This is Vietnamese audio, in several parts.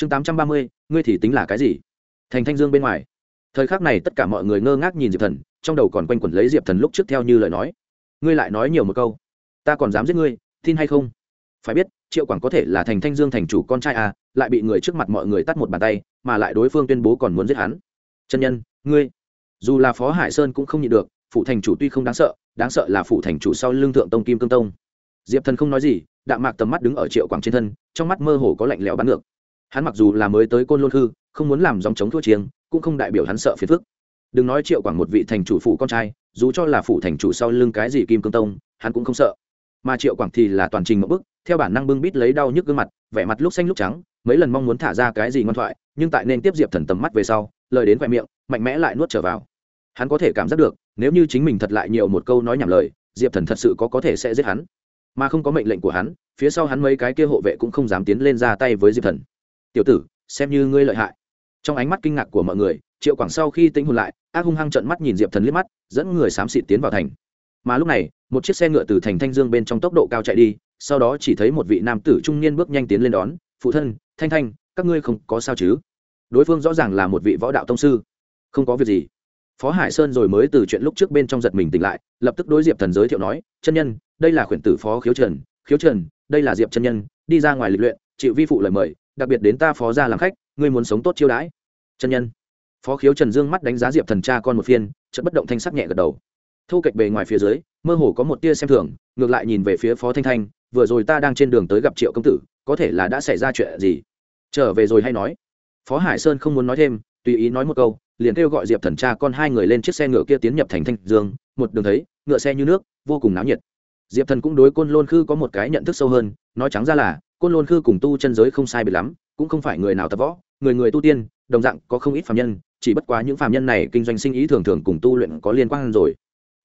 chương tám trăm ba mươi, ngươi thì tính là cái gì? Thành thanh dương bên ngoài. Thời khắc này tất cả mọi người ngơ ngác nhìn diệp thần, trong đầu còn quanh quẩn lấy diệp thần lúc trước theo như lời nói. Ngươi lại nói nhiều một câu. Ta còn dám giết ngươi, tin hay không? Phải biết, triệu quảng có thể là thành thanh dương thành chủ con trai à lại bị người trước mặt mọi người tắt một bàn tay, mà lại đối phương tuyên bố còn muốn giết hắn. Chân nhân, ngươi. Dù là phó hải sơn cũng không nhịn được phụ thành chủ tuy không đáng sợ đáng sợ là phụ thành chủ sau lưng thượng tông kim cương tông. Diệp thần không nói gì, đạm mạc tầm mắt đứng ở triệu quảng trên thân, trong mắt mơ hồ có lạnh lẽo bắn ngược hắn mặc dù là mới tới côn lôn hư không muốn làm dòng chống thua chiêng, cũng không đại biểu hắn sợ phiền phức. Đừng nói triệu quảng một vị thành chủ phụ con trai, dù cho là phụ thành chủ sau lưng cái gì kim cương tông, hắn cũng không sợ. Mà triệu quảng thì là toàn trình một bức theo bản năng bưng bít lấy đau nhức gương mặt, vẻ mặt lúc xanh lúc trắng, mấy lần mong muốn thả ra cái gì ngoan thoại, nhưng tại nên tiếp diệp thần tầm mắt về sau, lời đến khoe miệng, mạnh mẽ lại nuốt trở vào. Hắn có thể cảm giác được, nếu như chính mình thật lại nhiều một câu nói nhảm lời, diệp thần thật sự có có thể sẽ giết hắn. Mà không có mệnh lệnh của hắn, phía sau hắn mấy cái kia hộ vệ cũng không dám tiến lên ra tay với diệp thần tiểu tử, xem như ngươi lợi hại. Trong ánh mắt kinh ngạc của mọi người, triệu quảng sau khi tính hồn lại, ác hung hăng trận mắt nhìn diệp thần liếc mắt, dẫn người xám xịt tiến vào thành. Mà lúc này, một chiếc xe ngựa từ thành thanh dương bên trong tốc độ cao chạy đi, sau đó chỉ thấy một vị nam tử trung niên bước nhanh tiến lên đón, phụ thân, thanh thanh, các ngươi không có sao chứ? Đối phương rõ ràng là một vị võ đạo tông sư. Không có việc gì. Phó hải sơn rồi mới từ chuyện lúc trước bên trong giật mình tỉnh lại, lập tức đối diệp thần giới thiệu nói, chân nhân, đây là khuyển tử phó khiếu trần khiếu trần, đây là diệp chân nhân, đi ra ngoài lịch luyện, chịu vi phụ lời mời đặc biệt đến ta phó ra làm khách, ngươi muốn sống tốt chiêu đãi. Chân nhân. Phó khiếu trần dương mắt đánh giá diệp thần cha con một phiên chất bất động thanh sắc nhẹ gật đầu. Thu kệch bề ngoài phía dưới, mơ hồ có một tia xem thường, ngược lại nhìn về phía phó thanh thanh, vừa rồi ta đang trên đường tới gặp triệu công tử, có thể là đã xảy ra chuyện gì? Trở về rồi hay nói? Phó hải sơn không muốn nói thêm, tùy ý nói một câu, liền kêu gọi diệp thần cha con hai người lên chiếc xe ngựa kia tiến nhập thành thanh dương, một đường thấy, ngựa xe như nước, vô cùng náo nhiệt. Diệp thần cũng đối côn lôn khư có một cái nhận thức sâu hơn, nói trắng ra là côn lôn khư cùng tu chân giới không sai biệt lắm, cũng không phải người nào tập võ, người người tu tiên, đồng dạng có không ít phạm nhân, chỉ bất quá những phạm nhân này kinh doanh sinh ý thường thường cùng tu luyện có liên quan rồi.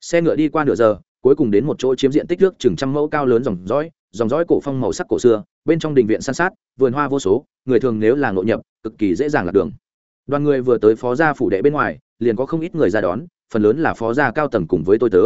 Xe ngựa đi qua nửa giờ, cuối cùng đến một chỗ chiếm diện tích nước chừng trăm mẫu cao lớn dòng dõi dòng dõi cổ phong màu sắc cổ xưa, bên trong đình viện san sát, vườn hoa vô số, người thường nếu là ngộ nhập, cực kỳ dễ dàng lạc đường. Đoàn người vừa tới phó gia phủ đệ bên ngoài, liền có không ít người ra đón, phần lớn là phó gia cao tầng cùng với tôi tớ.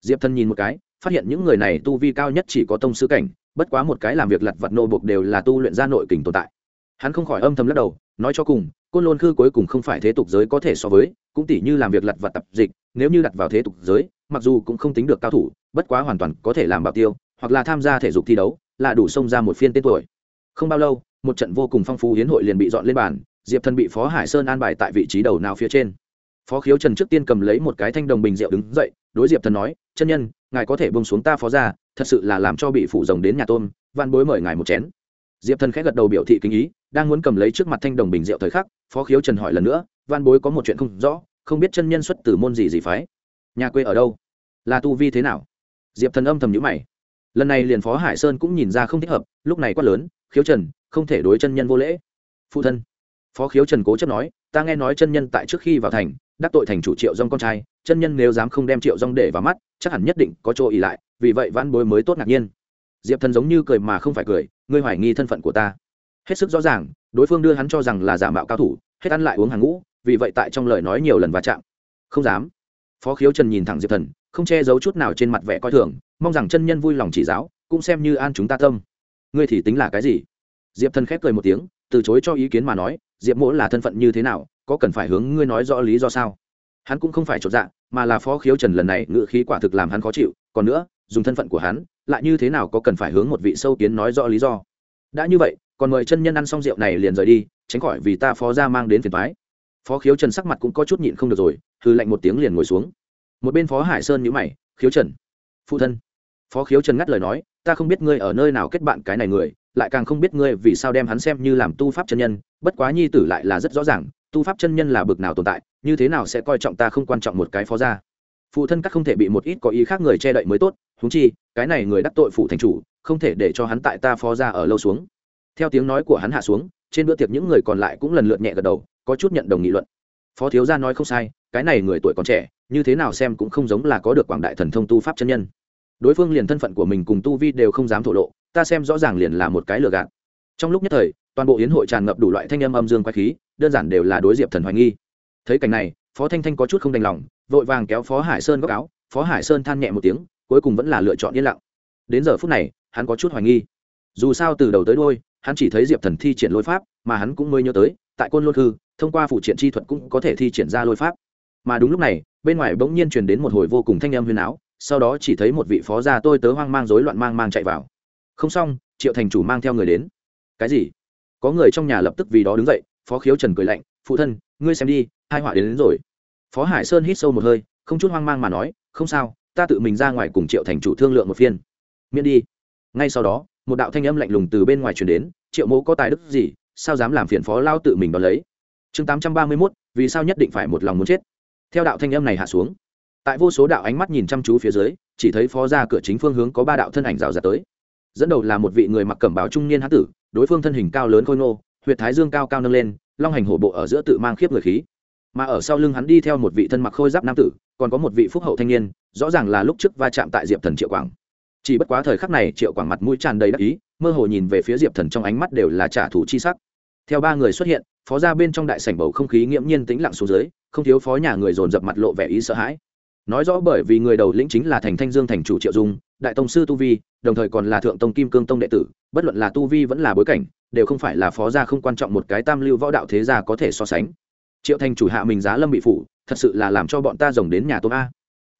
Diệp thân nhìn một cái, phát hiện những người này tu vi cao nhất chỉ có tông sư cảnh bất quá một cái làm việc lặt vặt nô buộc đều là tu luyện ra nội kình tồn tại. Hắn không khỏi âm thầm lắc đầu, nói cho cùng, côn lôn khư cuối cùng không phải thế tục giới có thể so với, cũng tỷ như làm việc lặt vặt tập dịch, nếu như đặt vào thế tục giới, mặc dù cũng không tính được cao thủ, bất quá hoàn toàn có thể làm bảo tiêu, hoặc là tham gia thể dục thi đấu, là đủ xông ra một phiên tên tuổi. Không bao lâu, một trận vô cùng phong phú hiến hội liền bị dọn lên bàn, diệp thần bị phó hải sơn an bài tại vị trí đầu nào phía trên phó khiếu trần trước tiên cầm lấy một cái thanh đồng bình rượu đứng dậy, đối diệp thần nói, chân nhân, ngài có thể bông xuống ta phó ra thật sự là làm cho bị phủ rồng đến nhà tôm van bối mời ngài một chén. Diệp thần khẽ gật đầu biểu thị kinh ý, đang muốn cầm lấy trước mặt thanh đồng bình rượu thời khắc, phó khiếu trần hỏi lần nữa van bối có một chuyện không rõ, không biết chân nhân xuất từ môn gì gì phái? Nhà quê ở đâu? Là tu vi thế nào? Diệp thần âm thầm nhữ mày. Lần này liền phó hải sơn cũng nhìn ra không thích hợp, lúc này quát lớn, khiếu trần, không thể đối chân nhân vô lễ. Phụ thân. Phó khiếu trần cố chấp nói, ta nghe nói chân nhân tại trước khi vào thành đắc tội thành chủ triệu dông con trai, chân nhân nếu dám không đem triệu dông để vào mắt, chắc hẳn nhất định có chỗ ỉ lại, vì vậy vãn bối mới tốt ngạc nhiên. Diệp thần giống như cười mà không phải cười, ngươi hoài nghi thân phận của ta. Hết sức rõ ràng, đối phương đưa hắn cho rằng là giả mạo cao thủ, hết ăn lại uống hàng ngũ, vì vậy tại trong lời nói nhiều lần va chạm. Không dám. Phó khiếu trần nhìn thẳng diệp thần, không che giấu chút nào trên mặt vẻ coi thường, mong rằng chân nhân vui lòng chỉ giáo, cũng xem như an chúng ta tâm. Ngươi thì tính là cái gì? Diệp thần khép cười một tiếng, từ chối cho ý kiến mà nói, diệp mỗ là thân phận như thế nào có cần phải hướng ngươi nói rõ lý do sao? Hắn cũng không phải chột dạ mà là phó khiếu trần lần này ngự khí quả thực làm hắn khó chịu. Còn nữa, dùng thân phận của hắn, lại như thế nào có cần phải hướng một vị sâu kiến nói rõ lý do? Đã như vậy, còn mời chân nhân ăn xong rượu này liền rời đi, tránh khỏi vì ta phó ra mang đến phiền thoái phó khiếu trần sắc mặt cũng có chút nhịn không được rồi hư lạnh một tiếng liền ngồi xuống. Một bên phó hải sơn nhữ mày, khiếu trần, phụ thân. Phó khiếu trần ngắt lời nói, ta không biết ngươi ở nơi nào kết bạn cái này người, lại càng không biết ngươi vì sao đem hắn xem như làm tu pháp chân nhân, bất quá nhi tử lại là rất rõ ràng tu pháp chân nhân là bực nào tồn tại, như thế nào sẽ coi trọng ta không quan trọng một cái phó gia? Phụ thân các không thể bị một ít có ý khác người che đậy mới tốt húng chi, cái này người đắc tội phụ thành chủ, không thể để cho hắn tại ta phó gia ở lâu xuống. Theo tiếng nói của hắn hạ xuống, trên bữa tiệc những người còn lại cũng lần lượt nhẹ gật đầu, có chút nhận đồng nghị luận. Phó thiếu gia nói không sai, cái này người tuổi còn trẻ, như thế nào xem cũng không giống là có được quảng đại thần thông tu pháp chân nhân. Đối phương liền thân phận của mình cùng tu vi đều không dám thổ lộ, ta xem rõ ràng liền là một cái lừa gạt. Trong lúc nhất thời, toàn bộ yến hội tràn ngập đủ loại thanh âm âm dương quay khí đơn giản đều là đối diệp thần hoài nghi. Thấy cảnh này, phó thanh thanh có chút không đành lòng, vội vàng kéo phó hải sơn góc áo, phó hải sơn than nhẹ một tiếng, cuối cùng vẫn là lựa chọn yên lặng. Đến giờ phút này, hắn có chút hoài nghi. Dù sao từ đầu tới đôi hắn chỉ thấy diệp thần thi triển lôi pháp, mà hắn cũng mới nhớ tới, tại côn lôn hư thông qua phụ triện chi thuật cũng có thể thi triển ra lôi pháp. Mà đúng lúc này, bên ngoài bỗng nhiên truyền đến một hồi vô cùng thanh âm huyền áo sau đó chỉ thấy một vị phó gia tôi tớ hoang mang rối loạn mang mang chạy vào. Không xong, triệu thành chủ mang theo người đến. Cái gì? Có người trong nhà lập tức vì đó đứng dậy phó khiếu trần cười lạnh phụ thân ngươi xem đi hai họa đến, đến rồi. Phó hải sơn hít sâu một hơi không chút hoang mang mà nói không sao ta tự mình ra ngoài cùng triệu thành chủ thương lượng một phiên. Miễn đi. Ngay sau đó một đạo thanh âm lạnh lùng từ bên ngoài truyền đến triệu mẫu có tài đức gì sao dám làm phiền phó lao tự mình đón lấy? Chương tám trăm ba mươi mốt vì sao nhất định phải một lòng muốn chết? Theo đạo thanh âm này hạ xuống tại vô số đạo ánh mắt nhìn chăm chú phía dưới chỉ thấy phó ra cửa chính phương hướng có ba đạo thân ảnh rào rạt tới. Dẫn đầu là một vị người mặc cẩm báo trung niên hán tử đối phương thân hình cao lớn khôi nô huyệt thái dương cao cao nâng lên, long hành hổ bộ ở giữa tự mang khiếp người khí. Mà ở sau lưng hắn đi theo một vị thân mặc khôi giáp nam tử, còn có một vị phúc hậu thanh niên, rõ ràng là lúc trước va chạm tại diệp thần triệu quảng. Chỉ bất quá thời khắc này triệu quảng mặt mũi tràn đầy đắc ý, mơ hồ nhìn về phía diệp thần trong ánh mắt đều là trả thù chi sắc. Theo ba người xuất hiện, phó ra bên trong đại sảnh bầu không khí nghiễm nhiên tĩnh lặng xuống dưới, không thiếu phó nhà người dồn dập mặt lộ vẻ ý sợ hãi. Nói rõ bởi vì người đầu lĩnh chính là thành thanh dương thành chủ triệu dung, đại tông sư tu vi, đồng thời còn là thượng tông kim cương tông đệ tử, bất luận là tu vi vẫn là bối cảnh đều không phải là phó gia không quan trọng một cái tam lưu võ đạo thế gia có thể so sánh. Triệu thành chủ hạ mình giá lâm bị phủ, thật sự là làm cho bọn ta rồng đến nhà tôm a.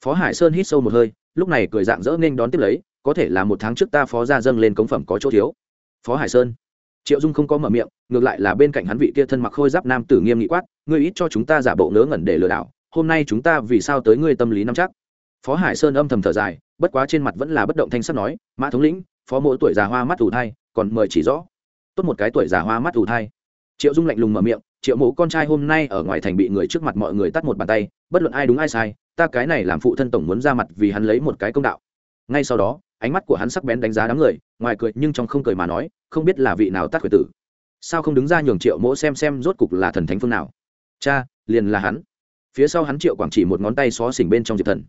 Phó hải sơn hít sâu một hơi, lúc này cười dạng dỡ nên đón tiếp lấy, có thể là một tháng trước ta phó gia dâng lên cống phẩm có chỗ thiếu. Phó hải sơn. Triệu dung không có mở miệng, ngược lại là bên cạnh hắn vị kia thân mặc khôi giáp nam tử nghiêm nghị quát, ngươi ít cho chúng ta giả bộ ngớ ngẩn để lừa đảo, hôm nay chúng ta vì sao tới ngươi tâm lý nắm chắc? Phó hải sơn âm thầm thở dài, bất quá trên mặt vẫn là bất động thanh sắt nói, mã thống lĩnh, phó mỗi tuổi già hoa mắt thủ thai, còn mời chỉ rõ tốt một cái tuổi già hoa mắt ủ thai. Triệu dung lạnh lùng mở miệng, triệu mẫu, con trai hôm nay ở ngoài thành bị người trước mặt mọi người tắt một bàn tay, bất luận ai đúng ai sai, ta cái này làm phụ thân tổng muốn ra mặt vì hắn lấy một cái công đạo. Ngay sau đó, ánh mắt của hắn sắc bén đánh giá đám người, ngoài cười nhưng trong không cười mà nói, không biết là vị nào tắt khuyển tử. Sao không đứng ra nhường triệu mỗ xem xem rốt cục là thần thánh phương nào? Cha, liền là hắn. Phía sau hắn triệu quảng chỉ một ngón tay xó xỉnh bên trong diệp thần.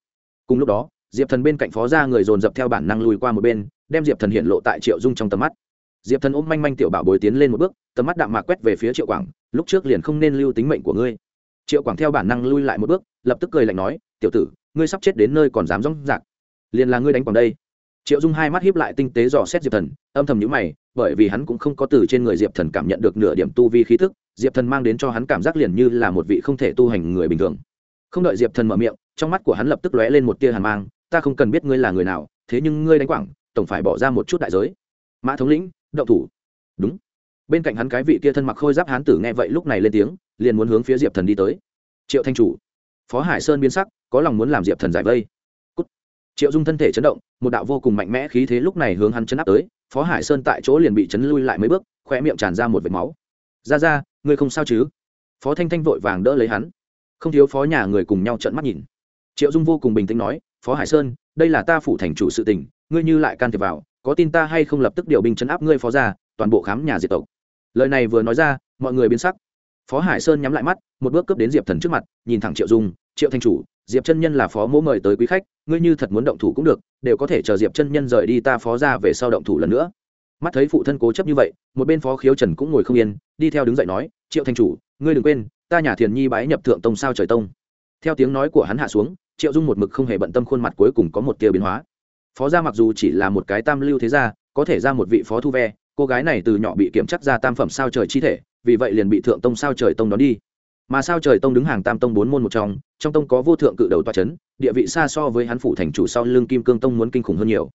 Cùng lúc đó, diệp thần bên cạnh phó ra người dồn dập theo bản năng lùi qua một bên, đem diệp thần hiện lộ tại triệu dung trong tầm mắt diệp thần ôm manh manh tiểu bảo bồi tiến lên một bước, tầm mắt đạm mạc quét về phía triệu quảng, lúc trước liền không nên lưu tính mệnh của ngươi. Triệu quảng theo bản năng lui lại một bước, lập tức cười lạnh nói, tiểu tử, ngươi sắp chết đến nơi còn dám rong rạc. Liền là ngươi đánh quảng đây. Triệu dung hai mắt hiếp lại tinh tế dò xét diệp thần, âm thầm nhữ mày, bởi vì hắn cũng không có từ trên người diệp thần cảm nhận được nửa điểm tu vi khí thức diệp thần mang đến cho hắn cảm giác liền như là một vị không thể tu hành người bình thường. Không đợi diệp thần mở miệng, trong mắt của hắn lập tức lóe lên một tia hàn mang, ta không cần biết ngươi là người nào, thế nhưng ngươi đánh quảng, tổng phải bỏ ra một chút đại giới. Mã thống lĩnh động thủ. Đúng. Bên cạnh hắn cái vị kia thân mặc khôi giáp hán tử nghe vậy lúc này lên tiếng, liền muốn hướng phía diệp thần đi tới. Triệu thanh chủ. Phó hải sơn biến sắc, có lòng muốn làm diệp thần giải vây. Triệu dung thân thể chấn động, một đạo vô cùng mạnh mẽ khí thế lúc này hướng hắn chấn áp tới. Phó hải sơn tại chỗ liền bị chấn lui lại mấy bước khoe miệng tràn ra một vệt máu. Ra ra, ngươi không sao chứ? Phó thanh thanh vội vàng đỡ lấy hắn. Không thiếu phó nhà người cùng nhau trận mắt nhìn. Triệu dung vô cùng bình tĩnh nói, phó hải sơn, đây là ta phủ thành chủ sự tình, ngươi như lại can thiệp vào có tin ta hay không lập tức điều binh chấn áp ngươi phó ra toàn bộ khám nhà diệt tộc. Lời này vừa nói ra, mọi người biến sắc. Phó hải sơn nhắm lại mắt, một bước cướp đến diệp thần trước mặt, nhìn thẳng triệu dung, triệu thanh chủ, diệp chân nhân là phó mỗ mời tới quý khách, ngươi như thật muốn động thủ cũng được, đều có thể chờ diệp chân nhân rời đi ta phó ra về sau động thủ lần nữa. Mắt thấy phụ thân cố chấp như vậy, một bên phó khiếu trần cũng ngồi không yên, đi theo đứng dậy nói, triệu thanh chủ, ngươi đừng quên, ta nhà thiền nhi bái nhập thượng tông sao trời tông. Theo tiếng nói của hắn hạ xuống, triệu dung một mực không hề bận tâm khuôn mặt cuối cùng có một tia biến hóa phó gia mặc dù chỉ là một cái tam lưu thế gia, có thể ra một vị phó thu ve, cô gái này từ nhỏ bị kiểm chắc ra tam phẩm sao trời chi thể, vì vậy liền bị thượng tông sao trời tông đón đi. Mà sao trời tông đứng hàng tam tông bốn môn một trong trong tông có vô thượng cự đầu toa c h ấ n địa vị xa so với hắn phủ thành chủ sau lưng kim cương tông muốn kinh khủng hơn nhiều.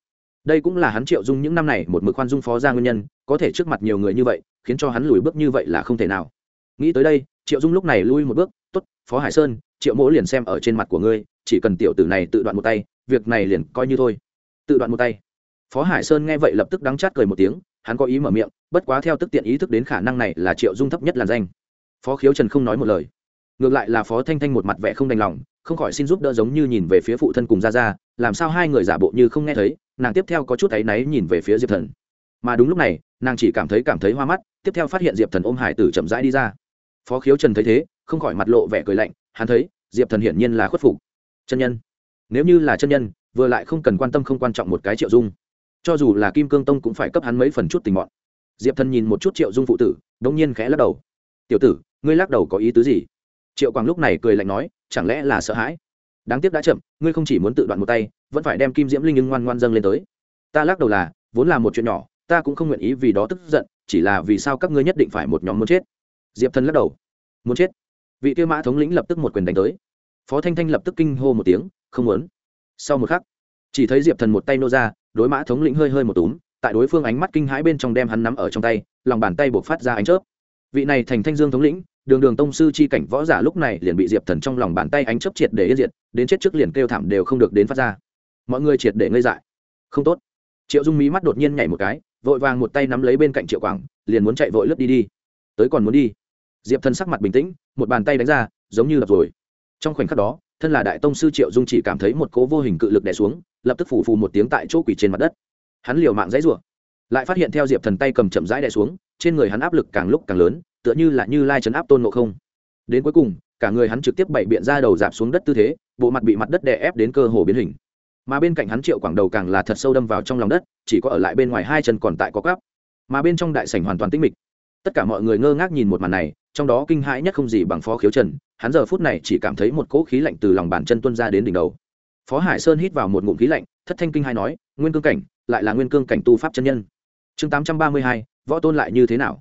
Đây cũng là hắn triệu dung những năm này một mực khoan dung phó ra nguyên nhân, có thể trước mặt nhiều người như vậy, khiến cho hắn lùi bước như vậy là không thể nào. Nghĩ tới đây, triệu dung lúc này lui một bước t ố t phó hải sơn, triệu mỗ liền xem ở trên mặt của ngươi, chỉ cần tiểu tử này tự đoạn một tay, việc này liền coi như thôi tự đoạn một tay. Phó hải sơn nghe vậy lập tức đắng chát cười một tiếng, hắn có ý mở miệng, bất quá theo tức tiện ý thức đến khả năng này là triệu dung thấp nhất là danh. Phó khiếu trần không nói một lời. Ngược lại là phó thanh thanh một mặt vẻ không đành lòng, không khỏi xin giúp đỡ giống như nhìn về phía phụ thân cùng ra ra làm sao hai người giả bộ như không nghe thấy, nàng tiếp theo có chút áy náy nhìn về phía diệp thần. Mà đúng lúc này, nàng chỉ cảm thấy cảm thấy hoa mắt, tiếp theo phát hiện diệp thần ôm hải tử chậm rãi đi ra. Phó khiếu trần thấy thế, không khỏi mặt lộ vẻ cười lạnh, hắn thấy, diệp thần hiển nhiên là khuất phục. Chân nhân. Nếu như là chân nhân vừa lại không cần quan tâm không quan trọng một cái triệu dung. Cho dù là kim cương tông cũng phải cấp hắn mấy phần chút tình mọn. Diệp thần nhìn một chút triệu dung phụ tử đ ỗ n g nhiên khẽ lắc đầu. Tiểu tử, ngươi lắc đầu có ý tứ gì? Triệu quang lúc này cười lạnh nói, chẳng lẽ là sợ hãi? Đáng tiếc đã chậm, ngươi không chỉ muốn tự đoạn một tay, vẫn phải đem kim diễm linh nhưng ngoan ngoan dâng lên tới. Ta lắc đầu là, vốn là một chuyện nhỏ, ta cũng không nguyện ý vì đó tức giận, chỉ là vì sao các ngươi nhất định phải một nhóm muốn chết? Diệp thần lắc đầu. Muốn chết? Vị kia mã thống lĩnh lập tức một quyền đánh tới. Phó thanh thanh lập tức kinh hô một tiếng, không muốn sau một khắc, chỉ thấy diệp thần một tay nô ra, đối mã thống lĩnh hơi hơi một túm, tại đối phương ánh mắt kinh hãi bên trong đem hắn nắm ở trong tay, lòng bàn tay buộc phát ra ánh chớp. Vị này thành thanh dương thống lĩnh, đường đường tông sư chi cảnh võ giả lúc này liền bị diệp thần trong lòng bàn tay ánh chớp triệt để yên diệt, đến chết trước liền kêu thảm đều không được đến phát ra. Mọi người triệt để ngây dại. Không tốt. Triệu dung mí mắt đột nhiên nhảy một cái, vội vàng một tay nắm lấy bên cạnh triệu quảng, liền muốn chạy vội lướt đi đi. Tới còn muốn đi. Diệp thần sắc mặt bình tĩnh, một bàn tay đánh ra, giống như đập rồi trong khoảnh khắc đó, thân là đại tông sư triệu dung chỉ cảm thấy một cố vô hình cự lực đè xuống, lập tức phủ phù một tiếng tại chỗ quỷ trên mặt đất. Hắn liều mạng dãy rủa, lại phát hiện theo diệp thần tay cầm chậm rãi đè xuống, trên người hắn áp lực càng lúc càng lớn, tựa như là như lai chấn áp tôn ngộ không. Đến cuối cùng, cả người hắn trực tiếp bảy biện ra đầu dạp xuống đất tư thế, bộ mặt bị mặt đất đè ép đến cơ hồ biến hình. Mà bên cạnh hắn triệu quảng đầu càng là thật sâu đâm vào trong lòng đất, chỉ có ở lại bên ngoài hai chân còn tại có cắp mà bên trong đại sảnh hoàn toàn tĩnh mịch tất cả mọi người ngơ ngác nhìn một màn này, trong đó kinh hãi nhất không gì bằng phó khiếu trần, hắn giờ phút này chỉ cảm thấy một cỗ khí lạnh từ lòng bàn chân tuân ra đến đỉnh đầu. Phó hải sơn hít vào một ngụm khí lạnh, thất thanh kinh hai nói, nguyên cương cảnh, lại là nguyên cương cảnh tu pháp chân nhân. Chương tám trăm ba mươi hai, võ tôn lại như thế nào?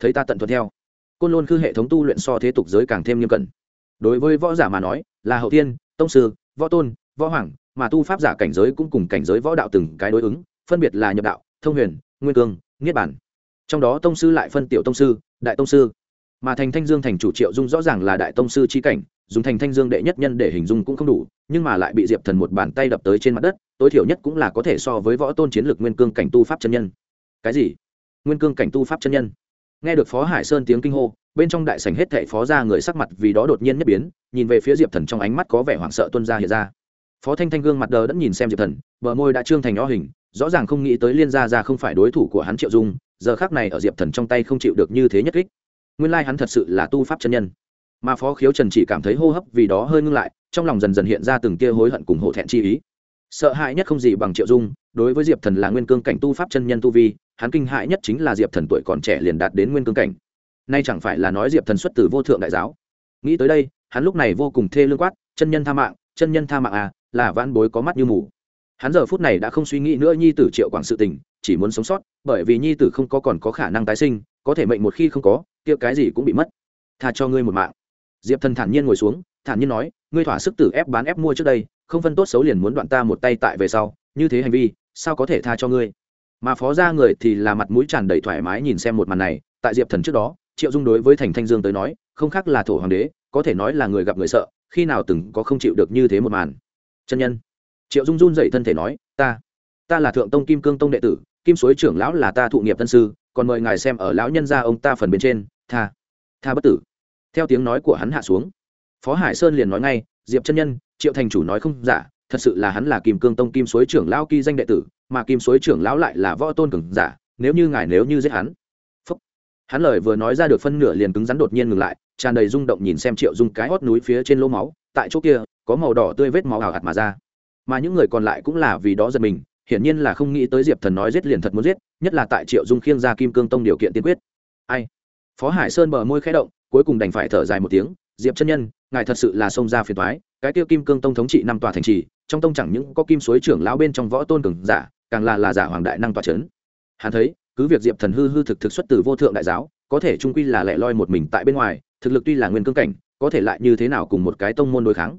Thấy ta tận thuận theo. Côn lôn khư hệ thống tu luyện so thế tục giới càng thêm nghiêm cẩn. Đối với võ giả mà nói, là hậu tiên tông sư, võ tôn, võ hoàng, mà tu pháp giả cảnh giới cũng cùng cảnh giới võ đạo từng cái đối ứng, phân biệt là nhập đạo, thông huyền, nguyên cương, niết bản trong đó tông sư lại phân tiểu tông sư, đại tông sư. Mà thành thanh dương thành chủ triệu dung rõ ràng là đại tông sư chi cảnh, dùng thành thanh dương đệ nhất nhân để hình dung cũng không đủ, nhưng mà lại bị diệp thần một bàn tay đập tới trên mặt đất, tối thiểu nhất cũng là có thể so với võ tôn chiến lược nguyên cương cảnh tu pháp chân nhân. Cái gì? Nguyên cương cảnh tu pháp chân nhân? Nghe được phó hải sơn tiếng kinh hô, bên trong đại sảnh hết thệ phó ra người sắc mặt vì đó đột nhiên nhất biến, nhìn về phía diệp thần trong ánh mắt có vẻ hoảng sợ tuân ra hiện ra. Phó thanh thanh gương mặt đờ đẫn nhìn xem diệp thần, bờ môi đã trương thành nho hình, rõ ràng không nghĩ tới liên gia ra không phải đối thủ của hắn triệu dung giờ khác này ở diệp thần trong tay không chịu được như thế nhất kích. Nguyên lai hắn thật sự là tu pháp chân nhân. Mà phó khiếu trần chỉ cảm thấy hô hấp vì đó hơi ngưng lại, trong lòng dần dần hiện ra từng tia hối hận cùng hổ thẹn chi ý. Sợ hãi nhất không gì bằng triệu dung, đối với diệp thần là nguyên cương cảnh tu pháp chân nhân tu vi, hắn kinh hãi nhất chính là diệp thần tuổi còn trẻ liền đạt đến nguyên cương cảnh. Nay chẳng phải là nói diệp thần xuất từ vô thượng đại giáo. Nghĩ tới đây, hắn lúc này vô cùng thê lương quát, chân nhân tha mạng, chân nhân tha mạng à là van bối có mắt như mù. Hắn giờ phút này đã không suy nghĩ nữa nhi tử triệu quảng sự tình chỉ muốn sống sót, bởi vì nhi tử không có còn có khả năng tái sinh, có thể mệnh một khi không có, kia cái gì cũng bị mất. Tha cho ngươi một mạng. Diệp thần thản nhiên ngồi xuống, thản nhiên nói, ngươi thỏa sức tử ép bán ép mua trước đây, không phân tốt xấu liền muốn đoạn ta một tay tại về sau, như thế hành vi, sao có thể tha cho ngươi? Mà phó ra người thì là mặt mũi tràn đầy thoải mái nhìn xem một màn này, tại diệp thần trước đó, triệu dung đối với thành thanh dương tới nói, không khác là thổ hoàng đế, có thể nói là người gặp người sợ, khi nào từng có không chịu được như thế một màn. Chân nhân. Triệu dung run dậy thân thể nói, ta ta là thượng tông kim cương tông đệ tử kim suối trưởng lão là ta thụ nghiệp tân sư, còn mời ngài xem ở lão nhân gia ông ta phần bên trên, tha tha bất tử. Theo tiếng nói của hắn hạ xuống, phó hải sơn liền nói ngay, diệp chân nhân, triệu thành chủ nói không giả, thật sự là hắn là kim cương tông kim suối trưởng lão kỳ danh đệ tử, mà kim suối trưởng lão lại là võ tôn cường giả, nếu như ngài nếu như giết hắn. Phúc. hắn lời vừa nói ra được phân nửa liền cứng rắn đột nhiên ngừng lại, tràn đầy rung động nhìn xem triệu dung cái hót núi phía trên lỗ máu, tại chỗ kia, có màu đỏ tươi vết máu ảo hạt mà ra. Mà những người còn lại cũng là vì đó giật mình hiển nhiên là không nghĩ tới diệp thần nói giết liền thật muốn giết, nhất là tại triệu dung khiêng ra kim cương tông điều kiện tiên quyết. Ai? Phó hải sơn bờ môi khẽ động, cuối cùng đành phải thở dài một tiếng, diệp chân nhân, ngài thật sự là xông ra phiền thoái cái tiêu kim cương tông thống trị năm tòa thành trì, trong tông chẳng những có kim suối trưởng lão bên trong võ tôn cường giả, càng là là giả hoàng đại năng tòa c h ấ n hắn thấy, cứ việc diệp thần hư hư thực thực xuất từ vô thượng đại giáo, có thể trung quy là lẻ loi một mình tại bên ngoài, thực lực tuy là nguyên cương cảnh, có thể lại như thế nào cùng một cái tông môn đối kháng?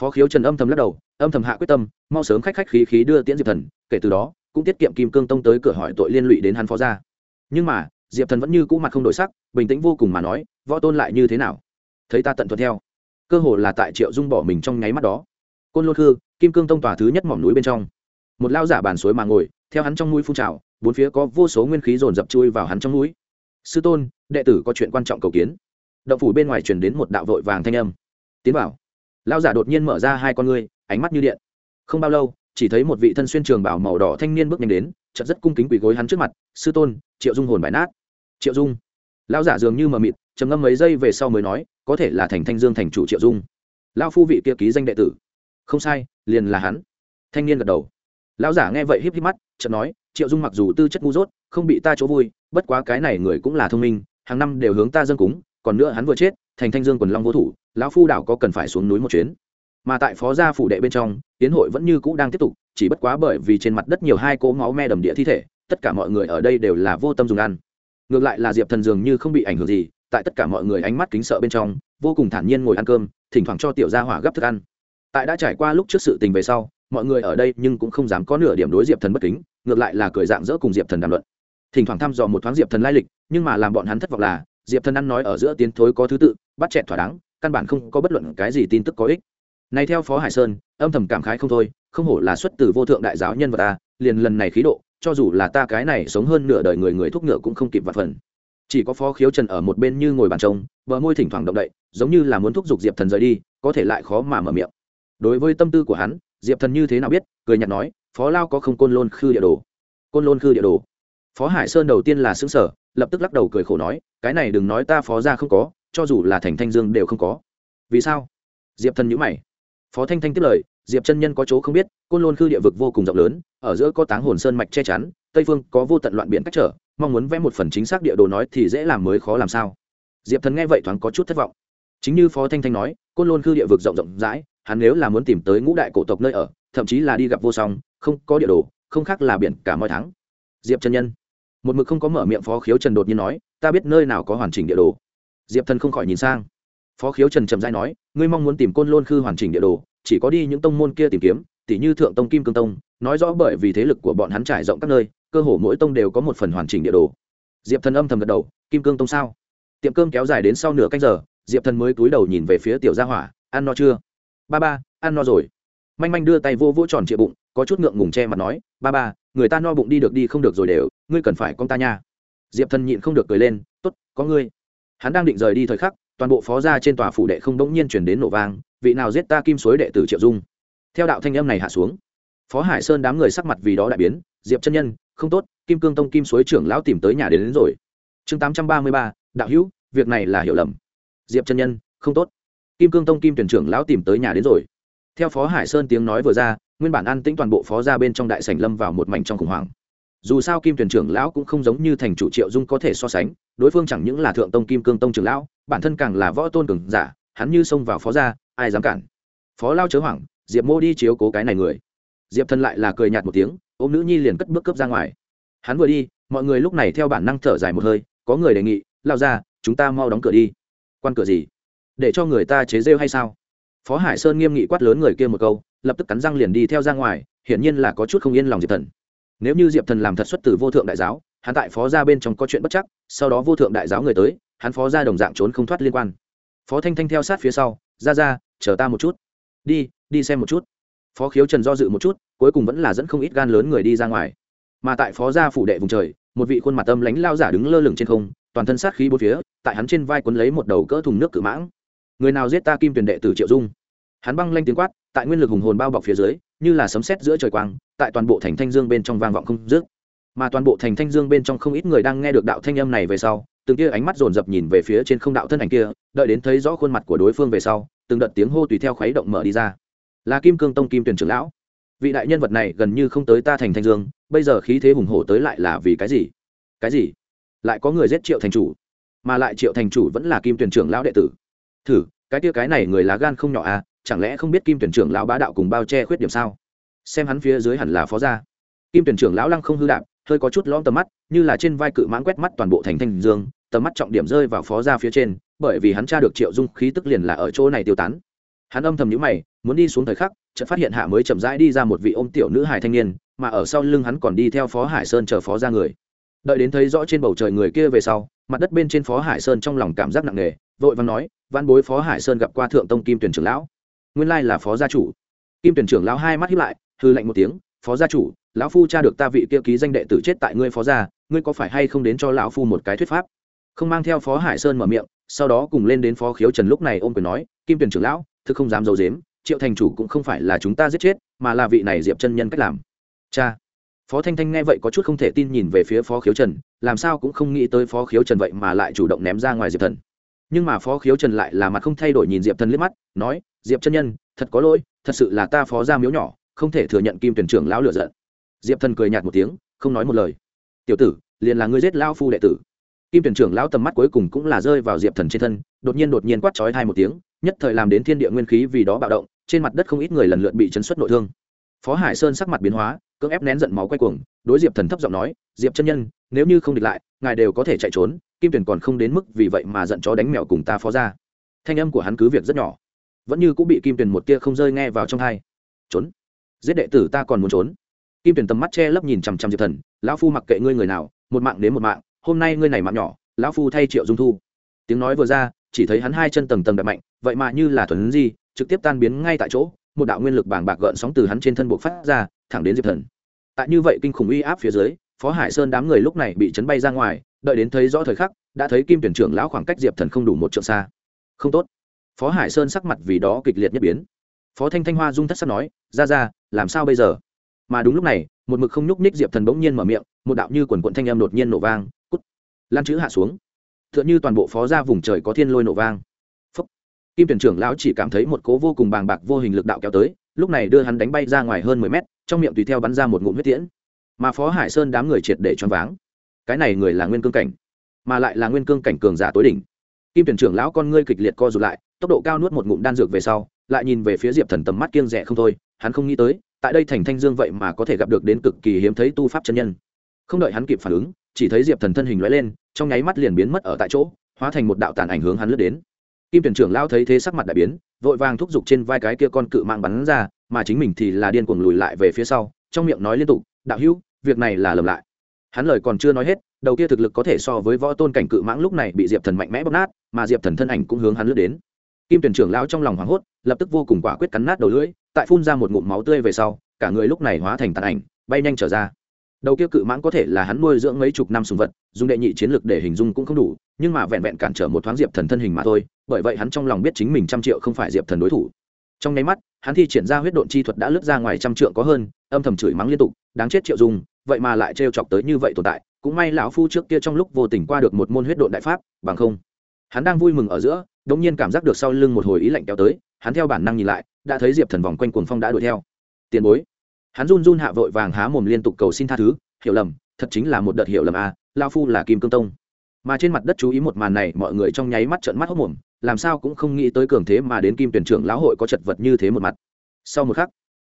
Phó khiếu trần âm thầm lắc đầu âm thầm hạ quyết tâm, mau sớm khách khách khí khí đưa tiễn diệp thần, kể từ đó, cũng tiết kiệm kim cương tông tới cửa hỏi tội liên lụy đến hắn phó ra nhưng mà, diệp thần vẫn như cũ mặt không đổi sắc, bình tĩnh vô cùng mà nói, võ tôn lại như thế nào? Thấy ta tận thuận theo. Cơ hồ là tại triệu dung bỏ mình trong nháy mắt đó. Côn lôn khư, kim cương tông tòa thứ nhất mỏm núi bên trong. Một lao giả bàn suối mà ngồi, theo hắn trong núi phun trào, bốn phía có vô số nguyên khí dồn dập chui vào hắn trong núi. Sư tôn, đệ tử có chuyện quan trọng cầu kiến. Động phủ bên ngoài truyền đến một đạo vội vàng thanh âm. Tiến vào. lao giả đột nhiên mở ra hai con ngươi ánh mắt như điện. Không bao lâu, chỉ thấy một vị thân xuyên trường bảo màu đỏ thanh niên bước nhanh đến, chợt rất cung kính quỳ gối hắn trước mặt, sư tôn, triệu dung hồn bài nát. Triệu dung? Lão giả dường như mờ mịt, trầm ngâm mấy giây về sau mới nói, có thể là thành thanh dương thành chủ triệu dung. Lão phu vị kia ký danh đệ tử. Không sai, liền là hắn. Thanh niên gật đầu. Lão giả nghe vậy híp híp mắt, chợt nói, triệu dung mặc dù tư chất ngu dốt, không bị ta chỗ vui, bất quá cái này người cũng là thông minh, hàng năm đều hướng ta dâng cúng, còn nữa hắn vừa chết, thành thanh dương quần long vô thủ, lão phu đảo có cần phải xuống núi một chuyến mà tại phó gia phủ đệ bên trong, tiến hội vẫn như cũ đang tiếp tục, chỉ bất quá bởi vì trên mặt đất nhiều hai cỗ máu me đầm địa thi thể, tất cả mọi người ở đây đều là vô tâm dùng ăn. Ngược lại là diệp thần dường như không bị ảnh hưởng gì, tại tất cả mọi người ánh mắt kính sợ bên trong, vô cùng thản nhiên ngồi ăn cơm, thỉnh thoảng cho tiểu gia hỏa gấp thức ăn. Tại đã trải qua lúc trước sự tình về sau, mọi người ở đây nhưng cũng không dám có nửa điểm đối diệp thần bất kính, ngược lại là cười dạng dỡ cùng diệp thần đàm luận. Thỉnh thoảng thăm dò một thoáng diệp thần lai lịch, nhưng mà làm bọn hắn thất vọng là, diệp thần ăn nói ở giữa tiến thối có thứ tự, bắt chẹn thỏa đáng, căn bản không có bất luận cái gì tin tức có ích này theo phó hải sơn, âm thầm cảm khái không thôi, không hổ là xuất từ vô thượng đại giáo nhân vật ta, liền lần này khí độ, cho dù là ta cái này sống hơn nửa đời người người thúc ngựa cũng không kịp vặt phần. Chỉ có phó khiếu trần ở một bên như ngồi bàn trông, bờ môi thỉnh thoảng động đậy, giống như là muốn thúc giục diệp thần rời đi, có thể lại khó mà mở miệng. Đối với tâm tư của hắn, diệp thần như thế nào biết, cười nhạt nói, phó lao có không côn lôn khư địa đồ? Côn lôn khư địa đồ? Phó hải sơn đầu tiên là xứng sở lập tức lắc đầu cười khổ nói, cái này đừng nói ta phó ra không có, cho dù là thành thanh dương đều không có. Vì sao? Diệp thần nhữ mày phó thanh thanh tiếp lời, diệp chân nhân có chỗ không biết, côn lôn khư địa vực vô cùng rộng lớn, ở giữa có táng hồn sơn mạch che chắn, tây phương có vô tận loạn biển cách trở, mong muốn vẽ một phần chính xác địa đồ nói thì dễ làm mới khó làm sao. Diệp thần nghe vậy thoáng có chút thất vọng. Chính như phó thanh thanh nói, côn lôn khư địa vực rộng rộng rãi, hắn nếu là muốn tìm tới ngũ đại cổ tộc nơi ở, thậm chí là đi gặp vô song, không có địa đồ, không khác là biển cả mọi tháng diệp chân nhân, một mực không có mở miệng phó khiếu trần đột nhiên nói, ta biết nơi nào có hoàn chỉnh địa đồ. Diệp thần không khỏi nhìn sang phó khiếu trần trầm giai nói, ngươi mong muốn tìm côn lôn khư hoàn chỉnh địa đồ, chỉ có đi những tông môn kia tìm kiếm tỷ như thượng tông kim cương tông, nói rõ bởi vì thế lực của bọn hắn trải rộng các nơi, cơ hồ mỗi tông đều có một phần hoàn chỉnh địa đồ. Diệp thần âm thầm gật đầu, kim cương tông sao? Tiệm cơm kéo dài đến sau nửa canh giờ, diệp thần mới cúi đầu nhìn về phía tiểu gia hỏa, ăn no chưa? Ba ba, ăn no rồi. Manh manh đưa tay vô vỗ tròn trịa bụng, có chút ngượng ngùng che mặt nói, ba ba, người ta no bụng đi được đi không được rồi đều, ngươi cần phải con ta nha. Diệp thần nhịn không được cười lên t ố t có ngươi. Hắn đang định rời đi thời khắc toàn bộ phó gia trên tòa phủ đệ không bỗng nhiên chuyển đến nổ vang vị nào giết ta kim suối đệ tử triệu dung. Theo đạo thanh âm này hạ xuống phó hải sơn đám người sắc mặt vì đó đại biến diệp chân nhân không tốt kim cương tông kim suối trưởng lão tìm tới nhà đến, đến rồi. Chương tám trăm ba mươi ba đạo hữu việc này là hiểu lầm. Diệp chân nhân không tốt. Kim cương tông kim tuyển trưởng lão tìm tới nhà đến rồi. Theo phó hải sơn tiếng nói vừa ra nguyên bản an tĩnh toàn bộ phó ra bên trong đại sảnh lâm vào một mảnh trong khủng hoảng. Dù sao kim tuyển trưởng lão cũng không giống như thành chủ triệu dung có thể so sánh đối phương chẳng những là thượng tông kim cương tông trưởng lão bản thân càng là võ tôn cường giả, hắn như xông vào phó gia, ai dám cản? Phó lao chớ hoảng, diệp mô đi chiếu cố cái này người. Diệp thân lại là cười nhạt một tiếng, ôm nữ nhi liền cất bước cướp ra ngoài. Hắn vừa đi, mọi người lúc này theo bản năng thở dài một hơi, có người đề nghị, lao ra, chúng ta mau đóng cửa đi. Quan cửa gì? Để cho người ta chế rêu hay sao? Phó hải sơn nghiêm nghị quát lớn người kia một câu, lập tức cắn răng liền đi theo ra ngoài, hiển nhiên là có chút không yên lòng diệp thần. Nếu như diệp thần làm thật xuất từ vô thượng đại giáo, hắn tại phó gia bên trong có chuyện bất chắc, sau đó vô thượng đại giáo người tới hắn phó ra đồng dạng trốn không thoát liên quan. Phó thanh thanh theo sát phía sau, ra ra, chờ ta một chút. Đi đi xem một chút. Phó khiếu trần do dự một chút, cuối cùng vẫn là dẫn không ít gan lớn người đi ra ngoài. Mà tại phó gia phủ đệ vùng trời, một vị khuôn mặt tâm lánh lao giả đứng lơ lửng trên không, toàn thân sát khí bốn phía, tại hắn trên vai quấn lấy một đầu cỡ thùng nước cự mãng. Người nào giết ta kim tuyển đệ tử triệu dung? Hắn băng lanh tiếng quát, tại nguyên lực hùng hồn bao bọc phía dưới, như là sấm sét giữa trời quang, tại toàn bộ thành thanh dương bên trong vang vọng không dứt. Mà toàn bộ thành thanh dương bên trong không ít người đang nghe được đạo thanh âm này về sau từng kia ánh mắt dồn dập nhìn về phía trên không đạo thân ảnh kia, đợi đến thấy rõ khuôn mặt của đối phương về sau, từng đợt tiếng hô tùy theo khuấy động mở đi ra. Là kim cương tông kim tuyển trưởng lão. Vị đại nhân vật này gần như không tới ta thành thanh dương, bây giờ khí thế hùng hổ tới lại là vì cái gì? Cái gì? Lại có người giết triệu thành chủ, mà lại triệu thành chủ vẫn là kim tuyển trưởng lão đệ tử. Thử, cái kia cái này người lá gan không nhỏ à chẳng lẽ không biết kim tuyển trưởng lão bá đạo cùng bao che khuyết điểm sao? Xem hắn phía dưới hẳn là phó gia. Kim tuyển trưởng lão lăng không hư đạp hơi có chút lõm tầm mắt, như là trên vai cự mãng quét mắt toàn bộ thành thanh dương, tầm mắt trọng điểm rơi vào phó gia phía trên, bởi vì hắn tra được triệu dung khí tức liền là ở chỗ này tiêu tán. Hắn âm thầm nhíu mày, muốn đi xuống thời khắc, chợt phát hiện hạ mới chậm rãi đi ra một vị ôm tiểu nữ hài thanh niên, mà ở sau lưng hắn còn đi theo phó hải sơn chờ phó gia người. Đợi đến thấy rõ trên bầu trời người kia về sau, mặt đất bên trên phó hải sơn trong lòng cảm giác nặng nề, vội vàng nói văn bối phó hải sơn gặp qua thượng tông kim tuyển trưởng lão. Nguyên lai là phó gia chủ. Kim tuyển trưởng lão hai mắt hiếp lại hư lạnh một tiếng phó gia chủ, lão phu cha được ta vị kia ký danh đệ tử chết tại ngươi phó gia, ngươi có phải hay không đến cho lão phu một cái thuyết pháp? Không mang theo phó hải sơn mở miệng, sau đó cùng lên đến phó khiếu trần lúc này ôm quyền nói, kim tuyển trưởng lão, thực không dám d i ấ u dếm triệu thành chủ cũng không phải là chúng ta giết chết, mà là vị này diệp chân nhân cách làm. Cha. Phó thanh thanh nghe vậy có chút không thể tin nhìn về phía phó khiếu trần, làm sao cũng không nghĩ tới phó khiếu trần vậy mà lại chủ động ném ra ngoài diệp thần. Nhưng mà phó khiếu trần lại là mặt không thay đổi nhìn diệp thần liếc mắt, nói, diệp chân nhân, thật có lỗi, thật sự là ta phó ra miếu nhỏ không thể thừa nhận kim tuyển trưởng lão lựa giận. Diệp thần cười nhạt một tiếng, không nói một lời. Tiểu tử, liền là ngươi giết lao phu đệ tử. Kim tuyển trưởng lão tầm mắt cuối cùng cũng là rơi vào diệp thần trên thân, đột nhiên đột nhiên quát trói thai một tiếng, nhất thời làm đến thiên địa nguyên khí vì đó bạo động, trên mặt đất không ít người lần lượt bị chấn xuất nội thương. Phó hải sơn sắc mặt biến hóa, cưỡng ép nén giận máu quay cuồng, đối diệp thần thấp giọng nói, diệp chân nhân, nếu như không địch lại, ngài đều có thể chạy trốn, kim tuyển còn không đến mức vì vậy mà giận chó đánh mèo cùng ta phó ra. Thanh âm của hắn cứ việc rất nhỏ, vẫn như cũng bị kim tuyển một tia không rơi nghe vào trong hai trốn! Giết đệ tử ta còn muốn trốn. Kim tuyển tầm mắt che lấp nhìn chằm chằm diệp thần, lão phu mặc kệ ngươi người nào, một mạng đến một mạng, hôm nay ngươi này mạng nhỏ, lão phu thay triệu dung thu. Tiếng nói vừa ra, chỉ thấy hắn hai chân tầng tầng đập mạnh, vậy mà như là thuần di, trực tiếp tan biến ngay tại chỗ, một đạo nguyên lực bàng bạc gợn sóng từ hắn trên thân buộc phát ra, thẳng đến diệp thần. Tại như vậy kinh khủng uy áp phía dưới, phó hải sơn đám người lúc này bị chấn bay ra ngoài, đợi đến thấy rõ thời khắc, đã thấy kim tuyển trưởng lão khoảng cách diệp thần không đủ một trượng xa. Không tốt. Phó hải sơn sắc mặt vì đó kịch liệt nhất biến phó thanh thanh hoa dung thất sắc nói, ra ra, làm sao bây giờ? Mà đúng lúc này, một mực không nhúc ních diệp thần bỗng nhiên mở miệng, một đạo như quần quận thanh âm đột nhiên nổ vang, cút, lan chữ hạ xuống. T h ư ợ n h ư toàn bộ phó ra vùng trời có thiên lôi nổ vang. Phúc. kim tuyển trưởng lão chỉ cảm thấy một cố vô cùng bàng bạc vô hình lực đạo kéo tới, lúc này đưa hắn đánh bay ra ngoài hơn mười mét, trong miệng tùy theo bắn ra một ngụm huyết tiễn. Mà phó hải sơn đám người triệt để choáng váng. Cái này người là nguyên cương cảnh, mà lại là nguyên cương cảnh cường giả tối đỉnh. Kim tuyển trưởng lão con ngươi kịch liệt co rụt lại, tốc độ cao nuốt một ngụm đan dược về sau lại nhìn về phía diệp thần tầm mắt kiêng rẻ không thôi, hắn không nghĩ tới, tại đây thành thanh dương vậy mà có thể gặp được đến cực kỳ hiếm thấy tu pháp chân nhân. Không đợi hắn kịp phản ứng, chỉ thấy diệp thần thân hình lóe lên, trong nháy mắt liền biến mất ở tại chỗ, hóa thành một đạo tàn ảnh hướng hắn lướt đến. Kim tuyển trưởng lao thấy thế sắc mặt đại biến, vội vàng thúc giục trên vai cái kia con cự mạng bắn ra, mà chính mình thì là điên cuồng lùi lại về phía sau, trong miệng nói liên tục, đạo hữu, việc này là lầm lại. Hắn lời còn chưa nói hết, đầu kia thực lực có thể so với võ tôn cảnh cự mãng lúc này bị diệp thần mạnh mẽ bóp nát, mà diệp thần thân ảnh cũng hướng hắn lướt đến kim tuyển trưởng lao trong lòng hoảng hốt, lập tức vô cùng quả quyết cắn nát đầu lưỡi, tại phun ra một ngụm máu tươi về sau, cả người lúc này hóa thành tàn ảnh, bay nhanh trở ra. Đầu kia cự mãng có thể là hắn nuôi dưỡng mấy chục năm sùng vật, dùng đệ nhị chiến lược để hình dung cũng không đủ, nhưng mà vẹn vẹn cản trở một thoáng diệp thần thân hình mà thôi, bởi vậy hắn trong lòng biết chính mình trăm triệu không phải diệp thần đối thủ. Trong nháy mắt, hắn thi triển ra huyết độn chi thuật đã lướt ra ngoài trăm trượng có hơn, âm thầm chửi mắng liên tục, đáng chết triệu dung vậy mà lại trêu chọc tới như vậy tồn tại, cũng may lão phu trước kia trong lúc vô tình qua được một môn huyết độn đại pháp, bằng không, hắn đang vui mừng ở giữa đống nhiên cảm giác được sau lưng một hồi ý lạnh kéo tới, hắn theo bản năng nhìn lại, đã thấy diệp thần vòng quanh cuồng phong đã đuổi theo. Tiền bối. Hắn run run hạ vội vàng há mồm liên tục cầu xin tha thứ, hiểu lầm, thật chính là một đợt hiểu lầm à lao phu là kim cương tông. Mà trên mặt đất chú ý một màn này, mọi người trong nháy mắt trợn mắt hốc mồm làm sao cũng không nghĩ tới cường thế mà đến kim tuyển trưởng lão hội có chật vật như thế một mặt. Sau một khắc,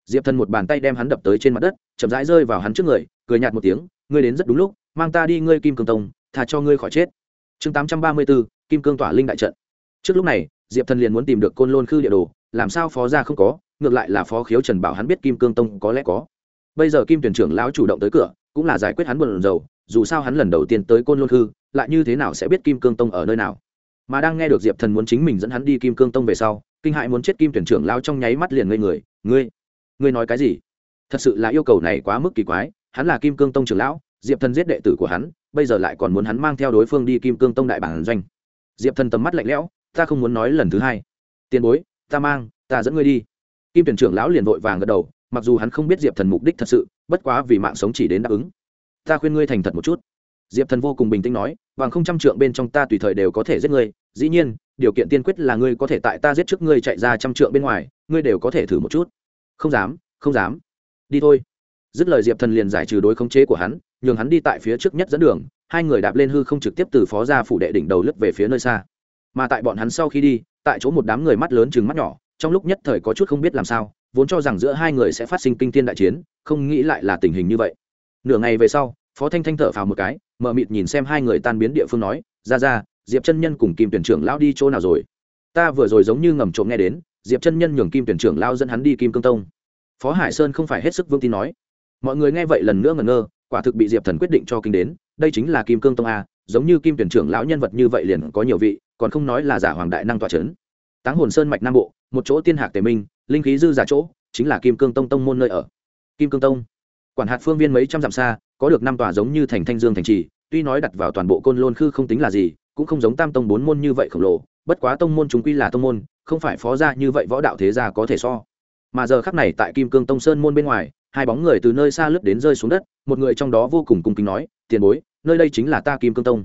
diệp thần một bàn tay đem hắn đập tới trên mặt đất, chậm rãi rơi vào hắn trước người, cười nhạt một tiếng, ngươi đến rất đúng lúc, mang ta đi ngươi kim cương tông thà cho ngươi khỏi chết. Chương tám trăm ba mươi bốn, kim cương tỏa linh đại trận trước lúc này, diệp thần liền muốn tìm được côn lôn khư địa đồ, làm sao phó ra không có, ngược lại là phó khiếu trần bảo hắn biết kim cương tông có lẽ có. Bây giờ kim tuyển trưởng lão chủ động tới cửa, cũng là giải quyết hắn buồn dầu dù sao hắn lần đầu tiên tới côn lôn khư, lại như thế nào sẽ biết kim cương tông ở nơi nào? Mà đang nghe được diệp thần muốn chính mình dẫn hắn đi kim cương tông về sau, kinh hại muốn chết kim tuyển trưởng lao trong nháy mắt liền ngây người, ngươi ngươi nói cái gì? Thật sự là yêu cầu này quá mức kỳ quái, hắn là kim cương tông trưởng lão, diệp thần giết đệ tử của hắn, bây giờ lại còn muốn hắn mang theo đối phương đi kim cương tông đại bản doanh. Diệp thần tầm mắt lạnh lẽo ta không muốn nói lần thứ hai. Tiền bối, ta mang, ta dẫn ngươi đi. Kim tuyển trưởng lão liền vội vàng gật đầu, mặc dù hắn không biết diệp thần mục đích thật sự, bất quá vì mạng sống chỉ đến đáp ứng. Ta khuyên ngươi thành thật một chút. Diệp thần vô cùng bình tĩnh nói, bằng không trăm trượng bên trong ta tùy thời đều có thể giết ngươi, dĩ nhiên, điều kiện tiên quyết là ngươi có thể tại ta giết trước ngươi chạy ra trăm trượng bên ngoài, ngươi đều có thể thử một chút. Không dám không dám. Đi thôi. Dứt lời diệp thần liền giải trừ đối khống chế của hắn, nhường hắn đi tại phía trước nhất dẫn đường, hai người đạp lên hư không trực tiếp từ phó ra phủ đệ đỉnh đầu lướt về phía nơi xa mà tại bọn hắn sau khi đi, tại chỗ một đám người mắt lớn chừng mắt nhỏ, trong lúc nhất thời có chút không biết làm sao, vốn cho rằng giữa hai người sẽ phát sinh kinh thiên đại chiến, không nghĩ lại là tình hình như vậy. Nửa ngày về sau, phó thanh thanh thở phào một cái mờ mịt nhìn xem hai người tan biến địa phương nói, ra ra, diệp chân nhân cùng kim tuyển trưởng lão đi chỗ nào rồi? Ta vừa rồi giống như ngầm trộm nghe đến, diệp chân nhân nhường kim tuyển trưởng lao dẫn hắn đi kim cương tông. Phó hải sơn không phải hết sức vương tin nói. Mọi người nghe vậy lần nữa ngẩn ngơ, quả thực bị diệp thần quyết định cho kinh đến, đây chính là kim cương tông a, giống như kim tuyển trưởng lão nhân vật như vậy liền có nhiều vị còn không nói là giả hoàng đại năng tỏa trấn táng hồn sơn mạch nam bộ, một chỗ tiên hạc tề minh, linh khí dư giả chỗ, chính là kim cương tông tông môn nơi ở. Kim cương tông, quản hạt phương viên mấy trăm dặm xa, có được năm tòa giống như thành thanh dương thành trì, tuy nói đặt vào toàn bộ côn lôn khư không tính là gì, cũng không giống tam tông bốn môn như vậy khổng lồ, bất quá tông môn chúng quy là tông môn, không phải phó gia như vậy võ đạo thế gia có thể so. Mà giờ khắc này tại kim cương tông sơn môn bên ngoài, hai bóng người từ nơi xa lướt đến rơi xuống đất, một người trong đó vô cùng cung kính nói, tiền bối, nơi đây chính là ta kim cương tông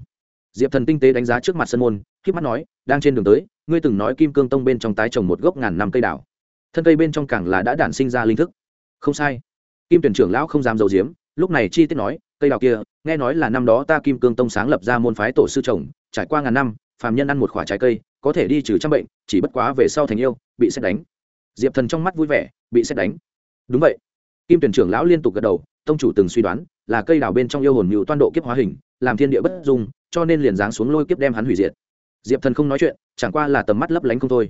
diệp thần tinh tế đánh giá trước mặt sân môn k mắt nói, đang trên đường tới, ngươi từng nói kim cương tông bên trong tái trồng một gốc ngàn năm cây đảo thân cây bên trong càng là đã đản sinh ra linh thức. Không sai. Kim tuyển trưởng lão không dám dầu diếm lúc này chi tiết nói, cây đào kia, nghe nói là năm đó ta kim cương tông sáng lập ra môn phái tổ sư trồng, trải qua ngàn năm, phàm nhân ăn một khoả trái cây, có thể đi trừ trăm bệnh, chỉ bất quá về sau thành yêu, bị xét đánh. Diệp thần trong mắt vui vẻ, bị xét đánh. Đúng vậy. Kim tuyển trưởng lão liên tục gật đầu, tông chủ từng suy đoán là cây đào bên trong yêu hồn mưu toan độ kiếp hóa hình, làm thiên địa bất dung, cho nên liền giáng xuống lôi kiếp đem hắn hủy diệt. Diệp thần không nói chuyện, chẳng qua là tầm mắt lấp lánh không thôi.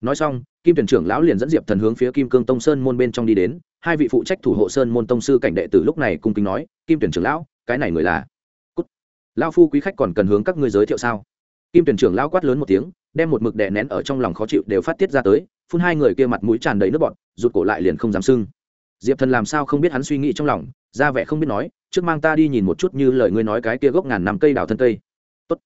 Nói xong, kim tuyển trưởng lão liền dẫn diệp thần hướng phía kim cương tông sơn môn bên trong đi đến, hai vị phụ trách thủ hộ sơn môn tông sư cảnh đệ tử lúc này cung kính nói, kim tuyển trưởng lão, cái này người là? Cút. Lão phu quý khách còn cần hướng các ngươi giới thiệu sao? Kim tuyển trưởng lão quát lớn một tiếng, đem một mực đè nén ở trong lòng khó chịu đều phát tiết ra tới, phun hai người kia mặt mũi tràn đầy nước bọt, rụt cổ lại liền không dám sưng diệp thần làm sao không biết hắn suy nghĩ trong lòng ra vẻ không biết nói, trước mang ta đi nhìn một chút như lời ngươi nói cái kia gốc ngàn năm cây đào thân cây. Tốt.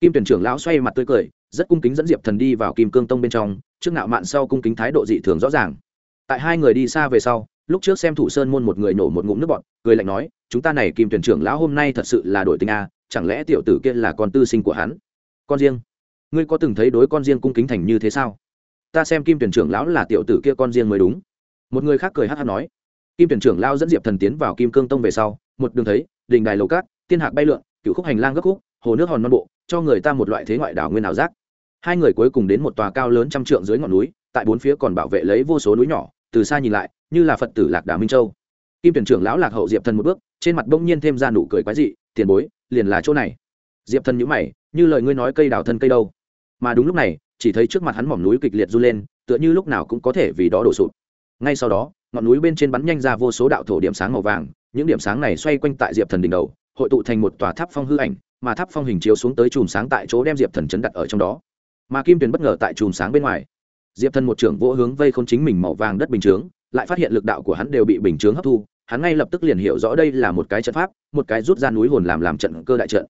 kim tuyển trưởng lão xoay mặt tươi cười, rất cung kính dẫn diệp thần đi vào kim cương tông bên trong, trước ngạo mạn sau cung kính thái độ dị thường rõ ràng. Tại hai người đi xa về sau, lúc trước xem thủ sơn môn một người nổ một ngụm nước bọt, cười lạnh nói, chúng ta này kim tuyển trưởng lão hôm nay thật sự là đổi tình a, chẳng lẽ tiểu tử kia là con tư sinh của hắn? Con riêng. Ngươi có từng thấy đối con riêng cung kính thành như thế sao? Ta xem kim tuyển trưởng lão là tiểu tử kia con riêng mới đúng. Một người khác cười hát hát nói kim tuyển trưởng lao dẫn diệp thần tiến vào kim cương tông về sau, một đường thấy, đình đài lầu cát, tiên hạc bay lượn cựu khúc hành lang gấp khúc, hồ nước hòn non bộ, cho người ta một loại thế ngoại đảo nguyên ảo giác. Hai người cuối cùng đến một tòa cao lớn trăm trượng dưới ngọn núi, tại bốn phía còn bảo vệ lấy vô số núi nhỏ, từ xa nhìn lại, như là phật tử lạc đà minh châu. Kim tuyển trưởng lão lạc hậu diệp thần một bước, trên mặt bỗng nhiên thêm ra nụ cười quái dị, tiền bối, liền là chỗ này. Diệp thần nhữ mày, như lời ngươi nói cây đào thân cây đâu. Mà đúng lúc này, chỉ thấy trước mặt hắn mỏm núi kịch liệt du lên, tựa như lúc nào cũng có thể vì đó đổ sụp ngay sau đó, ngọn núi bên trên bắn nhanh ra vô số đạo thổ điểm sáng màu vàng, những điểm sáng này xoay quanh tại diệp thần đỉnh đầu, hội tụ thành một tòa tháp phong hư ảnh, mà tháp phong hình chiếu xuống tới chùm sáng tại chỗ đem diệp thần chấn đặt ở trong đó. Mà kim tuyền bất ngờ tại chùm sáng bên ngoài. Diệp thần một trưởng vỗ hướng vây k h ô n chính mình màu vàng đất bình chướng, lại phát hiện lực đạo của hắn đều bị bình chướng hấp thu, hắn ngay lập tức liền hiểu rõ đây là một cái trận pháp, một cái rút ra núi hồn làm làm trận cơ đại trận.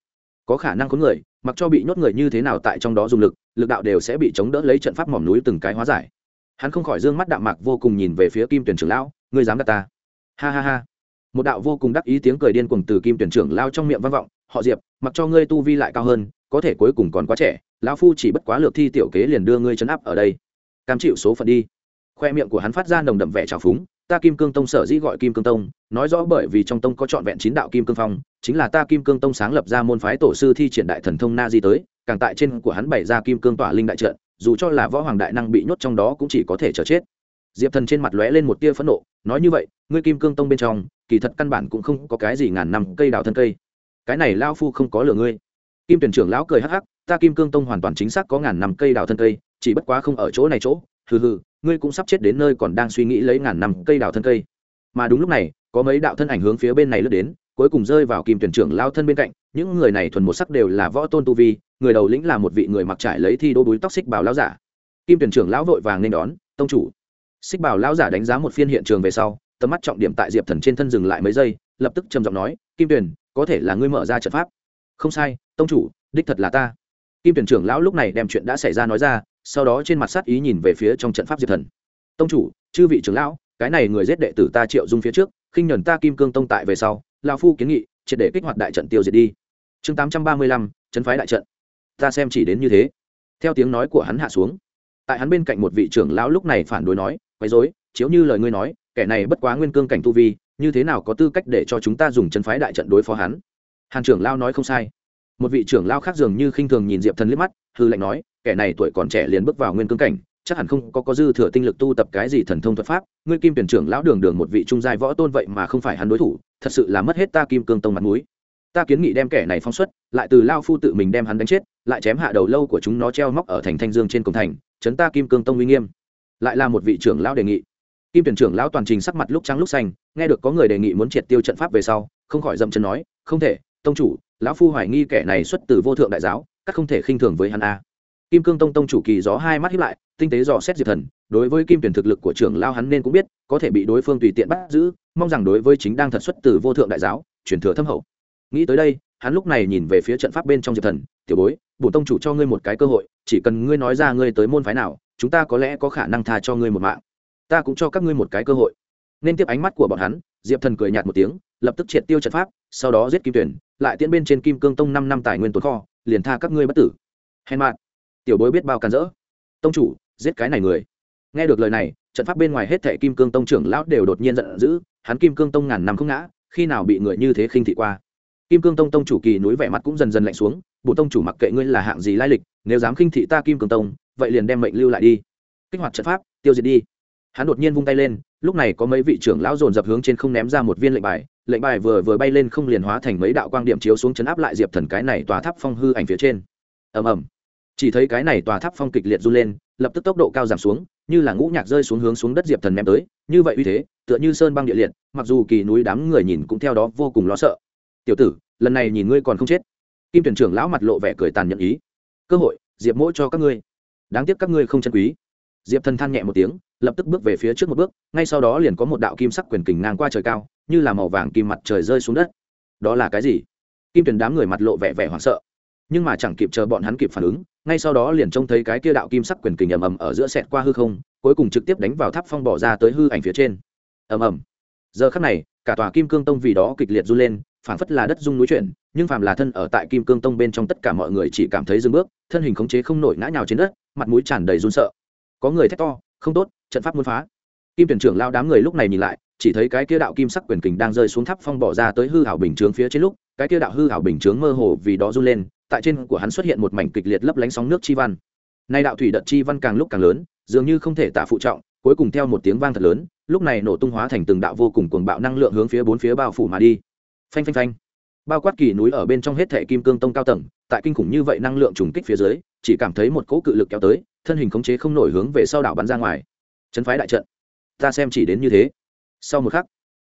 Có khả năng có người, mặc cho bị nhốt người như thế nào tại trong đó dùng lực lực đạo đều sẽ bị chống đỡ lấy trận pháp mỏm núi từng cái hóa giải hắn không khỏi d ư ơ n g mắt đạm mạc vô cùng nhìn về phía kim tuyển trưởng lão, ngươi dám đặt ta? Ha ha ha. Một đạo vô cùng đắc ý tiếng cười điên cuồng từ kim tuyển trưởng lao trong miệng vang vọng, họ diệp, mặc cho ngươi tu vi lại cao hơn, có thể cuối cùng còn quá trẻ, lão phu chỉ bất quá lược thi tiểu kế liền đưa ngươi chấn áp ở đây. Cam chịu số phận đi. Khoe miệng của hắn phát ra nồng đậm vẻ trào phúng, ta kim cương tông sở dĩ gọi kim cương tông, nói rõ bởi vì trong tông có trọn vẹn chín đạo kim cương phong, chính là ta kim cương tông sáng lập ra môn phái tổ sư thi triển đại thần thông na di tới, càng tại trên của hắn bày ra kim cương tỏa linh đại trận dù cho là võ hoàng đại năng bị nhốt trong đó cũng chỉ có thể chờ chết. Diệp thần trên mặt lóe lên một tia phẫn nộ, nói như vậy, ngươi kim cương tông bên trong, kỳ thật căn bản cũng không có cái gì ngàn năm cây đào thân cây. Cái này lao phu không có lừa ngươi. Kim tuyển trưởng lão cười hắc hắc, ta kim cương tông hoàn toàn chính xác có ngàn năm cây đào thân cây, chỉ bất quá không ở chỗ này chỗ. Hừ hừ, ngươi cũng sắp chết đến nơi còn đang suy nghĩ lấy ngàn năm cây đào thân cây. Mà đúng lúc này, có mấy đạo thân ảnh hướng phía bên này lướt đến, cuối cùng rơi vào kim tuyển trưởng lao thân bên cạnh. Những người này thuần một sắc đều là võ tôn tu vi người đầu lĩnh là một vị người mặc trải lấy thi đô búi tóc xích bảo lão giả. Kim tuyển trưởng lão vội vàng nên đón, tông chủ. Xích Bảo lão giả đánh giá một phiên hiện trường về sau, tầm mắt trọng điểm tại diệp thần trên thân dừng lại mấy giây, lập tức trầm giọng nói, kim tuyển, có thể là ngươi mở ra trận pháp. Không sai, tông chủ, đích thật là ta. Kim tuyển trưởng lão lúc này đem chuyện đã xảy ra nói ra, sau đó trên mặt sát ý nhìn về phía trong trận pháp diệp thần. Tông chủ, chư vị trưởng lão, cái này người giết đệ tử ta triệu dung phía trước, khinh nhuần ta kim cương tông tại về sau lao phu kiến nghị, triệt để kích hoạt đại trận tiêu diệt đi. Chương tám trăm ba mươi lăm trấn phái đại trận ta xem chỉ đến như thế. Theo tiếng nói của hắn hạ xuống, tại hắn bên cạnh một vị trưởng lão lúc này phản đối nói, quấy dối chiếu như lời ngươi nói, kẻ này bất quá nguyên cương cảnh tu vi, như thế nào có tư cách để cho chúng ta dùng chân phái đại trận đối phó hắn? Hàn trưởng lao nói không sai. Một vị trưởng lao khác dường như khinh thường nhìn diệp thần liếc mắt, hư lệnh nói, kẻ này tuổi còn trẻ liền bước vào nguyên cương cảnh, chắc hẳn không có có dư thừa tinh lực tu tập cái gì thần thông thuật pháp, ngươi kim tuyển trưởng lão đường đường một vị trung giai võ tôn vậy mà không phải hắn đối thủ, thật sự là mất hết ta kim cương tông mặt mũi ta kiến nghị đem kẻ này phóng xuất, lại từ lao phu tự mình đem hắn đánh chết, lại chém hạ đầu lâu của chúng nó treo móc ở thành thanh dương trên cổng thành, chấn ta kim cương tông uy nghiêm. Lại là một vị trưởng lão đề nghị. Kim tuyển trưởng lão toàn trình sắc mặt lúc trắng lúc xanh, nghe được có người đề nghị muốn triệt tiêu trận pháp về sau, không khỏi dậm chân nói, không thể, tông chủ, lão phu hoài nghi kẻ này xuất từ vô thượng đại giáo, các không thể khinh thường với hắn a. Kim cương tông tông chủ kỳ gió hai mắt hiếp lại, tinh tế dò xét diệp thần, đối với kim tuyển thực lực của trưởng lao hắn nên cũng biết, có thể bị đối phương tùy tiện bắt giữ, mong rằng đối với chính đang thật xuất từ vô thượng đại giáo, truyền thừa thâm hậu nghĩ tới đây, hắn lúc này nhìn về phía trận pháp bên trong diệp thần, tiểu bối bổn tông chủ cho ngươi một cái cơ hội, chỉ cần ngươi nói ra ngươi tới môn phái nào, chúng ta có lẽ có khả năng tha cho ngươi một mạng. Ta cũng cho các ngươi một cái cơ hội. Nên tiếp ánh mắt của bọn hắn, diệp thần cười nhạt một tiếng, lập tức triệt tiêu trận pháp, sau đó giết kim tuyển, lại tiễn bên trên kim cương tông năm năm tài nguyên tồn kho, liền tha các ngươi bất tử. Hèn mạn tiểu bối biết bao càn rỡ. Tông chủ, giết cái này người. Nghe được lời này, trận pháp bên ngoài hết thệ kim cương tông trưởng lão đều đột nhiên giận dữ, hắn kim cương tông ngàn năm không ngã, khi nào bị người như thế khinh thị qua? Kim cương tông tông chủ kỳ núi vẻ mặt cũng dần dần lạnh xuống bộ tông chủ mặc kệ ngươi là hạng gì lai lịch, nếu dám khinh thị ta kim cương tông, vậy liền đem mệnh lưu lại đi. Kích hoạt trận pháp, tiêu diệt đi. Hắn đột nhiên vung tay lên, lúc này có mấy vị trưởng lão dồn dập hướng trên không ném ra một viên lệnh bài lệnh bài vừa vừa bay lên không liền hóa thành mấy đạo quang điểm chiếu xuống chấn áp lại diệp thần cái này tòa tháp phong hư ảnh phía trên. Ầm ầm. Chỉ thấy cái này tòa tháp phong kịch liệt run lên, lập tức tốc độ cao giảm xuống, như là ngũ nhạc rơi xuống hướng xuống đất diệp thần ném tới, như vậy uy thế, tựa như sơn băng địa liệt, mặc dù kỳ núi đám người nhìn cũng theo đó vô cùng lo sợ tiểu tử, lần này nhìn ngươi còn không chết. Kim tuyển trưởng lão mặt lộ vẻ cười tàn nhẫn ý. Cơ hội, diệp mỗi cho các ngươi. Đáng tiếc các ngươi không chân quý. Diệp thần than nhẹ một tiếng, lập tức bước về phía trước một bước, ngay sau đó liền có một đạo kim sắc quyền kình ngang qua trời cao, như là màu vàng kim mặt trời rơi xuống đất. Đó là cái gì? Kim tuyển đám người mặt lộ vẻ vẻ hoảng sợ. Nhưng mà chẳng kịp chờ bọn hắn kịp phản ứng, ngay sau đó liền trông thấy cái kia đạo kim sắc quyền kình ầm ầm ở giữa sẹt qua hư không, cuối cùng trực tiếp đánh vào tháp phong bỏ ra tới hư ảnh phía trên. Ầm ầm. Giờ khắc này, cả tòa kim cương tông vì đó kịch liệt run lên phảng phất là đất rung núi chuyển, nhưng phàm là thân ở tại kim cương tông bên trong tất cả mọi người chỉ cảm thấy dừng bước, thân hình khống chế không nổi ngã nhào trên đất, mặt mũi tràn đầy run sợ. Có người thét to, không tốt, trận pháp muốn phá. Kim tuyển trưởng lao đám người lúc này nhìn lại, chỉ thấy cái kia đạo kim sắc quyền kình đang rơi xuống tháp phong bỏ ra tới hư hảo bình chướng phía trên lúc, cái kia đạo hư hảo bình chướng mơ hồ vì đó run lên, tại trên của hắn xuất hiện một mảnh kịch liệt lấp lánh sóng nước chi văn. Nay đạo thủy đợt chi văn càng lúc càng lớn, dường như không thể tả phụ trọng, cuối cùng theo một tiếng vang thật lớn, lúc này nổ tung hóa thành từng đạo vô cùng cuồng bạo năng lượng hướng phía bốn phía bao phủ mà đi phanh phanh phanh. Bao quát kỳ núi ở bên trong hết thệ kim cương tông cao tầng, tại kinh khủng như vậy năng lượng trùng kích phía dưới, chỉ cảm thấy một cỗ cự lực kéo tới, thân hình khống chế không nổi hướng về sau đảo bắn ra ngoài. Chấn phái đại trận. Ta xem chỉ đến như thế. Sau một khắc,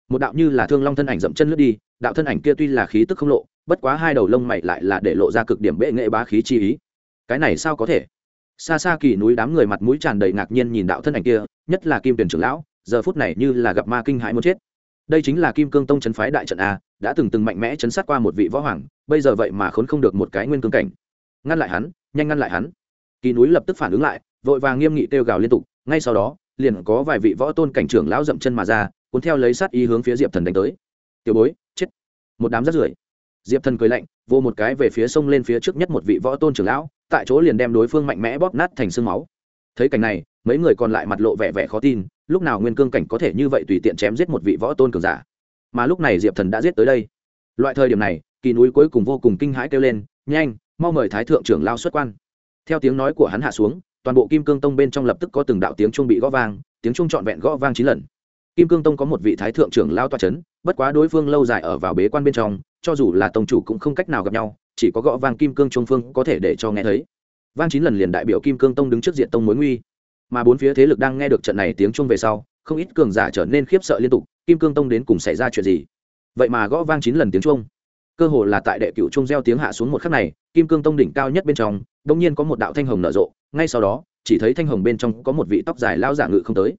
một đạo như là thương long thân ảnh dậm chân lướt đi, đạo thân ảnh kia tuy là khí tức không lộ, bất quá hai đầu lông mày lại là để lộ ra cực điểm bệ nghệ bá khí chi ý. Cái này sao có thể? Xa xa kỳ núi đám người mặt mũi tràn đầy ngạc nhiên nhìn đạo thân ảnh kia, nhất là kim tuyển trưởng lão, giờ phút này như là gặp ma kinh hãi muốn chết đây chính là kim cương tông chấn phái đại trận a, đã từng từng mạnh mẽ chấn sát qua một vị võ hoàng, bây giờ vậy mà khốn không được một cái nguyên cương cảnh. Ngăn lại hắn, nhanh ngăn lại hắn. Kỳ núi lập tức phản ứng lại, vội vàng nghiêm nghị kêu gào liên tục, ngay sau đó, liền có vài vị võ tôn cảnh trưởng lão dậm chân mà ra, cuốn theo lấy sát ý hướng phía diệp thần đánh tới. Tiểu bối, chết. Một đám rắt rưởi. Diệp thần cười lạnh, vô một cái về phía sông lên phía trước nhất một vị võ tôn trưởng lão, tại chỗ liền đem đối phương mạnh mẽ bóp nát thành sương máu. Thấy cảnh này mấy người còn lại mặt lộ vẻ vẻ khó tin, lúc nào nguyên cương cảnh có thể như vậy tùy tiện chém giết một vị võ tôn cường giả? Mà lúc này diệp thần đã giết tới đây. Loại thời điểm này, kỳ núi cuối cùng vô cùng kinh hãi kêu lên, nhanh, mau mời thái thượng trưởng lao xuất quan. Theo tiếng nói của hắn hạ xuống, toàn bộ kim cương tông bên trong lập tức có từng đạo tiếng chuông bị gõ vang, tiếng chuông trọn vẹn gõ vang chín lần. Kim cương tông có một vị thái thượng trưởng lao toa c h ấ n bất quá đối phương lâu dài ở vào bế quan bên trong, cho dù là tông chủ cũng không cách nào gặp nhau, chỉ có gõ vang kim cương trung phương có thể để cho nghe thấy. Vang chín lần liền đại biểu kim cương tông đứng trước diện tông mối nguy mà bốn phía thế lực đang nghe được trận này tiếng chuông về sau, không ít cường giả trở nên khiếp sợ liên tục, kim cương tông đến cùng xảy ra chuyện gì? Vậy mà gõ vang chín lần tiếng chuông. Cơ hồ là tại đệ cựu chuông gieo tiếng hạ xuống một khắc này, kim cương tông đỉnh cao nhất bên trong đ ỗ n g nhiên có một đạo thanh hồng nở rộ, ngay sau đó, chỉ thấy thanh hồng bên trong có một vị tóc dài lao giả ngự không tới.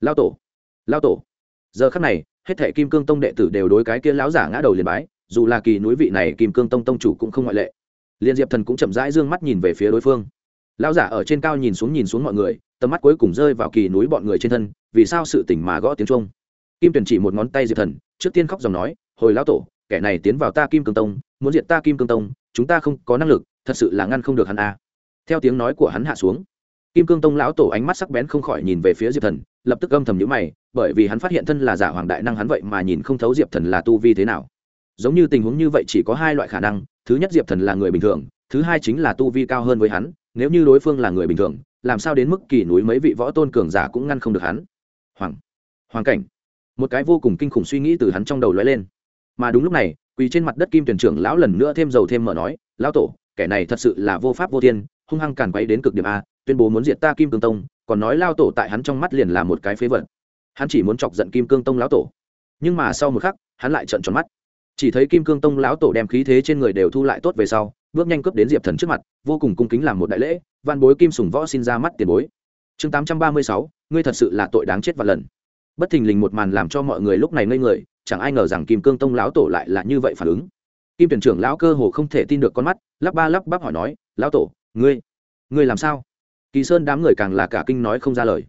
Lao tổ! Lao tổ! Giờ khắc này, hết thệ kim cương tông đệ tử đều đối cái kia lão giả ngã đầu liền bái, dù là kỳ núi vị này kim cương tông tông chủ cũng không ngoại lệ. Liên diệp thần cũng chậm rãi d ư ơ n g mắt nhìn về phía đối phương. Lão giả ở trên cao nhìn xuống nhìn xuống mọi người tầm mắt cuối cùng rơi vào kỳ núi bọn người trên thân, vì sao sự tỉnh mà gõ tiếng trung kim tuyển chỉ một ngón tay diệp thần, trước tiên khóc dòng nói, hồi lão tổ, kẻ này tiến vào ta kim cương tông, muốn diệt ta kim cương tông, chúng ta không có năng lực, thật sự là ngăn không được hắn a. Theo tiếng nói của hắn hạ xuống, kim cương tông lão tổ ánh mắt sắc bén không khỏi nhìn về phía diệp thần, lập tức âm thầm nhữ mày, bởi vì hắn phát hiện thân là giả hoàng đại năng hắn vậy mà nhìn không thấu diệp thần là tu vi thế nào. Giống như tình huống như vậy chỉ có hai loại khả năng, thứ nhất diệp thần là người bình thường, thứ hai chính là tu vi cao hơn với hắn, nếu như đối phương là người bình thường làm sao đến mức kỳ núi mấy vị võ tôn cường giả cũng ngăn không được hắn? Hoàng hoàng cảnh. Một cái vô cùng kinh khủng suy nghĩ từ hắn trong đầu lóe lên. Mà đúng lúc này, quỳ trên mặt đất kim tuyển trưởng lão lần nữa thêm dầu thêm mở nói, lão tổ, kẻ này thật sự là vô pháp vô thiên, hung hăng càn quấy đến cực điểm a, tuyên bố muốn diệt ta kim cương tông, còn nói lao tổ tại hắn trong mắt liền là một cái phế vật. Hắn chỉ muốn chọc giận kim cương tông lão tổ. Nhưng mà sau một khắc, hắn lại trợn tròn mắt. Chỉ thấy kim cương tông lão tổ đem khí thế trên người đều thu lại tốt về sau bước nhanh cướp đến diệp thần trước mặt, vô cùng cung kính làm một đại lễ, văn bối kim sùng võ xin ra mắt tiền bối. Chương tám trăm ba mươi sáu, ngươi thật sự là tội đáng chết và lần. Bất thình lình một màn làm cho mọi người lúc này ngây người, chẳng ai ngờ rằng kim cương tông lão tổ lại là như vậy phản ứng. Kim tuyển trưởng lão cơ hồ không thể tin được con mắt, lắp ba lắp bắp hỏi nói, lão tổ, ngươi ngươi làm sao? Kỳ sơn đám người càng là cả kinh nói không ra lời.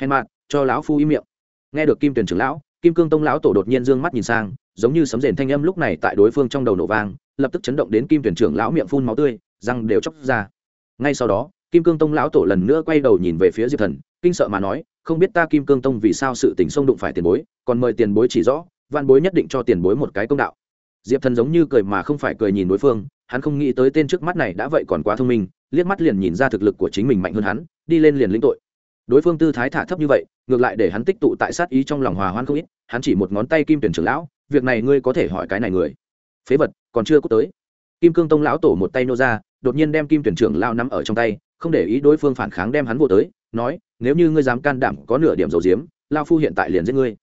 Hèn mạn cho lão phu im miệng. Nghe được kim tuyển trưởng lão, kim cương tông lão tổ đột nhiên d ư ơ n g mắt nhìn sang giống như sấm rền thanh âm lúc này tại đối phương trong đầu nổ vang, lập tức chấn động đến kim tuyển trưởng lão miệng phun máu tươi, răng đều chóc ra. Ngay sau đó, kim cương tông lão tổ lần nữa quay đầu nhìn về phía diệp thần, kinh sợ mà nói, không biết ta kim cương tông vì sao sự tình sông đụng phải tiền bối, còn mời tiền bối chỉ rõ văn bối nhất định cho tiền bối một cái công đạo. Diệp thần giống như cười mà không phải cười nhìn đối phương, hắn không nghĩ tới tên trước mắt này đã vậy còn quá thông minh, liếc mắt liền nhìn ra thực lực của chính mình mạnh hơn hắn, đi lên liền lĩnh tội. Đối phương tư thái thả thấp như vậy, ngược lại để hắn tích tụ tại sát ý trong lòng hòa hoan không ít hắn chỉ một ngón tay kim tuyển trưởng lão, việc này ngươi có thể hỏi cái này người. Phế vật, còn chưa cút tới. Kim cương tông lão tổ một tay nô ra, đột nhiên đem kim tuyển trưởng lao nắm ở trong tay, không để ý đối phương phản kháng đem hắn vô tới, nói, nếu như ngươi dám can đảm có nửa điểm dầu diếm lao phu hiện tại liền giết ngươi.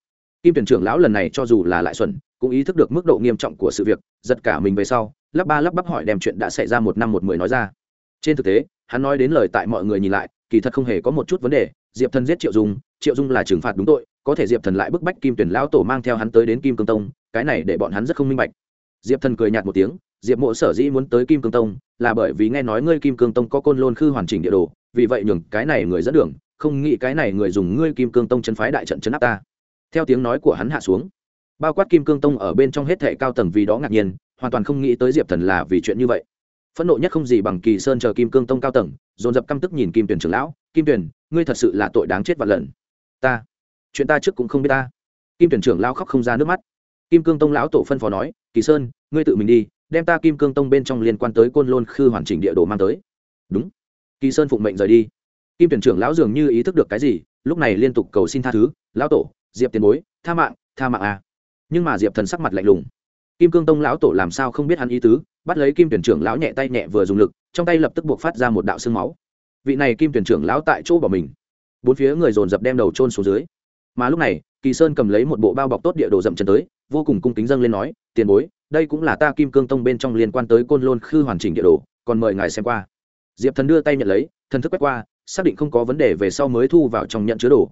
Kim tuyển trưởng lão lần này cho dù là lại xuẩn, cũng ý thức được mức độ nghiêm trọng của sự việc, giật cả mình về sau, lắp ba lắp bắp hỏi đem chuyện đã xảy ra một năm một mười nói ra. Trên thực tế, hắn nói đến lời tại mọi người nhìn lại, kỳ thật không hề có một chút vấn đề, diệp thần giết triệu dung triệu dung là trừng phạt đúng tội có thể diệp thần lại bức bách kim tuyển lão tổ mang theo hắn tới đến kim cương tông, cái này để bọn hắn rất không minh bạch. Diệp thần cười nhạt một tiếng, diệp mộ sở dĩ muốn tới kim cương tông, là bởi vì nghe nói ngươi kim cương tông có côn lôn khư hoàn chỉnh địa đồ, vì vậy nhường cái này người dẫn đường, không nghĩ cái này người dùng ngươi kim cương tông chân phái đại trận chấn áp ta. Theo tiếng nói của hắn hạ xuống, bao quát kim cương tông ở bên trong hết thệ cao tầng vì đó ngạc nhiên, hoàn toàn không nghĩ tới diệp thần là vì chuyện như vậy. Phẫn nộ nhất không gì bằng kỳ sơn chờ kim cương tông cao tầng, dồn dập căm tức nhìn kim tuyển trưởng lão, kim tuyển, ngươi thật sự là tội đáng chết và lần. Ta chuyện ta trước cũng không biết ta. Kim tuyển trưởng lão khóc không ra nước mắt. Kim cương tông lão tổ phân phó nói, kỳ sơn, ngươi tự mình đi, đem ta kim cương tông bên trong liên quan tới côn lôn khư hoàn chỉnh địa đồ mang tới. Đúng. Kỳ sơn phụng mệnh rời đi. Kim tuyển trưởng lão dường như ý thức được cái gì, lúc này liên tục cầu xin tha thứ, lão tổ, diệp tiền bối, tha mạng tha mạng à. nhưng mà diệp thần sắc mặt lạnh lùng. Kim cương tông lão tổ làm sao không biết hắn ý tứ, bắt lấy kim tuyển trưởng lão nhẹ tay nhẹ vừa dùng lực, trong tay lập tức buộc phát ra một đạo sương máu. Vị này kim tuyển trưởng lão tại chỗ bỏ mình. Bốn phía người dồn dập đem đầu trôn xuống dưới mà lúc này, kỳ sơn cầm lấy một bộ bao bọc tốt địa đồ dậm chân tới, vô cùng cung kính dâng lên nói, tiền bối, đây cũng là ta kim cương tông bên trong liên quan tới côn lôn khư hoàn chỉnh địa đồ, còn mời ngài xem qua. Diệp thần đưa tay nhận lấy, thần thức quét qua, xác định không có vấn đề về sau mới thu vào trong nhận chứa đồ.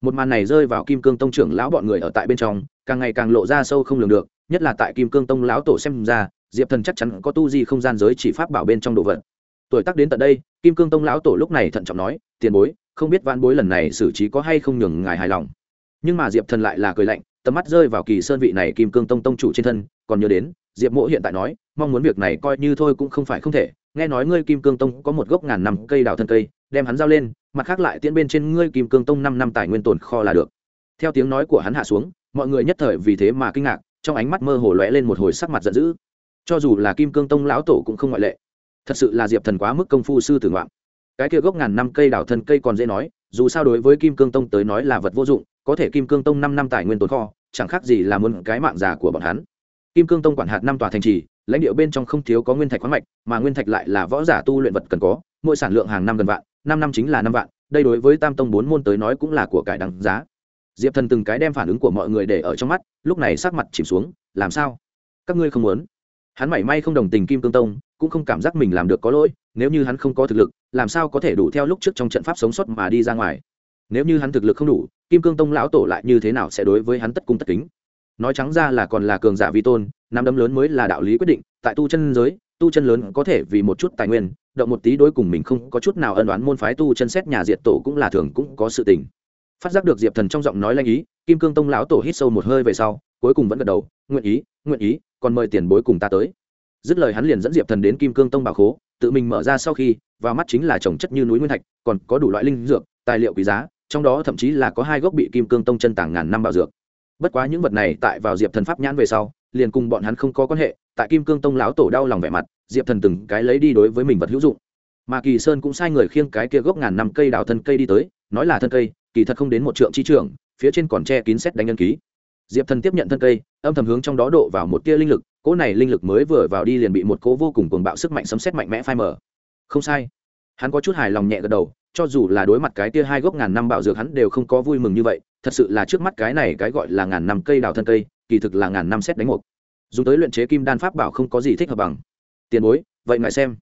Một màn này rơi vào kim cương tông trưởng lão bọn người ở tại bên trong, càng ngày càng lộ ra sâu không lường được, nhất là tại kim cương tông lão tổ xem ra, diệp thần chắc chắn có tu di không gian giới chỉ pháp bảo bên trong đồ vật. Tuổi tác đến tận đây, kim cương tông lão tổ lúc này thận trọng nói, tiền bối, không biết vãn bối lần này xử trí có hay không nhường ngài hài lòng nhưng mà diệp thần lại là cười lạnh, tầm mắt rơi vào kỳ sơn vị này kim cương tông tông chủ trên thân, còn nhớ đến, diệp mỗ hiện tại nói, mong muốn việc này coi như thôi cũng không phải không thể, nghe nói ngươi kim cương tông có một gốc ngàn năm cây đào thân cây, đem hắn giao lên, mặt khác lại tiễn bên trên ngươi kim cương tông năm năm tài nguyên tồn kho là được. Theo tiếng nói của hắn hạ xuống, mọi người nhất thời vì thế mà kinh ngạc, trong ánh mắt mơ hồ lóe lên một hồi sắc mặt giận dữ. Cho dù là kim cương tông lão tổ cũng không ngoại lệ. Thật sự là diệp thần quá mức công phu sư tử ngoạn. Cái kia gốc ngàn năm cây đào thân cây còn dễ nói dù sao đối với kim cương tông tới nói là vật vô dụng, có thể kim cương tông năm năm tài nguyên tồn kho, chẳng khác gì là muốn cái mạng già của bọn hắn. Kim cương tông quản hạt năm tòa thành trì, lãnh địa bên trong không thiếu có nguyên thạch khoáng mạch, mà nguyên thạch lại là võ giả tu luyện vật cần có, mỗi sản lượng hàng năm gần vạn, năm năm chính là năm vạn, đây đối với tam tông bốn môn tới nói cũng là của cải đằng giá. Diệp thần từng cái đem phản ứng của mọi người để ở trong mắt, lúc này sắc mặt chìm xuống, làm sao? Các ngươi không muốn? Hắn mảy may không đồng tình kim cương tông, cũng không cảm giác mình làm được có lỗi nếu như hắn không có thực lực, làm sao có thể đủ theo lúc trước trong trận pháp sống sót mà đi ra ngoài? Nếu như hắn thực lực không đủ, kim cương tông lão tổ lại như thế nào sẽ đối với hắn tất cung tất kính? Nói trắng ra là còn là cường giả vi tôn, nắm đấm lớn mới là đạo lý quyết định, tại tu chân giới, tu chân lớn có thể vì một chút tài nguyên, động một tí đối cùng mình không có chút nào ân đoán môn phái tu chân xét nhà diệt tổ cũng là thường cũng có sự tình. Phát giác được diệp thần trong giọng nói lanh ý, kim cương tông lão tổ hít sâu một hơi về sau, cuối cùng vẫn gật đầu, nguyện ý nguyện ý, còn mời tiền bối cùng ta tới. Dứt lời hắn liền dẫn diệp thần đến kim cương tông bảo khố tự mình mở ra sau khi và mắt chính là trồng chất như núi nguyên thạch, còn có đủ loại linh dược, tài liệu quý giá, trong đó thậm chí là có hai gốc bị kim cương tông chân tảng ngàn năm bảo dược. Bất quá những vật này tại vào diệp thần pháp nhãn về sau, liền cùng bọn hắn không có quan hệ, tại kim cương tông lão tổ đau lòng vẻ mặt, diệp thần từng cái lấy đi đối với mình vật hữu dụng. Mà kỳ sơn cũng sai người khiêng cái kia gốc ngàn năm cây đào thân cây đi tới, nói là thân cây, kỳ thật không đến một trượng chi trưởng, phía trên còn che kín xét đánh nhân ký. Diệp thần tiếp nhận thân cây âm thầm hướng trong đó độ vào một tia linh lực, cỗ này linh lực mới vừa vào đi liền bị một cỗ vô cùng cuồng bạo sức mạnh sấm xét mạnh mẽ phai mở không sai. Hắn có chút hài lòng nhẹ gật đầu, cho dù là đối mặt cái tia hai gốc ngàn năm bạo dược hắn đều không có vui mừng như vậy, thật sự là trước mắt cái này cái gọi là ngàn năm cây đào thân cây, kỳ thực là ngàn năm xét đánh một dùng tới luyện chế kim đan pháp bảo không có gì thích hợp bằng. Tiền bối, vậy ngài xem.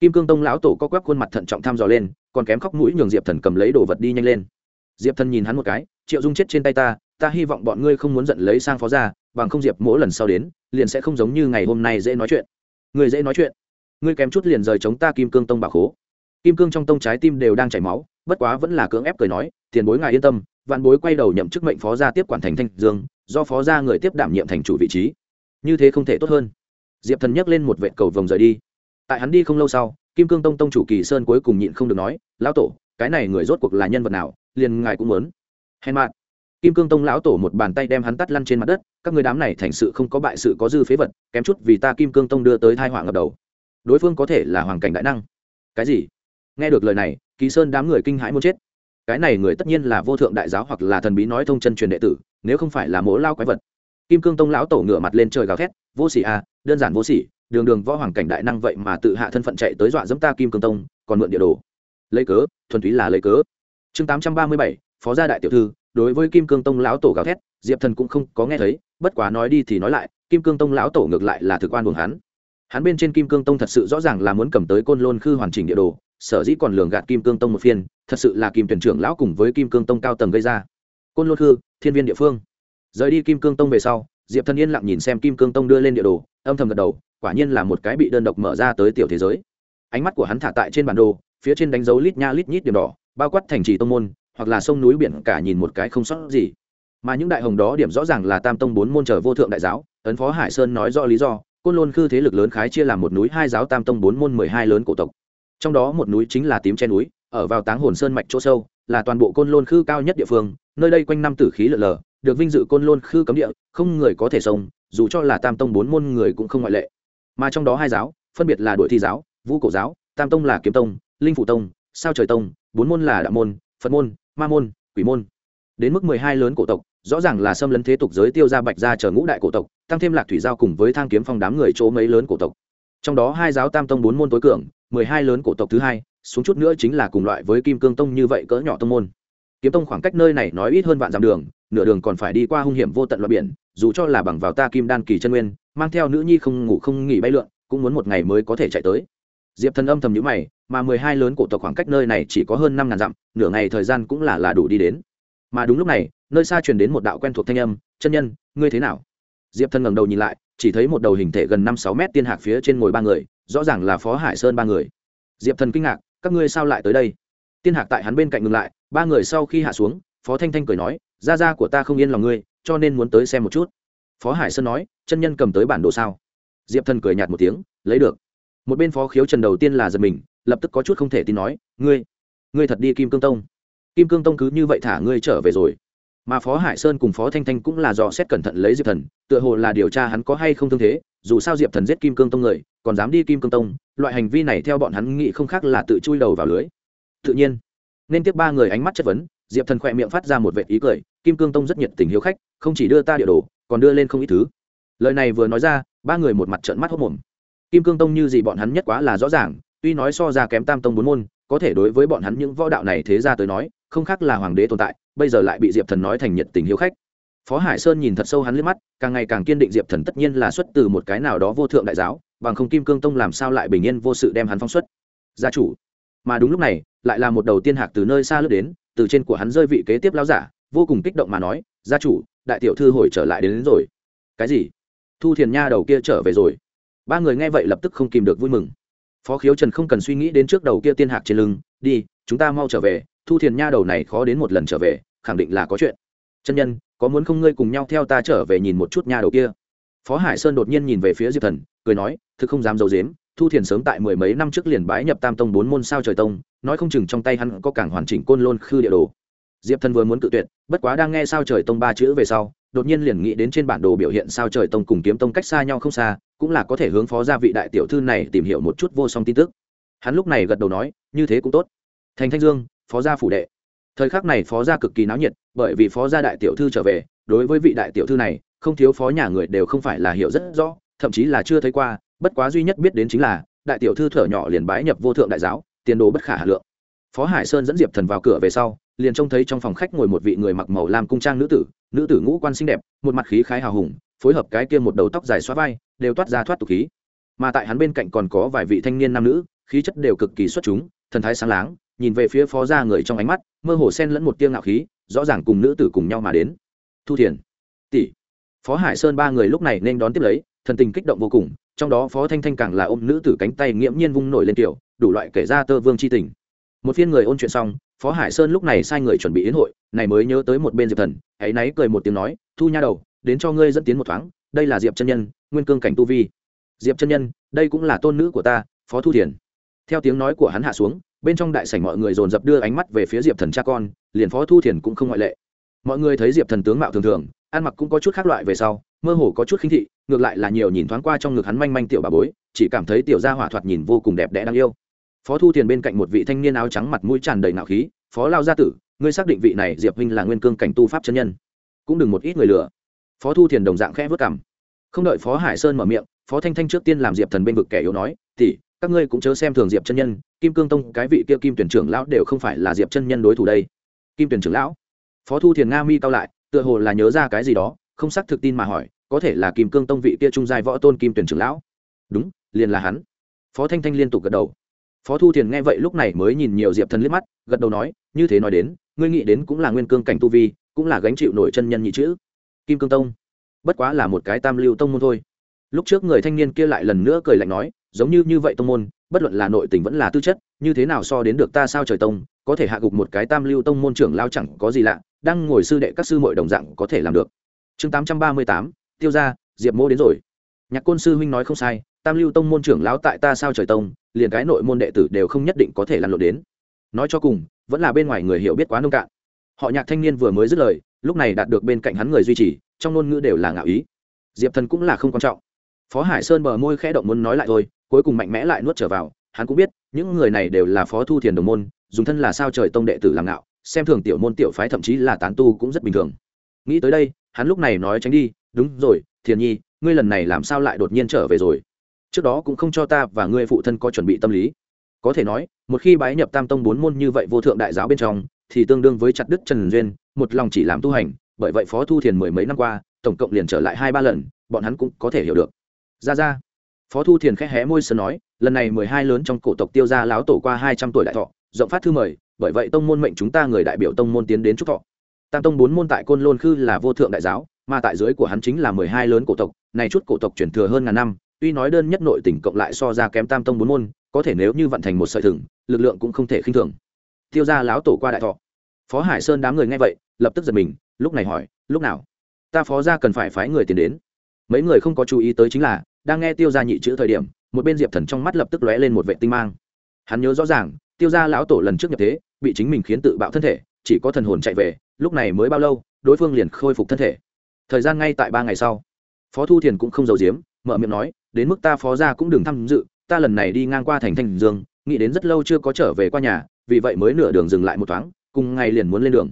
Kim cương tông lão tổ có quắp khuôn mặt thận trọng tham dò lên, còn kém khóc mũi nhường diệp thần cầm lấy đồ vật đi nhanh lên. Diệp thần nhìn hắn một cái, triệu dung chết trên tay ta ta hy vọng bọn ngươi không muốn giận lấy sang phó ra bằng không diệp mỗi lần sau đến, liền sẽ không giống như ngày hôm nay dễ nói chuyện. Người dễ nói chuyện. Ngươi kém chút liền rời chống ta kim cương tông bà khố. Kim cương trong tông trái tim đều đang chảy máu, bất quá vẫn là cưỡng ép cười nói, tiền bối ngài yên tâm, vạn bối quay đầu nhậm chức mệnh phó gia tiếp quản thành thanh dương, do phó gia người tiếp đảm nhiệm thành chủ vị trí. Như thế không thể tốt hơn. Diệp thần nhấc lên một vệ cầu vồng rời đi. Tại hắn đi không lâu sau, kim cương tông tông chủ kỳ sơn cuối cùng nhịn không được nói, lão tổ, cái này người rốt cuộc là nhân vật nào, liền ngài cũng muốn. Hèn mạn kim cương tông lão tổ một bàn tay đem hắn tắt lăn trên mặt đất, các người đám này thành sự không có bại sự có dư phế vật, kém chút vì ta kim cương tông đưa tới thai họa ngập đầu. Đối phương có thể là hoàng cảnh đại năng. Cái gì? Nghe được lời này, kỳ sơn đám người kinh hãi muốn chết. Cái này người tất nhiên là vô thượng đại giáo hoặc là thần bí nói thông chân truyền đệ tử, nếu không phải là mỗ lao quái vật. Kim cương tông lão tổ ngửa mặt lên trời gào thét, vô sỉ à đơn giản vô sỉ, đường đường võ hoàng cảnh đại năng vậy mà tự hạ thân phận chạy tới dọa dẫm ta kim cương tông, còn mượn địa đồ. Lấy cớ, thuần túy là lấy cớ. Chương tám trăm ba mươi bảy, phó gia đại tiểu thư đối với kim cương tông lão tổ gào thét, diệp thần cũng không có nghe thấy, bất quá nói đi thì nói lại, kim cương tông lão tổ ngược lại là thực oan buồng hắn. Hắn bên trên kim cương tông thật sự rõ ràng là muốn cầm tới côn lôn khư hoàn chỉnh địa đồ, sở dĩ còn lường gạt kim cương tông một phiên, thật sự là kim tuyển trưởng lão cùng với kim cương tông cao tầng gây ra. Côn lôn khư, thiên viên địa phương. Rời đi kim cương tông về sau, diệp thần yên lặng nhìn xem kim cương tông đưa lên địa đồ, âm thầm gật đầu, quả nhiên là một cái bị đơn độc mở ra tới tiểu thế giới. Ánh mắt của hắn thả tại trên bản đồ, phía trên đánh dấu lít nha lít nhít điểm đỏ, bao quát thành trì tông môn hoặc là sông núi biển cả nhìn một cái không sót gì. Mà những đại hồng đó điểm rõ ràng là tam tông bốn môn trở vô thượng đại giáo, ấn phó hải sơn nói rõ lý do, côn lôn khư thế lực lớn khái chia làm một núi, hai giáo tam tông bốn môn mười hai lớn cổ tộc. Trong đó một núi chính là tím che núi, ở vào táng hồn sơn mạch chỗ sâu, là toàn bộ côn lôn khư cao nhất địa phương, nơi đây quanh năm tử khí lở lờ, được vinh dự côn lôn khư cấm địa, không người có thể sông, dù cho là tam tông bốn môn người cũng không ngoại lệ. Mà trong đó hai giáo, phân biệt là đội thi giáo, vũ cổ giáo, tam tông là kiếm tông, linh phụ tông, sao trời tông, bốn môn là đạo môn, phật môn ma môn, quỷ môn. Đến mức mười hai lớn cổ tộc, rõ ràng là xâm lấn thế tục giới tiêu ra bạch ra chờ ngũ đại cổ tộc, tăng thêm lạc thủy giao cùng với thang kiếm phong đám người chỗ mấy lớn cổ tộc. Trong đó hai giáo tam tông bốn môn tối cường, mười hai lớn cổ tộc thứ hai, xuống chút nữa chính là cùng loại với kim cương tông như vậy cỡ nhỏ tông môn. Kiếm tông khoảng cách nơi này nói ít hơn vạn dặm đường, nửa đường còn phải đi qua hung hiểm vô tận loại biển, dù cho là bằng vào ta kim đan kỳ chân nguyên, mang theo nữ nhi không ngủ không nghỉ bay lượn, cũng muốn một ngày mới có thể chạy tới. Diệp thần âm thầm nhữ mày mà mười hai lớn cổ tộc khoảng cách nơi này chỉ có hơn năm ngàn dặm, nửa ngày thời gian cũng là là đủ đi đến. Mà đúng lúc này, nơi xa truyền đến một đạo quen thuộc thanh âm, chân nhân, ngươi thế nào? Diệp thần ngẩng đầu nhìn lại, chỉ thấy một đầu hình thể gần năm sáu mét tiên hạc phía trên ngồi ba người, rõ ràng là phó hải sơn ba người. Diệp thần kinh ngạc, các ngươi sao lại tới đây? Tiên hạc tại hắn bên cạnh ngừng lại, ba người sau khi hạ xuống, phó thanh thanh cười nói, gia gia của ta không yên lòng ngươi, cho nên muốn tới xem một chút. Phó hải sơn nói, chân nhân cầm tới bản đồ sao? Diệp thần cười nhạt một tiếng, lấy được. Một bên phó khiếu trần đầu tiên là giật mình lập tức có chút không thể tin nói, ngươi ngươi thật đi kim cương tông. Kim cương tông cứ như vậy thả ngươi trở về rồi. Mà phó hải sơn cùng phó thanh thanh cũng là dò xét cẩn thận lấy diệp thần, tựa hồ là điều tra hắn có hay không thương thế, dù sao diệp thần giết kim cương tông người, còn dám đi kim cương tông, loại hành vi này theo bọn hắn nghĩ không khác là tự chui đầu vào lưới. Tự nhiên, nên tiếp ba người ánh mắt chất vấn, diệp thần khỏe miệng phát ra một vệ ý cười, kim cương tông rất nhiệt tình hiếu khách, không chỉ đưa ta địa đồ, còn đưa lên không ít thứ. Lời này vừa nói ra, ba người một mặt trợn mắt hốc mồm. Kim cương tông như gì bọn hắn nhất quá là rõ ràng tuy nói so ra kém tam tông bốn môn có thể đối với bọn hắn những võ đạo này thế ra tới nói không khác là hoàng đế tồn tại bây giờ lại bị diệp thần nói thành nhiệt tình hiếu khách. Phó hải sơn nhìn thật sâu hắn lên mắt càng ngày càng kiên định diệp thần tất nhiên là xuất từ một cái nào đó vô thượng đại giáo bằng không kim cương tông làm sao lại bình yên vô sự đem hắn phong xuất. Gia chủ. Mà đúng lúc này lại là một đầu tiên hạc từ nơi xa lướt đến từ trên của hắn rơi vị kế tiếp lao giả vô cùng kích động mà nói gia chủ đại tiểu thư hồi trở lại đến, đến rồi. Cái gì? Thu thiền nha đầu kia trở về rồi. Ba người nghe vậy lập tức không kìm được vui mừng phó khiếu trần không cần suy nghĩ đến trước đầu kia tiên hạc trên lưng, đi, chúng ta mau trở về, thu thiền nha đầu này khó đến một lần trở về, khẳng định là có chuyện. Chân nhân, có muốn không ngươi cùng nhau theo ta trở về nhìn một chút nha đầu kia? Phó hải sơn đột nhiên nhìn về phía diệp thần, cười nói, thực không dám d i ấ u dếm thu thiền sớm tại mười mấy năm trước liền bái nhập tam tông bốn môn sao trời tông, nói không chừng trong tay hắn có cảng hoàn chỉnh côn lôn khư địa đồ. Diệp thần vừa muốn cự tuyệt, bất quá đang nghe sao trời tông ba chữ về sau, đột nhiên liền nghĩ đến trên bản đồ biểu hiện sao trời tông cùng kiếm tông cách xa nhau không xa cũng là có thể hướng phó gia vị đại tiểu thư này tìm hiểu một chút vô song tin tức. Hắn lúc này gật đầu nói, như thế cũng tốt. Thành thanh dương, phó gia phủ đệ. Thời khắc này phó gia cực kỳ náo nhiệt, bởi vì phó gia đại tiểu thư trở về, đối với vị đại tiểu thư này, không thiếu phó nhà người đều không phải là hiểu rất rõ, thậm chí là chưa thấy qua, bất quá duy nhất biết đến chính là, đại tiểu thư thở nhỏ liền bái nhập vô thượng đại giáo, tiền đồ bất khả hà lượng. Phó hải sơn dẫn diệp thần vào cửa về sau, liền trông thấy trong phòng khách ngồi một vị người mặc màu làm cung trang nữ tử nữ tử ngũ quan xinh đẹp, một mặt khí khái hào hùng, phối hợp cái kia một đầu tóc dài xóa vai đều toát ra thoát tục khí. Mà tại hắn bên cạnh còn có vài vị thanh niên nam nữ, khí chất đều cực kỳ xuất chúng, thần thái sáng láng, nhìn về phía phó gia người trong ánh mắt, mơ hồ sen lẫn một tiêu ngạo khí, rõ ràng cùng nữ tử cùng nhau mà đến. Thu thiền, tỷ. Phó hải sơn ba người lúc này nên đón tiếp lấy, thần tình kích động vô cùng, trong đó phó thanh thanh càng là ôm nữ tử cánh tay nghiễm nhiên vung nổi lên tiểu, đủ loại kể ra tơ vương c h i tình. Một phiên người ôn chuyện xong, phó hải sơn lúc này sai người chuẩn bị yến hội, này mới nhớ tới một bên diệp thần hãy náy cười một tiếng nói, thu nha đầu đến cho ngươi dẫn tiến một thoáng, đây là diệp chân nhân, nguyên cương cảnh tu vi. Diệp chân nhân, đây cũng là tôn nữ của ta, phó thu thiền. Theo tiếng nói của hắn hạ xuống, bên trong đại sảnh mọi người dồn dập đưa ánh mắt về phía diệp thần cha con, liền phó thu thiền cũng không ngoại lệ. Mọi người thấy diệp thần tướng mạo thường thường, ăn mặc cũng có chút khác loại về sau, mơ hồ có chút khinh thị, ngược lại là nhiều nhìn thoáng qua trong ngực hắn manh manh tiểu bà bối, chỉ cảm thấy tiểu gia hỏa thoạt nhìn vô cùng đẹp đẽ đáng yêu. Phó thu thiền bên cạnh một vị thanh niên áo trắng mặt mũi tràn đầy nạo khí, phó lao gia tử, ngươi xác định vị này diệp huynh là nguyên cương cảnh tu pháp chân nhân? Cũng đừng một ít người lừa phó thu thiền đồng dạng khẽ vất cảm không đợi phó hải sơn mở miệng, phó thanh thanh trước tiên làm diệp thần bên vực kẻ yếu nói tỉ các ngươi cũng chớ xem thường diệp chân nhân, kim cương tông, cái vị kia kim tuyển trưởng lão đều không phải là diệp chân nhân đối thủ đây. Kim tuyển trưởng lão? Phó thu thiền nga mi cao lại, tựa hồ là nhớ ra cái gì đó, không xác thực tin mà hỏi, có thể là kim cương tông vị kia trung giai võ tôn kim tuyển trưởng lão? Đúng, liền là hắn. Phó thanh thanh liên tục gật đầu. Phó thu thiền nghe vậy lúc này mới nhìn nhiều diệp thần liếc mắt, gật đầu nói, như thế nói đến, ngươi nghĩ đến cũng là nguyên cương cảnh tu vi, cũng là gánh chịu nổi chân nhân nhị chữ kim cương tông. Bất quá là một cái tam lưu tông môn thôi. Lúc trước người thanh niên kia lại lần nữa cười lạnh nói, giống như như vậy tông môn, bất luận là nội tình vẫn là tư chất, như thế nào so đến được ta sao trời tông, có thể hạ gục một cái tam lưu tông môn trưởng lao chẳng có gì lạ, đang ngồi sư đệ các sư mội đồng dạng có thể làm được. Chương tám trăm ba mươi tám, tiêu ra diệp mô đến rồi. Nhạc côn sư huynh nói không sai, tam lưu tông môn trưởng lão tại ta sao trời tông, liền cái nội môn đệ tử đều không nhất định có thể lăn lộn đến. Nói cho cùng, vẫn là bên ngoài người hiểu biết quá nông cạn họ nhạc thanh niên vừa mới dứt lời, lúc này đạt được bên cạnh hắn người duy trì, trong ngôn ngữ đều là ngạo ý. Diệp thần cũng là không quan trọng. Phó hải sơn bờ môi khẽ động muốn nói lại thôi, cuối cùng mạnh mẽ lại nuốt trở vào, hắn cũng biết, những người này đều là phó thu thiền đồng môn, dùng thân là sao trời tông đệ tử làm ngạo, xem thường tiểu môn tiểu phái thậm chí là tán tu cũng rất bình thường. Nghĩ tới đây, hắn lúc này nói tránh đi, đúng rồi, thiền nhi, ngươi lần này làm sao lại đột nhiên trở về rồi? Trước đó cũng không cho ta và ngươi phụ thân có chuẩn bị tâm lý. Có thể nói, một khi bái nhập tam tông bốn môn như vậy vô thượng đại giáo bên trong thì tương đương với chặt đứt trần duyên, một lòng chỉ làm tu hành, bởi vậy phó thu thiền mười mấy năm qua, tổng cộng liền trở lại hai ba lần, bọn hắn cũng có thể hiểu được. Ra ra. Phó thu thiền khẽ hé môi sơn nói, lần này mười hai lớn trong cổ tộc tiêu gia láo tổ qua hai trăm tuổi đại thọ, rộng phát thư mời, bởi vậy tông môn mệnh chúng ta người đại biểu tông môn tiến đến chúc thọ. Tam tông bốn môn tại côn lôn khư là vô thượng đại giáo, mà tại dưới của hắn chính là mười hai lớn cổ tộc, này chút cổ tộc chuyển thừa hơn ngàn năm, tuy nói đơn nhất nội tỉnh cộng lại so ra kém tam tông bốn môn, có thể nếu như vận thành một sợi thừng, lực lượng cũng không thể khinh thường. Tiêu gia láo tổ qua đại thọ phó hải sơn đám người nghe vậy, lập tức giật mình, lúc này hỏi, lúc nào? Ta phó ra cần phải phái người tiền đến. Mấy người không có chú ý tới chính là, đang nghe tiêu gia nhị chữ thời điểm, một bên diệp thần trong mắt lập tức lóe lên một vệ tinh mang. Hắn nhớ rõ ràng, tiêu gia lão tổ lần trước nhập thế, bị chính mình khiến tự bạo thân thể, chỉ có thần hồn chạy về, lúc này mới bao lâu, đối phương liền khôi phục thân thể. Thời gian ngay tại ba ngày sau, phó thu thiền cũng không giấu giếm, mở miệng nói, đến mức ta phó ra cũng đừng tham dự, ta lần này đi ngang qua thành thanh dương, nghĩ đến rất lâu chưa có trở về qua nhà, vì vậy mới nửa đường dừng lại một thoáng cùng ngày liền muốn lên đường.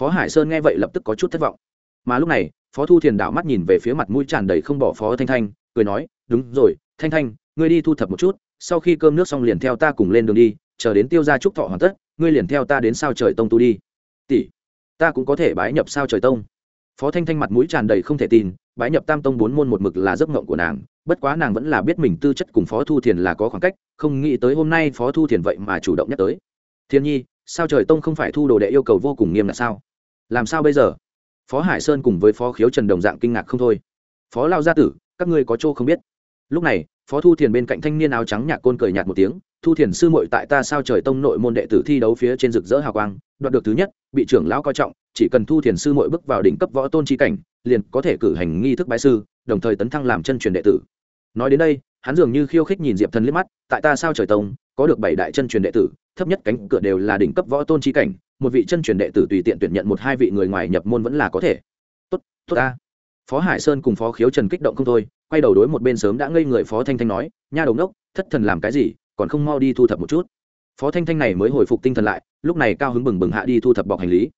Phó hải sơn nghe vậy lập tức có chút thất vọng. Mà lúc này, phó thu thiền đảo mắt nhìn về phía mặt mũi tràn đầy không bỏ phó thanh thanh, cười nói, đúng rồi, thanh thanh, ngươi đi thu thập một chút, sau khi cơm nước xong liền theo ta cùng lên đường đi, chờ đến tiêu gia trúc thọ hoàn tất, ngươi liền theo ta đến sao trời tông tu đi. Tỷ, ta cũng có thể bái nhập sao trời tông. Phó thanh thanh mặt mũi tràn đầy không thể tin, bái nhập tam tông bốn môn một mực là giấc ngộng của nàng, bất quá nàng vẫn là biết mình tư chất cùng phó thu thiền là có khoảng cách, không nghĩ tới hôm nay phó thu thiền vậy mà chủ động nhắc tới. Thiên nhi sao trời tông không phải thu đồ đệ yêu cầu vô cùng nghiêm là sao? Làm sao bây giờ? Phó hải sơn cùng với phó khiếu trần đồng dạng kinh ngạc không thôi. Phó lao gia tử, các ngươi có chỗ không biết. Lúc này, phó thu thiền bên cạnh thanh niên áo trắng nhạc côn cười nhạt một tiếng, thu thiền sư muội tại ta sao trời tông nội môn đệ tử thi đấu phía trên rực rỡ hào quang, đoạt được thứ nhất, bị trưởng lão coi trọng, chỉ cần thu thiền sư muội bước vào đỉnh cấp võ tôn chi cảnh, liền có thể cử hành nghi thức bái sư, đồng thời tấn thăng làm chân truyền đệ tử. Nói đến đây, hắn dường như khiêu khích nhìn diệp thần liếc mắt, tại ta sao trời tông, có được bảy đại chân truyền đệ tử thấp nhất cánh cửa đều là đỉnh cấp võ tôn chi cảnh, một vị chân truyền đệ tử tùy tiện tuyển nhận một hai vị người ngoài nhập môn vẫn là có thể. Tốt tốt ta. Phó hải sơn cùng phó khiếu trần kích động không thôi, quay đầu đối một bên sớm đã ngây người phó thanh thanh nói, nha đầu đốc thất thần làm cái gì, còn không mau đi thu thập một chút. Phó thanh thanh này mới hồi phục tinh thần lại, lúc này cao hứng bừng bừng hạ đi thu thập bọc hành lý.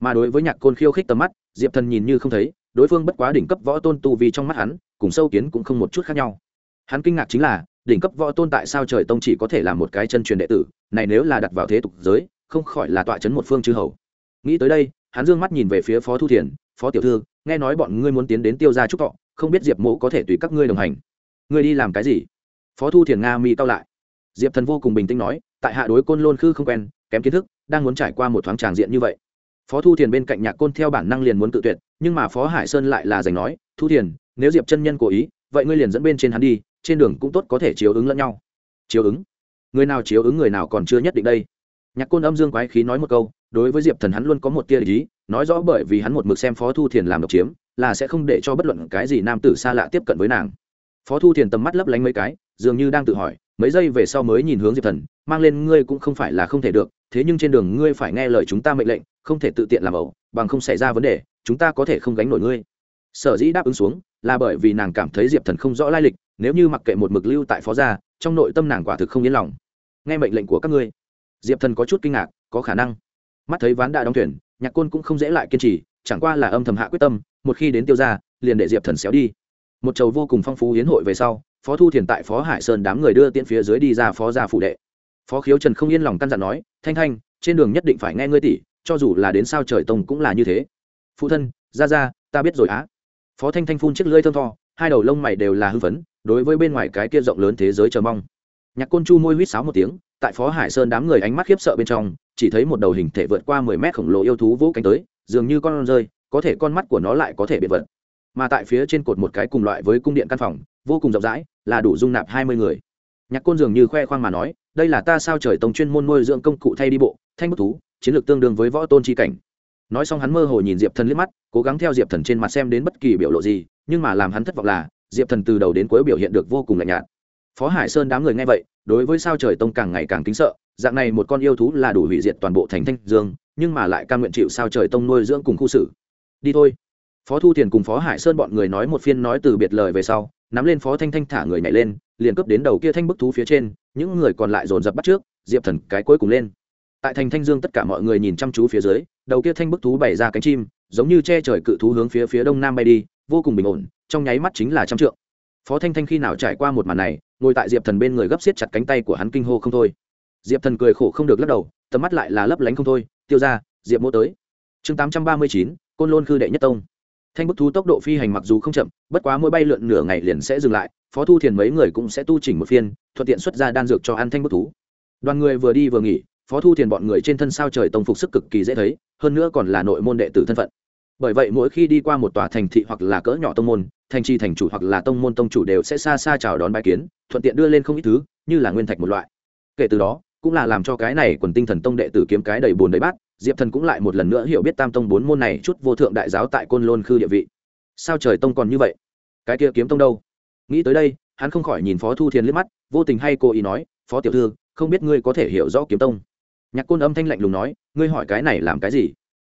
Mà đối với nhạc côn khiêu khích tầm mắt, diệp thần nhìn như không thấy, đối phương bất quá đỉnh cấp võ tôn tu vì trong mắt hắn, cùng sâu kiến cũng không một chút khác nhau. Hắn kinh ngạc chính là đỉnh cấp võ tôn tại sao trời tông chỉ có thể là một cái chân truyền đệ tử, này nếu là đặt vào thế tục giới, không khỏi là tọa chấn một phương chư hầu. Nghĩ tới đây, hắn dương mắt nhìn về phía phó thu thiền, phó tiểu thư, nghe nói bọn ngươi muốn tiến đến tiêu gia trúc thọ, không biết diệp mộ có thể tùy các ngươi đồng hành. Ngươi đi làm cái gì? Phó thu thiền nga mi cao lại. Diệp thần vô cùng bình tĩnh nói, tại hạ đối côn lôn khư không quen, kém kiến thức, đang muốn trải qua một thoáng tràng diện như vậy. Phó thu thiền bên cạnh nhạc côn theo bản năng liền muốn tự tuyệt, nhưng mà phó hải sơn lại là giành nói, thu thiền, nếu diệp chân nhân cố ý vậy ngươi liền dẫn bên trên hắn đi, trên đường cũng tốt có thể chiếu ứng lẫn nhau. Chiếu ứng? Người nào chiếu ứng người nào còn chưa nhất định đây. Nhạc côn âm dương quái khí nói một câu, đối với diệp thần hắn luôn có một tia ý, nói rõ bởi vì hắn một mực xem phó thu thiền làm độc chiếm, là sẽ không để cho bất luận cái gì nam tử xa lạ tiếp cận với nàng. Phó thu thiền tầm mắt lấp lánh mấy cái, dường như đang tự hỏi, mấy giây về sau mới nhìn hướng diệp thần, mang lên ngươi cũng không phải là không thể được, thế nhưng trên đường ngươi phải nghe lời chúng ta mệnh lệnh, không thể tự tiện làm ẩu, bằng không xảy ra vấn đề, chúng ta có thể không gánh nổi ngươi sở dĩ đáp ứng xuống là bởi vì nàng cảm thấy diệp thần không rõ lai lịch, nếu như mặc kệ một mực lưu tại phó gia, trong nội tâm nàng quả thực không yên lòng. Nghe mệnh lệnh của các ngươi. Diệp thần có chút kinh ngạc, có khả năng. Mắt thấy ván đã đóng thuyền, nhạc côn cũng không dễ lại kiên trì, chẳng qua là âm thầm hạ quyết tâm, một khi đến tiêu ra liền để diệp thần xéo đi. Một chầu vô cùng phong phú hiến hội về sau, phó thu thiền tại phó hải sơn đám người đưa tiễn phía dưới đi ra phó gia phụ đệ. Phó khiếu trần không yên lòng căn dặn nói, thanh thanh, trên đường nhất định phải nghe ngươi tỷ cho dù là đến sao trời tông cũng là như thế. Phụ thân ra ra ta biết rồi á phó thanh thanh phun chiếc lưỡi thơm tho, hai đầu lông mày đều là hư phấn, đối với bên ngoài cái kia rộng lớn thế giới chờ mong. Nhạc côn chu môi huýt sáo một tiếng, tại phó hải sơn đám người ánh mắt khiếp sợ bên trong, chỉ thấy một đầu hình thể vượt qua mười mét khổng lồ yêu thú vỗ cánh tới, dường như con rơi, có thể con mắt của nó lại có thể bị vật mà tại phía trên cột một cái cùng loại với cung điện căn phòng, vô cùng rộng rãi, là đủ dung nạp hai mươi người. Nhạc côn dường như khoe khoang mà nói, đây là ta sao trời tông chuyên môn nuôi dưỡng công cụ thay đi bộ, thanh bức thú, chiến lược tương đương với võ tôn chi cảnh nói xong hắn mơ hồ nhìn diệp thần liếc mắt, cố gắng theo diệp thần trên mặt xem đến bất kỳ biểu lộ gì, nhưng mà làm hắn thất vọng là, diệp thần từ đầu đến cuối biểu hiện được vô cùng lạnh nhạt. Phó hải sơn đám người nghe vậy, đối với sao trời tông càng ngày càng kính sợ, dạng này một con yêu thú là đủ hủy diệt toàn bộ thành thanh dương, nhưng mà lại ca nguyện chịu sao trời tông nuôi dưỡng cùng khu xử. Đi thôi. Phó thu thiền cùng phó hải sơn bọn người nói một phiên nói từ biệt lời về sau, nắm lên phó thanh thanh thả người nhảy lên, liền cướp đến đầu kia thanh bức thú phía trên, những người còn lại dồn dập bắt trước, diệp thần cái cuối cùng lên. Tại thành thanh dương tất cả mọi người nhìn chăm chú phía dưới đầu kia thanh bức thú bày ra cánh chim, giống như che trời cự thú hướng phía phía đông nam bay đi, vô cùng bình ổn, trong nháy mắt chính là trăm trượng. Phó thanh thanh khi nào trải qua một màn này, ngồi tại diệp thần bên người gấp xiết chặt cánh tay của hắn kinh hô không thôi. Diệp thần cười khổ không được lắc đầu, tầm mắt lại là lấp lánh không thôi, tiêu ra diệp mô tới. Chương tám trăm ba mươi chín, côn lôn khư đệ nhất tông. Thanh bức thú tốc độ phi hành mặc dù không chậm, bất quá mỗi bay lượn nửa ngày liền sẽ dừng lại, phó thu thiền mấy người cũng sẽ tu chỉnh một phiên, thuận tiện xuất ra đan dược cho ăn thanh bức thú. Đoàn người vừa đi vừa nghỉ phó thu thiền bọn người trên thân sao trời tông phục sức cực kỳ dễ thấy, hơn nữa còn là nội môn đệ tử thân phận. Bởi vậy mỗi khi đi qua một tòa thành thị hoặc là cỡ nhỏ tông môn, thành trì thành chủ hoặc là tông môn tông chủ đều sẽ xa xa chào đón bãi kiến, thuận tiện đưa lên không ít thứ, như là nguyên thạch một loại. Kể từ đó, cũng là làm cho cái này quần tinh thần tông đệ tử kiếm cái đầy bùn đầy bát, diệp thần cũng lại một lần nữa hiểu biết tam tông bốn môn này chút vô thượng đại giáo tại côn lôn khư địa vị. Sao trời tông còn như vậy? Cái kia kiếm tông đâu? Nghĩ tới đây, hắn không khỏi nhìn phó thu thiên liếc mắt, vô tình hay cô ý nói, phó tiểu thư, không biết ngươi có thể hiểu rõ kiếm tông? Nhạc côn âm thanh lạnh lùng nói, ngươi hỏi cái này làm cái gì?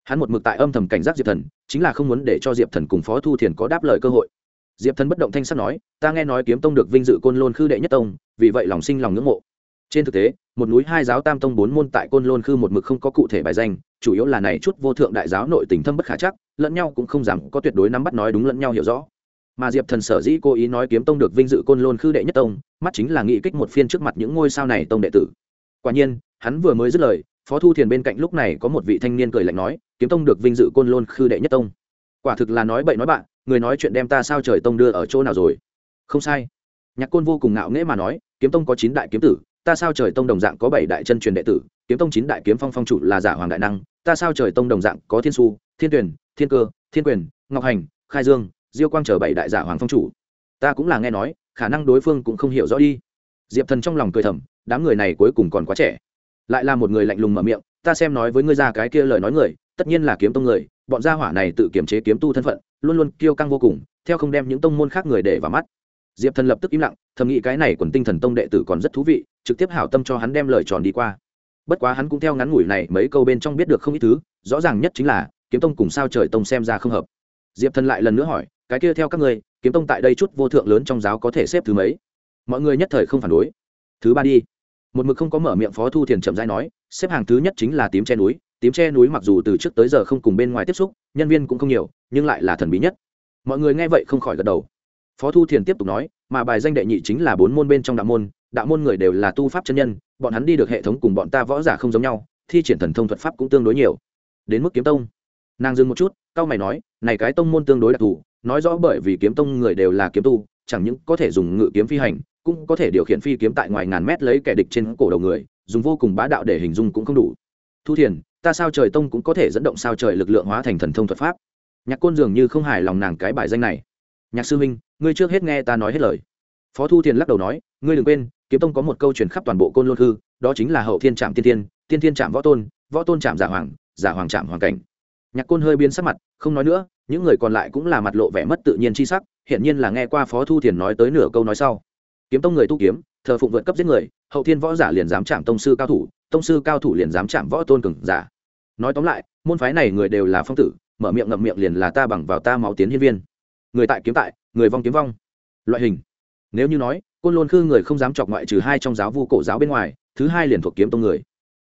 Hắn một mực tại âm thầm cảnh giác diệp thần, chính là không muốn để cho diệp thần cùng phó thu thiền có đáp lời cơ hội. Diệp thần bất động thanh sắt nói, ta nghe nói kiếm tông được vinh dự côn lôn khư đệ nhất tông, vì vậy lòng sinh lòng ngưỡng mộ. Trên thực tế, một núi hai giáo tam tông bốn môn tại côn lôn khư một mực không có cụ thể bài danh, chủ yếu là này chút vô thượng đại giáo nội tình thâm bất khả chắc, lẫn nhau cũng không dám có tuyệt đối nắm bắt nói đúng lẫn nhau hiểu rõ. Mà diệp thần sở dĩ cố ý nói kiếm tông được vinh dự côn lôn khư đệ nhất tông, mắt chính là nghị kích một phiên trước mặt những ngôi sao này tông đệ tử. Quả nhiên hắn vừa mới dứt lời, phó thu thiền bên cạnh lúc này có một vị thanh niên cười lạnh nói, kiếm tông được vinh dự côn lôn khư đệ nhất tông. Quả thực là nói bậy nói bạn, người nói chuyện đem ta sao trời tông đưa ở chỗ nào rồi? Không sai. Nhạc côn vô cùng ngạo nghễ mà nói, kiếm tông có chín đại kiếm tử, ta sao trời tông đồng dạng có bảy đại chân truyền đệ tử, kiếm tông chín đại kiếm phong phong chủ là giả hoàng đại năng, ta sao trời tông đồng dạng có thiên su, thiên tuyển, thiên cơ, thiên quyền, ngọc hành, khai dương, diêu quang chờ bảy đại giả hoàng phong chủ. Ta cũng là nghe nói, khả năng đối phương cũng không hiểu rõ đi. Diệp thần trong lòng cười thầm, đám người này cuối cùng còn quá trẻ lại là một người lạnh lùng mở miệng, ta xem nói với ngươi ra cái kia lời nói người, tất nhiên là kiếm tông người, bọn gia hỏa này tự kiểm chế kiếm tu thân phận, luôn luôn kiêu căng vô cùng, theo không đem những tông môn khác người để vào mắt. Diệp thần lập tức im lặng, thầm nghĩ cái này quần tinh thần tông đệ tử còn rất thú vị, trực tiếp hảo tâm cho hắn đem lời tròn đi qua. Bất quá hắn cũng theo ngắn ngủi này mấy câu bên trong biết được không ít thứ, rõ ràng nhất chính là, kiếm tông cùng sao trời tông xem ra không hợp. Diệp thần lại lần nữa hỏi, cái kia theo các ngươi, kiếm tông tại đây chút vô thượng lớn trong giáo có thể xếp thứ mấy? Mọi người nhất thời không phản đối. Thứ ba đi một mực không có mở miệng phó thu thiền chậm rãi nói, xếp hàng thứ nhất chính là tím che núi, tím che núi mặc dù từ trước tới giờ không cùng bên ngoài tiếp xúc, nhân viên cũng không nhiều, nhưng lại là thần bí nhất. Mọi người nghe vậy không khỏi gật đầu. Phó thu thiền tiếp tục nói, mà bài danh đệ nhị chính là bốn môn bên trong đạo môn đạo môn người đều là tu pháp chân nhân, bọn hắn đi được hệ thống cùng bọn ta võ giả không giống nhau, thi triển thần thông thuật pháp cũng tương đối nhiều. Đến mức kiếm tông. Nàng dừng một chút cao mày nói, này cái tông môn tương đối đặc thù, nói rõ bởi vì kiếm tông người đều là kiếm tu, chẳng những có thể dùng ngự kiếm phi hành cũng có thể điều khiển phi kiếm tại ngoài ngàn mét lấy kẻ địch trên cổ đầu người, dùng vô cùng bá đạo để hình dung cũng không đủ. Thu thiền, ta sao trời tông cũng có thể dẫn động sao trời lực lượng hóa thành thần thông thuật pháp? Nhạc côn dường như không hài lòng nàng cái bài danh này. Nhạc sư huynh, ngươi trước hết nghe ta nói hết lời. Phó thu thiền lắc đầu nói, ngươi đừng quên, kiếm tông có một câu truyền khắp toàn bộ côn lôn hư, đó chính là hậu thiên trạm tiên tiên tiên tiên trạm võ tôn võ tôn trạm giả hoàng giả hoàng trạm hoàng cảnh. Nhạc côn hơi biến sắc mặt, không nói nữa, những người còn lại cũng là mặt lộ vẻ mất tự nhiên chi sắc, hiển nhiên là nghe qua phó thu thiền nói tới nửa câu nói sau kiếm tông người tu kiếm, thờ phụng vượt cấp giết người, hậu thiên võ giả liền dám chạm tông sư cao thủ, tông sư cao thủ liền dám chạm võ tôn cường giả. Nói tóm lại, môn phái này người đều là phong tử, mở miệng ngậm miệng liền là ta bằng vào ta máu tiến hiên viên. Người tại kiếm tại, người vong kiếm vong. Loại hình. Nếu như nói, côn lôn khư người không dám chọc ngoại trừ hai trong giáo vu cổ giáo bên ngoài, thứ hai liền thuộc kiếm tông người.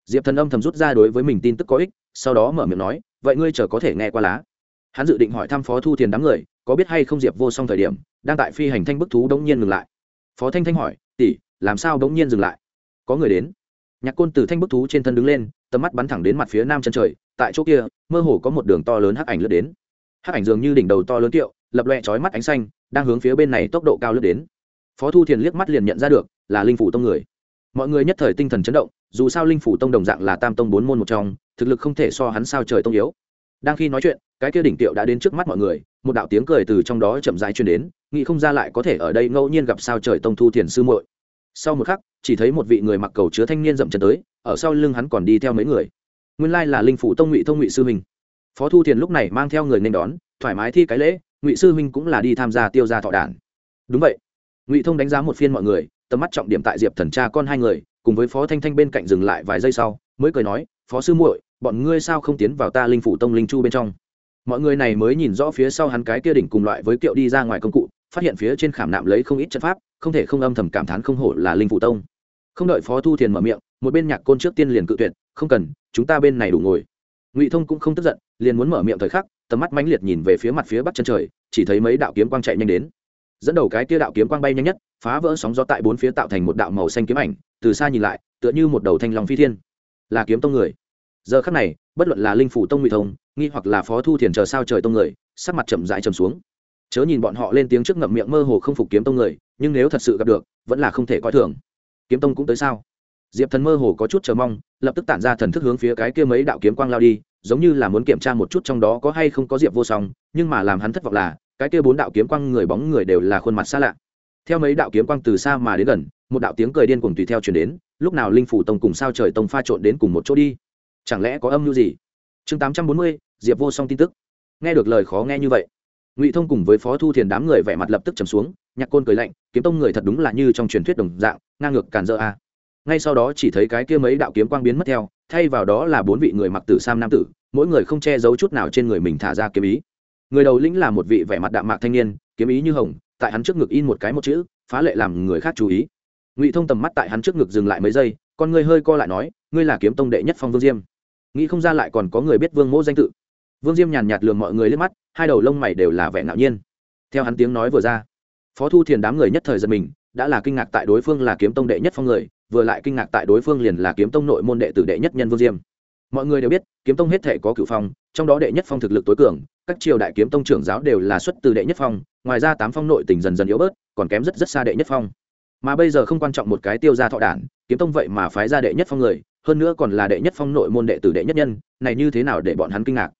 Diệp thần âm thầm rút ra đối với mình tin tức có ích, sau đó mở miệng nói, vậy ngươi chờ có thể nghe qua lá. Hắn dự định hỏi thăm phó thu thiền đám người, có biết hay không diệp vô song thời điểm, đang tại phi hành thanh bức thú đống nhiên ngừng lại phó thanh thanh hỏi, tỷ, làm sao đống nhiên dừng lại? Có người đến. Nhạc côn từ thanh bức thú trên thân đứng lên, tầm mắt bắn thẳng đến mặt phía nam chân trời, tại chỗ kia, mơ hồ có một đường to lớn hắc ảnh lướt đến. Hắc ảnh dường như đỉnh đầu to lớn kiệu, lập loẹ trói mắt ánh xanh, đang hướng phía bên này tốc độ cao lướt đến. Phó thu thiền liếc mắt liền nhận ra được, là linh phủ tông người. Mọi người nhất thời tinh thần chấn động, dù sao linh phủ tông đồng dạng là tam tông bốn môn một trong, thực lực không thể so hắn sao trời tông yếu. Đang khi nói chuyện, cái kia đỉnh tiệu đã đến trước mắt mọi người, một đạo tiếng cười từ trong đó chậm rãi truyền đến nghĩ không ra lại có thể ở đây ngẫu nhiên gặp sao trời tông thu thiền sư muội. Sau một khắc, chỉ thấy một vị người mặc cầu chứa thanh niên dậm chân tới, ở sau lưng hắn còn đi theo mấy người. Nguyên lai là linh phủ tông ngụy thông ngụy sư huynh. Phó thu thiền lúc này mang theo người nên đón, thoải mái thi cái lễ, ngụy sư huynh cũng là đi tham gia tiêu gia thọ đản. Đúng vậy. Ngụy thông đánh giá một phiên mọi người, tầm mắt trọng điểm tại diệp thần cha con hai người, cùng với phó thanh thanh bên cạnh dừng lại vài giây sau, mới cười nói, phó sư muội, bọn ngươi sao không tiến vào ta linh phủ tông linh chu bên trong? Mọi người này mới nhìn rõ phía sau hắn cái kia đỉnh cùng loại với kiệu đi ra ngoài công cụ phát hiện phía trên khảm nạm lấy không ít chân pháp, không thể không âm thầm cảm thán không hổ là linh phụ tông. Không đợi phó thu thiền mở miệng, một bên nhạc côn trước tiên liền cự tuyệt, không cần, chúng ta bên này đủ ngồi. Ngụy thông cũng không tức giận, liền muốn mở miệng thời khắc, tầm mắt mãnh liệt nhìn về phía mặt phía bắc chân trời, chỉ thấy mấy đạo kiếm quang chạy nhanh đến. Dẫn đầu cái kia đạo kiếm quang bay nhanh nhất, phá vỡ sóng gió tại bốn phía tạo thành một đạo màu xanh kiếm ảnh, từ xa nhìn lại, tựa như một đầu thanh long phi thiên. Là kiếm tông người. Giờ khắc này, bất luận là linh phủ tông ngụy thông, nghi hoặc là phó thu thiền chờ sao trời tông người, sắc mặt chậm rãi chầm xuống chớ nhìn bọn họ lên tiếng trước ngậm miệng mơ hồ không phục kiếm tông người, nhưng nếu thật sự gặp được, vẫn là không thể coi thường. Kiếm tông cũng tới sao? Diệp thần mơ hồ có chút chờ mong, lập tức tản ra thần thức hướng phía cái kia mấy đạo kiếm quang lao đi, giống như là muốn kiểm tra một chút trong đó có hay không có diệp vô song, nhưng mà làm hắn thất vọng là, cái kia bốn đạo kiếm quang người bóng người đều là khuôn mặt xa lạ. Theo mấy đạo kiếm quang từ xa mà đến gần, một đạo tiếng cười điên cuồng tùy theo chuyển đến, lúc nào linh phủ tông cùng sao trời tông pha trộn đến cùng một chỗ đi? Chẳng lẽ có âm mưu gì? Chương tám trăm bốn mươi, diệp vô song tin tức. Nghe được lời khó nghe như vậy ngụy thông cùng với phó thu thiền đám người vẻ mặt lập tức trầm xuống nhạc côn cười lạnh kiếm tông người thật đúng là như trong truyền thuyết đồng dạng ngang ngược càn dỡ a ngay sau đó chỉ thấy cái kia mấy đạo kiếm quang biến mất theo thay vào đó là bốn vị người mặc tử sam nam tử mỗi người không che giấu chút nào trên người mình thả ra kiếm ý người đầu lĩnh là một vị vẻ mặt đạm mạc thanh niên kiếm ý như hồng tại hắn trước ngực in một cái một chữ phá lệ làm người khác chú ý ngụy thông tầm mắt tại hắn trước ngực dừng lại mấy giây con người hơi co lại nói ngươi là kiếm tông đệ nhất phong vương diêm nghĩ không ra lại còn có người biết vương mỗ danh tự vương diêm nhàn nhạt lường mọi người lên mắt, hai đầu lông mày đều là vẻ ngạo nhiên. Theo hắn tiếng nói vừa ra, phó thu thiền đám người nhất thời giật mình, đã là kinh ngạc tại đối phương là kiếm tông đệ nhất phong người, vừa lại kinh ngạc tại đối phương liền là kiếm tông nội môn đệ tử đệ nhất nhân vương diêm. Mọi người đều biết, kiếm tông hết thể có cựu phong, trong đó đệ nhất phong thực lực tối cường, các triều đại kiếm tông trưởng giáo đều là xuất từ đệ nhất phong, ngoài ra tám phong nội tỉnh dần dần yếu bớt, còn kém rất rất xa đệ nhất phong. Mà bây giờ không quan trọng một cái tiêu gia thọ đản, kiếm tông vậy mà phái ra đệ nhất phong người, hơn nữa còn là đệ nhất phong nội môn đệ tử đệ nhất nhân, này như thế nào để bọn hắn kinh ngạc?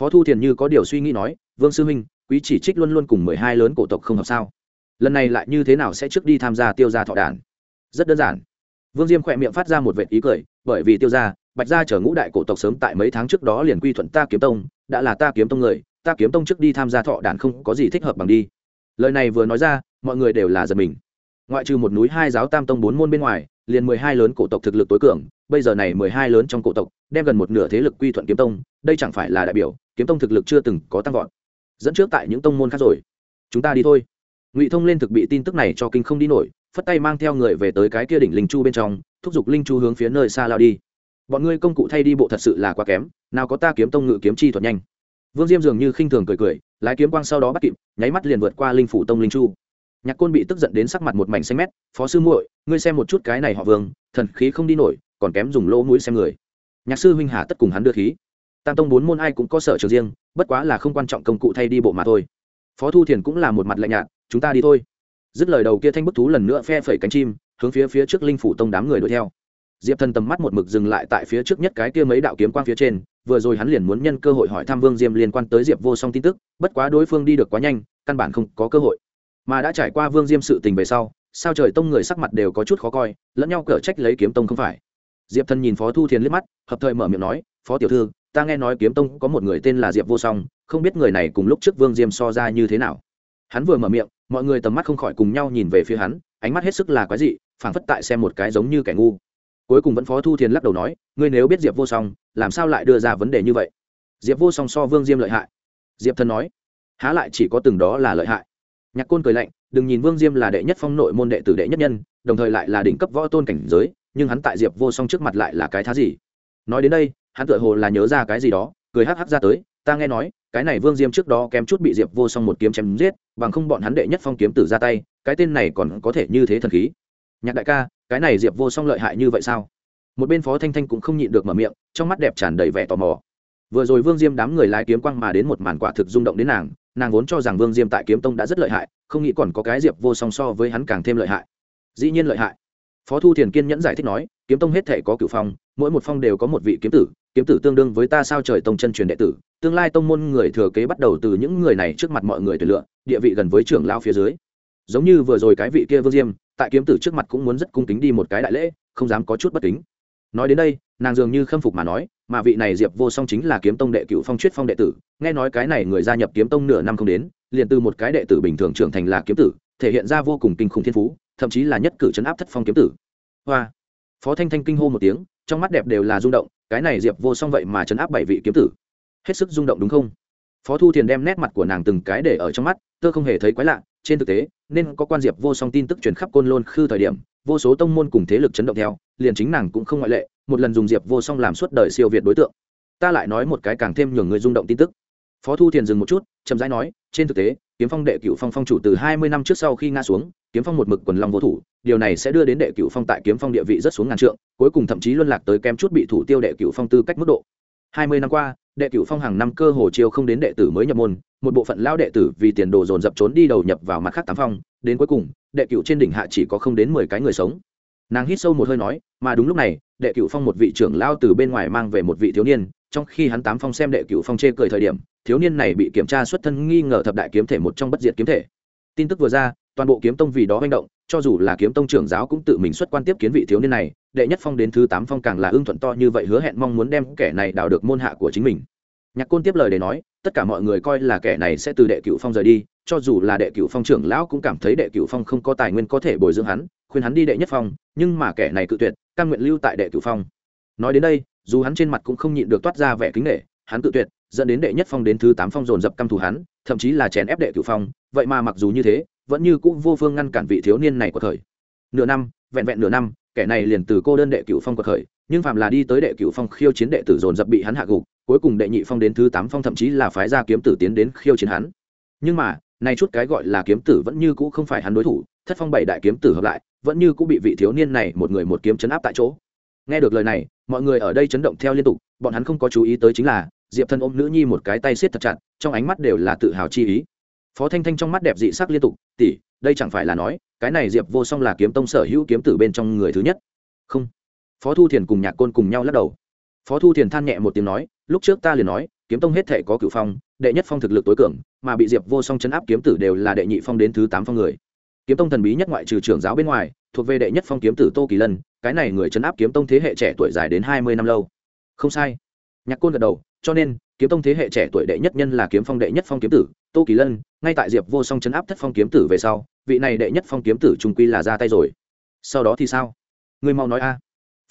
Phó thu thiền như có điều suy nghĩ nói, vương sư huynh, quý chỉ trích luôn luôn cùng mười hai lớn cổ tộc không hợp sao? Lần này lại như thế nào sẽ trước đi tham gia tiêu gia thọ đàn? rất đơn giản. Vương diêm khỏe miệng phát ra một vệ ý cười, bởi vì tiêu gia, bạch gia chở ngũ đại cổ tộc sớm tại mấy tháng trước đó liền quy thuận ta kiếm tông, đã là ta kiếm tông người, ta kiếm tông trước đi tham gia thọ đàn không có gì thích hợp bằng đi. Lời này vừa nói ra, mọi người đều là giật mình. Ngoại trừ một núi hai giáo tam tông bốn môn bên ngoài, liền mười hai lớn cổ tộc thực lực tối cường, bây giờ này mười hai lớn trong cổ tộc, đem gần một nửa thế lực quy thuận kiếm tông, đây chẳng phải là đại biểu kiếm tông thực lực chưa từng có tăng vọt. Dẫn trước tại những tông môn khác rồi. Chúng ta đi thôi. Ngụy thông lên thực bị tin tức này cho kinh không đi nổi, phất tay mang theo người về tới cái kia đỉnh linh chu bên trong, thúc giục linh chu hướng phía nơi xa lao đi. Bọn ngươi công cụ thay đi bộ thật sự là quá kém, nào có ta kiếm tông ngự kiếm chi thuật nhanh. Vương diêm dường như khinh thường cười cười, lái kiếm quang sau đó bắt kịp, nháy mắt liền vượt qua linh phủ tông linh chu. Nhạc côn bị tức giận đến sắc mặt một mảnh xanh mét, phó sư muội, ngươi xem một chút cái này họ vương, thần khí không đi nổi, còn kém dùng lỗ mũi xem người. Nhạc sư huynh hà tất cùng hắn đưa khí tam tông bốn môn ai cũng có sở trường riêng, bất quá là không quan trọng công cụ thay đi bộ mà thôi. Phó thu thiền cũng là một mặt lạnh nhạt, chúng ta đi thôi. Dứt lời đầu kia thanh bức thú lần nữa phe phẩy cánh chim, hướng phía phía trước linh phủ tông đám người đuổi theo. Diệp thần tầm mắt một mực dừng lại tại phía trước nhất cái kia mấy đạo kiếm quang phía trên, vừa rồi hắn liền muốn nhân cơ hội hỏi thăm vương diêm liên quan tới diệp vô song tin tức, bất quá đối phương đi được quá nhanh, căn bản không có cơ hội. Mà đã trải qua vương diêm sự tình về sau, sao trời tông người sắc mặt đều có chút khó coi, lẫn nhau cở trách lấy kiếm tông không phải. Diệp thần nhìn phó thu thiền liếc mắt, hợp thời mở miệng nói, phó tiểu thư ta nghe nói kiếm tông có một người tên là diệp vô song, không biết người này cùng lúc trước vương diêm so ra như thế nào. Hắn vừa mở miệng, mọi người tầm mắt không khỏi cùng nhau nhìn về phía hắn, ánh mắt hết sức là quái dị, phảng phất tại xem một cái giống như kẻ ngu. Cuối cùng vẫn phó thu thiền lắc đầu nói, ngươi nếu biết diệp vô song, làm sao lại đưa ra vấn đề như vậy? Diệp vô song so vương diêm lợi hại. Diệp thần nói, há lại chỉ có từng đó là lợi hại. Nhạc côn cười lạnh, đừng nhìn vương diêm là đệ nhất phong nội môn đệ tử đệ nhất nhân, đồng thời lại là đỉnh cấp võ tôn cảnh giới, nhưng hắn tại diệp vô song trước mặt lại là cái thá gì? Nói đến đây hắn tựa hồ là nhớ ra cái gì đó, cười hắc hắc ra tới, ta nghe nói, cái này vương diêm trước đó kém chút bị diệp vô song một kiếm chém giết, bằng không bọn hắn đệ nhất phong kiếm tử ra tay, cái tên này còn có thể như thế thần khí. Nhạc đại ca, cái này diệp vô song lợi hại như vậy sao? Một bên phó thanh thanh cũng không nhịn được mở miệng, trong mắt đẹp tràn đầy vẻ tò mò. Vừa rồi vương diêm đám người lái kiếm quang mà đến một màn quả thực rung động đến nàng nàng vốn cho rằng vương diêm tại kiếm tông đã rất lợi hại, không nghĩ còn có cái diệp vô song so với hắn càng thêm lợi hại. Dĩ nhiên lợi hại. Phó thu thiền kiên nhẫn giải thích nói, kiếm tông hết thể có cửu phong, mỗi một phong đều có một vị kiếm tử kiếm tử tương đương với ta sao trời tông chân truyền đệ tử, tương lai tông môn người thừa kế bắt đầu từ những người này trước mặt mọi người tuyển lựa, địa vị gần với trưởng lao phía dưới. Giống như vừa rồi cái vị kia vương diêm, tại kiếm tử trước mặt cũng muốn rất cung kính đi một cái đại lễ, không dám có chút bất kính. Nói đến đây, nàng dường như khâm phục mà nói, mà vị này diệp vô song chính là kiếm tông đệ cựu phong chuyết phong đệ tử, nghe nói cái này người gia nhập kiếm tông nửa năm không đến, liền từ một cái đệ tử bình thường trưởng thành là kiếm tử, thể hiện ra vô cùng kinh khủng thiên phú, thậm chí là nhất cử chấn áp thất phong kiếm tử. Hoa! Phó thanh thanh kinh hô một tiếng, trong mắt đẹp đều là rung động cái này diệp vô song vậy mà chấn áp bảy vị kiếm tử. Hết sức rung động đúng không? Phó thu thiền đem nét mặt của nàng từng cái để ở trong mắt, tơ không hề thấy quái lạ, trên thực tế, nên có quan diệp vô song tin tức truyền khắp côn lôn khư thời điểm, vô số tông môn cùng thế lực chấn động theo, liền chính nàng cũng không ngoại lệ, một lần dùng diệp vô song làm suốt đời siêu việt đối tượng. Ta lại nói một cái càng thêm nhường người rung động tin tức phó thu thiền dừng một chút, chậm rãi nói, trên thực tế, kiếm phong đệ cựu phong phong chủ từ hai mươi năm trước sau khi ngã xuống, kiếm phong một mực quần long vô thủ, điều này sẽ đưa đến đệ cựu phong tại kiếm phong địa vị rất xuống ngàn trượng, cuối cùng thậm chí luân lạc tới kém chút bị thủ tiêu đệ cựu phong tư cách mức độ. Hai mươi năm qua, đệ cựu phong hàng năm cơ hồ chiêu không đến đệ tử mới nhập môn, một bộ phận lao đệ tử vì tiền đồ dồn dập trốn đi đầu nhập vào mặt khác tám phong, đến cuối cùng, đệ cựu trên đỉnh hạ chỉ có không đến mười cái người sống. Nàng hít sâu một hơi nói, mà đúng lúc này, đệ cựu phong một vị trưởng lao từ bên ngoài mang về một vị thiếu niên trong khi hắn tám phong xem đệ cửu phong chê cười thời điểm, thiếu niên này bị kiểm tra xuất thân nghi ngờ thập đại kiếm thể một trong bất diệt kiếm thể. Tin tức vừa ra, toàn bộ kiếm tông vì đó manh động, cho dù là kiếm tông trưởng giáo cũng tự mình xuất quan tiếp kiến vị thiếu niên này, đệ nhất phong đến thứ tám phong càng là ưng thuận to như vậy hứa hẹn mong muốn đem kẻ này đào được môn hạ của chính mình. Nhạc côn tiếp lời để nói, tất cả mọi người coi là kẻ này sẽ từ đệ cửu phong rời đi, cho dù là đệ cửu phong trưởng lão cũng cảm thấy đệ cửu phong không có tài nguyên có thể bồi dưỡng hắn, khuyên hắn đi đệ nhất phong, nhưng mà kẻ này cự tuyệt căn nguyện lưu tại đệ cửu phong nói đến đây, dù hắn trên mặt cũng không nhịn được toát ra vẻ kính nghệ hắn tự tuyệt, dẫn đến đệ nhất phong đến thứ tám phong dồn dập căm thù hắn, thậm chí là chèn ép đệ cửu phong, vậy mà mặc dù như thế, vẫn như cũng vô phương ngăn cản vị thiếu niên này của thời. Nửa năm, vẹn vẹn nửa năm, kẻ này liền từ cô đơn đệ cửu phong của thời, nhưng phạm là đi tới đệ cửu phong khiêu chiến đệ tử dồn dập bị hắn hạ gục, cuối cùng đệ nhị phong đến thứ tám phong thậm chí là phái ra kiếm tử tiến đến khiêu chiến hắn. Nhưng mà, nay chút cái gọi là kiếm tử vẫn như cũ không phải hắn đối thủ, thất phong bảy đại kiếm tử hợp lại, vẫn như cũ bị vị thiếu niên này một người một kiếm chấn áp tại chỗ. Nghe được lời này mọi người ở đây chấn động theo liên tục, bọn hắn không có chú ý tới chính là, diệp thân ôm nữ nhi một cái tay siết thật chặt, trong ánh mắt đều là tự hào chi ý. Phó thanh thanh trong mắt đẹp dị sắc liên tục, tỷ, đây chẳng phải là nói, cái này diệp vô song là kiếm tông sở hữu kiếm tử bên trong người thứ nhất. Không. Phó thu thiền cùng nhạc côn cùng nhau lắc đầu. Phó thu thiền than nhẹ một tiếng nói, lúc trước ta liền nói, kiếm tông hết thể có cựu phong, đệ nhất phong thực lực tối cường, mà bị diệp vô song chấn áp kiếm tử đều là đệ nhị phong đến thứ tám phong người. Kiếm tông thần bí nhất ngoại trừ trưởng giáo bên ngoài, thuộc về đệ nhất phong kiếm tử tô kỳ lân cái này người chấn áp kiếm tông thế hệ trẻ tuổi dài đến hai mươi năm lâu. Không sai. Nhạc côn gật đầu, cho nên, kiếm tông thế hệ trẻ tuổi đệ nhất nhân là kiếm phong đệ nhất phong kiếm tử, tô kỳ lân, ngay tại diệp vô song chấn áp thất phong kiếm tử về sau, vị này đệ nhất phong kiếm tử trung quy là ra tay rồi. Sau đó thì sao? Người mau nói a.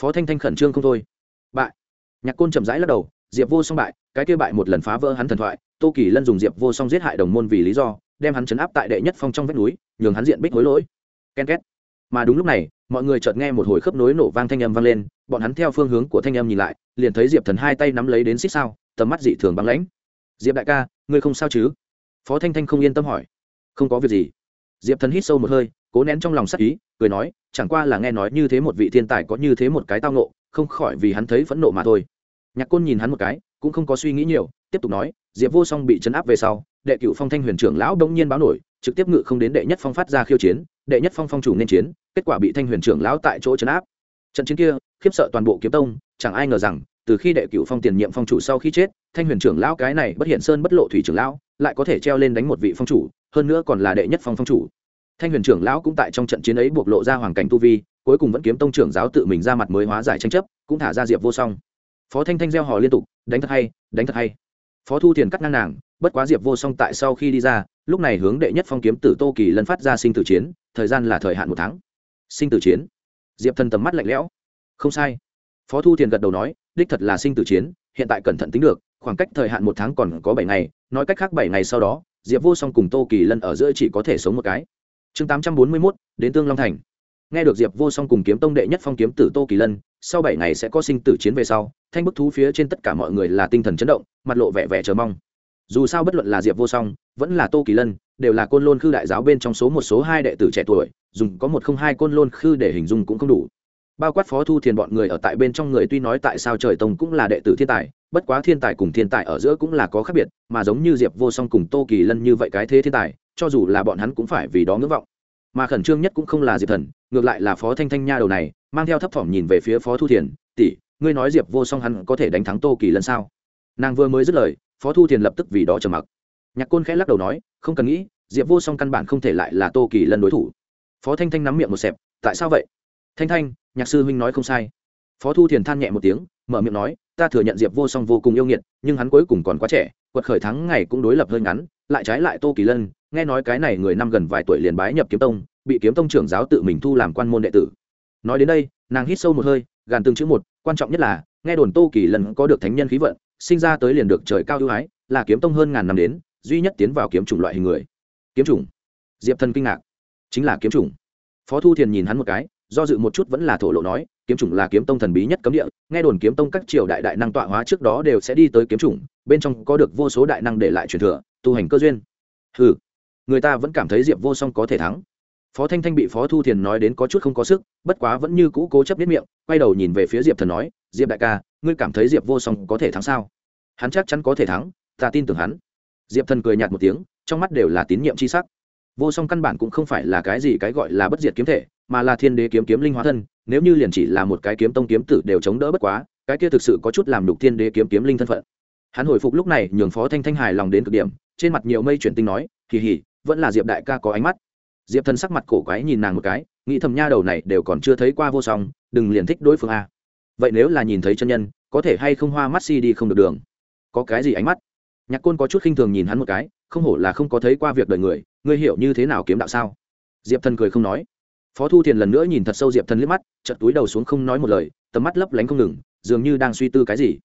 Phó thanh thanh khẩn trương không thôi. Bại. Nhạc côn chậm rãi lắc đầu, diệp vô song bại, cái kia bại một lần phá vỡ hắn thần thoại, tô kỳ lân dùng diệp vô song giết hại đồng môn vì lý do, đem hắn chấn áp tại đệ nhất phong trong vách núi, nhường hắn diện bích hối lỗi. Ken két mà đúng lúc này, mọi người chợt nghe một hồi khớp nối nổ vang thanh âm vang lên, bọn hắn theo phương hướng của thanh âm nhìn lại, liền thấy diệp thần hai tay nắm lấy đến xích sao, tầm mắt dị thường băng lãnh. Diệp đại ca, ngươi không sao chứ? Phó thanh thanh không yên tâm hỏi. Không có việc gì. Diệp thần hít sâu một hơi, cố nén trong lòng sắc ý, cười nói, chẳng qua là nghe nói như thế một vị thiên tài có như thế một cái tao nộ không khỏi vì hắn thấy phẫn nộ mà thôi. Nhạc côn nhìn hắn một cái, cũng không có suy nghĩ nhiều, tiếp tục nói, diệp vô song bị chấn áp về sau, đệ cựu phong thanh huyền trưởng lão đông nhiên báo nổi trực tiếp ngự không đến đệ nhất phong phát ra khiêu chiến, đệ nhất phong phong chủ nên chiến, kết quả bị thanh huyền trưởng lão tại chỗ chấn áp. Trận chiến kia, khiếp sợ toàn bộ kiếm tông, chẳng ai ngờ rằng, từ khi đệ cựu phong tiền nhiệm phong chủ sau khi chết, thanh huyền trưởng lão cái này bất hiện sơn bất lộ thủy trưởng lão, lại có thể treo lên đánh một vị phong chủ, hơn nữa còn là đệ nhất phong phong chủ. Thanh huyền trưởng lão cũng tại trong trận chiến ấy buộc lộ ra hoàn cảnh tu vi, cuối cùng vẫn kiếm tông trưởng giáo tự mình ra mặt mới hóa giải tranh chấp, cũng thả ra diệp vô song. Phó thanh thanh gieo hò liên tục, đánh thật hay, đánh thật hay. Phó thu thiền cắt ngang nàng bất quá diệp vô song tại sau khi đi ra, lúc này hướng đệ nhất phong kiếm tử tô kỳ lân phát ra sinh tử chiến, thời gian là thời hạn một tháng. Sinh tử chiến? Diệp thần tầm mắt lạnh lẽo. Không sai. Phó thu thiền gật đầu nói, đích thật là sinh tử chiến, hiện tại cẩn thận tính được, khoảng cách thời hạn một tháng còn có bảy ngày, nói cách khác bảy ngày sau đó, diệp vô song cùng tô kỳ lân ở giữa chỉ có thể sống một cái. Chương tám trăm bốn mươi mốt, đến tương long thành. Nghe được diệp vô song cùng kiếm tông đệ nhất phong kiếm tử tô kỳ lân, sau bảy ngày sẽ có sinh tử chiến về sau, thanh bức thú phía trên tất cả mọi người là tinh thần chấn động, mặt lộ vẻ vẻ chờ mong dù sao bất luận là diệp vô song, vẫn là tô kỳ lân, đều là côn lôn khư đại giáo bên trong số một số hai đệ tử trẻ tuổi, dùng có một không hai côn lôn khư để hình dung cũng không đủ. Bao quát phó thu thiền bọn người ở tại bên trong người tuy nói tại sao trời tông cũng là đệ tử thiên tài, bất quá thiên tài cùng thiên tài ở giữa cũng là có khác biệt, mà giống như diệp vô song cùng tô kỳ lân như vậy cái thế thiên tài, cho dù là bọn hắn cũng phải vì đó ngưỡng vọng. Mà khẩn trương nhất cũng không là diệp thần, ngược lại là phó thanh thanh nha đầu này, mang theo thấp thỏm nhìn về phía phó thu thiền, tỷ, ngươi nói diệp vô song hắn có thể đánh thắng tô kỳ lân sao? Nàng vừa mới dứt lời phó thu thiền lập tức vì đó trầm mặc. Nhạc côn khẽ lắc đầu nói, không cần nghĩ, diệp vô song căn bản không thể lại là tô kỳ lân đối thủ. Phó thanh thanh nắm miệng một xẹp, tại sao vậy? Thanh thanh, nhạc sư huynh nói không sai. Phó thu thiền than nhẹ một tiếng, mở miệng nói, ta thừa nhận diệp vô song vô cùng yêu nghiệt, nhưng hắn cuối cùng còn quá trẻ, quật khởi thắng ngày cũng đối lập hơi ngắn, lại trái lại tô kỳ lân, nghe nói cái này người năm gần vài tuổi liền bái nhập kiếm tông, bị kiếm tông trưởng giáo tự mình thu làm quan môn đệ tử. Nói đến đây, nàng hít sâu một hơi, gàn từng chữ một, quan trọng nhất là, nghe đồn tô kỳ lân có được thánh nhân khí vận sinh ra tới liền được trời cao ưu ái, là kiếm tông hơn ngàn năm đến, duy nhất tiến vào kiếm chủng loại hình người. Kiếm chủng. Diệp thần kinh ngạc. Chính là kiếm chủng. Phó thu thiền nhìn hắn một cái, do dự một chút vẫn là thổ lộ nói, kiếm chủng là kiếm tông thần bí nhất cấm địa, nghe đồn kiếm tông các triều đại đại năng tọa hóa trước đó đều sẽ đi tới kiếm chủng, bên trong có được vô số đại năng để lại truyền thừa, tu hành cơ duyên. Ừ người ta vẫn cảm thấy diệp vô song có thể thắng phó thanh thanh bị phó thu thiền nói đến có chút không có sức, bất quá vẫn như cũ cố chấp biết miệng, quay đầu nhìn về phía diệp thần nói, diệp đại ca, ngươi cảm thấy diệp vô song có thể thắng sao? Hắn chắc chắn có thể thắng, ta tin tưởng hắn. Diệp thần cười nhạt một tiếng, trong mắt đều là tín nhiệm c h i sắc. Vô song căn bản cũng không phải là cái gì cái gọi là bất diệt kiếm thể, mà là thiên đế kiếm kiếm linh hóa thân, nếu như liền chỉ là một cái kiếm tông kiếm tử đều chống đỡ bất quá, cái kia thực sự có chút làm đục thiên đế kiếm kiếm linh thân phận. Hắn hồi phục lúc này, nhường phó thanh thanh hài lòng đến cực điểm, trên mặt nhiều mây chuyển tinh nói kỳ hỉ vẫn là diệp đại ca có ánh mắt diệp thần sắc mặt cổ quái nhìn nàng một cái, nghĩ thầm nha đầu này đều còn chưa thấy qua vô song, đừng liền thích đối phương a. Vậy nếu là nhìn thấy chân nhân, có thể hay không hoa mắt si đi không được đường? Có cái gì ánh mắt? Nhạc côn có chút khinh thường nhìn hắn một cái, không hổ là không có thấy qua việc đời người, ngươi hiểu như thế nào kiếm đạo sao? Diệp thần cười không nói. Phó thu thiền lần nữa nhìn thật sâu diệp thần liếc mắt chật túi đầu xuống không nói một lời, tầm mắt lấp lánh không ngừng, dường như đang suy tư cái gì.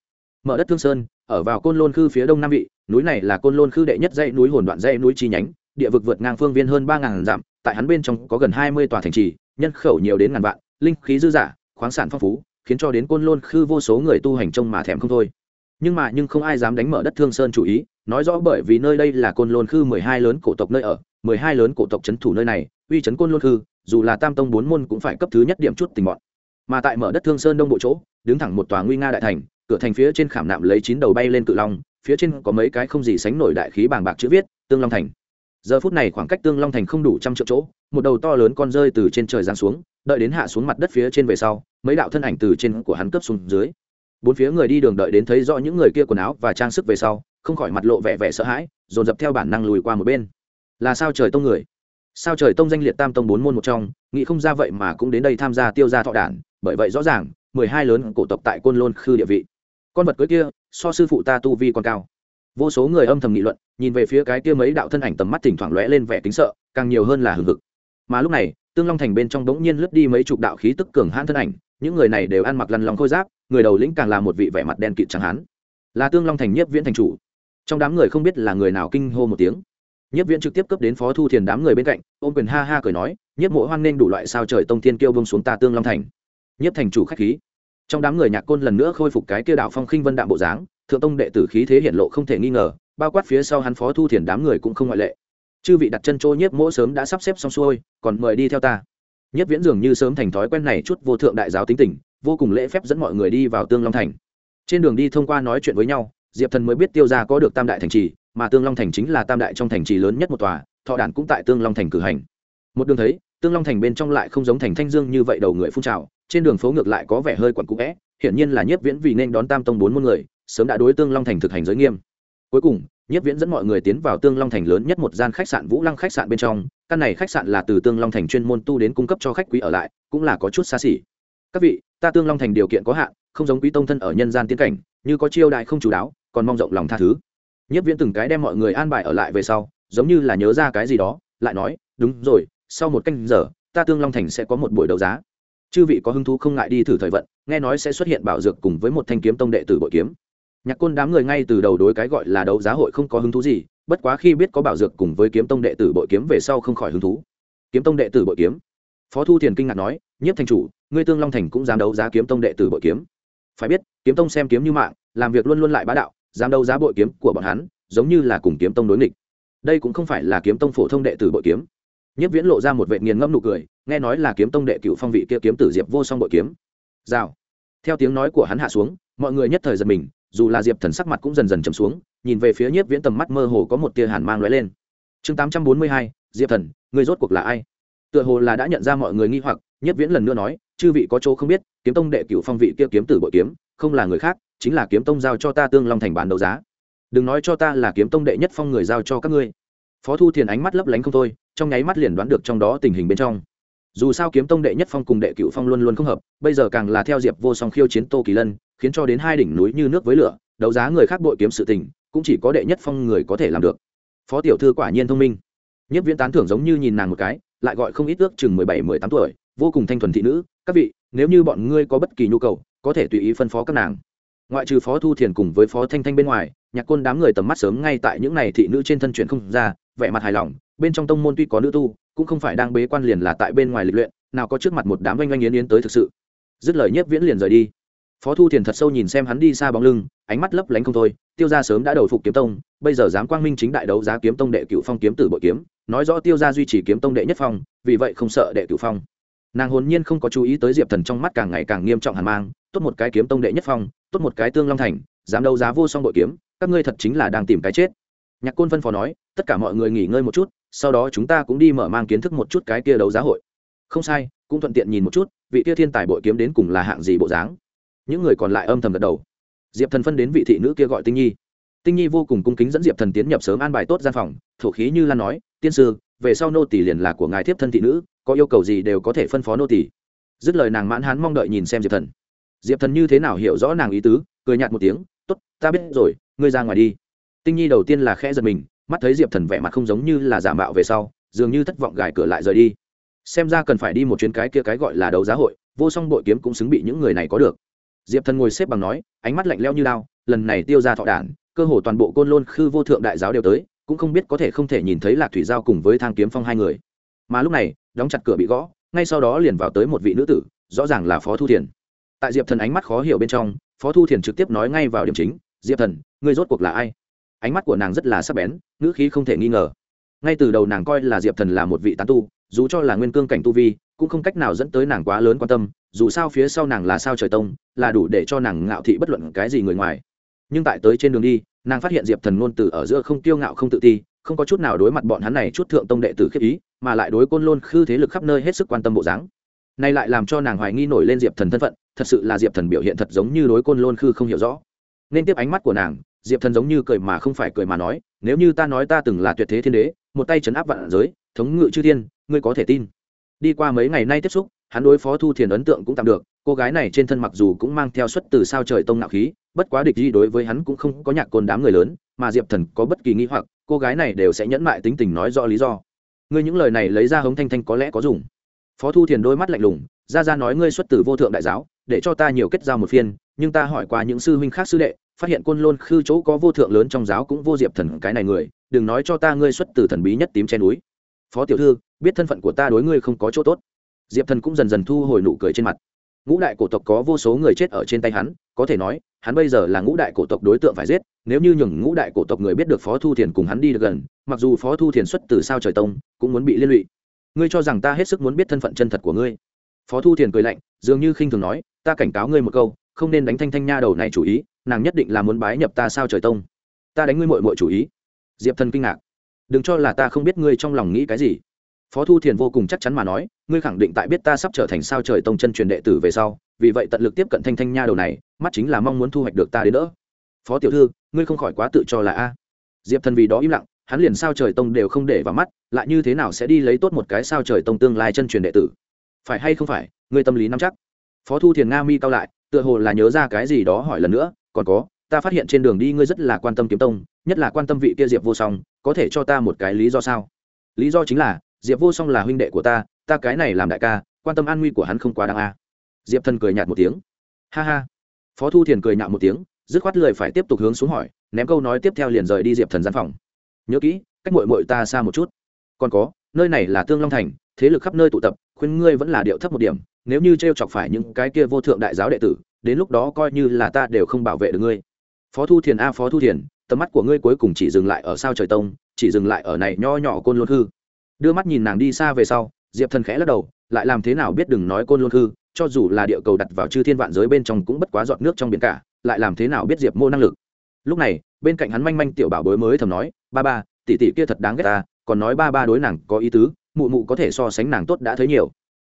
Mở đất thương sơn, ở vào côn lôn khư phía đông nam vị, núi này là côn lôn khư đệ nhất dãy núi hồn đoạn dãy núi chi nhánh, địa vực vượt ngang phương viên hơn ba ngàn dặm tại hắn bên trong có gần hai mươi tòa thành trì, nhân khẩu nhiều đến ngàn vạn, linh khí dư dả, khoáng sản phong phú, khiến cho đến côn lôn khư vô số người tu hành trông mà thèm không thôi. Nhưng mà nhưng không ai dám đánh mở đất thương sơn chủ ý, nói rõ bởi vì nơi đây là côn lôn khư mười hai lớn cổ tộc nơi ở, mười hai lớn cổ tộc c h ấ n thủ nơi này, uy c h ấ n côn lôn khư, dù là tam tông bốn môn cũng phải cấp thứ nhất điểm chút tình bọn. Mà tại mở đất thương sơn đông bộ chỗ, đứng thẳng một tòa nguy nga đại thành, cửa thành phía trên khảm nạm lấy chín đầu bay lên cự long, phía trên có mấy cái không gì sánh nổi đại khí bàng bạc chữ viết, tương long thành giờ phút này khoảng cách tương long thành không đủ trăm triệu chỗ, một đầu to lớn con rơi từ trên trời giáng xuống, đợi đến hạ xuống mặt đất phía trên về sau, mấy đạo thân ảnh từ trên của hắn cấp xuống dưới. Bốn phía người đi đường đợi đến thấy rõ những người kia quần áo và trang sức về sau, không khỏi mặt lộ vẻ vẻ sợ hãi, dồn dập theo bản năng lùi qua một bên. Là sao trời tông người? Sao trời tông danh liệt tam tông bốn môn một trong, nghĩ không ra vậy mà cũng đến đây tham gia tiêu gia thọ đản, bởi vậy rõ ràng, mười hai lớn cổ tộc tại côn lôn khư địa vị. Con vật cưới kia, so sư phụ ta tu vi còn cao vô số người âm thầm nghị luận, nhìn về phía cái kia mấy đạo thân ảnh tầm mắt thỉnh thoảng lóe lên vẻ kính sợ, càng nhiều hơn là hừng hực. Mà lúc này, tương long thành bên trong bỗng nhiên lướt đi mấy chục đạo khí tức cường hãn thân ảnh, những người này đều ăn mặc lăn lòng khôi giáp, người đầu lĩnh càng là một vị vẻ mặt đen kịt chẳng hán. Là tương long thành nhiếp viễn thành chủ. Trong đám người không biết là người nào kinh hô một tiếng. Nhiếp viễn trực tiếp cấp đến phó thu thiền đám người bên cạnh, ôm quyền ha ha cười nói, nhiếp mộ hoan nên đủ loại sao trời tông thiên kêu bông xuống ta tương long thành. Nhiếp thành chủ khách khí. Trong đám người nhạc côn lần nữa khôi phục cái kia đạo phong khinh vân đạm bộ dáng thượng tông đệ tử khí thế hiện lộ không thể nghi ngờ, bao quát phía sau hắn phó thu thiền đám người cũng không ngoại lệ. Chư vị đặt chân chỗ nhiếp mỗ sớm đã sắp xếp xong xuôi, còn mời đi theo ta. Nhất viễn dường như sớm thành thói quen này chút vô thượng đại giáo tính tình, vô cùng lễ phép dẫn mọi người đi vào tương long thành. Trên đường đi thông qua nói chuyện với nhau, diệp thần mới biết tiêu ra có được tam đại thành trì, mà tương long thành chính là tam đại trong thành trì lớn nhất một tòa, thọ đản cũng tại tương long thành cử hành. Một đường thấy, tương long thành bên trong lại không giống thành thanh dương như vậy đầu người phun trào, trên đường phố ngược lại có vẻ hơi quặn cũ vẽ, hiển nhiên là nhiếp viễn vì nên đón tam tông bốn môn người sớm đã đối tương long thành thực hành giới nghiêm. Cuối cùng Nhất viễn dẫn mọi người tiến vào tương long thành lớn nhất một gian khách sạn vũ lăng khách sạn bên trong, căn này khách sạn là từ tương long thành chuyên môn tu đến cung cấp cho khách quý ở lại, cũng là có chút xa xỉ. Các vị, ta tương long thành điều kiện có hạn, không giống quý tông thân ở nhân gian tiến cảnh, như có chiêu đại không chú đáo, còn mong rộng lòng tha thứ. Nhất viễn từng cái đem mọi người an bài ở lại về sau, giống như là nhớ ra cái gì đó, lại nói, đúng rồi, sau một canh giờ, ta tương long thành sẽ có một buổi đấu giá. Chư vị có hứng thú không ngại đi thử thời vận, nghe nói sẽ xuất hiện bảo dược cùng với một thanh kiếm tông đệ tử bội kiếm nhạc côn đám người ngay từ đầu đối cái gọi là đấu giá hội không có hứng thú gì, bất quá khi biết có bảo dược cùng với kiếm tông đệ tử bội kiếm về sau không khỏi hứng thú. Kiếm tông đệ tử bội kiếm. Phó thu thiền kinh ngạc nói, nhiếp thành chủ, ngươi tương long thành cũng dám đấu giá kiếm tông đệ tử bội kiếm? Phải biết, kiếm tông xem kiếm như mạng, làm việc luôn luôn lại bá đạo, dám đấu giá bội kiếm của bọn hắn, giống như là cùng kiếm tông đối nghịch. Đây cũng không phải là kiếm tông phổ thông đệ tử bội kiếm. Nhất viễn lộ ra một vệ nghiền ngẫm nụ cười, nghe nói là kiếm tông đệ cựu phong vị kia kiếm tử diệp vô song bội kiếm. Rào. Theo tiếng nói của hắn hạ xuống, mọi người nhất thời giật mình dù là diệp thần sắc mặt cũng dần dần chầm xuống, nhìn về phía nhiếp viễn tầm mắt mơ hồ có một tia hàn mang lóe lên. Chương tám trăm bốn mươi hai, diệp thần, người rốt cuộc là ai? Tựa hồ là đã nhận ra mọi người nghi hoặc, nhiếp viễn lần nữa nói, chư vị có chỗ không biết, kiếm tông đệ cửu phong vị kia kiếm tử bội kiếm, không là người khác, chính là kiếm tông giao cho ta tương long thành bán đấu giá. Đừng nói cho ta là kiếm tông đệ nhất phong người giao cho các ngươi. Phó thu thiền ánh mắt lấp lánh không thôi, trong nháy mắt liền đoán được trong đó tình hình bên trong. Dù sao kiếm tông đệ nhất phong cùng đệ cựu phong luôn luôn không hợp, bây giờ càng là theo diệp vô song khiêu chiến tô kỳ lân khiến cho đến hai đỉnh núi như nước với lửa, đấu giá người khác bội kiếm sự tình, cũng chỉ có đệ nhất phong người có thể làm được. Phó tiểu thư quả nhiên thông minh. Nhất viễn tán thưởng giống như nhìn nàng một cái, lại gọi không ít ước chừng mười bảy, mười tám tuổi, vô cùng thanh thuần thị nữ, các vị, nếu như bọn ngươi có bất kỳ nhu cầu, có thể tùy ý phân phó các nàng. Ngoại trừ phó thu thiền cùng với phó thanh thanh bên ngoài, nhạc côn đám người tầm mắt sớm ngay tại những n à y thị nữ trên thân chuyển không ra, vẻ mặt hài lòng, bên trong tông môn tuy có nữ tu, cũng không phải đang bế quan liền là tại bên ngoài lịch luyện, nào có trước mặt một đám oanh oanh yến yến tới thực sự. Dứt lời nhất viễn liền rời đi phó thu thiền thật sâu nhìn xem hắn đi xa bóng lưng, ánh mắt lấp lánh không thôi, tiêu ra sớm đã đầu phục kiếm tông, bây giờ dám quang minh chính đại đấu giá kiếm tông đệ cựu phong kiếm tử bội kiếm, nói rõ tiêu ra duy trì kiếm tông đệ nhất phong, vì vậy không sợ đệ cựu phong. Nàng hồn nhiên không có chú ý tới diệp thần trong mắt càng ngày càng nghiêm trọng hàn mang, tốt một cái kiếm tông đệ nhất phong, tốt một cái tương long thành, dám đấu giá vô song bội kiếm, các ngươi thật chính là đang tìm cái chết. Nhạc côn phân phó nói, tất cả mọi người nghỉ ngơi một chút, sau đó chúng ta cũng đi mở mang kiến thức một chút cái kia đấu giá hội. Không sai, cũng thuận tiện nhìn một chút, vị kia thiên tài bội kiếm đến cùng là hạng gì bộ dáng những người còn lại âm thầm gật đầu. Diệp thần phân đến vị thị nữ kia gọi tinh nhi. Tinh nhi vô cùng cung kính dẫn diệp thần tiến nhập sớm an bài tốt gian phòng, thổ khí như lan nói, tiên sư, về sau nô tỷ liền là của ngài thiếp thân thị nữ, có yêu cầu gì đều có thể phân phó nô tỷ dứt lời nàng mãn hán mong đợi nhìn xem diệp thần. Diệp thần như thế nào hiểu rõ nàng ý tứ, cười nhạt một tiếng t ố t ta biết rồi, ngươi ra ngoài đi. Tinh nhi đầu tiên là khẽ giật mình, mắt thấy diệp thần vẻ mặt không giống như là giả mạo về sau, dường như thất vọng gài cửa lại rời đi. Xem ra cần phải đi một chuyến cái kia cái gọi là đấu giá hội, vô song bội kiếm cũng xứng bị những người này có được diệp thần ngồi xếp bằng nói, ánh mắt lạnh leo như lao lần này tiêu ra thọ đản, cơ hồ toàn bộ côn lôn khư vô thượng đại giáo đều tới, cũng không biết có thể không thể nhìn thấy lạc thủy giao cùng với thang kiếm phong hai người. Mà lúc này, đóng chặt cửa bị gõ, ngay sau đó liền vào tới một vị nữ tử, rõ ràng là phó thu thiền. Tại diệp thần ánh mắt khó hiểu bên trong, phó thu thiền trực tiếp nói ngay vào điểm chính, diệp thần, ngươi rốt cuộc là ai? Ánh mắt của nàng rất là sắc bén, ngữ khí không thể nghi ngờ. Ngay từ đầu nàng coi là diệp thần là một vị tán tu, dù cho là nguyên cương cảnh tu vi cũng không cách nào dẫn tới nàng quá lớn quan tâm, dù sao phía sau nàng là sao trời tông, là đủ để cho nàng ngạo thị bất luận cái gì người ngoài. Nhưng tại tới trên đường đi, nàng phát hiện diệp thần ngôn từ ở giữa không tiêu ngạo không tự ti, không có chút nào đối mặt bọn hắn này chút thượng tông đệ tử khiếp ý, mà lại đối côn lôn khư thế lực khắp nơi hết sức quan tâm bộ dáng. Này lại làm cho nàng hoài nghi nổi lên diệp thần thân phận, thật sự là diệp thần biểu hiện thật giống như đối côn lôn khư không hiểu rõ. Nên tiếp ánh mắt của nàng, diệp thần giống như cười mà không phải cười mà nói, nếu như ta nói ta từng là tuyệt thế thiên đế, một tay chấn áp vạn giới, thống ngự chư thiên, ngươi có thể tin đi qua mấy ngày nay tiếp xúc, hắn đối phó thu thiền ấn tượng cũng tạm được, cô gái này trên thân mặc dù cũng mang theo xuất từ sao trời tông nạo khí, bất quá địch gì đối với hắn cũng không có nhạc côn đám người lớn, mà diệp thần có bất kỳ nghĩ hoặc, cô gái này đều sẽ nhẫn mại tính tình nói rõ lý do. Ngươi những lời này lấy ra hống thanh thanh có lẽ có dùng. Phó thu thiền đôi mắt lạnh lùng, ra ra nói ngươi xuất từ vô thượng đại giáo, để cho ta nhiều kết giao một phiên, nhưng ta hỏi qua những sư huynh khác sư đệ, phát hiện côn lôn khư chỗ có vô thượng lớn trong giáo cũng vô diệp thần cái này người, đừng nói cho ta ngươi xuất từ thần bí nhất tím che núi. Phó tiểu thư biết thân phận của ta đối ngươi không có chỗ tốt. Diệp thần cũng dần dần thu hồi nụ cười trên mặt. Ngũ đại cổ tộc có vô số người chết ở trên tay hắn, có thể nói, hắn bây giờ là ngũ đại cổ tộc đối tượng phải giết, nếu như nhường ngũ đại cổ tộc người biết được phó thu thiền cùng hắn đi được gần, mặc dù phó thu thiền xuất từ sao trời tông, cũng muốn bị liên lụy. Ngươi cho rằng ta hết sức muốn biết thân phận chân thật của ngươi. Phó thu thiền cười lạnh, dường như khinh thường nói, ta cảnh cáo ngươi một câu, không nên đánh thanh thanh nha đầu này chủ ý, nàng nhất định là muốn bái nhập ta sao trời tông. Ta đánh ngươi mội mội chủ ý. Diệp thần kinh ngạc. Đừng cho là ta không biết ngươi trong lòng nghĩ cái gì phó thu thiền vô cùng chắc chắn mà nói, ngươi khẳng định tại biết ta sắp trở thành sao trời tông chân truyền đệ tử về sau, vì vậy tận lực tiếp cận thanh thanh nha đầu này, mắt chính là mong muốn thu hoạch được ta đến đỡ. Phó tiểu thư, ngươi không khỏi quá tự cho là a. Diệp thần vì đó im lặng, hắn liền sao trời tông đều không để vào mắt, lại như thế nào sẽ đi lấy tốt một cái sao trời tông tương lai chân truyền đệ tử? Phải hay không phải, ngươi tâm lý nắm chắc? Phó thu thiền nga mi cao lại, tựa hồ là nhớ ra cái gì đó hỏi lần nữa, còn có, ta phát hiện trên đường đi ngươi rất là quan tâm kiếm tông, nhất là quan tâm vị kia diệp vô song, có thể cho ta một cái lý do sao? Lý do chính là diệp vô song là huynh đệ của ta ta cái này làm đại ca quan tâm an nguy của hắn không quá đáng a à. diệp thần cười nhạt một tiếng ha ha phó thu thiền cười nhạo một tiếng dứt khoát lười phải tiếp tục hướng xuống hỏi ném câu nói tiếp theo liền rời đi diệp thần gian phòng nhớ kỹ cách mội mội ta xa một chút còn có nơi này là tương long thành thế lực khắp nơi tụ tập khuyên ngươi vẫn là điệu thấp một điểm nếu như t r e o chọc phải những cái kia vô thượng đại giáo đệ tử đến lúc đó coi như là ta đều không bảo vệ được ngươi phó thu thiền a phó thu thiền tầm mắt của ngươi cuối cùng chỉ dừng lại ở sao trời tông chỉ dừng lại ở này nho nhỏ côn lôn hư đưa mắt nhìn nàng đi xa về sau, diệp thần khẽ lắc đầu, lại làm thế nào biết đừng nói côn lôn hư cho dù là địa cầu đặt vào chư thiên vạn giới bên trong cũng bất quá giọt nước trong biển cả, lại làm thế nào biết diệp mô năng lực? Lúc này, bên cạnh hắn manh manh tiểu bảo bối mới thầm nói, ba ba, tỷ tỷ kia thật đáng ghét ta, còn nói ba ba đối nàng có ý tứ, mụ mụ có thể so sánh nàng tốt đã thấy nhiều.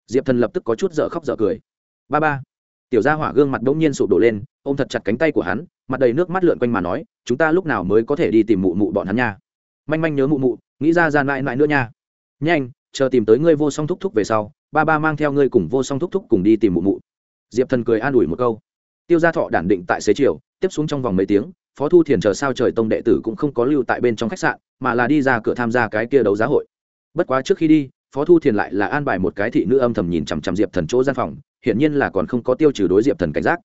Diệp thần lập tức có chút dở khóc dở cười. Ba ba. Tiểu gia hỏa gương mặt đ nhiên sụp đổ lên, ôm thật chặt cánh tay của hắn, mặt đầy nước mắt lượn quanh mà nói, chúng ta lúc nào mới có thể đi tìm mụ mụ bọn hắn nha? Manh manh nhớ mụ mụ, nghĩ ra gian mãi mãi nữa nha nhanh, chờ tìm tới ngươi vô song thúc thúc về sau, ba ba mang theo ngươi cùng vô song thúc thúc cùng đi tìm mụ mụ. Diệp thần cười an ủi một câu. Tiêu gia thọ đản định tại xế chiều, tiếp xuống trong vòng mấy tiếng, phó thu thiền chờ sao trời tông đệ tử cũng không có lưu tại bên trong khách sạn, mà là đi ra cửa tham gia cái kia đấu giá hội. Bất quá trước khi đi, phó thu thiền lại là an bài một cái thị nữ âm thầm nhìn chằm chằm diệp thần chỗ gian phòng, hiển nhiên là còn không có tiêu trừ đối diệp thần cảnh giác.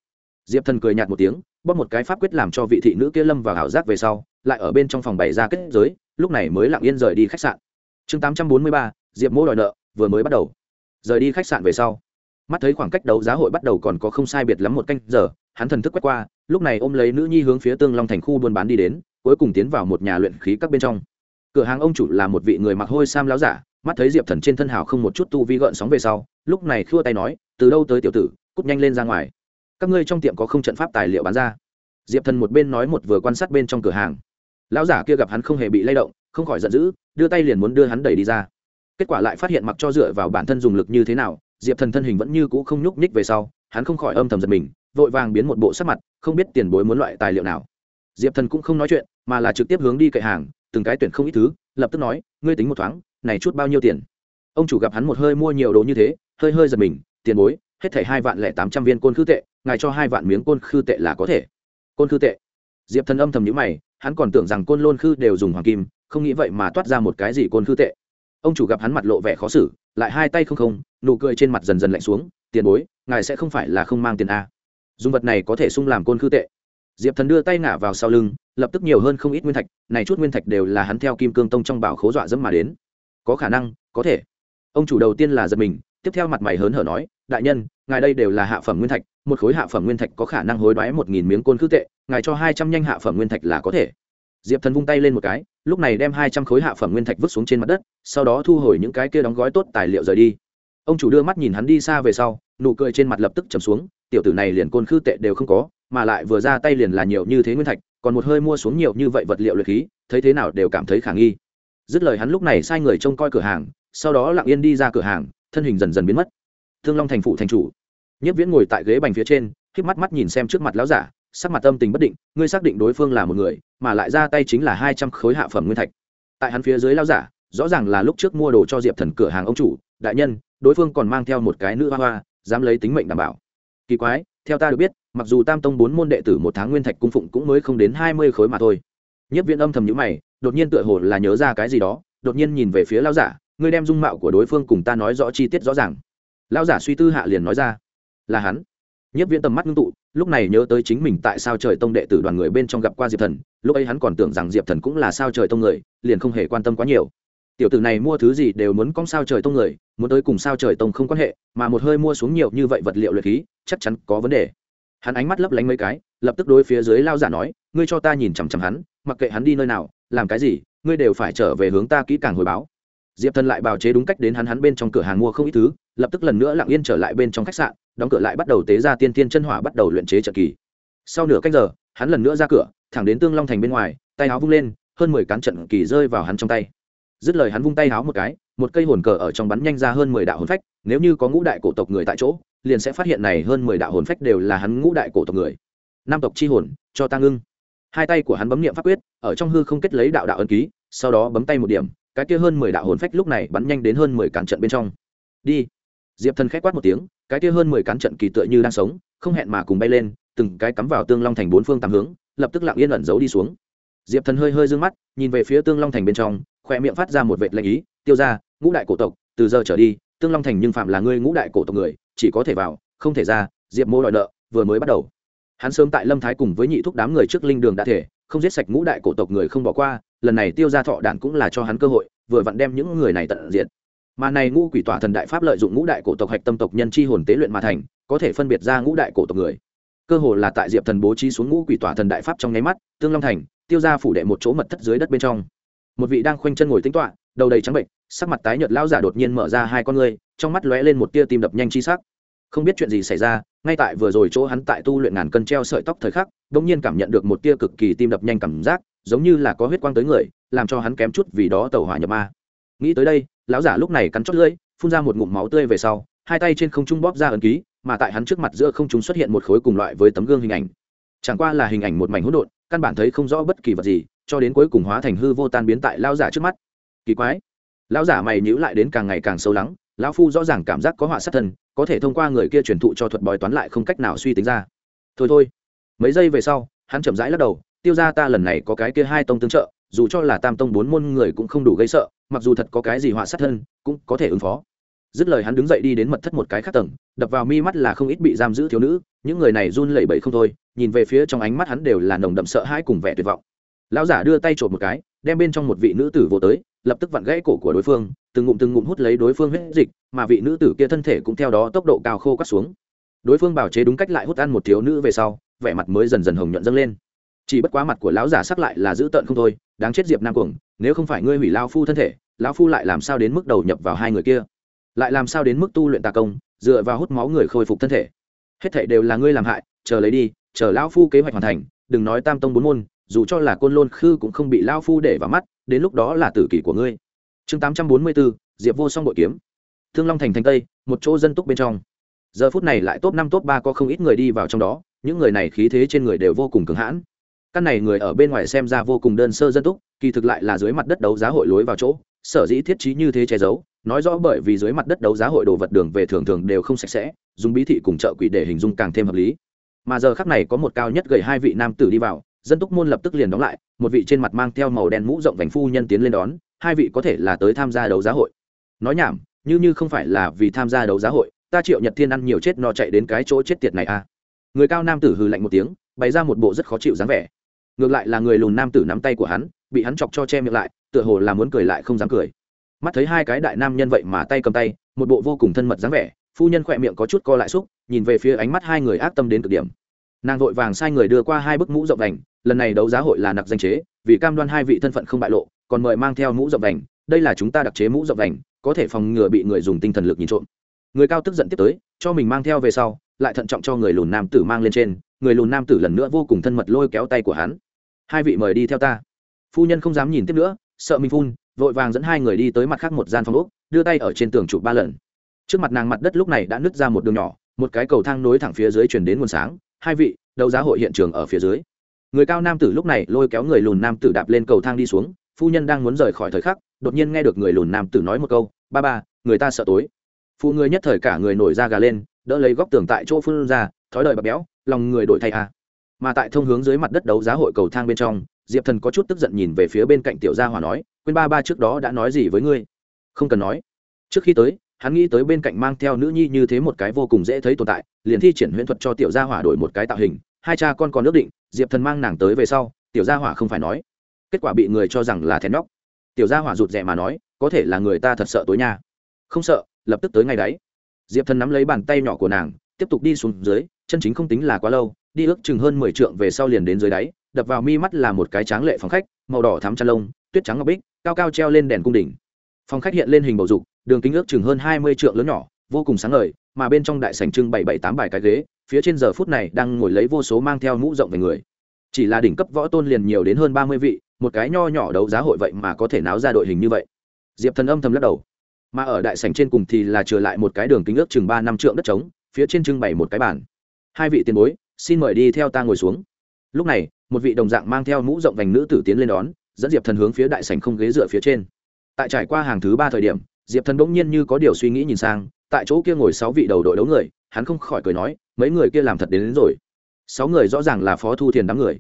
Diệp thần cười nhạt một tiếng, bóp một cái pháp quyết làm cho vị thị nữ kia lâm vào ảo giác về sau, lại ở bên trong phòng bày ra kết giới, lúc này mới lặng yên rời đi khách sạn chương tám trăm bốn mươi ba, diệp mỗ đòi nợ, vừa mới bắt đầu. Rời đi khách sạn về sau, mắt thấy khoảng cách đấu giá hội bắt đầu còn có không sai biệt lắm một canh giờ, hắn thần thức quét qua, lúc này ôm lấy nữ nhi hướng phía tương long thành khu buôn bán đi đến, cuối cùng tiến vào một nhà luyện khí các bên trong. Cửa hàng ông chủ là một vị người mặc hôi sam láo giả, mắt thấy diệp thần trên thân hào không một chút tu vi gợn sóng về sau, lúc này khua tay nói, từ đâu tới tiểu tử, cút nhanh lên ra ngoài. Các ngươi trong tiệm có không trận pháp tài liệu bán ra. Diệp thần một bên nói một vừa quan sát bên trong cửa hàng. Lão giả kia gặp hắn không hề bị lay động không khỏi giận dữ, đưa tay liền muốn đưa hắn đẩy đi ra. Kết quả lại phát hiện mặc cho dựa vào bản thân dùng lực như thế nào, diệp thần thân hình vẫn như cũ không nhúc nhích về sau, hắn không khỏi âm thầm giật mình, vội vàng biến một bộ sắc mặt, không biết tiền bối muốn loại tài liệu nào. Diệp thần cũng không nói chuyện, mà là trực tiếp hướng đi cậy hàng, từng cái tuyển không ít thứ, lập tức nói, ngươi tính một thoáng, này chút bao nhiêu tiền? Ông chủ gặp hắn một hơi mua nhiều đồ như thế, hơi hơi giật mình, tiền bối, hết thảy hai vạn lẻ tám trăm viên côn khư tệ, ngài cho hai vạn miếng côn khư tệ là có thể. Côn khư tệ? Diệp thần âm thầm nhữ mày, hắn còn tưởng rằng côn lôn khư đều dùng hoàng kim không nghĩ vậy mà toát ra một cái gì côn khư tệ. Ông chủ gặp hắn mặt lộ vẻ khó xử, lại hai tay không không, nụ cười trên mặt dần dần lạnh xuống, tiền bối, ngài sẽ không phải là không mang tiền a dùng vật này có thể sung làm côn khư tệ. Diệp thần đưa tay ngả vào sau lưng, lập tức nhiều hơn không ít nguyên thạch, này chút nguyên thạch đều là hắn theo kim cương tông trong bảo khố dọa dẫm mà đến. Có khả năng, có thể. Ông chủ đầu tiên là giật mình, tiếp theo mặt mày hớn hở nói, đại nhân, ngài đây đều là hạ phẩm nguyên thạch, một khối hạ phẩm nguyên thạch có khả năng hối đoái một nghìn miếng côn khư tệ, ngài cho hai trăm nhanh hạ phẩm nguyên thạch là có thể diệp thần vung tay lên một cái, lúc này đem hai trăm khối hạ phẩm nguyên thạch vứt xuống trên mặt đất, sau đó thu hồi những cái kia đóng gói tốt tài liệu rời đi. Ông chủ đưa mắt nhìn hắn đi xa về sau, nụ cười trên mặt lập tức trầm xuống, tiểu tử này liền côn khư tệ đều không có, mà lại vừa ra tay liền là nhiều như thế nguyên thạch, còn một hơi mua xuống nhiều như vậy vật liệu luyện khí, thấy thế nào đều cảm thấy khả nghi. Dứt lời hắn lúc này sai người trông coi cửa hàng, sau đó lặng yên đi ra cửa hàng, thân hình dần dần biến mất. Thương long thành phụ thành chủ. Nhất viễn ngồi tại ghế bành phía trên k mắt mắt nhìn xem trước mặt lão giả, sắc mặt tâm tình bất định, ngươi xác định đối phương là một người mà lại ra tay chính là hai trăm khối hạ phẩm nguyên thạch. Tại hắn phía dưới lão giả, rõ ràng là lúc trước mua đồ cho diệp thần cửa hàng ông chủ, đại nhân, đối phương còn mang theo một cái nữ hoa hoa, dám lấy tính mệnh đảm bảo. Kỳ quái, theo ta được biết, mặc dù tam tông bốn môn đệ tử một tháng nguyên thạch cung phụng cũng mới không đến hai mươi khối mà thôi. Nhất viễn âm thầm nhữ mày, đột nhiên tựa hồ là nhớ ra cái gì đó, đột nhiên nhìn về phía lão giả, ngươi đem dung mạo của đối phương cùng ta nói rõ chi tiết rõ ràng. Lão giả suy tư hạ liền nói ra, là hắn. Nhất viễn tầm mắt ngưng tụ lúc này nhớ tới chính mình tại sao trời tông đệ tử đoàn người bên trong gặp qua diệp thần, lúc ấy hắn còn tưởng rằng diệp thần cũng là sao trời tông người, liền không hề quan tâm quá nhiều. Tiểu tử này mua thứ gì đều muốn con sao trời tông người, muốn tới cùng sao trời tông không quan hệ, mà một hơi mua xuống nhiều như vậy vật liệu luyện khí, chắc chắn có vấn đề. Hắn ánh mắt lấp lánh mấy cái, lập tức đối phía dưới lao giả nói, ngươi cho ta nhìn chằm chằm hắn, mặc kệ hắn đi nơi nào, làm cái gì, ngươi đều phải trở về hướng ta kỹ càng hồi báo. Diệp thần lại bào chế đúng cách đến hắn hắn bên trong cửa hàng mua không ít thứ lập tức lần nữa lặng yên trở lại bên trong khách sạn, đóng cửa lại bắt đầu tế ra tiên tiên chân hỏa bắt đầu luyện chế trận kỳ. Sau nửa cách giờ, hắn lần nữa ra cửa, thẳng đến tương long thành bên ngoài, tay áo vung lên, hơn mười cán trận kỳ rơi vào hắn trong tay. Dứt lời hắn vung tay áo một cái, một cây hồn cờ ở trong bắn nhanh ra hơn mười đạo hồn phách, nếu như có ngũ đại cổ tộc người tại chỗ, liền sẽ phát hiện này hơn mười đạo hồn phách đều là hắn ngũ đại cổ tộc người. Nam tộc chi hồn, cho ta ngưng. Hai tay của hắn bấm niệm pháp quyết, ở trong hư không kết lấy đạo đạo ân ký, sau đó bấm tay một điểm, cái kia hơn mười đạo hồn phách lúc này bắn nhanh đến hơn mười cản trận bên trong. Đi diệp thần k h á c quát một tiếng, cái kia hơn mười cán trận kỳ tựa như đang sống, không hẹn mà cùng bay lên, từng cái cắm vào tương long thành bốn phương tám hướng, lập tức lặng yên ẩn giấu đi xuống. Diệp thần hơi hơi d ư ơ n g mắt, nhìn về phía tương long thành bên trong khoe miệng phát ra một vệt lệnh ý, tiêu ra ngũ đại cổ tộc, từ giờ trở đi, tương long thành nhưng phạm là ngươi ngũ đại cổ tộc người, chỉ có thể vào, không thể ra, diệp mô đòi nợ, vừa mới bắt đầu. Hắn sớm tại lâm thái cùng với nhị thúc đám người trước linh đường đã thể, không giết sạch ngũ đại cổ tộc người không bỏ qua, lần này tiêu ra thọ đản cũng là cho hắn cơ hội, vừa vặn đem những người này tận diện mà này ngũ quỷ tỏa thần đại pháp lợi dụng ngũ đại cổ tộc hạch tâm tộc nhân chi hồn tế luyện mà thành, có thể phân biệt ra ngũ đại cổ tộc người. Cơ hồ là tại diệp thần bố trí xuống ngũ quỷ tỏa thần đại pháp trong nháy mắt, tương long thành, tiêu ra phủ đệ một chỗ mật thất dưới đất bên trong. Một vị đang khoanh chân ngồi tính toạ đầu đầy trắng bệnh, sắc mặt tái nhợt lao giả đột nhiên mở ra hai con ngươi, trong mắt lóe lên một tia tim đập nhanh chi sắc. Không biết chuyện gì xảy ra, ngay tại vừa rồi chỗ hắn tại tu luyện ngàn cân treo sợi tóc thời khắc đ ỗ n g nhiên cảm nhận được một tia cực kỳ tim đập nhanh cảm giác, giống như là có huyết quang tới người, làm cho hắn kém chút vì đó tàu hỏa nhập ma. Nghĩ tới đây lão giả lúc này cắn chót lưỡi, phun ra một ngụm máu tươi về sau, hai tay trên không trung bóp ra ấn ký, mà tại hắn trước mặt giữa không trung xuất hiện một khối cùng loại với tấm gương hình ảnh. Chẳng qua là hình ảnh một mảnh hỗn độn, căn bản thấy không rõ bất kỳ vật gì, cho đến cuối cùng hóa thành hư vô tan biến tại lao giả trước mắt. Kỳ quái. Lão giả mày nhữ lại đến càng ngày càng sâu lắng, lão phu rõ ràng cảm giác có họa sát thân, có thể thông qua người kia truyền thụ cho thuật bói toán lại không cách nào suy tính ra. Thôi thôi. Mấy giây về sau, hắn chậm rãi lắc đầu, tiêu ra ta lần này có cái kia hai tông tương trợ dù cho là tam tông bốn môn người cũng không đủ gây sợ, mặc dù thật có cái gì họa sát thân, cũng có thể ứng phó. Dứt lời hắn đứng dậy đi đến mật thất một cái khác tầng, đập vào mi mắt là không ít bị giam giữ thiếu nữ, những người này run lẩy bẩy không thôi, nhìn về phía trong ánh mắt hắn đều là nồng đậm sợ hãi cùng vẻ tuyệt vọng. Lão giả đưa tay trộm một cái, đem bên trong một vị nữ tử vô tới, lập tức vặn gãy cổ của đối phương, từng ngụm từng ngụm hút lấy đối phương huyết dịch, mà vị nữ tử kia thân thể cũng theo đó tốc độ cao khô cắt xuống. Đối phương bảo chế đúng cách lại hút ăn một thiếu nữ về sau, vẻ mặt mới dần dần hồng nhuận dâng lên chỉ bất quá mặt của lão giả sắc lại là dữ tợn không thôi, đáng chết diệp nam cuồng, nếu không phải ngươi hủy lao phu thân thể, lão phu lại làm sao đến mức đầu nhập vào hai người kia? Lại làm sao đến mức tu luyện tà công, dựa vào hút máu người khôi phục thân thể? Hết thảy đều là ngươi làm hại, chờ lấy đi, chờ lão phu kế hoạch hoàn thành, đừng nói tam tông bốn môn, dù cho là côn lôn khư cũng không bị lão phu để vào mắt, đến lúc đó là tử kỷ của ngươi. Chương tám trăm bốn mươi bốn diệp vô song bội kiếm. Thương long thành thành tây, một chỗ dân túc bên trong. Giờ phút này lại top năm, top ba có không ít người đi vào trong đó, những người này khí thế trên người đều vô cùng cứng hãn căn này người ở bên ngoài xem ra vô cùng đơn sơ dân túc, kỳ thực lại là dưới mặt đất đấu giá hội lối vào chỗ, sở dĩ thiết trí như thế che giấu, nói rõ bởi vì dưới mặt đất đấu giá hội đồ vật đường về thường thường đều không sạch sẽ, dùng bí thị cùng chợ quỷ để hình dung càng thêm hợp lý. Mà giờ khắc này có một cao nhất gầy hai vị nam tử đi vào, dân túc môn lập tức liền đóng lại, một vị trên mặt mang theo màu đen mũ rộng vành phu nhân tiến lên đón, hai vị có thể là tới tham gia đấu giá hội. Nói nhảm, như như không phải là vì tham gia đấu giá hội, ta triệu nhật thiên ăn nhiều chết no chạy đến cái chỗ chết tiệt này à. Người cao nam tử hừ lạnh một tiếng, bày ra một bộ rất khó chịu dáng vẻ ngược lại là người lùn nam tử nắm tay của hắn, bị hắn chọc cho che miệng lại, tựa hồ là muốn cười lại không dám cười. Mắt thấy hai cái đại nam nhân vậy mà tay cầm tay, một bộ vô cùng thân mật dáng vẻ, phu nhân khỏe miệng có chút co lại xúc, nhìn về phía ánh mắt hai người ác tâm đến cực điểm. Nàng vội vàng sai người đưa qua hai bức mũ rộng đành, lần này đấu giá hội là nặc danh chế, vì cam đoan hai vị thân phận không bại lộ, còn mời mang theo mũ rộng đành, đây là chúng ta đặc chế mũ rộng đành, có thể phòng ngừa bị người dùng tinh thần lực nhìn trộm. Người cao tức giận tiếp tới, cho mình mang theo về sau, lại thận trọng cho người lùn nam tử mang lên trên, người lùn nam tử lần nữa vô cùng thân mật lôi kéo tay của hắn hai vị mời đi theo ta. Phu nhân không dám nhìn tiếp nữa, sợ mình phun, vội vàng dẫn hai người đi tới mặt khác một gian phòng úc đưa tay ở trên tường chụp ba lần. Trước mặt nàng mặt đất lúc này đã nứt ra một đường nhỏ, một cái cầu thang nối thẳng phía dưới chuyển đến nguồn sáng. Hai vị, đấu giá hội hiện trường ở phía dưới. Người cao nam tử lúc này lôi kéo người lùn nam tử đạp lên cầu thang đi xuống, phu nhân đang muốn rời khỏi thời khắc, đột nhiên nghe được người lùn nam tử nói một câu, ba ba, người ta sợ tối. Phụ người nhất thời cả người nổi da gà lên, đỡ lấy góc tường tại chỗ phun ra, thói đời bạc béo, lòng người đổi thay à mà tại thông hướng dưới mặt đất đấu giá hội cầu thang bên trong, diệp thần có chút tức giận nhìn về phía bên cạnh tiểu gia hòa nói, quên ba ba trước đó đã nói gì với ngươi? Không cần nói. Trước khi tới, hắn nghĩ tới bên cạnh mang theo nữ nhi như thế một cái vô cùng dễ thấy tồn tại, liền thi triển huyễn thuật cho tiểu gia hỏa đổi một cái tạo hình, hai cha con còn ước định, diệp thần mang nàng tới về sau, tiểu gia hỏa không phải nói. Kết quả bị người cho rằng là thèn nóc tiểu gia hỏa rụt rè mà nói, có thể là người ta thật sợ tối nha. Không sợ, lập tức tới ngay đấy. Diệp thần nắm lấy bàn tay nhỏ của nàng, tiếp tục đi xuống dưới, chân chính không tính là quá lâu đi ước chừng hơn mười trượng về sau liền đến dưới đáy, đập vào mi mắt là một cái tráng lệ phòng khách, màu đỏ thắm chăn lông, tuyết trắng ngọc bích, cao cao treo lên đèn cung đỉnh. Phòng khách hiện lên hình bầu dục, đường kính ước chừng hơn hai mươi trượng lớn nhỏ, vô cùng sáng ngời, mà bên trong đại sảnh trưng bày bảy tám bài cái ghế, phía trên giờ phút này đang ngồi lấy vô số mang theo mũ rộng về người. Chỉ là đỉnh cấp võ tôn liền nhiều đến hơn ba mươi vị, một cái nho nhỏ đấu giá hội vậy mà có thể náo ra đội hình như vậy. Diệp thần âm thầm lắc đầu. Mà ở đại sảnh trên cùng thì là trở lại một cái đường kính ước chừng ba năm trượng đất trống, phía trên trưng bày một cái bàn. Hai vị tiền bối xin mời đi theo ta ngồi xuống. Lúc này một vị đồng dạng mang theo mũ rộng vành nữ tử tiến lên đón dẫn diệp thần hướng phía đại sảnh không ghế dựa phía trên. Tại trải qua hàng thứ ba thời điểm diệp thần bỗng nhiên như có điều suy nghĩ nhìn sang tại chỗ kia ngồi sáu vị đầu đội đấu người hắn không khỏi cười nói mấy người kia làm thật đến, đến rồi. Sáu người rõ ràng là phó thu thiền đám người.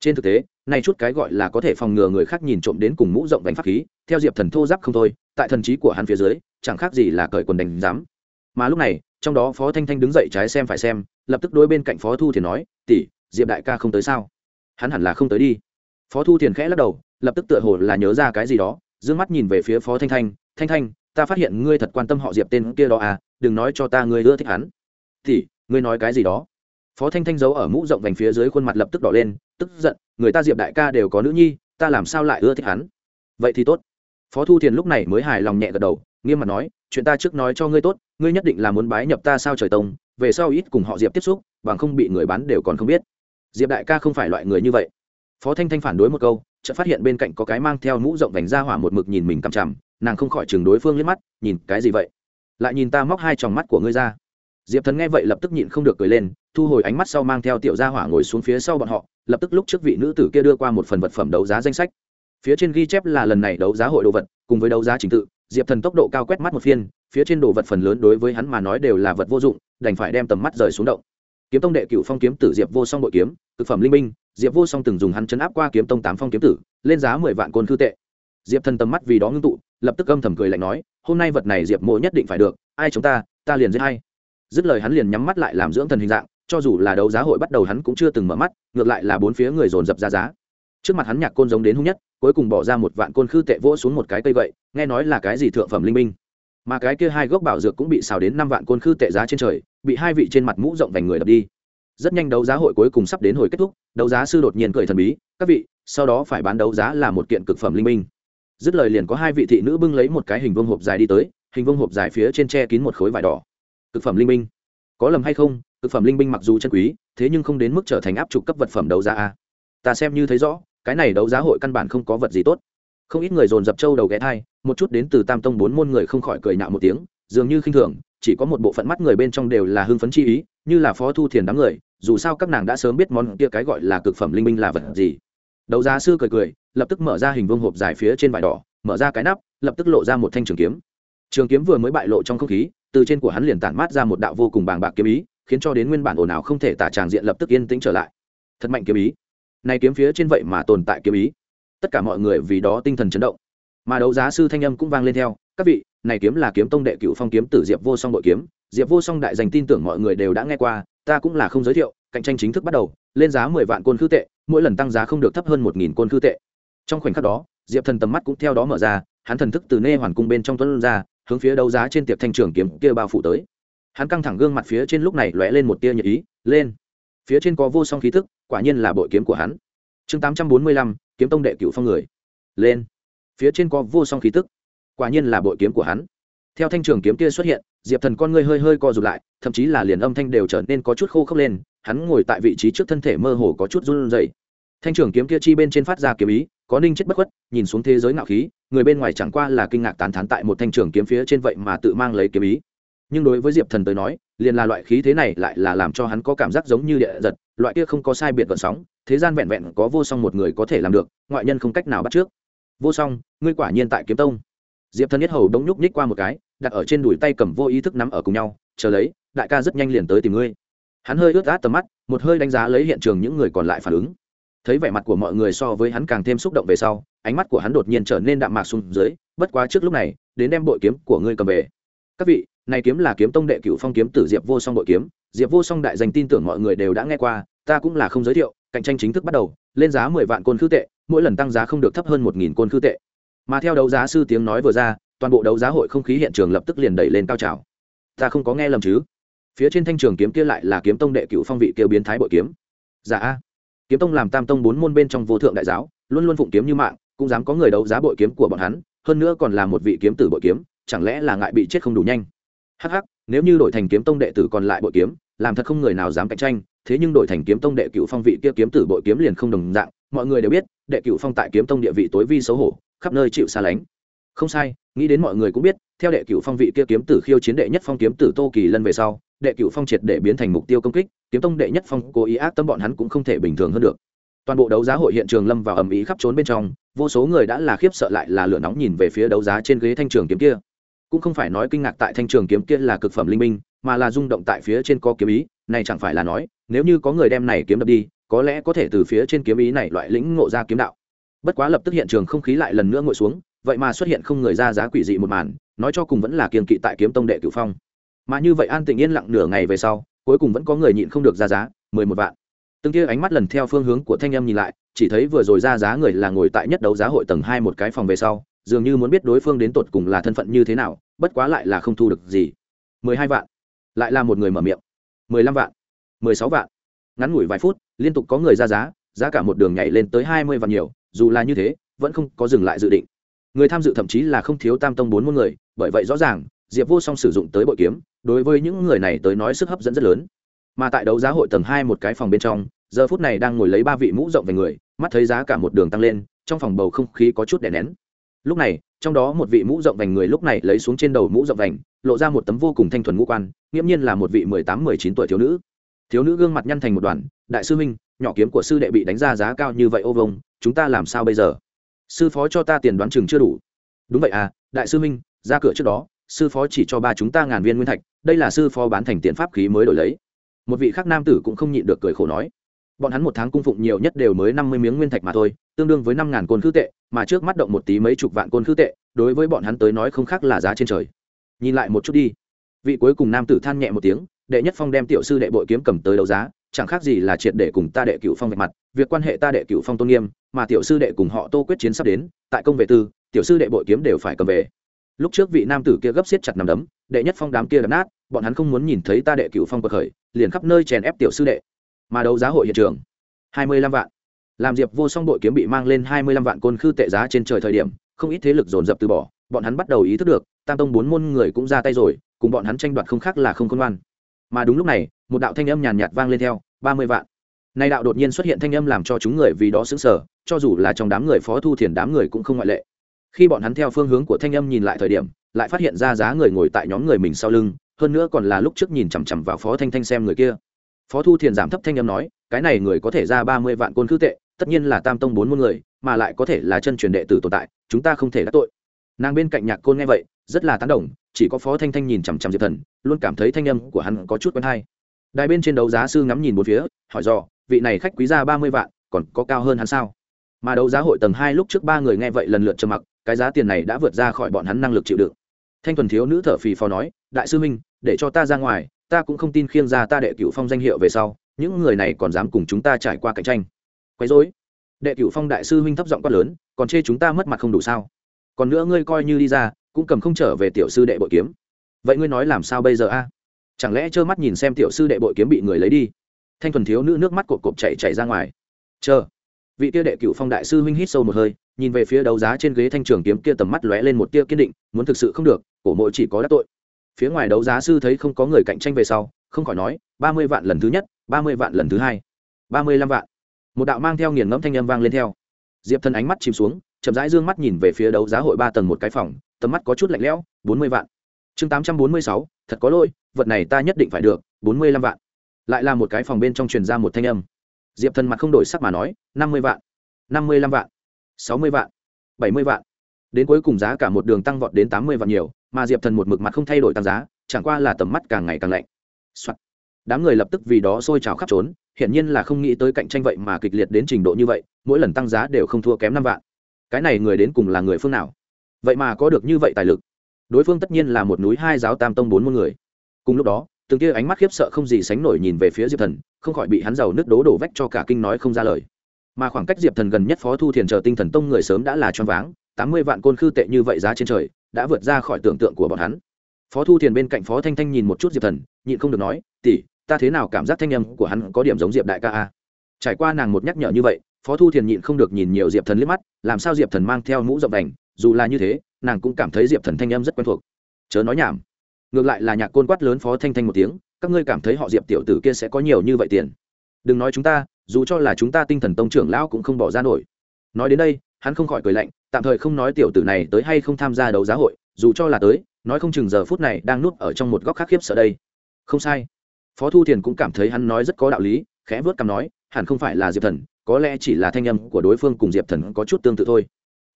Trên thực tế nay chút cái gọi là có thể phòng ngừa người khác nhìn trộm đến cùng mũ rộng vành pháp khí theo diệp thần thô giáp không thôi tại thần trí của hắn phía dưới chẳng khác gì là cởi quần đánh giám mà lúc này trong đó phó thanh thanh đứng dậy trái xem phải xem, lập tức đôi bên cạnh phó thu thiền nói, tỷ, diệp đại ca không tới sao? Hắn hẳn là không tới đi. Phó thu thiền khẽ lắc đầu, lập tức tựa hồ là nhớ ra cái gì đó d ư ơ n g mắt nhìn về phía phó thanh thanh thanh thanh, ta phát hiện ngươi thật quan tâm họ diệp tên kia đó à đừng nói cho ta ngươi ưa thích hắn. Tỷ, ngươi nói cái gì đó? Phó thanh thanh giấu ở mũ rộng vành phía dưới khuôn mặt lập tức đỏ lên, tức giận, người ta diệp đại ca đều có nữ nhi, ta làm sao lại ưa thích hắn? Vậy thì tốt. Phó thu thiền lúc này mới hài lòng nhẹ gật đầu nghiêm mặt nói, chuyện ta trước nói cho ngươi tốt, ngươi nhất định là muốn bái nhập ta sao trời tông, về sau ít cùng họ diệp tiếp xúc, bằng không bị người bán đều còn không biết. Diệp đại ca không phải loại người như vậy. Phó thanh thanh phản đối một câu, chợt phát hiện bên cạnh có cái mang theo mũ rộng vành ra hỏa một mực nhìn mình cằm chằm, nàng không khỏi chừng đối phương liếc mắt, nhìn, cái gì vậy? Lại nhìn ta móc hai tròng mắt của ngươi ra. Diệp thần nghe vậy lập tức nhịn không được cười lên, thu hồi ánh mắt sau mang theo tiểu gia hỏa ngồi xuống phía sau bọn họ, lập tức lúc trước vị nữ tử kia đưa qua một phần vật phẩm đấu giá danh sách. Phía trên ghi chép là lần này đấu giá hội đồ vật, cùng với đấu giá trình tự diệp thần tốc độ cao quét mắt một phiên, phía trên đồ vật phần lớn đối với hắn mà nói đều là vật vô dụng, đành phải đem tầm mắt rời xuống động. Kiếm tông đệ cựu phong kiếm tử diệp vô song bội kiếm thực phẩm linh minh diệp vô song từng dùng hắn chấn áp qua kiếm tông tám phong kiếm tử, lên giá mười vạn côn khư tệ. Diệp thần tầm mắt vì đó ngưng tụ, lập tức âm thầm cười lạnh nói, hôm nay vật này diệp mộ nhất định phải được, ai chống ta ta liền giết hay dứt lời hắn liền nhắm mắt lại làm dưỡng thần hình dạng, cho dù là đấu giá hội bắt đầu hắn cũng chưa từng mở mắt, ngược lại là bốn phía người dồn dập ra giá. Trước mặt hắn nhạc côn giống đến hung nhất, cuối cùng bỏ ra một vạn côn khư tệ vỗ xuống một cái cây gậy nghe nói là cái gì thượng phẩm linh minh mà cái kia hai gốc bảo dược cũng bị xào đến năm vạn côn khư tệ giá trên trời, bị hai vị trên mặt mũ rộng vành người đập đi. Rất nhanh đấu giá hội cuối cùng sắp đến hồi kết thúc, đấu giá sư đột nhiên cười thần bí, các vị, sau đó phải bán đấu giá là một kiện cực phẩm linh minh dứt lời liền có hai vị thị nữ bưng lấy một cái hình vương hộp dài đi tới, hình vương hộp dài phía trên tre kín một khối vải đỏ. Cực phẩm linh minh có lầm hay không? Cực phẩm linh minh mặc dù chân quý, thế nhưng không đến mức trở thành áp trục cấp vật phẩm đấu giá a. Ta xem như thấy rõ, cái này đấu giá hội căn bản không có vật gì tốt không ít người dồn dập trâu đầu ghé thai, một chút đến từ tam tông bốn môn người không khỏi cười nạo một tiếng, dường như khinh thường, chỉ có một bộ phận mắt người bên trong đều là hưng phấn chi ý, như là phó thu thiền đám người, dù sao các nàng đã sớm biết món kia cái gọi là cực phẩm linh minh là vật gì. Đấu giá sư cười cười, lập tức mở ra hình vương hộp dài phía trên vải đỏ, mở ra cái nắp, lập tức lộ ra một thanh trường kiếm. Trường kiếm vừa mới bại lộ trong không khí, từ trên của hắn liền tản mát ra một đạo vô cùng bàng bạc kiếm ý, khiến cho đến nguyên bản ồn ào không thể tả tràng diện lập tức yên tĩnh trở lại. Thật mạnh kiếm ý. Này kiếm phía trên vậy mà tồn tại kiếm ý tất cả mọi người vì đó tinh thần chấn động. Mà đấu giá sư thanh âm cũng vang lên theo, các vị, này kiếm là kiếm tông đệ cựu phong kiếm tử diệp vô song đội kiếm. Diệp vô song đại dành tin tưởng mọi người đều đã nghe qua, ta cũng là không giới thiệu, cạnh tranh chính thức bắt đầu, lên giá mười vạn côn khư tệ, mỗi lần tăng giá không được thấp hơn một nghìn côn khư tệ. Trong khoảnh khắc đó, diệp thần tầm mắt cũng theo đó mở ra, hắn thần thức từ nê hoàn cung bên trong tuấn ra, hướng phía đấu giá trên tiệp thanh trường kiếm kia bao phủ tới. Hắn căng thẳng gương mặt phía trên lúc này lóe lên một tia nhật ý, lên. Phía trên có vô song khí thức, quả nhiên là bội kiếm của hắn. Chương tám trăm bốn mươi lăm kiếm tông đệ cựu phong người. Lên. Phía trên có vô song khí tức. Quả nhiên là bội kiếm của hắn. Theo thanh trường kiếm kia xuất hiện, diệp thần con ngươi hơi hơi co rụt lại, thậm chí là liền âm thanh đều trở nên có chút khô khốc lên, hắn ngồi tại vị trí trước thân thể mơ hồ có chút run rẩy. Thanh trường kiếm kia chi bên trên phát ra kiếm ý, có ninh chết bất khuất, nhìn xuống thế giới ngạo khí, người bên ngoài chẳng qua là kinh ngạc tán thán tại một thanh trường kiếm phía trên vậy mà tự mang lấy kiếm ý. Nhưng đối với diệp thần tới nói, liền là loại khí thế này lại là làm cho hắn có cảm giác giống như địa giật, loại kia không có sai biệt vận sóng thế gian vẹn vẹn có vô song một người có thể làm được, ngoại nhân không cách nào bắt trước. Vô song, ngươi quả nhiên tại kiếm tông. Diệp thần nhất hầu đống nhúc nhích qua một cái, đặt ở trên đùi tay cầm vô ý thức nắm ở cùng nhau, chờ lấy, đại ca rất nhanh liền tới tìm ngươi. Hắn hơi ướt át tầm mắt, một hơi đánh giá lấy hiện trường những người còn lại phản ứng. Thấy vẻ mặt của mọi người so với hắn càng thêm xúc động về sau, ánh mắt của hắn đột nhiên trở nên đạm mạc xuống dưới, bất quá trước lúc này, đến đem bội kiếm của ngươi cầm về. Các vị, này kiếm là kiếm tông đệ cửu phong kiếm tử diệp vô song bội kiếm. Diệp vô song đại dành tin tưởng mọi người đều đã nghe qua, ta cũng là không giới thiệu cạnh tranh chính thức bắt đầu, lên giá mười vạn côn khư tệ, mỗi lần tăng giá không được thấp hơn một nghìn côn khư tệ. Mà theo đấu giá sư tiếng nói vừa ra, toàn bộ đấu giá hội không khí hiện trường lập tức liền đẩy lên cao trào. Ta không có nghe lầm chứ? Phía trên thanh trường kiếm kia lại là kiếm tông đệ cửu phong vị kêu biến thái bội kiếm. Dạ a. Kiếm tông làm tam tông bốn môn bên trong vô thượng đại giáo, luôn luôn phụng kiếm như mạng, cũng dám có người đấu giá bội kiếm của bọn hắn, hơn nữa còn là một vị kiếm tử bội kiếm, chẳng lẽ là ngại bị chết không đủ nhanh? Hắc hắc, nếu như đổi thành kiếm tông đệ tử còn lại bội kiếm làm thật không người nào dám cạnh tranh, thế nhưng đổi thành kiếm tông đệ cựu phong vị kia kiếm tử bội kiếm liền không đồng dạng, mọi người đều biết, đệ cựu phong tại kiếm tông địa vị tối vi xấu hổ, khắp nơi chịu xa lánh. Không sai, nghĩ đến mọi người cũng biết, theo đệ cựu phong vị kia kiếm tử khiêu chiến đệ nhất phong kiếm tử tô kỳ lân về sau, đệ cựu phong triệt để biến thành mục tiêu công kích, kiếm tông đệ nhất phong cố ý ác tâm bọn hắn cũng không thể bình thường hơn được. Toàn bộ đấu giá hội hiện trường lâm vào ầm ĩ khắp trốn bên trong, vô số người đã là khiếp sợ lại là lửa nóng nhìn về phía đấu giá trên ghế thanh trường kiếm kia. Cũng không phải nói kinh ngạc tại thanh trường kiếm kia là cực phẩm linh minh mà là rung động tại phía trên có kiếm ý, này chẳng phải là nói, nếu như có người đem này kiếm đập đi, có lẽ có thể từ phía trên kiếm ý này loại lĩnh ngộ ra kiếm đạo. Bất quá lập tức hiện trường không khí lại lần nữa ngồi xuống, vậy mà xuất hiện không người ra giá quỷ dị một màn, nói cho cùng vẫn là kiên kỵ tại kiếm tông đệ cửu phong. Mà như vậy an tình yên lặng nửa ngày về sau, cuối cùng vẫn có người nhịn không được ra giá, mười một vạn. Từng kia ánh mắt lần theo phương hướng của thanh em nhìn lại, chỉ thấy vừa rồi ra giá người là ngồi tại nhất đấu giá hội tầng hai một cái phòng về sau, dường như muốn biết đối phương đến tột cùng là thân phận như thế nào, bất quá lại là không thu được gì. mười hai vạn lại là một người mở miệng. Mười lăm vạn, mười sáu vạn. Ngắn ngủi vài phút, liên tục có người ra giá giá cả một đường nhảy lên tới hai mươi vạn nhiều, dù là như thế, vẫn không có dừng lại dự định. Người tham dự thậm chí là không thiếu tam tông bốn môn người, bởi vậy rõ ràng, diệp vô song sử dụng tới bội kiếm, đối với những người này tới nói sức hấp dẫn rất lớn. Mà tại đấu giá hội tầng hai một cái phòng bên trong, giờ phút này đang ngồi lấy ba vị mũ rộng về người, mắt thấy giá cả một đường tăng lên, trong phòng bầu không khí có chút đè nén. Lúc này, trong đó một vị mũ rộng vành người lúc này lấy xuống trên đầu mũ rộng vành, lộ ra một tấm vô cùng thanh thuần ngũ quan nghiễm nhiên là một vị mười tám, mười chín tuổi thiếu nữ. Thiếu nữ gương mặt nhăn thành một đoàn, đại sư huynh, nhỏ kiếm của sư đệ bị đánh ra giá cao như vậy ô vông, chúng ta làm sao bây giờ? Sư phó cho ta tiền đoán chừng chưa đủ. Đúng vậy à đại sư huynh, ra cửa trước đó, sư phó chỉ cho ba chúng ta ngàn viên nguyên thạch, đây là sư phó bán thành tiền pháp khí mới đổi lấy. Một vị khác nam tử cũng không nhịn được cười khổ nói. Bọn hắn một tháng cung phụng nhiều nhất đều mới năm mươi miếng nguyên thạch mà thôi, tương đương với năm ngàn côn khư tệ, mà trước mắt động một tí mấy chục vạn côn khư tệ, đối với bọn hắn tới nói không khác là giá trên trời. Nhìn lại một chút đi vị cuối cùng nam tử than nhẹ một tiếng, đệ nhất phong đem tiểu sư đệ bội kiếm cầm tới đấu giá, chẳng khác gì là triệt để cùng ta đệ cựu phong vạch mặt, việc quan hệ ta đệ cựu phong tôn nghiêm, mà tiểu sư đệ cùng họ tô quyết chiến sắp đến, tại công vệ tư, tiểu sư đệ bội kiếm đều phải cầm về. Lúc trước vị nam tử kia gấp xiết chặt nằm đấm, đệ nhất phong đám kia đập nát, bọn hắn không muốn nhìn thấy ta đệ cựu phong bậc khởi, liền khắp nơi chèn ép tiểu sư đệ. Mà đấu giá hội hiện trường, hai mươi lăm vạn. Làm diệp vô song bội kiếm bị mang lên hai mươi lăm vạn côn khư tệ giá trên trời thời điểm, không ít thế lực dồn dập từ bỏ, bọn hắn bắt đầu ý thức được, tam tông bốn môn người cũng ra tay rồi cùng bọn hắn tranh đoạt không khác là không công ngoan. Mà đúng lúc này, một đạo thanh âm nhàn nhạt vang lên theo, ba mươi vạn. Nay đạo đột nhiên xuất hiện thanh âm làm cho chúng người vì đó xứng sở cho dù là trong đám người phó thu thiền đám người cũng không ngoại lệ. Khi bọn hắn theo phương hướng của thanh âm nhìn lại thời điểm, lại phát hiện ra giá người ngồi tại nhóm người mình sau lưng, hơn nữa còn là lúc trước nhìn chằm chằm vào phó thanh thanh xem người kia. Phó thu thiền giảm thấp thanh âm nói, cái này người có thể ra ba mươi vạn côn khư tệ, tất nhiên là tam tông bốn môn người, mà lại có thể là chân truyền đệ tử tồn tại, chúng ta không thể đắc tội. Nàng bên cạnh nhạc côn nghe vậy, rất là tán đồng chỉ có phó thanh thanh nhìn chằm chằm diệp thần, luôn cảm thấy thanh âm của hắn có chút quen hay. Đài bên trên đấu giá sư ngắm nhìn một phía, hỏi dò, vị này khách quý ra ba mươi vạn, còn có cao hơn hắn sao? Mà đấu giá hội tầng hai lúc trước ba người nghe vậy lần lượt trầm mặc, cái giá tiền này đã vượt ra khỏi bọn hắn năng lực chịu đựng. Thanh thuần thiếu nữ thở phì phò nói, đại sư minh để cho ta ra ngoài, ta cũng không tin khiêng ra ta đệ cửu phong danh hiệu về sau, những người này còn dám cùng chúng ta trải qua cạnh tranh. Quấy rối. Đệ cửu phong đại sư huynh thấp giọng quát lớn, còn chê chúng ta mất mặt không đủ sao? Còn nữa ngươi coi như đi ra cũng cầm không trở về tiểu sư đệ bội kiếm. Vậy ngươi nói làm sao bây giờ a? Chẳng lẽ trơ mắt nhìn xem tiểu sư đệ bội kiếm bị người lấy đi? Thanh thuần thiếu nữ nước mắt cột cộp chạy chạy ra ngoài. Chờ. Vị tia đệ cửu phong đại sư huynh hít sâu một hơi, nhìn về phía đấu giá trên ghế thanh trường kiếm kia tầm mắt lóe lên một tia kiên định, muốn thực sự không được, cổ mộ chỉ có đắc tội. Phía ngoài đấu giá sư thấy không có người cạnh tranh về sau, không khỏi nói, ba mươi vạn lần thứ nhất, ba mươi vạn lần thứ hai, ba mươi lăm vạn. Một đạo mang theo nghiền ngẫm thanh âm vang lên theo. Diệp thân ánh mắt chìm xuống, chậm rãi d ư ơ n g mắt nhìn về phía đấu giá hội ba tầng một cái phòng tầm mắt có chút lạnh lẽo, bốn mươi vạn. Chương tám trăm bốn mươi sáu, thật có lỗi, vật này ta nhất định phải được, bốn mươi lăm vạn. Lại là một cái phòng bên trong truyền ra một thanh âm. Diệp thần mặt không đổi sắc mà nói, năm mươi vạn, năm mươi lăm vạn, sáu mươi vạn, bảy mươi vạn. Đến cuối cùng giá cả một đường tăng vọt đến tám mươi vạn nhiều, mà diệp thần một mực mặt không thay đổi tăng giá, chẳng qua là tầm mắt càng ngày càng lạnh、Soạn. đám người lập tức vì đó sôi trào khắp trốn, hiển nhiên là không nghĩ tới cạnh tranh vậy mà kịch liệt đến trình độ như vậy, mỗi lần tăng giá đều không thua kém năm vạn. Cái này người đến cùng là người phương nào? Vậy mà có được như vậy tài lực. Đối phương tất nhiên là một núi hai giáo tam tông bốn môn người. Cùng lúc đó, từng kia ánh mắt khiếp sợ không gì sánh nổi nhìn về phía diệp thần, không khỏi bị hắn giàu nước đố đổ vách cho cả kinh nói không ra lời. Mà khoảng cách diệp thần gần nhất phó thu thiền chờ tinh thần tông người sớm đã là choáng váng, tám mươi vạn côn khư tệ như vậy giá trên trời, đã vượt ra khỏi tưởng tượng của bọn hắn. Phó thu thiền bên cạnh phó thanh thanh nhìn một chút diệp thần, nhịn không được nói tỉ ta thế nào cảm giác thanh âm của hắn có điểm giống diệp đại ca a? Trải qua nàng một nhắc nhở như vậy, phó thu thiền nhịn không được nhìn nhiều diệp thần liếc mắt, làm sao diệp thần mang theo mũ rộng đành dù là như thế, nàng cũng cảm thấy diệp thần thanh âm rất quen thuộc. Chớ nói nhảm. Ngược lại là nhạc côn quát lớn phó thanh thanh một tiếng, các ngươi cảm thấy họ diệp tiểu tử kia sẽ có nhiều như vậy tiền. Đừng nói chúng ta, dù cho là chúng ta tinh thần tông trưởng lão cũng không bỏ ra nổi. Nói đến đây, hắn không khỏi cười lạnh, tạm thời không nói tiểu tử này tới hay không tham gia đấu giá hội, dù cho là tới, nói không chừng giờ phút này đang nuốt ở trong một góc khác khiếp sợ đây. Không sai. Phó thu thiền cũng cảm thấy hắn nói rất có đạo lý, khẽ vớt cằm nói, hẳn không phải là diệp thần, có lẽ chỉ là thanh âm của đối phương cùng diệp thần có chút tương tự thôi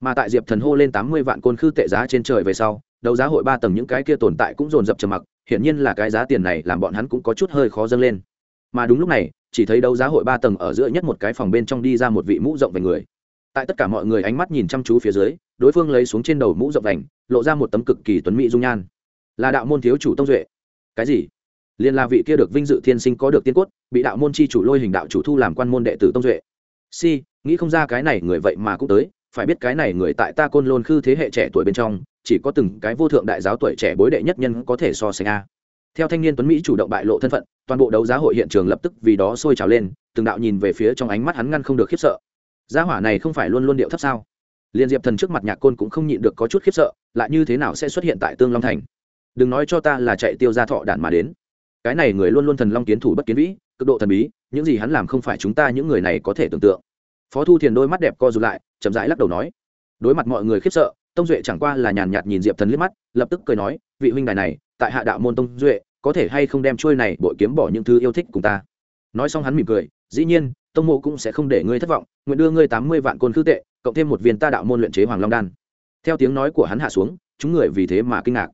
mà tại diệp thần hô lên tám mươi vạn côn khư tệ giá trên trời về sau, đấu giá hội ba tầng những cái kia tồn tại cũng dồn dập trầm mặc, hiển nhiên là cái giá tiền này làm bọn hắn cũng có chút hơi khó dâng lên. Mà đúng lúc này, chỉ thấy đấu giá hội ba tầng ở giữa nhất một cái phòng bên trong đi ra một vị mũ rộng về người. Tại tất cả mọi người ánh mắt nhìn chăm chú phía dưới, đối phương lấy xuống trên đầu mũ rộng vành, lộ ra một tấm cực kỳ tuấn mỹ dung nhan. Là đạo môn thiếu chủ tông duệ. Cái gì? Liên là vị kia được vinh dự thiên sinh có được tiên cốt, bị đạo môn chi chủ lôi hình đạo chủ thu làm quan môn đệ tử tông duệ. Si, nghĩ không ra cái này người vậy mà cũng tới phải biết cái này người tại ta côn lôn khư thế hệ trẻ tuổi bên trong, chỉ có từng cái vô thượng đại giáo tuổi trẻ bối đệ nhất nhân có thể so sánh a. Theo thanh niên tuấn mỹ chủ động bại lộ thân phận, toàn bộ đấu giá hội hiện trường lập tức vì đó sôi trào lên, từng đạo nhìn về phía trong ánh mắt hắn ngăn không được khiếp sợ. Giá hỏa này không phải luôn luôn điệu thấp sao? Liên diệp thần trước mặt nhạc côn cũng không nhịn được có chút khiếp sợ, lại như thế nào sẽ xuất hiện tại tương long thành? Đừng nói cho ta là chạy tiêu ra thọ đản mà đến. Cái này người luôn luôn thần long kiến thủ bất kiến vĩ, cực độ thần bí, những gì hắn làm không phải chúng ta những người này có thể tưởng tượng. Phó thu thiền đôi mắt đẹp co rụt lại chậm rãi lắc đầu nói, đối mặt mọi người khiếp sợ, tông duệ chẳng qua là nhàn nhạt nhìn diệp thần liếc mắt, lập tức cười nói, vị huynh đài này, tại hạ đạo môn tông duệ, có thể hay không đem trôi này bội kiếm bỏ những thứ yêu thích cùng ta? Nói xong hắn mỉm cười, dĩ nhiên, tông mộ cũng sẽ không để ngươi thất vọng, nguyện đưa ngươi tám mươi vạn côn khư tệ, cộng thêm một viên ta đạo môn luyện chế hoàng long đan. Theo tiếng nói của hắn hạ xuống, chúng người vì thế mà kinh ngạc.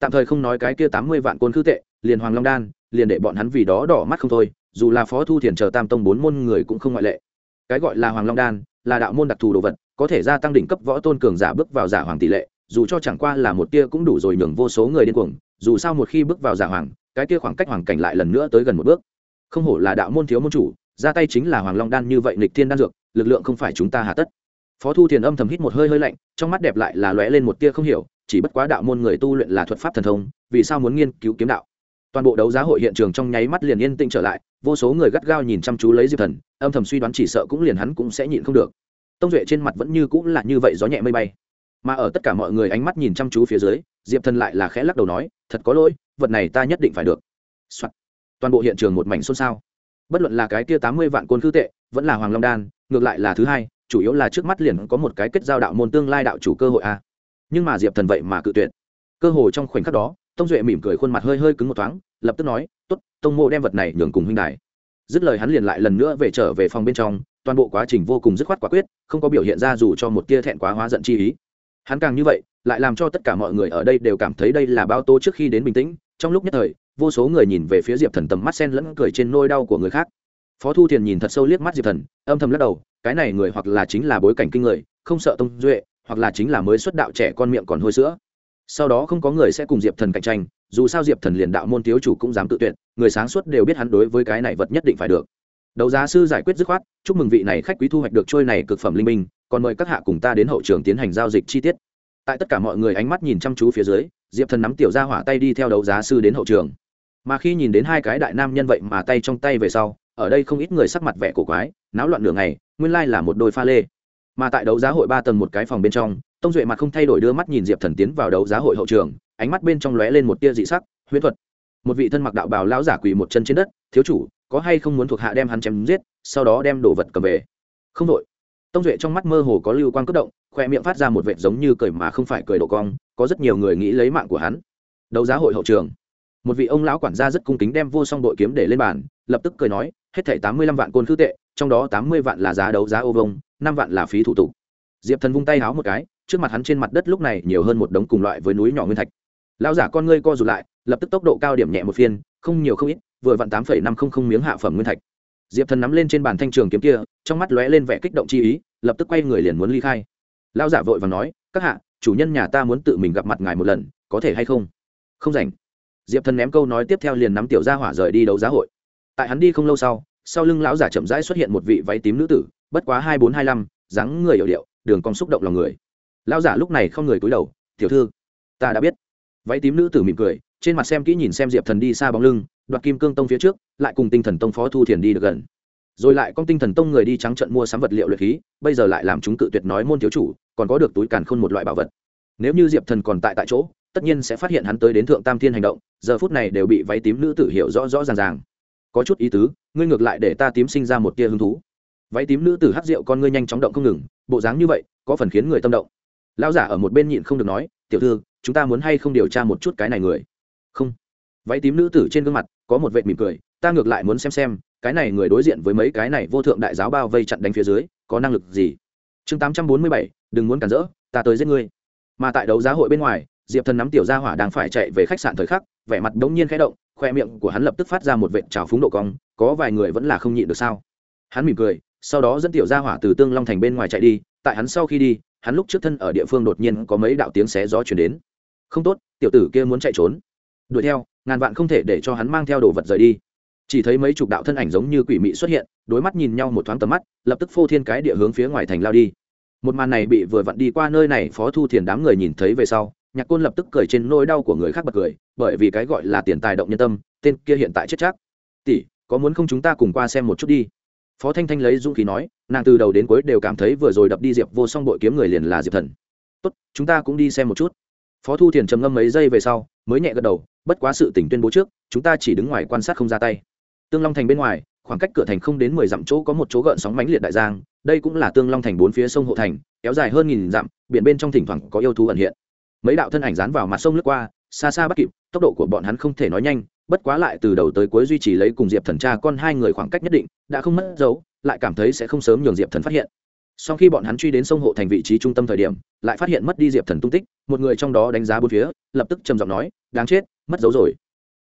Tạm thời không nói cái kia tám mươi vạn côn khư tệ, liền hoàng long đan, liền để bọn hắn vì đó đỏ mắt không thôi, dù là phó thu thiền chờ tam tông bốn môn người cũng không ngoại lệ. Cái gọi là hoàng long đan là đạo môn đặc thù đồ vật, có thể gia tăng đỉnh cấp võ tôn cường giả bước vào giả hoàng tỷ lệ, dù cho chẳng qua là một tia cũng đủ rồi nhường vô số người điên cuồng, dù sao một khi bước vào giả hoàng, cái tia khoảng cách hoàng cảnh lại lần nữa tới gần một bước. Không hổ là đạo môn thiếu môn chủ, ra tay chính là hoàng long đan như vậy nghịch thiên đan dược, lực lượng không phải chúng ta hà tất. Phó thu thiền âm thầm hít một hơi hơi lạnh, trong mắt đẹp lại là lóe lên một tia không hiểu, chỉ bất quá đạo môn người tu luyện là thuật pháp thần thông, vì sao muốn nghiên cứu kiếm đạo? Toàn bộ đấu giá hội hiện trường trong nháy mắt liền yên tĩnh trở lại, vô số người gắt gao nhìn chăm chú lấy diệp thần, âm thầm suy đoán chỉ sợ cũng liền hắn cũng sẽ nhịn không được. Tông duệ trên mặt vẫn như cũng là như vậy gió nhẹ mây bay. Mà ở tất cả mọi người ánh mắt nhìn chăm chú phía dưới, diệp thần lại là khẽ lắc đầu nói, thật có lỗi, vật này ta nhất định phải được、Soạn. toàn bộ hiện trường một mảnh xôn xao. Bất luận là cái kia tám mươi vạn côn khư tệ, vẫn là hoàng long đan, ngược lại là thứ hai, chủ yếu là trước mắt liền có một cái kết giao đạo môn tương lai đạo chủ cơ hội a. Nhưng mà diệp thần vậy mà cự tuyệt. Cơ hội trong khoảnh khắc đó tông duệ mỉm cười khuôn mặt hơi hơi cứng một thoáng, lập tức nói t ố t tông mô đem vật này nhường cùng huynh đài. Dứt lời hắn liền lại lần nữa về trở về phòng bên trong, toàn bộ quá trình vô cùng dứt khoát quả quyết, không có biểu hiện ra dù cho một tia thẹn quá hóa giận chi ý. Hắn càng như vậy, lại làm cho tất cả mọi người ở đây đều cảm thấy đây là bao tô trước khi đến bình tĩnh. Trong lúc nhất thời, vô số người nhìn về phía diệp thần tầm mắt sen lẫn cười trên nôi đau của người khác. Phó thu thiền nhìn thật sâu liếc mắt diệp thần, âm thầm lắc đầu, cái này người hoặc là chính là bối cảnh kinh người, không sợ tông duệ, hoặc là chính là mới xuất đạo trẻ con miệng còn hôi sữa sau đó không có người sẽ cùng diệp thần cạnh tranh, dù sao diệp thần liền đạo môn thiếu chủ cũng dám tự tuyệt, người sáng suốt đều biết hắn đối với cái này vật nhất định phải được. Đấu giá sư giải quyết dứt khoát, chúc mừng vị này khách quý thu hoạch được trôi này cực phẩm linh minh, còn mời các hạ cùng ta đến hậu trường tiến hành giao dịch chi tiết. Tại tất cả mọi người ánh mắt nhìn chăm chú phía dưới, diệp thần nắm tiểu ra hỏa tay đi theo đấu giá sư đến hậu trường. Mà khi nhìn đến hai cái đại nam nhân vậy mà tay trong tay về sau, ở đây không ít người sắc mặt vẻ cổ quái, náo loạn nửa ngày, nguyên lai là một đôi pha lê. Mà tại đấu giá hội ba tầng một cái phòng bên trong tông duệ mặt không thay đổi đưa mắt nhìn diệp thần tiến vào đấu giá hội hậu trường, ánh mắt bên trong lóe lên một tia dị sắc, huyễn thuật. Một vị thân mặc đạo bào lão giả quỳ một chân trên đất, thiếu chủ, có hay không muốn thuộc hạ đem hắn chém giết, sau đó đem đồ vật cầm về? Không đội. Tông duệ trong mắt mơ hồ có lưu quan cất động, khoe miệng phát ra một vệt giống như cười mà không phải cười độ cong, có rất nhiều người nghĩ lấy mạng của hắn. Đấu giá hội hậu trường. Một vị ông lão quản gia rất cung kính đem vô song đội kiếm để lên bàn, lập tức cười nói, hết thảy tám mươi lăm vạn côn khư tệ, trong đó tám mươi vạn là giá đấu giá ô vông, năm vạn là phí thủ tục. Diệp thần vung tay háo một cái trước mặt hắn trên mặt đất lúc này nhiều hơn một đống cùng loại với núi nhỏ nguyên thạch. Lão giả con ngươi co rụt lại, lập tức tốc độ cao điểm nhẹ một phiên, không nhiều không ít, vừa vặn tám phẩy năm không không miếng hạ phẩm nguyên thạch. Diệp thần nắm lên trên bàn thanh trường kiếm kia, trong mắt lóe lên vẻ kích động chi ý, lập tức quay người liền muốn ly khai. Lão giả vội và nói, các hạ, chủ nhân nhà ta muốn tự mình gặp mặt ngài một lần, có thể hay không? Không rảnh. Diệp thần ném câu nói tiếp theo liền nắm tiểu gia hỏa rời đi đấu giá hội. Tại hắn đi không lâu sau sau lưng lão giả chậm rãi xuất hiện một vị váy tím nữ tử, bất quá hai bốn hai năm dáng người hiểu điệu, đường cong xúc động lòng người lão giả lúc này không người cúi đầu, tiểu thư, ta đã biết. Váy tím nữ tử mỉm cười, trên mặt xem kỹ nhìn xem diệp thần đi xa bóng lưng, đoạt kim cương tông phía trước, lại cùng tinh thần tông phó thu thiền đi được gần. Rồi lại con tinh thần tông người đi trắng trận mua sắm vật liệu luyện khí, bây giờ lại làm chúng cự tuyệt nói môn thiếu chủ, còn có được túi càn khôn một loại bảo vật. Nếu như diệp thần còn tại tại chỗ, tất nhiên sẽ phát hiện hắn tới đến thượng tam thiên hành động, giờ phút này đều bị váy tím nữ tử hiểu rõ rõ ràng ràng. Có chút ý tứ, ngươi ngược lại để ta tím sinh ra một tia hứng thú. Váy tím nữ tử hắc rượu con ngươi nhanh chóng động không ngừng, bộ dáng như vậy, có phần khiến người tâm động lão giả ở một bên nhịn không được nói, tiểu thư, chúng ta muốn hay không điều tra một chút cái này người? Không. Váy tím nữ tử trên gương mặt có một vệt mỉm cười, ta ngược lại muốn xem xem, cái này người đối diện với mấy cái này vô thượng đại giáo bao vây chặn đánh phía dưới, có năng lực gì? Chương tám trăm bốn mươi bảy, đừng muốn cản rỡ, ta tới giết ngươi. Mà tại đấu giá hội bên ngoài, diệp thần nắm tiểu gia hỏa đang phải chạy về khách sạn thời khắc, vẻ mặt đống nhiên khẽ động, khoe miệng của hắn lập tức phát ra một vệt trào phúng độ cong, có vài người vẫn là không nhịn được sao? Hắn mỉm cười, sau đó dẫn tiểu gia hỏa từ tương long thành bên ngoài chạy đi, tại hắn sau khi đi hắn lúc trước thân ở địa phương đột nhiên có mấy đạo tiếng xé gió chuyển đến. Không tốt, tiểu tử kia muốn chạy trốn. Đuổi theo, ngàn vạn không thể để cho hắn mang theo đồ vật rời đi. Chỉ thấy mấy chục đạo thân ảnh giống như quỷ mị xuất hiện, đối mắt nhìn nhau một thoáng tầm mắt, lập tức phô thiên cái địa hướng phía ngoài thành lao đi. Một màn này bị vừa vặn đi qua nơi này, phó thu thiền đám người nhìn thấy về sau, nhạc côn lập tức cười trên nỗi đau của người khác bật cười, bởi vì cái gọi là tiền tài động nhân tâm, tên kia hiện tại chết chắc. Tỷ, có muốn không chúng ta cùng qua xem một chút đi? Phó thanh thanh lấy dũng khí nói, nàng từ đầu đến cuối đều cảm thấy vừa rồi đập đi diệp vô song bội kiếm người liền là diệp thần. Tốt, chúng ta cũng đi xem một chút. Phó thu thiền trầm ngâm mấy giây về sau, mới nhẹ gật đầu, bất quá sự tỉnh tuyên bố trước, chúng ta chỉ đứng ngoài quan sát không ra tay. Tương long thành bên ngoài, khoảng cách cửa thành không đến mười dặm chỗ có một chỗ gợn sóng mãnh liệt đại giang, đây cũng là tương long thành bốn phía sông hộ thành, kéo dài hơn nghìn dặm, biển bên trong thỉnh thoảng có yêu thú ẩn hiện. Mấy đạo thân ảnh dán vào mặt sông lướt qua, xa xa bắt kịp, tốc độ của bọn hắn không thể nói nhanh bất quá lại từ đầu tới cuối duy trì lấy cùng diệp thần cha con hai người khoảng cách nhất định, đã không mất dấu, lại cảm thấy sẽ không sớm nhường diệp thần phát hiện. Sau khi bọn hắn truy đến sông hộ thành vị trí trung tâm thời điểm, lại phát hiện mất đi diệp thần tung tích, một người trong đó đánh giá bốn phía, lập tức trầm giọng nói, đáng chết, mất dấu rồi.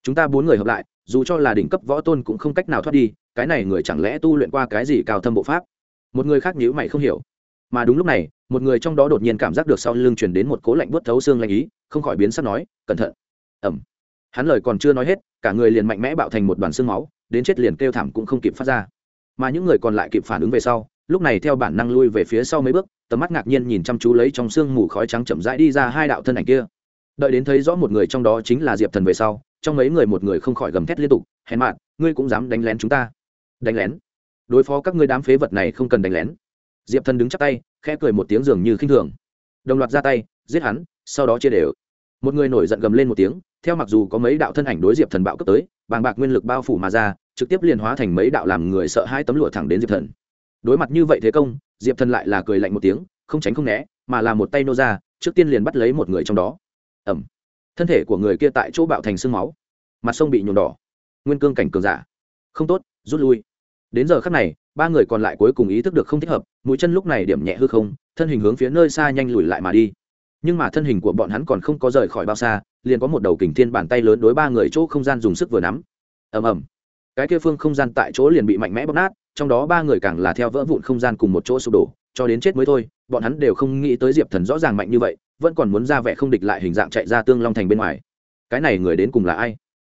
Chúng ta bốn người hợp lại, dù cho là đỉnh cấp võ tôn cũng không cách nào thoát đi, cái này người chẳng lẽ tu luyện qua cái gì cao thâm bộ pháp? Một người khác nhữ mày không hiểu. Mà đúng lúc này, một người trong đó đột nhiên cảm giác được sau lưng chuyển đến một cố lạnh bớt thấu xương lạnh ý, không khỏi biến sắc nói, cẩn thận. Ẩm hắn lời còn chưa nói hết cả người liền mạnh mẽ bạo thành một đoàn xương máu, đến chết liền kêu thảm cũng không kịp phát ra. Mà những người còn lại kịp phản ứng về sau, lúc này theo bản năng lui về phía sau mấy bước, tầm mắt ngạc nhiên nhìn chăm chú lấy trong sương mù khói trắng chậm rãi đi ra hai đạo thân ảnh kia. Đợi đến thấy rõ một người trong đó chính là diệp thần về sau, trong mấy người một người không khỏi gầm thét liên tục, hèn mạn ngươi cũng dám đánh lén chúng ta? Đánh lén? Đối phó các ngươi đám phế vật này không cần đánh lén. Diệp thần đứng chắc tay, khẽ cười một tiếng dường như khinh thường. Đồng loạt ra tay, giết hắn, sau đó chia đều. Một người nổi giận gầm lên một tiếng theo mặc dù có mấy đạo thân ảnh đối diệp thần bạo cấp tới, bàng bạc nguyên lực bao phủ mà ra, trực tiếp liền hóa thành mấy đạo làm người sợ hai tấm lụa thẳng đến diệp thần. Đối mặt như vậy thế công, diệp thần lại là cười lạnh một tiếng, không tránh không né, mà là một tay nô ra, trước tiên liền bắt lấy một người trong đó. Ẩm. Thân thể của người kia tại chỗ bạo thành sương máu. Mặt sông bị nhuộm đỏ. Nguyên cương cảnh cường giả. Không tốt, rút lui. Đến giờ khắc này, ba người còn lại cuối cùng ý thức được không thích hợp, mũi chân lúc này điểm nhẹ hư không, thân hình hướng phía nơi xa nhanh lùi lại mà đi nhưng mà thân hình của bọn hắn còn không có rời khỏi bao xa, liền có một đầu kình thiên bàn tay lớn đối ba người chỗ không gian dùng sức vừa nắm. Ầm ầm. Cái kia phương không gian tại chỗ liền bị mạnh mẽ bóc nát, trong đó ba người càng là theo vỡ vụn không gian cùng một chỗ sụp đổ, cho đến chết mới thôi, bọn hắn đều không nghĩ tới diệp thần rõ ràng mạnh như vậy, vẫn còn muốn ra vẻ không địch lại hình dạng chạy ra tương long thành bên ngoài. Cái này người đến cùng là ai?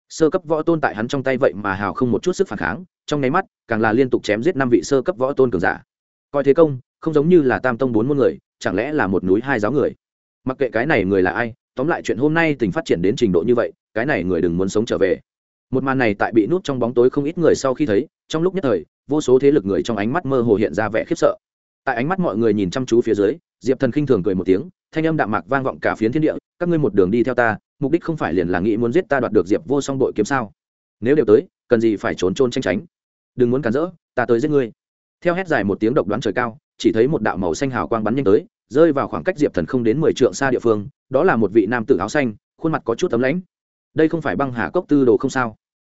Sơ cấp võ tôn tại hắn trong tay vậy mà hào không một chút sức phản kháng, trong nháy mắt, càng là liên tục chém giết năm vị sơ cấp võ tôn cường giả. Coi thế công, không giống như là tam tông bốn môn người, chẳng lẽ là một núi hai giáo người? Mặc kệ cái này người là ai, tóm lại chuyện hôm nay tình phát triển đến trình độ như vậy, cái này người đừng muốn sống trở về. Một màn này tại bị nút trong bóng tối không ít người sau khi thấy, trong lúc nhất thời, vô số thế lực người trong ánh mắt mơ hồ hiện ra vẻ khiếp sợ. Tại ánh mắt mọi người nhìn chăm chú phía dưới, diệp thần khinh thường cười một tiếng, thanh âm đạm mạc vang vọng cả phiến thiên địa, các ngươi một đường đi theo ta, mục đích không phải liền là nghĩ muốn giết ta đoạt được diệp vô song đội kiếm sao? Nếu đều tới, cần gì phải trốn trôn tranh tránh? Đừng muốn cản rỡ, ta tới giết ngươi. Theo hét dài một tiếng độc đoán trời cao, chỉ thấy một đạo màu xanh hào quang bắn nhanh tới rơi vào khoảng cách diệp thần không đến mười trượng xa địa phương, đó là một vị nam tử áo xanh, khuôn mặt có chút tấm lãnh. Đây không phải băng hà cốc tư đồ không sao.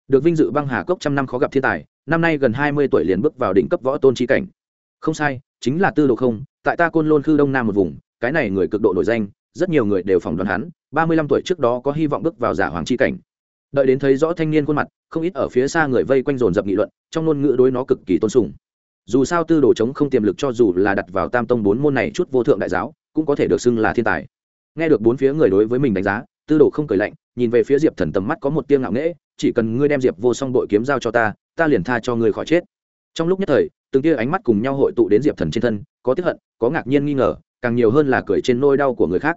Được vinh dự băng hà cốc trăm năm khó gặp thiên tài, năm nay gần hai mươi tuổi liền bước vào đỉnh cấp võ tôn chi cảnh. Không sai, chính là tư đồ không, tại ta côn lôn khư đông nam một vùng, cái này người cực độ nổi danh, rất nhiều người đều phỏng đoán hắn, ba mươi lăm tuổi trước đó có hy vọng bước vào giả hoàng chi cảnh. Đợi đến thấy rõ thanh niên khuôn mặt, không ít ở phía xa người vây quanh dồn dập nghị luận, trong ngôn ngữ đối nó cực kỳ tôn sùng dù sao tư đồ chống không tiềm lực cho dù là đặt vào tam tông bốn môn này chút vô thượng đại giáo, cũng có thể được xưng là thiên tài. Nghe được bốn phía người đối với mình đánh giá, tư đồ không cười lạnh, nhìn về phía diệp thần tầm mắt có một tiếng ngạo nghễ, chỉ cần ngươi đem diệp vô song đội kiếm giao cho ta ta liền tha cho ngươi khỏi chết. Trong lúc nhất thời, từng tia ánh mắt cùng nhau hội tụ đến diệp thần trên thân, có tiếp hận, có ngạc nhiên nghi ngờ, càng nhiều hơn là cười trên nôi đau của người khác.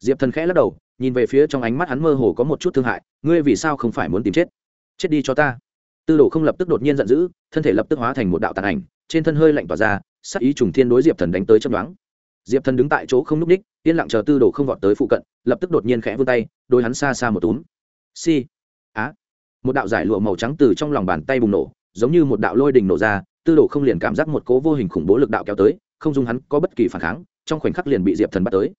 Diệp thần khẽ lắc đầu, nhìn về phía trong ánh mắt hắn mơ hồ có một chút thương hại, ngươi vì sao không phải muốn tìm chết? Chết đi cho ta. Tư đồ không lập tức đột nhiên giận dữ, thân thể lập tức hóa thành một đạo tàn ảnh trên thân hơi lạnh tỏa ra, sắc ý trùng thiên đối diệp thần đánh tới chấm đoán diệp thần đứng tại chỗ không núp ních, yên lặng chờ tư đồ không vọt tới phụ cận, lập tức đột nhiên khẽ vươn tay, đôi hắn xa xa một túm. Si. Á. Một đạo giải lụa màu trắng từ trong lòng bàn tay bùng nổ, giống như một đạo lôi đình nổ ra, tư đồ không liền cảm giác một cố vô hình khủng bố lực đạo kéo tới, không dùng hắn có bất kỳ phản kháng, trong khoảnh khắc liền bị diệp thần bắt tới.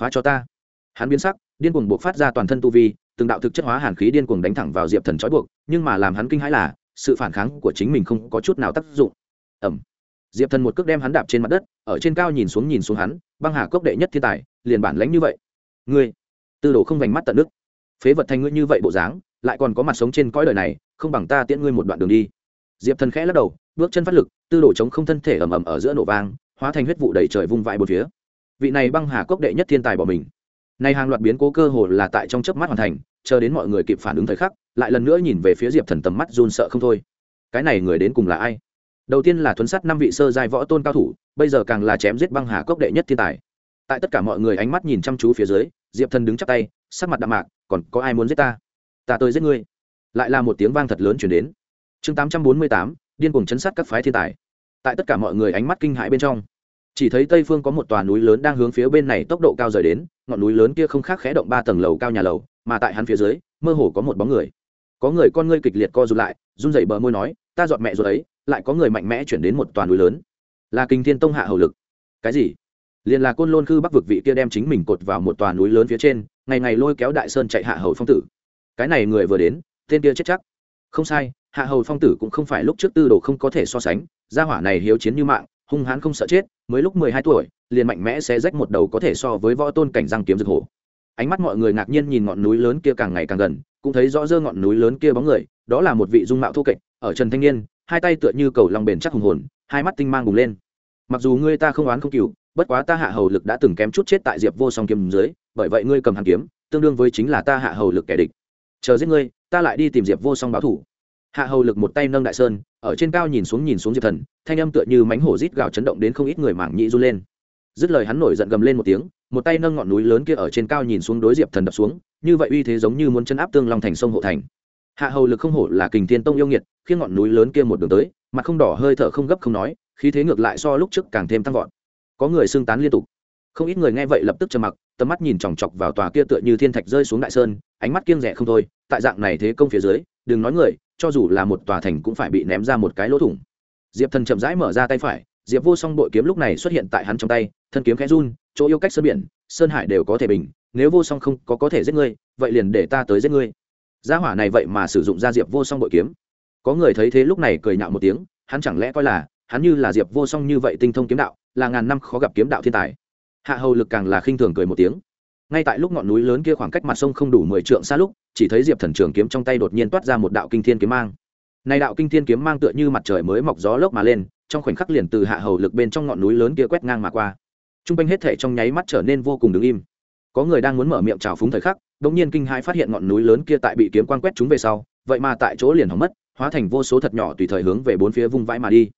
Phá cho ta. Hắn biến sắc, điên cuồng buộc phát ra toàn thân tu vi, từng đạo thực chất hóa hàn khí điên cuồng đánh thẳng vào diệp thần trói buộc, nhưng mà làm hắn kinh hãi là, sự phản kháng của chính mình không có chút nào tác dụng ẩm. Diệp thần một cước đem hắn đạp trên mặt đất, ở trên cao nhìn xuống nhìn xuống hắn, băng hà cốc đệ nhất thiên tài, liền bản lãnh như vậy. Ngươi, tư đồ không vành mắt tận nước. Phế vật thành ngươi như vậy bộ dáng, lại còn có mặt sống trên cõi đời này, không bằng ta tiễn ngươi một đoạn đường đi. Diệp thần khẽ lắc đầu, bước chân phát lực, tư đồ chống không thân thể ầm ầm ở giữa nổ vang, hóa thành huyết vụ đầy trời vung vãi một phía. Vị này băng hà cốc đệ nhất thiên tài bỏ mình. Nay hàng loạt biến cố cơ hồ là tại trong chớp mắt hoàn thành, chờ đến mọi người kịp phản ứng thời khắc, lại lần nữa nhìn về phía diệp thần tầm mắt run sợ không thôi. Cái này người đến cùng là ai? Đầu tiên là thuấn sắt năm vị sơ giai võ tôn cao thủ, bây giờ càng là chém giết băng hà cốc đệ nhất thiên tài. Tại tất cả mọi người ánh mắt nhìn chăm chú phía dưới, diệp thần đứng chắp tay, sắc mặt đạm mạc, còn có ai muốn giết ta? Ta tới giết ngươi. Lại là một tiếng vang thật lớn chuyển đến. Chương tám trăm bốn mươi tám, điên cuồng chấn sát các phái thiên tài. Tại tất cả mọi người ánh mắt kinh hãi bên trong, chỉ thấy tây phương có một tòa núi lớn đang hướng phía bên này tốc độ cao rời đến, ngọn núi lớn kia không khác khẽ động ba tầng lầu cao nhà lầu, mà tại hắn phía dưới, mơ hồ có một bóng người. Có người con ngươi kịch liệt co rụt lại, run rẩy bờ môi nói, ta dọn mẹ rồi ấy lại có người mạnh mẽ chuyển đến một toàn núi lớn. Là kinh thiên tông hạ hầu lực. Cái gì? Liền là côn lôn khư bắc vực vị kia đem chính mình cột vào một toàn núi lớn phía trên, ngày ngày lôi kéo đại sơn chạy hạ hầu phong tử. Cái này người vừa đến, tên kia chết chắc. Không sai, hạ hầu phong tử cũng không phải lúc trước tư đồ không có thể so sánh, gia hỏa này hiếu chiến như mạng, hung hãn không sợ chết, mới lúc mười hai tuổi, liền mạnh mẽ sẽ rách một đầu có thể so với võ tôn cảnh răng kiếm rực hổ. Ánh mắt mọi người ngạc nhiên nhìn ngọn núi lớn kia càng ngày càng gần, cũng thấy rõ rơ ngọn núi lớn kia bóng người, đó là một vị dung mạo thô kệch, ở trần thanh niên hai tay tựa như cầu lòng bền chắc hùng hồn, hai mắt tinh mang bùng lên. Mặc dù ngươi ta không oán không cừu, bất quá ta hạ hầu lực đã từng kém chút chết tại diệp vô song kiếm dưới, bởi vậy ngươi cầm hàn kiếm, tương đương với chính là ta hạ hầu lực kẻ địch. Chờ giết ngươi, ta lại đi tìm diệp vô song báo thủ. Hạ hầu lực một tay nâng đại sơn, ở trên cao nhìn xuống nhìn xuống diệp thần, thanh âm tựa như mánh hổ rít gào chấn động đến không ít người mảng nhị run lên. Dứt lời hắn nổi giận gầm lên một tiếng, một tay nâng ngọn núi lớn kia ở trên cao nhìn xuống đối diệp thần đập xuống, như vậy uy thế giống như muốn chân áp tương long thành sông hộ thành hạ hầu lực không hổ là kình thiên tông yêu nghiệt, khi ngọn núi lớn kia một đường tới, mặt không đỏ hơi thở không gấp không nói, khí thế ngược lại so lúc trước càng thêm tăng vọt. Có người xưng tán liên tục. Không ít người nghe vậy lập tức trầm mặc, tầm mắt nhìn chòng chọc vào tòa kia tựa như thiên thạch rơi xuống đại sơn, ánh mắt kiêng rẻ không thôi, tại dạng này thế công phía dưới, đừng nói người, cho dù là một tòa thành cũng phải bị ném ra một cái lỗ thủng. Diệp thần chậm rãi mở ra tay phải, diệp vô song bội kiếm lúc này xuất hiện tại hắn trong tay, thân kiếm khẽ run, chỗ yêu cách sơn biển, sơn hải đều có thể bình, nếu vô song không có có thể giết ngươi, vậy liền để ta tới giết ngươi gia hỏa này vậy mà sử dụng ra diệp vô song bội kiếm. Có người thấy thế lúc này cười nhạo một tiếng, hắn chẳng lẽ coi là, hắn như là diệp vô song như vậy tinh thông kiếm đạo, là ngàn năm khó gặp kiếm đạo thiên tài. Hạ hầu lực càng là khinh thường cười một tiếng. Ngay tại lúc ngọn núi lớn kia khoảng cách mặt sông không đủ mười trượng xa lúc, chỉ thấy diệp thần trường kiếm trong tay đột nhiên toát ra một đạo kinh thiên kiếm mang. Này đạo kinh thiên kiếm mang tựa như mặt trời mới mọc gió lốc mà lên, trong khoảnh khắc liền từ hạ hầu lực bên trong ngọn núi lớn kia quét ngang mà qua. T r u n g quanh hết thể trong nháy mắt trở nên vô cùng đứng im. Có người đang muốn mở miệng trào phúng thời khắc đột nhiên kinh hãi phát hiện ngọn núi lớn kia tại bị kiếm quang quét chúng về sau, vậy mà tại chỗ liền hỏng mất, hóa thành vô số thật nhỏ tùy thời hướng về bốn phía vung vãi mà đi.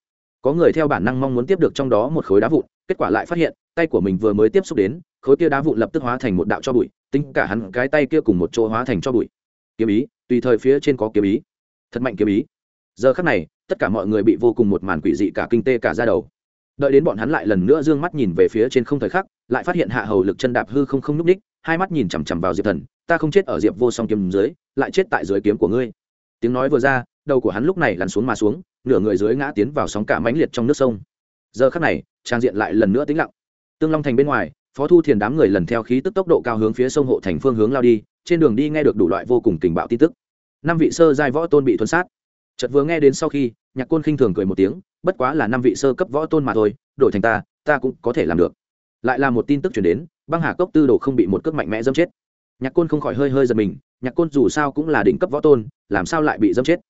Có người theo bản năng mong muốn tiếp được trong đó một khối đá vụn, kết quả lại phát hiện, tay của mình vừa mới tiếp xúc đến, khối kia đá vụn lập tức hóa thành một đạo cho bụi, tính cả hắn cái tay kia cùng một chỗ hóa thành cho bụi. Kiếm ý, tùy thời phía trên có kiếm ý. Thật mạnh kiếm ý. Giờ khắc này, tất cả mọi người bị vô cùng một màn quỷ dị cả kinh tê cả ra đầu. Đợi đến bọn hắn lại lần nữa dương mắt nhìn về phía trên không thời khắc, lại phát hiện hạ hầu lực chân đạp hư không không n ú c ních hai mắt nhìn chằm chằm vào diệp thần, ta không chết ở diệp vô song kiếm dưới, lại chết tại dưới kiếm của ngươi. Tiếng nói vừa ra, đầu của hắn lúc này lăn xuống mà xuống, nửa người dưới ngã tiến vào sóng cả mãnh liệt trong nước sông. Giờ khắc này, trang diện lại lần nữa tĩnh lặng. Tương long thành bên ngoài, phó thu thiền đám người lần theo khí tức tốc độ cao hướng phía sông hộ thành phương hướng lao đi, trên đường đi nghe được đủ loại vô cùng tình bạo tin tức. Năm vị sơ giai võ tôn bị thuần sát. Chợt vừa nghe đến sau khi, nhạc côn khinh thường cười một tiếng, bất quá là năm vị sơ cấp võ tôn mà thôi, đổi thành ta ta cũng có thể làm được lại là một tin tức chuyển đến, băng hà cốc tư đồ không bị một cước mạnh mẽ dâm chết. Nhạc côn không khỏi hơi hơi giật mình, nhạc côn dù sao cũng là đỉnh cấp võ tôn, làm sao lại bị dâm chết?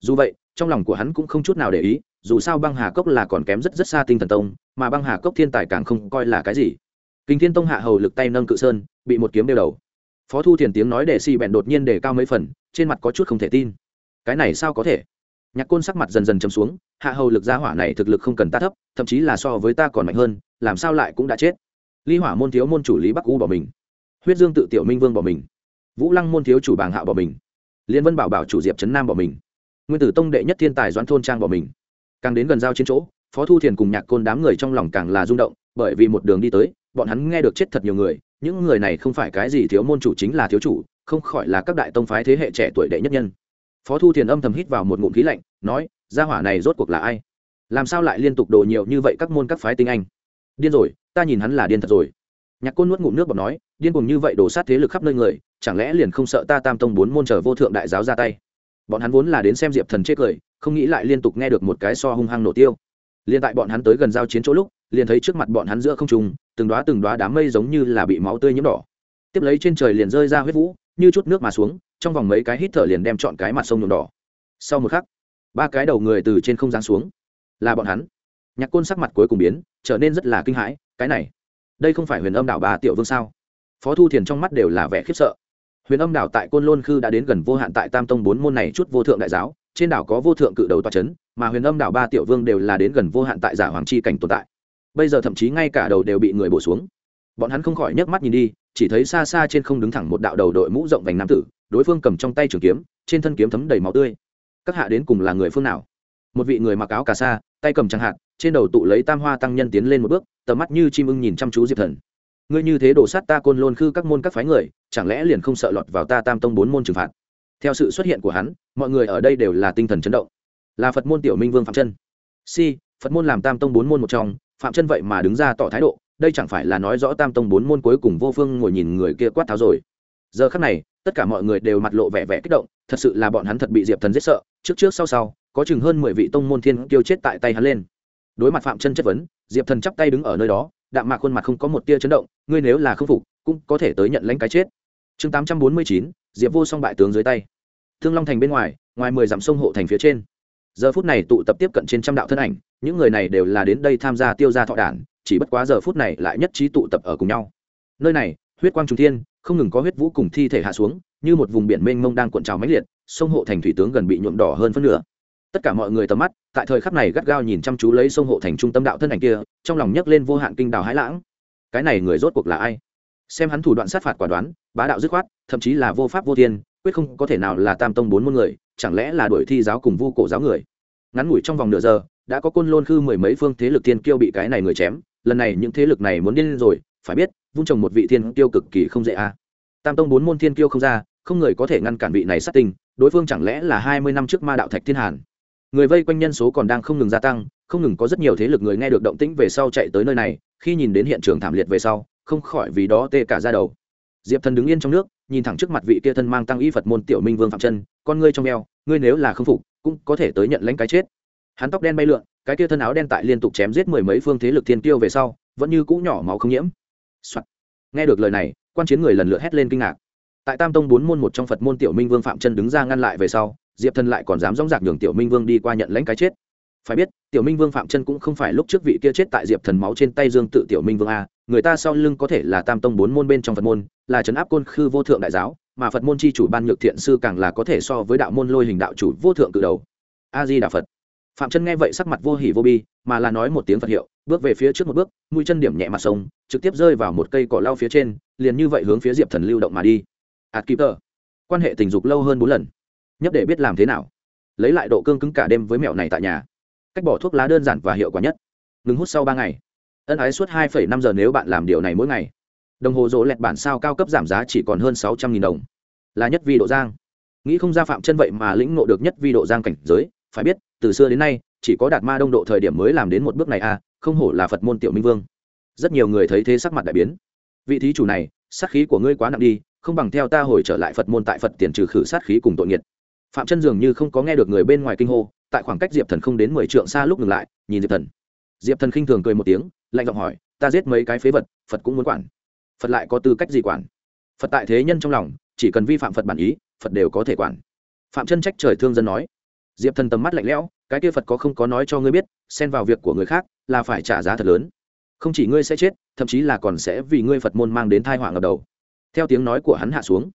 Dù vậy, trong lòng của hắn cũng không chút nào để ý, dù sao băng hà cốc là còn kém rất rất xa tinh thần tông, mà băng hà cốc thiên tài càng không coi là cái gì. Kinh thiên tông hạ hầu lực tay nâng cự sơn, bị một kiếm đeo đầu. Phó thu thiền tiếng nói để xì bẹn đột nhiên để cao mấy phần, trên mặt có chút không thể tin. Cái này sao có thể? Nhạc côn sắc mặt dần dần chấm xuống, hạ hầu lực gia hỏa này thực lực không cần ta thấp, thậm chí là so với ta còn mạnh hơn, làm sao lại cũng đã chết. Ly hỏa môn thiếu môn chủ lý bắc u bỏ mình. Huyết dương tự tiểu minh vương bỏ mình. Vũ lăng môn thiếu chủ bàng hạo bỏ mình. Liên vân bảo bảo chủ diệp trấn nam bỏ mình. Nguyên tử tông đệ nhất thiên tài doãn thôn trang bỏ mình. Càng đến gần giao chiến chỗ, phó thu thiền cùng nhạc côn đám người trong lòng càng là rung động, bởi vì một đường đi tới, bọn hắn nghe được chết thật nhiều người, những người này không phải cái gì thiếu môn chủ chính là thiếu chủ, không khỏi là các đại tông phái thế hệ trẻ tuổi đệ nhất nhân phó thu thiền âm thầm hít vào một ngụm khí lạnh, nói, gia hỏa này rốt cuộc là ai? Làm sao lại liên tục đổ nhiều như vậy các môn các phái tinh anh? Điên rồi, ta nhìn hắn là điên thật rồi. Nhạc côn nuốt ngụm nước bọt nói, điên cùng như vậy đổ sát thế lực khắp nơi người, chẳng lẽ liền không sợ ta tam tông bốn môn chờ vô thượng đại giáo ra tay? Bọn hắn vốn là đến xem diệp thần chết cười, không nghĩ lại liên tục nghe được một cái so hung hăng nổ tiêu. Liền tại bọn hắn tới gần giao chiến chỗ lúc, liền thấy trước mặt bọn hắn giữa không trùng từng đoá từng đoá đám mây giống như là bị máu tươi nhiễm đỏ. Tiếp lấy trên trời liền rơi ra huyết vũ, như chút nước mà xuống trong vòng mấy cái hít thở liền đem chọn cái mặt sông nhuộm đỏ. Sau một khắc, ba cái đầu người từ trên không giáng xuống. Là bọn hắn. Nhạc côn sắc mặt cuối cùng biến, trở nên rất là kinh hãi, cái này, đây không phải huyền âm đảo bà tiểu vương sao? Phó thu thiền trong mắt đều là vẻ khiếp sợ. Huyền âm đảo tại côn lôn khư đã đến gần vô hạn tại tam tông bốn môn này chút vô thượng đại giáo, trên đảo có vô thượng cự đầu toa c h ấ n mà huyền âm đảo ba tiểu vương đều là đến gần vô hạn tại giả hoàng chi cảnh tồn tại. Bây giờ thậm chí ngay cả đầu đều bị người bổ xuống. Bọn hắn không khỏi nhấc mắt nhìn đi, chỉ thấy xa xa trên không đứng thẳng một đạo đầu đội mũ rộng vành nam tử đối phương cầm trong tay trường kiếm, trên thân kiếm thấm đầy máu tươi. Các hạ đến cùng là người phương nào? Một vị người mặc áo cà sa, tay cầm chẳng hạn, trên đầu tụ lấy tam hoa tăng nhân tiến lên một bước, tầm mắt như chim ưng nhìn chăm chú diệp thần. Ngươi như thế đổ sát ta côn lôn khư các môn các phái người, chẳng lẽ liền không sợ lọt vào ta tam tông bốn môn trừng phạt? Theo sự xuất hiện của hắn, mọi người ở đây đều là tinh thần chấn động. Là phật môn tiểu minh vương phạm chân. Si, phật môn làm tam tông bốn môn một trong, phạm chân vậy mà đứng ra tỏ thái độ, đây chẳng phải là nói rõ tam tông bốn môn cuối cùng vô phương ngồi nhìn người kia quát tháo rồi. Giờ khắc này tất cả mọi người đều mặt lộ vẻ vẻ kích động, thật sự là bọn hắn thật bị diệp thần giết sợ, trước trước sau sau, có chừng hơn mười vị tông môn thiên kiêu chết tại tay hắn lên. Đối mặt phạm chân chất vấn, diệp thần chắp tay đứng ở nơi đó, đạm mạc khuôn mặt không có một tia chấn động, ngươi nếu là không phục, cũng có thể tới nhận lãnh cái chết. Chương tám trăm bốn mươi chín, diệp vô song bại tướng dưới tay. Thương long thành bên ngoài ngoài mười dặm sông hộ thành phía trên. Giờ phút này tụ tập tiếp cận trên trăm đạo thân ảnh, những người này đều là đến đây tham gia tiêu gia thọ đản, chỉ bất quá giờ phút này lại nhất trí tụ tập ở cùng nhau. Nơi này, huyết quang trung thiên không ngừng có huyết vũ cùng thi thể hạ xuống, như một vùng biển mênh mông đang cuộn trào mãnh liệt, sông hộ thành thủy tướng gần bị nhuộm đỏ hơn phân nửa. Tất cả mọi người tầm mắt, tại thời khắc này gắt gao nhìn chăm chú lấy sông hộ thành trung tâm đạo thân ảnh kia, trong lòng nhấc lên vô hạn kinh đào hãi lãng. Cái này người rốt cuộc là ai? Xem hắn thủ đoạn sát phạt quả đoán, bá đạo dứt khoát, thậm chí là vô pháp vô thiên, quyết không có thể nào là tam tông bốn môn người, chẳng lẽ là đuổi thi giáo cùng vu cổ giáo người? Ngắn ngủi trong vòng nửa giờ, đã có côn lôn khư mười mấy phương thế lực thiên kiêu bị cái này người chém, lần này những thế lực này muốn điên rồi phải biết, vung trồng một vị thiên tiêu cực kỳ không dễ a. Tam tông bốn môn thiên Tiêu không ra, không người có thể ngăn cản vị này sát tình, đối phương chẳng lẽ là hai mươi năm trước ma đạo thạch thiên hàn? Người vây quanh nhân số còn đang không ngừng gia tăng, không ngừng có rất nhiều thế lực người nghe được động tĩnh về sau chạy tới nơi này, khi nhìn đến hiện trường thảm liệt về sau, không khỏi vì đó tê cả ra đầu. Diệp thần đứng yên trong nước, nhìn thẳng trước mặt vị kia thân mang tăng y phật môn tiểu minh vương phạm chân, con ngươi trong eo, ngươi nếu là không phục, cũng có thể tới nhận lãnh cái chết. Hắn tóc đen bay lượn, cái kia thân áo đen tại liên tục chém giết mười mấy phương thế lực thiên tiêu về sau, vẫn như cũ nhỏ máu không nhiễm、Soạn. nghe được lời này, quan chiến người lần lượt hét lên kinh ngạc. Tại tam tông bốn môn một trong phật môn tiểu minh vương phạm chân đứng ra ngăn lại về sau, diệp thần lại còn dám dóng dạc nhường tiểu minh vương đi qua nhận lãnh cái chết. Phải biết, tiểu minh vương phạm chân cũng không phải lúc trước vị kia chết tại diệp thần máu trên tay dương tự tiểu minh vương a, người ta sau lưng có thể là tam tông bốn môn bên trong phật môn, là trấn áp côn khư vô thượng đại giáo, mà phật môn c h i chủ ban nhược thiện sư càng là có thể so với đạo môn lôi hình đạo chủ vô thượng cự đầu. A di đà phật. Phạm chân nghe vậy sắc mặt vô hỉ vô bi, mà là nói một tiếng phật hiệu bước về phía trước một bước, mũi chân điểm nhẹ mặt sông, trực tiếp rơi vào một cây cỏ lau phía trên, liền như vậy hướng phía diệp thần lưu động mà đi. Ạt kịp tờ quan hệ tình dục lâu hơn bốn lần. Nhấp để biết làm thế nào. Lấy lại độ cương cứng cả đêm với mẹo này tại nhà. Cách bỏ thuốc lá đơn giản và hiệu quả nhất. Ngừng hút sau ba ngày. Ân ái suốt hai năm giờ nếu bạn làm điều này mỗi ngày. Đồng hồ rỗ lẹt bản sao cao cấp giảm giá chỉ còn hơn sáu trăm nghìn đồng. Là nhất vi độ giang. Nghĩ không ra phạm chân vậy mà lĩnh ngộ được nhất vi độ giang cảnh giới, phải biết, từ xưa đến nay, chỉ có đạt ma đông độ thời điểm mới làm đến một bước này à không hổ là phật môn tiểu minh vương. Rất nhiều người thấy thế sắc mặt đại biến. Vị thí chủ này, sát khí của ngươi quá nặng đi, không bằng theo ta hồi trở lại phật môn tại phật tiền trừ khử sát khí cùng tội nghiệt. Phạm chân dường như không có nghe được người bên ngoài kinh hô, tại khoảng cách diệp thần không đến mười trượng xa lúc ngừng lại, nhìn diệp thần. Diệp thần khinh thường cười một tiếng, lạnh giọng hỏi, ta giết mấy cái phế vật, phật cũng muốn quản. Phật lại có tư cách gì quản? Phật tại thế nhân trong lòng, chỉ cần vi phạm phật bản ý, phật đều có thể quản. Phạm chân trách trời thương dân nói diệp thần tầm mắt lạnh lẽo, cái kia phật có không có nói cho ngươi biết, xen vào việc của người khác là phải trả giá thật lớn. Không chỉ ngươi sẽ chết, thậm chí là còn sẽ vì ngươi phật môn mang đến thai họa ngập đầu. Theo tiếng nói của hắn hạ xuống,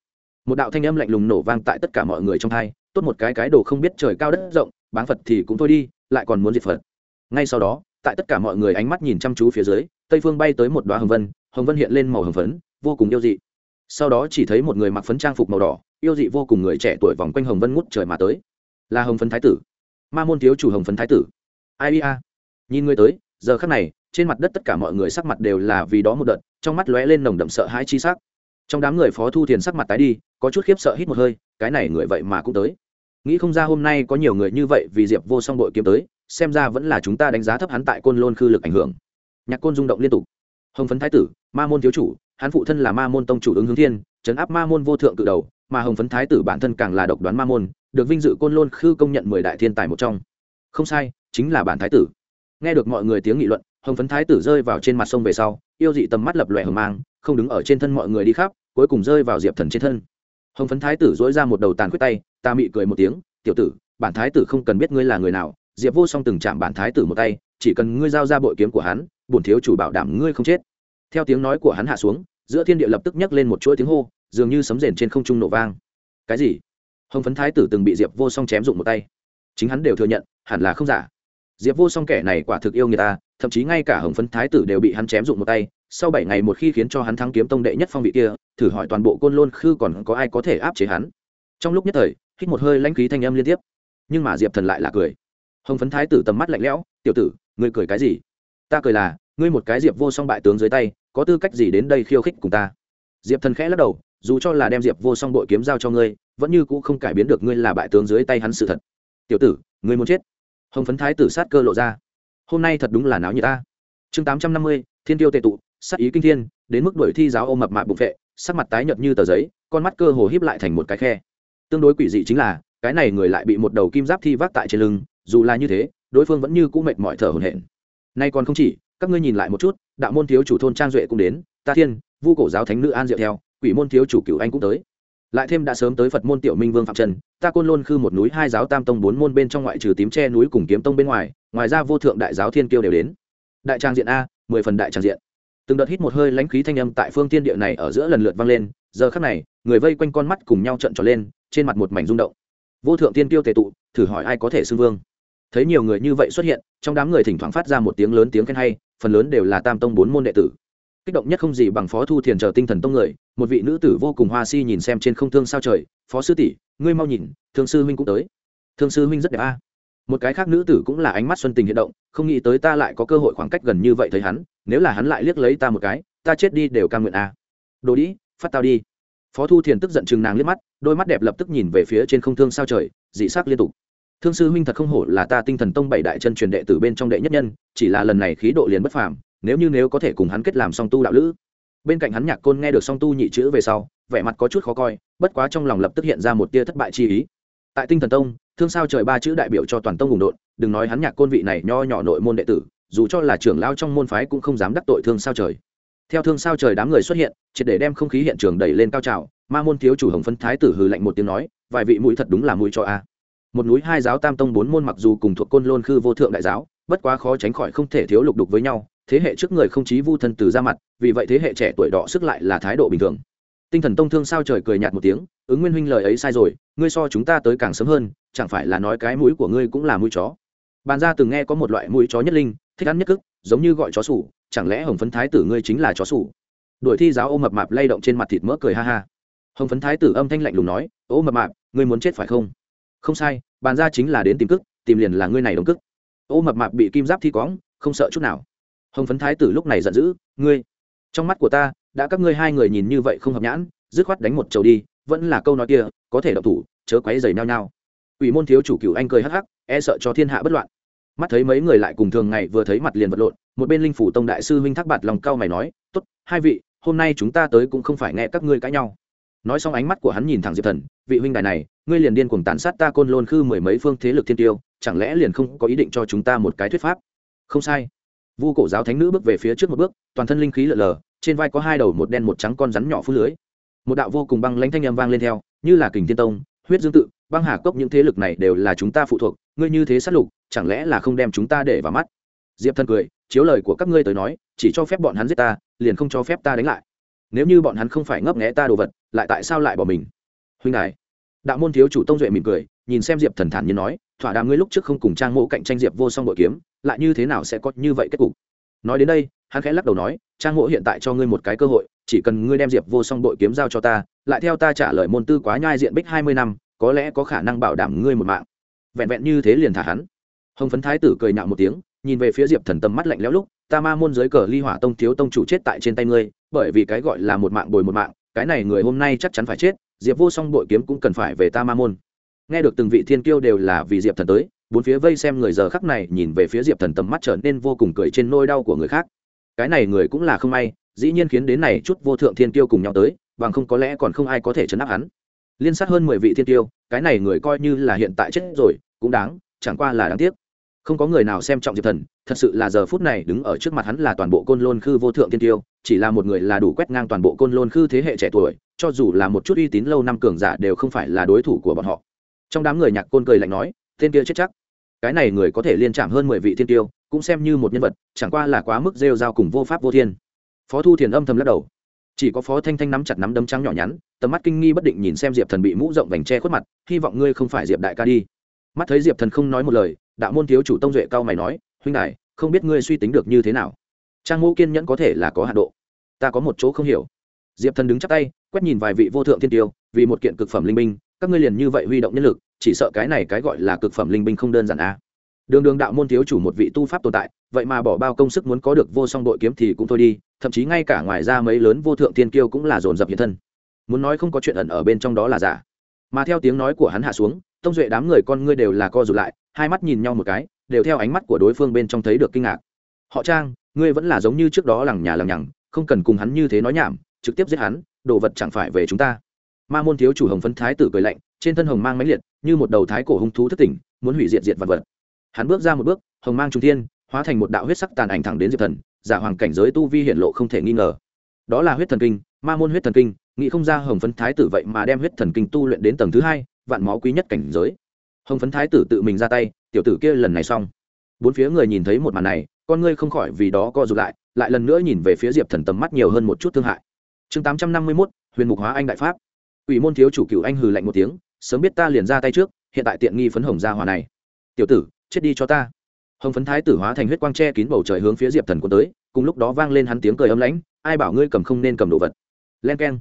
một đạo thanh âm lạnh lùng nổ vang tại tất cả mọi người trong thai tốt một cái cái đồ không biết trời cao đất rộng, báng phật thì cũng thôi đi, lại còn muốn diệt phật. Ngay sau đó, tại tất cả mọi người ánh mắt nhìn chăm chú phía dưới, tây phương bay tới một đoá hồng vân hồng vân hiện lên màu hồng phấn, vô cùng yêu dị. Sau đó chỉ thấy một người mặc phấn trang phục màu đỏ, yêu dị vô cùng người trẻ tuổi vòng quanh hồng vân ngút trời mà tới là hồng phấn thái tử. Ma môn thiếu chủ hồng phấn thái tử. Ai ia nhìn người tới, giờ khắc này, trên mặt đất tất cả mọi người sắc mặt đều là vì đó một đợt, trong mắt lóe lên nồng đậm sợ hãi chi sắc. Trong đám người phó thu thiền sắc mặt tái đi, có chút khiếp sợ hít một hơi, cái này người vậy mà cũng tới. Nghĩ không ra hôm nay có nhiều người như vậy vì diệp vô song đội kiếm tới, xem ra vẫn là chúng ta đánh giá thấp hắn tại côn lôn khư lực ảnh hưởng. Nhạc côn rung động liên tục. Hồng phấn thái tử, ma môn thiếu chủ, hắn phụ thân là ma môn tông chủ ứng hướng thiên, trấn áp ma môn vô thượng cự đầu, mà hồng phấn thái tử bản thân càng là độc đoán ma môn được vinh dự côn lôn khư công nhận mười đại thiên tài một trong. Không sai, chính là bản thái tử. Nghe được mọi người tiếng nghị luận, hồng phấn thái tử rơi vào trên mặt sông về sau, yêu dị tầm mắt lập lòe hờ mang, không đứng ở trên thân mọi người đi khắp, cuối cùng rơi vào diệp thần trên thân. Hồng phấn thái tử dỗi ra một đầu tàn khuyết tay, ta mị cười một tiếng, tiểu tử, bản thái tử không cần biết ngươi là người nào, diệp vô song từng chạm bản thái tử một tay, chỉ cần ngươi giao ra bội kiếm của hắn, bổn thiếu chủ bảo đảm ngươi không chết. Theo tiếng nói của hắn hạ xuống, giữa thiên địa lập tức nhấc lên một chuỗi tiếng hô, dường như sấm rền trên không trung nổ vang. Cái gì? Hồng phấn thái tử từng bị diệp vô song chém dụng một tay. Chính hắn đều thừa nhận, hẳn là không giả. Diệp vô song kẻ này quả thực yêu người ta, thậm chí ngay cả hồng phấn thái tử đều bị hắn chém dụng một tay. Sau bảy ngày một khi khiến cho hắn thắng kiếm tông đệ nhất phong vị kia, thử hỏi toàn bộ côn lôn khư còn có ai có thể áp chế hắn? Trong lúc nhất thời, hít một hơi lãnh khí thanh âm liên tiếp. Nhưng mà diệp thần lại là cười. Hồng phấn thái tử tầm mắt lạnh lẽo, tiểu tử, ngươi cười cái gì? Ta cười là, ngươi một cái diệp vô song bại tướng dưới tay, có tư cách gì đến đây khiêu khích cùng ta? Diệp thần khẽ lắc đầu, dù cho là đem diệp vô song bội kiếm giao cho ngươi vẫn như cũ không cải biến được ngươi là bại tướng dưới tay hắn sự thật. Tiểu tử, ngươi muốn chết. Hồng phấn thái tử sát cơ lộ ra. Hôm nay thật đúng là náo như ta. Chương tám trăm năm mươi, thiên tiêu tệ tụ sắc ý kinh thiên, đến mức đuổi thi giáo ô mập mạp bụng vệ sắc mặt tái nhợt như tờ giấy, con mắt cơ hồ híp lại thành một cái khe. Tương đối quỷ dị chính là, cái này người lại bị một đầu kim giáp thi vác tại trên lưng, dù là như thế, đối phương vẫn như cũ mệt mỏi thở hổn hển. Nay còn không chỉ, các ngươi nhìn lại một chút, đạo môn thiếu chủ thôn trang duệ cũng đến, ta thiên, vu cổ giáo thánh nữ an diệu theo, quỷ môn thiếu chủ cựu anh cũng tới lại thêm đã sớm tới phật môn tiểu minh vương phạm trần, ta côn lôn khư một núi hai giáo tam tông bốn môn bên trong ngoại trừ tím tre núi cùng kiếm tông bên ngoài ngoài ra vô thượng đại giáo thiên kiêu đều đến. Đại trang diện a, mười phần đại trang diện. Từng đợt hít một hơi lãnh khí thanh âm tại phương tiên địa này ở giữa lần lượt vang lên, giờ khắc này, người vây quanh con mắt cùng nhau trận tròn lên, trên mặt một mảnh rung động. Vô thượng tiên kiêu tề tụ, thử hỏi ai có thể xưng vương? Thấy nhiều người như vậy xuất hiện, trong đám người thỉnh thoảng phát ra một tiếng lớn tiếng khen hay, phần lớn đều là tam tông bốn môn đệ tử kích động nhất không gì bằng phó thu thiền chờ tinh thần tông người, một vị nữ tử vô cùng hoa si nhìn xem trên không thương sao trời, phó sư tỷ, ngươi mau nhìn, thương sư huynh cũng tới. Thương sư huynh rất đẹp a. Một cái khác nữ tử cũng là ánh mắt xuân tình hiện động, không nghĩ tới ta lại có cơ hội khoảng cách gần như vậy thấy hắn, nếu là hắn lại liếc lấy ta một cái, ta chết đi đều cam nguyện a. Đồ đĩ phát tao đi. Phó thu thiền tức giận chừng nàng liếc mắt, đôi mắt đẹp lập tức nhìn về phía trên không thương sao trời, dị sắc liên tục. Thương sư huynh thật không hổ là ta tinh thần tông bảy đại chân truyền đệ tử bên trong đệ nhất nhân, chỉ là lần này khí độ liền bất phàm nếu như nếu có thể cùng hắn kết làm song tu đạo lữ. Bên cạnh hắn nhạc côn nghe được song tu nhị chữ về sau, vẻ mặt có chút khó coi, bất quá trong lòng lập tức hiện ra một tia thất bại chi ý. Tại tinh thần tông, thương sao trời ba chữ đại biểu cho toàn tông ủng đột đừng nói hắn nhạc côn vị này nho nhỏ nội môn đệ tử, dù cho là trưởng lao trong môn phái cũng không dám đắc tội thương sao trời. Theo thương sao trời đám người xuất hiện, triệt để đem không khí hiện trường đẩy lên cao trào, ma môn thiếu chủ hồng phân thái tử hừ lạnh một tiếng nói, vài vị mũi thật đúng là mũi cho a. Một núi hai giáo tam tông bốn môn mặc dù cùng thuộc côn lôn khư vô thượng đại giáo, bất quá khó tránh khỏi không thể thiếu lục đục với nhau thế hệ trước người không chí vu thân từ ra mặt vì vậy thế hệ trẻ tuổi đỏ sức lại là thái độ bình thường. Tinh thần tông thương sao trời cười nhạt một tiếng ứng nguyên huynh lời ấy sai rồi ngươi so chúng ta tới càng sớm hơn chẳng phải là nói cái mũi của ngươi cũng là mũi chó? Bàn ra từng nghe có một loại mũi chó nhất linh thích ăn nhất cức giống như gọi chó sủ chẳng lẽ hồng phấn thái tử ngươi chính là chó sủ? Đuổi thi giáo ô mập mạp lay động trên mặt thịt mỡ cười ha ha. Hồng phấn thái tử âm thanh lạnh lùng nói ô mập mạp ngươi muốn chết phải không? Không sai bàn ra chính là đến tìm cức tìm liền là ngươi này đóng cức ô mập mạp bị kim giáp thi quáng, không sợ chút nào hồng phấn thái tử lúc này giận dữ, ngươi, trong mắt của ta, đã các ngươi hai người nhìn như vậy không hợp nhãn, dứt khoát đánh một trầu đi, vẫn là câu nói kia, có thể đậu thủ, chớ quấy giày nao nhao. Ủy môn thiếu chủ cựu anh cười hắc hắc e sợ cho thiên hạ bất loạn. Mắt thấy mấy người lại cùng thường ngày vừa thấy mặt liền vật lộn, một bên linh phủ tông đại sư huynh thác bạt lòng cao mày nói, tốt, hai vị, hôm nay chúng ta tới cũng không phải nghe các ngươi cãi nhau. Nói xong ánh mắt của hắn nhìn thẳng diệp thần, vị huynh đài này, ngươi liền điên cuồng tàn sát ta côn lôn khư mười mấy phương thế lực thiên tiêu, chẳng lẽ liền không có ý định cho chúng ta một cái thuyết pháp? Không sai vu cổ giáo thánh nữ bước về phía trước một bước toàn thân linh khí lở lờ trên vai có hai đầu một đen một trắng con rắn nhỏ phú lưới một đạo vô cùng băng lãnh thanh âm vang lên theo như là kình thiên tông huyết dương tự băng hà cốc những thế lực này đều là chúng ta phụ thuộc ngươi như thế sát lục chẳng lẽ là không đem chúng ta để vào mắt diệp thân cười chiếu lời của các ngươi tới nói chỉ cho phép bọn hắn giết ta liền không cho phép ta đánh lại nếu như bọn hắn không phải ngấp nghé ta đồ vật lại tại sao lại bỏ mình huynh đài đạo môn thiếu chủ tông duệ mỉm cười nhìn xem diệp thần thản như nói thỏa đàm ngươi lúc trước không cùng trang mộ cạnh tranh diệp vô song bội kiếm, lại như thế nào sẽ có như vậy kết cục? Nói đến đây, hắn khẽ lắc đầu nói, trang mộ hiện tại cho ngươi một cái cơ hội, chỉ cần ngươi đem diệp vô song bội kiếm giao cho ta, lại theo ta trả lời môn tư quá nhai diện bích hai mươi năm, có lẽ có khả năng bảo đảm ngươi một mạng. Vẹn vẹn như thế liền thả hắn. Hồng phấn thái tử cười nhạo một tiếng, nhìn về phía diệp thần tâm mắt lạnh lẽo lúc, ta ma môn dưới cờ ly hỏa tông thiếu tông chủ chết tại trên tay ngươi, bởi vì cái gọi là một mạng bồi một mạng, cái này người hôm nay chắc chắn phải chết, diệp vô song bội kiếm cũng cần phải về ta ma môn nghe được từng vị thiên kiêu đều là vì diệp thần tới, bốn phía vây xem người giờ khắc này nhìn về phía diệp thần tầm mắt trở nên vô cùng cười trên nôi đau của người khác. Cái này người cũng là không may, dĩ nhiên khiến đến này chút vô thượng thiên kiêu cùng nhau tới, bằng không có lẽ còn không ai có thể chấn áp hắn. Liên sát hơn mười vị thiên kiêu, cái này người coi như là hiện tại chết rồi, cũng đáng, chẳng qua là đáng tiếc. Không có người nào xem trọng diệp thần, thật sự là giờ phút này đứng ở trước mặt hắn là toàn bộ côn lôn khư vô thượng thiên tiêu chỉ là một người là đủ quét ngang toàn bộ côn lôn khư thế hệ trẻ tuổi, cho dù là một chút uy tín lâu năm cường giả đều không phải là đối thủ của bọn họ trong đám người nhạc côn cười lạnh nói tên kia chết chắc. Cái này người có thể liên chạm hơn mười vị thiên tiêu, cũng xem như một nhân vật, chẳng qua là quá mức rêu rao cùng vô pháp vô thiên. Phó thu thiền âm thầm lắc đầu. Chỉ có phó thanh thanh nắm chặt nắm đấm trắng nhỏ nhắn, tầm mắt kinh nghi bất định nhìn xem diệp thần bị mũ rộng vành che khuất mặt, hy vọng ngươi không phải diệp đại ca đi. Mắt thấy diệp thần không nói một lời, đạo môn thiếu chủ tông duệ cao mày nói, huynh đại không biết ngươi suy tính được như thế nào? Trang ngũ kiên nhẫn có thể là có hạ độ. Ta có một chỗ không hiểu. Diệp thần đứng chắc tay, quét nhìn vài vị vô thượng thiên tiêu, vì một kiện cực phẩm linh minh các ngươi liền như vậy huy động nhân lực, chỉ sợ cái này cái gọi là cực phẩm linh binh không đơn giản a à. đường đường đạo môn thiếu chủ một vị tu pháp tồn tại, vậy mà bỏ bao công sức muốn có được vô song đội kiếm thì cũng thôi đi, thậm chí ngay cả ngoài ra mấy lớn vô thượng tiên kiêu cũng là dồn dập hiện thân. Muốn nói không có chuyện ẩn ở bên trong đó là giả. Mà theo tiếng nói của hắn hạ xuống, tông duệ đám người con ngươi đều là co rụt lại, hai mắt nhìn nhau một cái, đều theo ánh mắt của đối phương bên trong thấy được kinh ngạc. Họ trang, ngươi vẫn là giống như trước đó lằng nhà lằng nhằng, không cần cùng hắn như thế nói nhảm, trực tiếp giết hắn, đồ vật chẳng phải về chúng ta ma môn thiếu chủ hồng phấn thái tử cười lạnh, trên thân hồng mang máy liệt, như một đầu thái cổ hung thú thất tỉnh, muốn hủy diệt diệt vật vật. Hắn bước ra một bước, hồng mang trung thiên, hóa thành một đạo huyết sắc tàn ảnh thẳng đến diệp thần, giả hoàng cảnh giới tu vi hiện lộ không thể nghi ngờ. Đó là huyết thần kinh, ma môn huyết thần kinh, nghĩ không ra hồng phấn thái tử vậy mà đem huyết thần kinh tu luyện đến tầng thứ hai, vạn máu quý nhất cảnh giới. Hồng phấn thái tử tự mình ra tay, tiểu tử kia lần này xong. Bốn phía người nhìn thấy một màn này, con ngươi không khỏi vì đó co rụt lại lại lần nữa nhìn về phía diệp thần tầm mắt nhiều hơn một chút thương hại. Chương tám trăm năm mươi mốt, huyền mục hóa anh đại pháp. Quỷ môn thiếu chủ cựu anh hừ lạnh một tiếng, sớm biết ta liền ra tay trước, hiện tại tiện nghi phấn hồng gia hòa này. Tiểu tử, chết đi cho ta. Hồng phấn thái tử hóa thành huyết quang che kín bầu trời hướng phía diệp thần quân tới, cùng lúc đó vang lên hắn tiếng cười âm lãnh, ai bảo ngươi cầm không nên cầm đồ vật? Len k e n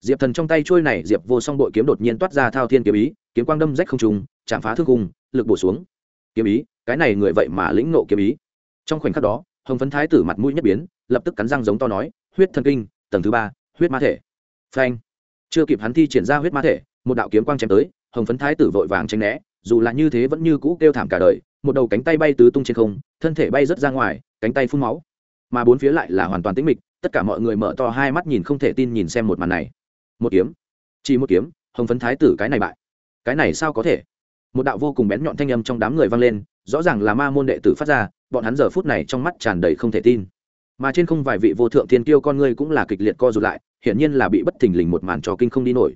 diệp thần trong tay trôi này, diệp vô song bội kiếm đột nhiên toát ra thao thiên kiếm ý, kiếm quang đâm rách không trùng chạm phá thương cung, lực bổ xuống. Kiếm ý, cái này người vậy mà lĩnh nộ kiếm ý. Trong khoảnh khắc đó, hồng phấn thái tử mặt mũi nhất biến, lập tức cắn răng giống to nói, huyết thần kinh, tầng thứ ba, huyết ma thể. Phanh chưa kịp hắn thi triển ra huyết ma thể, một đạo kiếm quang chém tới, hồng phấn thái tử vội vàng tranh né, dù là như thế vẫn như cũ kêu thảm cả đời, một đầu cánh tay bay tứ tung trên không, thân thể bay rớt ra ngoài, cánh tay phun máu. Mà bốn phía lại là hoàn toàn tĩnh mịch, tất cả mọi người mở to hai mắt nhìn không thể tin nhìn xem một màn này. Một kiếm. Chỉ một kiếm, hồng phấn thái tử cái này bại. Cái này sao có thể? Một đạo vô cùng bén nhọn thanh âm trong đám người vang lên, rõ ràng là ma môn đệ tử phát ra, bọn hắn giờ phút này trong mắt tràn đầy không thể tin. Mà trên không vài vị vô thượng thiên kiêu con ngươi cũng là kịch liệt co rụt lại hiển nhiên là bị bất thình lình một màn trò kinh không đi nổi.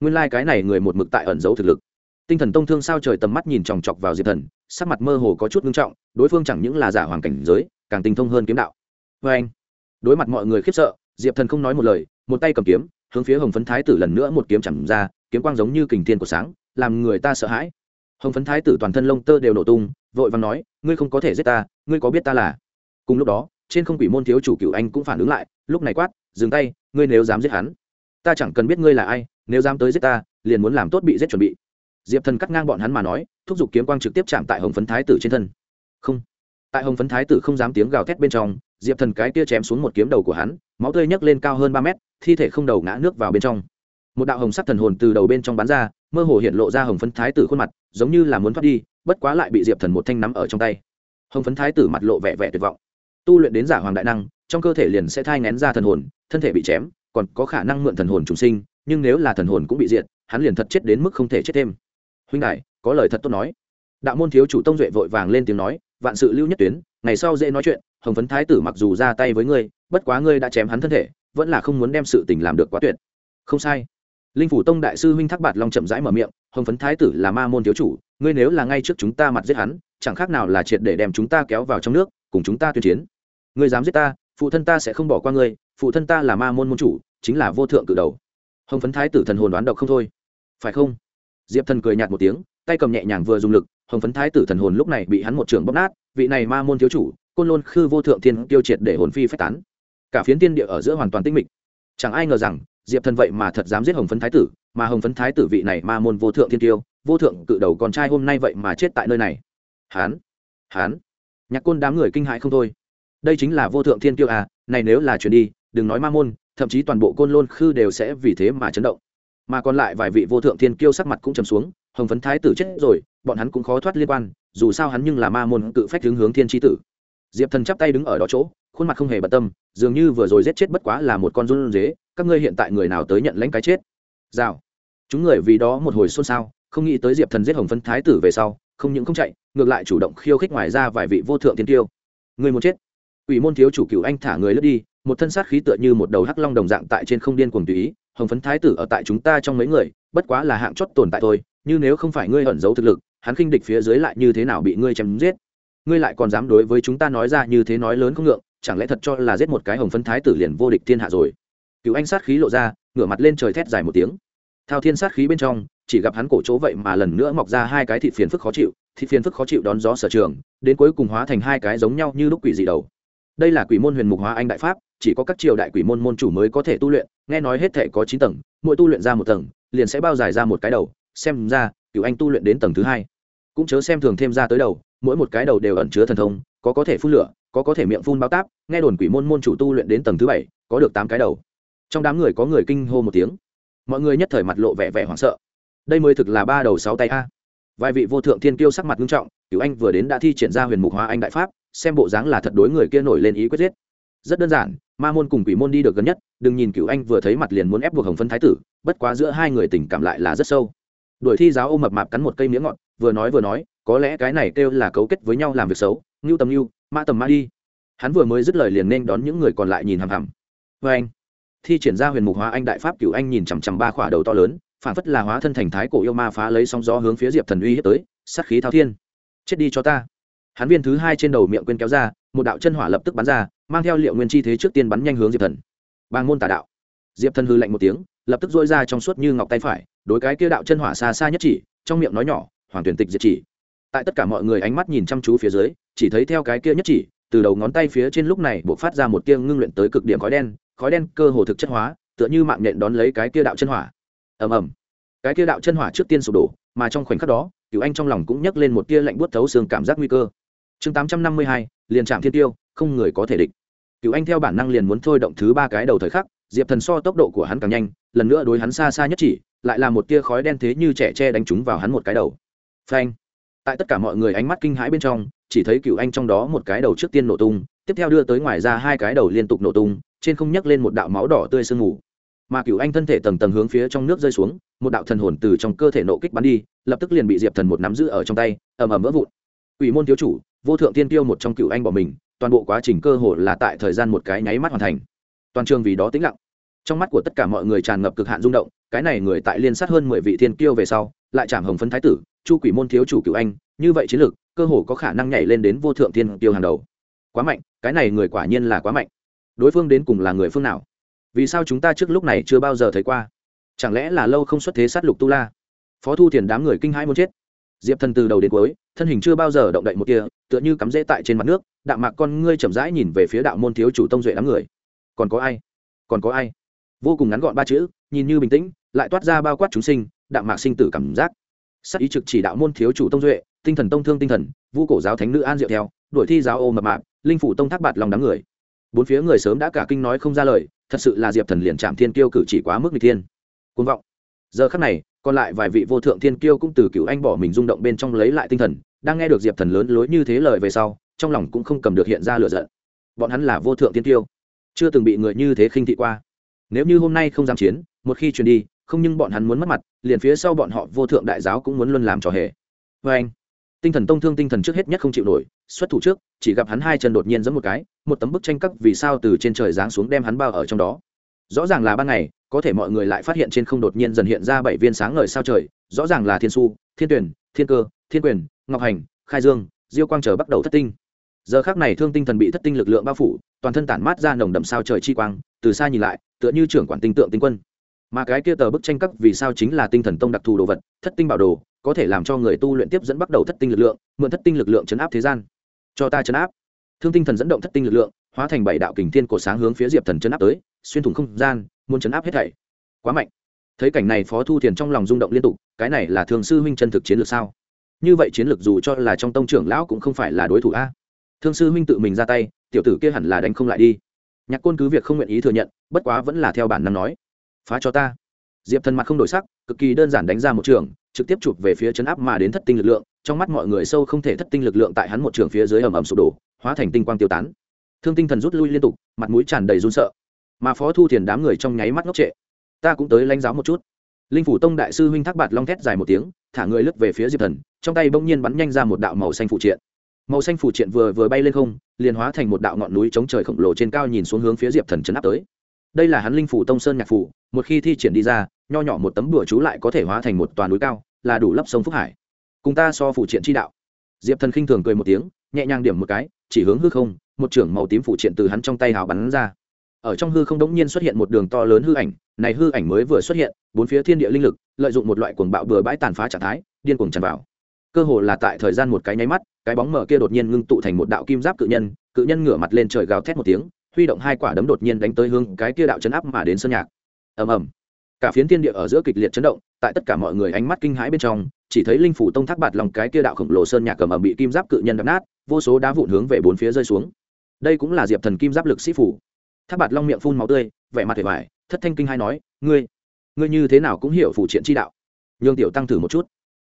Nguyên lai、like、cái này người một mực tại ẩn giấu thực lực. Tinh thần tông thương sao trời tầm mắt nhìn chòng chọc vào diệp thần, sắc mặt mơ hồ có chút ngưng trọng, đối phương chẳng những là giả hoàng cảnh giới, càng tinh thông hơn kiếm đạo. Vê anh, đối mặt mọi người khiếp sợ, diệp thần không nói một lời, một tay cầm kiếm, hướng phía hồng phấn thái tử lần nữa một kiếm chẳng ra, kiếm quang giống như kình thiên của sáng, làm người ta sợ hãi. Hồng phấn thái tử toàn thân lông tơ đều nổ tung, vội vàng nói, ngươi không có thể giết ta, ngươi có biết ta là? Cùng lúc đó, trên không quỷ môn thiếu chủ cựu anh cũng phản ứng lại, lúc này quát, dừng tay ngươi nếu dám giết hắn, ta chẳng cần biết ngươi là ai, nếu dám tới giết ta, liền muốn làm tốt bị giết chuẩn bị. Diệp thần cắt ngang bọn hắn mà nói, thúc giục kiếm quang trực tiếp chạm tại hồng phấn thái tử trên thân. Không. Tại hồng phấn thái tử không dám tiếng gào thét bên trong, diệp thần cái kia chém xuống một kiếm đầu của hắn, máu tươi nhấc lên cao hơn ba mét, thi thể không đầu ngã nước vào bên trong. Một đạo hồng sắc thần hồn từ đầu bên trong bắn ra, mơ hồ hiện lộ ra hồng phấn thái tử khuôn mặt, giống như là muốn thoát đi, bất quá lại bị diệp thần một thanh nắm ở trong tay. Hồng phấn thái tử mặt lộ vẻ vẻ tuyệt vọng. Tu luyện đến giả hoàng đại năng trong cơ thể liền sẽ thai ngén ra thần hồn, thân thể bị chém, còn có khả năng mượn thần hồn trùng sinh, nhưng nếu là thần hồn cũng bị diệt, hắn liền thật chết đến mức không thể chết thêm. Huynh đại có lời thật tốt nói. Đạo môn thiếu chủ tông duệ vội vàng lên tiếng nói, vạn sự lưu nhất tuyến, ngày sau dễ nói chuyện, hồng phấn thái tử mặc dù ra tay với ngươi, bất quá ngươi đã chém hắn thân thể, vẫn là không muốn đem sự tình làm được quá tuyệt. Không sai. Linh phủ tông đại sư huynh thác bạt long chậm rãi mở miệng, hồng phấn thái tử là ma môn thiếu chủ, ngươi nếu là ngay trước chúng ta mặt giết hắn, chẳng khác nào là triệt để đem chúng ta kéo vào trong nước, cùng chúng ta tuyên chiến. Ngươi dám giết ta phụ thân ta sẽ không bỏ qua ngươi, phụ thân ta là ma môn môn chủ, chính là vô thượng cử đầu. Hồng phấn thái tử thần hồn đoán độc không thôi. Phải không? Diệp thần cười nhạt một tiếng, tay cầm nhẹ nhàng vừa dùng lực, hồng phấn thái tử thần hồn lúc này bị hắn một trường bóc nát, vị này ma môn thiếu chủ, côn lôn khư vô thượng thiên tiêu triệt để hồn phi phách tán. Cả phiến tiên địa ở giữa hoàn toàn tinh mịch. Chẳng ai ngờ rằng, diệp thần vậy mà thật dám giết hồng phấn thái tử, mà hồng phấn thái tử vị này ma môn vô thượng thiên tiêu, vô thượng cự đầu con trai hôm nay vậy mà chết tại nơi này. Hán hán. Nhạc côn đám người kinh hãi không thôi đây chính là vô thượng thiên tiêu à này nếu là chuyển đi, đừng nói ma môn, thậm chí toàn bộ côn lôn khư đều sẽ vì thế mà chấn động. Mà còn lại vài vị vô thượng thiên kiêu sắc mặt cũng trầm xuống, hồng phấn thái tử chết rồi, bọn hắn cũng khó thoát liên quan, dù sao hắn nhưng là ma môn cự phách hướng hướng thiên tri tử. Diệp thần chắp tay đứng ở đó chỗ, khuôn mặt không hề bận tâm, dường như vừa rồi giết chết bất quá là một con run dế các ngươi hiện tại người nào tới nhận lãnh cái chết? Rào. Chúng người vì đó một hồi xôn xao, không nghĩ tới diệp thần giết hồng phấn thái tử về sau, không những không chạy, ngược lại chủ động khiêu khích ngoài ra vài vị vô thượng thiên tiêu người muốn chết ủy môn thiếu chủ cựu anh thả người lướt đi, một thân sát khí tựa như một đầu hắc long đồng dạng tại trên không điên cuồng tùy ý, hồng phấn thái tử ở tại chúng ta trong mấy người, bất quá là hạng chót tồn tại thôi, như nếu không phải ngươi ẩn giấu thực lực, hắn khinh địch phía dưới lại như thế nào bị ngươi chém giết? Ngươi lại còn dám đối với chúng ta nói ra như thế nói lớn không ngượng, chẳng lẽ thật cho là giết một cái hồng phấn thái tử liền vô địch thiên hạ rồi? Cựu anh sát khí lộ ra, ngửa mặt lên trời thét dài một tiếng. Thao thiên sát khí bên trong, chỉ gặp hắn cổ chỗ vậy mà lần nữa mọc ra hai cái thịt phiền phức khó chịu thịt phiền phức khó chịu đón gió sở trường, đến cuối cùng hóa thành hai cái giống nhau như lúc quỷ dị đầu đây là quỷ môn huyền mục hóa anh đại pháp, chỉ có các triều đại quỷ môn môn chủ mới có thể tu luyện, nghe nói hết thể có chín tầng, mỗi tu luyện ra một tầng, liền sẽ bao dài ra một cái đầu, xem ra cựu anh tu luyện đến tầng thứ hai. Cũng chớ xem thường thêm ra tới đầu, mỗi một cái đầu đều ẩn chứa thần thông, có có thể phun lửa, có có thể miệng phun bao táp, nghe đồn quỷ môn môn chủ tu luyện đến tầng thứ bảy, có được tám cái đầu. Trong đám người có người kinh hô một tiếng. Mọi người nhất thời mặt lộ vẻ vẻ hoảng sợ. Đây mới thực là ba đầu sáu tay a. Vài vị vô thượng thiên kiêu sắc mặt nghiêm trọng, cửu anh vừa đến đã thi triển ra huyền mục hóa anh đại pháp xem bộ dáng là thật đối người kia nổi lên ý quyết giết. Rất đơn giản, ma môn cùng quỷ môn đi được gần nhất, đừng nhìn cửu anh vừa thấy mặt liền muốn ép buộc hồng phân thái tử, bất quá giữa hai người tình cảm lại là rất sâu. Đuổi thi giáo ôm mập mạp cắn một cây miếng ngọt, vừa nói vừa nói, có lẽ cái này kêu là cấu kết với nhau làm việc xấu ngưu tầm ngưu ma tầm ma đi. Hắn vừa mới dứt lời liền nên đón những người còn lại nhìn hằm hằm. Vê anh, thi triển ra huyền mục hóa anh đại pháp, cửu anh nhìn chằm chằm ba khỏa đầu to lớn, phản phất là hóa thân thành thái cổ yêu ma phá lấy sóng gió hướng phía diệp thần uy hiếp tới, sát khí thao thiên. Chết đi cho ta hắn viên thứ hai trên đầu miệng quên kéo ra, một đạo chân hỏa lập tức bắn ra, mang theo liệu nguyên chi thế trước tiên bắn nhanh hướng diệp thần. Bàng môn tà đạo. Diệp thần hư lạnh một tiếng, lập tức dôi ra trong suốt như ngọc tay phải, đối cái kia đạo chân hỏa xa xa nhất chỉ, trong miệng nói nhỏ, hoàng tuyển tịch diệt chỉ. Tại tất cả mọi người ánh mắt nhìn chăm chú phía dưới, chỉ thấy theo cái kia nhất chỉ, từ đầu ngón tay phía trên lúc này buộc phát ra một tia ngưng luyện tới cực điểm khói đen khói đen cơ hồ thực chất hóa, tựa như mạng nhện đón lấy cái kia đạo chân hỏa. Ầm ầm. Cái kia đạo chân hỏa trước tiên sụp đổ, mà trong khoảnh khắc đó cựu anh trong lòng cũng nhấc lên một tia lạnh buốt thấu xương cảm giác nguy cơ chương tám trăm năm mươi hai, liền chạm thiên tiêu, không người có thể địch. Cửu anh theo bản năng liền muốn thôi động thứ ba cái đầu thời khắc, diệp thần so tốc độ của hắn càng nhanh, lần nữa đối hắn xa xa nhất chỉ, lại là một tia khói đen thế như trẻ tre đánh trúng vào hắn một cái đầu. Phanh! Tại tất cả mọi người ánh mắt kinh hãi bên trong, chỉ thấy cựu anh trong đó một cái đầu trước tiên nổ tung, tiếp theo đưa tới ngoài ra hai cái đầu liên tục nổ tung, trên không nhấc lên một đạo máu đỏ tươi sương mù. Mà cựu anh thân thể tầng tầng hướng phía trong nước rơi xuống, một đạo thần hồn từ trong cơ thể nộ kích bắn đi, lập tức liền bị diệp thần một nắm giữ ở trong tay, ầm ầm vỡ vụn. Ủy môn thiếu chủ vô thượng tiên tiêu một trong cựu anh bỏ mình, toàn bộ quá trình cơ hồ là tại thời gian một cái nháy mắt hoàn thành. Toàn trường vì đó tĩnh lặng. Trong mắt của tất cả mọi người tràn ngập cực hạn rung động, cái này người tại liên sát hơn mười vị thiên kiêu về sau, lại chạm hồng phấn thái tử, chu quỷ môn thiếu chủ cựu anh, như vậy chiến lược cơ hồ có khả năng nhảy lên đến vô thượng thiên kiêu hàng đầu. Quá mạnh, cái này người quả nhiên là quá mạnh. Đối phương đến cùng là người phương nào? Vì sao chúng ta trước lúc này chưa bao giờ thấy qua? Chẳng lẽ là lâu không xuất thế sát lục tu la? Phó thu thiền đám người kinh hãi muốn chết diệp thần từ đầu đến cuối, thân hình chưa bao giờ động đậy một kia tựa như cắm rễ tại trên mặt nước, đạm mạc con ngươi chậm rãi nhìn về phía đạo môn thiếu chủ tông duệ đám người. Còn có ai? Còn có ai? Vô cùng ngắn gọn ba chữ, nhìn như bình tĩnh, lại toát ra bao quát chúng sinh, đạm mạc sinh tử cảm giác. Sắc ý trực chỉ đạo môn thiếu chủ tông duệ, tinh thần tông thương tinh thần, vu cổ giáo thánh nữ an diệu theo, đuổi thi giáo ô mập mạp, linh phủ tông thác bạt lòng đám người. Bốn phía người sớm đã cả kinh nói không ra lời, thật sự là diệp thần liền chạm thiên tiêu cử chỉ quá mức n thiên. Côn vọng. Giờ khắc này còn lại vài vị vô thượng thiên kiêu cũng từ cựu anh bỏ mình rung động bên trong lấy lại tinh thần, đang nghe được diệp thần lớn lối như thế lời về sau, trong lòng cũng không cầm được hiện ra lựa giận. Bọn hắn là vô thượng thiên kiêu, chưa từng bị người như thế khinh thị qua. Nếu như hôm nay không dám chiến, một khi truyền đi, không nhưng bọn hắn muốn mất mặt, liền phía sau bọn họ vô thượng đại giáo cũng muốn luôn làm trò hề. Vê anh, tinh thần tông thương tinh thần trước hết nhất không chịu nổi, xuất thủ trước, chỉ gặp hắn hai chân đột nhiên giẫm một cái, một tấm bức tranh cắt vì sao từ trên trời giáng xuống đem hắn bao ở trong đó. Rõ ràng là ban ngày có thể mọi người lại phát hiện trên không đột nhiên dần hiện ra bảy viên sáng ngời sao trời, rõ ràng là thiên su, thiên tuyển, thiên cơ, thiên quyền, ngọc hành, khai dương, diêu quang chờ bắt đầu thất tinh. Giờ khác này thương tinh thần bị thất tinh lực lượng bao phủ, toàn thân tản mát ra nồng đậm sao trời chi quang, từ xa nhìn lại, tựa như trưởng quản tinh tượng tinh quân. Mà cái kia tờ bức tranh cấp vì sao chính là tinh thần tông đặc thù đồ vật, thất tinh bảo đồ, có thể làm cho người tu luyện tiếp dẫn bắt đầu thất tinh lực lượng, mượn thất tinh lực lượng chấn áp thế gian. Cho ta chấn áp. Thương tinh thần dẫn động thất tinh lực lượng, hóa thành bảy đạo kình thiên cổ sáng hướng phía diệp thần chấn áp tới, xuyên thủng không gian muốn chấn áp hết thảy. Quá mạnh. Thấy cảnh này phó thu thiền trong lòng rung động liên tục, cái này là thường sư huynh chân thực chiến lược sao? Như vậy chiến lược dù cho là trong tông trưởng lão cũng không phải là đối thủ a. Thương sư huynh tự mình ra tay, tiểu tử kia hẳn là đánh không lại đi. Nhạc côn cứ việc không nguyện ý thừa nhận, bất quá vẫn là theo bản năng nói. Phá cho ta. Diệp thần mặt không đổi sắc, cực kỳ đơn giản đánh ra một trường, trực tiếp chụp về phía chấn áp mà đến thất tinh lực lượng, trong mắt mọi người sâu không thể thất tinh lực lượng tại hắn một trường phía dưới ầm ầm sụp đổ, hóa thành tinh quang tiêu tán. Thương tinh thần rút lui liên tục, mặt mũi tràn đầy run sợ mà phó thu thiền đám người trong nháy mắt ngốc trệ. Ta cũng tới lãnh giáo một chút. Linh phủ tông đại sư huynh thác bạt long thét dài một tiếng, thả người lướt về phía diệp thần, trong tay bỗng nhiên bắn nhanh ra một đạo màu xanh phụ triện. Màu xanh phủ triện vừa vừa bay lên không, liền hóa thành một đạo ngọn núi chống trời khổng lồ trên cao nhìn xuống hướng phía diệp thần chấn áp tới. Đây là hắn linh phủ tông sơn nhạc phủ, một khi thi triển đi ra, nho nhỏ một tấm bửa chú lại có thể hóa thành một toàn núi cao, là đủ lấp sông phúc hải. Cùng ta so phủ triện chi đạo. Diệp thần khinh thường cười một tiếng, nhẹ nhàng điểm một cái, chỉ hướng hư không, một trưởng màu tím phủ triện từ hắn trong tay hào bắn ra ở trong hư không đống nhiên xuất hiện một đường to lớn hư ảnh, này hư ảnh mới vừa xuất hiện, bốn phía thiên địa linh lực, lợi dụng một loại cuồng bạo bừa bãi tàn phá trạng thái, điên cuồng tràn vào. Cơ hồ là tại thời gian một cái nháy mắt, cái bóng mở kia đột nhiên ngưng tụ thành một đạo kim giáp cự nhân cự nhân ngửa mặt lên trời gào thét một tiếng, huy động hai quả đấm đột nhiên đánh tới hướng cái kia đạo chấn áp mà đến sơn nhạc. Ầm ầm. Cả phiến thiên địa ở giữa kịch liệt chấn động, tại tất cả mọi người ánh mắt kinh hãi bên trong, chỉ thấy linh phủ tông thác bạt lòng cái kia đạo khổng lồ sơn nhạc cầm ầm bị kim giáp cự nhân đập nát, vô số đá vụn hướng về bốn phía rơi xuống. Đây cũng là diệp thần kim giáp lực sĩ phủ tháp bạt long miệng phun máu tươi, vẻ mặt vẻ vải thất thanh kinh hai nói, ngươi ngươi như thế nào cũng hiểu phủ triện chi đạo. Nhường tiểu tăng thử một chút.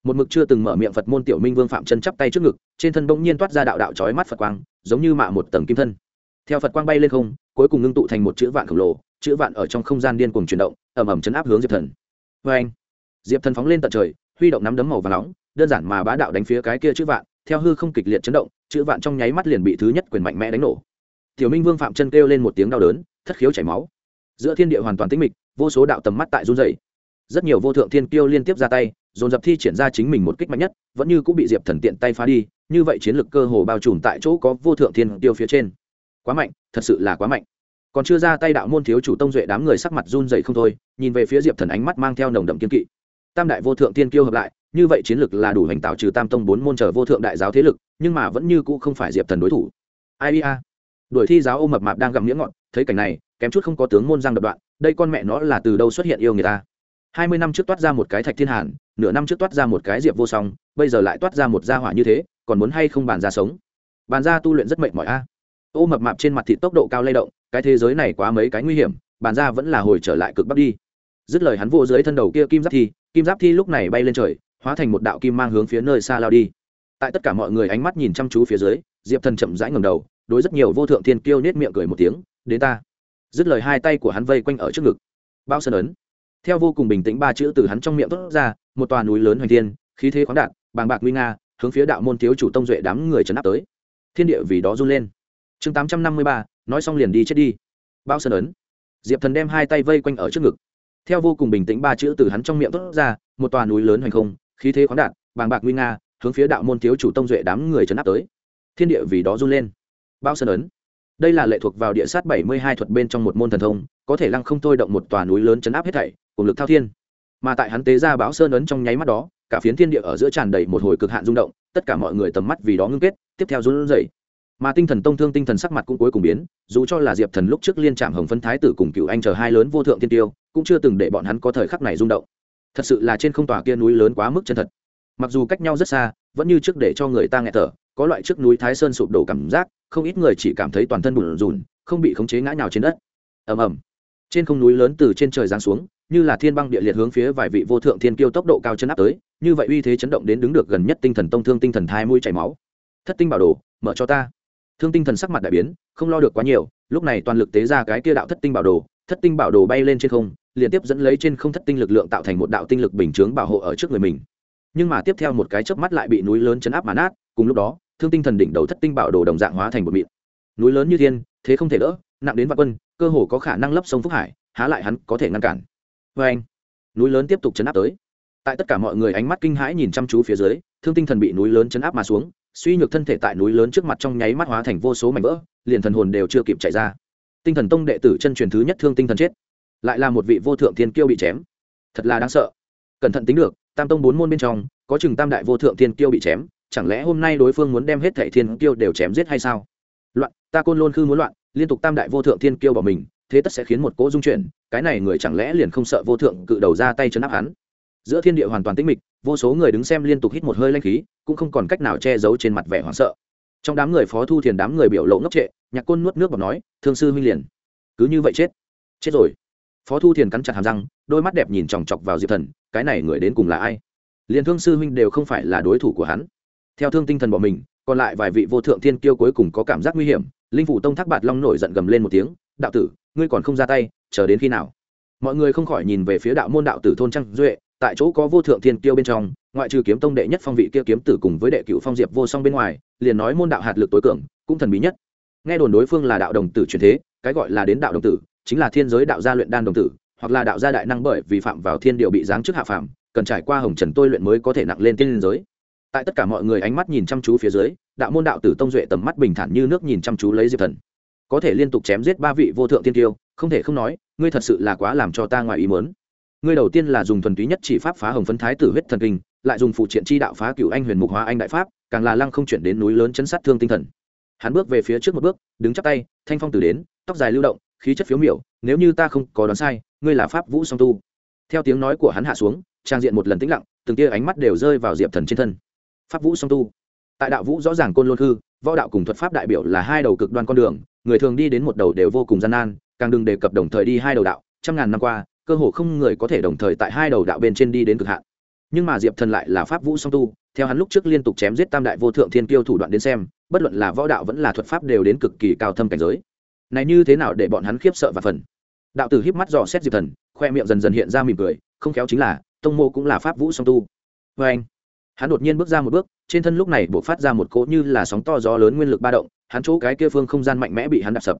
Một mực chưa từng mở miệng phật môn tiểu minh vương phạm chân chắp tay trước ngực, trên thân bỗng nhiên toát ra đạo đạo trói mắt phật quang, giống như mạ một tầng kim thân. Theo phật quang bay lên không, cuối cùng ngưng tụ thành một chữ vạn khổng lồ, chữ vạn ở trong không gian điên cuồng chuyển động ẩm ẩm chấn áp hướng diệp thần. Vê anh, diệp thần phóng lên tận trời, huy động nắm đấm màu và nóng, đơn giản mà bá đạo đánh phía cái kia chữ vạn, theo hư không kịch liệt chấn động, chữ vạn trong nháy mắt liền bị thứ nhất quyền mạnh mẽ đánh nổ tiểu minh vương phạm chân kêu lên một tiếng đau đớn, thất khiếu chảy máu. Giữa thiên địa hoàn toàn tĩnh mịch, vô số đạo tầm mắt tại run dày rất nhiều vô thượng thiên kiêu liên tiếp ra tay, dồn dập thi triển ra chính mình một kích mạnh nhất, vẫn như cũng bị diệp thần tiện tay phá đi, như vậy chiến lược cơ hồ bao trùm tại chỗ có vô thượng thiên tiêu phía trên. Quá mạnh, thật sự là quá mạnh. Còn chưa ra tay đạo môn thiếu chủ tông duệ đám người sắc mặt run rẩy không thôi, nhìn về phía diệp thần ánh mắt mang theo nồng đậm kiên kỵ. Tam đại vô thượng thiên kiêu hợp lại, như vậy chiến lược là đủ hành tạo trừ tam tông bốn môn trở vô thượng đại giáo thế lực, nhưng mà vẫn như cũ không phải diệp thần đối thủ. Ai ia đuổi thi giáo ô mập mạp đang gặm miếng ngọn thấy cảnh này, kém chút không có tướng môn giang đập đoạn, đây con mẹ nó là từ đâu xuất hiện yêu người ta? Hai mươi năm trước toát ra một cái thạch thiên hàn, nửa năm trước toát ra một cái diệp vô song, bây giờ lại toát ra một gia hỏa như thế, còn muốn hay không bàn ra sống? Bàn ra tu luyện rất mệt mỏi a. Ô mập mạp trên mặt thịt tốc độ cao lay động, cái thế giới này quá mấy cái nguy hiểm, bàn ra vẫn là hồi trở lại cực bắc đi. Dứt lời hắn vô dưới thân đầu kia kim giáp thi, kim giáp thi lúc này bay lên trời, hóa thành một đạo kim mang hướng phía nơi xa lao đi. Tại tất cả mọi người ánh mắt nhìn chăm chú phía dưới, diệp thần chậm rãi ngầm đầu đối rất nhiều vô thượng thiên kiêu nết miệng cười một tiếng, đến ta. Dứt lời hai tay của hắn vây quanh ở trước ngực. Bao sơn ấn. Theo vô cùng bình tĩnh ba chữ từ hắn trong miệng thốt ra, một tòa núi lớn hoành thiên, khí thế khoáng đạt, bàng bạc nguy nga, hướng phía đạo môn thiếu chủ tông duệ đám người trấn áp tới. Thiên địa vì đó run lên. Chương tám trăm năm mươi ba, nói xong liền đi chết đi. Bao sơn ấn. Diệp thần đem hai tay vây quanh ở trước ngực. Theo vô cùng bình tĩnh ba chữ từ hắn trong miệng thốt ra, một tòa núi lớn hoành không, khí thế khoáng đạt, bàng bạc nguy nga, hướng phía đạo môn thiếu chủ tông duệ đám người trấn áp tới. Thiên địa vì đó run lên bao sơn ấn. Đây là lệ thuộc vào địa sát bảy mươi hai thuật bên trong một môn thần thông, có thể lăng không thôi động một tòa núi lớn chấn áp hết thảy, cùng lực thao thiên. Mà tại hắn tế ra báo sơn ấn trong nháy mắt đó, cả phiến thiên địa ở giữa tràn đầy một hồi cực hạn rung động, tất cả mọi người tầm mắt vì đó ngưng kết, tiếp theo run rẩy. Mà tinh thần tông thương tinh thần sắc mặt cũng cuối cùng biến, dù cho là diệp thần lúc trước liên trạm hồng phân thái tử cùng cựu anh chờ hai lớn vô thượng thiên tiêu, cũng chưa từng để bọn hắn có thời khắc này rung động. Thật sự là trên không tòa kia núi lớn quá mức chân thật. Mặc dù cách nhau rất xa, vẫn như trước để cho người ta nghẹt thở có loại trước núi thái sơn sụp đổ cảm giác, không ít người chỉ cảm thấy toàn thân bùn rùn, không bị khống chế ngã nhào trên đất. Ầm ầm. Trên không núi lớn từ trên trời giáng xuống, như là thiên băng địa liệt hướng phía vài vị vô thượng thiên kiêu tốc độ cao chân áp tới, như vậy uy thế chấn động đến đứng được gần nhất tinh thần tông thương tinh thần thai mũi chảy máu. Thất tinh bảo đồ, mở cho ta. Thương tinh thần sắc mặt đại biến, không lo được quá nhiều, lúc này toàn lực tế ra cái kia đạo thất tinh bảo đồ, thất tinh bảo đồ bay lên trên không liên tiếp dẫn lấy trên không thất tinh lực lượng tạo thành một đạo tinh lực bình chướng bảo hộ ở trước người mình. Nhưng mà tiếp theo một cái chớp mắt lại bị núi lớn chấn áp mà nát, cùng lúc đó thương tinh thần đỉnh đầu thất tinh bảo đồ đồng dạng hóa thành một mịn. Núi lớn như thiên, thế không thể đỡ, nặng đến vạn quân, cơ hồ có khả năng lấp sông phúc hải, há lại hắn có thể ngăn cản. Vê anh, núi lớn tiếp tục chấn áp tới. Tại tất cả mọi người ánh mắt kinh hãi nhìn chăm chú phía dưới, thương tinh thần bị núi lớn chấn áp mà xuống, suy nhược thân thể tại núi lớn trước mặt trong nháy mắt hóa thành vô số mảnh vỡ, liền thần hồn đều chưa kịp chạy ra. Tinh thần tông đệ tử chân truyền thứ nhất thương tinh thần chết, lại là một vị vô thượng thiên kiêu bị chém. Thật là đáng sợ. Cẩn thận tính được, tam tông bốn môn bên trong, có chừng tam đại vô thượng thiên kiêu bị chém chẳng lẽ hôm nay đối phương muốn đem hết thảy thiên kiêu đều chém giết hay sao? Loạn, ta côn lôn khư muốn loạn, liên tục tam đại vô thượng thiên kiêu bỏ mình, thế tất sẽ khiến một cỗ dung chuyển, cái này người chẳng lẽ liền không sợ vô thượng cự đầu ra tay chấn áp hắn? Giữa thiên địa hoàn toàn tĩnh mịch, vô số người đứng xem liên tục hít một hơi lanh khí, cũng không còn cách nào che giấu trên mặt vẻ hoảng sợ. Trong đám người phó thu thiền đám người biểu lộ ngốc trệ, nhạc côn nuốt nước bọc nói, thương sư huynh liền, cứ như vậy chết. Chết rồi. Phó thu thiền cắn chặt hàm răng, đôi mắt đẹp nhìn chòng chọc vào diệp thần, cái này người đến cùng là ai? Liền thương sư huynh đều không phải là đối thủ của hắn theo thương tinh thần bỏ mình, còn lại vài vị vô thượng thiên kiêu cuối cùng có cảm giác nguy hiểm, linh phủ tông thác bạt long nổi giận gầm lên một tiếng, đạo tử, ngươi còn không ra tay, chờ đến khi nào? Mọi người không khỏi nhìn về phía đạo môn đạo tử thôn trăng duệ, tại chỗ có vô thượng thiên kiêu bên trong, ngoại trừ kiếm tông đệ nhất phong vị kia kiếm tử cùng với đệ cựu phong diệp vô song bên ngoài, liền nói môn đạo hạt lực tối cường, cũng thần bí nhất. Nghe đồn đối phương là đạo đồng tử truyền thế, cái gọi là đến đạo đồng tử, chính là thiên giới đạo gia luyện đan đồng tử, hoặc là đạo gia đại năng bởi vì phạm vào thiên điều bị giáng chức hạ phạm cần trải qua hồng trần tôi luyện mới có thể nặng lên tiên giới tại tất cả mọi người ánh mắt nhìn chăm chú phía dưới, đạo môn đạo tử tông duệ tầm mắt bình thản như nước nhìn chăm chú lấy diệp thần. Có thể liên tục chém giết ba vị vô thượng tiên tiêu không thể không nói, ngươi thật sự là quá làm cho ta ngoài ý mớn ngươi đầu tiên là dùng thuần túy nhất chỉ pháp phá hồng phấn thái tử huyết thần kinh, lại dùng phụ triện chi đạo phá cựu anh huyền mục hóa anh đại pháp, càng là lăng không chuyển đến núi lớn chấn sát thương tinh thần. Hắn bước về phía trước một bước, đứng chắp tay, thanh phong tử đến, tóc dài lưu động, khí chất phiếu miểu, nếu như ta không có đoán sai, ngươi là pháp vũ song tu. Theo tiếng nói của hắn hạ xuống, trang diện một lần tĩnh lặng, từng tia ánh mắt đều rơi vào diệp thần trên thân pháp vũ song tu. Tại đạo vũ rõ ràng côn lôn hư võ đạo cùng thuật pháp đại biểu là hai đầu cực đoan con đường, người thường đi đến một đầu đều vô cùng gian nan, càng đừng đề cập đồng thời đi hai đầu đạo, trăm ngàn năm qua, cơ hồ không người có thể đồng thời tại hai đầu đạo bên trên đi đến cực hạn. Nhưng mà diệp thần lại là pháp vũ song tu, theo hắn lúc trước liên tục chém giết tam đại vô thượng thiên kiêu thủ đoạn đến xem, bất luận là võ đạo vẫn là thuật pháp đều đến cực kỳ cao thâm cảnh giới. Này như thế nào để bọn hắn khiếp sợ và phần? Đạo tử híp mắt dò xét diệp thần, khoe miệng dần dần hiện ra mỉm cười, không khéo chính là, tông mô cũng là pháp vũ song tu. Vê anh hắn đột nhiên bước ra một bước, trên thân lúc này buộc phát ra một cỗ như là sóng to gió lớn nguyên lực ba động, hắn chỗ cái kia phương không gian mạnh mẽ bị hắn đạp sập.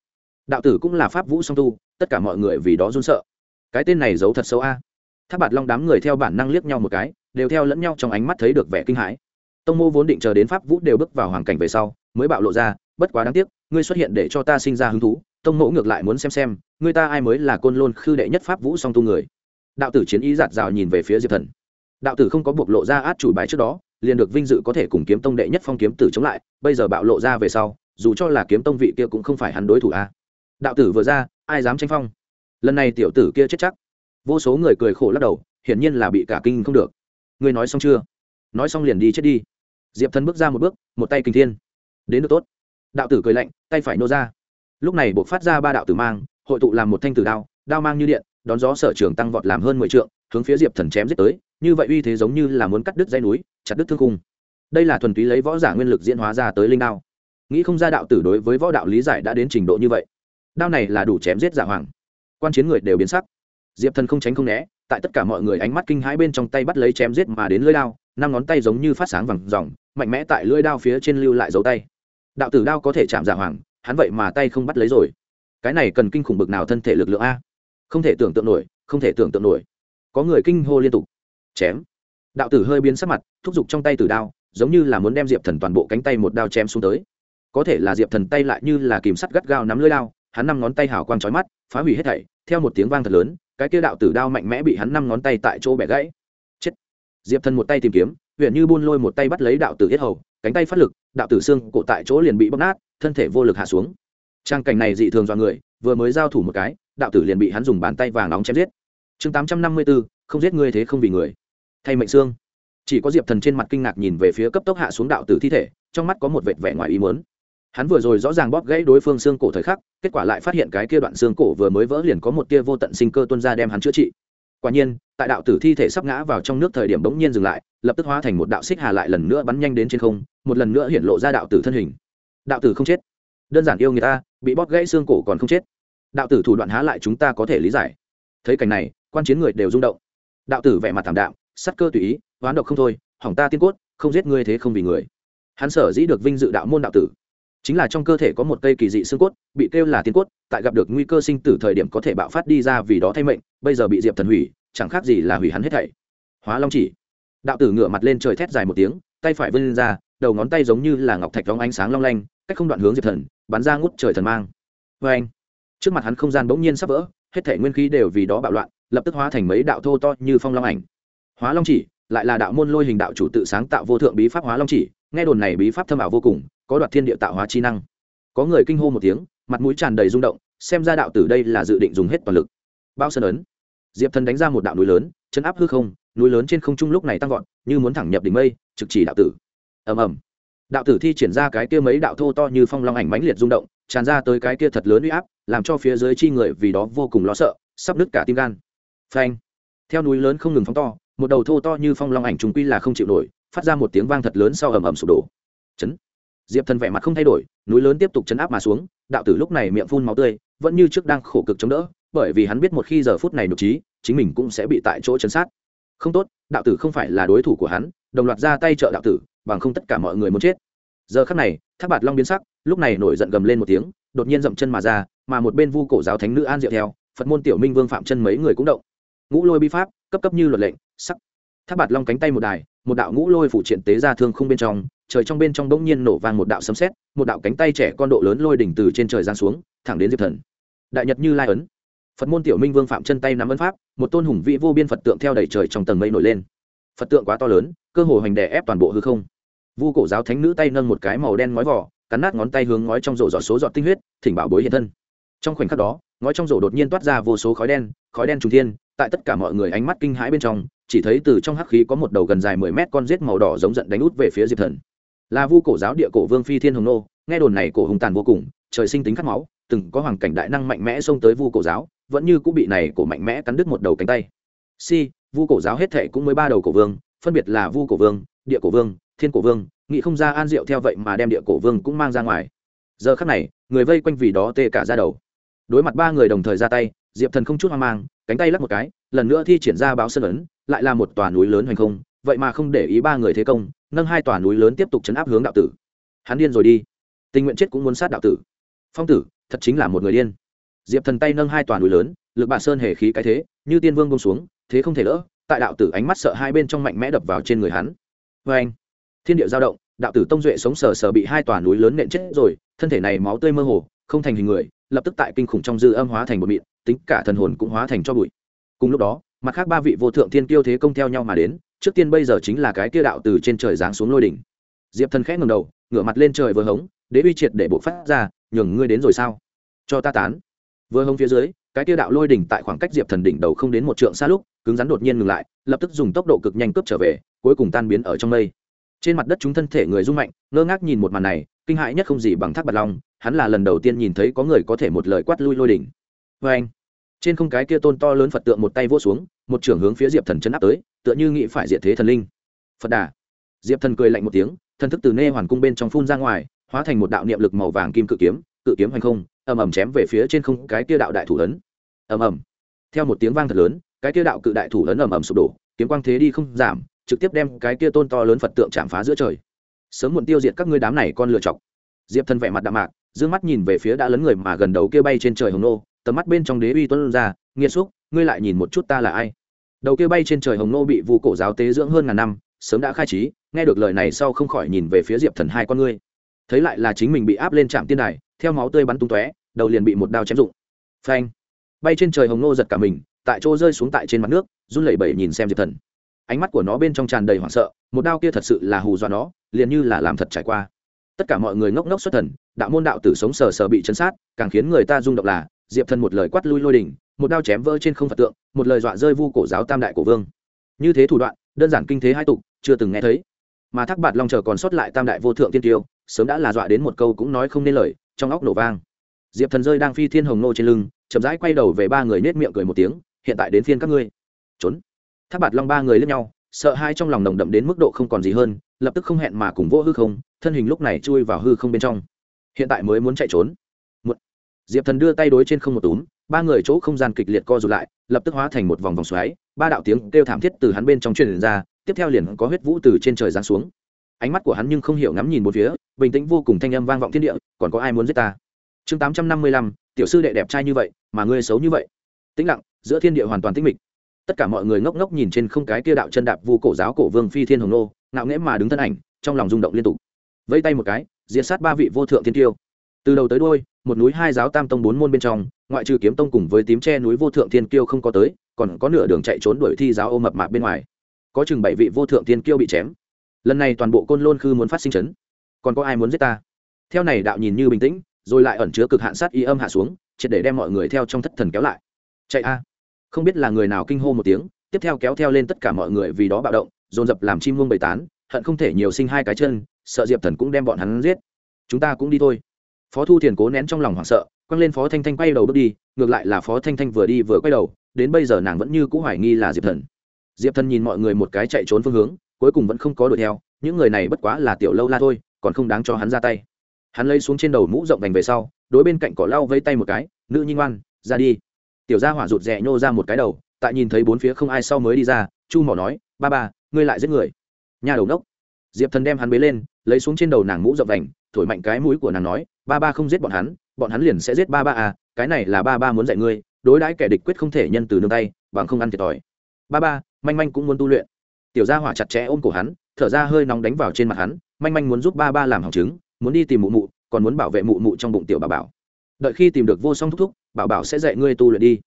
Đạo tử cũng là pháp vũ song tu, tất cả mọi người vì đó run sợ. Cái tên này giấu thật xấu a. Tháp bạt long đám người theo bản năng liếc nhau một cái, đều theo lẫn nhau trong ánh mắt thấy được vẻ kinh hãi. Tông mô vốn định chờ đến pháp vũ đều bước vào hoàn cảnh về sau, mới bạo lộ ra, bất quá đáng tiếc, ngươi xuất hiện để cho ta sinh ra hứng thú, tông mẫu ngược lại muốn xem xem, ngươi ta ai mới là côn lôn khư đệ nhất pháp vũ song tu người. Đạo tử chiến ý giạt rào nhìn về phía diệp thần đạo tử không có bộc lộ ra át chủ bài trước đó, liền được vinh dự có thể cùng kiếm tông đệ nhất phong kiếm tử chống lại, bây giờ bạo lộ ra về sau, dù cho là kiếm tông vị kia cũng không phải hắn đối thủ a. Đạo tử vừa ra, ai dám tranh phong? Lần này tiểu tử kia chết chắc. Vô số người cười khổ lắc đầu, hiển nhiên là bị cả kinh không được. Ngươi nói xong chưa? Nói xong liền đi chết đi. Diệp thần bước ra một bước, một tay kinh thiên. Đến được tốt. Đạo tử cười lạnh, tay phải nô ra. Lúc này buộc phát ra ba đạo tử mang, hội tụ làm một thanh tử đao đao mang như điện, đón gió sở trường tăng vọt làm hơn mười trượng, hướng phía diệp thần chém giết tới như vậy uy thế giống như là muốn cắt đứt dây núi, chặt đứt thương cung đây là thuần túy lấy võ giả nguyên lực diễn hóa ra tới linh đao. Nghĩ không ra đạo tử đối với võ đạo lý giải đã đến trình độ như vậy. Đao này là đủ chém giết giả hoàng. Quan chiến người đều biến sắc. Diệp thần không tránh không né, tại tất cả mọi người ánh mắt kinh hãi bên trong tay bắt lấy chém giết mà đến lưỡi đao, năm ngón tay giống như phát sáng vàng dòng mạnh mẽ tại lưỡi đao phía trên lưu lại dấu tay. Đạo tử đao có thể chạm giả hoàng, hắn vậy mà tay không bắt lấy rồi. Cái này cần kinh khủng bực nào thân thể lực lượng a? Không thể tưởng tượng nổi, không thể tưởng tượng nổi. Có người kinh hô liên tục chém. Đạo tử hơi biến sắc mặt, thúc giục trong tay tử đao, giống như là muốn đem diệp thần toàn bộ cánh tay một đao chém xuống tới. Có thể là diệp thần tay lại như là kìm sắt gắt gao nắm lưỡi đao, hắn năm ngón tay hào quang trói mắt, phá hủy hết thảy, theo một tiếng vang thật lớn, cái kia đạo tử đao mạnh mẽ bị hắn năm ngón tay tại chỗ bẻ gãy. Chết. Diệp thần một tay tìm kiếm huyện như buôn lôi một tay bắt lấy đạo tử yết hầu, cánh tay phát lực, đạo tử xương cổ tại chỗ liền bị bóc nát, thân thể vô lực hạ xuống. Trang cảnh này dị thường do người, vừa mới giao thủ một cái, đạo tử liền bị hắn dùng bàn tay vàng nóng chém giết. Chương tám trăm năm mươi bốn không giết ngươi thế không vì người thay mệnh xương. Chỉ có diệp thần trên mặt kinh ngạc nhìn về phía cấp tốc hạ xuống đạo tử thi thể, trong mắt có một vệt vẻ ngoài ý muốn. Hắn vừa rồi rõ ràng bóp gãy đối phương xương cổ thời khắc, kết quả lại phát hiện cái kia đoạn xương cổ vừa mới vỡ liền có một tia vô tận sinh cơ tuân ra đem hắn chữa trị. Quả nhiên, tại đạo tử thi thể sắp ngã vào trong nước thời điểm bỗng nhiên dừng lại, lập tức hóa thành một đạo xích hà lại lần nữa bắn nhanh đến trên không, một lần nữa hiện lộ ra đạo tử thân hình. Đạo tử không chết. Đơn giản yêu người ta, bị bóp gãy xương cổ còn không chết. Đạo tử thủ đoạn há lại chúng ta có thể lý giải. Thấy cảnh này, quan chiến người đều rung động. Đạo tử vẻ mặt thảm đạm sắt cơ tùy ý, oán độc không thôi, hỏng ta tiên cốt, không giết ngươi thế không vì người. Hắn sở dĩ được vinh dự đạo môn đạo tử, chính là trong cơ thể có một cây kỳ dị xương cốt, bị kêu là tiên cốt, tại gặp được nguy cơ sinh tử thời điểm có thể bạo phát đi ra vì đó thay mệnh, bây giờ bị diệp thần hủy, chẳng khác gì là hủy hắn hết thảy. Hóa long chỉ. Đạo tử ngửa mặt lên trời thét dài một tiếng, tay phải vươn ra, đầu ngón tay giống như là ngọc thạch vóng ánh sáng long lanh, cách không đoạn hướng diệp thần, bắn ra ngút trời thần mang. Vê anh, trước mặt hắn không gian bỗng nhiên sắp vỡ, hết thể nguyên khí đều vì đó bạo loạn, lập tức hóa thành mấy đạo thô to như phong long ảnh hóa long chỉ, lại là đạo môn lôi hình đạo chủ tự sáng tạo vô thượng bí pháp hóa long chỉ, nghe đồn này bí pháp thâm ảo vô cùng, có đoạt thiên địa tạo hóa chi năng. Có người kinh hô một tiếng, mặt mũi tràn đầy rung động, xem ra đạo tử đây là dự định dùng hết toàn lực. Bao sơn ấn. Diệp thần đánh ra một đạo núi lớn, chấn áp hư không, núi lớn trên không trung lúc này tăng vọt, như muốn thẳng nhập đỉnh mây, trực chỉ đạo tử. Ầm ầm. Đạo tử thi triển ra cái kia mấy đạo thô to như phong long ảnh mãnh liệt rung động, tràn ra tới cái kia thật lớn uy áp, làm cho phía dưới chi người vì đó vô cùng lo sợ, sắp nứt cả tim gan. Phanh. Theo núi lớn không ngừng phóng to một đầu thô to như phong long ảnh trùng quy là không chịu nổi, phát ra một tiếng vang thật lớn sau ầm ầm sụp đổ. Chấn. Diệp thần vẻ mặt không thay đổi, núi lớn tiếp tục chấn áp mà xuống, đạo tử lúc này miệng phun máu tươi, vẫn như trước đang khổ cực chống đỡ, bởi vì hắn biết một khi giờ phút này nhục trí, chính mình cũng sẽ bị tại chỗ chấn sát. Không tốt, đạo tử không phải là đối thủ của hắn, đồng loạt ra tay trợ đạo tử, bằng không tất cả mọi người muốn chết. Giờ khắc này, thác bạt long biến sắc, lúc này nổi giận gầm lên một tiếng, đột nhiên dậm chân mà ra, mà một bên vu cổ giáo thánh nữ an diệu theo, phật môn tiểu minh vương phạm chân mấy người cũng động. Ngũ lôi bi pháp cấp cấp như luật lệnh, sắc. Tháp bạt long cánh tay một đài, một đạo ngũ lôi phủ triện tế ra thương không bên trong, trời trong bên trong bỗng nhiên nổ vang một đạo sấm sét, một đạo cánh tay trẻ con độ lớn lôi đỉnh từ trên trời giáng xuống, thẳng đến diệp thần. Đại nhật như lai ấn. Phật môn tiểu minh vương phạm chân tay nắm ấn pháp, một tôn hùng vĩ vô biên phật tượng theo đẩy trời trong tầng mây nổi lên. Phật tượng quá to lớn, cơ hồ hành đè ép toàn bộ hư không. Vu cổ giáo thánh nữ tay nâng một cái màu đen ngói vỏ, cắn nát ngón tay hướng ngói trong rổ giọt số giọt tinh huyết, thỉnh bảo bối hiện thân. Trong khoảnh khắc đó, ngói trong rổ đột nhiên toát ra vô số khói đen khói đen trùng thiên tại tất cả mọi người ánh mắt kinh hãi bên trong, chỉ thấy từ trong hắc khí có một đầu gần dài mười mét con rết màu đỏ giống giận đánh út về phía diệp thần. Là vu cổ giáo địa cổ vương phi thiên hồng nô, nghe đồn này cổ hùng tàn vô cùng, trời sinh tính khát máu, từng có hoàng cảnh đại năng mạnh mẽ xông tới vu cổ giáo, vẫn như cũng bị này cổ mạnh mẽ cắn đứt một đầu cánh tay. Si, vu cổ giáo hết thệ cũng mới ba đầu cổ vương, phân biệt là vu cổ vương, địa cổ vương, thiên cổ vương nghị không ra an diệu theo vậy mà đem địa cổ vương cũng mang ra ngoài. Giờ khắc này, người vây quanh vì đó tê cả ra đầu. Đối mặt ba người đồng thời ra tay, diệp thần không chút hoang mang cánh tay lắc một cái, lần nữa thi triển ra báo sân ấn, lại là một tòa núi lớn hoành không, vậy mà không để ý ba người thế công, nâng hai tòa núi lớn tiếp tục chấn áp hướng đạo tử. Hắn điên rồi đi. Tình nguyện chết cũng muốn sát đạo tử. Phong tử, thật chính là một người điên. Diệp thần tay nâng hai tòa núi lớn, lực bà sơn hề khí cái thế, như tiên vương bông xuống, thế không thể lỡ, tại đạo tử ánh mắt sợ hai bên trong mạnh mẽ đập vào trên người hắn. Vê anh, thiên địa giao động, đạo tử tông duệ sống sờ sờ bị hai tòa núi lớn nện chết rồi, thân thể này máu tươi mơ hồ, không thành hình người, lập tức tại kinh khủng trong dư âm hóa thành một mịn tính cả thần hồn cũng hóa thành cho bụi. Cùng lúc đó, mặt khác ba vị vô thượng thiên kiêu thế công theo nhau mà đến, trước tiên bây giờ chính là cái kia đạo từ trên trời giáng xuống lôi đỉnh. Diệp thần khẽ ngầm đầu, ngửa mặt lên trời vừa hống, đế uy triệt để bộ phát ra, nhường ngươi đến rồi sao? Cho ta tán. Vừa hống phía dưới, cái kia đạo lôi đỉnh tại khoảng cách diệp thần đỉnh đầu không đến một trượng xa lúc, cứng rắn đột nhiên ngừng lại, lập tức dùng tốc độ cực nhanh cướp trở về, cuối cùng tan biến ở trong mây. Trên mặt đất chúng thân thể người rung mạnh, ngơ ngác nhìn một màn này, kinh hãi nhất không gì bằng thác bạt long, hắn là lần đầu tiên nhìn thấy có người có thể một lời quát lui lôi đỉnh. Vê anh trên không cái kia tôn to lớn phật tượng một tay vỗ xuống, một trưởng hướng phía diệp thần chấn áp tới, tựa như nghĩ phải diệt thế thần linh. Phật đà. Diệp thần cười lạnh một tiếng, thần thức từ nê hoàn cung bên trong phun ra ngoài, hóa thành một đạo niệm lực màu vàng kim cự kiếm cự kiếm hành không, ầm ầm chém về phía trên không cái kia đạo đại thủ lớn. ầm ầm. Theo một tiếng vang thật lớn, cái kia đạo cự đại thủ lớn ầm ầm sụp đổ, kiếm quang thế đi không giảm, trực tiếp đem cái kia tôn to lớn phật tượng chạm phá giữa trời. Sớm muộn tiêu diệt các ngươi đám này con lựa chọc. Diệp thần vẻ mặt đạm mạc d mắt nhìn về phía đã lấn người mà gần đầu kia bay trên trời hồng nô tầm mắt bên trong đế uy tuân ra nghiêm xúc ngươi lại nhìn một chút ta là ai? Đầu kia bay trên trời hồng nô bị vu cổ giáo tế dưỡng hơn ngàn năm, sớm đã khai trí, nghe được lời này sau không khỏi nhìn về phía diệp thần hai con ngươi. Thấy lại là chính mình bị áp lên trạm tiên đài, theo máu tươi bắn tung tóe, đầu liền bị một đao chém rụng. Phanh! Bay trên trời hồng nô giật cả mình, tại chỗ rơi xuống tại trên mặt nước, run lẩy bẩy nhìn xem diệp thần. Ánh mắt của nó bên trong tràn đầy hoảng sợ, một đao kia thật sự là hù dọa nó, liền như là làm thật trải qua. Tất cả mọi người ngốc ngốc xuất thần, đạo môn đạo tử sống sờ sờ bị chấn sát, càng khiến người ta rung động là diệp thần một lời quát lui lôi đỉnh một đao chém vỡ trên không phật tượng, một lời dọa rơi vu cổ giáo tam đại cổ vương. Như thế thủ đoạn, đơn giản kinh thế hai tục, chưa từng nghe thấy. Mà thác bạt long chờ còn sót lại tam đại vô thượng tiên tiêu, sớm đã là dọa đến một câu cũng nói không nên lời, trong óc nổ vang. Diệp thần rơi đang phi thiên hồng nô trên lưng, chậm rãi quay đầu về ba người nết miệng cười một tiếng, hiện tại đến phiên các ngươi. Trốn. Thác bạt long ba người lướt nhau, sợ hai trong lòng nồng đậm đến mức độ không còn gì hơn, lập tức không hẹn mà cùng vô hư không, thân hình lúc này chui vào hư không bên trong. Hiện tại mới muốn chạy trốn diệp thần đưa tay đối trên không một túm, ba người chỗ không gian kịch liệt co rụt lại, lập tức hóa thành một vòng vòng xoáy, ba đạo tiếng kêu thảm thiết từ hắn bên trong truyền ra, tiếp theo liền có huyết vũ từ trên trời giáng xuống. Ánh mắt của hắn nhưng không hiểu ngắm nhìn một phía, bình tĩnh vô cùng thanh âm vang vọng thiên địa, còn có ai muốn giết ta? Chương tám trăm năm mươi lăm, tiểu sư đệ đẹp trai như vậy, mà ngươi xấu như vậy. Tĩnh lặng, giữa thiên địa hoàn toàn tĩnh mịch. Tất cả mọi người ngốc ngốc nhìn trên không cái kia đạo chân đạp vu cổ giáo cổ vương phi thiên hồng nô, ngạo nghễ mà đứng thân ảnh, trong lòng rung động liên tục. Vẫy tay một cái, diệt sát ba vị vô thượng thiên tiêu từ đầu tới đôi một núi hai giáo tam tông bốn môn bên trong, ngoại trừ kiếm tông cùng với tím tre núi vô thượng thiên kiêu không có tới, còn có nửa đường chạy trốn đuổi thi giáo ô mập mạp bên ngoài. Có chừng bảy vị vô thượng thiên kiêu bị chém. Lần này toàn bộ côn lôn khư muốn phát sinh chấn. Còn có ai muốn giết ta? Theo này đạo nhìn như bình tĩnh, rồi lại ẩn chứa cực hạn sát y âm hạ xuống, triệt để đem mọi người theo trong thất thần kéo lại. Chạy a. Không biết là người nào kinh hô một tiếng, tiếp theo kéo theo lên tất cả mọi người vì đó bạo động, dồn dập làm chim muông bầy tán, hận không thể nhiều sinh hai cái chân, sợ diệp thần cũng đem bọn hắn giết. Chúng ta cũng đi thôi phó thu thiền cố nén trong lòng hoảng sợ, quăng lên phó thanh thanh quay đầu bước đi, ngược lại là phó thanh thanh vừa đi vừa quay đầu, đến bây giờ nàng vẫn như c ũ hoài nghi là diệp thần. Diệp thần nhìn mọi người một cái chạy trốn phương hướng, cuối cùng vẫn không có đuổi theo, những người này bất quá là tiểu lâu la thôi, còn không đáng cho hắn ra tay. Hắn lấy xuống trên đầu mũ rộng vành về sau, đối bên cạnh cỏ lau vây tay một cái, nữ nhi ngoan, ra đi. Tiểu gia hỏa rụt rè nhô ra một cái đầu, tại nhìn thấy bốn phía không ai sau mới đi ra, chu mỏ nói, ba ba, ngươi lại giết người. Nhà đầu nốc diệp thần đem hắn bế lên, lấy xuống trên đầu nàng mũ rộng vành thổi mạnh cái mũi của nàng nói ba ba không giết bọn hắn bọn hắn liền sẽ giết ba ba à cái này là ba ba muốn dạy ngươi, đối đãi kẻ địch quyết không thể nhân từ nương tay, bằng không ăn thiệt thòi. Ba ba, manh manh cũng muốn tu luyện. Tiểu gia hỏa chặt chẽ ôm cổ hắn, thở ra hơi nóng đánh vào trên mặt hắn, manh manh muốn giúp ba ba làm hỏng trứng muốn đi tìm mụ mụ, còn muốn bảo vệ mụ mụ trong bụng tiểu bà bảo. Đợi khi tìm được vô song thúc thúc bảo bảo sẽ dạy ngươi tu luyện đi.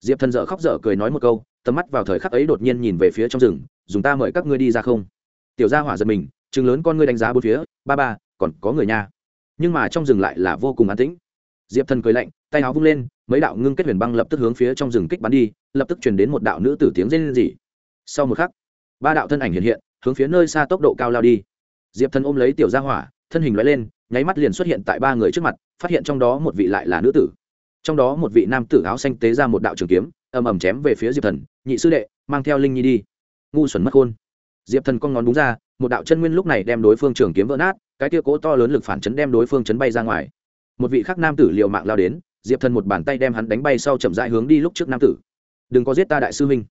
Diệp thần dở khóc dở cười nói một câu, tầm mắt vào thời khắc ấy đột nhiên nhìn về phía trong rừng, dùng ta mời các ngươi đi ra không? Tiểu gia hỏa giật mình chừng lớn con ngươi đánh giá bốn phía, ba ba, còn có người nhà nhưng mà trong rừng lại là vô cùng an tĩnh. Diệp thần cười lạnh, tay áo vung lên, mấy đạo ngưng kết huyền băng lập tức hướng phía trong rừng kích bắn đi, lập tức chuyển đến một đạo nữ tử tiếng rên rỉ. Sau một khắc, ba đạo thân ảnh hiện hiện, hướng phía nơi xa tốc độ cao lao đi. Diệp thần ôm lấy tiểu gia hỏa, thân hình loại lên, nháy mắt liền xuất hiện tại ba người trước mặt, phát hiện trong đó một vị lại là nữ tử. Trong đó một vị nam tử áo xanh tế ra một đạo trường kiếm, ầm ầm chém về phía diệp thần, nhị sư đệ, mang theo linh nhi đi. Ngu xuẩn mất khôn. Diệp thần con ngón đúng ra, một đạo chân nguyên lúc này đem đối phương trường kiếm vỡ nát cái kia cố to lớn lực phản chấn đem đối phương chấn bay ra ngoài. Một vị khác nam tử liều mạng lao đến, diệp thần một bàn tay đem hắn đánh bay sau chậm rãi hướng đi lúc trước nam tử. Đừng có giết ta đại sư huynh.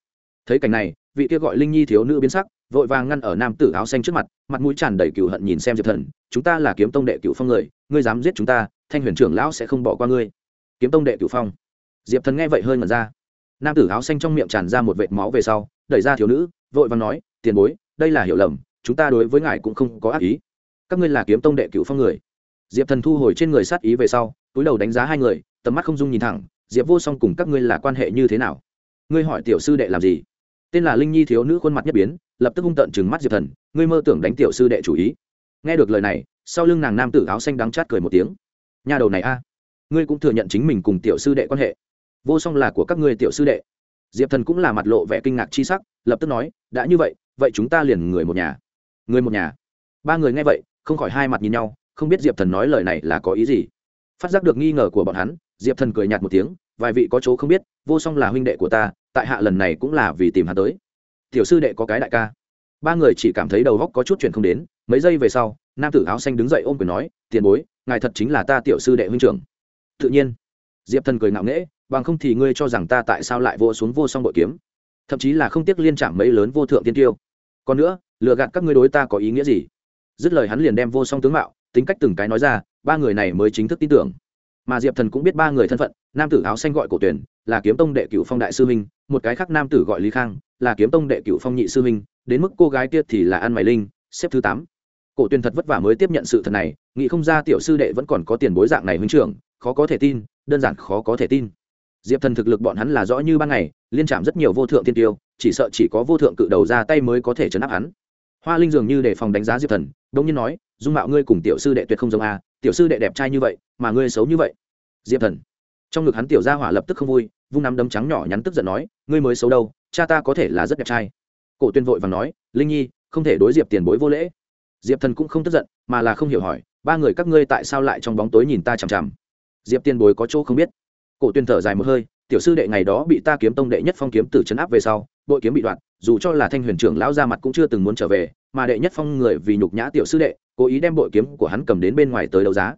Thấy cảnh này, vị kia gọi linh nhi thiếu nữ biến sắc, vội vàng ngăn ở nam tử áo xanh trước mặt mặt mũi tràn đầy cựu hận nhìn xem diệp thần, chúng ta là kiếm tông đệ cựu phong người, ngươi dám giết chúng ta, thanh huyền trưởng lão sẽ không bỏ qua ngươi. Kiếm tông đệ cựu phong? Diệp thần nghe vậy hơi ngẩn ra. Nam tử áo xanh trong miệng tràn ra một vệt máu về sau, đẩy ra thiếu nữ, vội vàng nói, tiền bối, đây là hiểu lầm, chúng ta đối với ngài cũng không có ác ý các ngươi là kiếm tông đệ cựu phong người. Diệp thần thu hồi trên người sát ý về sau, túi đầu đánh giá hai người, tầm mắt không dung nhìn thẳng, diệp vô song cùng các ngươi là quan hệ như thế nào? Ngươi hỏi tiểu sư đệ làm gì? Tên là linh nhi thiếu nữ khuôn mặt nhất biến, lập tức hung tợn chừng mắt diệp thần, ngươi mơ tưởng đánh tiểu sư đệ chủ ý. Nghe được lời này, sau lưng nàng nam tử áo xanh đắng chát cười một tiếng, nhà đầu này a, ngươi cũng thừa nhận chính mình cùng tiểu sư đệ quan hệ. Vô song là của các ngươi tiểu sư đệ. Diệp thần cũng là mặt lộ vẻ kinh ngạc chi sắc, lập tức nói, đã như vậy vậy chúng ta liền người một nhà. Người một nhà? Ba người nghe vậy không khỏi hai mặt nhìn nhau, không biết diệp thần nói lời này là có ý gì. Phát giác được nghi ngờ của bọn hắn, diệp thần cười nhạt một tiếng, vài vị có chỗ không biết, vô song là huynh đệ của ta, tại hạ lần này cũng là vì tìm hắn tới. Tiểu sư đệ có cái đại ca. Ba người chỉ cảm thấy đầu góc có chút chuyện không đến, mấy giây về sau, nam tử áo xanh đứng dậy ôm quyền nói, tiền bối, ngài thật chính là ta tiểu sư đệ huynh trưởng. Tự nhiên. Diệp thần cười ngạo nghễ, bằng không thì ngươi cho rằng ta tại sao lại vô xuống vô song bội kiếm? Thậm chí là không tiếc liên trạng mấy lớn vô thượng tiên tiêu. Còn nữa, lừa gạt các ngươi đối ta có ý nghĩa gì? Dứt lời hắn liền đem vô song tướng mạo, tính cách từng cái nói ra, ba người này mới chính thức tin tưởng. Mà diệp thần cũng biết ba người thân phận, nam tử áo xanh gọi cổ tuyển, là kiếm tông đệ cựu phong đại sư minh một cái khác nam tử gọi lý khang, là kiếm tông đệ cựu phong nhị sư minh đến mức cô gái kia thì là an mày linh, xếp thứ tám. Cổ tuyển thật vất vả mới tiếp nhận sự thật này, nghĩ không ra tiểu sư đệ vẫn còn có tiền bối dạng này huynh trưởng, khó có thể tin, đơn giản khó có thể tin. Diệp thần thực lực bọn hắn là rõ như ban ngày, liên chạm rất nhiều vô thượng tiên tiêu, chỉ sợ chỉ có vô thượng cự đầu ra tay mới có thể chấn áp hắn hoa linh dường như để phòng đánh giá diệp thần đông nhiên nói, dung mạo ngươi cùng tiểu sư đệ tuyệt không giống a, tiểu sư đệ đẹp trai như vậy, mà ngươi xấu như vậy. Diệp thần, trong ngực hắn tiểu gia hỏa lập tức không vui, vung nắm đấm trắng nhỏ nhắn tức giận nói, ngươi mới xấu đâu, cha ta có thể là rất đẹp trai. Cổ tuyên vội và nói, linh nhi, không thể đối diệp tiền bối vô lễ. Diệp thần cũng không tức giận, mà là không hiểu hỏi, ba người các ngươi tại sao lại trong bóng tối nhìn ta chằm chằm? Diệp tiền bối có chỗ không biết. Cổ tuyên thở dài một hơi, tiểu sư đệ ngày đó bị ta kiếm tông đệ nhất phong kiếm tử chấn áp về sau bội kiếm bị đoạt, dù cho là thanh huyền trưởng lão ra mặt cũng chưa từng muốn trở về, mà đệ nhất phong người vì nhục nhã tiểu sư đệ, cố ý đem bội kiếm của hắn cầm đến bên ngoài tới đấu giá.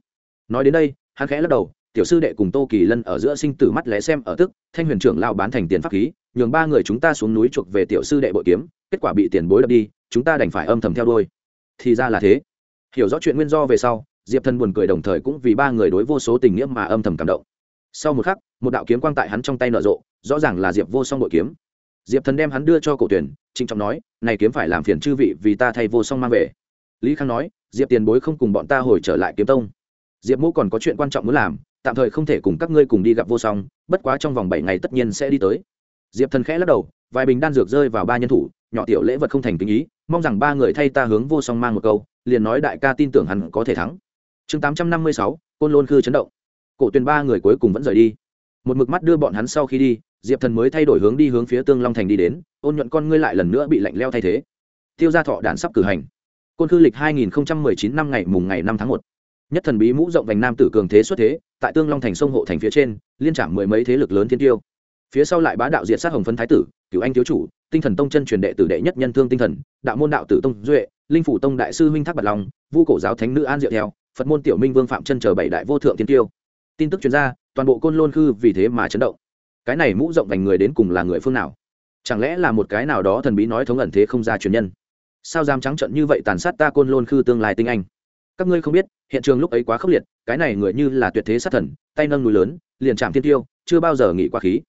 Nói đến đây, hắn khẽ lắc đầu, tiểu sư đệ cùng tô kỳ lân ở giữa sinh tử mắt lẽ xem ở tức, thanh huyền trưởng lao bán thành tiền pháp khí, nhường ba người chúng ta xuống núi chuộc về tiểu sư đệ bội kiếm, kết quả bị tiền bối đập đi, chúng ta đành phải âm thầm theo đôi thì ra là thế. Hiểu rõ chuyện nguyên do về sau, diệp thần buồn cười đồng thời cũng vì ba người đối vô số tình nghĩa mà âm thầm cảm động. Sau một khắc, một đạo kiếm quang tại hắn trong tay nở rộ, rõ ràng là diệp vô song bội kiếm diệp thần đem hắn đưa cho cổ tuyển, trịnh trọng nói, này kiếm phải làm phiền chư vị vì ta thay vô song mang về. Lý khang nói, diệp tiền bối không cùng bọn ta hồi trở lại kiếm tông. Diệp Mũ còn có chuyện quan trọng muốn làm, tạm thời không thể cùng các ngươi cùng đi gặp vô song, bất quá trong vòng bảy ngày tất nhiên sẽ đi tới. Diệp thần khẽ lắc đầu, vài bình đan dược rơi vào ba nhân thủ, nhỏ tiểu lễ vật không thành kinh ý, mong rằng ba người thay ta hướng vô song mang một câu, liền nói đại ca tin tưởng hắn có thể thắng. Chương tám trăm năm mươi sáu, côn lôn khư chấn động. Cổ tuyền ba người cuối cùng vẫn rời đi. Một mực mắt đưa bọn hắn sau khi đi diệp thần mới thay đổi hướng đi hướng phía tương long thành đi đến, ôn nhuận con ngươi lại lần nữa bị lạnh leo thay thế. Tiêu gia thọ đản sắp cử hành. Côn khư lịch hai nghìn chín năm ngày mùng ngày năm tháng một. Nhất thần bí mũ rộng vành nam tử cường thế xuất thế, tại tương long thành sông hộ thành phía trên, liên trảm mười mấy thế lực lớn thiên tiêu. Phía sau lại bá đạo diệt sát hồng phân thái tử cựu anh thiếu chủ, tinh thần tông chân truyền đệ tử đệ nhất nhân thương tinh thần, đạo môn đạo tử tông duệ, linh phủ tông đại sư huynh thác bạt long, vu cổ giáo thánh nữ an diệu theo, phật môn tiểu minh vương phạm chân chờ bảy đại vô thượng thiên tiêu. Tin tức chuyên gia toàn bộ côn lôn khư vì thế mà chấn động cái này mũ rộng vành người đến cùng là người phương nào? Chẳng lẽ là một cái nào đó thần bí nói thống ẩn thế không ra truyền nhân? Sao dám trắng trận như vậy tàn sát ta côn lôn khư tương lai tinh anh? Các ngươi không biết, hiện trường lúc ấy quá khốc liệt, cái này người như là tuyệt thế sát thần, tay nâng núi lớn, liền chạm thiên tiêu, chưa bao giờ nghỉ qua khí.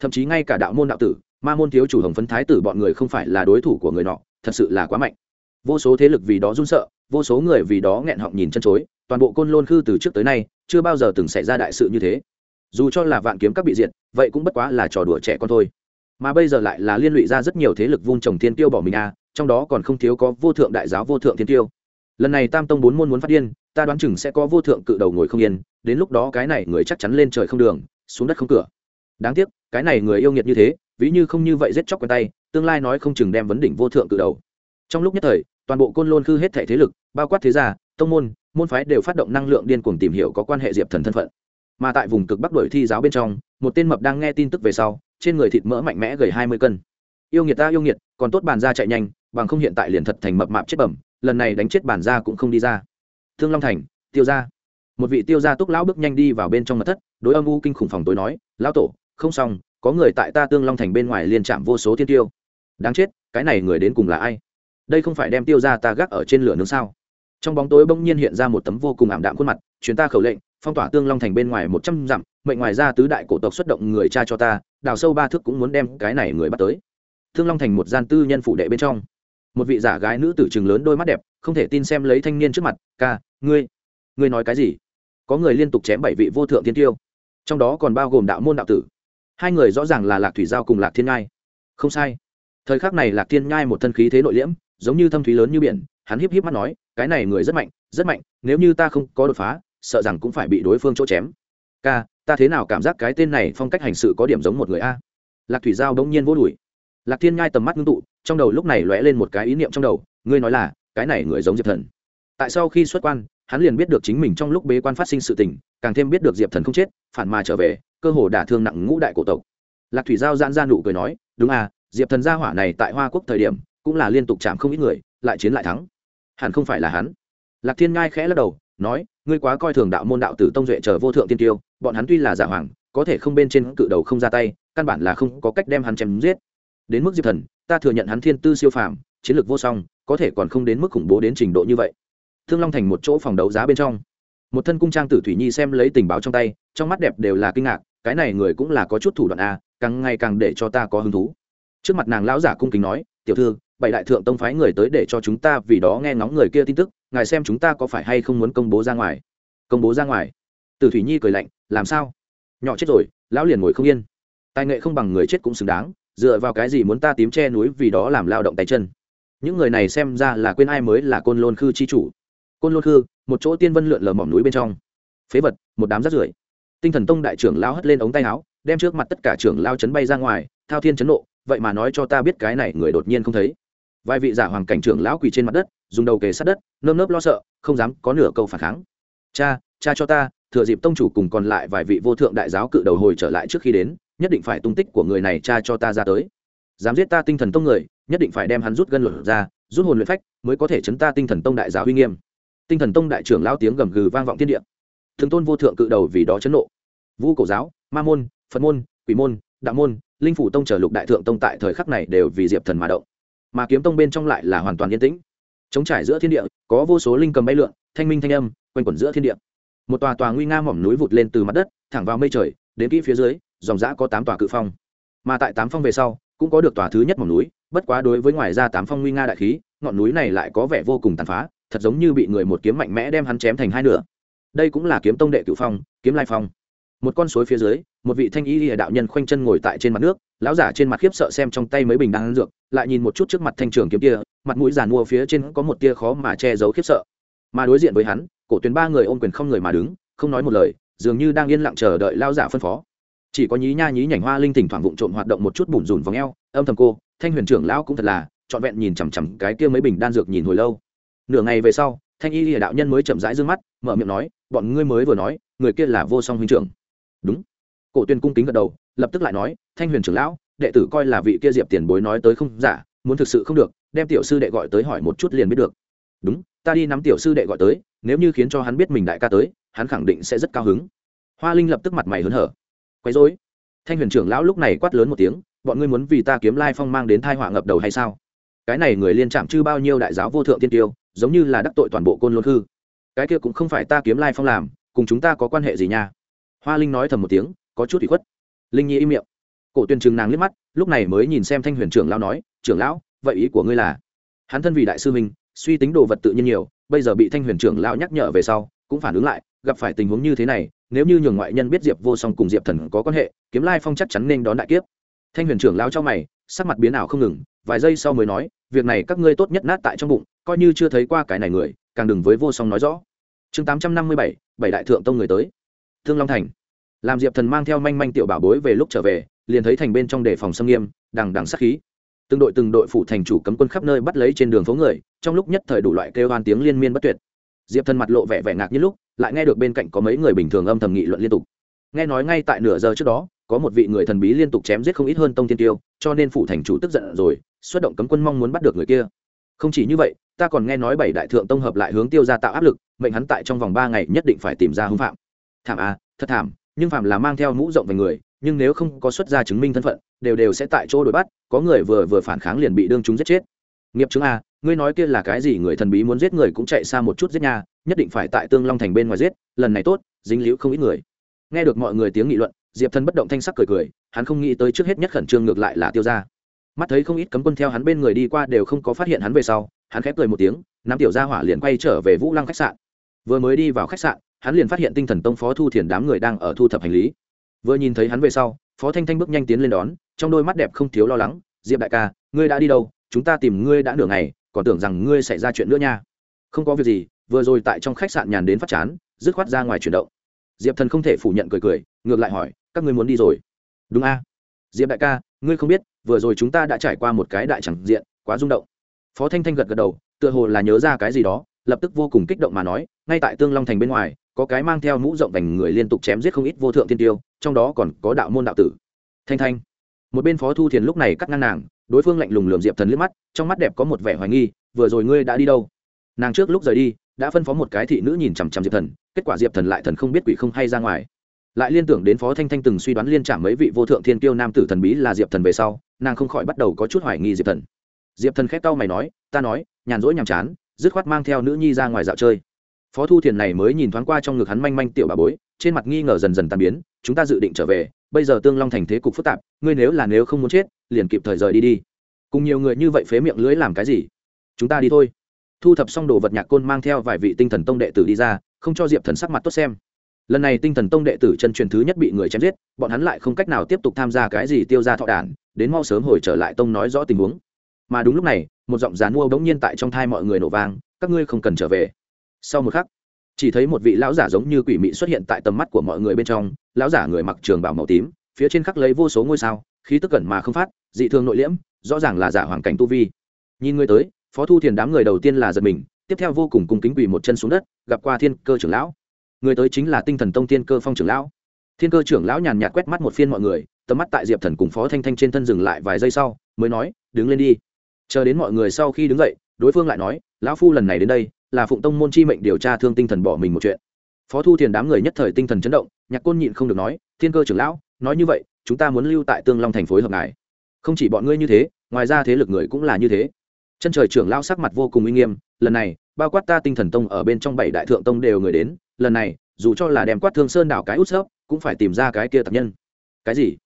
Thậm chí ngay cả đạo môn đạo tử, ma môn thiếu chủ hồng phấn thái tử bọn người không phải là đối thủ của người nọ, thật sự là quá mạnh. Vô số thế lực vì đó run sợ, vô số người vì đó nghẹn họng nhìn chân chối, toàn bộ côn lôn khư từ trước tới nay, chưa bao giờ từng xảy ra đại sự như thế dù cho là vạn kiếm các bị diệt, vậy cũng bất quá là trò đùa trẻ con thôi. Mà bây giờ lại là liên lụy ra rất nhiều thế lực vung trồng thiên tiêu bỏ mình a trong đó còn không thiếu có vô thượng đại giáo, vô thượng thiên tiêu. Lần này tam tông bốn môn muốn phát điên, ta đoán chừng sẽ có vô thượng cự đầu ngồi không yên, đến lúc đó cái này người chắc chắn lên trời không đường, xuống đất không cửa. Đáng tiếc, cái này người yêu nghiệt như thế, ví như không như vậy giết chóc quen tay, tương lai nói không chừng đem vấn đỉnh vô thượng cự đầu. Trong lúc nhất thời, toàn bộ côn lôn khư hết thể thế lực, bao quát thế gia, tông môn môn phái đều phát động năng lượng điên cuồng tìm hiểu có quan hệ diệp thần thân phận mà tại vùng cực bắc đổi thi giáo bên trong, một tên mập đang nghe tin tức về sau, trên người thịt mỡ mạnh mẽ gầy hai mươi cân. Yêu nghiệt ta, yêu nghiệt, còn tốt bàn ra chạy nhanh, bằng không hiện tại liền thật thành mập mạp chết bẩm, lần này đánh chết bàn ra cũng không đi ra. Thương long thành, tiêu ra một vị tiêu gia túc lão bước nhanh đi vào bên trong mật thất, đối âm u kinh khủng phòng tối nói, lão tổ, không xong, có người tại ta tương long thành bên ngoài liên chạm vô số thiên tiêu. Đáng chết, cái này người đến cùng là ai? Đây không phải đem tiêu ra ta gác ở trên lửa nướng sao? Trong bóng tối bỗng nhiên hiện ra một tấm vô cùng ảm đạm khuôn mặt, chuyến ta khẩu lệnh phong tỏa tương long thành bên ngoài một trăm dặm, mệnh ngoài ra tứ đại cổ tộc xuất động người cha cho ta, đào sâu ba thước cũng muốn đem cái này người bắt tới. Thương long thành một gian tư nhân phụ đệ bên trong. Một vị giả gái nữ tử trường lớn đôi mắt đẹp, không thể tin xem lấy thanh niên trước mặt, ca, ngươi ngươi nói cái gì? Có người liên tục chém bảy vị vô thượng tiên tiêu. Trong đó còn bao gồm đạo môn đạo tử. Hai người rõ ràng là lạc thủy giao cùng lạc thiên ngai không sai. Thời khắc này lạc thiên ngai một thân khí thế nội liễm, giống như thâm thúy lớn như biển, hắn híp híp mắt nói, cái này người rất mạnh rất mạnh, nếu như ta không có đột phá sợ rằng cũng phải bị đối phương chỗ chém. Ca, ta thế nào cảm giác cái tên này phong cách hành sự có điểm giống một người a? Lạc thủy giao bỗng nhiên vô đùi. Lạc thiên nhai tầm mắt ngưng tụ, trong đầu lúc này lóe lên một cái ý niệm trong đầu, ngươi nói là, cái này người giống diệp thần. Tại sau khi xuất quan, hắn liền biết được chính mình trong lúc bế quan phát sinh sự tình, càng thêm biết được diệp thần không chết, phản mà trở về, cơ hồ đả thương nặng ngũ đại cổ tộc. Lạc thủy giao giãn ra nụ cười nói, đúng à diệp thần gia hỏa này tại hoa quốc thời điểm, cũng là liên tục chạm không ít người, lại chiến lại thắng. Hẳn không phải là hắn. Lạc thiên ngai khẽ lắc đầu, nói ngươi quá coi thường đạo môn đạo tử tông duệ chờ vô thượng tiên tiêu, bọn hắn tuy là giả hoàng, có thể không bên trên cự đầu không ra tay, căn bản là không có cách đem hắn chém giết. Đến mức diệp thần, ta thừa nhận hắn thiên tư siêu phàm, chiến lược vô song, có thể còn không đến mức khủng bố đến trình độ như vậy. Thương long thành một chỗ phòng đấu giá bên trong. Một thân cung trang tử thủy nhi xem lấy tình báo trong tay, trong mắt đẹp đều là kinh ngạc, cái này người cũng là có chút thủ đoạn a càng ngày càng để cho ta có hứng thú. Trước mặt nàng lão giả cung kính nói, tiểu thư, bảy đại thượng tông phái người tới để cho chúng ta vì đó nghe ngóng người kia tin tức ngài xem chúng ta có phải hay không muốn công bố ra ngoài? Công bố ra ngoài? Từ thủy nhi cười lạnh, làm sao? Nhỏ chết rồi, lão liền ngồi không yên. Tài nghệ không bằng người chết cũng xứng đáng, dựa vào cái gì muốn ta tím che núi vì đó làm lao động tay chân? Những người này xem ra là quên ai mới là côn lôn khư chi chủ. Côn lôn khư, một chỗ tiên vân lượn lờ mỏm núi bên trong. Phế vật, một đám rác rưởi. Tinh thần tông đại trưởng lao hất lên ống tay áo, đem trước mặt tất cả trưởng lao chấn bay ra ngoài, thao thiên chấn nộ, vậy mà nói cho ta biết cái này người đột nhiên không thấy vài vị giả hoàng cảnh trưởng lão quỳ trên mặt đất, dùng đầu kề sát đất, nơm nớp lo sợ, không dám có nửa câu phản kháng. Cha cha cho ta, thừa dịp tông chủ cùng còn lại vài vị vô thượng đại giáo cự đầu hồi trở lại trước khi đến, nhất định phải tung tích của người này cha cho ta ra tới. Dám giết ta tinh thần tông người, nhất định phải đem hắn rút gân luật ra, rút hồn luyện phách, mới có thể chấn ta tinh thần tông đại giáo uy nghiêm. Tinh thần tông đại trưởng lao tiếng gầm gừ vang vọng thiên địa. Thường tôn vô thượng cự đầu vì đó chấn nộ. Vu cổ giáo, ma môn, phật môn, quỷ môn, đạo môn, linh phủ tông trở lục đại thượng tông tại thời khắc này đều vì diệp thần mà động mà kiếm tông bên trong lại là hoàn toàn yên tĩnh. Chống trải giữa thiên địa, có vô số linh cầm bay lượn, thanh minh thanh âm, quanh quẩn giữa thiên địa. Một tòa tòa nguy nga mỏm núi vụt lên từ mặt đất, thẳng vào mây trời, đến kỹ phía dưới, dòng giã có tám tòa cự phong. Mà tại tám phong về sau, cũng có được tòa thứ nhất mỏm núi, bất quá đối với ngoài ra tám phong nguy nga đại khí, ngọn núi này lại có vẻ vô cùng tàn phá, thật giống như bị người một kiếm mạnh mẽ đem hắn chém thành hai nửa. Đây cũng là kiếm tông đệ cửu phong, kiếm lai phong một con suối phía dưới, một vị thanh y lìa đạo nhân khoanh chân ngồi tại trên mặt nước, lão giả trên mặt khiếp sợ xem trong tay mấy bình đang ăn dược, lại nhìn một chút trước mặt thanh trường kiếm kia, mặt mũi giàn mua phía trên có một tia khó mà che giấu khiếp sợ. Mà đối diện với hắn, cổ tuyến ba người ôm quyền không người mà đứng, không nói một lời, dường như đang yên lặng chờ đợi lao giả phân phó. Chỉ có nhí nha nhí nhảnh hoa linh thỉnh thoảng vụng trộm hoạt động một chút bùn rùn vòng eo. âm thầm cô, thanh huyền trưởng lão cũng thật là, trọn vẹn nhìn chằm chằm cái kia mấy bình đan dược nhìn hồi lâu. Nửa ngày về sau, thanh y lìa đạo nhân mới chậm rãi d ư ơ n g mắt, mở miệng nói, bọn ngươi mới vừa nói, người kia là vô song huynh trưởng đúng. Cổ tuyên cung kính gật đầu, lập tức lại nói, thanh huyền trưởng lão, đệ tử coi là vị kia diệp tiền bối nói tới không giả, muốn thực sự không được, đem tiểu sư đệ gọi tới hỏi một chút liền biết được. Đúng, ta đi nắm tiểu sư đệ gọi tới, nếu như khiến cho hắn biết mình đại ca tới, hắn khẳng định sẽ rất cao hứng. Hoa linh lập tức mặt mày hớn hở. Quấy dối thanh huyền trưởng lão lúc này quát lớn một tiếng, bọn ngươi muốn vì ta kiếm lai phong mang đến thai họa ngập đầu hay sao? Cái này người liên chạm chư bao nhiêu đại giáo vô thượng tiên tiêu, giống như là đắc tội toàn bộ côn lôn hư cái kia cũng không phải ta kiếm lai phong làm, cùng chúng ta có quan hệ gì nha? Hoa linh nói thầm một tiếng có chút bị khuất. Linh nhi im miệng. Cổ tuyên chừng nàng liếc mắt lúc này mới nhìn xem thanh huyền trưởng lão nói trưởng lão vậy ý của ngươi là? Hắn thân vì đại sư mình, suy tính đồ vật tự nhiên nhiều bây giờ bị thanh huyền trưởng lão nhắc nhở về sau cũng phản ứng lại gặp phải tình huống như thế này nếu như nhường ngoại nhân biết diệp vô song cùng diệp thần có quan hệ kiếm lai phong chắc chắn nên đón đại kiếp. Thanh huyền trưởng lão cho mày sắc mặt biến ảo không ngừng vài giây sau mới nói việc này các ngươi tốt nhất nát tại trong bụng coi như chưa thấy qua cái này người càng đừng với vô song nói rõ. Chương tám trăm năm mươi bảy bảy đại thượng tông người tới thương long thành. Làm diệp thần mang theo manh manh tiểu bảo bối về lúc trở về, liền thấy thành bên trong đề phòng xâm nghiêm, đằng đằng sắc khí. Từng đội từng đội phủ thành chủ cấm quân khắp nơi bắt lấy trên đường phố người, trong lúc nhất thời đủ loại kêu hoan tiếng liên miên bất tuyệt. Diệp thần mặt lộ vẻ vẻ ngạc như lúc, lại nghe được bên cạnh có mấy người bình thường âm thầm nghị luận liên tục. Nghe nói ngay tại nửa giờ trước đó, có một vị người thần bí liên tục chém giết không ít hơn tông thiên tiêu, cho nên phủ thành chủ tức giận rồi, xuất động cấm quân mong muốn bắt được người kia. Không chỉ như vậy, ta còn nghe nói bảy đại thượng tông hợp lại hướng tiêu ra tạo áp lực, mệnh hắn tại trong vòng ba ngày nhất định phải tìm ra hưng phạm thảm à thật thảm, nhưng phạm là mang theo mũ rộng về người, nhưng nếu không có xuất ra chứng minh thân phận, đều đều sẽ tại chỗ đuổi bắt, có người vừa vừa phản kháng liền bị đương chúng giết chết. Nghiệp chứng a ngươi nói kia là cái gì người thần bí muốn giết người cũng chạy xa một chút giết nha, nhất định phải tại tương long thành bên ngoài giết, lần này tốt, dính liễu không ít người. Nghe được mọi người tiếng nghị luận, diệp thần bất động thanh sắc cười cười, hắn không nghĩ tới trước hết nhất khẩn trương ngược lại là tiêu ra mắt thấy không ít cấm quân theo hắn bên người đi qua đều không có phát hiện hắn về sau, hắn khép cười một tiếng, nắm tiểu gia hỏa liền quay trở về vũ lăng khách sạn. Vừa mới đi vào khách sạn hắn liền phát hiện tinh thần tông phó thu thiền đám người đang ở thu thập hành lý. Vừa nhìn thấy hắn về sau, phó thanh thanh bước nhanh tiến lên đón, trong đôi mắt đẹp không thiếu lo lắng, diệp đại ca, ngươi đã đi đâu? Chúng ta tìm ngươi đã nửa ngày, còn tưởng rằng ngươi xảy ra chuyện nữa nha. Không có việc gì, vừa rồi tại trong khách sạn nhàn đến phát chán, dứt khoát ra ngoài chuyển động. Diệp thần không thể phủ nhận cười cười, ngược lại hỏi, các ngươi muốn đi rồi? Đúng a. Diệp đại ca, ngươi không biết, vừa rồi chúng ta đã trải qua một cái đại chẳng diện, quá rung động. Phó thanh thanh gật gật đầu, tựa hồ là nhớ ra cái gì đó lập tức vô cùng kích động mà nói, ngay tại tương long thành bên ngoài, có cái mang theo mũ rộng vành người liên tục chém giết không ít vô thượng thiên tiêu, trong đó còn có đạo môn đạo tử. Thanh thanh. Một bên phó thu thiền lúc này cắt ngang nàng, đối phương lạnh lùng lườm diệp thần liếc mắt, trong mắt đẹp có một vẻ hoài nghi, vừa rồi ngươi đã đi đâu? Nàng trước lúc rời đi, đã phân phó một cái thị nữ nhìn chằm chằm diệp thần, kết quả diệp thần lại thần không biết quỷ không hay ra ngoài. Lại liên tưởng đến phó thanh thanh từng suy đoán liên trả mấy vị vô thượng thiên kiêu nam tử thần bí là diệp thần về sau, nàng không khỏi bắt đầu có chút hoài nghi diệp thần. Diệp thần khét tao mày nói, ta nói, nhàn rỗi nhàm chán dứt khoát mang theo nữ nhi ra ngoài dạo chơi. Phó thu thiền này mới nhìn thoáng qua trong ngực hắn manh manh tiểu bà bối, trên mặt nghi ngờ dần dần tàn biến, chúng ta dự định trở về, bây giờ tương long thành thế cục phức tạp, ngươi nếu là nếu không muốn chết, liền kịp thời rời đi đi. Cùng nhiều người như vậy phế miệng lưới làm cái gì? Chúng ta đi thôi. Thu thập xong đồ vật nhạc côn mang theo vài vị tinh thần tông đệ tử đi ra, không cho diệp thần sắc mặt tốt xem. Lần này tinh thần tông đệ tử chân truyền thứ nhất bị người chém giết, bọn hắn lại không cách nào tiếp tục tham gia cái gì tiêu ra thọ đản, đến mau sớm hồi trở lại tông nói rõ tình huống mà đúng lúc này, một giọng rán mua bỗng nhiên tại trong thai mọi người nổ vang, các ngươi không cần trở về. Sau một khắc, chỉ thấy một vị lão giả giống như quỷ mị xuất hiện tại tầm mắt của mọi người bên trong, lão giả người mặc trường bảo màu tím, phía trên khắc lấy vô số ngôi sao, khí tức cẩn mà không phát, dị thường nội liễm, rõ ràng là giả hoàng cảnh tu vi. Nhìn người tới, phó thu thiền đám người đầu tiên là giật mình, tiếp theo vô cùng cung kính quỳ một chân xuống đất, gặp qua thiên cơ trưởng lão. Người tới chính là tinh thần tông thiên cơ phong trưởng lão. Thiên cơ trưởng lão nhàn nhạt quét mắt một phiên mọi người, tầm mắt tại diệp thần cùng phó thanh thanh trên thân dừng lại vài giây sau, mới nói, đứng lên đi chờ đến mọi người sau khi đứng dậy, đối phương lại nói, lão phu lần này đến đây, là phụng tông môn chi mệnh điều tra thương tinh thần bỏ mình một chuyện. Phó thu thiền đám người nhất thời tinh thần chấn động, nhạc côn nhịn không được nói, thiên cơ trưởng lão, nói như vậy, chúng ta muốn lưu tại tương long thành phối hợp ngài. Không chỉ bọn ngươi như thế, ngoài ra thế lực người cũng là như thế. Chân trời trưởng lão sắc mặt vô cùng uy nghiêm, lần này, bao quát ta tinh thần tông ở bên trong bảy đại thượng tông đều người đến, lần này, dù cho là đem quát thương sơn đảo cái út sấp cũng phải tìm ra cái kia tập nhân. Cái gì?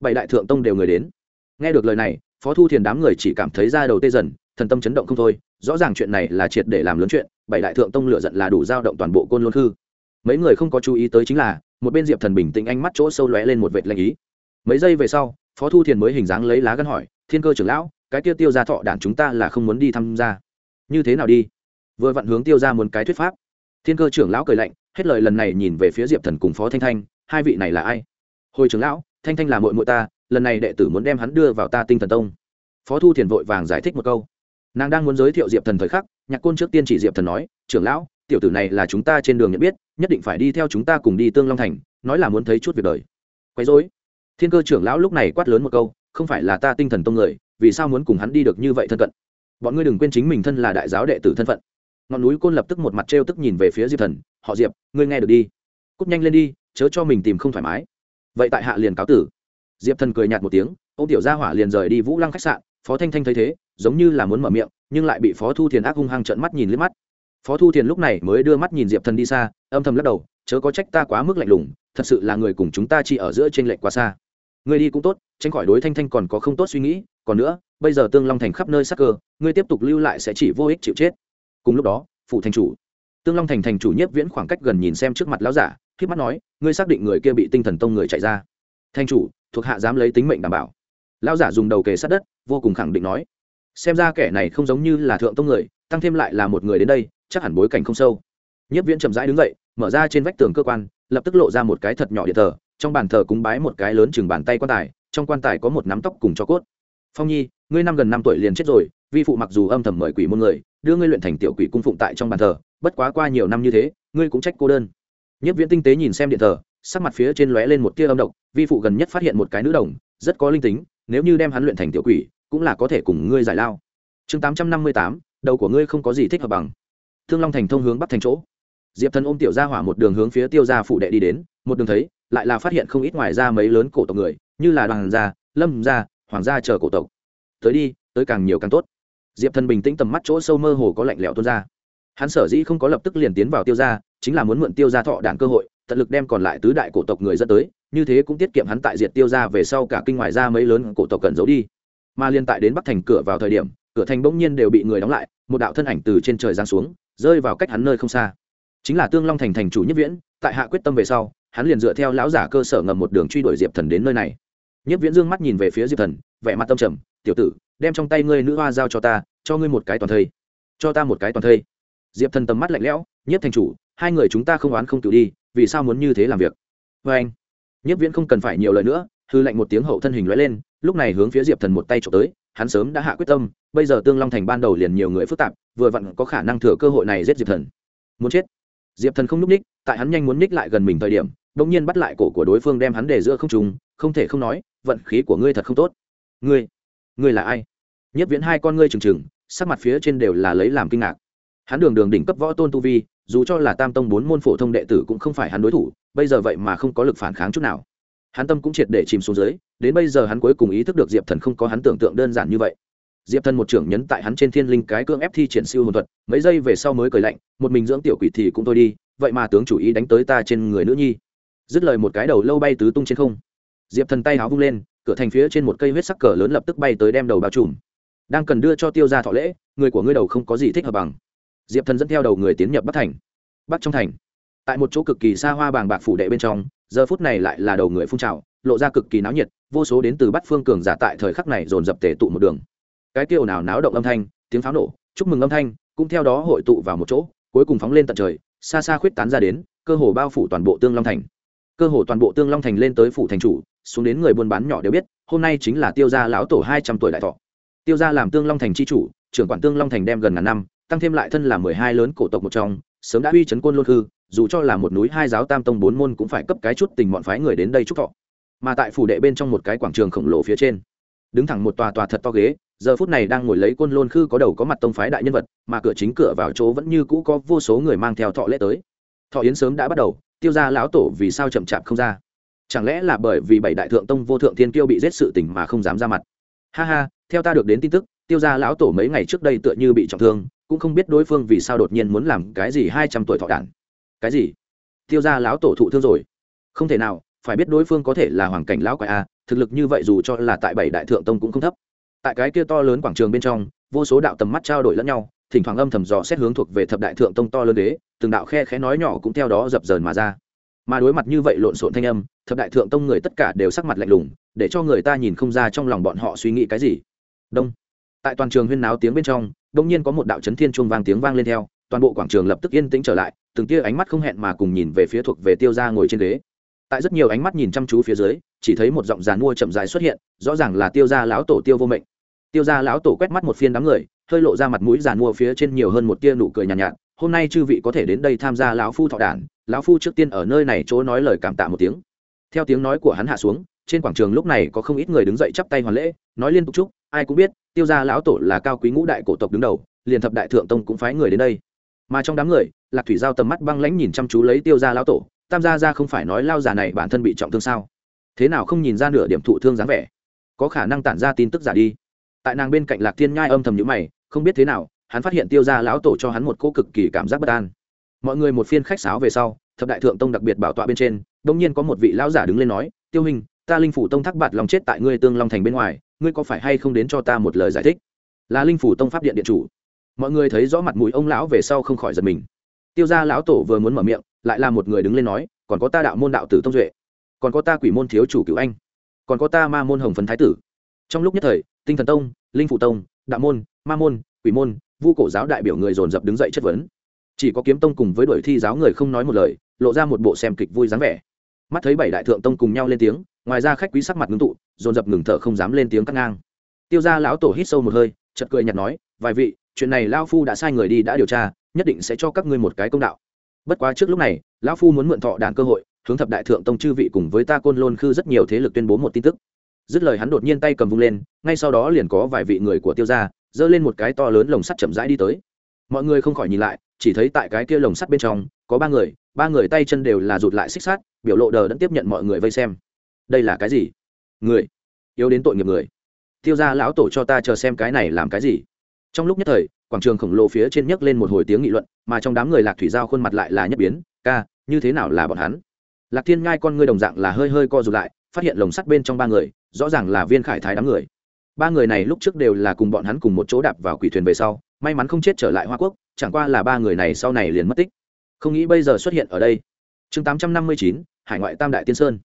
Bảy đại thượng tông đều người đến? Nghe được lời này phó thu thiền đám người chỉ cảm thấy ra đầu tê dần, thần tâm chấn động không thôi, rõ ràng chuyện này là triệt để làm lớn chuyện, bảy đại thượng tông lựa giận là đủ dao động toàn bộ côn luân hư mấy người không có chú ý tới chính là, một bên diệp thần bình tĩnh ánh mắt chỗ sâu lóe lên một vệt lanh ý. Mấy giây về sau, phó thu thiền mới hình dáng lấy lá gân hỏi, thiên cơ trưởng lão, cái tiêu tiêu ra thọ đản chúng ta là không muốn đi tham gia. Như thế nào đi? Vừa vặn hướng tiêu ra muốn cái thuyết pháp. Thiên cơ trưởng lão cười lạnh, hết lời lần này nhìn về phía diệp thần cùng phó thanh thanh, hai vị này là ai? Hồi trưởng lão, thanh thanh là mội mội ta lần này đệ tử muốn đem hắn đưa vào ta tinh thần tông. Phó thu thiền vội vàng giải thích một câu. Nàng đang muốn giới thiệu diệp thần thời khắc, nhạc côn trước tiên chỉ diệp thần nói, trưởng lão, tiểu tử này là chúng ta trên đường nhận biết, nhất định phải đi theo chúng ta cùng đi tương long thành, nói là muốn thấy chút việc đời. Quấy dối thiên cơ trưởng lão lúc này quát lớn một câu, không phải là ta tinh thần tông người, vì sao muốn cùng hắn đi được như vậy thân cận? Bọn ngươi đừng quên chính mình thân là đại giáo đệ tử thân phận. Ngọn núi côn lập tức một mặt t tức nhìn về phía diệp thần, họ diệp, ngươi nghe được đi. Cúp nhanh lên đi, chớ cho mình tìm không thoải mái. Vậy tại hạ liền cáo tử diệp thần cười nhạt một tiếng, ô tiểu gia hỏa liền rời đi vũ lăng khách sạn, phó thanh thanh thấy thế, giống như là muốn mở miệng, nhưng lại bị phó thu thiền ác hung hăng trợn mắt nhìn liếc mắt. Phó thu thiền lúc này mới đưa mắt nhìn diệp thần đi xa, âm thầm lắc đầu, chớ có trách ta quá mức lạnh lùng, thật sự là người cùng chúng ta chỉ ở giữa t r ê n lệch quá xa. Người đi cũng tốt, tránh khỏi đối thanh thanh còn có không tốt suy nghĩ, còn nữa, bây giờ tương long thành khắp nơi sắc cơ ngươi tiếp tục lưu lại sẽ chỉ vô ích chịu chết. Cùng lúc đó phụ thành chủ. Tương long thành thành chủ nhiếp viễn khoảng cách gần nhìn xem trước mặt lão giả k mắt nói, ngươi xác định người kia bị tinh thần tông người chạy ra. Thành chủ thuộc hạ dám lấy tính mệnh đảm bảo. Lão giả dùng đầu kề sát đất, vô cùng khẳng định nói. Xem ra kẻ này không giống như là thượng tông người, tăng thêm lại là một người đến đây, chắc hẳn bối cảnh không sâu. Nhất viễn chậm rãi đứng dậy, mở ra trên vách tường cơ quan, lập tức lộ ra một cái thật nhỏ điện thờ trong bàn thờ cúng bái một cái lớn chừng bàn tay quan tài, trong quan tài có một nắm tóc cùng cho cốt. Phong nhi, ngươi năm gần năm tuổi liền chết rồi, vi phụ mặc dù âm thầm mời quỷ môn người, đưa ngươi luyện thành tiểu quỷ cung phụng tại trong bàn thờ, bất quá qua nhiều năm như thế, ngươi cũng trách cô đơn. Nhất viễn tinh tế nhìn xem điện thờ sắc mặt phía trên lóe lên một tia âm độc, vi phụ gần nhất phát hiện một cái nữ đồng, rất có linh tính, nếu như đem hắn luyện thành tiểu quỷ, cũng là có thể cùng ngươi giải lao. Chương tám trăm năm mươi tám, đầu của ngươi không có gì thích hợp bằng. Thương long thành thông hướng bắc thành chỗ. Diệp thần ôm tiểu gia hỏa một đường hướng phía tiêu gia phụ đệ đi đến, một đường thấy, lại là phát hiện không ít ngoài ra mấy lớn cổ tộc người, như là đoàn gia, lâm gia, hoàng gia chờ cổ tộc. Tới đi, tới càng nhiều càng tốt. Diệp thần bình tĩnh tầm mắt chỗ sâu mơ hồ có lạnh lẽo tuôn ra. Hắn sở dĩ không có lập tức liền tiến vào tiêu gia, chính là muốn mượn tiêu gia thọ đạn cơ hội tận lực đem còn lại tứ đại cổ tộc người dẫn tới, như thế cũng tiết kiệm hắn tại diệt tiêu gia về sau cả kinh ngoài ra mấy lớn cổ tộc cần giấu đi. Mà liên tại đến bắc thành cửa vào thời điểm, cửa thành bỗng nhiên đều bị người đóng lại, một đạo thân ảnh từ trên trời giáng xuống, rơi vào cách hắn nơi không xa. Chính là tương long thành thành chủ nhất viễn, tại hạ quyết tâm về sau, hắn liền dựa theo lão giả cơ sở ngầm một đường truy đuổi diệp thần đến nơi này. Nhất viễn dương mắt nhìn về phía diệp thần, vẻ mặt tâm trầm, tiểu tử, đem trong tay ngươi nữ hoa giao cho ta, cho ngươi một cái toàn thây. Cho ta một cái toàn thây. Diệp thần tầm mắt lạnh lẽo, nhất thành chủ, hai người chúng ta không oán không cựu đi vì sao muốn như thế làm việc? Vê anh, nhất viễn không cần phải nhiều lời nữa, hư lệnh một tiếng hậu thân hình lóe lên, lúc này hướng phía diệp thần một tay trộm tới, hắn sớm đã hạ quyết tâm, bây giờ tương long thành ban đầu liền nhiều người phức tạp, vừa vặn có khả năng thừa cơ hội này giết diệp thần. Muốn chết. Diệp thần không n ú c ních, tại hắn nhanh muốn ních lại gần mình thời điểm đ ỗ n g nhiên bắt lại cổ của đối phương đem hắn để giữa không trùng không thể không nói, vận khí của ngươi thật không tốt. Ngươi ngươi là ai? Nhất viễn hai con ngươi trừng trừng, sắc mặt phía trên đều là lấy làm kinh ngạc. Hắn đường đường đỉnh cấp võ tôn tu vi dù cho là tam tông bốn môn phổ thông đệ tử cũng không phải hắn đối thủ, bây giờ vậy mà không có lực phản kháng chút nào. Hắn tâm cũng triệt để chìm xuống dưới, đến bây giờ hắn cuối cùng ý thức được diệp thần không có hắn tưởng tượng đơn giản như vậy. Diệp thần một trưởng nhấn tại hắn trên thiên linh cái cưỡng ép thi triển siêu hồn thuật, mấy giây về sau mới cười lạnh, một mình dưỡng tiểu quỷ thì cũng thôi đi, vậy mà tướng chủ ý đánh tới ta trên người nữ nhi. Dứt lời một cái đầu lâu bay tứ tung trên không. Diệp thần tay háo vung lên, cửa thành phía trên một cây huyết sắc cờ lớn lập tức bay tới đem đầu bao trùm. Đang cần đưa cho tiêu ra thọ lễ, người của ngươi đầu không có gì thích hợp bằng diệp thần dẫn theo đầu người tiến nhập bắc thành. Bắc trong thành. Tại một chỗ cực kỳ xa hoa bàng bạc phủ đệ bên trong, giờ phút này lại là đầu người phun trào, lộ ra cực kỳ náo nhiệt, vô số đến từ bắc phương cường giả tại thời khắc này dồn dập tề tụ một đường. Cái tiêu nào náo động âm thanh, tiếng pháo nổ, chúc mừng âm thanh, cũng theo đó hội tụ vào một chỗ, cuối cùng phóng lên tận trời, xa xa khuyết tán ra đến, cơ hồ bao phủ toàn bộ tương long thành. Cơ hồ toàn bộ tương long thành lên tới phủ thành chủ, xuống đến người buôn bán nhỏ đều biết, hôm nay chính là tiêu gia lão tổ hai trăm tuổi đại thọ. Tiêu gia làm tương long thành chi chủ, trưởng quản tương long thành đem gần ngàn năm tăng thêm lại thân là mười hai lớn cổ tộc một trong, sớm đã uy chấn quân lôn hư dù cho là một núi hai giáo tam tông bốn môn cũng phải cấp cái chút tình bọn phái người đến đây chúc thọ. Mà tại phủ đệ bên trong một cái quảng trường khổng lồ phía trên, đứng thẳng một tòa tòa thật to ghế, giờ phút này đang ngồi lấy côn lôn khư có đầu có mặt tông phái đại nhân vật, mà cửa chính cửa vào chỗ vẫn như cũ có vô số người mang theo thọ lễ tới. Thọ yến sớm đã bắt đầu, tiêu ra lão tổ vì sao chậm chạp không ra? Chẳng lẽ là bởi vì bảy đại thượng tông vô thượng thiên kiêu bị giết sự tình mà không dám ra mặt? Ha ha, theo ta được đến tin tức, tiêu ra lão tổ mấy ngày trước đây tựa như bị trọng thương cũng không biết đối phương vì sao đột nhiên muốn làm cái gì hai trăm tuổi thọ đản. Cái gì? Tiêu ra lão tổ thụ thương rồi. Không thể nào, phải biết đối phương có thể là hoàng cảnh lão quái a, thực lực như vậy dù cho là tại bảy đại thượng tông cũng không thấp. Tại cái kia to lớn quảng trường bên trong, vô số đạo tầm mắt trao đổi lẫn nhau, thỉnh thoảng âm thầm dò xét hướng thuộc về thập đại thượng tông to lớn đế, từng đạo khe khẽ nói nhỏ cũng theo đó dập dờn mà ra. Mà đối mặt như vậy lộn xộn thanh âm, thập đại thượng tông người tất cả đều sắc mặt lạnh lùng, để cho người ta nhìn không ra trong lòng bọn họ suy nghĩ cái gì. Đông. Tại toàn trường huyên náo tiếng bên trong đông nhiên có một đạo chấn thiên chuông vang tiếng vang lên theo toàn bộ quảng trường lập tức yên tĩnh trở lại từng tia ánh mắt không hẹn mà cùng nhìn về phía thuộc về tiêu ra ngồi trên ghế. Tại rất nhiều ánh mắt nhìn chăm chú phía dưới chỉ thấy một giọng giàn mua chậm dài xuất hiện rõ ràng là tiêu gia lão tổ tiêu vô mệnh. Tiêu gia lão tổ quét mắt một phiên đám người hơi lộ ra mặt mũi giàn mua phía trên nhiều hơn một tia nụ cười nhàn nhạt, nhạt. Hôm nay chư vị có thể đến đây tham gia lão phu thọ đản lão phu trước tiên ở nơi này chỗ nói lời cảm tạ một tiếng. Theo tiếng nói của hắn hạ xuống trên quảng trường lúc này có không ít người đứng dậy chắp tay hoàn lễ nói liên tục chúc ai cũng biết, tiêu gia lão tổ là cao quý ngũ đại cổ tộc đứng đầu, liền thập đại thượng tông cũng phái người đến đây. Mà trong đám người, lạc thủy giao tầm mắt băng lãnh nhìn chăm chú lấy tiêu gia lão tổ, tam gia ra không phải nói lao già này bản thân bị trọng thương sao? Thế nào không nhìn ra nửa điểm thụ thương dáng vẻ? Có khả năng tản ra tin tức giả đi. Tại nàng bên cạnh lạc thiên nhai âm thầm nhữ mày, không biết thế nào, hắn phát hiện tiêu gia lão tổ cho hắn một cô cực kỳ cảm giác bất an. Mọi người một phiên khách sáo về sau, thập đại thượng tông đặc biệt bảo tọa bên trên đông nhiên có một vị lão giả đứng lên nói, tiêu hình ta linh phủ tông thác bạt lòng chết tại ngươi tương long thành bên ngoài ngươi có phải hay không đến cho ta một lời giải thích? Là linh phủ tông pháp điện điện chủ. Mọi người thấy rõ mặt mũi ông lão về sau không khỏi giật mình. Tiêu gia lão tổ vừa muốn mở miệng, lại là một người đứng lên nói, còn có ta đạo môn đạo tử tông duệ, còn có ta quỷ môn thiếu chủ cựu anh, còn có ta ma môn hồng phấn thái tử. Trong lúc nhất thời, tinh thần tông, linh phụ tông, đạo môn, ma môn, quỷ môn, vu cổ giáo đại biểu người dồn dập đứng dậy chất vấn. Chỉ có kiếm tông cùng với đội thi giáo người không nói một lời, lộ ra một bộ xem kịch vui dáng vẻ. Mắt thấy bảy đại thượng tông cùng nhau lên tiếng ngoài ra khách quý sắc mặt ngưng tụ, dồn dập ngừng thở không dám lên tiếng cắt ngang. Tiêu gia lão tổ hít sâu một hơi, chợt cười nhạt nói, vài vị, chuyện này lao phu đã sai người đi đã điều tra, nhất định sẽ cho các ngươi một cái công đạo. Bất quá trước lúc này, lão phu muốn mượn thọ đàn cơ hội, hướng thập đại thượng tông chư vị cùng với ta côn lôn khư rất nhiều thế lực tuyên bố một tin tức. Dứt lời hắn đột nhiên tay cầm vung lên, ngay sau đó liền có vài vị người của tiêu gia, giơ lên một cái to lớn lồng sắt chậm rãi đi tới. Mọi người không khỏi nhìn lại, chỉ thấy tại cái kia lồng sắt bên trong, có ba người ba người tay chân đều là rụt lại xích sát biểu lộ đờ đẫn tiếp nhận mọi người vây xem đây là cái gì? Người. Yếu đến tội nghiệp người. Tiêu gia lão tổ cho ta chờ xem cái này làm cái gì. Trong lúc nhất thời, quảng trường khổng lồ phía trên nhấc lên một hồi tiếng nghị luận, mà trong đám người lạc thủy giao khuôn mặt lại là nhất biến, ca, như thế nào là bọn hắn? Lạc thiên ngai con ngươi đồng dạng là hơi hơi co rụt lại, phát hiện lồng sắt bên trong ba người, rõ ràng là viên khải thái đám người. Ba người này lúc trước đều là cùng bọn hắn cùng một chỗ đạp vào quỷ thuyền về sau, may mắn không chết trở lại hoa quốc, chẳng qua là ba người này sau này liền mất tích. Không nghĩ bây giờ xuất hiện ở đây. Chương tám trăm năm mươi chín, hải ngoại tam đại tiên sơn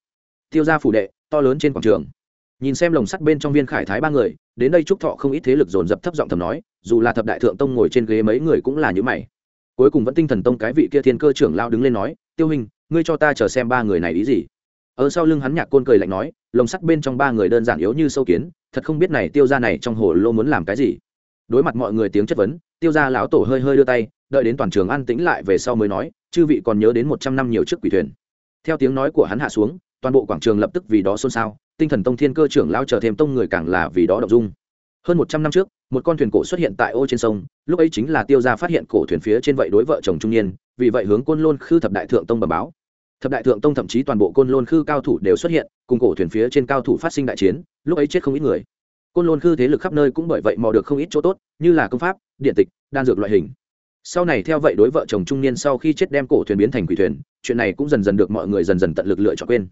tiêu gia phủ đệ, to lớn trên quảng trường. Nhìn xem lồng sắt bên trong viên khải thái ba người, đến đây trúc thọ không ít thế lực dồn dập thấp giọng thầm nói, dù là thập đại thượng tông ngồi trên ghế mấy người cũng là như mày. Cuối cùng vẫn tinh thần tông cái vị kia thiên cơ trưởng lao đứng lên nói, tiêu hình ngươi cho ta chờ xem ba người này ý gì? Ở sau lưng hắn nhạc côn cười lạnh nói, lồng sắt bên trong ba người đơn giản yếu như sâu kiến, thật không biết này tiêu ra này trong hồ lô muốn làm cái gì. Đối mặt mọi người tiếng chất vấn, tiêu ra lão tổ hơi hơi đưa tay, đợi đến toàn trường an tĩnh lại về sau mới nói, chư vị còn nhớ đến một trăm năm nhiều chiếc quỷ thuyền. Theo tiếng nói của hắn hạ xuống toàn bộ quảng trường lập tức vì đó xôn xao, tinh thần tông thiên cơ trưởng lao chờ thêm tông người càng là vì đó động dung. Hơn một trăm năm trước, một con thuyền cổ xuất hiện tại ô trên sông, lúc ấy chính là tiêu gia phát hiện cổ thuyền phía trên vậy đối vợ chồng trung niên, vì vậy hướng côn lôn khư thập đại thượng tông bẩm báo. Thập đại thượng tông thậm chí toàn bộ côn lôn khư cao thủ đều xuất hiện, cùng cổ thuyền phía trên cao thủ phát sinh đại chiến, lúc ấy chết không ít người. Côn lôn khư thế lực khắp nơi cũng bởi vậy mò được không ít chỗ tốt, như là công pháp, điện tịch, đan dược loại hình. Sau này theo vậy đối vợ chồng trung niên sau khi chết đem cổ thuyền biến thành quỷ thuyền, chuyện này cũng dần dần được mọi người dần dần tận lực lựa chọn quên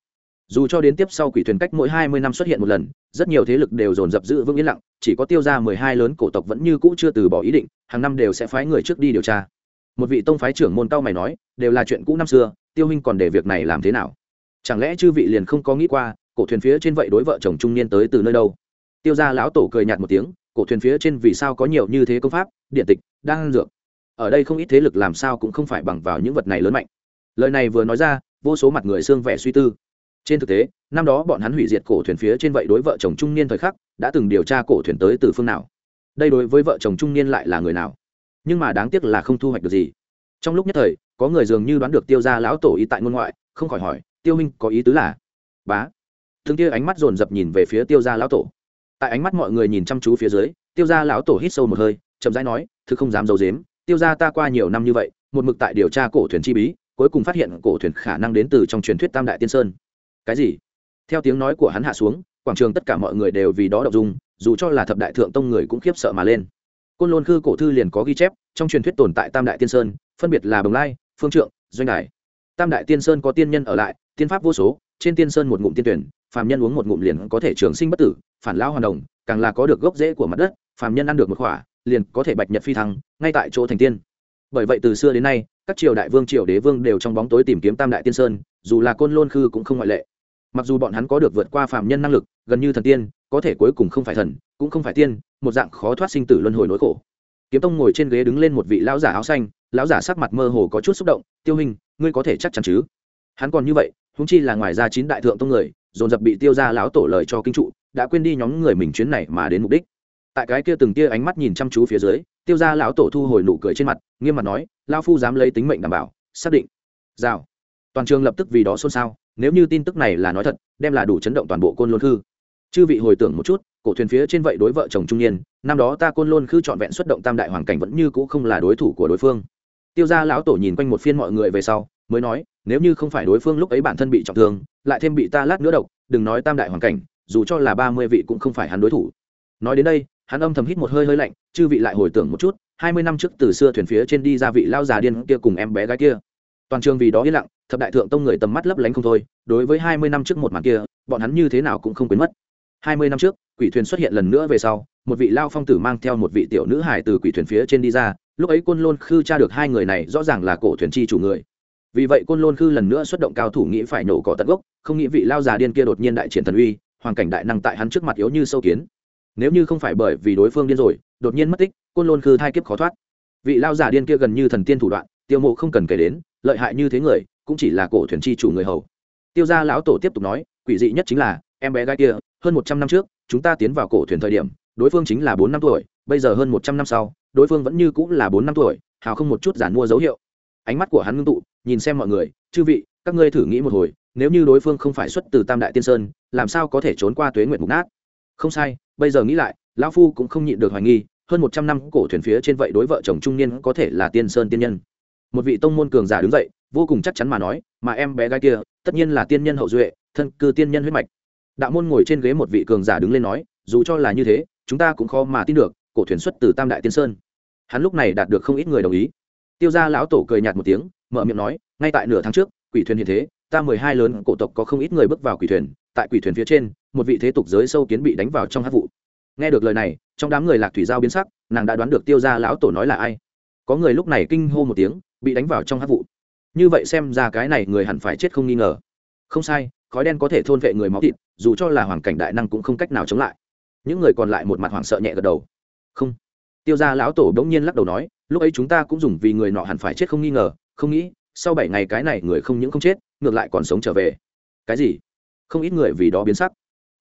dù cho đến tiếp sau quỷ thuyền cách mỗi hai mươi năm xuất hiện một lần, rất nhiều thế lực đều dồn dập giữ vững yên lặng, chỉ có tiêu ra mười hai lớn cổ tộc vẫn như cũ chưa từ bỏ ý định, hàng năm đều sẽ phái người trước đi điều tra. Một vị tông phái trưởng môn cao mày nói, đều là chuyện cũ năm xưa, tiêu huynh còn để việc này làm thế nào? Chẳng lẽ chư vị liền không có nghĩ qua, cổ thuyền phía trên vậy đối vợ chồng trung niên tới từ nơi đâu? Tiêu ra lão tổ cười nhạt một tiếng, cổ thuyền phía trên vì sao có nhiều như thế công pháp, điện tịch đang dược? Ở đây không ít thế lực làm sao cũng không phải bằng vào những vật này lớn mạnh. Lời này vừa nói ra, vô số mặt người xương vẻ suy tư trên thực tế, năm đó bọn hắn hủy diệt cổ thuyền phía trên vậy đối vợ chồng trung niên thời khắc, đã từng điều tra cổ thuyền tới từ phương nào. Đây đối với vợ chồng trung niên lại là người nào? Nhưng mà đáng tiếc là không thu hoạch được gì. Trong lúc nhất thời, có người dường như đoán được tiêu ra lão tổ ý tại ngôn ngoại, không khỏi hỏi, tiêu minh có ý tứ là? Bá. Thương kia ánh mắt dồn dập nhìn về phía tiêu ra lão tổ. Tại ánh mắt mọi người nhìn chăm chú phía dưới, tiêu ra lão tổ hít sâu một hơi, chậm rãi nói thứ không dám d i ấ u dếm tiêu ra ta qua nhiều năm như vậy, một mực tại điều tra cổ thuyền chi bí, cuối cùng phát hiện cổ thuyền khả năng đến từ trong truyền thuyết tam đại tiên sơn cái gì? Theo tiếng nói của hắn hạ xuống, quảng trường tất cả mọi người đều vì đó đọc dung, dù cho là thập đại thượng tông người cũng khiếp sợ mà lên. Côn lôn khư cổ thư liền có ghi chép, trong truyền thuyết tồn tại tam đại tiên sơn, phân biệt là bồng lai, phương trượng, doanh đài. Tam đại tiên sơn có tiên nhân ở lại, tiên pháp vô số, trên tiên sơn một ngụm tiên tuyển, phàm nhân uống một ngụm liền có thể trường sinh bất tử, phản lao hoàn đồng, càng là có được gốc rễ của mặt đất, phàm nhân ăn được một khỏa, liền có thể bạch nhật phi thăng, ngay tại chỗ thành tiên. Bởi vậy từ xưa đến nay, các triều đại vương, triều đế vương đều trong bóng tối tìm kiếm tam đại tiên sơn, dù là côn lôn khư cũng không ngoại lệ mặc dù bọn hắn có được vượt qua phàm nhân năng lực, gần như thần tiên, có thể cuối cùng không phải thần, cũng không phải tiên, một dạng khó thoát sinh tử luân hồi nỗi khổ. Kiếm tông ngồi trên ghế đứng lên một vị lão giả áo xanh, lão giả sắc mặt mơ hồ có chút xúc động, tiêu hình ngươi có thể chắc chắn chứ? Hắn còn như vậy húng chi là ngoài ra chín đại thượng tông người, dồn dập bị tiêu ra lão tổ lời cho kinh trụ, đã quên đi nhóm người mình chuyến này mà đến mục đích. Tại cái kia từng tia ánh mắt nhìn chăm chú phía dưới, tiêu ra lão tổ thu hồi nụ cười trên mặt, nghiêm mặt nói lao phu dám lấy tính mệnh đảm bảo, xác định. Rào. Toàn trường lập tức vì đó xôn xao nếu như tin tức này là nói thật, đem là đủ chấn động toàn bộ côn lôn khư. Chư vị hồi tưởng một chút, cổ thuyền phía trên vậy đối vợ chồng trung niên, năm đó ta côn lôn khư trọn vẹn xuất động tam đại hoàng cảnh vẫn như cũ không là đối thủ của đối phương. Tiêu gia lão tổ nhìn quanh một phiên mọi người về sau, mới nói, nếu như không phải đối phương lúc ấy bản thân bị trọng thương, lại thêm bị ta lát nữa độc, đừng nói tam đại hoàng cảnh, dù cho là ba mươi vị cũng không phải hắn đối thủ. Nói đến đây, hắn âm thầm hít một hơi hơi lạnh, chư vị lại hồi tưởng một chút, hai mươi năm trước từ xưa thuyền phía trên đi ra vị lao già điên kia cùng em bé gái kia. Toàn trường vì đó yên lặng thập đại thượng tông người tầm mắt lấp lánh không thôi, đối với hai mươi năm trước một màn kia, bọn hắn như thế nào cũng không quên mất. Hai mươi năm trước, quỷ thuyền xuất hiện lần nữa về sau, một vị lao phong tử mang theo một vị tiểu nữ hải từ quỷ thuyền phía trên đi ra, lúc ấy côn lôn khư tra được hai người này rõ ràng là cổ thuyền chi chủ người. Vì vậy côn lôn khư lần nữa xuất động cao thủ nghĩ phải nổ cỏ tận gốc, không nghĩ vị lao già điên kia đột nhiên đại triển thần uy, hoàn cảnh đại năng tại hắn trước mặt yếu như sâu kiến. Nếu như không phải bởi vì đối phương điên rồi, đột nhiên mất tích, côn lôn khư thai kiếp khó thoát. Vị lao già điên kia gần như thần tiên thủ đoạn, tiêu mộ không cần kể đến, lợi hại như thế người cũng chỉ là cổ thuyền chi chủ người hầu. Tiêu gia lão tổ tiếp tục nói, quỷ dị nhất chính là, em bé gái kia, hơn một trăm năm trước, chúng ta tiến vào cổ thuyền thời điểm, đối phương chính là bốn năm tuổi, bây giờ hơn một trăm năm sau, đối phương vẫn như cũng là bốn năm tuổi, hào không một chút giản mua dấu hiệu. Ánh mắt của hắn ngưng tụ, nhìn xem mọi người, chư vị, các ngươi thử nghĩ một hồi, nếu như đối phương không phải xuất từ tam đại tiên sơn, làm sao có thể trốn qua tuế nguyện mục nát? Không sai, bây giờ nghĩ lại, lão phu cũng không nhịn được hoài nghi, hơn một trăm năm cổ thuyền phía trên vậy đối vợ chồng trung niên có thể là tiên sơn tiên nhân. Một vị tông môn cường giả đứng dậy vô cùng chắc chắn mà nói, mà em bé gái kia, tất nhiên là tiên nhân hậu duệ, thân cư tiên nhân huyết mạch. Đạo môn ngồi trên ghế một vị cường giả đứng lên nói, dù cho là như thế, chúng ta cũng khó mà tin được, cổ thuyền xuất từ tam đại tiên sơn. Hắn lúc này đạt được không ít người đồng ý. Tiêu gia lão tổ cười nhạt một tiếng, mở miệng nói, ngay tại nửa tháng trước, quỷ thuyền hiện thế, ta mười hai lớn cổ tộc có không ít người bước vào quỷ thuyền, tại quỷ thuyền phía trên, một vị thế tục giới sâu kiến bị đánh vào trong hát vụ. Nghe được lời này, trong đám người lạc thủy giao biến sắc, nàng đã đoán được tiêu gia lão tổ nói là ai. Có người lúc này kinh hô một tiếng, bị đánh vào trong hát vụ như vậy xem ra cái này người hẳn phải chết không nghi ngờ. Không sai, khói đen có thể thôn vệ người máu thịt, dù cho là hoàn cảnh đại năng cũng không cách nào chống lại. Những người còn lại một mặt hoảng sợ nhẹ gật đầu. Không. Tiêu gia lão tổ bỗng nhiên lắc đầu nói, lúc ấy chúng ta cũng dùng vì người nọ hẳn phải chết không nghi ngờ, không nghĩ, sau bảy ngày cái này người không những không chết, ngược lại còn sống trở về. Cái gì? Không ít người vì đó biến sắc.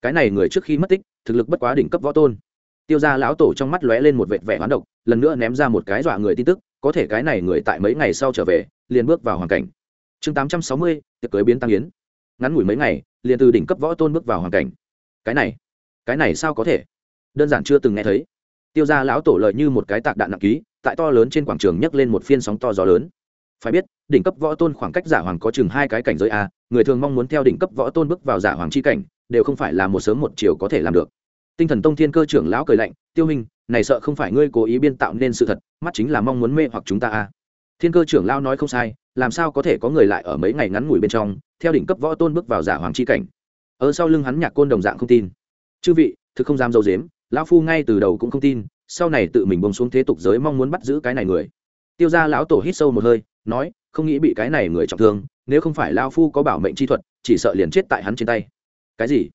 Cái này người trước khi mất tích, thực lực bất quá đỉnh cấp võ tôn. Tiêu gia lão tổ trong mắt lóe lên một vệt vẻ hoán độc, lần nữa ném ra một cái dọa người tin tức có thể cái này người tại mấy ngày sau trở về, liền bước vào hoàn cảnh. Chương tám trăm sáu mươi, tiệc cưới biến tăng yến. Ngắn ngủi mấy ngày, liền từ đỉnh cấp võ tôn bước vào hoàn cảnh. Cái này cái này sao có thể? Đơn giản chưa từng nghe thấy. Tiêu gia lão tổ lợi như một cái tạc đạn nặng ký, tại to lớn trên quảng trường nhấc lên một phiên sóng to gió lớn. Phải biết, đỉnh cấp võ tôn khoảng cách giả hoàng có chừng hai cái cảnh giới a, người thường mong muốn theo đỉnh cấp võ tôn bước vào giả hoàng chi cảnh, đều không phải là một sớm một chiều có thể làm được. Tinh thần tông thiên cơ trưởng lão cười lạnh, tiêu hình này sợ không phải ngươi cố ý biên tạo nên sự thật, mắt chính là mong muốn mê hoặc chúng ta a thiên cơ trưởng lão nói không sai, làm sao có thể có người lại ở mấy ngày ngắn ngủi bên trong, theo đỉnh cấp võ tôn bước vào giả hoàng chi cảnh. Ở sau lưng hắn nhạc côn đồng dạng không tin. Chư vị, thực không dám dâu dếm, lão phu ngay từ đầu cũng không tin, sau này tự mình bông xuống thế tục giới mong muốn bắt giữ cái này người. Tiêu ra lão tổ hít sâu một hơi, nói, không nghĩ bị cái này người trọng thương, nếu không phải lao phu có bảo mệnh chi thuật, chỉ sợ liền chết tại hắn trên tay. Cái gì?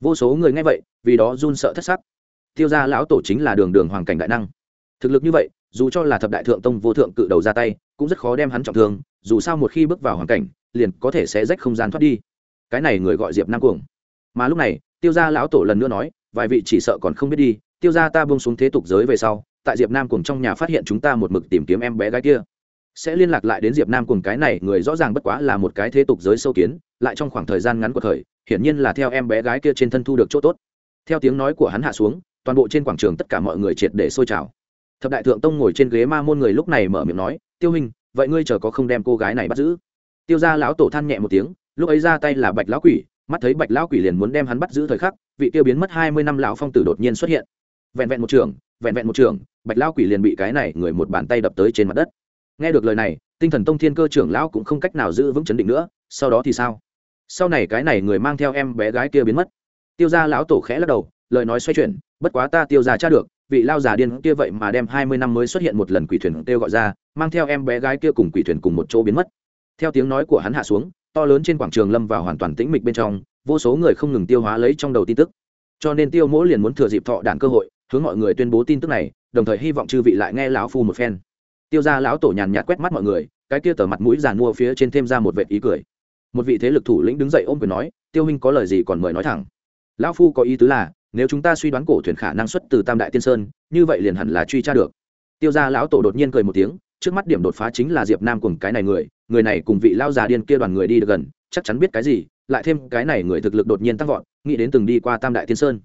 Vô số người nghe vậy, vì đó run sợ thất sắc tiêu gia lão tổ chính là đường đường hoàng cảnh đại năng. Thực lực như vậy, dù cho là thập đại thượng tông vô thượng cự đầu ra tay, cũng rất khó đem hắn trọng thương, dù sao một khi bước vào hoàn cảnh, liền có thể sẽ rách không gian thoát đi. Cái này người gọi diệp nam cuồng. Mà lúc này, tiêu gia lão tổ lần nữa nói, vài vị chỉ sợ còn không biết đi, tiêu gia ta buông xuống thế tục giới về sau, tại diệp nam cuồng trong nhà phát hiện chúng ta một mực tìm kiếm em bé gái kia. Sẽ liên lạc lại đến diệp nam cùng cái này, người rõ ràng bất quá là một cái thế tục giới sâu kiến, lại trong khoảng thời gian ngắn của thời, hiển nhiên là theo em bé gái kia trên thân thu được chỗ tốt. Theo tiếng nói của hắn hạ xuống toàn bộ trên quảng trường tất cả mọi người triệt để sôi trào. Thập đại thượng tông ngồi trên ghế ma môn người lúc này mở miệng nói, tiêu hình vậy ngươi chờ có không đem cô gái này bắt giữ? Tiêu ra lão tổ than nhẹ một tiếng, lúc ấy ra tay là bạch lão quỷ, mắt thấy bạch lão quỷ liền muốn đem hắn bắt giữ thời khắc, vị tiêu biến mất hai mươi năm lão phong tử đột nhiên xuất hiện. Vẹn vẹn một trường, vẹn vẹn một trường, bạch lão quỷ liền bị cái này người một bàn tay đập tới trên mặt đất. Nghe được lời này, tinh thần tông thiên cơ trưởng lão cũng không cách nào giữ vững chấn định nữa, sau đó thì sao? Sau này cái này người mang theo em bé gái kia biến mất. Tiêu ra lão tổ khẽ lắc đầu lời nói xoay chuyển, bất quá ta tiêu ra cha được, vị lao già điên kia vậy mà đem hai mươi năm mới xuất hiện một lần quỷ thuyền kêu gọi ra, mang theo em bé gái kia cùng quỷ thuyền cùng một chỗ biến mất. Theo tiếng nói của hắn hạ xuống, to lớn trên quảng trường lâm vào hoàn toàn tĩnh mịch bên trong, vô số người không ngừng tiêu hóa lấy trong đầu tin tức. Cho nên tiêu mỗ liền muốn thừa dịp thọ đản cơ hội, hướng mọi người tuyên bố tin tức này, đồng thời hy vọng chư vị lại nghe lão phu một phen. Tiêu ra lão tổ nhàn nhạt quét mắt mọi người, cái kia tờ mặt mũi giàn mua phía trên thêm ra một vệt ý cười. Một vị thế lực thủ lĩnh đứng dậy ôm quyền nói, tiêu huynh có lời gì còn mời nói thẳng. Lão phu có ý tứ là nếu chúng ta suy đoán cổ thuyền khả năng xuất từ tam đại tiên sơn, như vậy liền hẳn là truy tra được. Tiêu gia lão tổ đột nhiên cười một tiếng, trước mắt điểm đột phá chính là diệp nam cùng cái này người người này cùng vị lao già điên kia đoàn người đi được gần, chắc chắn biết cái gì, lại thêm cái này người thực lực đột nhiên tăng vọt, nghĩ đến từng đi qua tam đại tiên sơn.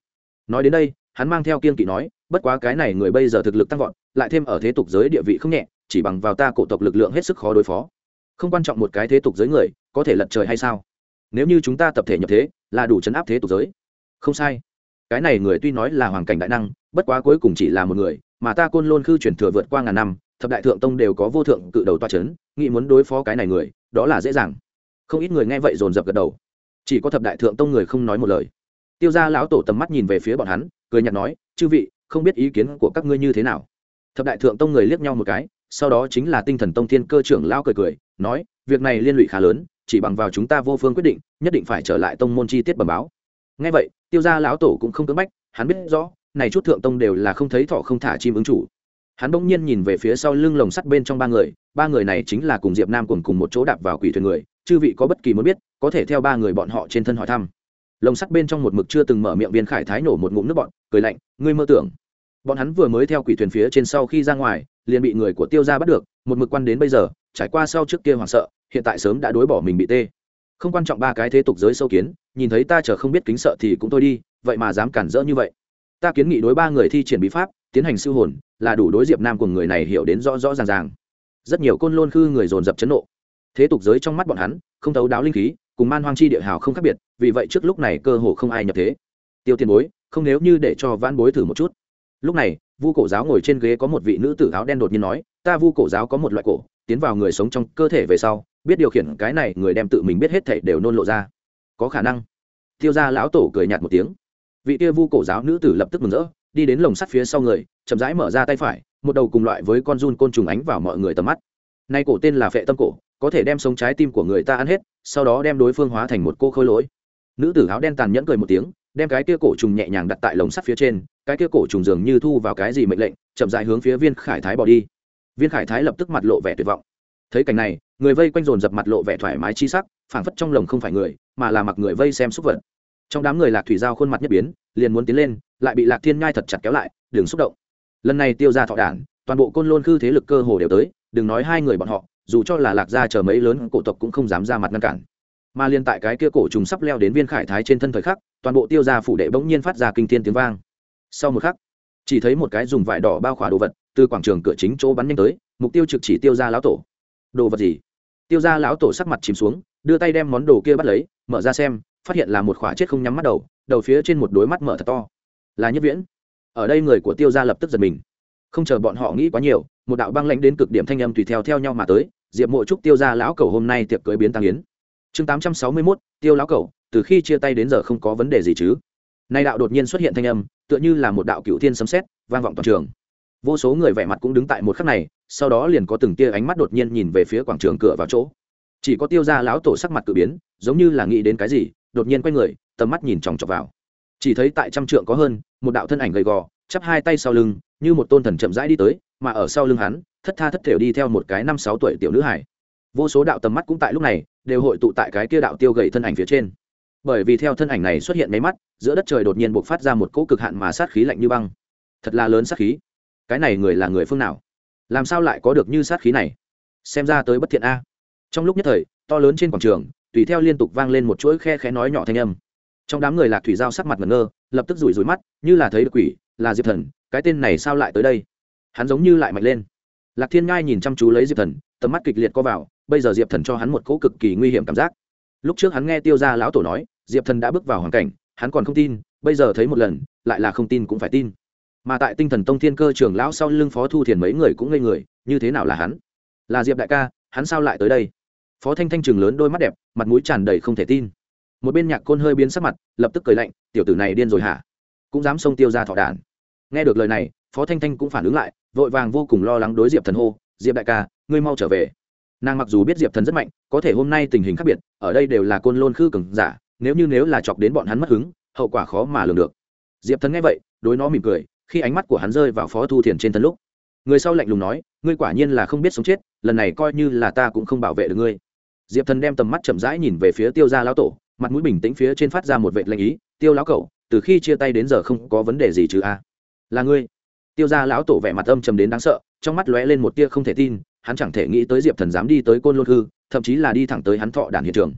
Nói đến đây, hắn mang theo kiên kỵ nói, bất quá cái này người bây giờ thực lực tăng vọt, lại thêm ở thế tục giới địa vị không nhẹ, chỉ bằng vào ta cổ tộc lực lượng hết sức khó đối phó. Không quan trọng một cái thế tục giới người, có thể lật trời hay sao? Nếu như chúng ta tập thể nhập thế, là đủ chấn áp thế tục giới. Không sai cái này người tuy nói là hoàng cảnh đại năng, bất quá cuối cùng chỉ là một người, mà ta côn lôn khư chuyển thừa vượt qua ngàn năm, thập đại thượng tông đều có vô thượng cự đầu toa c h ấ n nghĩ muốn đối phó cái này người, đó là dễ dàng. Không ít người nghe vậy dồn dập gật đầu. Chỉ có thập đại thượng tông người không nói một lời. Tiêu ra lão tổ tầm mắt nhìn về phía bọn hắn, cười nhạt nói, chư vị, không biết ý kiến của các ngươi như thế nào? Thập đại thượng tông người liếc nhau một cái, sau đó chính là tinh thần tông thiên cơ trưởng lao cười cười, nói, việc này liên lụy khá lớn, chỉ bằng vào chúng ta vô phương quyết định, nhất định phải trở lại tông môn chi tiết bẩm báo ngay vậy, tiêu gia lão tổ cũng không cưỡng bách, hắn biết rõ, này chút thượng tông đều là không thấy thọ không thả chim ứng chủ. Hắn bỗng nhiên nhìn về phía sau lưng lồng sắt bên trong ba người ba người này chính là cùng diệp nam cùng cùng một chỗ đạp vào quỷ thuyền người, chư vị có bất kỳ muốn biết, có thể theo ba người bọn họ trên thân hỏi thăm. Lồng sắt bên trong một mực chưa từng mở miệng viên khải thái nổ một ngụm nước bọn, cười lạnh, ngươi mơ tưởng, bọn hắn vừa mới theo quỷ thuyền phía trên sau khi ra ngoài, liền bị người của tiêu gia bắt được, một mực quan đến bây giờ, trải qua sau trước kia hoảng sợ, hiện tại sớm đã đối bỏ mình bị tê không quan trọng ba cái thế tục giới sâu kiến, nhìn thấy ta chờ không biết kính sợ thì cũng thôi đi, vậy mà dám cản rỡ như vậy. Ta kiến nghị đối ba người thi triển bí pháp, tiến hành siêu hồn, là đủ đối diệp nam của người này hiểu đến rõ rõ ràng ràng. Rất nhiều côn lôn khư người dồn dập chấn nộ. Thế tục giới trong mắt bọn hắn, không thấu đáo linh khí, cùng man hoang chi địa hào không khác biệt, vì vậy trước lúc này cơ hồ không ai nhập thế. Tiêu tiền bối, không nếu như để cho vãn bối thử một chút. Lúc này, vu cổ giáo ngồi trên ghế có một vị nữ tử áo đen đột nhiên nói, ta vu cổ giáo có một loại cổ, tiến vào người sống trong cơ thể về sau biết điều khiển cái này người đem tự mình biết hết thảy đều nôn lộ ra. Có khả năng. Tiêu ra lão tổ cười nhạt một tiếng. Vị kia vu cổ giáo nữ tử lập tức mừng rỡ, đi đến lồng sắt phía sau người, chậm rãi mở ra tay phải, một đầu cùng loại với con run côn trùng ánh vào mọi người tầm mắt. Nay cổ tên là phệ tâm cổ, có thể đem sống trái tim của người ta ăn hết, sau đó đem đối phương hóa thành một cô khôi lỗi. Nữ tử áo đen tàn nhẫn cười một tiếng, đem cái kia cổ trùng nhẹ nhàng đặt tại lồng sắt phía trên, cái kia cổ trùng dường như thu vào cái gì mệnh lệnh, chậm rãi hướng phía viên khải thái bỏ đi. Viên khải thái lập tức mặt lộ vẻ tuyệt vọng. Thấy cảnh này người vây quanh dồn dập mặt lộ vẻ thoải mái chi sắc, phảng phất trong lồng không phải người, mà là mặc người vây xem xúc vật. Trong đám người lạc thủy giao khuôn mặt nhất biến, liền muốn tiến lên, lại bị lạc thiên nhai thật chặt kéo lại, đừng xúc động. Lần này tiêu ra thọ đản, toàn bộ côn lôn khư thế lực cơ hồ đều tới, đừng nói hai người bọn họ, dù cho là lạc gia chờ mấy lớn cổ tộc cũng không dám ra mặt ngăn cản. Mà liên tại cái kia cổ trùng sắp leo đến viên khải thái trên thân thời khắc, toàn bộ tiêu gia phủ đệ bỗng nhiên phát ra kinh thiên tiếng vang. Sau một khắc, chỉ thấy một cái dùng vải đỏ bao khỏa đồ vật, từ quảng trường cửa chính chỗ bắn nhanh tới, mục tiêu trực chỉ tiêu ra lão tổ. Đồ vật gì? Tiêu ra lão tổ sắc mặt chìm xuống, đưa tay đem món đồ kia bắt lấy, mở ra xem, phát hiện là một khỏa chết không nhắm mắt đầu đầu phía trên một đôi mắt mở thật to. Là nhất viễn. Ở đây người của tiêu gia lập tức giật mình. Không chờ bọn họ nghĩ quá nhiều, một đạo băng lãnh đến cực điểm thanh âm tùy theo theo nhau mà tới, diệp mộ trúc tiêu gia lão cầu hôm nay tiệc cưới biến tăng yến. Chương tám trăm sáu mươi mốt, tiêu lão cầu từ khi chia tay đến giờ không có vấn đề gì chứ? Nay đạo đột nhiên xuất hiện thanh âm, tựa như là một đạo cựu thiên sấm xét vang vọng toàn trường vô số người vẻ mặt cũng đứng tại một khắc này, sau đó liền có từng tia ánh mắt đột nhiên nhìn về phía quảng trường cửa vào chỗ. Chỉ có tiêu ra lão tổ sắc mặt cự biến, giống như là nghĩ đến cái gì, đột nhiên quay người, tầm mắt nhìn chòng chọc vào. Chỉ thấy tại trăm trượng có hơn, một đạo thân ảnh gầy gò, chắp hai tay sau lưng, như một tôn thần chậm rãi đi tới, mà ở sau lưng hắn, thất tha thất thểu đi theo một cái năm sáu tuổi tiểu nữ hải vô số đạo tầm mắt cũng tại lúc này, đều hội tụ tại cái kia đạo tiêu gầy thân ảnh phía trên. Bởi vì theo thân ảnh này xuất hiện máy mắt, giữa đất trời đột nhiên buộc phát ra một cỗ cực hạn mà sát khí lạnh như băng. Thật là lớn sát khí cái này người là người phương nào? Làm sao lại có được như sát khí này? Xem ra tới bất thiện a. Trong lúc nhất thời, to lớn trên quảng trường, tùy theo liên tục vang lên một chuỗi khe khẽ nói nhỏ thanh âm. Trong đám người lạc thủy giao sắc mặt ngẩn ngơ, lập tức rủi rủi mắt, như là thấy được quỷ, là diệp thần, cái tên này sao lại tới đây? Hắn giống như lại mạnh lên. Lạc thiên ngai nhìn chăm chú lấy diệp thần, tầm mắt kịch liệt co vào, bây giờ diệp thần cho hắn một cỗ cực kỳ nguy hiểm cảm giác. Lúc trước hắn nghe tiêu ra lão tổ nói, diệp thần đã bước vào hoàn cảnh, hắn còn không tin, bây giờ thấy một lần, lại là không tin cũng phải tin mà tại tinh thần tông thiên cơ trưởng lão sau lưng phó thu thiền mấy người cũng ngây người, như thế nào là hắn? Là diệp đại ca, hắn sao lại tới đây? Phó thanh thanh trường lớn đôi mắt đẹp, mặt mũi tràn đầy không thể tin. Một bên nhạc côn hơi biến sắc mặt, lập tức cười lạnh, tiểu tử này điên rồi hả? Cũng dám xông tiêu ra thọ đản nghe được lời này, phó thanh thanh cũng phản ứng lại, vội vàng vô cùng lo lắng đối diệp thần hô, diệp đại ca, ngươi mau trở về. Nàng mặc dù biết diệp thần rất mạnh, có thể hôm nay tình hình khác biệt, ở đây đều là côn lôn khư cường giả, nếu như nếu là chọc đến bọn hắn mất hứng, hậu quả khó mà lường được. Diệp thần nghe vậy, đối nó mỉm cười khi ánh mắt của hắn rơi vào phó thu thiền trên thân lúc. Người sau lạnh lùng nói, ngươi quả nhiên là không biết sống chết, lần này coi như là ta cũng không bảo vệ được ngươi. Diệp thần đem tầm mắt chậm rãi nhìn về phía tiêu gia lão tổ, mặt mũi bình tĩnh phía trên phát ra một vệ lệnh ý, tiêu lão cậu, từ khi chia tay đến giờ không có vấn đề gì chứ a? Là ngươi. Tiêu gia lão tổ vẻ mặt âm trầm đến đáng sợ, trong mắt lóe lên một tia không thể tin, hắn chẳng thể nghĩ tới diệp thần dám đi tới côn lôn hư, thậm chí là đi thẳng tới hắn thọ đàn hiện trường.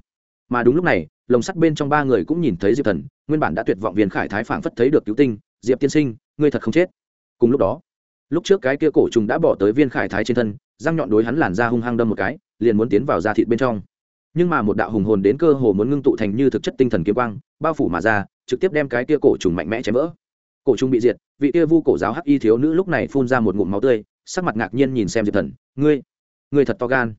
Mà đúng lúc này, lồng sắt bên trong ba người cũng nhìn thấy diệp thần, nguyên bản đã tuyệt vọng viên khải thái phảng phất thấy được cứu tinh diệp tiên sinh, ngươi thật không chết. Cùng lúc đó, lúc trước cái kia cổ trùng đã bỏ tới viên khải thái trên thân, răng nhọn đối hắn làn ra hung hăng đâm một cái, liền muốn tiến vào da thịt bên trong. Nhưng mà một đạo hùng hồn đến cơ hồ muốn ngưng tụ thành như thực chất tinh thần kiếm quang, bao phủ mà ra, trực tiếp đem cái kia cổ trùng mạnh mẽ chém vỡ. Cổ trùng bị diệt, vị kia vu cổ giáo hắc y thiếu nữ lúc này phun ra một ngụm máu tươi, sắc mặt ngạc nhiên nhìn xem diệp thần, ngươi ngươi thật to gan.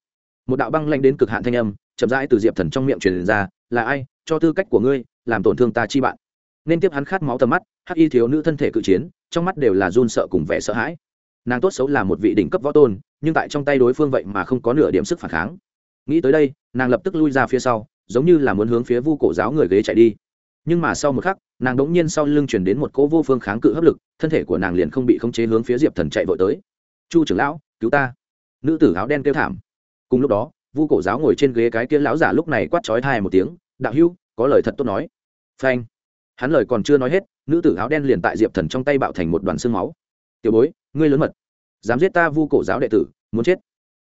Một đạo băng lanh đến cực hạn thanh âm, chậm rãi từ diệp thần trong miệng truyền ra, là ai? Cho tư cách của ngươi, làm tổn thương ta chi bạn nên tiếp hắn khát máu tầm mắt, hắc y thiếu nữ thân thể cự chiến, trong mắt đều là run sợ cùng vẻ sợ hãi. Nàng tốt xấu là một vị đỉnh cấp võ tôn, nhưng tại trong tay đối phương vậy mà không có nửa điểm sức phản kháng. Nghĩ tới đây, nàng lập tức lui ra phía sau, giống như là muốn hướng phía vu cổ giáo người ghế chạy đi. Nhưng mà sau một khắc, nàng đ ỗ n g nhiên sau lưng chuyển đến một cỗ vô phương kháng cự hấp lực, thân thể của nàng liền không bị khống chế hướng phía diệp thần chạy vội tới. Chu trưởng lão, cứu ta. Nữ tử áo đen kêu thảm. Cùng lúc đó, vu cổ giáo ngồi trên ghế cái kia lão giả lúc này quát trói thai một tiếng, đạo hưu có lời thật tốt nói. Phanh hắn lời còn chưa nói hết, nữ tử áo đen liền tại diệp thần trong tay bạo thành một đoàn xương máu. Tiểu bối, ngươi lớn mật, dám giết ta vu cổ giáo đệ tử, muốn chết.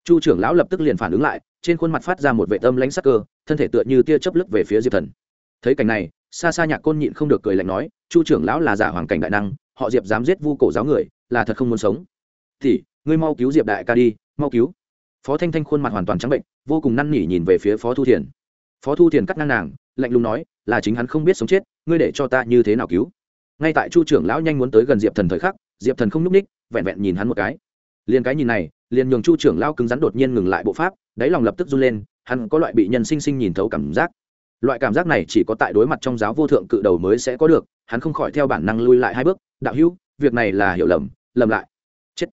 Chu trưởng lão lập tức liền phản ứng lại, trên khuôn mặt phát ra một vệ tâm lãnh sắc cơ, thân thể tựa như tia chớp lức về phía diệp thần. Thấy cảnh này xa xa nhạc côn nhịn không được cười lạnh nói, chu trưởng lão là giả hoàng cảnh đại năng, họ diệp dám giết vu cổ giáo người, là thật không muốn sống. Thì ngươi mau cứu diệp đại ca đi, mau cứu. Phó thanh thanh khuôn mặt hoàn toàn trắng bệnh, vô cùng năn nỉ nhìn về phía phó thu thiền. Phó thu thiền cắt ngang nàng lạnh lùng nói, là chính hắn không biết sống chết, ngươi để cho ta như thế nào cứu? Ngay tại chu trưởng lão nhanh muốn tới gần diệp thần thời khắc, diệp thần không n ú c ních vẹn vẹn nhìn hắn một cái. Liền cái nhìn này, liền nhường chu trưởng lão cứng rắn đột nhiên ngừng lại bộ pháp, đáy lòng lập tức run lên, hắn có loại bị nhân sinh sinh nhìn thấu cảm giác. Loại cảm giác này chỉ có tại đối mặt trong giáo vô thượng cự đầu mới sẽ có được, hắn không khỏi theo bản năng lui lại hai bước, đạo hữu, việc này là hiểu lầm lầm lại. Chết.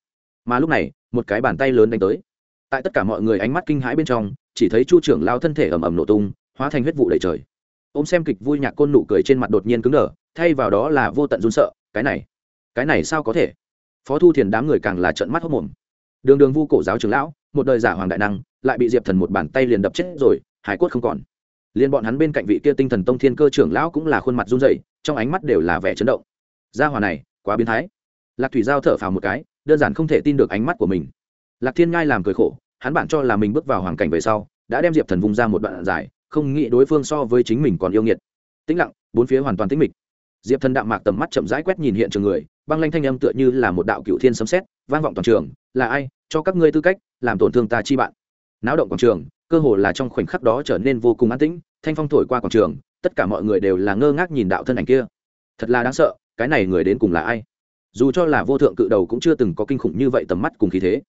Mà lúc này, một cái bàn tay lớn đánh tới. Tại tất cả mọi người ánh mắt kinh hãi bên trong, chỉ thấy chu trưởng lao thân thể ầm ầm nổ tung, hóa thành huyết vụ đầy trời ôm xem kịch vui nhạc côn nụ cười trên mặt đột nhiên cứng đờ, thay vào đó là vô tận run sợ, cái này cái này sao có thể? Phó thu thiền đám người càng là trận mắt hốc mồm. Đường đường vu cổ giáo trưởng lão, một đời giả hoàng đại năng, lại bị diệp thần một bàn tay liền đập chết rồi, hải quất không còn. Liền bọn hắn bên cạnh vị kia tinh thần tông thiên cơ trưởng lão cũng là khuôn mặt run rẩy, trong ánh mắt đều là vẻ chấn động. Gia hòa này, quá biến thái. Lạc thủy giao thở phào một cái, đơn giản không thể tin được ánh mắt của mình. Lạc thiên ngai làm cười khổ, hắn bản cho là mình bước vào hoàn cảnh về sau, đã đem diệp thần vung ra một đoạn dài không nghĩ đối phương so với chính mình còn yêu nghiệt. Tĩnh lặng, bốn phía hoàn toàn tĩnh mịch. Diệp thần đạm mạc tầm mắt chậm rãi quét nhìn hiện trường người, băng lanh thanh âm tựa như là một đạo cựu thiên sấm xét vang vọng toàn trường, là ai? Cho các ngươi tư cách, làm tổn thương ta chi bạn. Náo động quảng trường, cơ hồ là trong khoảnh khắc đó trở nên vô cùng an tĩnh, thanh phong thổi qua quảng trường, tất cả mọi người đều là ngơ ngác nhìn đạo thân ảnh kia. Thật là đáng sợ, cái này người đến cùng là ai? Dù cho là vô thượng cự đầu cũng chưa từng có kinh khủng như vậy tầm mắt cùng khí thế.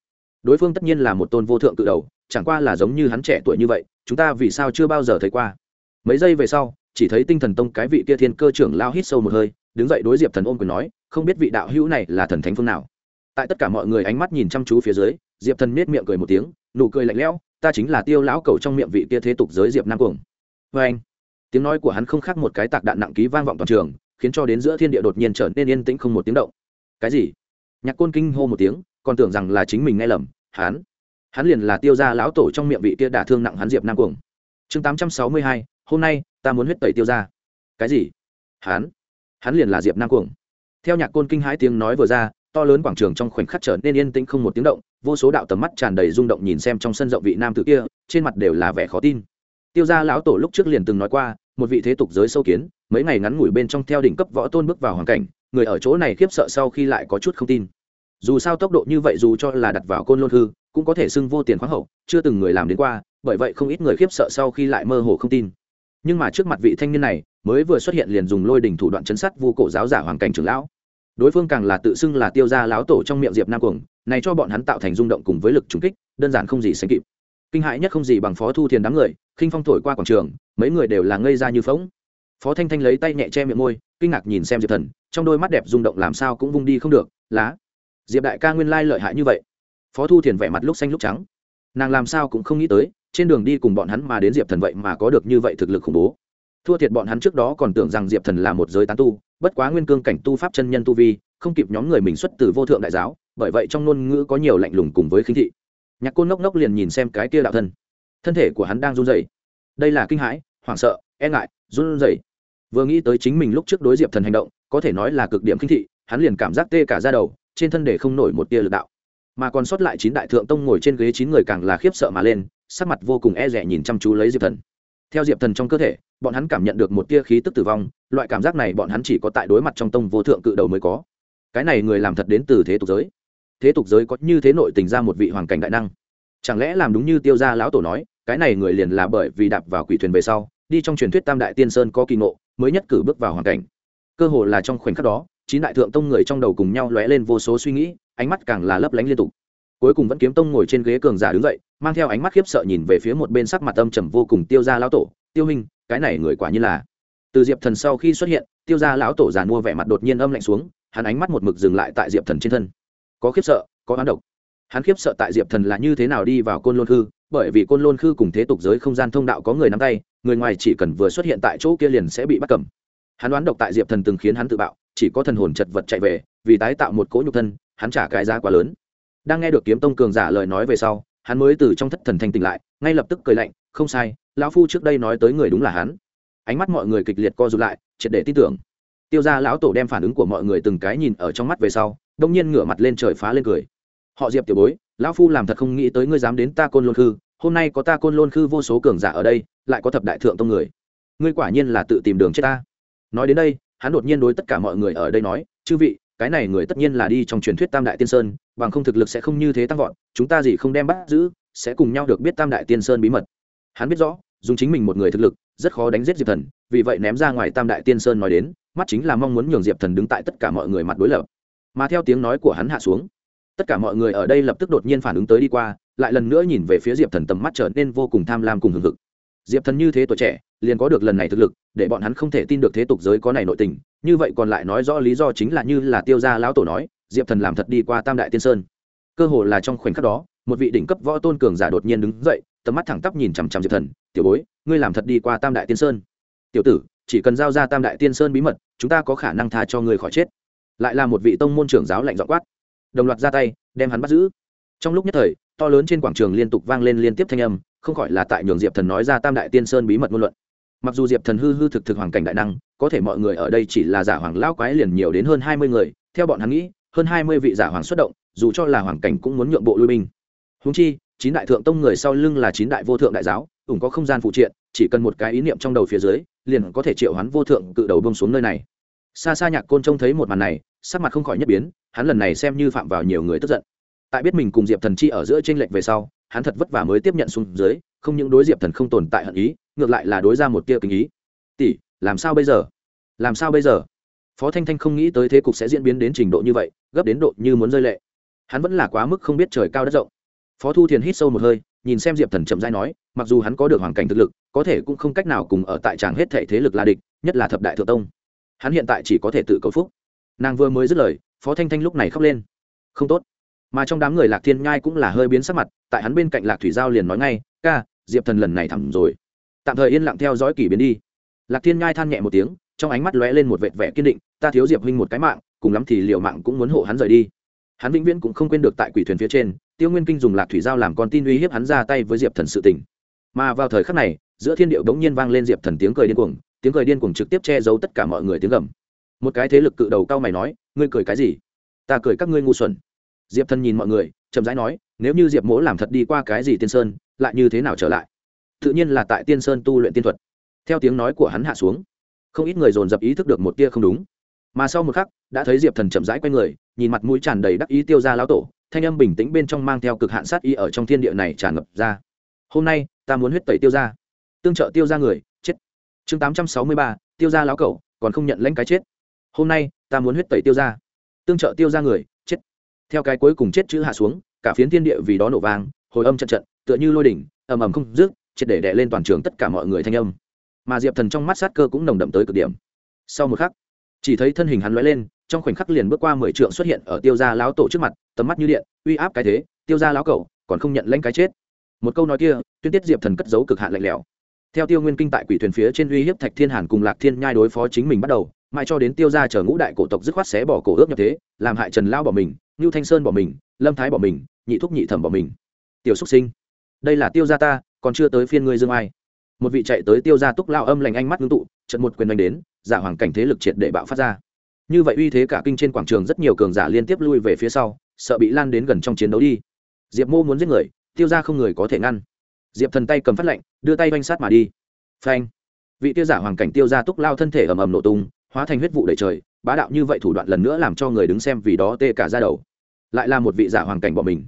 Đối phương tất nhiên là một tôn vô thượng cự đầu, chẳng qua là giống như hắn trẻ tuổi như vậy chúng ta vì sao chưa bao giờ thấy qua? Mấy giây về sau, chỉ thấy tinh thần tông cái vị kia thiên cơ trưởng lao hít sâu một hơi, đứng dậy đối diệp thần ôm quyền nói, không biết vị đạo hữu này là thần thánh phương nào? Tại tất cả mọi người ánh mắt nhìn chăm chú phía dưới, diệp thần nết miệng cười một tiếng, nụ cười lạnh lẽo, ta chính là tiêu lão cầu trong miệng vị kia thế tục giới diệp nam cuồng. Vê anh, tiếng nói của hắn không khác một cái tạc đạn nặng ký vang vọng toàn trường, khiến cho đến giữa thiên địa đột nhiên trở nên yên tĩnh không một tiếng động. Cái gì? Nhạc côn kinh hô một tiếng, còn tưởng rằng là chính mình nghe lầm, hắn? Hắn liền là tiêu gia lão tổ trong miệng vị kia đả thương nặng hắn diệp nam cuồng. Chương tám trăm sáu mươi hai, hôm nay ta muốn huyết tẩy tiêu gia. Cái gì? Hắn? Hắn liền là diệp nam cuồng. Theo nhạc côn kinh hãi tiếng nói vừa ra, to lớn quảng trường trong khoảnh khắc trở nên yên tĩnh không một tiếng động, vô số đạo tầm mắt tràn đầy rung động nhìn xem trong sân rộng vị nam tử kia, trên mặt đều là vẻ khó tin. Tiêu gia lão tổ lúc trước liền từng nói qua, một vị thế tục giới sâu kiến, mấy ngày ngắn ngủi bên trong theo đỉnh cấp võ tôn bước vào hoàn cảnh, người ở chỗ này khiếp sợ sau khi lại có chút không tin dù sao tốc độ như vậy dù cho là đặt vào côn lôn hư, cũng có thể xưng vô tiền khoáng hậu, chưa từng người làm đến qua, bởi vậy không ít người khiếp sợ sau khi lại mơ hồ không tin. Nhưng mà trước mặt vị thanh niên này, mới vừa xuất hiện liền dùng lôi đỉnh thủ đoạn chấn sát vu cổ giáo giả hoàng cảnh trưởng lão. Đối phương càng là tự xưng là tiêu gia láo tổ trong miệng diệp nam cuồng, này cho bọn hắn tạo thành rung động cùng với lực trùng kích, đơn giản không gì sánh kịp. Kinh hãi nhất không gì bằng phó thu thiền đám người, khinh phong thổi qua quảng trường, mấy người đều là ngây ra như phóng phó thanh thanh lấy tay nhẹ che miệng môi, kinh ngạc nhìn xem diệp thần, trong đôi mắt đẹp rung động làm sao cũng vung đi không được, lá diệp đại ca nguyên lai lợi hại như vậy. Phó thu thiền vẻ mặt lúc xanh lúc trắng. Nàng làm sao cũng không nghĩ tới, trên đường đi cùng bọn hắn mà đến diệp thần vậy mà có được như vậy thực lực khủng bố. Thua thiệt bọn hắn trước đó còn tưởng rằng diệp thần là một giới tán tu, bất quá nguyên cương cảnh tu pháp chân nhân tu vi, không kịp nhóm người mình xuất từ vô thượng đại giáo, bởi vậy trong ngôn ngữ có nhiều lạnh lùng cùng với khinh thị. Nhạc côn ngốc ngốc liền nhìn xem cái kia đạo thân. Thân thể của hắn đang run rẩy. Đây là kinh hãi, hoảng sợ e ngại, run rẩy. Vừa nghĩ tới chính mình lúc trước đối diệp thần hành động, có thể nói là cực điểm khinh thị, hắn liền cảm giác tê cả ra đầu trên thân để không nổi một tia lực đạo. Mà còn sót lại chín đại thượng tông ngồi trên ghế chín người càng là khiếp sợ mà lên, sắc mặt vô cùng e rẻ nhìn chăm chú lấy diệp thần. Theo diệp thần trong cơ thể, bọn hắn cảm nhận được một tia khí tức tử vong, loại cảm giác này bọn hắn chỉ có tại đối mặt trong tông vô thượng cự đầu mới có. Cái này người làm thật đến từ thế tục giới. Thế tục giới có như thế nội tình ra một vị hoàng cảnh đại năng. Chẳng lẽ làm đúng như tiêu gia lão tổ nói, cái này người liền là bởi vì đạp vào quỷ thuyền về sau, đi trong truyền thuyết tam đại tiên sơn có kỳ ngộ, mới nhất cử bước vào hoàn cảnh. Cơ hồ là trong khoảnh khắc đó chín đại thượng tông người trong đầu cùng nhau lóe lên vô số suy nghĩ, ánh mắt càng là lấp lánh liên tục. Cuối cùng vẫn kiếm tông ngồi trên ghế cường giả đứng dậy, mang theo ánh mắt khiếp sợ nhìn về phía một bên sắc mặt âm trầm vô cùng tiêu gia lão tổ, tiêu hình cái này người quả như là từ diệp thần sau khi xuất hiện, tiêu gia lão tổ giàn mua vẻ mặt đột nhiên âm lạnh xuống, hắn ánh mắt một mực dừng lại tại diệp thần trên thân. Có khiếp sợ, có oán độc. Hắn khiếp sợ tại diệp thần là như thế nào đi vào côn lôn khư, bởi vì côn lôn khư cùng thế tục giới không gian thông đạo có người nắm tay, người ngoài chỉ cần vừa xuất hiện tại chỗ kia liền sẽ bị bắt cầm. Hắn đoán độc tại diệp thần từng khiến hắn tự bạo chỉ có thần hồn chật vật chạy về, vì tái tạo một cỗ nhục thân, hắn trả cái giá quá lớn. Đang nghe được kiếm tông cường giả lời nói về sau, hắn mới từ trong thất thần thanh tỉnh lại, ngay lập tức cười lạnh, không sai, lão phu trước đây nói tới người đúng là hắn. Ánh mắt mọi người kịch liệt co rụt lại, triệt để tin tưởng. Tiêu ra lão tổ đem phản ứng của mọi người từng cái nhìn ở trong mắt về sau, đông nhiên ngửa mặt lên trời phá lên cười. Họ diệp tiểu bối, lão phu làm thật không nghĩ tới ngươi dám đến ta côn lôn khư, hôm nay có ta côn lôn khư vô số cường giả ở đây, lại có thập đại thượng tông người. Ngươi quả nhiên là tự tìm đường chết ta. Nói đến đây hắn đột nhiên đối tất cả mọi người ở đây nói, chư vị, cái này người tất nhiên là đi trong truyền thuyết tam đại tiên sơn, bằng không thực lực sẽ không như thế tăng vọt, chúng ta gì không đem bắt giữ, sẽ cùng nhau được biết tam đại tiên sơn bí mật. Hắn biết rõ, dùng chính mình một người thực lực, rất khó đánh giết diệp thần, vì vậy ném ra ngoài tam đại tiên sơn nói đến, mắt chính là mong muốn nhường diệp thần đứng tại tất cả mọi người mặt đối lập. Mà theo tiếng nói của hắn hạ xuống, tất cả mọi người ở đây lập tức đột nhiên phản ứng tới đi qua, lại lần nữa nhìn về phía diệp thần tầm mắt trở nên vô cùng tham lam cùng hừng hực diệp thần như thế tuổi trẻ, liền có được lần này thực lực, để bọn hắn không thể tin được thế tục giới có này nội tình, như vậy còn lại nói rõ lý do chính là như là tiêu gia lão tổ nói, diệp thần làm thật đi qua tam đại tiên sơn. Cơ hồ là trong khoảnh khắc đó, một vị đỉnh cấp võ tôn cường giả đột nhiên đứng dậy, tầm mắt thẳng tắp nhìn chằm chằm diệp thần, tiểu bối, ngươi làm thật đi qua tam đại tiên sơn. Tiểu tử, chỉ cần giao ra tam đại tiên sơn bí mật, chúng ta có khả năng tha cho ngươi khỏi chết. Lại là một vị tông môn trưởng giáo lạnh dọ quát. Đồng loạt ra tay, đem hắn bắt giữ. Trong lúc nhất thời, to lớn trên quảng trường liên tục vang lên liên tiếp thanh âm không khỏi là tại nhường diệp thần nói ra tam đại tiên sơn bí mật ngôn luận. Mặc dù diệp thần hư hư thực thực hoàng cảnh đại năng, có thể mọi người ở đây chỉ là giả hoàng lao quái liền nhiều đến hơn hai mươi người, theo bọn hắn nghĩ, hơn hai mươi vị giả hoàng xuất động, dù cho là hoàng cảnh cũng muốn nhượng bộ lui binh. Húng chi, chín đại thượng tông người sau lưng là chín đại vô thượng đại giáo, ủng có không gian phụ triện, chỉ cần một cái ý niệm trong đầu phía dưới, liền có thể triệu hoán vô thượng cự đầu bông xuống nơi này. Xa xa nhạc côn trông thấy một màn này, sắc mặt không khỏi nhất biến, hắn lần này xem như phạm vào nhiều người tức giận. Tại biết mình cùng diệp thần chi ở giữa t r ê n lệch về sau hắn thật vất vả mới tiếp nhận xuống dưới, không những đối diệp thần không tồn tại hận ý, ngược lại là đối ra một tia kinh ý. Tỷ, làm sao bây giờ? Làm sao bây giờ? Phó thanh thanh không nghĩ tới thế cục sẽ diễn biến đến trình độ như vậy, gấp đến độ như muốn rơi lệ. Hắn vẫn là quá mức không biết trời cao đất rộng. Phó thu thiền hít sâu một hơi, nhìn xem diệp thần chậm dai nói, mặc dù hắn có được hoàn cảnh thực lực, có thể cũng không cách nào cùng ở tại tràng hết thể thế lực là địch, nhất là thập đại thượng tông. Hắn hiện tại chỉ có thể tự cầu phúc. Nàng vừa mới dứt lời, phó thanh thanh lúc này khóc lên. Không tốt mà trong đám người lạc thiên nhai cũng là hơi biến sắc mặt, tại hắn bên cạnh lạc thủy giao liền nói ngay, ca, diệp thần lần này thẳm rồi. Tạm thời yên lặng theo dõi kỷ biến đi. Lạc thiên nhai than nhẹ một tiếng, trong ánh mắt lóe lên một vệt vẻ kiên định, ta thiếu diệp huynh một cái mạng, cùng lắm thì liệu mạng cũng muốn hộ hắn rời đi. Hắn vĩnh viễn cũng không quên được tại quỷ thuyền phía trên, tiêu nguyên kinh dùng lạc thủy giao làm con tin uy hiếp hắn ra tay với diệp thần sự tình. Mà vào thời khắc này, giữa thiên điệu bỗng nhiên vang lên diệp thần tiếng cười điên cuồng, tiếng cười điên cuồng trực tiếp che giấu tất cả mọi người tiếng gầm. Một cái thế lực cự đầu cao mày nói, ngươi cười cái gì? Ta cười các ngươi ngu xuẩn diệp thần nhìn mọi người, chậm rãi nói, nếu như diệp mỗ làm thật đi qua cái gì tiên sơn, lại như thế nào trở lại? Tự nhiên là tại tiên sơn tu luyện tiên thuật. Theo tiếng nói của hắn hạ xuống, không ít người dồn dập ý thức được một tia không đúng. Mà sau một khắc, đã thấy diệp thần chậm rãi q u a y người, nhìn mặt mũi tràn đầy đắc ý tiêu ra lão tổ, thanh âm bình tĩnh bên trong mang theo cực hạn sát y ở trong thiên địa này tràn ngập ra. Hôm nay, ta muốn huyết tẩy tiêu ra tương trợ tiêu ra người, chết. Chương tám trăm sáu mươi ba, tiêu ra lão cẩu, còn không nhận lãnh cái chết. Hôm nay, ta muốn huyết tẩy tiêu ra tương trợ tiêu ra người theo cái cuối cùng chết chữ hạ xuống, cả phiến thiên địa vì đó nổ vang, hồi âm trận trận, tựa như lôi đỉnh, ầm ầm không dứt, triệt để đè lên toàn trường tất cả mọi người thanh âm. Mà diệp thần trong mắt sát cơ cũng nồng đậm tới cực điểm. Sau một khắc, chỉ thấy thân hình hắn lóe lên, trong khoảnh khắc liền bước qua mười trượng xuất hiện ở tiêu gia lão tổ trước mặt, tầm mắt như điện, uy áp cái thế, tiêu gia lão cẩu, còn không nhận lãnh cái chết. Một câu nói kia, tuyên tiết diệp thần cất giấu cực hạn lạnh lẽo theo tiêu nguyên kinh tại quỷ thuyền phía trên uy hiếp thạch thiên hàn cùng lạc thiên nhai đối phó chính mình bắt đầu, mãi cho đến tiêu gia chở ngũ đại cổ tộc dứt khoát xé bỏ cổ ước nhập thế, làm hại trần lao bỏ mình, ngưu thanh sơn bỏ mình, lâm thái bỏ mình, nhị thúc nhị thẩm bỏ mình. Tiểu xúc sinh, đây là tiêu gia ta, còn chưa tới phiên ngươi dương ai. Một vị chạy tới tiêu gia túc lao âm lành ánh mắt ngưng tụ trận một quyền đánh đến giả hoàng cảnh thế lực triệt để bạo phát ra. Như vậy uy thế cả kinh trên quảng trường rất nhiều cường giả liên tiếp lui về phía sau, sợ bị lan đến gần trong chiến đấu đi. Diệp mô muốn giết người, tiêu ra không người có thể ngăn diệp thần tay cầm phát lệnh, đưa tay oanh sát mà đi. Phanh. Vị tiêu giả hoàng cảnh tiêu ra túc lao thân thể ầm ầm nổ tung, hóa thành huyết vụ đầy trời, bá đạo như vậy thủ đoạn lần nữa làm cho người đứng xem vì đó tê cả ra đầu. Lại là một vị giả hoàng cảnh bỏ mình.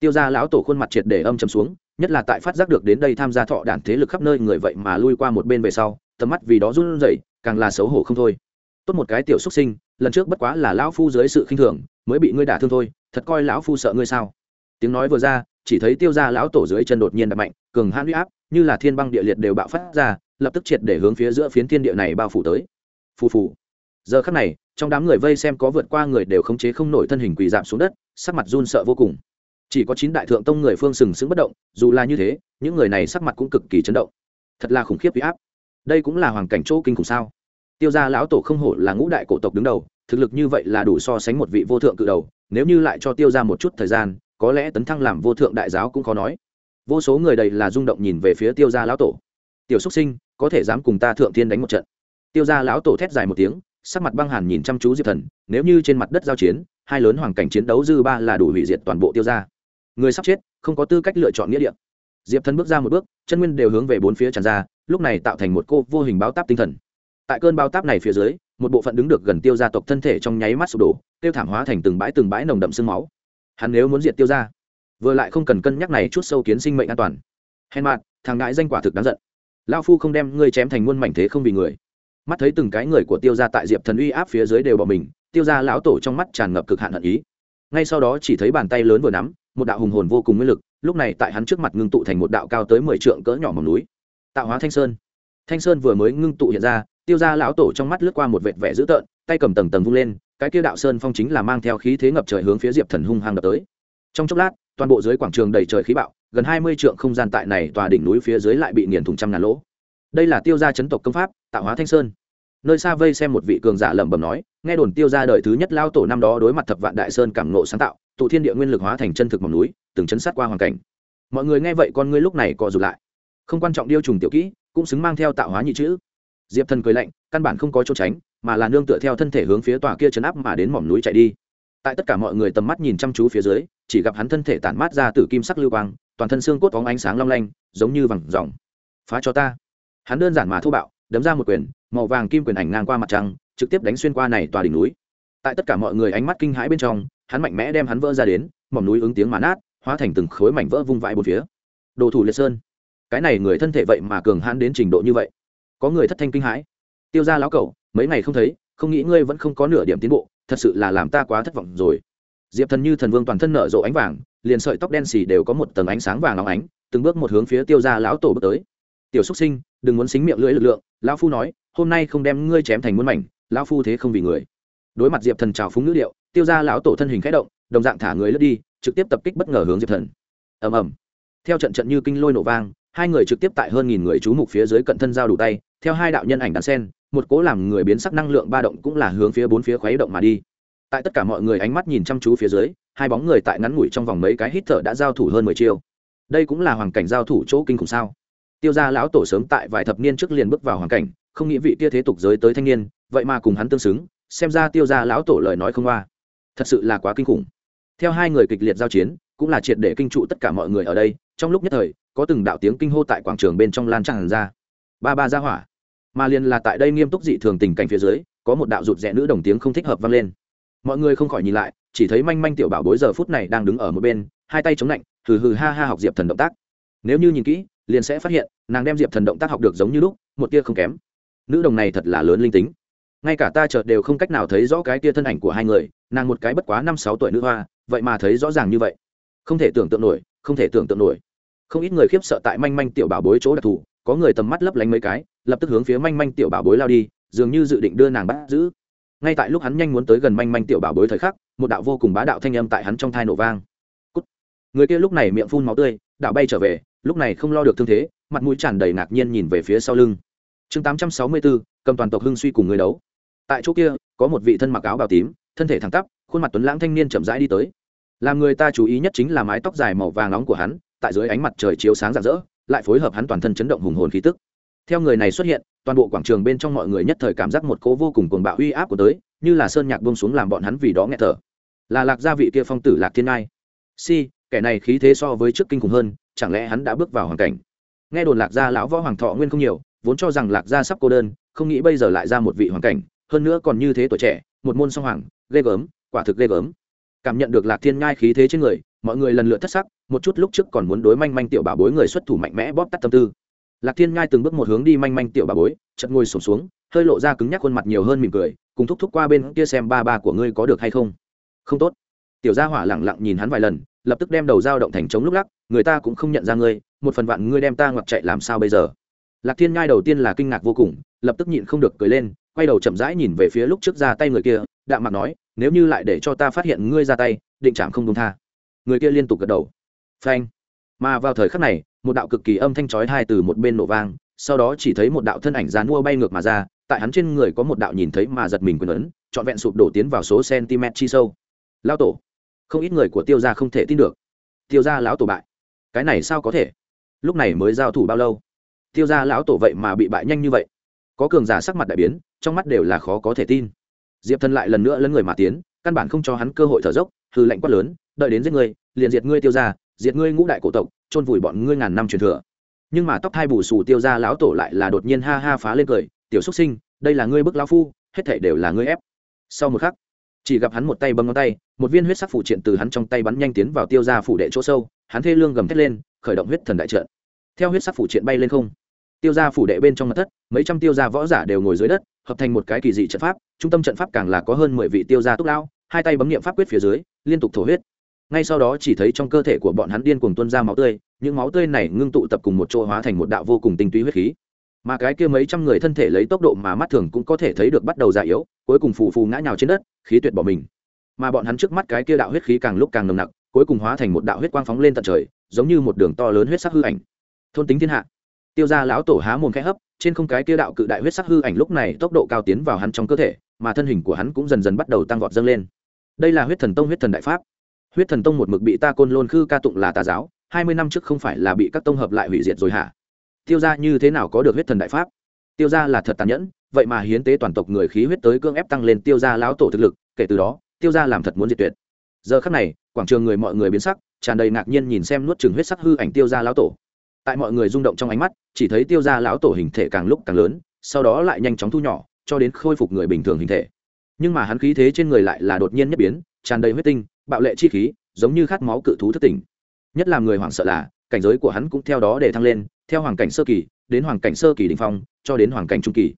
Tiêu ra lão tổ khuôn mặt triệt để âm chầm xuống, nhất là tại phát giác được đến đây tham gia thọ đản thế lực khắp nơi người vậy mà lui qua một bên về sau, tầm mắt vì đó run rẩy, càng là xấu hổ không thôi. Tốt một cái tiểu xuất sinh, lần trước bất quá là lão phu dưới sự khinh thường, mới bị ngươi đả thương thôi, thật coi lão phu sợ ngươi sao? Tiếng nói vừa ra chỉ thấy tiêu ra lão tổ dưới chân đột nhiên đập mạnh, cường hãn huy áp, như là thiên băng địa liệt đều bạo phát ra, lập tức triệt để hướng phía giữa phiến thiên địa này bao phủ tới. Phù phù. Giờ khắc này, trong đám người vây xem có vượt qua người đều khống chế không nổi thân hình quỳ giảm xuống đất, sắc mặt run sợ vô cùng. Chỉ có chín đại thượng tông người phương sừng sững bất động, dù là như thế, những người này sắc mặt cũng cực kỳ chấn động. Thật là khủng khiếp huy áp. Đây cũng là hoàn cảnh chỗ kinh khủng sao? Tiêu gia lão tổ không hổ là ngũ đại cổ tộc đứng đầu, thực lực như vậy là đủ so sánh một vị vô thượng cự đầu, nếu như lại cho tiêu ra một chút thời gian có lẽ tấn thăng làm vô thượng đại giáo cũng khó nói. Vô số người đầy là rung động nhìn về phía tiêu gia lão tổ. Tiểu xúc sinh, có thể dám cùng ta thượng thiên đánh một trận? Tiêu gia lão tổ thét dài một tiếng, sắc mặt băng hàn nhìn chăm chú diệp thần, nếu như trên mặt đất giao chiến, hai lớn hoàng cảnh chiến đấu dư ba là đủ hủy diệt toàn bộ tiêu gia. Người sắp chết, không có tư cách lựa chọn nghĩa địa. Diệp thần bước ra một bước, chân nguyên đều hướng về bốn phía tràn ra, lúc này tạo thành một cô vô hình báo táp tinh thần. Tại cơn bao táp này phía dưới, một bộ phận đứng được gần tiêu gia tộc thân thể trong nháy mắt sụp đổ, tiêu thảm hóa thành từng bãi từng bãi nồng đậm sương máu hắn nếu muốn diệt tiêu ra vừa lại không cần cân nhắc này chút sâu kiến sinh mệnh an toàn. Hèn mạn thằng ngại danh quả thực đáng giận. Lao phu không đem ngươi chém thành muôn mảnh thế không vì người. Mắt thấy từng cái người của tiêu gia tại diệp thần uy áp phía dưới đều bỏ mình, tiêu gia lão tổ trong mắt tràn ngập cực hạn hận ý. Ngay sau đó chỉ thấy bàn tay lớn vừa nắm, một đạo hùng hồn vô cùng nguyên lực, lúc này tại hắn trước mặt ngưng tụ thành một đạo cao tới mười trượng cỡ nhỏ mỏng núi. Tạo hóa thanh sơn. Thanh sơn vừa mới ngưng tụ hiện ra, tiêu gia lão tổ trong mắt lướt qua một vệt vẻ dữ tợn, tay cầm tầng tầng vung lên cái kia đạo sơn phong chính là mang theo khí thế ngập trời hướng phía diệp thần hung hăng đập tới. Trong chốc lát, toàn bộ dưới quảng trường đầy trời khí bạo, gần hai mươi trượng không gian tại này tòa đỉnh núi phía dưới lại bị nghiền thùng trăm ngàn lỗ. Đây là tiêu gia chấn tộc công pháp, tạo hóa thanh sơn. Nơi xa vây xem một vị cường giả lẩm bẩm nói, nghe đồn tiêu gia đời thứ nhất lao tổ năm đó đối mặt thập vạn đại sơn cảm nộ sáng tạo, tụ thiên địa nguyên lực hóa thành chân thực mỏng núi, từng chấn sát qua hoàn cảnh. Mọi người nghe vậy con ngươi lúc này co rụt lại. Không quan trọng điêu trùng tiểu kỹ, cũng xứng mang theo tạo hóa nhị chữ. Diệp thần cười lạnh, căn bản không có chỗ tránh mà là nương tựa theo thân thể hướng phía tòa kia chấn áp mà đến mỏm núi chạy đi. Tại tất cả mọi người tầm mắt nhìn chăm chú phía dưới, chỉ gặp hắn thân thể tản mát ra từ kim sắc lưu quang, toàn thân xương cốt có ánh sáng long lanh, giống như vằng dòng phá cho ta. Hắn đơn giản mà thô bạo, đấm ra một quyền, màu vàng kim quyền ảnh ngang qua mặt trăng, trực tiếp đánh xuyên qua này tòa đỉnh núi. Tại tất cả mọi người ánh mắt kinh hãi bên trong, hắn mạnh mẽ đem hắn vỡ ra đến, mỏm núi ứng tiếng mà nát, hóa thành từng khối mảnh vỡ vung vãi bốn phía. Đồ thủ liệt sơn. Cái này người thân thể vậy mà cường hãn đến trình độ như vậy. Có người thất thanh kinh hãi. Tiêu ra lão cẩu mấy ngày không thấy, không nghĩ ngươi vẫn không có nửa điểm tiến bộ, thật sự là làm ta quá thất vọng rồi. Diệp thần như thần vương toàn thân nở rộ ánh vàng, liền sợi tóc đen xì đều có một tầng ánh sáng vàng óng ánh, từng bước một hướng phía tiêu ra lão tổ bước tới. Tiểu xúc sinh, đừng muốn xính miệng lưỡi lực lượng, lão phu nói, hôm nay không đem ngươi chém thành muôn mảnh, lão phu thế không vì người. Đối mặt diệp thần trào phúng ngữ điệu, tiêu ra lão tổ thân hình khẽ động, đồng dạng thả người lướt đi, trực tiếp tập kích bất ngờ hướng diệp thần. Ầm ầm. Theo trận trận như kinh lôi nổ vang, hai người trực tiếp tại hơn nghìn người chú mục phía dưới cận thân giao đủ tay, theo hai đạo nhân ảnh đàn sen một cố làm người biến sắc năng lượng ba động cũng là hướng phía bốn phía khuấy động mà đi. Tại tất cả mọi người ánh mắt nhìn chăm chú phía dưới, hai bóng người tại ngắn ngủi trong vòng mấy cái hít thở đã giao thủ hơn mười chiêu. Đây cũng là hoàn cảnh giao thủ chỗ kinh khủng sao? Tiêu gia lão tổ sớm tại vài thập niên trước liền bước vào hoàn cảnh, không nghĩ vị kia thế tục giới tới thanh niên, vậy mà cùng hắn tương xứng, xem ra tiêu gia lão tổ lời nói không qua thật sự là quá kinh khủng. Theo hai người kịch liệt giao chiến, cũng là triệt để kinh trụ tất cả mọi người ở đây, trong lúc nhất thời, có từng đạo tiếng kinh hô tại quảng trường bên trong lan tràn ra. Ba ba ra hỏa mà liền là tại đây nghiêm túc dị thường tình cảnh phía dưới, có một đạo rụt rẽ nữ đồng tiếng không thích hợp vang lên. Mọi người không khỏi nhìn lại, chỉ thấy manh manh tiểu bảo bối giờ phút này đang đứng ở một bên, hai tay chống lạnh, hừ hừ ha ha học diệp thần động tác. Nếu như nhìn kỹ, liền sẽ phát hiện, nàng đem diệp thần động tác học được giống như lúc, một tia không kém. Nữ đồng này thật là lớn linh tính. Ngay cả ta chợt đều không cách nào thấy rõ cái tia thân ảnh của hai người, nàng một cái bất quá năm sáu tuổi nữ hoa, vậy mà thấy rõ ràng như vậy. Không thể tưởng tượng nổi, không thể tưởng tượng nổi. Không ít người khiếp sợ tại manh manh tiểu bảo bối chỗ đặc thù có người tầm mắt lấp lánh mấy cái, lập tức hướng phía manh manh tiểu bảo bối lao đi, dường như dự định đưa nàng bắt giữ. Ngay tại lúc hắn nhanh muốn tới gần manh manh tiểu bảo bối thời khắc, một đạo vô cùng bá đạo thanh âm tại hắn trong thai nổ vang. Cút. người kia lúc này miệng phun máu tươi, đạo bay trở về, lúc này không lo được thương thế, mặt mũi tràn đầy ngạc nhiên nhìn về phía sau lưng. Chương tám trăm sáu mươi bốn cầm toàn tộc hưng suy cùng người đấu. Tại chỗ kia, có một vị thân mặc áo bào tím, thân thể thẳng tắp, khuôn mặt tuấn lãng thanh niên chậm rãi đi tới. Làm người ta chú ý nhất chính là mái tóc dài màu vàng nóng của hắn, tại dưới ánh mặt trời chiếu sáng rạng rỡ lại phối hợp hắn toàn thân chấn động hùng hồn khí tức. Theo người này xuất hiện, toàn bộ quảng trường bên trong mọi người nhất thời cảm giác một cố vô cùng cuồng bạo uy áp của tới, như là sơn nhạc bông xuống làm bọn hắn vì đó nghe thở. Là lạc gia vị kia phong tử lạc thiên ngai. Si, kẻ này khí thế so với trước kinh khủng hơn, chẳng lẽ hắn đã bước vào hoàn cảnh? Nghe đồn lạc gia lão võ hoàng thọ nguyên không nhiều, vốn cho rằng lạc gia sắp cô đơn, không nghĩ bây giờ lại ra một vị hoàn cảnh, hơn nữa còn như thế tuổi trẻ, một môn song hoàng, ghê gớm, quả thực ghê gớm. Cảm nhận được lạc thiên ngai khí thế trên người, mọi người lần lượt thất sắc một chút lúc trước còn muốn đối manh manh tiểu bảo bối người xuất thủ mạnh mẽ bóp tắt tâm tư. Lạc thiên ngai từng bước một hướng đi manh manh tiểu bảo bối chật ngồi sổm xuống, hơi lộ ra cứng nhắc khuôn mặt nhiều hơn mỉm cười, cùng thúc thúc qua bên kia xem ba ba của ngươi có được hay không. Không tốt. Tiểu gia hỏa lẳng lặng nhìn hắn vài lần, lập tức đem đầu dao động thành trống lúc lắc, người ta cũng không nhận ra ngươi, một phần vạn ngươi đem ta ngoặt chạy làm sao bây giờ. Lạc thiên ngai đầu tiên là kinh ngạc vô cùng, lập tức nhịn không được cười lên, quay đầu chậm rãi nhìn về phía lúc trước ra tay người kia, đạm mặt nói, nếu như lại để cho ta phát hiện ngươi ra tay, định chạm không đúng tha. Người kia liên tục gật đầu phanh. Mà vào thời khắc này, một đạo cực kỳ âm thanh chói hai từ một bên nổ vang, sau đó chỉ thấy một đạo thân ảnh dán mua bay ngược mà ra, tại hắn trên người có một đạo nhìn thấy mà giật mình quyền ấn, trọn vẹn sụp đổ tiến vào số cm chi sâu. Lao tổ, không ít người của tiêu gia không thể tin được. Tiêu gia lão tổ bại. Cái này sao có thể? Lúc này mới giao thủ bao lâu? Tiêu gia lão tổ vậy mà bị bại nhanh như vậy. Có cường giả sắc mặt đại biến, trong mắt đều là khó có thể tin. Diệp thần lại lần nữa lấn người mà tiến, căn bản không cho hắn cơ hội thở dốc, hư lệnh quát lớn, đợi đến giết ngươi, liền diệt ngươi tiêu ra diệt ngươi ngũ đại cổ tộc, chôn vùi bọn ngươi ngàn năm truyền thừa. Nhưng mà tóc thai bù xù tiêu ra lão tổ lại là đột nhiên ha ha phá lên cười, tiểu xuất sinh, đây là ngươi bức lão phu, hết thể đều là ngươi ép. Sau một khắc, chỉ gặp hắn một tay bấm ngón tay, một viên huyết sắc phủ triện từ hắn trong tay bắn nhanh tiến vào tiêu ra phủ đệ chỗ sâu, hắn thê lương gầm thét lên, khởi động huyết thần đại trận. Theo huyết sắc phủ triện bay lên không, tiêu ra phủ đệ bên trong mặt thất, mấy trăm tiêu gia võ giả đều ngồi dưới đất, hợp thành một cái kỳ dị trận pháp, trung tâm trận pháp càng là có hơn mười vị tiêu gia túc lao hai tay bấm nghiệm pháp quyết phía dưới, liên tục thổ huyết ngay sau đó chỉ thấy trong cơ thể của bọn hắn điên cuồng tuôn ra máu tươi, những máu tươi này ngưng tụ tập cùng một chỗ hóa thành một đạo vô cùng tinh túy huyết khí. Mà cái kia mấy trăm người thân thể lấy tốc độ mà mắt thường cũng có thể thấy được bắt đầu già yếu, cuối cùng phù phù ngã nhào trên đất, khí tuyệt bỏ mình. Mà bọn hắn trước mắt cái kia đạo huyết khí càng lúc càng nồng nặc, cuối cùng hóa thành một đạo huyết quang phóng lên tận trời, giống như một đường to lớn huyết sắc hư ảnh. Thôn tính thiên hạ. Tiêu ra lão tổ há mồm khẽ hấp, trên không cái kia đạo cự đại huyết sắc hư ảnh lúc này tốc độ cao tiến vào hắn trong cơ thể, mà thân hình của hắn cũng dần dần bắt đầu tăng vọt dâng lên. Đây là huyết thần tông huyết thần đại pháp huyết thần tông một mực bị ta côn lôn khư ca tụng là tà giáo, hai mươi năm trước không phải là bị các tông hợp lại hủy diệt rồi hả? Tiêu ra như thế nào có được huyết thần đại pháp? Tiêu ra là thật tàn nhẫn, vậy mà hiến tế toàn tộc người khí huyết tới cương ép tăng lên tiêu ra lão tổ thực lực, kể từ đó, tiêu ra làm thật muốn diệt tuyệt. Giờ khắc này, quảng trường người mọi người biến sắc, tràn đầy ngạc nhiên nhìn xem nuốt chừng huyết sắc hư ảnh tiêu ra lão tổ. Tại mọi người rung động trong ánh mắt, chỉ thấy tiêu ra lão tổ hình thể càng lúc càng lớn, sau đó lại nhanh chóng thu nhỏ, cho đến khôi phục người bình thường hình thể. Nhưng mà hắn khí thế trên người lại là đột nhiên nhất biến, tràn đầy huyết tinh bạo lệ chi khí, giống như khát máu cự thú thất tỉnh nhất là người hoảng sợ là, cảnh giới của hắn cũng theo đó để thăng lên, theo hoàng cảnh sơ kỳ, đến hoàng cảnh sơ kỳ đình phong, cho đến hoàng cảnh trung kỳ.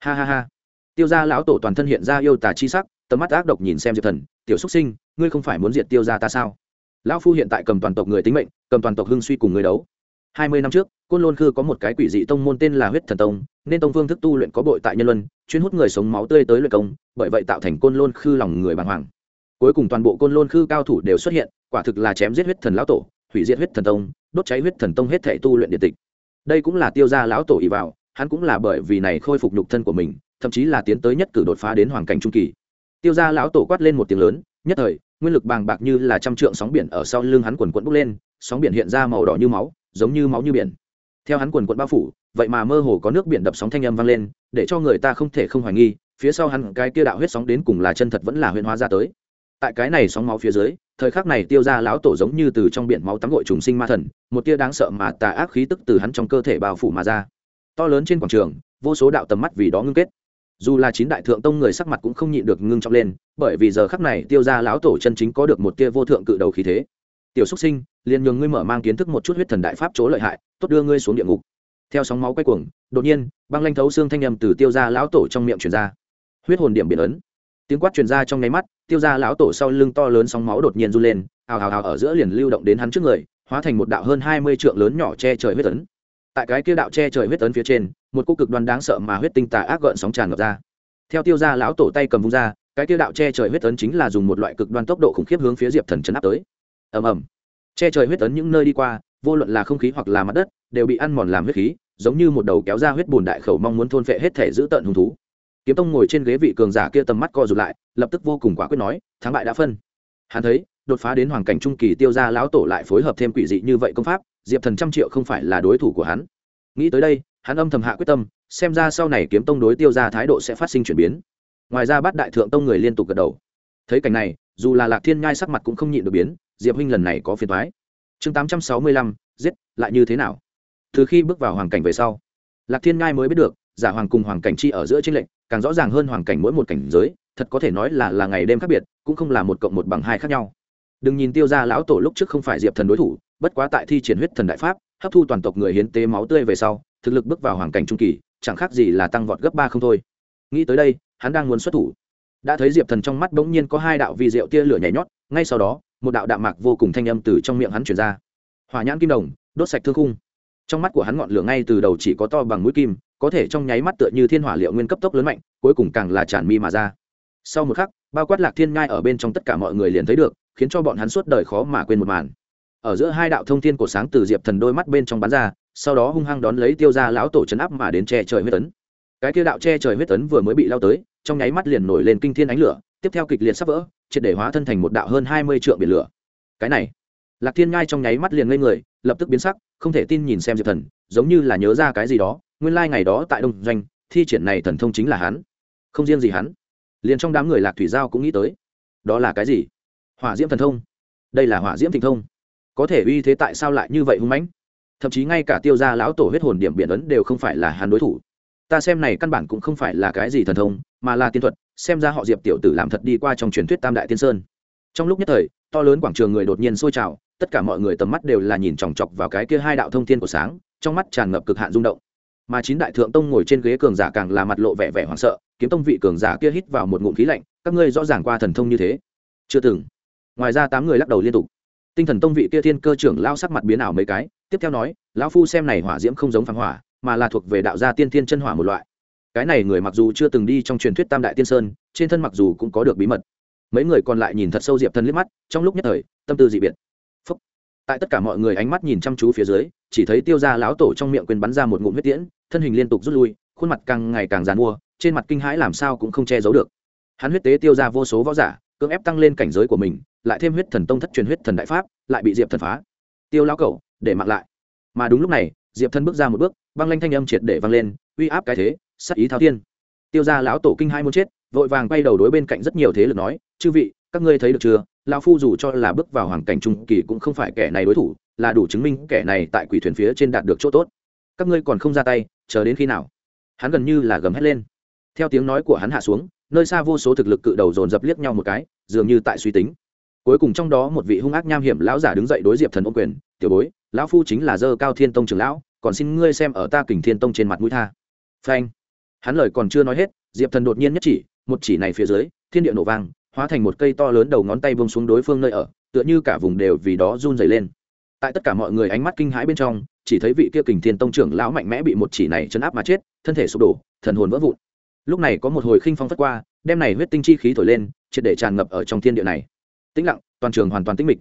Ha ha ha. Tiêu gia lão tổ toàn thân hiện ra yêu tà chi sắc, tầm mắt ác độc nhìn xem diệp thần, tiểu xúc sinh, ngươi không phải muốn diệt tiêu gia ta sao? Lão phu hiện tại cầm toàn tộc người tính mệnh, cầm toàn tộc hưng suy cùng người đấu. Hai mươi năm trước, côn lôn khư có một cái quỷ dị tông môn tên là huyết thần tông, nên tông phương thức tu luyện có bội tại nhân luân, chuyên hút người sống máu tươi tới luyện công, bởi vậy tạo thành côn lôn khư lòng người bàng hoàng cuối cùng toàn bộ côn lôn khư cao thủ đều xuất hiện, quả thực là chém giết huyết thần lão tổ, hủy diệt huyết thần tông, đốt cháy huyết thần tông hết thể tu luyện điện tịch. Đây cũng là tiêu gia lão tổ ý vào, hắn cũng là bởi vì này khôi phục nhục thân của mình, thậm chí là tiến tới nhất cử đột phá đến hoàng cảnh trung kỳ. Tiêu gia lão tổ quát lên một tiếng lớn, nhất thời, nguyên lực bàng bạc như là trăm trượng sóng biển ở sau lưng hắn quần quẫn bốc lên, sóng biển hiện ra màu đỏ như máu, giống như máu như biển. Theo hắn quần quẫn bao phủ, vậy mà mơ hồ có nước biển đập sóng thanh âm vang lên, để cho người ta không thể không hoài nghi, phía sau hắn cái kia đạo huyết sóng đến cùng là chân thật vẫn là huyễn hóa ra tới tại cái này sóng máu phía dưới, thời khắc này tiêu ra lão tổ giống như từ trong biển máu tắm gội trùng sinh ma thần, một tia đáng sợ mà tà ác khí tức từ hắn trong cơ thể bao phủ mà ra. To lớn trên quảng trường, vô số đạo tầm mắt vì đó ngưng kết. Dù là chín đại thượng tông người sắc mặt cũng không nhịn được ngưng trọng lên, bởi vì giờ khắc này tiêu ra lão tổ chân chính có được một tia vô thượng cự đầu khí thế. Tiểu xúc sinh, liền nhường ngươi mở mang kiến thức một chút huyết thần đại pháp chỗ lợi hại, tốt đưa ngươi xuống địa ngục. Theo sóng máu quay cuồng, đột nhiên, băng lanh thấu xương thanh â m từ tiêu ra lão tổ trong miệng truyền ra. Huyết hồn điểm biển ấn tiếng quát truyền ra trong nháy mắt, tiêu ra lão tổ sau lưng to lớn sóng máu đột nhiên run lên, hào hào hào ở giữa liền lưu động đến hắn trước người, hóa thành một đạo hơn hai mươi trượng lớn nhỏ che trời huyết tấn. tại cái kia đạo che trời huyết tấn phía trên, một cô cực đoan đáng sợ mà huyết tinh tà ác gợn sóng tràn ngập ra. Theo tiêu ra lão tổ tay cầm vung ra, cái kia đạo che trời huyết tấn chính là dùng một loại cực đoan tốc độ khủng khiếp hướng phía diệp thần chấn áp tới. Ầm ầm. Che trời huyết tấn những nơi đi qua, vô luận là không khí hoặc là mặt đất, đều bị ăn mòn làm huyết khí, giống như một đầu kéo ra huyết bùn đại khẩu mong muốn thôn phệ hết thể giữ tận hung thú kiếm tông ngồi trên ghế vị cường giả kia tầm mắt co rụt lại, lập tức vô cùng quả quyết nói, thắng bại đã phân. Hắn thấy, đột phá đến hoàng cảnh trung kỳ tiêu ra lão tổ lại phối hợp thêm quỷ dị như vậy công pháp, diệp thần trăm triệu không phải là đối thủ của hắn. Nghĩ tới đây, hắn âm thầm hạ quyết tâm, xem ra sau này kiếm tông đối tiêu ra thái độ sẽ phát sinh chuyển biến. Ngoài ra bắt đại thượng tông người liên tục gật đầu. Thấy cảnh này, dù là lạc thiên nhai sắc mặt cũng không nhịn được biến, diệp huynh lần này có phiền thoái chương tám trăm sáu mươi lăm, giết, lại như thế nào? Từ khi bước vào hoàng cảnh về sau, lạc thiên Nhai mới biết được, giả hoàng cùng hoàng cảnh chi ở giữa tranh lệnh càng rõ ràng hơn hoàn cảnh mỗi một cảnh giới, thật có thể nói là là ngày đêm khác biệt, cũng không là một cộng một bằng hai khác nhau. Đừng nhìn tiêu ra lão tổ lúc trước không phải diệp thần đối thủ, bất quá tại thi triển huyết thần đại pháp, hấp thu toàn tộc người hiến tế máu tươi về sau, thực lực bước vào hoàn cảnh trung kỳ, chẳng khác gì là tăng vọt gấp ba không thôi. Nghĩ tới đây, hắn đang muốn xuất thủ. Đã thấy diệp thần trong mắt bỗng nhiên có hai đạo vi rượu tia lửa nhảy nhót, ngay sau đó, một đạo đạm mạc vô cùng thanh âm từ trong miệng hắn chuyển ra. Hỏa nhãn kim đồng, đốt sạch thương khung. Trong mắt của hắn ngọn lửa ngay từ đầu chỉ có to bằng mũi kim có thể trong nháy mắt tựa như thiên hỏa liệu nguyên cấp tốc lớn mạnh, cuối cùng càng là tràn mi mà ra. Sau một khắc, bao quát lạc thiên ngai ở bên trong tất cả mọi người liền thấy được, khiến cho bọn hắn suốt đời khó mà quên một màn. Ở giữa hai đạo thông thiên của sáng từ diệp thần đôi mắt bên trong bắn ra, sau đó hung hăng đón lấy tiêu ra lão tổ chấn áp mà đến che trời huyết tấn. Cái kia đạo che trời huyết tấn vừa mới bị lao tới, trong nháy mắt liền nổi lên kinh thiên ánh lửa, tiếp theo kịch liệt sắp vỡ, triệt để hóa thân thành một đạo hơn hai mươi triệu biển lửa. Cái này, lạc thiên ngai trong nháy mắt liền ngây người, lập tức biến sắc, không thể tin nhìn xem diệp thần, giống như là nhớ ra cái gì đó nguyên lai ngày đó tại đông doanh, thi triển này thần thông chính là hắn. Không riêng gì hắn, liền trong đám người lạc thủy giao cũng nghĩ tới. Đó là cái gì? Hỏa diễm thần thông. Đây là hỏa diễm thịnh thông. Có thể uy thế tại sao lại như vậy hung mãnh? Thậm chí ngay cả tiêu gia lão tổ huyết hồn điểm biển ấn đều không phải là hắn đối thủ. Ta xem này căn bản cũng không phải là cái gì thần thông, mà là tiên thuật, xem ra họ diệp tiểu tử làm thật đi qua trong truyền thuyết tam đại tiên sơn. Trong lúc nhất thời, to lớn quảng trường người đột nhiên sôi trào, tất cả mọi người tầm mắt đều là nhìn chòng chọc vào cái kia hai đạo thông thiên của sáng, trong mắt tràn ngập cực hạn rung động mà chín đại thượng tông ngồi trên ghế cường giả càng là mặt lộ vẻ vẻ hoảng sợ, kiếm tông vị cường giả kia hít vào một ngụm khí lạnh, các ngươi rõ ràng qua thần thông như thế. Chưa từng. Ngoài ra tám người lắc đầu liên tục. Tinh thần tông vị kia thiên cơ trưởng lao sắc mặt biến ảo mấy cái, tiếp theo nói, lão phu xem này hỏa diễm không giống phản hỏa, mà là thuộc về đạo gia tiên thiên chân hỏa một loại. Cái này người mặc dù chưa từng đi trong truyền thuyết tam đại tiên sơn, trên thân mặc dù cũng có được bí mật. Mấy người còn lại nhìn thật sâu diệp thân liếc mắt, trong lúc nhất thời, tâm tư dị biệt. Phúc. tại tất cả mọi người ánh mắt nhìn chăm chú phía dưới, chỉ thấy tiêu gia lão tổ trong miệng quyền bắn ra một ngụm huyết tiễn thân hình liên tục rút lui, khuôn mặt càng ngày càng dàn mua, trên mặt kinh hãi làm sao cũng không che giấu được. Hắn huyết tế tiêu ra vô số võ giả, cưỡng ép tăng lên cảnh giới của mình, lại thêm huyết thần tông thất truyền huyết thần đại pháp, lại bị diệp thần phá. Tiêu lão cẩu, để mặc lại. Mà đúng lúc này, diệp thần bước ra một bước, băng lanh thanh âm triệt để vang lên, uy áp cái thế sắc ý thao thiên. Tiêu ra lão tổ kinh hai muốn chết, vội vàng bay đầu đối bên cạnh rất nhiều thế lực nói, chư vị, các ngươi thấy được chưa? Lão phu dù cho là bước vào hoàn cảnh trung kỳ cũng không phải kẻ này đối thủ, là đủ chứng minh kẻ này tại quỷ thuyền phía trên đạt được chỗ tốt. Các ngươi còn không ra tay chờ đến khi nào? Hắn gần như là gầm hét lên. Theo tiếng nói của hắn hạ xuống, nơi xa vô số thực lực cự đầu dồn dập liếc nhau một cái, dường như tại suy tính. Cuối cùng trong đó một vị hung ác nham hiểm lão giả đứng dậy đối diệp thần ô quyền, tiểu bối, lão phu chính là dơ cao thiên tông trường lão, còn xin ngươi xem ở ta kình thiên tông trên mặt mũi tha. Phanh. Hắn lời còn chưa nói hết, diệp thần đột nhiên nhất chỉ, một chỉ này phía dưới, thiên địa nổ vang, hóa thành một cây to lớn đầu ngón tay bông xuống đối phương nơi ở, tựa như cả vùng đều vì đó run dày lên. Tại tất cả mọi người ánh mắt kinh hãi bên trong chỉ thấy vị kia kình thiên tông trưởng lão mạnh mẽ bị một chỉ này chấn áp mà chết, thân thể sụp đổ, thần hồn vỡ vụn. Lúc này có một hồi khinh phong phất qua, đem này huyết tinh chi khí thổi lên, triệt để tràn ngập ở trong thiên địa này. Tĩnh lặng, toàn trường hoàn toàn tĩnh mịch.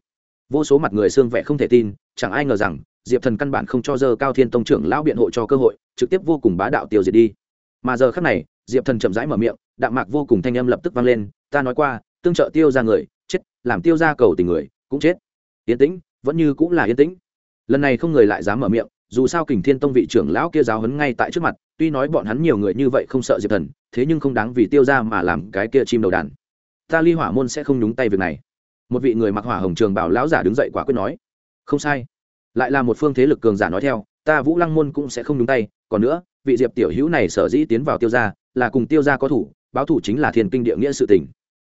Vô số mặt người xương vẻ không thể tin, chẳng ai ngờ rằng, diệp thần căn bản không cho dơ cao thiên tông trưởng lão biện hộ cho cơ hội, trực tiếp vô cùng bá đạo tiêu diệt đi. Mà giờ khắc này, diệp thần chậm rãi mở miệng, đạm mạc vô cùng thanh âm lập tức vang lên, ta nói qua, tương trợ tiêu ra người, chết, làm tiêu ra cầu tình người, cũng chết. Yên tĩnh, vẫn như cũng là yên tĩnh lần này không người lại dám mở miệng, dù sao kình thiên tông vị trưởng lão kia giáo hấn ngay tại trước mặt, tuy nói bọn hắn nhiều người như vậy không sợ diệp thần, thế nhưng không đáng vì tiêu ra mà làm cái kia chim đầu đàn. Ta ly hỏa môn sẽ không nhúng tay việc này. Một vị người mặc hỏa hồng trường bảo lão giả đứng dậy quả quyết nói, không sai. Lại là một phương thế lực cường giả nói theo, ta vũ lăng môn cũng sẽ không nhúng tay, còn nữa, vị diệp tiểu hữu này sở dĩ tiến vào tiêu gia, là cùng tiêu gia có thủ, báo thủ chính là thiên kinh địa nghĩa sự tình.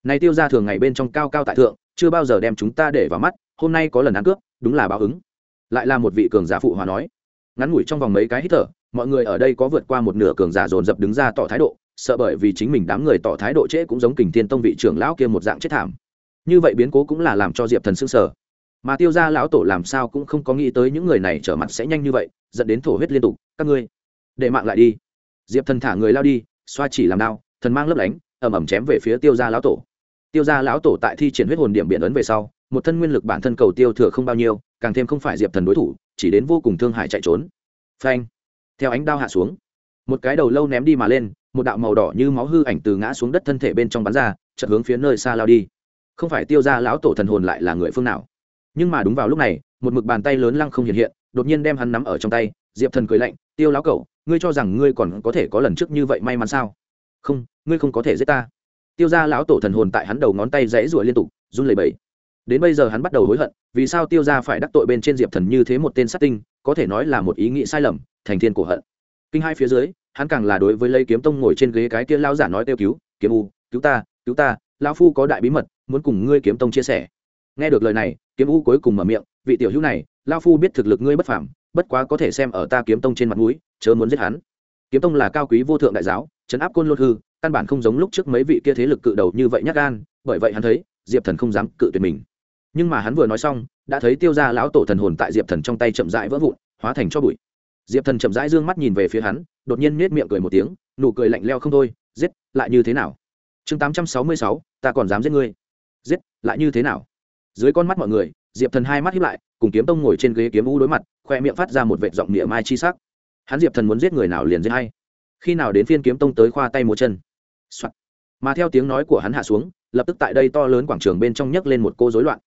Này tiêu gia thường ngày bên trong cao cao tại thượng, chưa bao giờ đem chúng ta để vào mắt, hôm nay có lần ăn cướp, đúng là báo ứng lại là một vị cường giả phụ hòa nói. Ngắn ngủi trong vòng mấy cái hít thở, mọi người ở đây có vượt qua một nửa cường giả dồn dập đứng ra tỏ thái độ, sợ bởi vì chính mình đám người tỏ thái độ trễ cũng giống kình thiên tông vị trưởng lão kia một dạng chết thảm. Như vậy biến cố cũng là làm cho diệp thần sưng sở mà tiêu ra lão tổ làm sao cũng không có nghĩ tới những người này trở mặt sẽ nhanh như vậy, dẫn đến thổ huyết liên tục, các ngươi, để mạng lại đi. Diệp thần thả người lao đi, xoa chỉ làm đao thần mang lấp lánh ẩm ẩm chém về phía tiêu gia lão tổ. Tiêu gia lão tổ tại thi triển huyết hồn điểm biển ấn về sau một thân nguyên lực bản thân cầu tiêu thừa không bao nhiêu, càng thêm không phải diệp thần đối thủ, chỉ đến vô cùng thương hại chạy trốn. Phanh. Theo ánh đao hạ xuống. Một cái đầu lâu ném đi mà lên, một đạo màu đỏ như máu hư ảnh từ ngã xuống đất thân thể bên trong bắn ra chật hướng phía nơi xa lao đi. Không phải tiêu ra lão tổ thần hồn lại là người phương nào. Nhưng mà đúng vào lúc này, một mực bàn tay lớn lăng không hiện hiện, đột nhiên đem hắn nắm ở trong tay, diệp thần cười lạnh, tiêu lão cậu, ngươi cho rằng ngươi còn có thể có lần trước như vậy may mắn sao? Không, ngươi không có thể giết ta. Tiêu ra lão tổ thần hồn tại hắn đầu ngón tay rẽ rủa liên tục, run lẩy bẩy đến bây giờ hắn bắt đầu hối hận, vì sao tiêu ra phải đắc tội bên trên diệp thần như thế một tên sát tinh, có thể nói là một ý nghĩ sai lầm, thành thiên cổ hận. Kinh hai phía dưới, hắn càng là đối với lấy kiếm tông ngồi trên ghế cái kia lao giả nói kêu cứu, kiếm u, cứu ta cứu ta, lão phu có đại bí mật, muốn cùng ngươi kiếm tông chia sẻ. Nghe được lời này, kiếm u cuối cùng mở miệng, vị tiểu hữu này lao phu biết thực lực ngươi bất phảm bất quá có thể xem ở ta kiếm tông trên mặt mũi, chớ muốn giết hắn. Kiếm tông là cao quý vô thượng đại giáo chấn áp côn lôn hư, căn bản không giống lúc trước mấy vị kia thế lực cự đầu như vậy nhắc gan, bởi vậy hắn thấy, diệp thần không dám cự tuyệt mình nhưng mà hắn vừa nói xong, đã thấy tiêu ra lão tổ thần hồn tại diệp thần trong tay chậm rãi vỡ vụn, hóa thành cho bụi. Diệp thần chậm rãi d ư ơ n g mắt nhìn về phía hắn, đột nhiên nết miệng cười một tiếng, nụ cười lạnh leo không thôi, giết, lại như thế nào? Chương tám trăm sáu mươi sáu, ta còn dám giết ngươi. Giết, lại như thế nào? Dưới con mắt mọi người, diệp thần hai mắt hiếp lại, cùng kiếm tông ngồi trên ghế kiếm u đối mặt, khoe miệng phát ra một vệ giọng địa mai chi sắc. Hắn diệp thần muốn giết người nào liền giết hay khi nào đến phiên kiếm tông tới khoa tay mua chân、Soạn. mà theo tiếng nói của hắn hạ xuống, lập tức tại đây to lớn quảng trường bên trong nhấc lên một cô dối loạn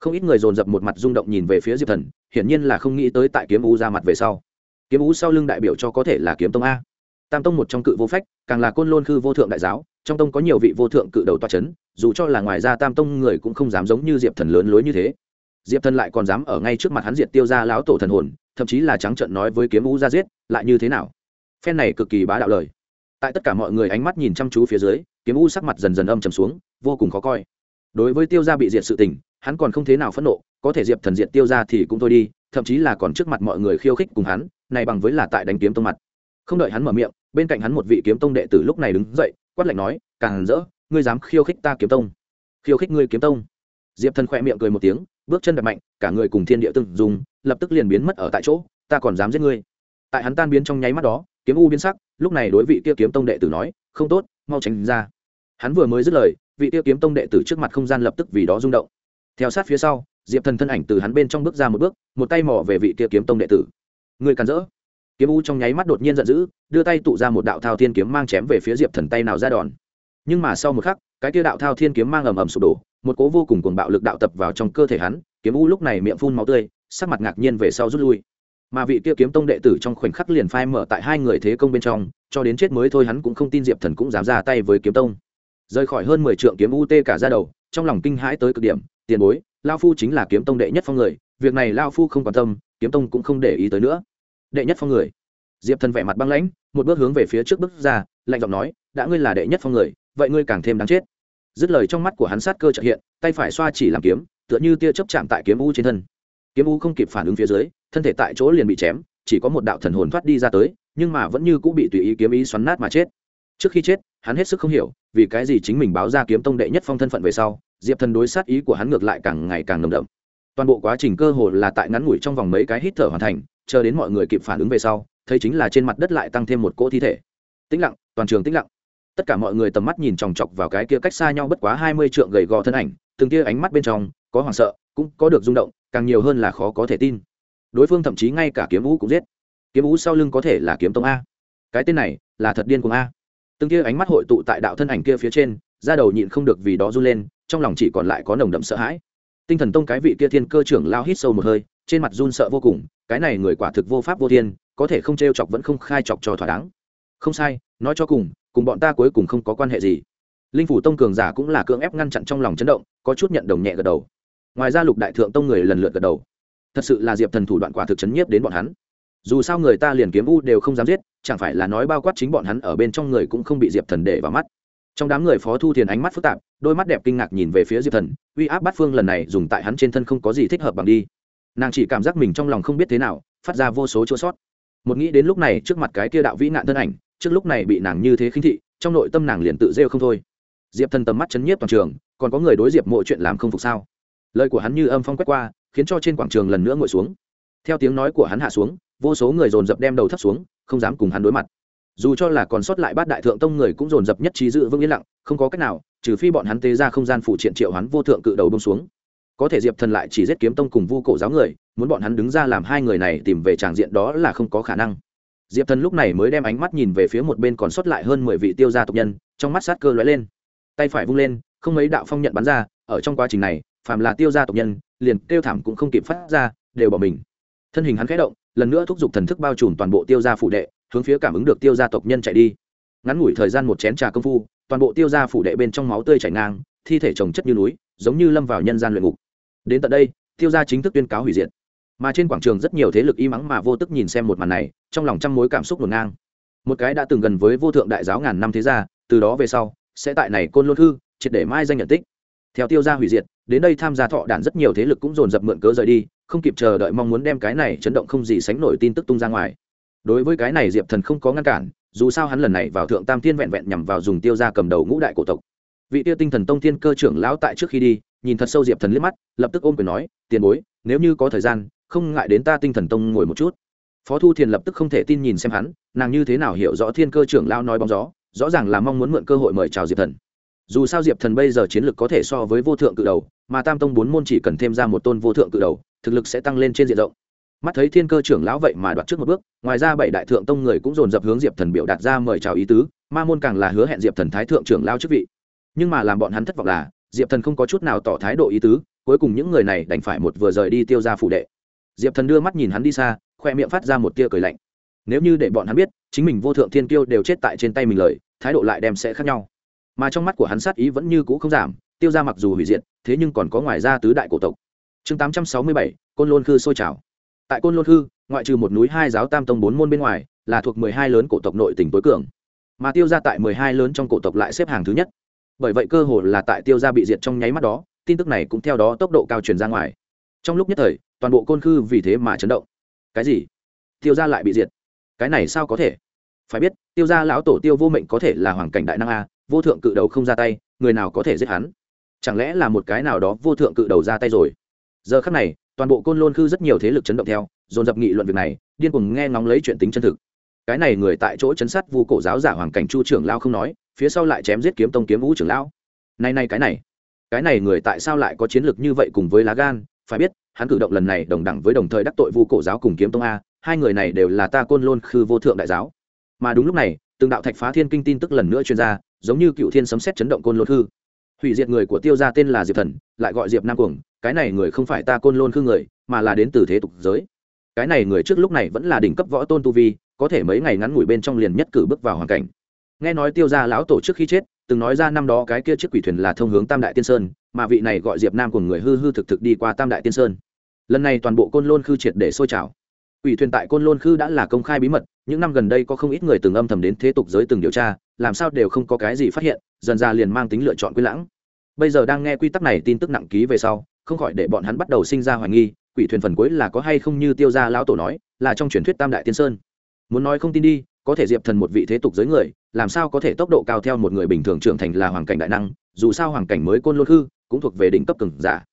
không ít người dồn dập một mặt rung động nhìn về phía diệp thần, hiển nhiên là không nghĩ tới tại kiếm u ra mặt về sau. Kiếm u sau lưng đại biểu cho có thể là kiếm tông a. Tam tông một trong cự vô phách, càng là côn lôn khư vô thượng đại giáo, trong tông có nhiều vị vô thượng cự đầu toa c h ấ n dù cho là ngoài ra tam tông người cũng không dám giống như diệp thần lớn lối như thế. Diệp thần lại còn dám ở ngay trước mặt hắn diệt tiêu ra lão tổ thần hồn, thậm chí là trắng trận nói với kiếm u ra giết, lại như thế nào? Phen này cực kỳ bá đạo lời. Tại tất cả mọi người ánh mắt nhìn chăm chú phía dưới, kiếm u sắc mặt dần dần âm trầm xuống, vô cùng khó coi đối với tiêu gia bị diệt sự tình, hắn còn không thế nào phẫn nộ, có thể diệp thần diệt tiêu gia thì cũng thôi đi, thậm chí là còn trước mặt mọi người khiêu khích cùng hắn, này bằng với là tại đánh kiếm tông mặt. Không đợi hắn mở miệng, bên cạnh hắn một vị kiếm tông đệ tử lúc này đứng dậy, quát lạnh nói, càng rỡ, ngươi dám khiêu khích ta kiếm tông? Khiêu khích ngươi kiếm tông? Diệp thần khỏe miệng cười một tiếng, bước chân đập mạnh, cả người cùng thiên địa từng dùng lập tức liền biến mất ở tại chỗ, ta còn dám giết ngươi. Tại hắn tan biến trong nháy mắt đó, kiếm u biến sắc, lúc này đối vị kia kiếm tông đệ tử nói, không tốt, mau tránh ra. Hắn vừa mới dứt lời vị Tiêu kiếm tông đệ tử trước mặt không gian lập tức vì đó rung động. Theo sát phía sau, diệp thần thân ảnh từ hắn bên trong bước ra một bước, một tay mỏ về vị kia kiếm tông đệ tử. Người càn rỡ. Kiếm u trong nháy mắt đột nhiên giận dữ, đưa tay tụ ra một đạo thao thiên kiếm mang chém về phía diệp thần tay nào ra đòn. Nhưng mà sau một khắc, cái kia đạo thao thiên kiếm mang ầm ầm sụp đổ, một cố vô cùng cuồng bạo lực đạo tập vào trong cơ thể hắn, kiếm u lúc này miệng phun máu tươi, sắc mặt ngạc nhiên về sau rút lui. Mà vị kia kiếm tông đệ tử trong khoảnh khắc liền phai mở tại hai người thế công bên trong, cho đến chết mới thôi hắn cũng không tin diệp thần cũng dám ra tay với kiếm tông rời khỏi hơn mười trượng kiếm u tê cả ra đầu, trong lòng kinh hãi tới cực điểm, tiền bối, lao phu chính là kiếm tông đệ nhất phong người, việc này lao phu không quan tâm, kiếm tông cũng không để ý tới nữa. Đệ nhất phong người. Diệp thần vẻ mặt băng lãnh, một bước hướng về phía trước bước ra, lạnh giọng nói, đã ngươi là đệ nhất phong người, vậy ngươi càng thêm đáng chết. Dứt lời trong mắt của hắn sát cơ trợ hiện, tay phải xoa chỉ làm kiếm, tựa như tia chớp chạm tại kiếm u trên thân. Kiếm u không kịp phản ứng phía dưới, thân thể tại chỗ liền bị chém, chỉ có một đạo thần hồn thoát đi ra tới, nhưng mà vẫn như cũng bị tùy ý kiếm ý xoắn nát mà chết. Trước khi chết, hắn hết sức không hiểu vì cái gì chính mình báo ra kiếm tông đệ nhất phong thân phận về sau, diệp thần đối sát ý của hắn ngược lại càng ngày càng nồng đậm. Toàn bộ quá trình cơ hồ là tại ngắn ngủi trong vòng mấy cái hít thở hoàn thành, chờ đến mọi người kịp phản ứng về sau, thấy chính là trên mặt đất lại tăng thêm một cỗ thi thể. Tĩnh lặng, toàn trường tĩnh lặng. Tất cả mọi người tầm mắt nhìn chòng chọc vào cái kia cách xa nhau bất quá hai mươi trượng gầy gò thân ảnh, từng kia ánh mắt bên trong, có hoảng sợ, cũng có được rung động, càng nhiều hơn là khó có thể tin. Đối phương thậm chí ngay cả kiếm vũ cũng giết. Kiếm vũ sau lưng có thể là kiếm tông a. Cái tên này là thật điên cuồng a từng kia ánh mắt hội tụ tại đạo thân ảnh kia phía trên ra đầu nhịn không được vì đó run lên, trong lòng chỉ còn lại có nồng đậm sợ hãi. Tinh thần tông cái vị kia thiên cơ trưởng lao hít sâu một hơi, trên mặt run sợ vô cùng, cái này người quả thực vô pháp vô thiên, có thể không t r e o chọc vẫn không khai chọc cho thỏa đáng. Không sai, nói cho cùng cùng bọn ta cuối cùng không có quan hệ gì. Linh phủ tông cường giả cũng là cưỡng ép ngăn chặn trong lòng chấn động, có chút nhận đồng nhẹ gật đầu. Ngoài ra lục đại thượng tông người lần lượt gật đầu. Thật sự là diệp thần thủ đoạn quả thực chấn nhiếp đến bọn hắn. Dù sao người ta liền kiếm u đều không dám giết chẳng phải là nói bao quát chính bọn hắn ở bên trong người cũng không bị diệp thần để vào mắt. Trong đám người phó thu thiền ánh mắt phức tạp, đôi mắt đẹp kinh ngạc nhìn về phía diệp thần, uy áp bát phương lần này dùng tại hắn trên thân không có gì thích hợp bằng đi. Nàng chỉ cảm giác mình trong lòng không biết thế nào, phát ra vô số chỗ sót. Một nghĩ đến lúc này trước mặt cái kia đạo vĩ nạn thân ảnh, trước lúc này bị nàng như thế khinh thị, trong nội tâm nàng liền tự rêu không thôi. Diệp thần tầm mắt chấn nhiếp toàn trường, còn có người đối diệp mọi chuyện làm không phục sao? Lời của hắn như âm phong quét qua, khiến cho trên quảng trường lần nữa ngồi xuống. Theo tiếng nói của hắn hạ xuống, vô số người dồn dập đem đầu thấp xuống không dám cùng hắn đối mặt. Dù cho là còn sót lại bát đại thượng tông người cũng dồn dập nhất trí dự vững yên lặng, không có cách nào, trừ phi bọn hắn tế ra không gian phụ triện triệu hắn vô thượng cự đầu bông xuống. Có thể diệp thần lại chỉ giết kiếm tông cùng vu cổ giáo người, muốn bọn hắn đứng ra làm hai người này tìm về tràng diện đó là không có khả năng. Diệp thần lúc này mới đem ánh mắt nhìn về phía một bên còn sót lại hơn mười vị tiêu gia tộc nhân, trong mắt sát cơ lóe lên. Tay phải vung lên, không mấy đạo phong nhận bắn ra, ở trong quá trình này, phàm là tiêu gia tộc nhân, liền kêu thảm cũng không kịp phát ra, đều bỏ mình. Thân hình hắn khẽ động lần nữa thúc giục thần thức bao trùm toàn bộ tiêu gia phủ đệ, hướng phía cảm ứng được tiêu gia tộc nhân chạy đi. Ngắn ngủi thời gian một chén trà công phu, toàn bộ tiêu gia phủ đệ bên trong máu tươi chảy ngang, thi thể trồng chất như núi, giống như lâm vào nhân gian luyện ngục. Đến tận đây, tiêu gia chính thức tuyên cáo hủy diệt. Mà trên quảng trường rất nhiều thế lực y mắng mà vô tức nhìn xem một màn này, trong lòng trăm mối cảm xúc ngổn ngang. Một cái đã từng gần với vô thượng đại giáo ngàn năm thế gia, từ đó về sau, sẽ tại này côn lôn hư, triệt để mai danh nhận tích. Theo tiêu gia hủy diệt, đến đây tham gia thọ đản rất nhiều thế lực cũng dồn dập mượn cớ rời đi không kịp chờ đợi mong muốn đem cái này chấn động không gì sánh nổi tin tức tung ra ngoài. Đối với cái này diệp thần không có ngăn cản, dù sao hắn lần này vào thượng tam thiên vẹn vẹn nhằm vào dùng tiêu gia cầm đầu ngũ đại cổ tộc. Vị tiêu tinh thần tông thiên cơ trưởng lão tại trước khi đi, nhìn thật sâu diệp thần liếc mắt, lập tức ôm quyền nói, tiền bối, nếu như có thời gian, không ngại đến ta tinh thần tông ngồi một chút. Phó thu thiền lập tức không thể tin nhìn xem hắn, nàng như thế nào hiểu rõ thiên cơ trưởng lao nói bóng gió, rõ ràng là mong muốn mượn cơ hội mời chào diệp thần. Dù sao diệp thần bây giờ chiến lược có thể so với vô thượng cự đầu, mà tam tông bốn môn chỉ cần thêm ra một tôn vô thượng cự đầu thực lực sẽ tăng lên trên diện rộng. Mắt thấy thiên cơ trưởng lão vậy mà đoạt trước một bước, ngoài ra bảy đại thượng tông người cũng dồn dập hướng diệp thần biểu đạt ra mời chào ý tứ, ma môn càng là hứa hẹn diệp thần thái thượng trưởng lao chức vị. Nhưng mà làm bọn hắn thất vọng là, diệp thần không có chút nào tỏ thái độ ý tứ, cuối cùng những người này đành phải một vừa rời đi tiêu ra phủ đệ. Diệp thần đưa mắt nhìn hắn đi xa, khoe miệng phát ra một tia cười lạnh. Nếu như để bọn hắn biết, chính mình vô thượng thiên kiêu đều chết tại trên tay mình lời, thái độ lại đem sẽ khác nhau. Mà trong mắt của hắn sát ý vẫn như cũ không giảm, tiêu ra mặc dù hủy diệt, thế nhưng còn có ngoài ra tứ đại cổ tộc chương tám trăm sáu mươi bảy, côn lôn khư sôi trào. Tại côn lôn khư, ngoại trừ một núi hai giáo tam tông bốn môn bên ngoài, là thuộc mười hai lớn cổ tộc nội tỉnh tối cường. Mà tiêu ra tại mười hai lớn trong cổ tộc lại xếp hàng thứ nhất. Bởi vậy cơ hội là tại tiêu ra bị diệt trong nháy mắt đó, tin tức này cũng theo đó tốc độ cao truyền ra ngoài. Trong lúc nhất thời, toàn bộ côn khư vì thế mà chấn động. Cái gì? Tiêu ra lại bị diệt? Cái này sao có thể? Phải biết, tiêu ra lão tổ tiêu vô mệnh có thể là hoàng cảnh đại năng a, vô thượng cự đầu không ra tay, người nào có thể giết hắn? Chẳng lẽ là một cái nào đó vô thượng cự đầu ra tay rồi? Giờ khắc này, toàn bộ côn lôn khư rất nhiều thế lực chấn động theo, dồn dập nghị luận việc này, điên cuồng nghe ngóng lấy chuyện tính chân thực. Cái này người tại chỗ chấn sát vu cổ giáo giả hoàng cảnh chu trưởng lao không nói, phía sau lại chém giết kiếm tông kiếm vũ trưởng lão. Này này cái này cái này người tại sao lại có chiến lược như vậy cùng với lá gan? Phải biết, hắn cử động lần này đồng đẳng với đồng thời đắc tội vu cổ giáo cùng kiếm tông a, hai người này đều là ta côn lôn khư vô thượng đại giáo. Mà đúng lúc này, từng đạo thạch phá thiên kinh tin tức lần nữa chuyên gia giống như cựu thiên sấm xét chấn động côn lôn khư hủy diệt người của tiêu gia tên là diệp thần, lại gọi diệp nam cuồng, cái này người không phải ta côn lôn khư người, mà là đến từ thế tục giới. Cái này người trước lúc này vẫn là đỉnh cấp võ tôn tu vi, có thể mấy ngày ngắn ngủi bên trong liền nhất cử bước vào hoàn cảnh. Nghe nói tiêu gia lão tổ trước khi chết, từng nói ra năm đó cái kia chiếc quỷ thuyền là thông hướng tam đại tiên sơn, mà vị này gọi diệp nam cùng người hư hư thực thực đi qua tam đại tiên sơn. Lần này toàn bộ côn lôn khư triệt để sôi trào. Quỷ thuyền tại côn lôn khư đã là công khai bí mật, những năm gần đây có không ít người từng âm thầm đến thế tục giới từng điều tra, làm sao đều không có cái gì phát hiện, dần ra liền mang tính lựa chọn quy lãng bây giờ đang nghe quy tắc này tin tức nặng ký về sau, không khỏi để bọn hắn bắt đầu sinh ra hoài nghi, quỷ thuyền phần cuối là có hay không như tiêu gia lão tổ nói, là trong truyền thuyết tam đại tiên sơn. Muốn nói không tin đi, có thể diệp thần một vị thế tục giới người, làm sao có thể tốc độ cao theo một người bình thường trưởng thành là hoàng cảnh đại năng, dù sao hoàng cảnh mới côn lôn hư, cũng thuộc về đỉnh cấp cường giả.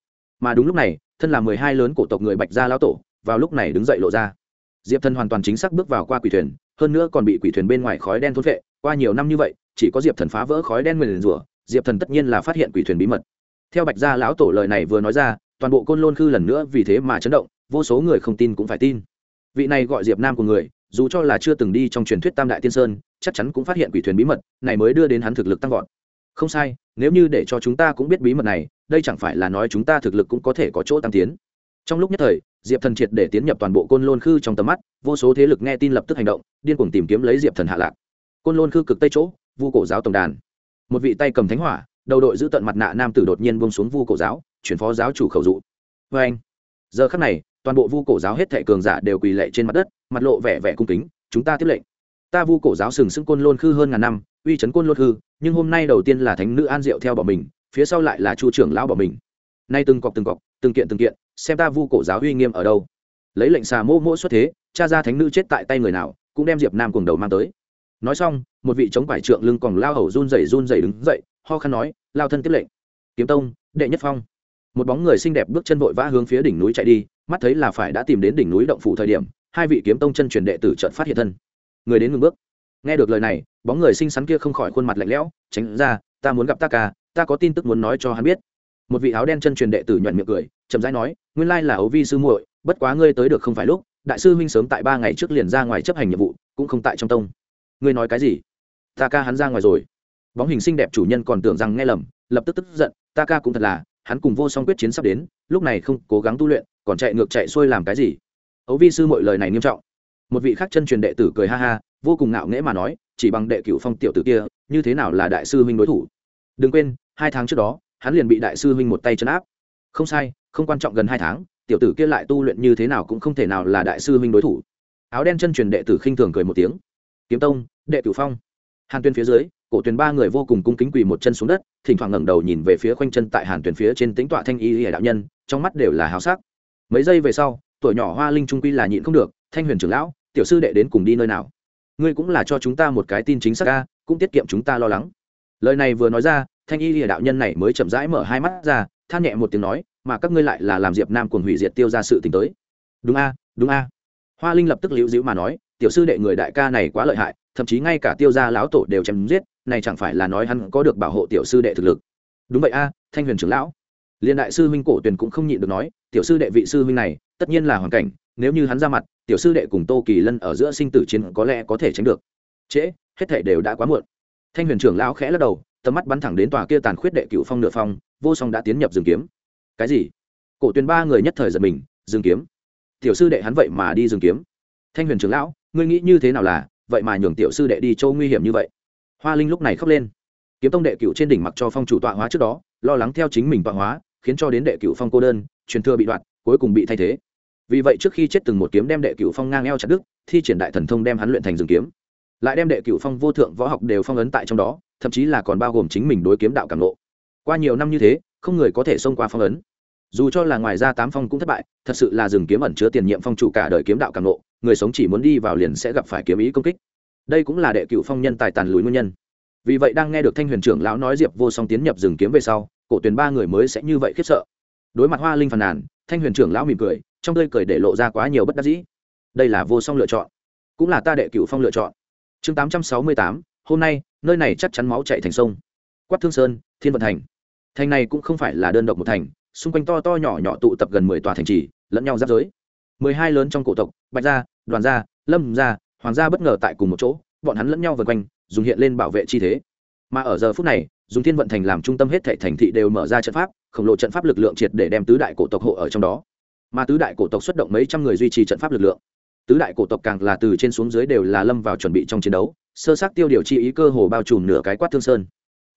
Mà đúng lúc này, thân là mười hai lớn cổ tộc người bạch gia lão tổ, vào lúc này đứng dậy lộ ra. Diệp thần hoàn toàn chính xác bước vào qua quỷ thuyền, hơn nữa còn bị quỷ thuyền bên ngoài khói đen thốt vệ qua nhiều năm như vậy, chỉ có diệp thần phá vỡ khói đen nguyền rủa diệp thần tất nhiên là phát hiện quỷ thuyền bí mật theo bạch gia lão tổ lời này vừa nói ra toàn bộ côn lôn khư lần nữa vì thế mà chấn động vô số người không tin cũng phải tin vị này gọi diệp nam của người dù cho là chưa từng đi trong truyền thuyết tam đại tiên sơn chắc chắn cũng phát hiện quỷ thuyền bí mật này mới đưa đến hắn thực lực tăng vọt không sai nếu như để cho chúng ta cũng biết bí mật này đây chẳng phải là nói chúng ta thực lực cũng có thể có chỗ tăng tiến trong lúc nhất thời diệp thần triệt để tiến nhập toàn bộ côn lôn khư trong tầm mắt vô số thế lực nghe tin lập tức hành động điên cuồng tìm kiếm lấy diệp thần hạ lạc côn lôn khư cực tây chỗ vu cổ giáo tổng đàn một vị tay cầm thánh hỏa, đầu đội giữ tận mặt nạ nam tử đột nhiên bông xuống vu cổ giáo, chuyển phó giáo chủ khẩu dụ. Vê anh, giờ khắc này, toàn bộ vu cổ giáo hết thệ cường giả đều quỳ lệ trên mặt đất, mặt lộ vẻ vẻ cung kính, chúng ta tiếp lệnh. Ta vu cổ giáo sừng sững côn lôn khư hơn ngàn năm, uy chấn côn lôn khư, nhưng hôm nay đầu tiên là thánh nữ an diệu theo bỏ mình, phía sau lại là chu trưởng lão bỏ mình. Nay từng cọc từng cọc, từng kiện từng kiện, xem ta vu cổ giáo uy nghiêm ở đâu. Lấy lệnh xà mô mỗ xuất thế, cha ra thánh nữ chết tại tay người nào, cũng đem diệp nam cùng đầu mang tới nói xong, một vị chống quải trượng lưng còn lao hầu run rẩy run rẩy đứng dậy, ho khăn nói, lao thân tiếp lệnh. Kiếm tông, đệ nhất phong. Một bóng người xinh đẹp bước chân vội vã hướng phía đỉnh núi chạy đi, mắt thấy là phải đã tìm đến đỉnh núi động phủ thời điểm, hai vị kiếm tông chân truyền đệ tử chợt phát hiện thân. Người đến ngừng bước. Nghe được lời này, bóng người xinh xắn kia không khỏi khuôn mặt lạnh lẽo, tránh ra, ta muốn gặp ta ca, ta có tin tức muốn nói cho hắn biết. Một vị áo đen chân truyền đệ tử nhuận miệng cười, chậm rãi nói, nguyên lai là ấu vi sư muội, bất quá ngươi tới được không phải lúc, đại sư huynh sớm tại ba ngày trước liền ra ngoài chấp hành nhiệm vụ, cũng không tại trong tông ngươi nói cái gì? Ta ca hắn ra ngoài rồi. Bóng hình xinh đẹp chủ nhân còn tưởng rằng nghe lầm, lập tức tức giận, ta ca cũng thật là, hắn cùng vô song quyết chiến sắp đến, lúc này không cố gắng tu luyện, còn chạy ngược chạy xuôi làm cái gì? Ấu vi sư mọi lời này nghiêm trọng. Một vị khác chân truyền đệ tử cười ha ha, vô cùng ngạo nghễ mà nói, chỉ bằng đệ cửu phong tiểu tử kia, như thế nào là đại sư huynh đối thủ? Đừng quên, hai tháng trước đó, hắn liền bị đại sư huynh một tay chấn áp. Không sai, không quan trọng gần hai tháng, tiểu tử kia lại tu luyện như thế nào cũng không thể nào là đại sư huynh đối thủ. Áo đen chân truyền đệ tử khinh thường cười một tiếng kiếm tông, đệ cửu phong. Hàn tuyên phía dưới, cổ tuyền ba người vô cùng cung kính quỳ một chân xuống đất, thỉnh thoảng ngẩng đầu nhìn về phía khoanh chân tại hàn tuyển phía trên tính tọa thanh y hệ đạo nhân, trong mắt đều là hào sắc. Mấy giây về sau, tuổi nhỏ hoa linh trung quy là nhịn không được, thanh huyền trưởng lão, tiểu sư đệ đến cùng đi nơi nào? Ngươi cũng là cho chúng ta một cái tin chính xác ca cũng tiết kiệm chúng ta lo lắng. Lời này vừa nói ra, thanh y hệ đạo nhân này mới chậm rãi mở hai mắt ra, than nhẹ một tiếng nói, mà các ngươi lại là làm diệp nam cùng hủy diệt tiêu ra sự t tới. Đúng a đúng a. Hoa linh lập tức liễu dĩu mà nói tiểu sư đệ người đại ca này quá lợi hại, thậm chí ngay cả tiêu gia lão tổ đều chém giết, này chẳng phải là nói hắn có được bảo hộ tiểu sư đệ thực lực. Đúng vậy a, thanh huyền trưởng lão. Liên đại sư huynh cổ tuyền cũng không nhịn được nói, tiểu sư đệ vị sư huynh này, tất nhiên là hoàn cảnh, nếu như hắn ra mặt, tiểu sư đệ cùng tô kỳ lân ở giữa sinh tử chiến có lẽ có thể tránh được. Trễ, hết thể đều đã quá muộn. Thanh huyền trưởng lão khẽ lắc đầu, tầm mắt bắn thẳng đến tòa kia tàn khuyết đệ cựu phong nửa phong, vô song đã tiến nhập rừng kiếm. Cái gì? Cổ tuyền ba người nhất thời giật mình, rừng kiếm. Tiểu sư đệ hắn vậy mà đi rừng kiếm. Thanh huyền trưởng lão ngươi nghĩ như thế nào là, vậy mà nhường tiểu sư đệ đi châu nguy hiểm như vậy. Hoa linh lúc này khóc lên. Kiếm tông đệ cựu trên đỉnh mặc cho phong chủ tọa hóa trước đó, lo lắng theo chính mình tọa hóa, khiến cho đến đệ cựu phong cô đơn, truyền thừa bị đoạn cuối cùng bị thay thế. Vì vậy trước khi chết từng một kiếm đem đệ cựu phong ngang eo chặt đức thi triển đại thần thông đem hắn luyện thành rừng kiếm. Lại đem đệ cựu phong vô thượng võ học đều phong ấn tại trong đó, thậm chí là còn bao gồm chính mình đối kiếm đạo cảm lộ qua nhiều năm như thế, không người có thể xông qua phong ấn. Dù cho là ngoài ra tám phong cũng thất bại, thật sự là rừng kiếm ẩn chứa tiền nhiệm phong chủ cả đời kiếm đạo cảm lộ người sống chỉ muốn đi vào liền sẽ gặp phải kiếm ý công kích. Đây cũng là đệ cựu phong nhân tài tàn lùi nguyên nhân. Vì vậy đang nghe được thanh huyền trưởng lão nói diệp vô song tiến nhập rừng kiếm về sau, cổ tuyển ba người mới sẽ như vậy khiếp sợ. Đối mặt hoa linh phàn nàn, thanh huyền trưởng lão mỉm cười, trong tươi cười để lộ ra quá nhiều bất đắc dĩ. Đây là vô song lựa chọn, cũng là ta đệ cựu phong lựa chọn. Chương tám trăm sáu mươi tám, hôm nay, nơi này chắc chắn máu chạy thành sông. Quát thương sơn, thiên vận thành. Thành này cũng không phải là đơn độc một thành, xung quanh to to nhỏ nhỏ tụ tập gần mười tòa thành trì, lẫn nhau giáp giới. mười hai lớn trong cổ tộc, bạch gia đoàn gia, lâm gia, hoàng gia bất ngờ tại cùng một chỗ, bọn hắn lẫn nhau vần quanh, dùng hiện lên bảo vệ chi thế. Mà ở giờ phút này, dùng thiên vận thành làm trung tâm hết thảy thành thị đều mở ra trận pháp, khổng lồ trận pháp lực lượng triệt để đem tứ đại cổ tộc hộ ở trong đó. Mà tứ đại cổ tộc xuất động mấy trăm người duy trì trận pháp lực lượng. Tứ đại cổ tộc càng là từ trên xuống dưới đều là lâm vào chuẩn bị trong chiến đấu, sơ sát tiêu điều chi ý cơ hồ bao trùm nửa cái quát thương sơn.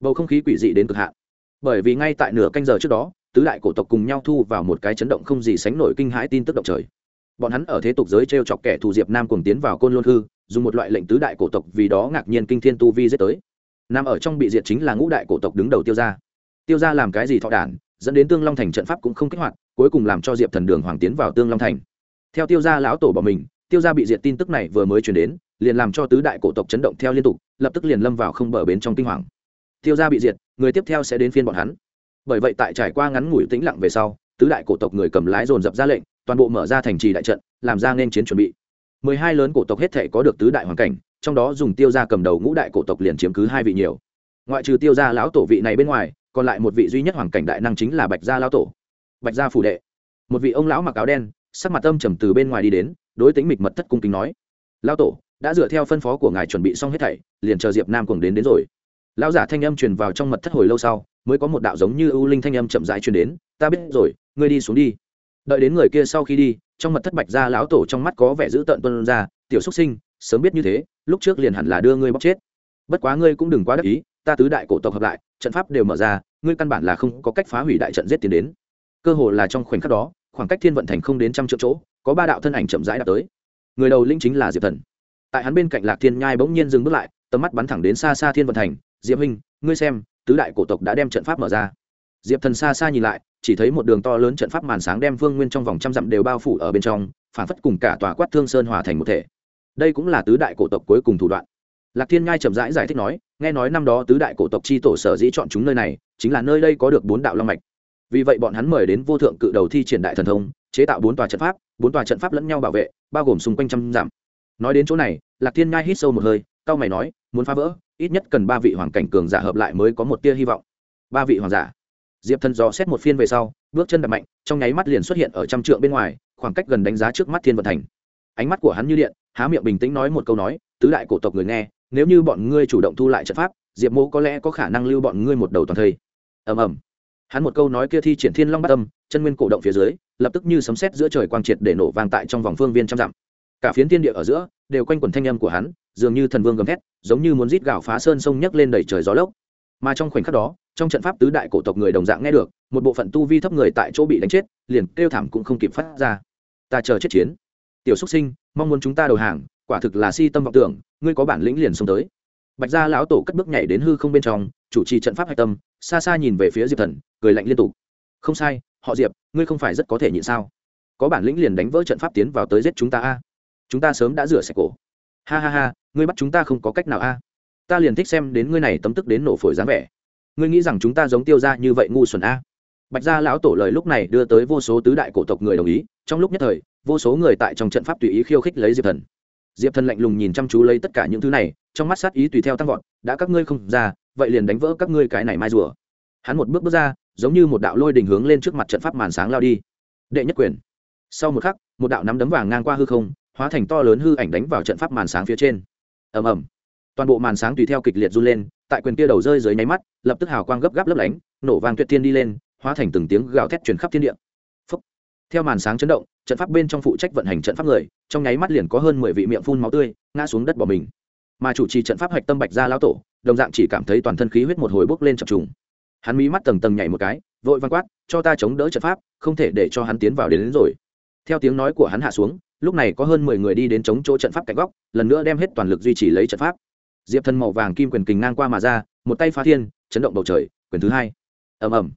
Bầu không khí quỷ dị đến cực hạn. Bởi vì ngay tại nửa canh giờ trước đó, tứ đại cổ tộc cùng nhau thu vào một cái chấn động không gì sánh nổi kinh hãi tin tức động trời bọn hắn ở thế tục giới t r e o chọc kẻ thù diệp nam cùng tiến vào côn lôn hư, dùng một loại lệnh tứ đại cổ tộc vì đó ngạc nhiên kinh thiên tu vi giết tới. Nam ở trong bị diệt chính là ngũ đại cổ tộc đứng đầu tiêu gia. tiêu gia làm cái gì thọ đản, dẫn đến tương long thành trận pháp cũng không kích hoạt, cuối cùng làm cho diệp thần đường hoàng tiến vào tương long thành. Theo tiêu gia lão tổ bỏ mình, tiêu gia bị diệt tin tức này vừa mới chuyển đến, liền làm cho tứ đại cổ tộc chấn động theo liên tục, lập tức liền lâm vào không bờ bến trong kinh hoàng. Tiêu gia bị diệt, người tiếp theo sẽ đến phiên bọn hắn. Bởi vậy tại trải qua ngắn ngủi tĩnh lặng về sau, tứ đại cổ tộc người cầm lái dồn dập ra lệnh toàn bộ mở ra thành trì đại trận, làm ra nên chiến chuẩn bị. Mười hai lớn cổ tộc hết thể có được tứ đại hoàn cảnh, trong đó dùng tiêu gia cầm đầu ngũ đại cổ tộc liền chiếm cứ hai vị nhiều. Ngoại trừ tiêu gia lão tổ vị này bên ngoài, còn lại một vị duy nhất hoàng cảnh đại năng chính là bạch gia lão tổ. Bạch gia phủ đệ. Một vị ông lão mặc áo đen, sắc mặt âm trầm từ bên ngoài đi đến, đối tính mịch mật thất cung kính nói, lão tổ, đã dựa theo phân phó của ngài chuẩn bị xong hết thảy, liền chờ diệp nam cùng đến đến rồi. Lão giả thanh âm truyền vào trong mật thất hồi lâu sau, mới có một đạo giống như ưu linh thanh âm chậm rãi truyền đến, ta biết rồi, ngươi đi xuống đi đợi đến người kia sau khi đi, trong mật thất bạch gia lão tổ trong mắt có vẻ dữ tợn tuân ra, tiểu xuất sinh, sớm biết như thế, lúc trước liền hẳn là đưa ngươi bóc chết. Bất quá ngươi cũng đừng quá đắc ý, ta tứ đại cổ tộc hợp lại, trận pháp đều mở ra, ngươi căn bản là không có cách phá hủy đại trận giết tiến đến. Cơ hồ là trong khoảnh khắc đó, khoảng cách thiên vận thành không đến trăm triệu chỗ, có ba đạo thân ảnh chậm rãi đạt tới. Người đầu linh chính là diệp thần. Tại hắn bên cạnh lạc thiên nhai bỗng nhiên dừng bước lại, tầm mắt bắn thẳng đến xa xa thiên vận thành, diệp huynh, ngươi xem, tứ đại cổ tộc đã đem trận pháp mở ra. Diệp thần xa xa nhìn lại chỉ thấy một đường to lớn trận pháp màn sáng đem vương nguyên trong vòng trăm dặm đều bao phủ ở bên trong phản phất cùng cả tòa quát thương sơn hòa thành một thể. Đây cũng là tứ đại cổ tộc cuối cùng thủ đoạn. Lạc thiên ngai chậm rãi giải, giải thích nói nghe nói năm đó tứ đại cổ tộc chi tổ sở dĩ chọn chúng nơi này chính là nơi đây có được bốn đạo long mạch. Vì vậy bọn hắn mời đến vô thượng cự đầu thi triển đại thần thông chế tạo bốn tòa trận pháp bốn tòa trận pháp lẫn nhau bảo vệ bao gồm xung quanh trăm dặm. Nói đến chỗ này lạc thiên ngai hít sâu một hơi cao mày nói muốn phá vỡ ít nhất cần ba vị hoàng cảnh cường giả hợp lại mới có một tia hy vọng. Ba vị hoàng giả? Diệp thần dò xét một phiên về sau, bước chân đập mạnh, trong nháy mắt liền xuất hiện ở trăm trượng bên ngoài, khoảng cách gần đánh giá trước mắt thiên vận thành. Ánh mắt của hắn như điện, há miệng bình tĩnh nói một câu nói, tứ đại cổ tộc người nghe, nếu như bọn ngươi chủ động thu lại trận pháp, diệp mô có lẽ có khả năng lưu bọn ngươi một đầu toàn thây. Ầm ầm. Hắn một câu nói kia thi triển thiên long bát tâm chân nguyên cổ động phía dưới, lập tức như sấm sét giữa trời quang triệt để nổ vang tại trong vòng phương viên trăm dặm. Cả phiến thiên địa ở giữa, đều quanh quẩn thanh âm của hắn, dường như thần vương gầm thét, giống như muốn rít gào phá sơn sông nhấc lên đẩy trời gió lốc. Mà trong khoảnh khắc đó trong trận pháp tứ đại cổ tộc người đồng dạng nghe được, một bộ phận tu vi thấp người tại chỗ bị đánh chết, liền kêu thảm cũng không kịp phát ra. Ta chờ chết chiến. Tiểu xúc sinh, mong muốn chúng ta đầu hàng, quả thực là si tâm vọng tưởng, ngươi có bản lĩnh liền xông tới. Bạch gia lão tổ cất bước nhảy đến hư không bên trong, chủ trì trận pháp hạch tâm, xa xa nhìn về phía diệp thần, cười lạnh liên tục. Không sai, họ diệp, ngươi không phải rất có thể nhịn sao? Có bản lĩnh liền đánh vỡ trận pháp tiến vào tới giết chúng ta a. Chúng ta sớm đã rửa sạch cổ. Ha ha ha, ngươi bắt chúng ta không có cách nào a. Ta liền thích xem đến ngươi này tấm tức đến nổ phổi dáng vẻ ngươi nghĩ rằng chúng ta giống tiêu ra như vậy ngu xuẩn a? Bạch gia lão tổ lời lúc này đưa tới vô số tứ đại cổ tộc người đồng ý, trong lúc nhất thời, vô số người tại trong trận pháp tùy ý khiêu khích lấy diệp thần. Diệp thần lạnh lùng nhìn chăm chú lấy tất cả những thứ này, trong mắt sát ý tùy theo tăng vọt, đã các ngươi không ra, vậy liền đánh vỡ các ngươi cái này mai rùa. Hắn một bước bước ra, giống như một đạo lôi đình hướng lên trước mặt trận pháp màn sáng lao đi. Đệ nhất quyền. Sau một khắc, một đạo nắm đấm vàng ngang qua hư không, hóa thành to lớn hư ảnh đánh vào trận pháp màn sáng phía trên. Ầm ầm toàn bộ màn sáng tùy theo kịch liệt run lên tại quyền kia đầu rơi dưới nháy mắt lập tức hào quang gấp gáp lấp lánh nổ vàng tuyệt thiên đi lên hóa thành từng tiếng gào thét truyền khắp thiên địa. Phúc. theo màn sáng chấn động trận pháp bên trong phụ trách vận hành trận pháp người trong nháy mắt liền có hơn mười vị miệng phun máu tươi ngã xuống đất bỏ mình. Mà chủ trì trận pháp hạch tâm bạch gia lão tổ đồng dạng chỉ cảm thấy toàn thân khí huyết một hồi bốc lên chập trùng. Hắn mí mắt tầng tầng nhảy một cái vội văn quát cho ta chống đỡ trận pháp không thể để cho hắn tiến vào đến, đến rồi. Theo tiếng nói của hắn hạ xuống lúc này có hơn mười người đi đến chống chỗ trận pháp cạnh góc lần nữa đem hết toàn lực duy trì lấy trận pháp diệp thần màu vàng kim quyền kình ngang qua mà ra, một tay phá thiên, chấn động bầu trời, quyền thứ hai. Ầm ầm.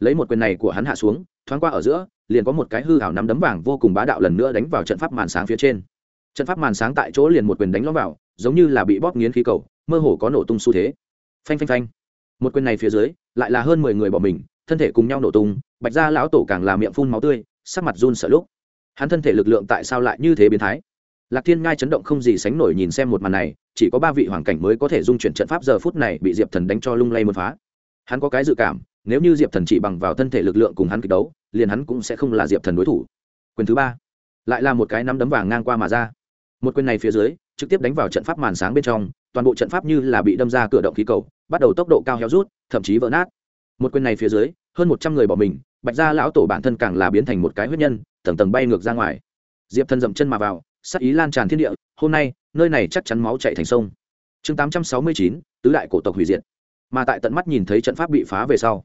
Lấy một quyền này của hắn hạ xuống, thoáng qua ở giữa, liền có một cái hư hảo nắm đấm vàng vô cùng bá đạo lần nữa đánh vào trận pháp màn sáng phía trên. Trận pháp màn sáng tại chỗ liền một quyền đánh lõm vào, giống như là bị bóp nghiến khí cầu, mơ hồ có nổ tung xu thế. Phanh phanh phanh. Một quyền này phía dưới, lại là hơn mười người bỏ mình, thân thể cùng nhau nổ tung, bạch gia lão tổ càng là miệng phun máu tươi, sắc mặt run sợ lúc. Hắn thân thể lực lượng tại sao lại như thế biến thái? Lạc thiên ngai chấn động không gì sánh nổi nhìn xem một màn này, chỉ có ba vị hoàng cảnh mới có thể dung chuyển trận pháp giờ phút này bị diệp thần đánh cho lung lay một phá. Hắn có cái dự cảm, nếu như diệp thần chỉ bằng vào thân thể lực lượng cùng hắn kịch đấu, liền hắn cũng sẽ không là diệp thần đối thủ. Quyền thứ ba, lại là một cái nắm đấm vàng ngang qua mà ra. Một quyền này phía dưới, trực tiếp đánh vào trận pháp màn sáng bên trong, toàn bộ trận pháp như là bị đâm ra cửa động khí cầu, bắt đầu tốc độ cao héo rút, thậm chí vỡ nát. Một quyền này phía dưới, hơn một trăm người bỏ mình, bạch gia lão tổ bản thân càng là biến thành một cái huyết nhân, tầng tầng bay ngược ra ngoài. Diệp thần dậm chân mà vào sắc ý lan tràn thiên địa, hôm nay, nơi này chắc chắn máu chạy thành sông. Chương tám trăm sáu mươi chín, tứ đại cổ tộc hủy diệt. Mà tại tận mắt nhìn thấy trận pháp bị phá về sau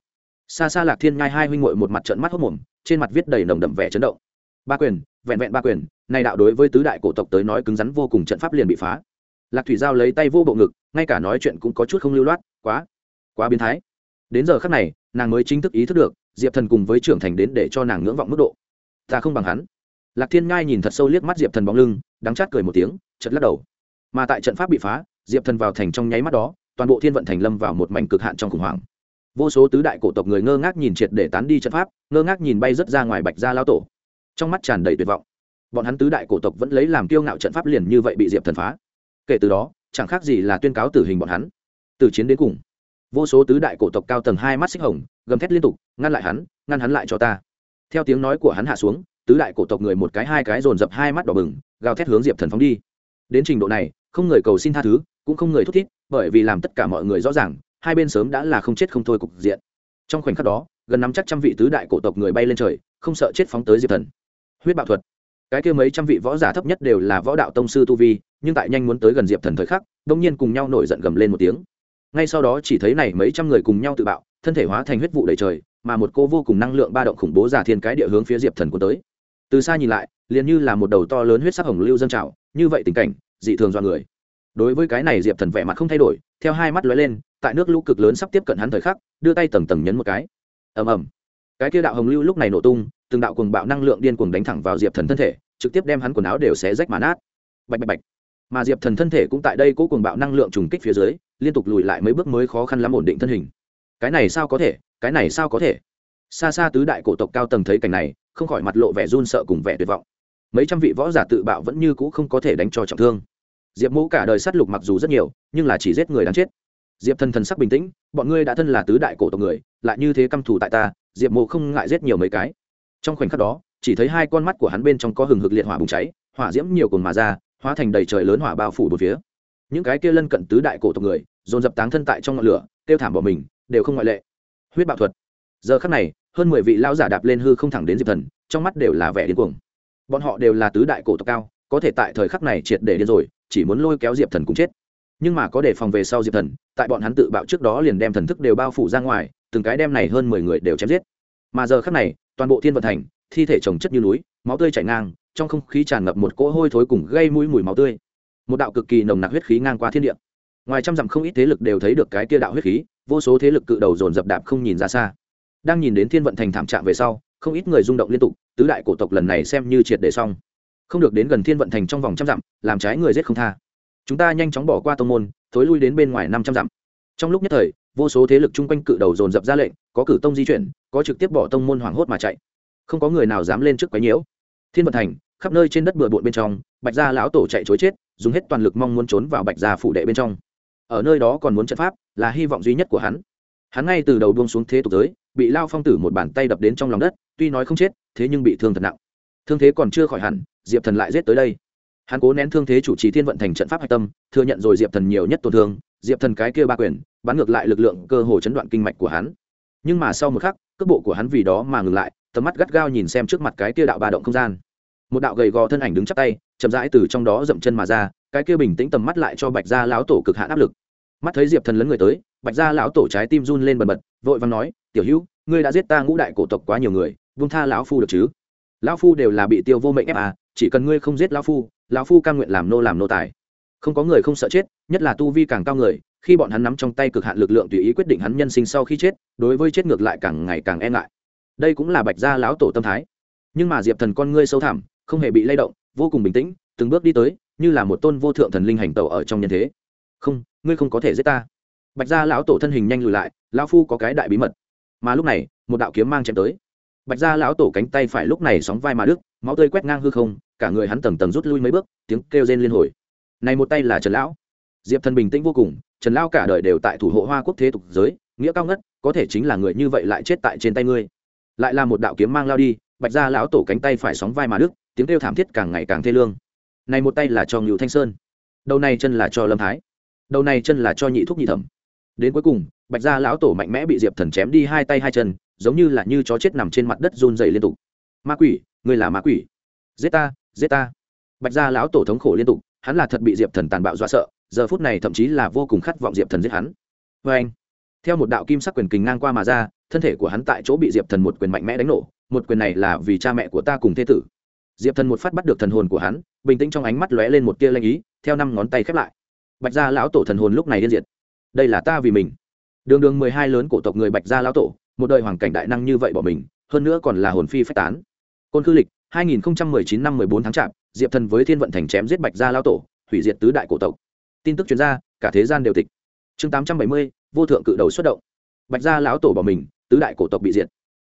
xa xa lạc thiên ngai hai huynh ngội một mặt trận mắt hốc mồm, trên mặt viết đầy nồng đậm vẻ chấn động. Ba quyền, vẹn vẹn ba quyền, này đạo đối với tứ đại cổ tộc tới nói cứng rắn vô cùng trận pháp liền bị phá. Lạc thủy giao lấy tay vô bộ ngực, ngay cả nói chuyện cũng có chút không lưu loát, quá quá biến thái. Đến giờ khắc này, nàng mới chính thức ý thức được, diệp thần cùng với trưởng thành đến để cho nàng ngưỡng vọng mức độ. Ta không bằng hắn lạc thiên ngai nhìn thật sâu liếc mắt diệp thần bóng lưng, đắng chát cười một tiếng chật lắc đầu. Mà tại trận pháp bị phá, diệp thần vào thành trong nháy mắt đó, toàn bộ thiên vận thành lâm vào một mảnh cực hạn trong khủng hoảng. Vô số tứ đại cổ tộc người ngơ ngác nhìn triệt để tán đi trận pháp, ngơ ngác nhìn bay rớt ra ngoài bạch gia lao tổ. Trong mắt tràn đầy tuyệt vọng. Bọn hắn tứ đại cổ tộc vẫn lấy làm kiêu ngạo trận pháp liền như vậy bị diệp thần phá. Kể từ đó, chẳng khác gì là tuyên cáo tử hình bọn hắn. Từ chiến đến cùng, vô số tứ đại cổ tộc cao tầng hai mắt xích hồng, gầm thét liên tục, ngăn lại hắn, ngăn hắn lại cho ta. Theo tiếng nói của hắn hạ xuống tứ đại cổ tộc người một cái hai cái dồn dập hai mắt đỏ bừng, gào thét hướng diệp thần phóng đi. Đến trình độ này, không người cầu xin tha thứ, cũng không người thúc thiết bởi vì làm tất cả mọi người rõ ràng, hai bên sớm đã là không chết không thôi cục diện. Trong khoảnh khắc đó, gần năm chắc trăm vị tứ đại cổ tộc người bay lên trời, không sợ chết phóng tới diệp thần. Huyết bạo thuật. Cái kia mấy trăm vị võ giả thấp nhất đều là võ đạo tông sư tu vi, nhưng tại nhanh muốn tới gần diệp thần thời khắc đông nhiên cùng nhau nổi giận gầm lên một tiếng. Ngay sau đó chỉ thấy này mấy trăm người cùng nhau tự bạo, thân thể hóa thành huyết vụ đầy trời, mà một cô vô cùng năng lượng ba động khủng bố giả thiên cái địa hướng phía diệp thần cuốn tới từ xa nhìn lại, liền như là một đầu to lớn huyết sắc hồng lưu dân trào, như vậy tình cảnh, dị thường do người. Đối với cái này diệp thần vẻ mặt không thay đổi, theo hai mắt lóe lên, tại nước lũ cực lớn sắp tiếp cận hắn thời khắc, đưa tay tầng tầng nhấn một cái. Ầm ầm. Cái kia đạo hồng lưu lúc này nổ tung, từng đạo cuồng bạo năng lượng điên cuồng đánh thẳng vào diệp thần thân thể, trực tiếp đem hắn quần áo đều xé rách mà nát. Bạch bạch bạch. Mà diệp thần thân thể cũng tại đây cố cuồng bạo năng lượng trùng kích phía dưới, liên tục lùi lại mấy bước mới khó khăn lắm ổn định thân hình. Cái này sao có thể? Cái này sao có thể? Xa xa tứ đại cổ tộc cao tầng thấy cảnh này không khỏi mặt lộ vẻ run sợ cùng vẻ tuyệt vọng. Mấy trăm vị võ giả tự bạo vẫn như cũ không có thể đánh cho trọng thương. Diệp mẫu cả đời sát lục mặc dù rất nhiều, nhưng là chỉ giết người đáng chết. Diệp thần thần sắc bình tĩnh, bọn ngươi đã thân là tứ đại cổ tộc người, lại như thế căm thù tại ta, diệp mộ không ngại giết nhiều mấy cái. Trong khoảnh khắc đó, chỉ thấy hai con mắt của hắn bên trong có hừng hực liệt hỏa bùng cháy, hỏa diễm nhiều cồn mà ra, hóa thành đầy trời lớn hỏa bao phủ một phía. Những cái kia lân cận tứ đại cổ tộc người, dồn dập táng thân tại trong ngọn lửa, kêu thảm bỏ mình, đều không ngoại lệ. Huyết bạo thuật. Giờ khắc này hơn mười vị lão giả đạp lên hư không thẳng đến diệp thần, trong mắt đều là vẻ điên cuồng. Bọn họ đều là tứ đại cổ tộc cao, có thể tại thời khắc này triệt để điên rồi, chỉ muốn lôi kéo diệp thần cũng chết. Nhưng mà có đề phòng về sau diệp thần, tại bọn hắn tự bạo trước đó liền đem thần thức đều bao phủ ra ngoài, từng cái đem này hơn mười người đều chém giết. Mà giờ khắc này, toàn bộ thiên vận thành, thi thể trồng chất như núi, máu tươi chảy ngang, trong không khí tràn ngập một cỗ hôi thối cùng gây mũi mùi máu tươi. Một đạo cực kỳ nồng nặc huyết khí ngang qua thiên địa. Ngoài trăm dặm không ít thế lực đều thấy được cái kia đạo huyết khí, vô số thế lực cự đầu dồn dập đạp không nhìn ra xa đang nhìn đến thiên vận thành thảm trạng về sau, không ít người rung động liên tục, tứ đại cổ tộc lần này xem như triệt để xong. Không được đến gần thiên vận thành trong vòng trăm dặm, làm trái người giết không tha. Chúng ta nhanh chóng bỏ qua tông môn, thối lui đến bên ngoài năm trăm dặm. Trong lúc nhất thời, vô số thế lực chung quanh cự đầu dồn dập ra lệnh, có cử tông di chuyển, có trực tiếp bỏ tông môn hoảng hốt mà chạy. Không có người nào dám lên trước quái nhiễu. Thiên vận thành, khắp nơi trên đất bừa bộn bên trong, bạch gia lão tổ chạy chối chết, dùng hết toàn lực mong muốn trốn vào bạch gia phủ đệ bên trong. Ở nơi đó còn muốn trận pháp, là hy vọng duy nhất của hắn. Hắn ngay từ đầu buông xuống thế tục giới bị lao phong tử một bàn tay đập đến trong lòng đất, tuy nói không chết, thế nhưng bị thương thật nặng. Thương thế còn chưa khỏi hẳn, diệp thần lại giết tới đây. Hắn cố nén thương thế chủ trì thiên vận thành trận pháp hạch tâm, thừa nhận rồi diệp thần nhiều nhất tổn thương, diệp thần cái kia ba quyền, bắn ngược lại lực lượng cơ hồ chấn đoạn kinh mạch của hắn. Nhưng mà sau một khắc, cước bộ của hắn vì đó mà ngừng lại, tầm mắt gắt gao nhìn xem trước mặt cái kia đạo ba động không gian. Một đạo gầy gò thân ảnh đứng chắp tay, chậm rãi từ trong đó dậm chân mà ra, cái kia bình tĩnh tầm mắt lại cho bạch gia lão tổ cực hạn áp lực mắt thấy diệp thần lấn người tới bạch gia lão tổ trái tim run lên bần bật vội vàng nói tiểu hữu ngươi đã giết ta ngũ đại cổ tộc quá nhiều người vung tha lão phu được chứ lão phu đều là bị tiêu vô mệnh ép à chỉ cần ngươi không giết lão phu lão phu cam nguyện làm nô làm nô tài không có người không sợ chết nhất là tu vi càng cao người khi bọn hắn nắm trong tay cực hạn lực lượng tùy ý quyết định hắn nhân sinh sau khi chết đối với chết ngược lại càng ngày càng e ngại đây cũng là bạch gia lão tổ tâm thái nhưng mà diệp thần con ngươi sâu thẳm không hề bị lay động vô cùng bình tĩnh từng bước đi tới như là một tôn vô thượng thần linh hành tẩu ở trong nhân thế không, ngươi không có thể giết ta. Bạch gia lão tổ thân hình nhanh lùi lại, lão phu có cái đại bí mật. Mà lúc này, một đạo kiếm mang chém tới. Bạch gia lão tổ cánh tay phải lúc này sóng vai mà đức máu tươi quét ngang hư không, cả người hắn tầng tầng rút lui mấy bước, tiếng kêu rên liên hồi. Này một tay là trần lão. Diệp thần bình tĩnh vô cùng, trần lão cả đời đều tại thủ hộ hoa quốc thế tục giới, nghĩa cao ngất, có thể chính là người như vậy lại chết tại trên tay ngươi. Lại là một đạo kiếm mang lao đi, bạch gia lão tổ cánh tay phải sóng vai mà đức tiếng kêu thảm thiết càng ngày càng thê lương. Này một tay là cho ngưu thanh sơn. Đầu này chân là cho lâm thái đầu này chân là cho nhị thúc nhị thẩm. Đến cuối cùng, bạch gia lão tổ mạnh mẽ bị diệp thần chém đi hai tay hai chân, giống như là như chó chết nằm trên mặt đất run dày liên tục. Ma quỷ ngươi là ma quỷ. Giết ta giết ta. Bạch gia lão tổ thống khổ liên tục, hắn là thật bị diệp thần tàn bạo dọa sợ, giờ phút này thậm chí là vô cùng khát vọng diệp thần giết hắn. Vê anh, theo một đạo kim sắc quyền kình ngang qua mà ra, thân thể của hắn tại chỗ bị diệp thần một quyền mạnh mẽ đánh nổ, một quyền này là vì cha mẹ của ta cùng thế tử. Diệp thần một phát bắt được thần hồn của hắn, bình tĩnh trong ánh mắt lóe lên một tia lanh ý, theo năm ngón tay khép lại bạch gia lão tổ thần hồn lúc này điên diệt. Đây là ta vì mình. Đường đường mười hai lớn cổ tộc người bạch gia lão tổ một đời hoàng cảnh đại năng như vậy bỏ mình hơn nữa còn là hồn phi phách tán. Côn khư lịch 2019 năm 14 tháng chạp diệp thần với thiên vận thành chém giết bạch gia lão tổ hủy diệt tứ đại cổ tộc. Tin tức chuyên gia cả thế gian đều tịch. Chương 870, vô thượng cự đầu xuất động. Bạch gia lão tổ bỏ mình tứ đại cổ tộc bị diệt.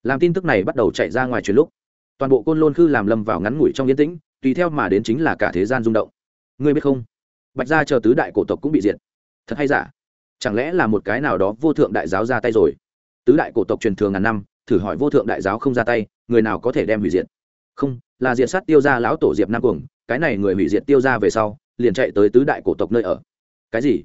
Làm tin tức này bắt đầu chạy ra ngoài truyền lúc. Toàn bộ côn lôn khư làm lâm vào ngắn ngủi trong yên tĩnh tùy theo mà đến chính là cả thế gian rung động. Ngươi biết không? Bạch gia chờ tứ đại cổ tộc cũng bị diệt. Thật hay giả? Chẳng lẽ là một cái nào đó vô thượng đại giáo ra tay rồi? Tứ đại cổ tộc truyền thường ngàn năm, thử hỏi vô thượng đại giáo không ra tay, người nào có thể đem hủy diệt? Không, là diệt sát tiêu gia lão tổ diệp nam cuồng, cái này người hủy diệt tiêu gia về sau, liền chạy tới tứ đại cổ tộc nơi ở. Cái gì?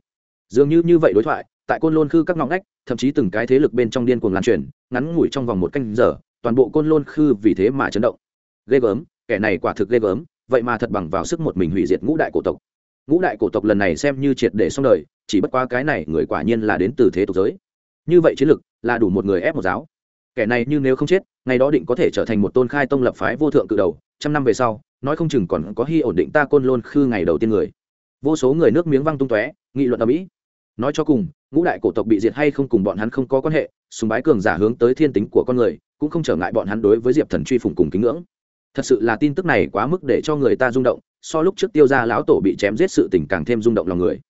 Dường như như vậy đối thoại, tại côn lôn khư các ngõ ngách, thậm chí từng cái thế lực bên trong điên cuồng lan truyền, ngắn ngủi trong vòng một canh giờ, toàn bộ côn lôn khư vì thế mà chấn động. Ghê gớm, kẻ này quả thực ghê gớm, vậy mà thật bằng vào sức một mình hủy diệt ngũ đại cổ tộc ngũ đại cổ tộc lần này xem như triệt để xong đời, chỉ bất qua cái này người quả nhiên là đến từ thế tục giới. Như vậy chiến lực là đủ một người ép một giáo. Kẻ này như nếu không chết, ngày đó định có thể trở thành một tôn khai tông lập phái vô thượng cự đầu, trăm năm về sau, nói không chừng còn có hy ổn định ta côn lôn khư ngày đầu tiên người. Vô số người nước miếng văng tung tóe, nghị luận ở mỹ nói cho cùng, ngũ đại cổ tộc bị diệt hay không cùng bọn hắn không có quan hệ súng bái cường giả hướng tới thiên tính của con người, cũng không trở ngại bọn hắn đối với diệp thần truy phủng cùng kính ngưỡng thật sự là tin tức này quá mức để cho người ta rung động, so lúc trước tiêu ra lão tổ bị chém giết sự tình càng thêm rung động lòng người.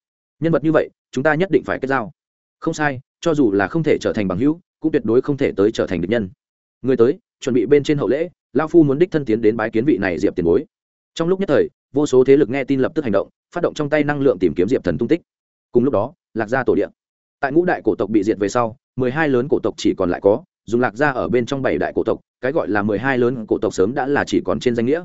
Nhân vật như vậy, chúng ta nhất định phải kết giao. Không sai, cho dù là không thể trở thành bằng hữu, cũng tuyệt đối không thể tới trở thành địch nhân. Người tới, chuẩn bị bên trên hậu lễ lao phu muốn đích thân tiến đến bái kiến vị này diệp tiền bối. Trong lúc nhất thời, vô số thế lực nghe tin lập tức hành động, phát động trong tay năng lượng tìm kiếm diệp thần tung tích. Cùng lúc đó, lạc gia tổ điện tại ngũ đại cổ tộc bị diệt về sau, mười hai lớn cổ tộc chỉ còn lại có dùng lạc gia ở bên trong bảy đại cổ tộc, cái gọi là mười hai lớn cổ tộc sớm đã là chỉ còn trên danh nghĩa.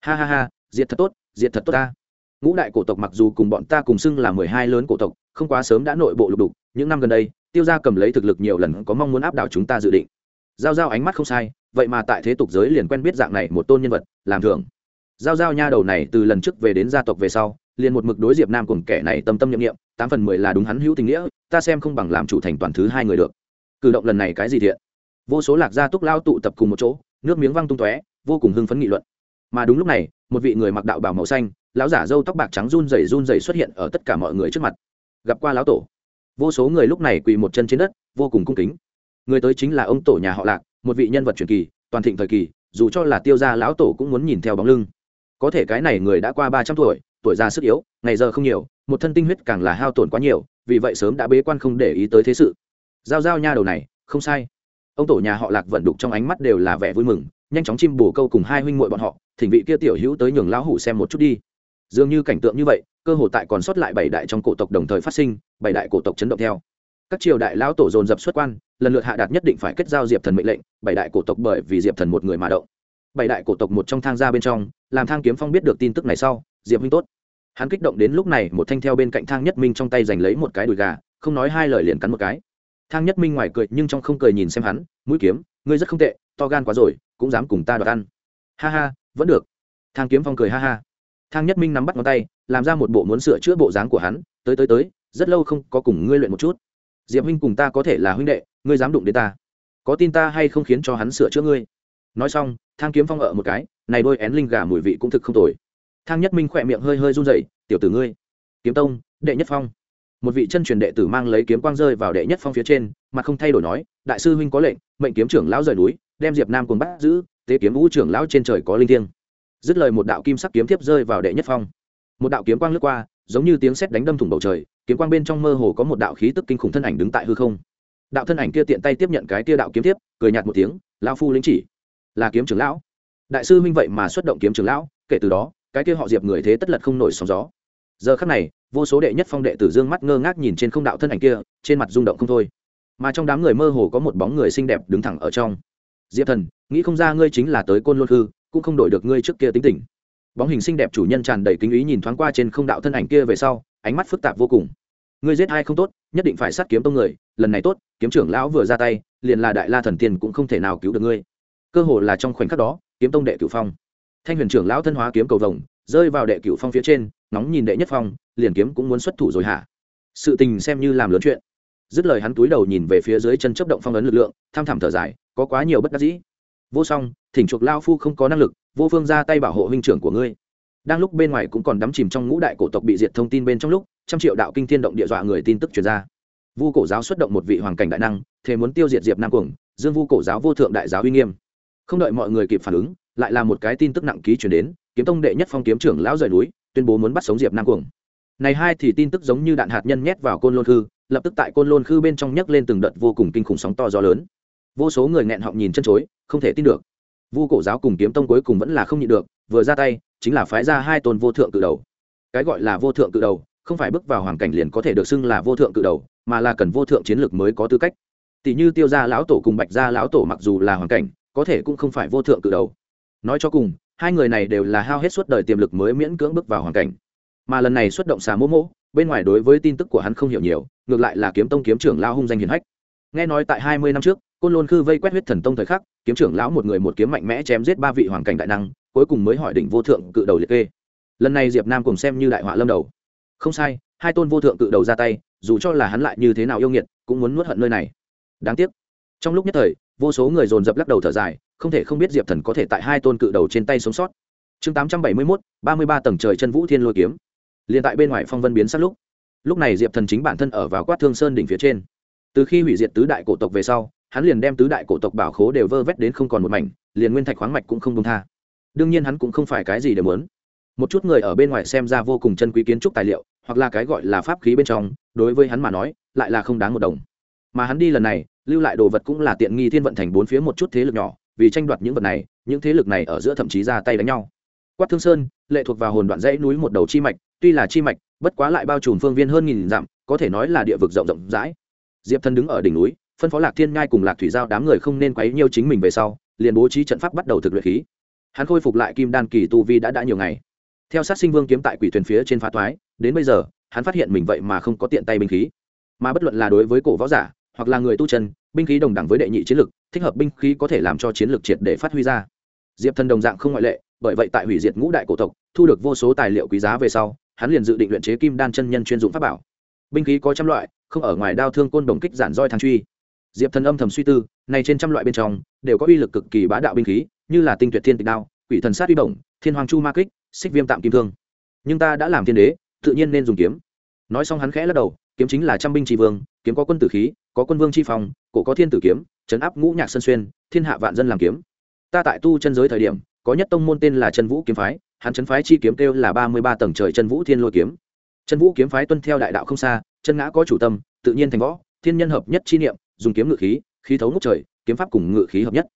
Ha ha ha, diệt thật tốt, diệt thật tốt ta. Ngũ đại cổ tộc mặc dù cùng bọn ta cùng xưng là mười hai lớn cổ tộc, không quá sớm đã nội bộ lục đục, những năm gần đây, tiêu gia cầm lấy thực lực nhiều lần có mong muốn áp đảo chúng ta dự định. Giao giao ánh mắt không sai, vậy mà tại thế tục giới liền quen biết dạng này một tôn nhân vật, làm thường giao giao nha đầu này từ lần trước về đến gia tộc về sau, liền một mực đối diệp nam cùng kẻ này tâm tâm nhiệm nghiệm tám phần mười là đúng hắn hữu tình nghĩa, ta xem không bằng làm chủ thành toàn thứ hai người được. Cử động lần này cái gì thiện? Vô số lạc gia túc lao tụ tập cùng một chỗ, nước miếng văng tung tóe, vô cùng hưng phấn nghị luận. Mà đúng lúc này, một vị người mặc đạo bảo màu xanh, lão giả râu tóc bạc trắng run rẩy run rẩy xuất hiện ở tất cả mọi người trước mặt. Gặp qua lão tổ, vô số người lúc này quỳ một chân trên đất, vô cùng cung kính. Người tới chính là ông tổ nhà họ lạc, một vị nhân vật truyền kỳ, toàn thịnh thời kỳ, dù cho là tiêu gia lão tổ cũng muốn nhìn theo bóng lưng. Có thể cái này người đã qua ba trăm tuổi tuổi già sức yếu, ngày giờ không nhiều, một thân tinh huyết càng là hao tổn quá nhiều, vì vậy sớm đã bế quan không để ý tới thế sự. Giao giao nha đầu này, không sai ông tổ nhà họ lạc vận đục trong ánh mắt đều là vẻ vui mừng, nhanh chóng chim bồ câu cùng hai huynh muội bọn họ, thỉnh vị kia tiểu hữu tới nhường lão hủ xem một chút đi. Dường như cảnh tượng như vậy, cơ hội tại còn sót lại bảy đại trong cổ tộc đồng thời phát sinh, bảy đại cổ tộc chấn động theo. Các triều đại lão tổ dồn dập xuất quan, lần lượt hạ đạt nhất định phải kết giao diệp thần mệnh lệnh, bảy đại cổ tộc bởi vì diệp thần một người mà động. Bảy đại cổ tộc một trong thang gia bên trong, làm thang kiếm phong biết được tin tức này sau, diệp huynh tốt. Hắn kích động đến lúc này, một thanh theo bên cạnh thang nhất minh trong tay giành lấy một cái đùi gà, không nói hai lời liền cắn một cái thang nhất minh ngoài cười nhưng trong không cười nhìn xem hắn, mũi kiếm, ngươi rất không tệ, to gan quá rồi, cũng dám cùng ta đoạt ăn. Ha ha, vẫn được. Thang kiếm phong cười ha ha. Thang nhất minh nắm bắt ngón tay, làm ra một bộ muốn sửa chữa bộ dáng của hắn, tới tới tới, rất lâu không có cùng ngươi luyện một chút. Diệp huynh cùng ta có thể là huynh đệ, ngươi dám đụng đến ta. Có tin ta hay không khiến cho hắn sửa chữa ngươi? Nói xong, thang kiếm phong ở một cái, này đôi én linh gà mùi vị cũng thực không tồi. Thang nhất minh khỏe miệng hơi hơi run rẩy, tiểu tử ngươi, kiếm tông, đệ nhất phong một vị chân truyền đệ tử mang lấy kiếm quang rơi vào đệ nhất phong phía trên, mà không thay đổi nói, đại sư huynh có lệnh, mệnh kiếm trưởng lão rời núi, đem diệp nam cùng bắt giữ, tế kiếm vũ trưởng lão trên trời có linh thiêng. Dứt lời một đạo kim sắc kiếm tiếp rơi vào đệ nhất phong. Một đạo kiếm quang lướt qua, giống như tiếng sét đánh đâm thủng bầu trời, kiếm quang bên trong mơ hồ có một đạo khí tức kinh khủng thân ảnh đứng tại hư không. Đạo thân ảnh kia tiện tay tiếp nhận cái kia đạo kiếm tiếp cười nhạt một tiếng, lão phu lính chỉ, là kiếm trưởng lão. Đại sư huynh vậy mà xuất động kiếm trưởng lão, kể từ đó, cái kia họ diệp người thế tất lật không nổi sóng gió giờ khắc này, vô số đệ nhất phong đệ tử dương mắt ngơ ngác nhìn trên không đạo thân ảnh kia, trên mặt rung động không thôi. Mà trong đám người mơ hồ có một bóng người xinh đẹp đứng thẳng ở trong. Diệp thần, nghĩ không ra ngươi chính là tới côn lôn hư, cũng không đổi được ngươi trước kia tính tình. Bóng hình xinh đẹp chủ nhân tràn đầy kính ý nhìn thoáng qua trên không đạo thân ảnh kia về sau, ánh mắt phức tạp vô cùng. Ngươi giết ai không tốt, nhất định phải sát kiếm tông người, lần này tốt, kiếm trưởng lão vừa ra tay, liền là đại la thần tiên cũng không thể nào cứu được ngươi. Cơ hồ là trong khoảnh khắc đó, kiếm tông đệ cửu phong. Thanh huyền trưởng lão thân hóa kiếm cầu vồng rơi vào đệ cửu phong phía trên nóng nhìn đệ nhất phong, liền kiếm cũng muốn xuất thủ rồi hả? Sự tình xem như làm lớn chuyện. Dứt lời hắn túi đầu nhìn về phía dưới chân chấp động phong ấn lực lượng, tham thẳm thở dài, có quá nhiều bất đắc dĩ. Vô song, thỉnh chuộc lao phu không có năng lực, vô phương ra tay bảo hộ huynh trưởng của ngươi. Đang lúc bên ngoài cũng còn đắm chìm trong ngũ đại cổ tộc bị diệt thông tin bên trong lúc, trăm triệu đạo kinh thiên động địa dọa người tin tức truyền ra. Vu cổ giáo xuất động một vị hoàng cảnh đại năng, thế muốn tiêu diệt diệp nam cuồng, dương vu cổ giáo vô thượng đại giáo uy nghiêm. Không đợi mọi người kịp phản ứng, lại là một cái tin tức nặng ký chuyển đến kiếm tông đệ nhất phong kiếm trưởng lão rời núi, tuyên bố muốn bắt sống diệp nam cuồng. Này hai thì tin tức giống như đạn hạt nhân nhét vào côn lôn khư, lập tức tại côn lôn khư bên trong nhấc lên từng đợt vô cùng kinh khủng sóng to gió lớn. Vô số người nghẹn họng nhìn chân chối, không thể tin được. Vu cổ giáo cùng kiếm tông cuối cùng vẫn là không nhịn được, vừa ra tay, chính là phái ra hai tôn vô thượng cự đầu. Cái gọi là vô thượng cự đầu, không phải bước vào hoàn cảnh liền có thể được xưng là vô thượng cự đầu, mà là cần vô thượng chiến lược mới có tư cách. Tỷ như tiêu gia lão tổ cùng bạch gia lão tổ mặc dù là hoàn cảnh, có thể cũng không phải vô thượng cự đầu. Nói cho cùng hai người này đều là hao hết suốt đời tiềm lực mới miễn cưỡng bước vào hoàn cảnh. Mà lần này xuất động xà mô mô, bên ngoài đối với tin tức của hắn không hiểu nhiều, ngược lại là kiếm tông kiếm trưởng lao hung danh hiền hách. Nghe nói tại hai mươi năm trước, côn lôn khư vây quét huyết thần tông thời khắc, kiếm trưởng lão một người một kiếm mạnh mẽ chém giết ba vị hoàng cảnh đại năng, cuối cùng mới hỏi đỉnh vô thượng cự đầu liệt kê. Lần này diệp nam cùng xem như đại họa lâm đầu. Không sai, hai tôn vô thượng cự đầu ra tay, dù cho là hắn lại như thế nào yêu nghiệt, cũng muốn nuốt hận nơi này. Đáng tiếc. Trong lúc nhất thời, vô số người dồn dập lắc đầu thở dài không thể không biết diệp thần có thể tại hai tôn cự đầu trên tay sống sót. Chương tám trăm bảy mươi mốt, ba mươi ba tầng trời chân vũ thiên lôi kiếm. Liền tại bên ngoài phong vân biến sát lúc lúc này diệp thần chính bản thân ở vào quát thương sơn đỉnh phía trên. Từ khi hủy diệt tứ đại cổ tộc về sau, hắn liền đem tứ đại cổ tộc bảo khố đều vơ vét đến không còn một mảnh, liền nguyên thạch khoáng mạch cũng không công tha. Đương nhiên hắn cũng không phải cái gì để muốn. Một chút người ở bên ngoài xem ra vô cùng chân quý kiến trúc tài liệu, hoặc là cái gọi là pháp khí bên trong, đối với hắn mà nói, lại là không đáng một đồng. Mà hắn đi lần này, lưu lại đồ vật cũng là tiện nghi thiên vận thành bốn phía một chút thế lực nhỏ vì tranh đoạt những vật này, những thế lực này ở giữa thậm chí ra tay đánh nhau. Quát thương sơn, lệ thuộc vào hồn đoạn dãy núi một đầu chi mạch, tuy là chi mạch, bất quá lại bao trùm phương viên hơn nghìn dặm, có thể nói là địa vực rộng rộng rãi. Diệp thân đứng ở đỉnh núi, phân phó lạc thiên nhai cùng lạc thủy giao đám người không nên quấy nhiêu chính mình về sau, liền bố trí trận pháp bắt đầu thực luyện khí. Hắn khôi phục lại kim đan kỳ tu vi đã đã nhiều ngày. Theo sát sinh vương kiếm tại quỷ thuyền phía trên phá thoái đến bây giờ, hắn phát hiện mình vậy mà không có tiện tay binh khí. Mà bất luận là đối với cổ võ giả, hoặc là người tu chân, binh khí đồng đẳng với đệ nhị chiến lực thích hợp binh khí có thể làm cho chiến lược triệt để phát huy ra. Diệp thần đồng dạng không ngoại lệ, bởi vậy tại hủy diệt ngũ đại cổ tộc, thu được vô số tài liệu quý giá về sau, hắn liền dự định luyện chế kim đan chân nhân chuyên dụng pháp bảo. Binh khí có trăm loại, không ở ngoài đao thương côn đồng kích giản roi thang truy. Diệp thần âm thầm suy tư, này trên trăm loại bên trong, đều có uy lực cực kỳ bá đạo binh khí, như là tinh tuyệt thiên tịch đao, quỷ thần sát uy bổng, thiên hoàng chu ma kích, xích viêm tạm kim thương. Nhưng ta đã làm thiên đế, tự nhiên nên dùng kiếm. Nói xong hắn khẽ lắc đầu, kiếm chính là trăm binh tri vương, kiếm có quân tử khí, có quân vương tri phòng cổ có thiên tử kiếm, trấn áp ngũ nhạc sân xuyên, thiên hạ vạn dân làm kiếm. Ta tại tu chân giới thời điểm, có nhất tông môn tên là chân vũ kiếm phái, hắn chân phái chi kiếm kêu là ba mươi ba tầng trời chân vũ thiên lôi kiếm. Chân vũ kiếm phái tuân theo đại đạo không xa, chân ngã có chủ tâm, tự nhiên thành võ, thiên nhân hợp nhất chi niệm, dùng kiếm ngự khí khí thấu ngốc trời, kiếm pháp cùng ngự khí hợp nhất.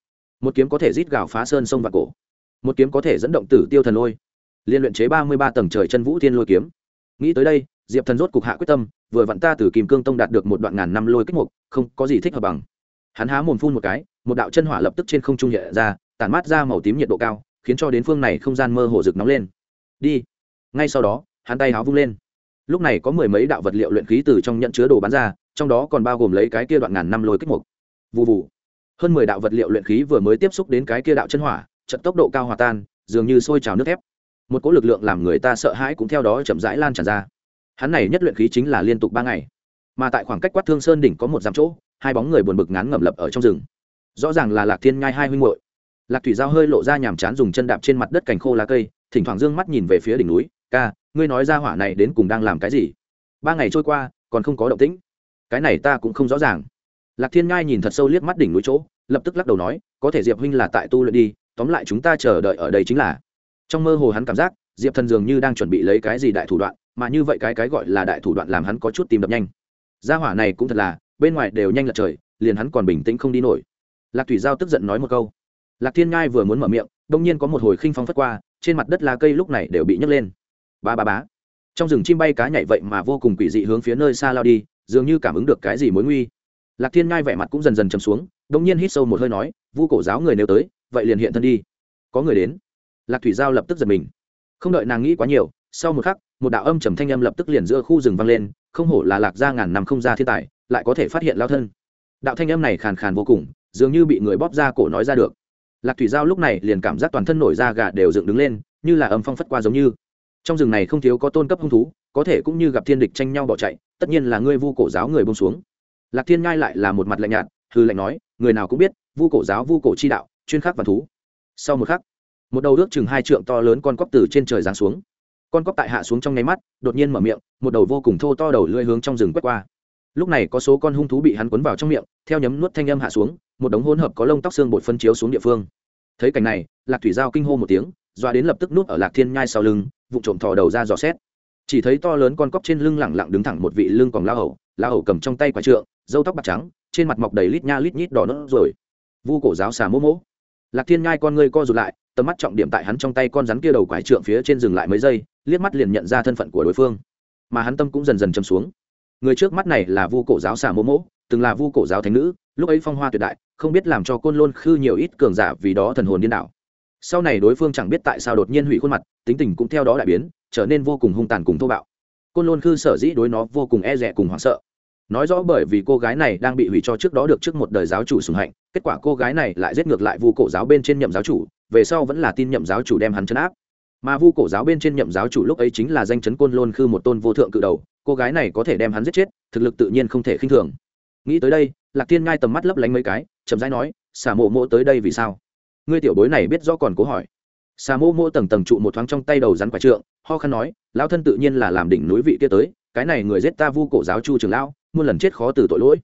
Một kiếm có thể rít gào phá sơn sông và cổ. Một kiếm có thể dẫn động tử tiêu thần lôi. Liên luyện chế ba mươi ba tầng trời chân vũ thiên lôi kiếm. Nghĩ tới đây, diệp thần rốt cục hạ quyết tâm vừa vặn ta từ kim cương tông đạt được một đoạn ngàn năm lôi kích mục, không có gì thích hợp bằng. Hắn há mồm phun một cái, một đạo chân hỏa lập tức trên không trung nhẹ ra, tản mát ra màu tím nhiệt độ cao, khiến cho đến phương này không gian mơ hồ rực nóng lên. Đi. Ngay sau đó, hắn tay háo vung lên. Lúc này có mười mấy đạo vật liệu luyện khí từ trong nhận chứa đồ bán ra, trong đó còn bao gồm lấy cái kia đoạn ngàn năm lôi kích mục. Vụ vụ hơn mười đạo vật liệu luyện khí vừa mới tiếp xúc đến cái kia đạo chân hỏa trận tốc độ cao hòa tan, dường như sôi trào nước thép. Một cỗ lực lượng làm người ta sợ hãi cũng theo đó chậm rãi lan tràn ra hắn này nhất luyện khí chính là liên tục ba ngày. Mà tại khoảng cách quát thương sơn đỉnh có một dặm chỗ, hai bóng người buồn bực ngán ngẩm lập ở trong rừng. Rõ ràng là lạc thiên nhai hai huynh hội lạc thủy giao hơi lộ ra nhàm chán dùng chân đạp trên mặt đất cành khô lá cây, thỉnh thoảng d ư ơ n g mắt nhìn về phía đỉnh núi, ca, ngươi nói ra hỏa này đến cùng đang làm cái gì? Ba ngày trôi qua, còn không có động tĩnh. Cái này ta cũng không rõ ràng. Lạc thiên nhai nhìn thật sâu liếc mắt đỉnh núi chỗ, lập tức lắc đầu nói, có thể diệp huynh là tại tu luyện đi, tóm lại chúng ta chờ đợi ở đây chính là. Trong mơ hồ hắn cảm giác, diệp thần dường như đang chuẩn bị lấy cái gì đại thủ đoạn mà như vậy cái cái gọi là đại thủ đoạn làm hắn có chút tìm đập nhanh. Gia hỏa này cũng thật là, bên ngoài đều nhanh lật trời, liền hắn còn bình tĩnh không đi nổi. Lạc thủy giao tức giận nói một câu. Lạc thiên ngai vừa muốn mở miệng, đông nhiên có một hồi khinh phong phất qua, trên mặt đất lá cây lúc này đều bị nhấc lên. Ba ba bá trong rừng chim bay cá nhảy vậy mà vô cùng quỷ dị hướng phía nơi xa lao đi, dường như cảm ứng được cái gì mối nguy. Lạc thiên ngai vẻ mặt cũng dần dần chầm xuống, đông nhiên hít sâu một hơi nói, vu cổ giáo người nếu tới, vậy liền hiện thân đi. Có người đến. Lạc thủy giao lập tức giật mình. Không đợi nàng nghĩ quá nhiều, sau một khắc một đạo âm trầm thanh âm lập tức liền giữa khu rừng vang lên, không hổ là lạc gia ngàn năm không ra thiên tài, lại có thể phát hiện lao thân. Đạo thanh âm này khàn khàn vô cùng, dường như bị người bóp ra cổ nói ra được. Lạc thủy giao lúc này liền cảm giác toàn thân nổi da gà đều dựng đứng lên, như là âm phong phất qua giống như. Trong rừng này không thiếu có tôn cấp hung thú, có thể cũng như gặp thiên địch tranh nhau bỏ chạy, tất nhiên là ngươi vu cổ giáo người bông xuống. Lạc thiên ngai lại là một mặt lạnh nhạt hư lạnh nói, người nào cũng biết, vu cổ giáo vu cổ chi đạo, chuyên khắc và thú. Sau một khắc, một đầu ước chừng hai trượng to lớn con cóc từ trên trời giáng xuống con cóc tại hạ xuống trong nháy mắt, đột nhiên mở miệng, một đầu vô cùng thô to đầu lưỡi hướng trong rừng quét qua. Lúc này có số con hung thú bị hắn quấn vào trong miệng, theo nhấm nuốt thanh âm hạ xuống, một đống hỗn hợp có lông tóc xương bột phân chiếu xuống địa phương. Thấy cảnh này, lạc thủy giao kinh hô một tiếng, doa đến lập tức nuốt ở lạc thiên nhai sau lưng, vụ trộm thò đầu ra dò xét. Chỉ thấy to lớn con cóc trên lưng lẳng lặng đứng thẳng một vị lưng còn lao hầu lao hầu cầm trong tay quả trượng dâu tóc bạc trắng, trên mặt mọc đầy lít nha lít nhít đỏ nốt rồi vu cổ giáo xà mỗ mỗ. Lạc thiên nhai con ngươi co rụt lại, tầm mắt trọng điểm tại hắn trong tay con rắn kia đầu quải trượng phía trên dừng lại mấy giây liếc mắt liền nhận ra thân phận của đối phương. Mà hắn tâm cũng dần dần châm xuống. Người trước mắt này là vu cổ giáo xà mô mỗ từng là vu cổ giáo thánh nữ, lúc ấy phong hoa tuyệt đại, không biết làm cho côn lôn khư nhiều ít cường giả vì đó thần hồn điên đảo. Sau này đối phương chẳng biết tại sao đột nhiên hủy khuôn mặt, tính tình cũng theo đó đại biến, trở nên vô cùng hung tàn cùng thô bạo. Côn lôn khư sở dĩ đối nó vô cùng e rẻ cùng hoảng sợ. Nói rõ bởi vì cô gái này đang bị hủy cho trước đó được trước một đời giáo chủ sùng hạnh, kết quả cô gái này lại giết ngược lại vu cổ giáo bên trên nhậm giáo chủ, về sau vẫn là tin nhậm giáo chủ đem hắn chấn áp mà vu cổ giáo bên trên nhậm giáo chủ lúc ấy chính là danh chấn côn lôn khư một tôn vô thượng cự đầu, cô gái này có thể đem hắn giết chết, thực lực tự nhiên không thể khinh thường. Nghĩ tới đây, lạc thiên ngai tầm mắt lấp lánh mấy cái, chậm rãi nói, xà mộ mộ tới đây vì sao? Ngươi tiểu bối này biết rõ còn cố hỏi. Xà mộ mộ tầng tầng trụ một thoáng trong tay đầu rắn quả trượng, ho khăn nói, lão thân tự nhiên là làm đỉnh núi vị kia tới, cái này người giết ta vu cổ giáo chu trường lão, muôn lần chết khó từ tội lỗi.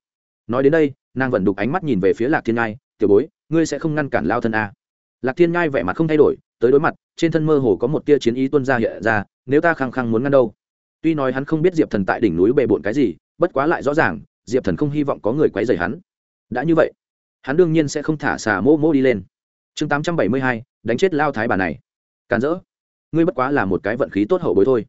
Nói đến đây, nàng vẫn đục ánh mắt nhìn về phía lạc thiên ngai, tiểu bối, ngươi sẽ không ngăn cản lao thân a? À. lạc thiên ngai vẻ mặt không thay đổi tới đối mặt, trên thân mơ hồ có một tia chiến ý tuân ra hiện ra, nếu ta khăng khăng muốn ngăn đâu? Tuy nói hắn không biết diệp thần tại đỉnh núi bề bộn cái gì, bất quá lại rõ ràng, diệp thần không hy vọng có người quấy rầy hắn. Đã như vậy, hắn đương nhiên sẽ không thả xà mô mô đi lên. Chương tám trăm bảy mươi hai, đánh chết lao thái bà này. Càn rỡ, ngươi bất quá là một cái vận khí tốt hậu bối thôi.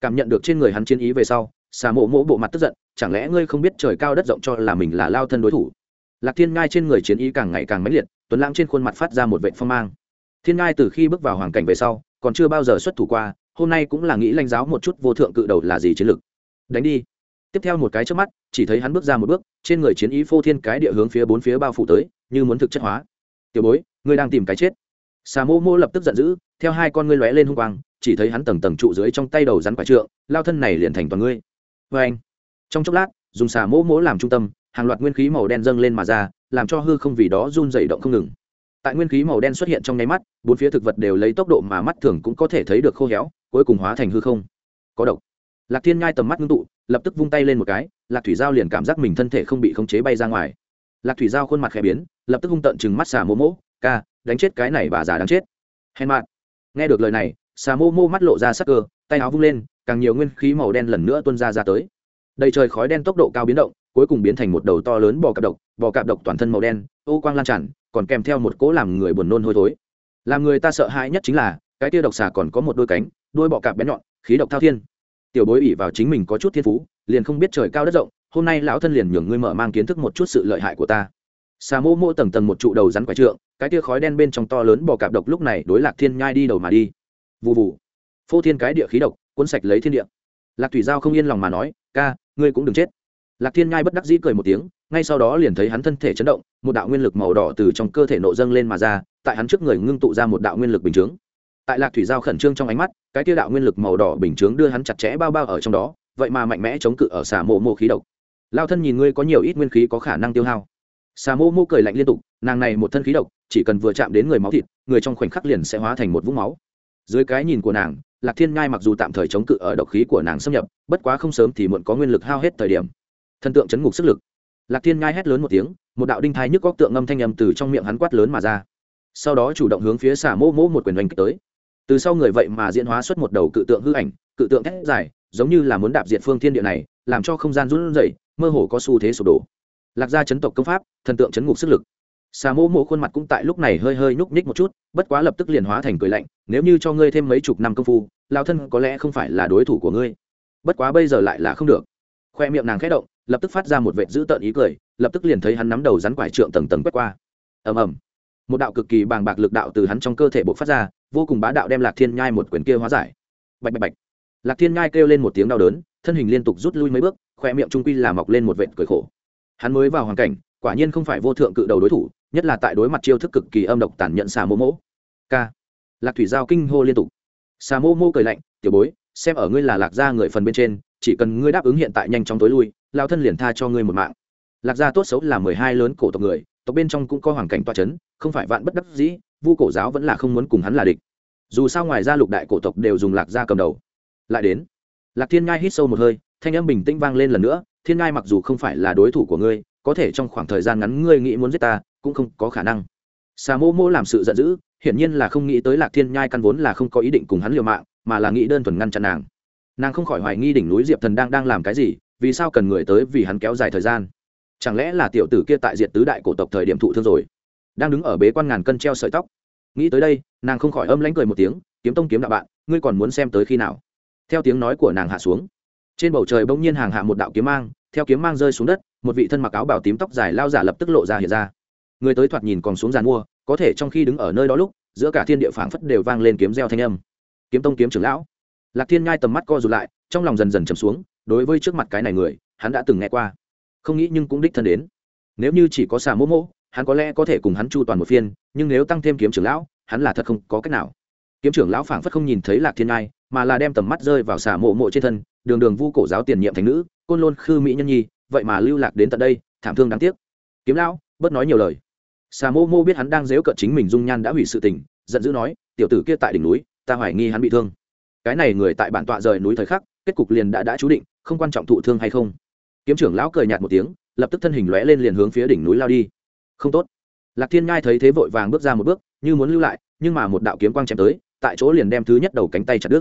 Cảm nhận được trên người hắn chiến ý về sau, xà mộ mỗ bộ mặt tức giận, chẳng lẽ ngươi không biết trời cao đất rộng cho là mình là lao thân đối thủ? Lạc thiên ngai trên người chiến ý càng ngày càng mãnh liệt, tuấn lãng trên khuôn mặt phát ra một vệ phong mang thiên ngai từ khi bước vào hoàng cảnh về sau, còn chưa bao giờ xuất thủ qua, hôm nay cũng là nghĩ lãnh giáo một chút vô thượng cự đầu là gì chiến lược đánh đi. Tiếp theo một cái trước mắt, chỉ thấy hắn bước ra một bước, trên người chiến ý phô thiên cái địa hướng phía bốn phía bao phủ tới, như muốn thực chất hóa. Tiểu bối, ngươi đang tìm cái chết. Xà mô mô lập tức giận dữ, theo hai con ngươi lóe lên hung quang, chỉ thấy hắn tầng tầng trụ dưới trong tay đầu rắn quả trượng, lao thân này liền thành toàn ngươi. Vê anh. Trong chốc lát, dùng xà mô mô làm trung tâm, hàng loạt nguyên khí màu đen dâng lên mà ra, làm cho hư không vì đó run dày động không ngừng tại nguyên khí màu đen xuất hiện trong nháy mắt, bốn phía thực vật đều lấy tốc độ mà mắt thường cũng có thể thấy được khô héo, cuối cùng hóa thành hư không. Có độc. Lạc thiên nhai tầm mắt ngưng tụ, lập tức vung tay lên một cái, lạc thủy giao liền cảm giác mình thân thể không bị khống chế bay ra ngoài. Lạc thủy giao khuôn mặt khẽ biến, lập tức hung tận chừng mắt xà mô mô, ca, đánh chết cái này bà già đáng chết. Hèn mạn nghe được lời này, xà mô mô mắt lộ ra sắc cơ, tay áo vung lên, càng nhiều nguyên khí màu đen lần nữa tuôn ra ra tới. Đầy trời khói đen tốc độ cao biến động, cuối cùng biến thành một đầu to lớn bò cạp độc, bò cạp độc toàn thân màu đen, ô quang lan tràn còn kèm theo một cỗ làm người buồn nôn hôi thối. Làm người ta sợ hãi nhất chính là, cái tia độc xà còn có một đôi cánh, đôi bọ cạp bén nhọn, khí độc thao thiên. Tiểu bối ỉ vào chính mình có chút thiên phú, liền không biết trời cao đất rộng, hôm nay lão thân liền nhường ngươi mở mang kiến thức một chút sự lợi hại của ta. Xà mô mô tầng tầng một trụ đầu rắn quái trượng, cái tia khói đen bên trong to lớn bò cạp độc lúc này đối lạc thiên nhai đi đầu mà đi. Vụ vụ phô thiên cái địa khí độc, cuốn sạch lấy thiên địa. Lạc thủy giao không yên lòng mà nói, ca, ngươi cũng đừng chết lạc thiên nhai bất đắc dĩ cười một tiếng, ngay sau đó liền thấy hắn thân thể chấn động, một đạo nguyên lực màu đỏ từ trong cơ thể nộ dâng lên mà ra, tại hắn trước người ngưng tụ ra một đạo nguyên lực bình chướng. Tại lạc thủy giao khẩn trương trong ánh mắt, cái tiêu đạo nguyên lực màu đỏ bình chướng đưa hắn chặt chẽ bao bao ở trong đó, vậy mà mạnh mẽ chống cự ở xà mộ mộ khí độc. Lao thân nhìn ngươi có nhiều ít nguyên khí có khả năng tiêu hao. Xà mô mô cười lạnh liên tục, nàng này một thân khí độc, chỉ cần vừa chạm đến người máu thịt, người trong khoảnh khắc liền sẽ hóa thành một vũng máu. Dưới cái nhìn của nàng, lạc thiên ngai mặc dù tạm thời chống cự ở độc khí của nàng xâm nhập, bất quá không sớm thì muộn có nguyên lực hao hết thời điểm thần tượng chấn ngục sức lực. Lạc thiên ngai hét lớn một tiếng, một đạo đinh thai nhức góc tượng ngâm thanh âm từ trong miệng hắn quát lớn mà ra. Sau đó chủ động hướng phía xả mô mô một quyền đánh tới. Từ sau người vậy mà diễn hóa xuất một đầu cự tượng hư ảnh, cự tượng thét dài, giống như là muốn đạp diệt phương thiên địa này, làm cho không gian run rẩy, mơ hồ có xu thế sụp đổ. Lạc gia chấn tộc công pháp, thần tượng chấn ngục sức lực. Xà mô mô khuôn mặt cũng tại lúc này hơi hơi nhúc nhích một chút, bất quá lập tức liền hóa thành cười lạnh, nếu như cho ngươi thêm mấy chục năm công phu lao thân có lẽ không phải là đối thủ của ngươi. Bất quá bây giờ lại là không được khoe miệng nàng khẽ động, lập tức phát ra một vệ dữ tợn ý cười, lập tức liền thấy hắn nắm đầu rắn quải trượng tầng tầng quét qua. Ầm ầm. Một đạo cực kỳ bàng bạc lực đạo từ hắn trong cơ thể bộc phát ra, vô cùng bá đạo đem lạc thiên nhai một quyển kia hóa giải. Bạch bạch bạch. Lạc thiên nhai kêu lên một tiếng đau đớn, thân hình liên tục rút lui mấy bước, khoe miệng trung quy là mọc lên một vệt cười khổ. Hắn mới vào hoàn cảnh, quả nhiên không phải vô thượng cự đầu đối thủ, nhất là tại đối mặt chiêu thức cực kỳ âm độc tàn nhẫn xà mô mỗ k. Lạc thủy giao kinh hô liên tục. Xà mô mô cười lạnh, tiểu bối, xem ở ngươi là lạc gia người phần bên trên chỉ cần ngươi đáp ứng hiện tại nhanh chóng tối lui, lao thân liền tha cho ngươi một mạng. Lạc gia tốt xấu là mười hai lớn cổ tộc người, tộc bên trong cũng có hoàn cảnh toa c h ấ n không phải vạn bất đắc dĩ, vu cổ giáo vẫn là không muốn cùng hắn là địch. Dù sao ngoài ra lục đại cổ tộc đều dùng lạc gia cầm đầu. Lại đến, lạc thiên ngai hít sâu một hơi, thanh âm bình tĩnh vang lên lần nữa, thiên ngai mặc dù không phải là đối thủ của ngươi, có thể trong khoảng thời gian ngắn ngươi nghĩ muốn giết ta, cũng không có khả năng. Xà mô mô làm sự giận dữ, hiển nhiên là không nghĩ tới lạc thiên nhai căn vốn là không có ý định cùng hắn liều mạng, mà là nghĩ đơn thuần ngăn chặn nàng nàng không khỏi hoài nghi đỉnh núi diệp thần đang đang làm cái gì, vì sao cần người tới vì hắn kéo dài thời gian? Chẳng lẽ là tiểu tử kia tại diệt tứ đại cổ tộc thời điểm thụ thương rồi? Đang đứng ở bế quan ngàn cân treo sợi tóc. Nghĩ tới đây, nàng không khỏi âm lánh cười một tiếng, kiếm tông kiếm đạo bạn, ngươi còn muốn xem tới khi nào? Theo tiếng nói của nàng hạ xuống, trên bầu trời bỗng nhiên hàng hạ một đạo kiếm mang, theo kiếm mang rơi xuống đất, một vị thân mặc áo bảo tím tóc dài lao giả lập tức lộ ra hiện ra. Người tới thoạt nhìn còn xuống giàn mua, có thể trong khi đứng ở nơi đó lúc, giữa cả thiên địa phảng phất đều vang lên kiếm reo thanh âm. Kiếm tông kiếm trưởng lão lạc thiên Nhai tầm mắt co rụt lại trong lòng dần dần chầm xuống đối với trước mặt cái này người hắn đã từng nghe qua. Không nghĩ nhưng cũng đích thân đến. Nếu như chỉ có xà mỗ mỗ hắn có lẽ có thể cùng hắn chu toàn một phiên nhưng nếu tăng thêm kiếm trưởng lão hắn là thật không có cách nào. Kiếm trưởng lão phảng phất không nhìn thấy lạc thiên Nhai, mà là đem tầm mắt rơi vào xà mộ mộ trên thân đường đường vu cổ giáo tiền nhiệm thành nữ côn lôn khư mỹ nhân nhi vậy mà lưu lạc đến tận đây thảm thương đáng tiếc. Kiếm lão bớt nói nhiều lời. Xà mô mô biết hắn đang dếu cợt chính mình dung nhan đã hủy sự tình giận dữ nói tiểu tử kia tại đỉnh núi ta hoài nghi hắn bị thương cái này người tại bản tọa rời núi thời khắc, kết cục liền đã đã chú định, không quan trọng thụ thương hay không. Kiếm trưởng lão cười nhạt một tiếng, lập tức thân hình lóe lên liền hướng phía đỉnh núi lao đi. Không tốt. Lạc thiên ngai thấy thế vội vàng bước ra một bước, như muốn lưu lại, nhưng mà một đạo kiếm quang chém tới, tại chỗ liền đem thứ nhất đầu cánh tay chặt đứt.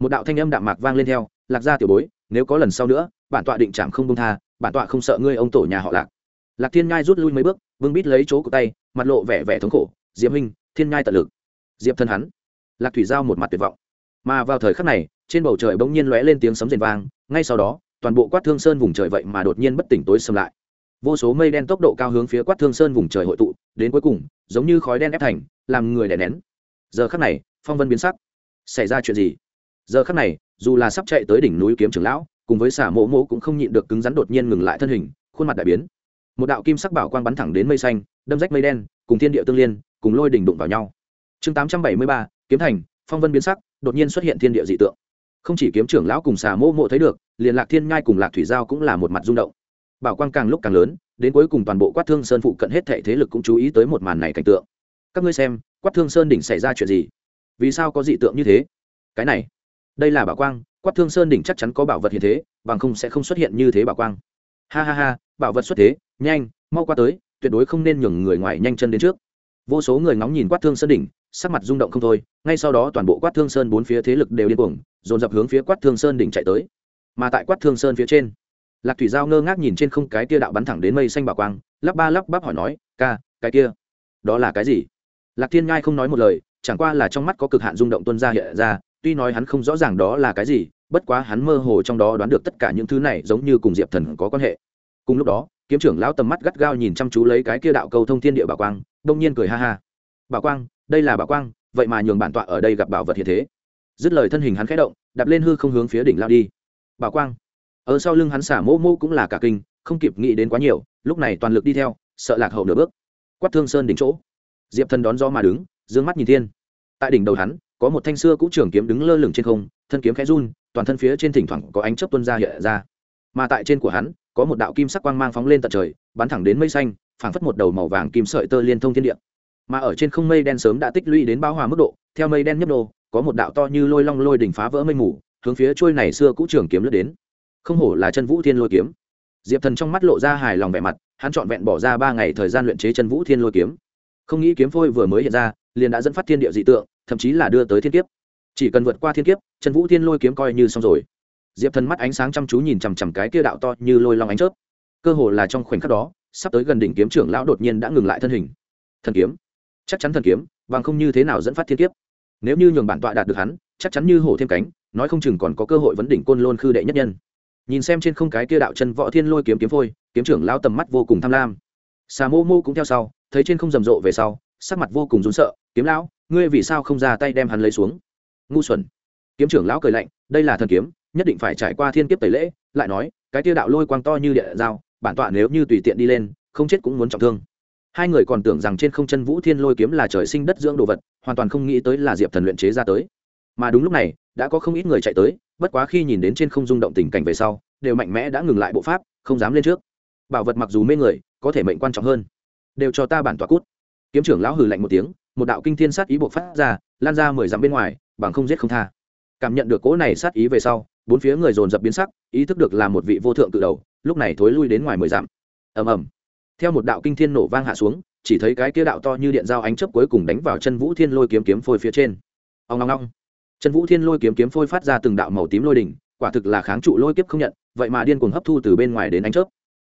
Một đạo thanh âm đạm mạc vang lên theo, lạc gia tiểu bối, nếu có lần sau nữa, bản tọa định chạm không công tha, bản tọa không sợ ngươi ông tổ nhà họ lạc. Lạc thiên ngai rút lui mấy bước vương bít lấy chỗ của tay, mặt lộ vẻ vẻ thống khổ, diệp minh thiên ngai tận lực. Diệp thân hắn. Lạc thủy giao một mặt tuyệt vọng mà vào thời khắc này, trên bầu trời bỗng nhiên lóe lên tiếng sấm rền vang, ngay sau đó, toàn bộ quát thương sơn vùng trời vậy mà đột nhiên bất tỉnh tối xâm lại. Vô số mây đen tốc độ cao hướng phía quát thương sơn vùng trời hội tụ, đến cuối cùng, giống như khói đen ép thành, làm người đè nén. Giờ khắc này, phong vân biến sắc. Xảy ra chuyện gì? Giờ khắc này, dù là sắp chạy tới đỉnh núi kiếm trưởng lão, cùng với xả mộ mộ cũng không nhịn được cứng rắn đột nhiên ngừng lại thân hình, khuôn mặt đại biến. Một đạo kim sắc bảo quang bắn thẳng đến mây xanh, đâm rách mây đen, cùng thiên địa tương liên, cùng lôi đỉnh đụng vào nhau. Chương tám trăm bảy mươi ba, kiếm thành, phong vân biến sắc đột nhiên xuất hiện thiên địa dị tượng. Không chỉ kiếm trưởng lão cùng xà mô mộ thấy được, liền lạc thiên nhai cùng lạc thủy giao cũng là một mặt rung động. Bảo quang càng lúc càng lớn, đến cuối cùng toàn bộ quát thương sơn phụ cận hết thệ thế lực cũng chú ý tới một màn này cảnh tượng. Các ngươi xem, quát thương sơn đỉnh xảy ra chuyện gì? Vì sao có dị tượng như thế? Cái này, đây là bảo quang, quát thương sơn đỉnh chắc chắn có bảo vật hiện thế, bằng không sẽ không xuất hiện như thế bảo quang. Ha ha ha, bảo vật xuất thế, nhanh, mau qua tới, tuyệt đối không nên nhường người ngoài nhanh chân đến trước. Vô số người ngóng nhìn quát thương sơn đỉnh sắc mặt rung động không thôi, ngay sau đó toàn bộ quát thương sơn bốn phía thế lực đều điên cuồng, dồn dập hướng phía quát thương sơn đỉnh chạy tới. Mà tại quát thương sơn phía trên, lạc thủy giao ngơ ngác nhìn trên không cái kia đạo bắn thẳng đến mây xanh bảo quang, lắp ba lắp bắp hỏi nói, ca, cái kia, đó là cái gì? Lạc thiên ngai không nói một lời, chẳng qua là trong mắt có cực hạn rung động tuân ra hiện ra, tuy nói hắn không rõ ràng đó là cái gì, bất quá hắn mơ hồ trong đó đoán được tất cả những thứ này giống như cùng diệp thần có quan hệ. Cùng lúc đó, kiếm trưởng lão tầm mắt gắt gao nhìn chăm chú lấy cái kia đạo cầu thông thiên địa bảo quang, đông nhiên cười ha ha. Bảo quang đây là bảo quang, vậy mà nhường bản tọa ở đây gặp bảo vật hiện thế. Dứt lời thân hình hắn khẽ động, đạp lên hư không hướng phía đỉnh lao đi. Bảo quang. Ở sau lưng hắn xả mô mô cũng là cả kinh, không kịp nghĩ đến quá nhiều, lúc này toàn lực đi theo, sợ lạc hậu nửa bước. Quát thương sơn đỉnh chỗ. Diệp thần đón gió mà đứng d ư ơ n g mắt nhìn thiên. Tại đỉnh đầu hắn, có một thanh xưa cũ trường kiếm đứng lơ lửng trên không, thân kiếm khẽ run, toàn thân phía trên thỉnh thoảng có ánh chớp tuân ra hiện ra. Mà tại trên của hắn, có một đạo kim sắc quang mang phóng lên tận trời, bắn thẳng đến mây xanh, phảng phất một đầu màu vàng kim sợi tơ liên thông thiên địa mà ở trên không mây đen sớm đã tích lũy đến bao hòa mức độ, theo mây đen nhấp nô có một đạo to như lôi long lôi đỉnh phá vỡ mây mù, hướng phía trôi này xưa cũ trường kiếm lướt đến. Không hổ là chân vũ thiên lôi kiếm. Diệp thần trong mắt lộ ra hài lòng vẻ mặt, hắn trọn vẹn bỏ ra ba ngày thời gian luyện chế chân vũ thiên lôi kiếm. Không nghĩ kiếm phôi vừa mới hiện ra, liền đã dẫn phát thiên địa dị tượng, thậm chí là đưa tới thiên kiếp. Chỉ cần vượt qua thiên kiếp, chân vũ thiên lôi kiếm coi như xong rồi. Diệp thần mắt ánh sáng chăm chú nhìn chằm chằm cái kia đạo to như lôi long ánh chớp. Cơ hồ là trong khoảnh khắc đó, sắp tới gần đỉnh kiếm trưởng lão đột nhiên đã ngừng lại thân hình. Thần kiếm chắc chắn thần kiếm, bằng không như thế nào dẫn phát thiên kiếp. Nếu như nhường bản tọa đạt được hắn, chắc chắn như hổ thêm cánh, nói không chừng còn có cơ hội vấn đỉnh côn lôn khư đệ nhất nhân. Nhìn xem trên không cái kia đạo chân võ thiên lôi kiếm kiếm phôi, kiếm trưởng lao tầm mắt vô cùng tham lam. Xà mô mô cũng theo sau, thấy trên không rầm rộ về sau, sắc mặt vô cùng rún sợ, kiếm lão, ngươi vì sao không ra tay đem hắn lấy xuống? Ngu xuẩn. Kiếm trưởng lão cười lạnh, đây là thần kiếm, nhất định phải trải qua thiên kiếp tẩy lễ. Lại nói, cái kia đạo lôi quang to như địa dao bản tọa nếu như tùy tiện đi lên, không chết cũng muốn trọng thương hai người còn tưởng rằng trên không chân vũ thiên lôi kiếm là trời sinh đất dưỡng đồ vật, hoàn toàn không nghĩ tới là diệp thần luyện chế ra tới. Mà đúng lúc này, đã có không ít người chạy tới, bất quá khi nhìn đến trên không rung động tình cảnh về sau, đều mạnh mẽ đã ngừng lại bộ pháp, không dám lên trước. Bảo vật mặc dù mê người, có thể mệnh quan trọng hơn. Đều cho ta bản tỏa cút. Kiếm trưởng lão hừ lạnh một tiếng, một đạo kinh thiên sát ý buộc phát ra, lan ra mười dặm bên ngoài, bằng không giết không tha. Cảm nhận được cỗ này sát ý về sau, bốn phía người dồn dập biến sắc, ý thức được là một vị vô thượng tự đầu, lúc này thối lui đến ngoài mười dặm. Ầm ầm theo một đạo kinh thiên nổ vang hạ xuống, chỉ thấy cái kia đạo to như điện dao ánh chớp cuối cùng đánh vào chân vũ thiên lôi kiếm kiếm phôi phía trên. Ông ngong ngong chân vũ thiên lôi kiếm kiếm phôi phát ra từng đạo màu tím lôi đỉnh, quả thực là kháng trụ lôi kiếp không nhận, vậy mà điên cuồng hấp thu từ bên ngoài đến ánh chớp.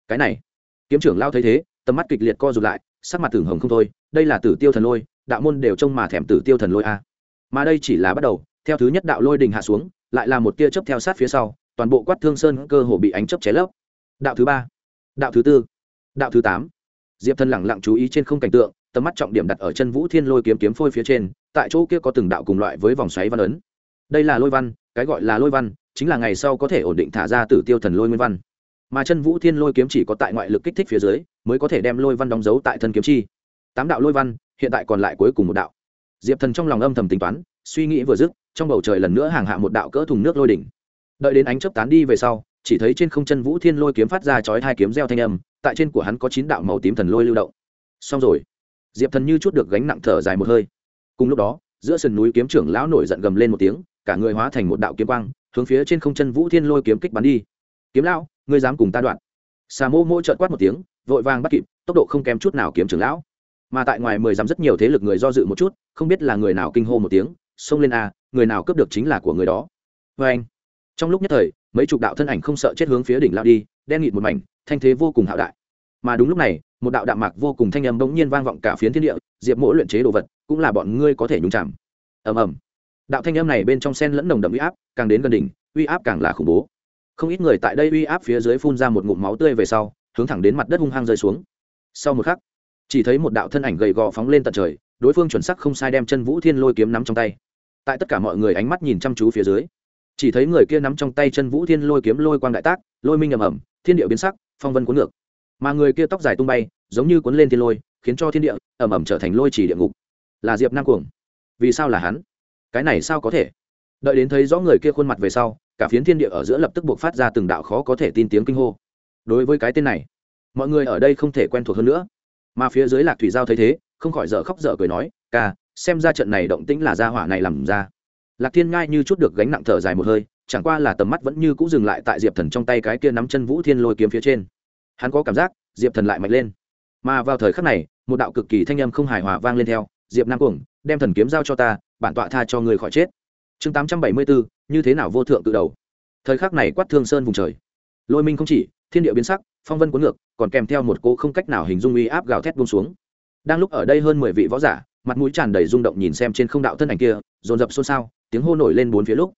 Cái này, kiếm trưởng lao thấy thế, tầm mắt kịch liệt co rụt lại, sắc mặt tưởng hồng không thôi, đây là tử tiêu thần lôi, đạo môn đều trông mà thèm tử tiêu thần lôi a. Mà đây chỉ là bắt đầu, theo thứ nhất đạo lôi đình hạ xuống, lại là một tia chớp theo sát phía sau, toàn bộ quát thương sơn cơ hồ bị ánh chớp cháy lấp. Đạo thứ ba, đạo thứ tư đạo thứ tám. Diệp thần lẳng lặng chú ý trên không cảnh tượng, tầm mắt trọng điểm đặt ở chân vũ thiên lôi kiếm kiếm phôi phía trên, tại chỗ kia có từng đạo cùng loại với vòng xoáy văn ấn. Đây là lôi văn, cái gọi là lôi văn, chính là ngày sau có thể ổn định thả ra tử tiêu thần lôi nguyên văn. Mà chân vũ thiên lôi kiếm chỉ có tại ngoại lực kích thích phía dưới, mới có thể đem lôi văn đóng dấu tại thân kiếm chi. Tám đạo lôi văn, hiện tại còn lại cuối cùng một đạo. Diệp thần trong lòng âm thầm tính toán, suy nghĩ vừa dứt, trong bầu trời lần nữa hàng hạ một đạo cỡ thùng nước lôi đỉnh. Đợi đến ánh chớp tán đi về sau chỉ thấy trên không chân vũ thiên lôi kiếm phát ra chói hai kiếm gieo thanh âm, tại trên của hắn có chín đạo màu tím thần lôi lưu động. Xong rồi, diệp thần như chút được gánh nặng thở dài một hơi. Cùng lúc đó, giữa sườn núi kiếm trưởng lão nổi giận gầm lên một tiếng, cả người hóa thành một đạo kiếm quang, hướng phía trên không chân vũ thiên lôi kiếm kích bắn đi. Kiếm lão, ngươi dám cùng ta đoạn? Xà mô mô trợn quát một tiếng, vội vàng bắt kịp, tốc độ không kém chút nào kiếm trưởng lão. Mà tại ngoài mười dám rất nhiều thế lực người do dự một chút, không biết là người nào kinh hô một tiếng, xông lên a, người nào cướp được chính là của người đó. Vê anh trong lúc nhất thời mấy chục đạo thân ảnh không sợ chết hướng phía đỉnh lao đi, đen nghịt một mảnh, thanh thế vô cùng hạo đại. Mà đúng lúc này, một đạo đạm mạc vô cùng thanh âm bỗng nhiên vang vọng cả phiến thiên địa, diệp Mỗ luyện chế đồ vật, cũng là bọn ngươi có thể nhúng chạm ầm ầm. Đạo thanh âm này bên trong sen lẫn nồng đậm uy áp, càng đến gần đỉnh, uy áp càng là khủng bố. Không ít người tại đây uy áp phía dưới phun ra một ngụm máu tươi về sau, hướng thẳng đến mặt đất hung hăng rơi xuống. Sau một khắc, chỉ thấy một đạo thân ảnh gầy gò phóng lên tận trời, đối phương chuẩn sắc không sai đem chân vũ thiên lôi kiếm nắm trong tay. Tại tất cả mọi người ánh mắt nhìn chăm chú phía dưới chỉ thấy người kia nắm trong tay chân vũ thiên lôi kiếm lôi quang đại tác, lôi minh ầm ầm, thiên địa biến sắc, phong vân cuốn ngược. Mà người kia tóc dài tung bay, giống như cuốn lên thiên lôi, khiến cho thiên địa ầm ầm trở thành lôi chỉ địa ngục. Là diệp nam cuồng. Vì sao là hắn? Cái này sao có thể? Đợi đến thấy rõ người kia khuôn mặt về sau, cả phiến thiên địa ở giữa lập tức buộc phát ra từng đạo khó có thể tin tiếng kinh hô. Đối với cái tên này, mọi người ở đây không thể quen thuộc hơn nữa. Mà phía dưới lạc thủy giao thấy thế, không khỏi dở khóc dở cười nói, ca, xem ra trận này động tĩnh là gia hỏa này làm ra lạc thiên ngai như chút được gánh nặng thở dài một hơi, chẳng qua là tầm mắt vẫn như cũ dừng lại tại diệp thần trong tay cái kia nắm chân vũ thiên lôi kiếm phía trên. Hắn có cảm giác, diệp thần lại mạnh lên. Mà vào thời khắc này, một đạo cực kỳ thanh âm không hài hòa vang lên theo, diệp nam cuồng, đem thần kiếm giao cho ta, bản tọa tha cho người khỏi chết. Chương tám trăm bảy mươi bốn như thế nào vô thượng tự đầu. Thời khắc này quát thương sơn vùng trời. Lôi minh không chỉ, thiên địa biến sắc, phong vân cuốn ngược, còn kèm theo một cô không cách nào hình dung uy áp gào thét buông xuống. Đang lúc ở đây hơn mười vị võ giả, mặt mũi tràn đầy rung động nhìn xem trên không đạo thân ảnh kia, dồn dập xôn xao tiếng hô nổi lên bốn phía lúc.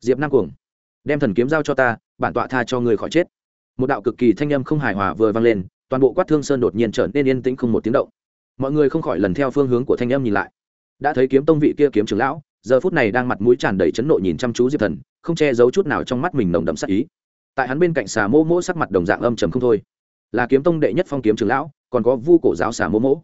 Diệp nam cuồng, đem thần kiếm giao cho ta, bản tọa tha cho người khỏi chết. Một đạo cực kỳ thanh âm không hài hòa vừa vang lên, toàn bộ quát thương sơn đột nhiên trở nên yên tĩnh không một tiếng động. Mọi người không khỏi lần theo phương hướng của thanh âm nhìn lại. Đã thấy kiếm tông vị kia kiếm trưởng lão, giờ phút này đang mặt mũi tràn đầy chấn nộ nhìn chăm chú diệp thần, không che giấu chút nào trong mắt mình nồng đậm sắc ý. Tại hắn bên cạnh xà mô mỗ sắc mặt đồng dạng âm trầm không thôi. Là kiếm tông đệ nhất phong kiếm trưởng lão, còn có vu cổ giáo xà mô mỗ.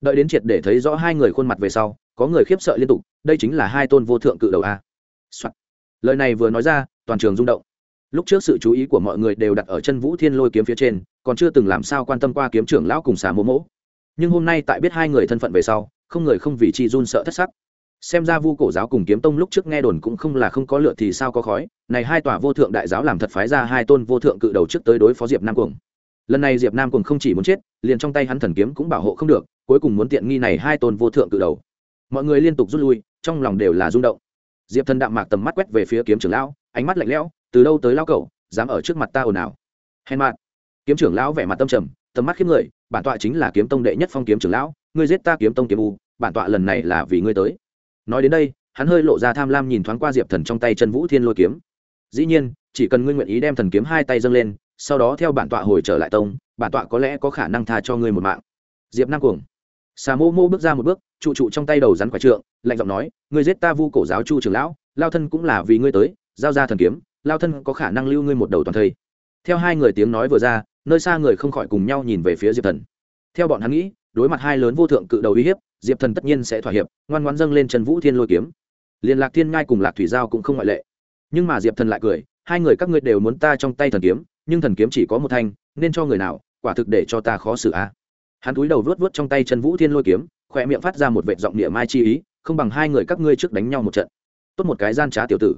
Đợi đến triệt để thấy rõ hai người khuôn mặt về sau, có người khiếp sợ liên tục đây chính là hai tôn vô thượng cự đầu a、Soạn. lời này vừa nói ra, toàn trường rung động. Lúc trước sự chú ý của mọi người đều đặt ở chân vũ thiên lôi kiếm phía trên, còn chưa từng làm sao quan tâm qua kiếm trưởng lão cùng xà mô mỗ. Nhưng hôm nay tại biết hai người thân phận về sau, không người không vì chi run sợ thất sắc. Xem ra vu cổ giáo cùng kiếm tông lúc trước nghe đồn cũng không là không có lựa thì sao có khói. Này hai tòa vô thượng đại giáo làm thật phái ra hai tôn vô thượng cự đầu trước tới đối phó diệp nam cuồng. Lần này diệp nam cuồng không chỉ muốn chết, liền trong tay hắn thần kiếm cũng bảo hộ không được, cuối cùng muốn tiện nghi này hai tôn vô thượng cự đầu. Mọi người liên tục rút lui trong lòng đều là rung động. Diệp thần đạm mạc tầm mắt quét về phía kiếm trưởng lão, ánh mắt lạnh lẽo, từ đâu tới lao cậu dám ở trước mặt ta ồn ào? Hèn mạn kiếm trưởng lão vẻ mặt tâm trầm, tầm mắt khiếp người, bản tọa chính là kiếm tông đệ nhất phong kiếm trưởng lão, ngươi giết ta kiếm tông kiếm u, bản tọa lần này là vì ngươi tới. Nói đến đây, hắn hơi lộ ra tham lam nhìn thoáng qua diệp thần trong tay chân vũ thiên lôi kiếm. Dĩ nhiên, chỉ cần ngươi nguyện ý đem thần kiếm hai tay dâng lên, sau đó theo bản tọa hồi trở lại tông, bản tọa có lẽ có khả năng tha cho ngươi một mạng. Diệp nam cuồng xà mô mô bước ra một bước, trụ trụ trong tay đầu rắn quả trượng, lạnh giọng nói, ngươi giết ta vu cổ giáo chu trưởng lão, lao thân cũng là vì ngươi tới, giao ra thần kiếm, lao thân có khả năng lưu ngươi một đầu toàn thây. Theo hai người tiếng nói vừa ra, nơi xa người không khỏi cùng nhau nhìn về phía diệp thần. Theo bọn hắn nghĩ, đối mặt hai lớn vô thượng cự đầu uy hiếp, diệp thần tất nhiên sẽ thỏa hiệp, ngoan ngoan dâng lên trần vũ thiên lôi kiếm. Liên lạc thiên ngai cùng lạc thủy giao cũng không ngoại lệ. Nhưng mà diệp thần lại cười, hai người các ngươi đều muốn ta trong tay thần kiếm, nhưng thần kiếm chỉ có một thanh, nên cho người nào, quả thực để cho ta khó xử a hắn túi đầu vớt vớt trong tay chân vũ thiên lôi kiếm, khỏe miệng phát ra một vệ giọng địa mai chi ý, không bằng hai người các ngươi trước đánh nhau một trận. Tốt một cái gian trá tiểu tử.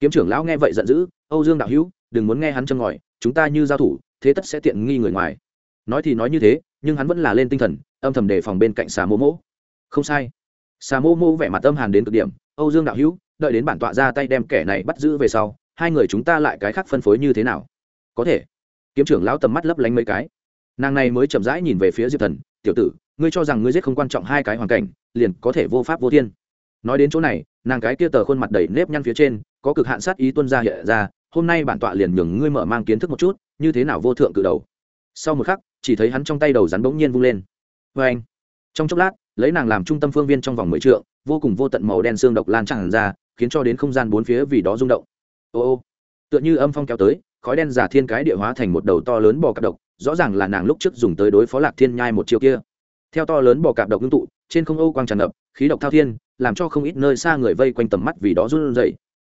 Kiếm trưởng lão nghe vậy giận dữ, âu dương đạo hữu, đừng muốn nghe hắn châm ngòi, chúng ta như giao thủ, thế tất sẽ tiện nghi người ngoài. Nói thì nói như thế, nhưng hắn vẫn là lên tinh thần, âm thầm đề phòng bên cạnh xà mô mỗ không sai. Xà mô mô vẻ mặt âm hàn đến cực điểm, âu dương đạo hữu, đợi đến bản tọa ra tay đem kẻ này bắt giữ về sau, hai người chúng ta lại cái khác phân phối như thế nào? Có thể. Kiếm trưởng lão tầm mắt lấp lánh mấy cái nàng này mới chậm rãi nhìn về phía diệp thần, tiểu tử, ngươi cho rằng ngươi giết không quan trọng hai cái hoàn cảnh, liền có thể vô pháp vô thiên. Nói đến chỗ này, nàng cái kia tờ khuôn mặt đầy nếp nhăn phía trên, có cực hạn sát ý tuân ra hiện ra, hôm nay bản tọa liền nhường ngươi mở mang kiến thức một chút, như thế nào vô thượng cự đầu? Sau một khắc, chỉ thấy hắn trong tay đầu rắn bỗng nhiên vung lên. Vê anh trong chốc lát, lấy nàng làm trung tâm phương viên trong vòng mười trượng, vô cùng vô tận màu đen xương độc lan tràn ra, khiến cho đến không gian bốn phía vì đó rung động. Ô ô! Tựa như âm phong kéo tới, khói đen giả thiên cái địa hóa thành một đầu to lớn bò cạp độc rõ ràng là nàng lúc trước dùng tới đối phó lạc thiên nhai một chiều kia. Theo to lớn bò cạp độc ngưng tụ, trên không âu quang tràn ngập, khí độc thao thiên, làm cho không ít nơi xa người vây quanh tầm mắt vì đó run rẩy.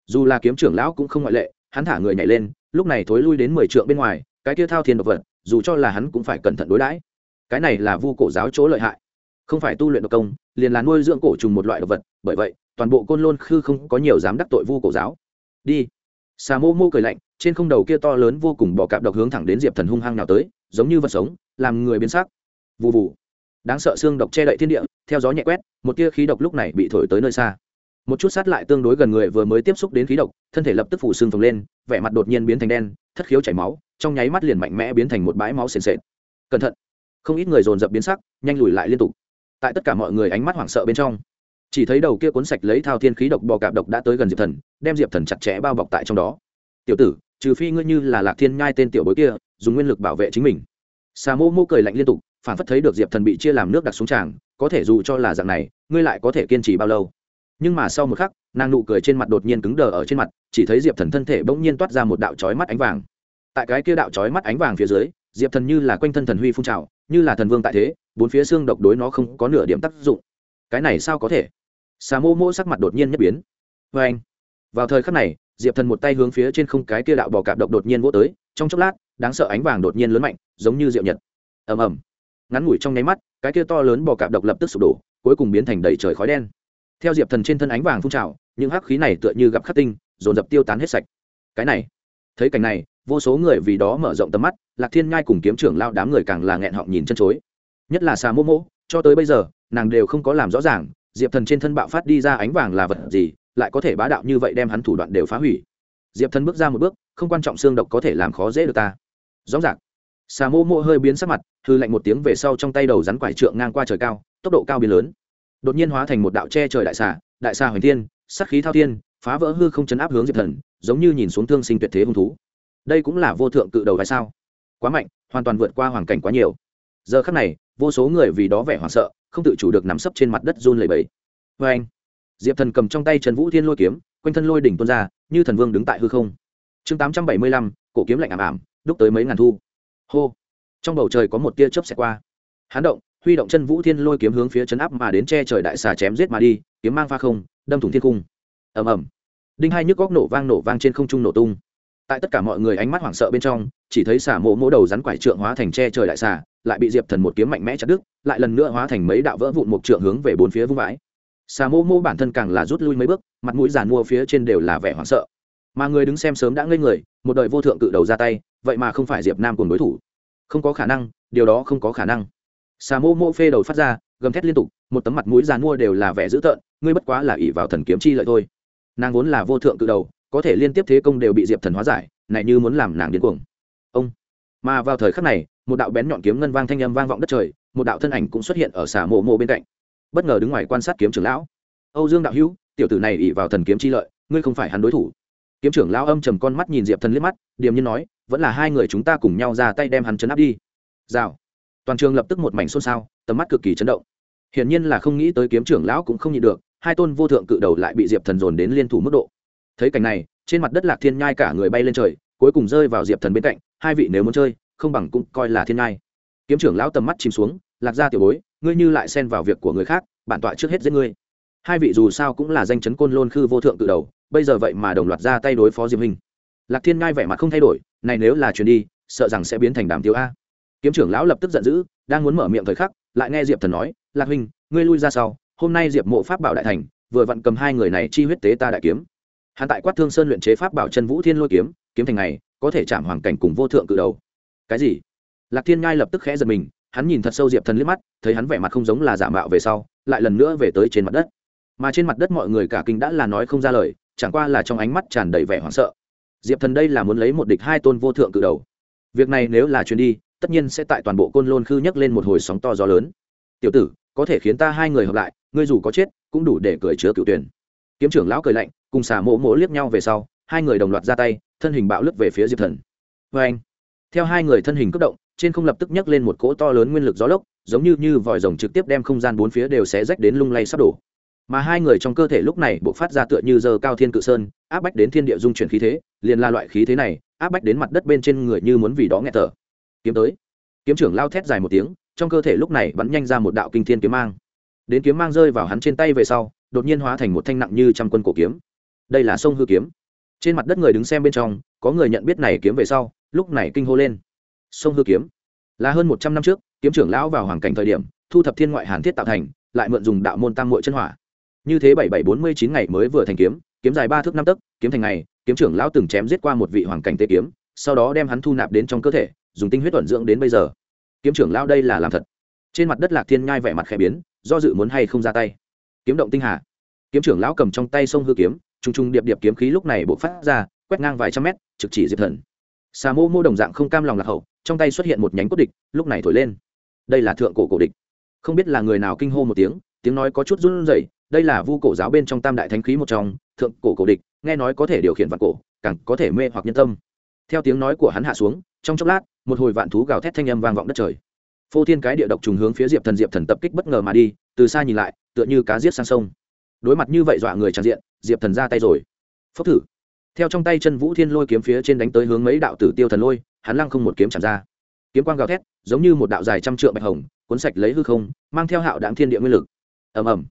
Dù là kiếm trưởng lão cũng không ngoại lệ, hắn thả người nhảy lên, lúc này thối lui đến mười trượng bên ngoài, cái kia thao thiên độc vật, dù cho là hắn cũng phải cẩn thận đối đãi. Cái này là vu cổ giáo chỗ lợi hại. Không phải tu luyện độc công, liền là nuôi dưỡng cổ trùng một loại độc vật, bởi vậy, toàn bộ côn lôn khư không có nhiều dám đắc tội vu cổ giáo. Đi xà mô mô cười lạnh, trên không đầu kia to lớn vô cùng bò cạp độc hướng thẳng đến diệp thần hung hăng nào tới, giống như vật sống, làm người biến sắc. Vụ vụ đáng sợ xương độc che đậy thiên địa, theo gió nhẹ quét, một tia khí độc lúc này bị thổi tới nơi xa. Một chút sát lại tương đối gần người vừa mới tiếp xúc đến khí độc, thân thể lập tức phủ xương phồng lên, vẻ mặt đột nhiên biến thành đen, thất khiếu chảy máu, trong nháy mắt liền mạnh mẽ biến thành một bãi máu sền sệt. Cẩn thận. Không ít người dồn dập biến sắc, nhanh lùi lại liên tục. Tại tất cả mọi người ánh mắt hoảng sợ bên trong chỉ thấy đầu kia cuốn sạch lấy thao thiên khí độc bò cạp độc đã tới gần diệp thần, đem diệp thần chặt chẽ bao bọc tại trong đó. Tiểu tử, trừ phi ngươi như là lạc thiên nhai tên tiểu bối kia, dùng nguyên lực bảo vệ chính mình. Xà mô mô cười lạnh liên tục, phản phất thấy được diệp thần bị chia làm nước đặt xuống tràng, có thể dù cho là dạng này, ngươi lại có thể kiên trì bao lâu? Nhưng mà sau một khắc, nàng nụ cười trên mặt đột nhiên cứng đờ ở trên mặt, chỉ thấy diệp thần thân thể bỗng nhiên toát ra một đạo trói mắt ánh vàng. Tại cái kia đạo trói mắt ánh vàng phía dưới, diệp thần như là quanh thân thần huy phun trào, như là thần vương tại thế, bốn phía xương độc đối nó không có nửa điểm tác dụng. Cái này sao có thể? Xà mô mô sắc mặt đột nhiên nhất biến. Vê anh, vào thời khắc này, diệp thần một tay hướng phía trên không cái kia đạo bò cạp độc đột nhiên vỗ tới, trong chốc lát, đáng sợ ánh vàng đột nhiên lớn mạnh, giống như diệu nhật. Ầm ầm. Ngắn ngủi trong nháy mắt, cái kia to lớn bò cạp độc lập tức sụp đổ, cuối cùng biến thành đầy trời khói đen. Theo diệp thần trên thân ánh vàng phun trào, những hắc khí này tựa như gặp khắc tinh, dồn dập tiêu tán hết sạch. Cái này, thấy cảnh này, vô số người vì đó mở rộng tầm mắt, lạc thiên nhai cùng kiếm trưởng lao đám người càng là nghẹn họng nhìn chân chối. Nhất là xà mô mô, cho tới bây giờ, nàng đều không có làm rõ ràng diệp thần trên thân bạo phát đi ra ánh vàng là vật gì, lại có thể bá đạo như vậy đem hắn thủ đoạn đều phá hủy? Diệp thần bước ra một bước, không quan trọng xương độc có thể làm khó dễ được ta. Rõ ràng. Xà mô mô hơi biến sắc mặt, hư lạnh một tiếng về sau trong tay đầu rắn quải trượng ngang qua trời cao, tốc độ cao biến lớn. Đột nhiên hóa thành một đạo che trời đại xà đại xà hoành thiên sắc khí thao thiên, phá vỡ hư không chấn áp hướng diệp thần, giống như nhìn xuống thương sinh tuyệt thế hung thú. Đây cũng là vô thượng cự đầu vai sao? Quá mạnh, hoàn toàn vượt qua hoàn cảnh quá nhiều. Giờ khắc này, vô số người vì đó vẻ hoảng sợ không tự chủ được nắm sấp trên mặt đất run lẩy bẩy. Vê anh, diệp thần cầm trong tay trần vũ thiên lôi kiếm, quanh thân lôi đỉnh tuôn ra, như thần vương đứng tại hư không. Chương tám trăm bảy mươi lăm, cổ kiếm lạnh ảm ảm, đúc tới mấy ngàn thu. Hô. Trong bầu trời có một tia chớp xẹt qua. Hán động, huy động chân vũ thiên lôi kiếm hướng phía chấn áp mà đến che trời đại xà chém giết mà đi, kiếm mang pha không, đâm thủng thiên cung. Ầm ầm. Đinh hai nhức góc nổ vang nổ vang trên không trung nổ tung tại tất cả mọi người ánh mắt hoảng sợ bên trong, chỉ thấy xà mộ mỗ đầu rắn quải trượng hóa thành che trời đại xà, lại bị diệp thần một kiếm mạnh mẽ chặt đứt, lại lần nữa hóa thành mấy đạo vỡ vụn một trượng hướng về bốn phía vung vãi. Xà mô mô bản thân càng là rút lui mấy bước, mặt mũi giàn mua phía trên đều là vẻ hoảng sợ. Mà người đứng xem sớm đã ngây người, một đời vô thượng cự đầu ra tay, vậy mà không phải diệp nam cùng đối thủ. Không có khả năng, điều đó không có khả năng. Xà mô mô phê đầu phát ra, gầm thét liên tục, một tấm mặt mũi giàn mua đều là vẻ dữ tợn, ngươi bất quá là ỷ vào thần kiếm chi lợi thôi. Nàng vốn là vô thượng cự đầu có thể liên tiếp thế công đều bị diệp thần hóa giải này như muốn làm nàng điên cuồng ông mà vào thời khắc này một đạo bén nhọn kiếm ngân vang thanh âm vang vọng đất trời một đạo thân ảnh cũng xuất hiện ở xà mộ mộ bên cạnh bất ngờ đứng ngoài quan sát kiếm trưởng lão âu dương đạo hữu tiểu tử này ỉ vào thần kiếm chi lợi ngươi không phải hắn đối thủ kiếm trưởng lão âm trầm con mắt nhìn diệp thần liếc mắt điềm nhiên nói vẫn là hai người chúng ta cùng nhau ra tay đem hắn chấn áp đi rào toàn trường lập tức một mảnh xôn xao tầm mắt cực kỳ chấn động hiển nhiên là không nghĩ tới kiếm trưởng lão cũng không nhịn được hai tôn vô thượng cự đầu lại bị diệp thần dồn đến liên thủ mức độ thấy cảnh này, trên mặt đất lạc thiên nhai cả người bay lên trời, cuối cùng rơi vào diệp thần bên cạnh, hai vị nếu muốn chơi, không bằng cũng coi là thiên nhai. Kiếm trưởng lão tầm mắt chìm xuống, lạc ra tiểu bối, ngươi như lại xen vào việc của người khác, bản tọa trước hết giết ngươi. Hai vị dù sao cũng là danh chấn côn lôn khư vô thượng tự đầu, bây giờ vậy mà đồng loạt ra tay đối phó diệp hình. Lạc thiên ngai vẻ mặt không thay đổi, này nếu là chuyền đi, sợ rằng sẽ biến thành đàm tiêu a. Kiếm trưởng lão lập tức giận dữ, đang muốn mở miệng thời khắc, lại nghe diệp thần nói, lạc huynh, ngươi lui ra sau, hôm nay diệp mộ pháp bảo đại thành, vừa vặn cầm hai người này chi huyết tế ta đại kiếm hắn tại quát thương sơn luyện chế pháp bảo chân vũ thiên lôi kiếm kiếm thành này có thể chạm hoàng cảnh cùng vô thượng cự đầu. Cái gì? Lạc thiên nhai lập tức khẽ giật mình, hắn nhìn thật sâu diệp thần liếc mắt, thấy hắn vẻ mặt không giống là giả mạo về sau, lại lần nữa về tới trên mặt đất. Mà trên mặt đất mọi người cả kinh đã là nói không ra lời, chẳng qua là trong ánh mắt tràn đầy vẻ hoảng sợ. Diệp thần đây là muốn lấy một địch hai tôn vô thượng cự đầu. Việc này nếu là chuyến đi, tất nhiên sẽ tại toàn bộ côn lôn khư nhấc lên một hồi sóng to gió lớn. Tiểu tử, có thể khiến ta hai người hợp lại, ngươi dù có chết, cũng đủ để cười chứa cựu tuyển kiếm trưởng lão cười lạnh, cùng xả mỗ mỗ liếc nhau về sau, hai người đồng loạt ra tay, thân hình bạo lướt về phía diệp thần. Vê anh, theo hai người thân hình cấp động, trên không lập tức nhấc lên một cỗ to lớn nguyên lực gió lốc, giống như như vòi rồng trực tiếp đem không gian bốn phía đều xé rách đến lung lay sắp đổ. Mà hai người trong cơ thể lúc này buộc phát ra tựa như giờ cao thiên cự sơn, áp bách đến thiên địa dung chuyển khí thế, liền là loại khí thế này, áp bách đến mặt đất bên trên người như muốn vì đó nghe tờ kiếm tới. Kiếm trưởng lao thét dài một tiếng, trong cơ thể lúc này bắn nhanh ra một đạo kinh thiên kiếm mang. Đến kiếm mang rơi vào hắn trên tay về sau đột nhiên hóa thành một thanh nặng như trăm quân cổ kiếm. Đây là sông hư kiếm. Trên mặt đất người đứng xem bên trong, có người nhận biết này kiếm về sau, lúc này kinh hô lên. Sông hư kiếm. Là hơn một trăm năm trước, kiếm trưởng lão vào hoàng cảnh thời điểm, thu thập thiên ngoại hàn thiết tạo thành, lại mượn dùng đạo môn tam mội chân hỏa. Như thế bảy bảy bốn mươi chín ngày mới vừa thành kiếm kiếm dài ba thước năm tấc, kiếm thành ngày, kiếm trưởng lão từng chém giết qua một vị hoàng cảnh tế kiếm, sau đó đem hắn thu nạp đến trong cơ thể, dùng tinh huyết tuẩn dưỡng đến bây giờ. Kiếm trưởng lão đây là làm thật. Trên mặt đất lạc thiên nhai vẻ mặt khẽ biến, do dự muốn hay không ra tay kiếm động tinh hà. Kiếm trưởng lão cầm trong tay sông hư kiếm t r u n g t r u n g điệp điệp kiếm khí lúc này bộc phát ra, quét ngang vài trăm mét, trực chỉ diệp thần. Xà mô mô đồng dạng không cam lòng lạc hậu, trong tay xuất hiện một nhánh cốt địch, lúc này thổi lên. Đây là thượng cổ cổ địch. Không biết là người nào kinh hô một tiếng tiếng nói có chút run rẩy, đây là vu cổ giáo bên trong tam đại thánh khí một trong, thượng cổ cổ địch, nghe nói có thể điều khiển vạn cổ, càng có thể mê hoặc nhân tâm. Theo tiếng nói của hắn hạ xuống, trong chốc lát, một hồi vạn thú gào thét thanh âm vang vọng đất trời phô thiên cái địa độc trùng hướng phía diệp thần diệp thần tập kích bất ngờ mà đi, từ xa nhìn lại, tựa như cá giết sang sông. Đối mặt như vậy dọa người tràn diện, diệp thần ra tay rồi. Phốc thử. Theo trong tay chân vũ thiên lôi kiếm phía trên đánh tới hướng mấy đạo tử tiêu thần lôi, hắn lăng không một kiếm chạm ra. Kiếm quang gào thét, giống như một đạo dài trăm trượng bạch hồng, cuốn sạch lấy hư không, mang theo hạo đáng thiên địa nguyên lực. Ầm ầm.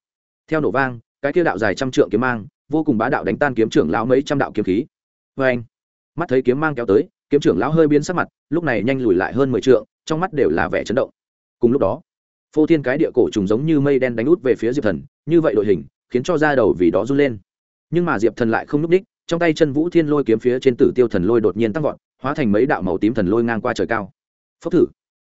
Theo nổ vang, cái kia đạo dài trăm trượng kiếm mang, vô cùng bá đạo đánh tan kiếm trưởng lão mấy trăm đạo kiếm khí. Vê anh mắt thấy kiếm mang kéo tới, kiếm trưởng lão hơi biến sắc mặt, lúc này nhanh lùi lại hơn mười trượng trong mắt đều là vẻ chấn động. Cùng lúc đó, phô thiên cái địa cổ trùng giống như mây đen đánh út về phía diệp thần, như vậy đội hình, khiến cho da đầu vì đó run lên. Nhưng mà diệp thần lại không núp đích, trong tay chân vũ thiên lôi kiếm phía trên tử tiêu thần lôi đột nhiên tăng vọt, hóa thành mấy đạo màu tím thần lôi ngang qua trời cao. Phốc thử,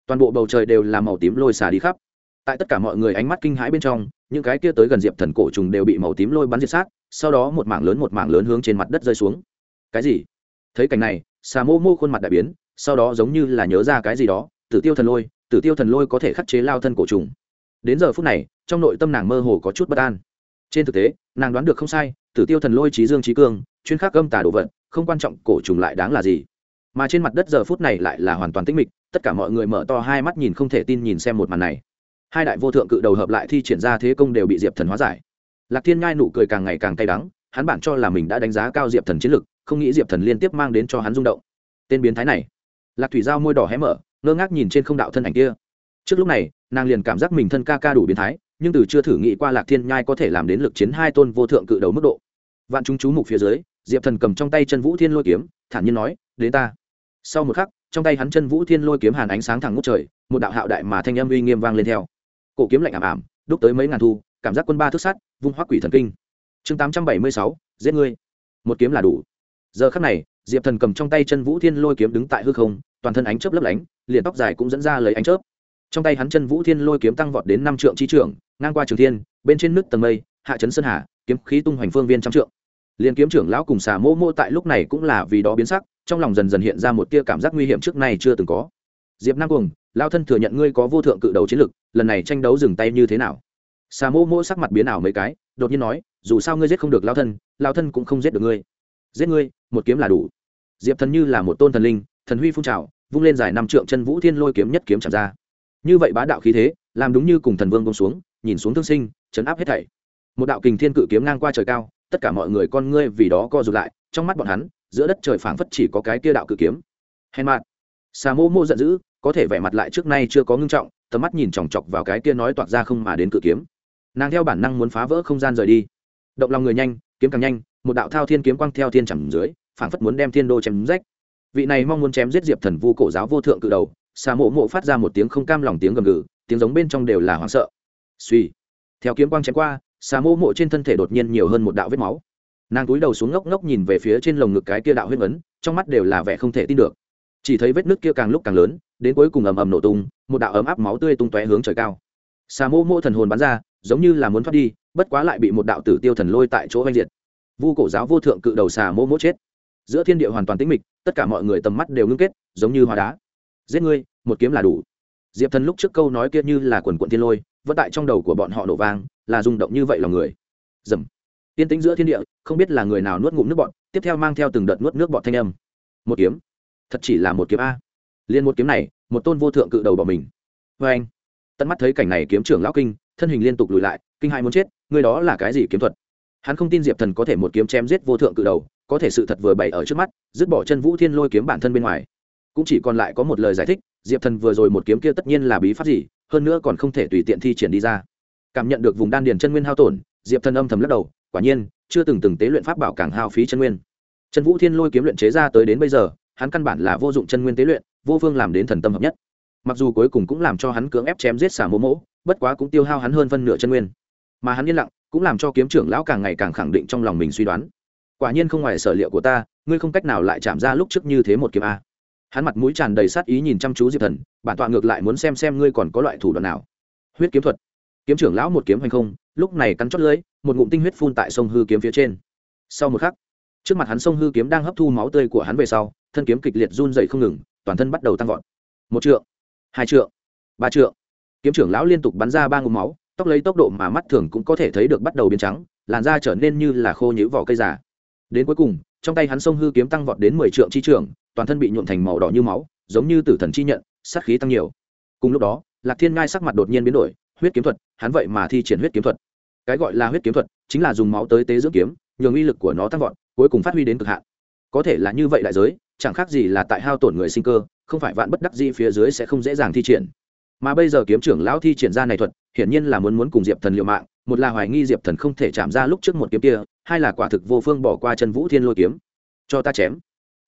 toàn bộ bầu trời đều là màu tím lôi xả đi khắp. Tại tất cả mọi người ánh mắt kinh hãi bên trong, những cái kia tới gần diệp thần cổ trùng đều bị màu tím lôi bắn diệt sát, sau đó một mảng lớn một mảng lớn hướng trên mặt đất rơi xuống. Cái gì? Thấy cảnh này xà mô mô khuôn mặt đại biến, sau đó giống như là nhớ ra cái gì đó tử tiêu thần lôi, tử tiêu thần lôi có thể khắc chế lao thân cổ trùng. Đến giờ phút này, trong nội tâm nàng mơ hồ có chút bất an. Trên thực tế, nàng đoán được không sai, tử tiêu thần lôi trí dương trí cương, chuyên khắc âm tả đồ vật, không quan trọng cổ trùng lại đáng là gì. Mà trên mặt đất giờ phút này lại là hoàn toàn tĩnh mịch, tất cả mọi người mở to hai mắt nhìn không thể tin nhìn xem một màn này. Hai đại vô thượng cự đầu hợp lại thi triển ra thế công đều bị diệp thần hóa giải. Lạc thiên ngai nụ cười càng ngày càng cay đắng, hắn bản cho là mình đã đánh giá cao diệp thần chiến lực, không nghĩ diệp thần liên tiếp mang đến cho hắn rung động. Tên biến thái này. Lạc thủy giao môi đỏ hé mở ngơ ngác nhìn trên không đạo thân ảnh kia. Trước lúc này, nàng liền cảm giác mình thân ca ca đủ biến thái, nhưng từ chưa thử nghĩ qua lạc thiên nhai có thể làm đến lực chiến hai tôn vô thượng cự đầu mức độ. Vạn chúng chú mục phía dưới, diệp thần cầm trong tay chân vũ thiên lôi kiếm, thản nhiên nói, đến ta. Sau một khắc, trong tay hắn chân vũ thiên lôi kiếm hàn ánh sáng thẳng ngút trời, một đạo hạo đại mà thanh âm uy nghiêm vang lên theo. Cổ kiếm lạnh ảm ảm, đúc tới mấy ngàn thu, cảm giác quân ba thức sát vung hoắc quỷ thần kinh. Chương tám trăm bảy mươi sáu, giết ngươi. Một kiếm là đủ. Giờ khắc này, diệp thần cầm trong tay chân vũ thiên lôi kiếm đứng tại hư không, toàn thân ánh chớp lấp lánh liền tóc dài cũng dẫn ra lấy ánh chớp. Trong tay hắn chân vũ thiên lôi kiếm tăng vọt đến năm trượng chi trưởng, ngang qua trường thiên, bên trên nước tầng mây, hạ chấn sơn hà, kiếm khí tung hoành phương viên trăm trượng. Liền kiếm trưởng lão cùng xà mô mô tại lúc này cũng là vì đó biến sắc, trong lòng dần dần hiện ra một tia cảm giác nguy hiểm trước nay chưa từng có. Diệp nam cuồng lao thân thừa nhận ngươi có vô thượng cự đầu chiến lực, lần này tranh đấu dừng tay như thế nào? Xà mô mô sắc mặt biến ảo mấy cái, đột nhiên nói, dù sao ngươi giết không được lao thân lao thân cũng không giết được ngươi. Giết ngươi, một kiếm là đủ. Diệp thần như là một tôn thần linh, thần huy phun trào vung lên dài năm trượng chân vũ thiên lôi kiếm nhất kiếm chạm ra. Như vậy bá đạo khí thế, làm đúng như cùng thần vương bông xuống, nhìn xuống thương sinh, chấn áp hết thảy. Một đạo kình thiên cự kiếm ngang qua trời cao, tất cả mọi người con ngươi vì đó co rụt lại, trong mắt bọn hắn, giữa đất trời phảng phất chỉ có cái kia đạo cự kiếm. Hèn mạn xà mô mô giận dữ, có thể vẻ mặt lại trước nay chưa có ngưng trọng, tầm mắt nhìn chòng chọc vào cái kia nói toạc ra không mà đến cự kiếm. Nàng theo bản năng muốn phá vỡ không gian rời đi. Động lòng người nhanh, kiếm càng nhanh, một đạo thao thiên kiếm quang theo thiên chẳng dưới, phảng phất muốn đem thiên đô chém rách vị này mong muốn chém giết diệp thần vu cổ giáo vô thượng cự đầu xà mộ mộ phát ra một tiếng không cam lòng tiếng gầm gừ, tiếng giống bên trong đều là hoảng sợ. Suy theo kiếm quang chém qua xà mộ mộ trên thân thể đột nhiên nhiều hơn một đạo vết máu. Nàng túi đầu xuống ngốc ngốc nhìn về phía trên lồng ngực cái kia đạo huyết ấn, trong mắt đều là vẻ không thể tin được. Chỉ thấy vết nước kia càng lúc càng lớn, đến cuối cùng ầm ầm nổ tung, một đạo ấm áp máu tươi tung tóe hướng trời cao. Xà mô mô thần hồn bắn ra, giống như là muốn thoát đi, bất quá lại bị một đạo tử tiêu thần lôi tại chỗ oanh diệt. Vu cổ giáo vô thượng cự đầu xà mô mô chết giữa thiên địa hoàn toàn tĩnh mịch, tất cả mọi người tầm mắt đều ngưng kết, giống như hóa đá. Giết ngươi, một kiếm là đủ. Diệp thần lúc trước câu nói kia như là quần quận thiên lôi, vẫn tại trong đầu của bọn họ nổ vang, là rung động như vậy lòng người. Dầm tiên tĩnh giữa thiên địa, không biết là người nào nuốt ngụm nước bọn tiếp theo mang theo từng đợt nuốt nước bọn thanh âm. Một kiếm. Thật chỉ là một kiếm a. Liên một kiếm này, một tôn vô thượng cự đầu bỏ mình. Vê anh. Tận mắt thấy cảnh này kiếm trưởng lão kinh, thân hình liên tục lùi lại, kinh hai muốn chết, người đó là cái gì kiếm thuật? Hắn không tin diệp thần có thể một kiếm chém giết vô thượng cự đầu có thể sự thật vừa bày ở trước mắt, dứt bỏ chân vũ thiên lôi kiếm bản thân bên ngoài. Cũng chỉ còn lại có một lời giải thích, diệp thần vừa rồi một kiếm kia tất nhiên là bí pháp gì, hơn nữa còn không thể tùy tiện thi triển đi ra. Cảm nhận được vùng đan điền chân nguyên hao tổn, diệp thần âm thầm lắc đầu, quả nhiên, chưa từng từng tế luyện pháp bảo càng hao phí chân nguyên. Chân vũ thiên lôi kiếm luyện chế ra tới đến bây giờ, hắn căn bản là vô dụng chân nguyên tế luyện, vô phương làm đến thần tâm hợp nhất. Mặc dù cuối cùng cũng làm cho hắn cưỡng ép chém giết xả mỗ mỗ, bất quá cũng tiêu hao hắn hơn phân nửa chân nguyên. Mà hắn yên lặng, cũng làm cho kiếm trưởng lão càng ngày càng khẳng định trong lòng mình suy đoán quả nhiên không ngoài sở liệu của ta, ngươi không cách nào lại chạm ra lúc trước như thế một kiếm a. Hắn mặt mũi tràn đầy sát ý nhìn chăm chú diệp thần, bản tọa ngược lại muốn xem xem ngươi còn có loại thủ đoạn nào. Huyết kiếm thuật. Kiếm trưởng lão một kiếm hành không, lúc này cắn chót lưới một ngụm tinh huyết phun tại sông hư kiếm phía trên. Sau một khắc, trước mặt hắn sông hư kiếm đang hấp thu máu tươi của hắn về sau, thân kiếm kịch liệt run dậy không ngừng, toàn thân bắt đầu tăng vọt. Một trượng, hai trượng, ba trượng. Kiếm trưởng lão liên tục bắn ra ba ngụm máu tóc lấy tốc độ mà mắt thường cũng có thể thấy được bắt đầu biến trắng, làn da trở nên như là khô nhữ vỏ cây già đến cuối cùng, trong tay hắn sông hư kiếm tăng vọt đến mười trượng chi trưởng toàn thân bị nhuộn thành màu đỏ như máu, giống như tử thần chi nhận, sát khí tăng nhiều. Cùng lúc đó, lạc thiên ngai sắc mặt đột nhiên biến đổi, huyết kiếm thuật, hắn vậy mà thi triển huyết kiếm thuật. Cái gọi là huyết kiếm thuật, chính là dùng máu tới tế dưỡng kiếm, nhường uy lực của nó tăng vọt, cuối cùng phát huy đến cực hạn. Có thể là như vậy đại giới, chẳng khác gì là tại hao tổn người sinh cơ, không phải vạn bất đắc di phía dưới sẽ không dễ dàng thi triển mà bây giờ kiếm trưởng lão thi triển ra này thuật, hiển nhiên là muốn muốn cùng diệp thần liều mạng. Một là hoài nghi diệp thần không thể chạm ra lúc trước một kiếm kia, hai là quả thực vô phương bỏ qua chân vũ thiên lôi kiếm. Cho ta chém.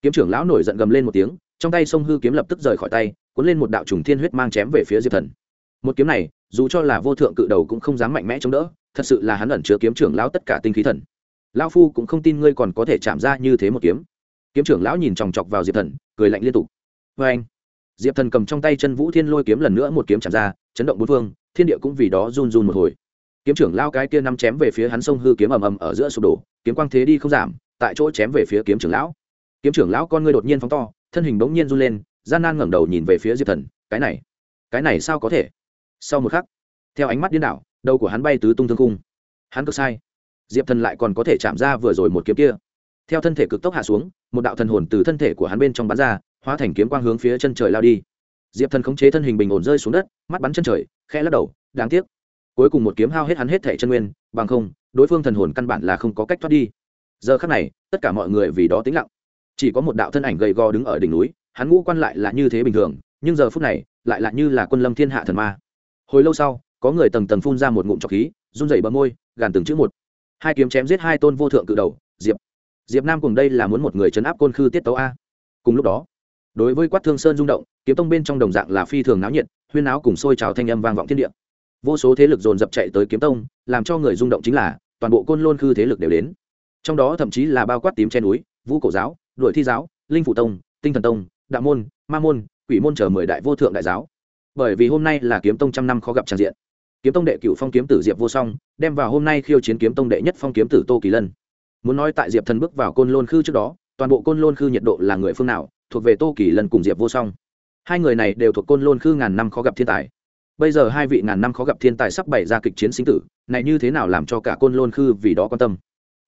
Kiếm trưởng lão nổi giận gầm lên một tiếng, trong tay sông hư kiếm lập tức rời khỏi tay, cuốn lên một đạo trùng thiên huyết mang chém về phía diệp thần. Một kiếm này, dù cho là vô thượng cự đầu cũng không dám mạnh mẽ chống đỡ, thật sự là hắn ẩn chứa kiếm trưởng lão tất cả tinh khí thần. Lão phu cũng không tin ngươi còn có thể chạm ra như thế một kiếm. Kiếm trưởng lão nhìn chòng chọc vào diệp thần, cười lạnh liên tục. Vê anh diệp thần cầm trong tay chân vũ thiên lôi kiếm lần nữa một kiếm chạm ra, chấn động bốn phương, thiên địa cũng vì đó run run một hồi. Kiếm trưởng lao cái kia nắm chém về phía hắn sông hư kiếm ầm ầm ở giữa sụp đổ, kiếm quang thế đi không giảm, tại chỗ chém về phía kiếm trưởng lão. Kiếm trưởng lão con ngươi đột nhiên phóng to, thân hình bỗng nhiên run lên, gian nan ngẩng đầu nhìn về phía diệp thần, cái này cái này sao có thể? Sau một khắc, theo ánh mắt điên đảo, đầu của hắn bay tứ tung thương cung hắn cực sai. Diệp thần lại còn có thể chạm ra vừa rồi một kiếm kia. Theo thân thể cực tốc hạ xuống, một đạo thần hồn từ thân thể của hắn bên trong bắn ra hóa thành kiếm quang hướng phía chân trời lao đi. Diệp thần khống chế thân hình bình ổn rơi xuống đất, mắt bắn chân trời khe lắc đầu, đáng tiếc. Cuối cùng một kiếm hao hết hắn hết thẻ chân nguyên, bằng không, đối phương thần hồn căn bản là không có cách thoát đi. Giờ khắc này, tất cả mọi người vì đó tĩnh lặng. Chỉ có một đạo thân ảnh gầy gò đứng ở đỉnh núi, hắn ngũ quan lại là như thế bình thường, nhưng giờ phút này, lại là như là quân lâm thiên hạ thần ma. Hồi lâu sau, có người tầng tầng phun ra một ngụm trọc khí, run rẩy bờ môi, gàn từng chữ một. Hai kiếm chém giết hai tôn vô thượng cự đầu, diệp. Diệp nam cùng đây là muốn một người chấn áp côn khư tiết tấu a. Cùng lúc đó đối với quát thương sơn rung động, kiếm tông bên trong đồng dạng là phi thường náo nhiệt, huyên náo cùng sôi trào thanh âm vang vọng thiên địa. Vô số thế lực dồn dập chạy tới kiếm tông, làm cho người rung động chính là toàn bộ côn lôn khư thế lực đều đến. Trong đó thậm chí là bao quát tím che núi, vũ cổ giáo đội thi giáo, linh phủ tông, tinh thần tông, đạo môn, ma môn, quỷ môn chờ mười đại vô thượng đại giáo. Bởi vì hôm nay là kiếm tông trăm năm khó gặp tràn diện. Kiếm tông đệ cựu phong kiếm tử diệp vô song, đem vào hôm nay khiêu chiến kiếm tông đệ nhất phong kiếm tử tô kỳ lân. Muốn nói tại diệp thần bước vào côn lôn khư trước đó, toàn bộ côn lôn khư nhiệt độ là người phương nào thuộc về tô kỳ lần cùng diệp vô song. Hai người này đều thuộc côn lôn khư ngàn năm khó gặp thiên tài. Bây giờ hai vị ngàn năm khó gặp thiên tài sắp bày ra kịch chiến sinh tử, này như thế nào làm cho cả côn lôn khư vì đó quan tâm?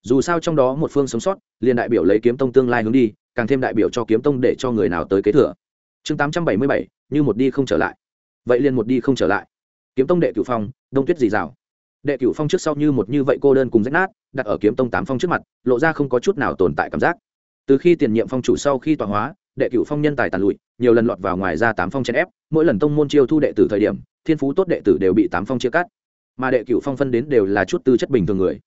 Dù sao trong đó một phương sống sót, liền đại biểu lấy kiếm tông tương lai hướng đi, càng thêm đại biểu cho kiếm tông để cho người nào tới kế thừa. Chương tám trăm bảy mươi bảy, như một đi không trở lại. Vậy liền một đi không trở lại. Kiếm tông đệ cửu phong, đông tuyết dì rào đệ cửu phong trước sau như một như vậy cô đơn cùng rách nát, đặt ở kiếm tông tám phong trước mặt, lộ ra không có chút nào tồn tại cảm giác. Từ khi tiền nhiệm phong chủ sau khi tọa hóa đệ cửu phong nhân tài tàn lụi, nhiều lần lọt vào ngoài ra tám phong chèn ép, mỗi lần tông môn chiêu thu đệ tử thời điểm, thiên phú tốt đệ tử đều bị tám phong chia cắt. Mà đệ cửu phong phân đến đều là chút tư chất bình thường người.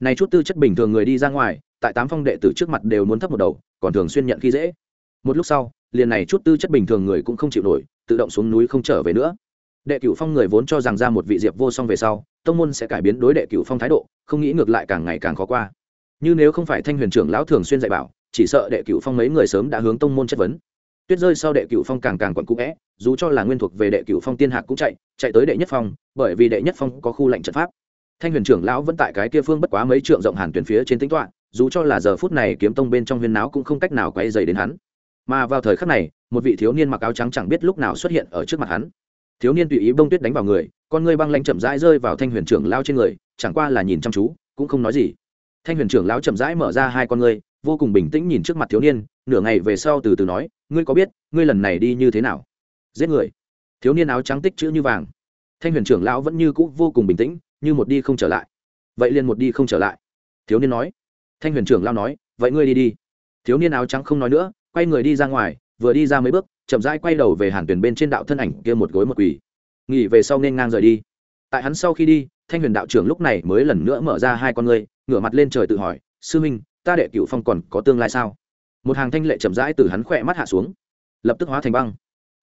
Này chút tư chất bình thường người đi ra ngoài, tại tám phong đệ tử trước mặt đều muốn thấp một đầu, còn thường xuyên nhận khi dễ. Một lúc sau, liền này chút tư chất bình thường người cũng không chịu nổi, tự động xuống núi không trở về nữa. Đệ cửu phong người vốn cho rằng ra một vị diệp vô song về sau, tông môn sẽ cải biến đối đệ cửu phong thái độ, không nghĩ ngược lại càng ngày càng khó qua. Như nếu không phải thanh huyền trưởng lão thường xuyên dạy bảo chỉ sợ đệ cửu phong mấy người sớm đã hướng tông môn chất vấn. Tuyết rơi sau đệ cửu phong càng càng quặn cũ vẽ dù cho là nguyên thuộc về đệ cửu phong tiên hạc cũng chạy chạy tới đệ nhất phong, bởi vì đệ nhất phong có khu lệnh trận pháp. Thanh huyền trưởng lão vẫn tại cái kia phương bất quá mấy trượng rộng hàn tuyển phía trên tính toạ dù cho là giờ phút này kiếm tông bên trong huyên náo cũng không cách nào quay dày đến hắn. Mà vào thời khắc này, một vị thiếu niên mặc áo trắng chẳng biết lúc nào xuất hiện ở trước mặt hắn. Thiếu niên tùy ý bông tuyết đánh vào người, con người băng lãnh chậm rãi rơi vào thanh huyền trưởng lao trên người, chẳng qua là nhìn chăm chú, cũng không nói gì. Thanh huyền trưởng lão chậm rãi mở ra hai con người vô cùng bình tĩnh nhìn trước mặt thiếu niên, nửa ngày về sau từ từ nói, ngươi có biết, ngươi lần này đi như thế nào? Giết người. Thiếu niên áo trắng tích chữ như vàng. Thanh huyền trưởng lão vẫn như cũ vô cùng bình tĩnh, như một đi không trở lại. Vậy liền một đi không trở lại. Thiếu niên nói. Thanh huyền trưởng lão nói, vậy ngươi đi đi. Thiếu niên áo trắng không nói nữa, quay người đi ra ngoài, vừa đi ra mấy bước, chậm rãi quay đầu về hàn tuyển bên trên đạo thân ảnh kia một gối một quỳ. Nghỉ về sau nên ngang rời đi. Tại hắn sau khi đi, thanh huyền đạo trưởng lúc này mới lần nữa mở ra hai con ngươi, ngửa mặt lên trời tự hỏi, sư minh ta đệ cựu phong còn có tương lai sao? Một hàng thanh lệ chậm rãi từ hắn khỏe mắt hạ xuống, lập tức hóa thành băng.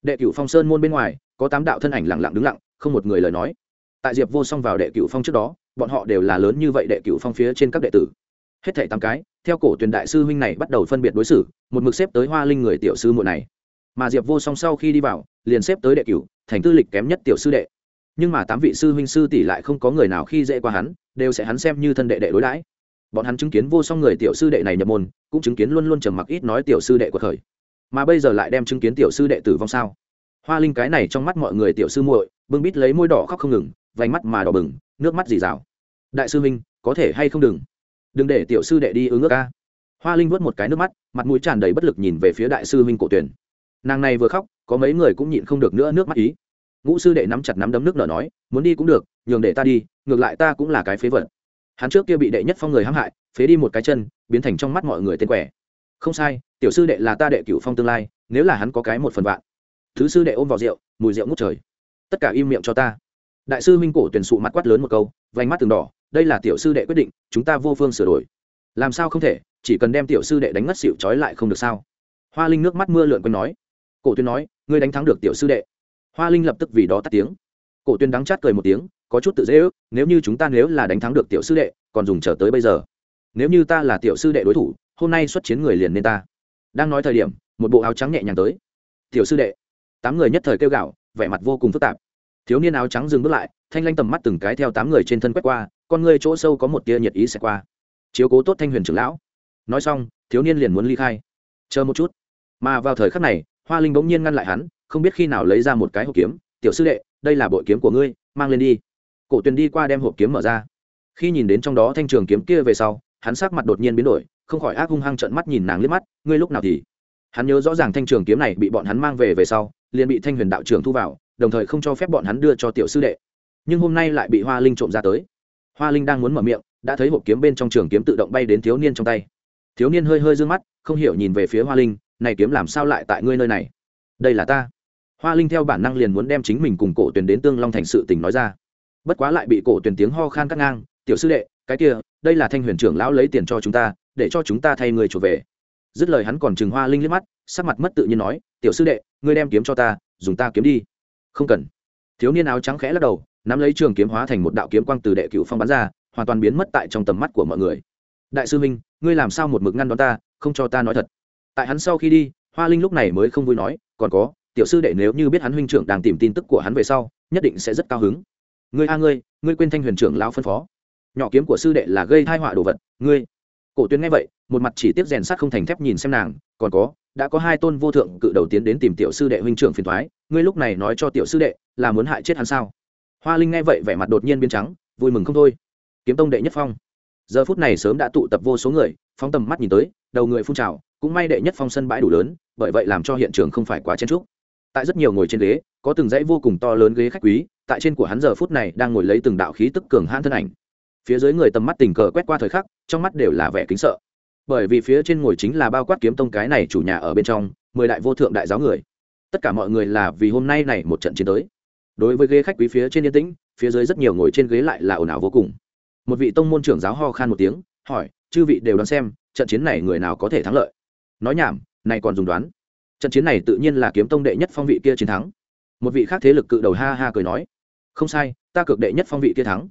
Đệ cựu phong sơn môn bên ngoài, có tám đạo thân ảnh lặng lặng đứng lặng, không một người lời nói. Tại diệp vô song vào đệ cựu phong trước đó, bọn họ đều là lớn như vậy đệ cựu phong phía trên các đệ tử. Hết thảy tám cái, theo cổ tuyển đại sư huynh này bắt đầu phân biệt đối xử, một mực xếp tới hoa linh người tiểu sư muội này. Mà diệp vô song sau khi đi vào, liền xếp tới đệ cửu, thành tư lịch kém nhất tiểu sư đệ. Nhưng mà tám vị sư huynh sư tỷ lại không có người nào khi dễ qua hắn, đều sẽ hắn xem như thân đệ đệ đối đãi bọn hắn chứng kiến vô song người tiểu sư đệ này nhập môn, cũng chứng kiến luôn luôn trầm mặc ít nói tiểu sư đệ của khởi mà bây giờ lại đem chứng kiến tiểu sư đệ tử vong sao? Hoa linh cái này trong mắt mọi người tiểu sư muội, bưng bít lấy môi đỏ khóc không ngừng, vành mắt mà đỏ bừng, nước mắt dì rào đại sư huynh, có thể hay không đừng? Đừng để tiểu sư đệ đi ứng ước ca hoa linh vớt một cái nước mắt, mặt mũi tràn đầy bất lực nhìn về phía đại sư huynh cổ tuyển. Nàng này vừa khóc, có mấy người cũng nhịn không được nữa nước mắt ý. Ngũ sư đệ nắm chặt nắm đấm nước nở nói, muốn đi cũng được, nhường để ta đi, ngược lại ta cũng là cái phế vật hắn trước kia bị đệ nhất phong người hãm hại, phế đi một cái chân, biến thành trong mắt mọi người tên quẻ. Không sai, tiểu sư đệ là ta đệ cửu phong tương lai, nếu là hắn có cái một phần vạn. Thứ sư đệ ôm vào rượu, mùi rượu ngút trời. Tất cả im miệng cho ta. Đại sư minh cổ tuyển sụ mặt quát lớn một câu, vành mắt từng đỏ, đây là tiểu sư đệ quyết định, chúng ta vô phương sửa đổi. Làm sao không thể, chỉ cần đem tiểu sư đệ đánh ngất xịu trói lại không được sao? Hoa linh nước mắt mưa lượn quanh nói. Cổ tuyên nói, ngươi đánh thắng được tiểu sư đệ. Hoa linh lập tức vì đó tắt tiếng. Cổ tuyên đắng chát cười một tiếng có chút tự dễ ước, nếu như chúng ta nếu là đánh thắng được tiểu sư đệ, còn dùng chờ tới bây giờ. Nếu như ta là tiểu sư đệ đối thủ, hôm nay xuất chiến người liền nên ta. Đang nói thời điểm, một bộ áo trắng nhẹ nhàng tới. Tiểu sư đệ. Tám người nhất thời kêu gạo vẻ mặt vô cùng phức tạp. Thiếu niên áo trắng dừng bước lại, thanh lanh tầm mắt từng cái theo tám người trên thân quét qua, con ngươi chỗ sâu có một tia nhiệt ý xẹt qua. Chiếu cố tốt thanh huyền trưởng lão. Nói xong, thiếu niên liền muốn ly khai. Chờ một chút. Mà vào thời khắc này, hoa linh bỗng nhiên ngăn lại hắn, không biết khi nào lấy ra một cái hộp kiếm. Tiểu sư đệ, đây là bội kiếm của ngươi, mang lên đi cổ tuyền đi qua đem hộp kiếm mở ra. Khi nhìn đến trong đó thanh trường kiếm kia về sau, hắn sắc mặt đột nhiên biến đổi, không khỏi ác hung hăng trợn mắt nhìn nàng liếc mắt, ngươi lúc nào thì? Hắn nhớ rõ ràng thanh trường kiếm này bị bọn hắn mang về về sau, liền bị thanh huyền đạo trưởng thu vào, đồng thời không cho phép bọn hắn đưa cho tiểu sư đệ. Nhưng hôm nay lại bị hoa linh trộm ra tới. Hoa linh đang muốn mở miệng, đã thấy hộp kiếm bên trong trường kiếm tự động bay đến thiếu niên trong tay. Thiếu niên hơi hơi d ư ơ n g mắt, không hiểu nhìn về phía hoa linh, này kiếm làm sao lại tại ngươi nơi này? Đây là ta. Hoa linh theo bản năng liền muốn đem chính mình cùng cổ tuyền đến tương long thành sự tình nói ra bất quá lại bị cổ tuyển tiếng ho khan cắt ngang, tiểu sư đệ, cái kia, đây là thanh huyền trưởng lão lấy tiền cho chúng ta, để cho chúng ta thay người trở về. Dứt lời hắn còn trừng hoa linh liếc mắt, sắc mặt mất tự nhiên nói, tiểu sư đệ, ngươi đem kiếm cho ta, dùng ta kiếm đi. Không cần. Thiếu niên áo trắng khẽ lắc đầu, nắm lấy trường kiếm hóa thành một đạo kiếm quang từ đệ cửu phong bắn ra, hoàn toàn biến mất tại trong tầm mắt của mọi người. Đại sư minh ngươi làm sao một mực ngăn đón ta, không cho ta nói thật? Tại hắn sau khi đi, hoa linh lúc này mới không vui nói, còn có, tiểu sư đệ nếu như biết hắn huynh trưởng đang tìm tin tức của hắn về sau, nhất định sẽ rất cao hứng ngươi a ngươi ngươi quên thanh huyền trưởng lão phân phó. Nhỏ kiếm của sư đệ là gây thai họa đồ vật, ngươi. Cổ tuyến nghe vậy, một mặt chỉ tiếp rèn sắt không thành thép nhìn xem nàng, còn có, đã có hai tôn vô thượng cự đầu tiến đến tìm tiểu sư đệ huynh trưởng phiền thoái ngươi lúc này nói cho tiểu sư đệ là muốn hại chết hắn sao? Hoa linh nghe vậy vẻ mặt đột nhiên biến trắng, vui mừng không thôi. Kiếm tông đệ nhất phong. Giờ phút này sớm đã tụ tập vô số người, phóng tầm mắt nhìn tới, đầu người phun trào, cũng may đệ nhất phong sân bãi đủ lớn, bởi vậy làm cho hiện trường không phải quá chen trúc tại rất nhiều ngồi trên ghế có từng dãy vô cùng to lớn ghế khách quý, tại trên của hắn giờ phút này đang ngồi lấy từng đạo khí tức cường hãn thân ảnh. Phía dưới người tầm mắt tình cờ quét qua thời khắc, trong mắt đều là vẻ kính sợ. Bởi vì phía trên ngồi chính là bao quát kiếm tông cái này chủ nhà ở bên trong, mười đại vô thượng đại giáo người. Tất cả mọi người là vì hôm nay này một trận chiến tới. Đối với ghế khách quý phía trên yên tĩnh, phía dưới rất nhiều ngồi trên ghế lại là ồn ào vô cùng. Một vị tông môn trưởng giáo ho khan một tiếng, hỏi, chư vị đều đoán xem, trận chiến này người nào có thể thắng lợi? Nói nhảm, này còn dùng đoán. Trận chiến này tự nhiên là kiếm tông đệ nhất phong vị kia chiến thắng một vị khác thế lực cự đầu ha ha cười nói không sai ta cực đệ nhất phong vị kia thắng.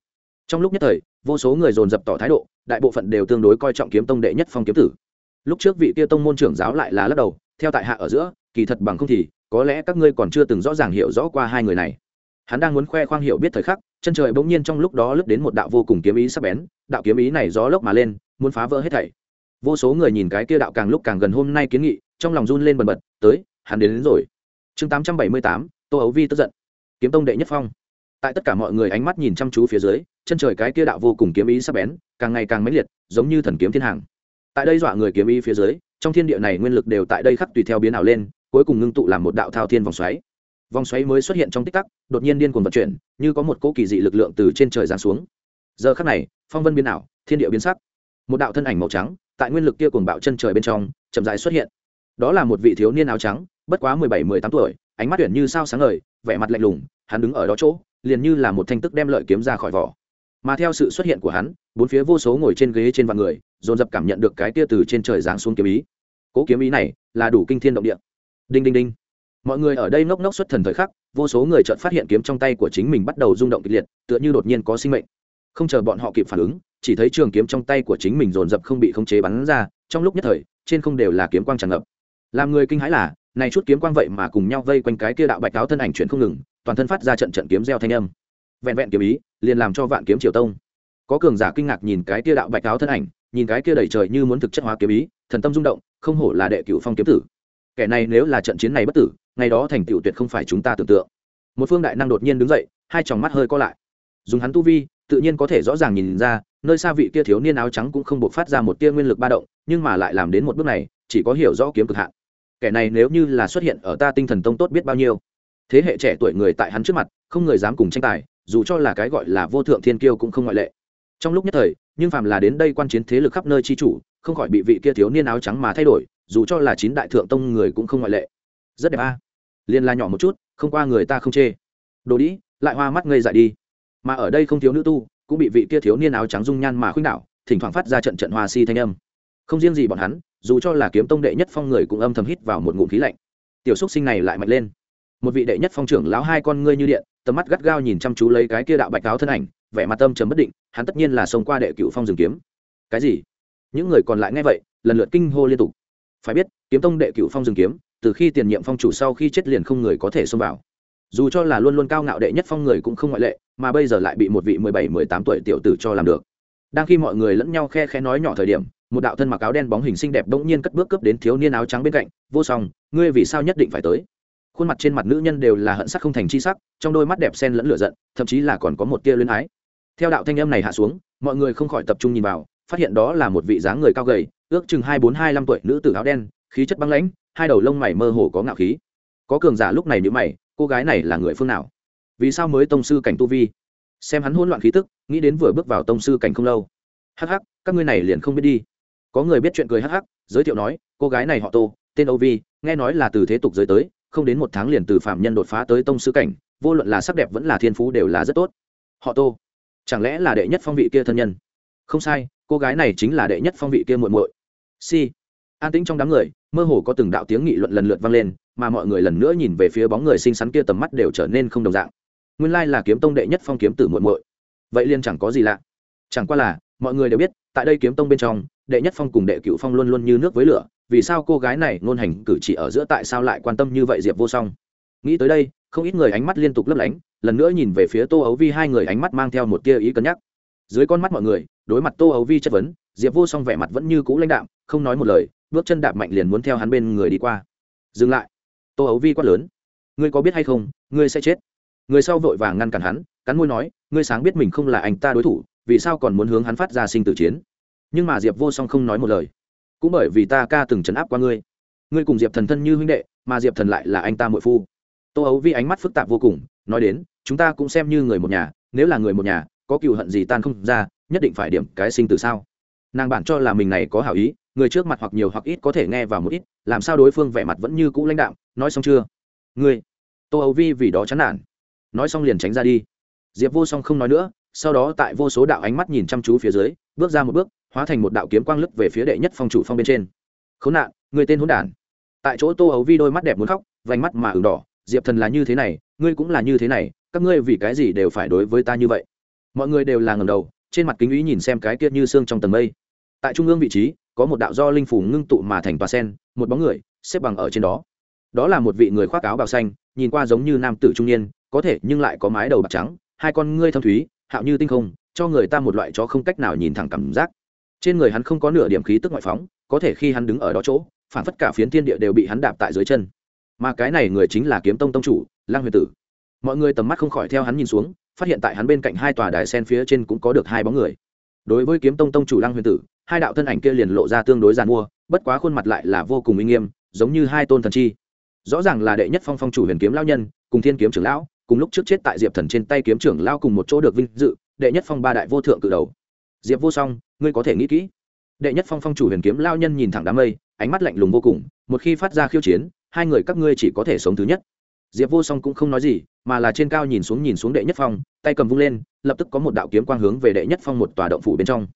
Trong lúc nhất thời vô số người dồn dập tỏ thái độ đại bộ phận đều tương đối coi trọng kiếm tông đệ nhất phong kiếm tử. Lúc trước vị kia tông môn trưởng giáo lại là lắc đầu theo tại hạ ở giữa kỳ thật bằng không thì có lẽ các ngươi còn chưa từng rõ ràng hiểu rõ qua hai người này. Hắn đang muốn khoe khoang hiểu biết thời khắc chân trời bỗng nhiên trong lúc đó lướt đến một đạo vô cùng kiếm ý sắp bén đạo kiếm ý này gió lốc mà lên muốn phá vỡ hết thảy. Vô số người nhìn cái kia đạo càng lúc càng gần hôm nay kiến nghị trong lòng run lên bần bật tới hắn đến, đến rồi. Chương tám trăm bảy mươi tám tô ấu vi tức giận. Kiếm tông đệ nhất phong. Tại tất cả mọi người ánh mắt nhìn chăm chú phía dưới, chân trời cái kia đạo vô cùng kiếm ý sắp bén, càng ngày càng mãnh liệt, giống như thần kiếm thiên hàng. Tại đây dọa người kiếm ý phía dưới, trong thiên địa này nguyên lực đều tại đây khắc tùy theo biến ảo lên, cuối cùng ngưng tụ làm một đạo thao thiên vòng xoáy. Vòng xoáy mới xuất hiện trong tích tắc, đột nhiên điên cuồng vận chuyển, như có một cỗ kỳ dị lực lượng từ trên trời giáng xuống. Giờ khắc này, phong vân biến ảo, thiên địa biến sắc. Một đạo thân ảnh màu trắng, tại nguyên lực kia cuồng bạo chân trời bên trong, chậm rãi xuất hiện. Đó là một vị thiếu niên áo trắng, bất quá mười bảy, mười tám tuổi ánh mắt tuyển như sao sáng ngời, vẻ mặt lạnh lùng, hắn đứng ở đó chỗ, liền như là một thanh tức đem lợi kiếm ra khỏi vỏ. Mà theo sự xuất hiện của hắn, bốn phía vô số ngồi trên ghế trên vạn người, dồn dập cảm nhận được cái tia từ trên trời giáng xuống kiếm ý. Cố kiếm ý này là đủ kinh thiên động địa. Đinh đinh đinh. Mọi người ở đây ngốc ngốc xuất thần thời khắc, vô số người chợt phát hiện kiếm trong tay của chính mình bắt đầu rung động kịch liệt, tựa như đột nhiên có sinh mệnh. Không chờ bọn họ kịp phản ứng, chỉ thấy trường kiếm trong tay của chính mình dồn dập không bị khống chế bắn ra, trong lúc nhất thời, trên không đều là kiếm quang tràn ngập. Làm người kinh hãi là này chút kiếm quang vậy mà cùng nhau vây quanh cái kia đạo bạch áo thân ảnh chuyển không ngừng, toàn thân phát ra trận trận kiếm gieo thanh âm. Vẹn vẹn kiếm ý, liền làm cho vạn kiếm triều tông. Có cường giả kinh ngạc nhìn cái kia đạo bạch áo thân ảnh, nhìn cái kia đầy trời như muốn thực chất hóa kiếm ý, thần tâm rung động, không hổ là đệ cửu phong kiếm tử. Kẻ này nếu là trận chiến này bất tử, ngày đó thành tựu tuyệt không phải chúng ta tưởng tượng. Một phương đại năng đột nhiên đứng dậy, hai tròng mắt hơi co lại. Dùng hắn tu vi, tự nhiên có thể rõ ràng nhìn ra, nơi xa vị kia thiếu niên áo trắng cũng không buộc phát ra một tia nguyên lực ba động, nhưng mà lại làm đến một bước này, chỉ có hiểu rõ kiếm cực hạn kẻ này nếu như là xuất hiện ở ta tinh thần tông tốt biết bao nhiêu. Thế hệ trẻ tuổi người tại hắn trước mặt, không người dám cùng tranh tài, dù cho là cái gọi là vô thượng thiên kiêu cũng không ngoại lệ. Trong lúc nhất thời, nhưng phàm là đến đây quan chiến thế lực khắp nơi chi chủ, không khỏi bị vị kia thiếu niên áo trắng mà thay đổi, dù cho là chín đại thượng tông người cũng không ngoại lệ. Rất đẹp a. À. liên la nhỏ một chút, không qua người ta không chê. Đồ đĩ, lại hoa mắt ngây dại đi. Mà ở đây không thiếu nữ tu, cũng bị vị kia thiếu niên áo trắng dung nhan mà khuynh đảo, thỉnh thoảng phát ra trận trận hoa si thanh âm. Không riêng gì bọn hắn dù cho là kiếm tông đệ nhất phong người cũng âm thầm hít vào một ngụm khí lạnh. Tiểu xúc sinh này lại mạnh lên. Một vị đệ nhất phong trưởng lão hai con ngươi như điện, tầm mắt gắt gao nhìn chăm chú lấy cái kia đạo bạch cáo thân ảnh, vẻ mặt tâm trầm bất định, hắn tất nhiên là xông qua đệ cựu phong rừng kiếm. Cái gì? Những người còn lại nghe vậy, lần lượt kinh hô liên tục. Phải biết, kiếm tông đệ cựu phong rừng kiếm, từ khi tiền nhiệm phong chủ sau khi chết liền không người có thể xông vào. Dù cho là luôn luôn cao ngạo đệ nhất phong người cũng không ngoại lệ, mà bây giờ lại bị một vị mười bảy, mười tám tuổi tiểu tử cho làm được. Đang khi mọi người lẫn nhau khe khe nói nhỏ thời điểm một đạo thân mặc áo đen bóng hình xinh đẹp bỗng nhiên cất bước cướp đến thiếu niên áo trắng bên cạnh, vô song, ngươi vì sao nhất định phải tới? Khuôn mặt trên mặt nữ nhân đều là hận sắc không thành chi sắc, trong đôi mắt đẹp sen lẫn lửa giận, thậm chí là còn có một tia luyến ái. Theo đạo thanh âm này hạ xuống, mọi người không khỏi tập trung nhìn vào, phát hiện đó là một vị dáng người cao gầy, ước chừng hai bốn hai năm tuổi nữ tử áo đen, khí chất băng lãnh, hai đầu lông mày mơ hồ có ngạo khí. Có cường giả lúc này nhữ mày, cô gái này là người phương nào? Vì sao mới tông sư cảnh tu vi? Xem hắn hỗn loạn khí tức, nghĩ đến vừa bước vào tông sư cảnh không lâu. Hắc hắc, các ngươi này liền không biết đi có người biết chuyện cười hắc hắc, giới thiệu nói, cô gái này họ tô, tên âu vi, nghe nói là từ thế tục giới tới, không đến một tháng liền từ phạm nhân đột phá tới tông sư cảnh, vô luận là sắc đẹp vẫn là thiên phú đều là rất tốt. Họ tô? Chẳng lẽ là đệ nhất phong vị kia thân nhân? Không sai, cô gái này chính là đệ nhất phong vị kia muội muội. Si. An tĩnh trong đám người, mơ hồ có từng đạo tiếng nghị luận lần lượt vang lên, mà mọi người lần nữa nhìn về phía bóng người xinh xắn kia tầm mắt đều trở nên không đồng dạng. Nguyên lai là kiếm tông đệ nhất phong kiếm tử muội muội. Vậy liên chẳng có gì lạ. Chẳng qua là, mọi người đều biết tại đây kiếm tông bên trong, đệ nhất phong cùng đệ cựu phong luôn luôn như nước với lửa, vì sao cô gái này ngôn hành cử chỉ ở giữa tại sao lại quan tâm như vậy diệp vô song? Nghĩ tới đây, không ít người ánh mắt liên tục lấp lánh, lần nữa nhìn về phía tô ấu vi hai người ánh mắt mang theo một tia ý cân nhắc. Dưới con mắt mọi người, đối mặt tô ấu vi chất vấn, diệp vô song vẻ mặt vẫn như cũ lãnh đạm, không nói một lời, bước chân đạp mạnh liền muốn theo hắn bên người đi qua. Dừng lại. Tô ấu vi quát lớn. Ngươi có biết hay không, ngươi sẽ chết. Người sau vội vàng ngăn cản hắn, cắn môi nói, ngươi sáng biết mình không là anh ta đối thủ vì sao còn muốn hướng hắn phát ra sinh tử chiến? Nhưng mà diệp vô song không nói một lời. Cũng bởi vì ta ca từng chấn áp qua ngươi. Ngươi cùng diệp thần thân như huynh đệ, mà diệp thần lại là anh ta mội phu. Tô ấu vi ánh mắt phức tạp vô cùng, nói đến, chúng ta cũng xem như người một nhà, nếu là người một nhà, có cựu hận gì tan không ra, nhất định phải điểm cái sinh tử sao? Nàng bản cho là mình này có hảo ý, người trước mặt hoặc nhiều hoặc ít có thể nghe vào một ít, làm sao đối phương vẻ mặt vẫn như cũ lãnh đạo nói xong chưa? Ngươi. Tô ấu vi vì đó chán nản. Nói xong liền tránh ra đi. Diệp vô song không nói nữa sau đó tại vô số đạo ánh mắt nhìn chăm chú phía dưới, bước ra một bước, hóa thành một đạo kiếm quang lức về phía đệ nhất phong chủ phong bên trên. Khốn nạn, người tên hỗn đản. Tại chỗ tô ấu vi đôi mắt đẹp muốn khóc, vành mắt mà ửng đỏ, diệp thần là như thế này, ngươi cũng là như thế này, các ngươi vì cái gì đều phải đối với ta như vậy? Mọi người đều là ngầm đầu, trên mặt kính ý nhìn xem cái kia như xương trong tầng mây. Tại trung ương vị trí, có một đạo do linh phủ ngưng tụ mà thành tòa sen, một bóng người, xếp bằng ở trên đó. Đó là một vị người khoác áo bào xanh, nhìn qua giống như nam tử trung niên, có thể nhưng lại có mái đầu bạc trắng, hai con ngươi thâm thúy hạo như tinh không, cho người ta một loại chó không cách nào nhìn thẳng cảm giác. Trên người hắn không có nửa điểm khí tức ngoại phóng, có thể khi hắn đứng ở đó chỗ, phản phất cả phiến thiên địa đều bị hắn đạp tại dưới chân. Mà cái này người chính là kiếm tông tông chủ lang huyền tử. Mọi người tầm mắt không khỏi theo hắn nhìn xuống, phát hiện tại hắn bên cạnh hai tòa đài sen phía trên cũng có được hai bóng người. Đối với kiếm tông tông chủ lang huyền tử, hai đạo thân ảnh kia liền lộ ra tương đối giàn mua, bất quá khuôn mặt lại là vô cùng uy nghiêm, giống như hai tôn thần chi. Rõ ràng là đệ nhất phong phong chủ huyền kiếm lao nhân, cùng thiên kiếm trưởng lão cùng lúc trước chết tại diệp thần trên tay kiếm trưởng lao cùng một chỗ được vinh dự, đệ nhất phong ba đại vô thượng cự đầu. Diệp vô song, ngươi có thể nghĩ kỹ. Đệ nhất phong phong chủ huyền kiếm lao nhân nhìn thẳng đám mây, ánh mắt lạnh lùng vô cùng, một khi phát ra khiêu chiến, hai người các ngươi chỉ có thể sống thứ nhất. Diệp vô song cũng không nói gì, mà là trên cao nhìn xuống nhìn xuống đệ nhất phong, tay cầm vung lên, lập tức có một đạo kiếm quang hướng về đệ nhất phong một tòa động phủ bên trong.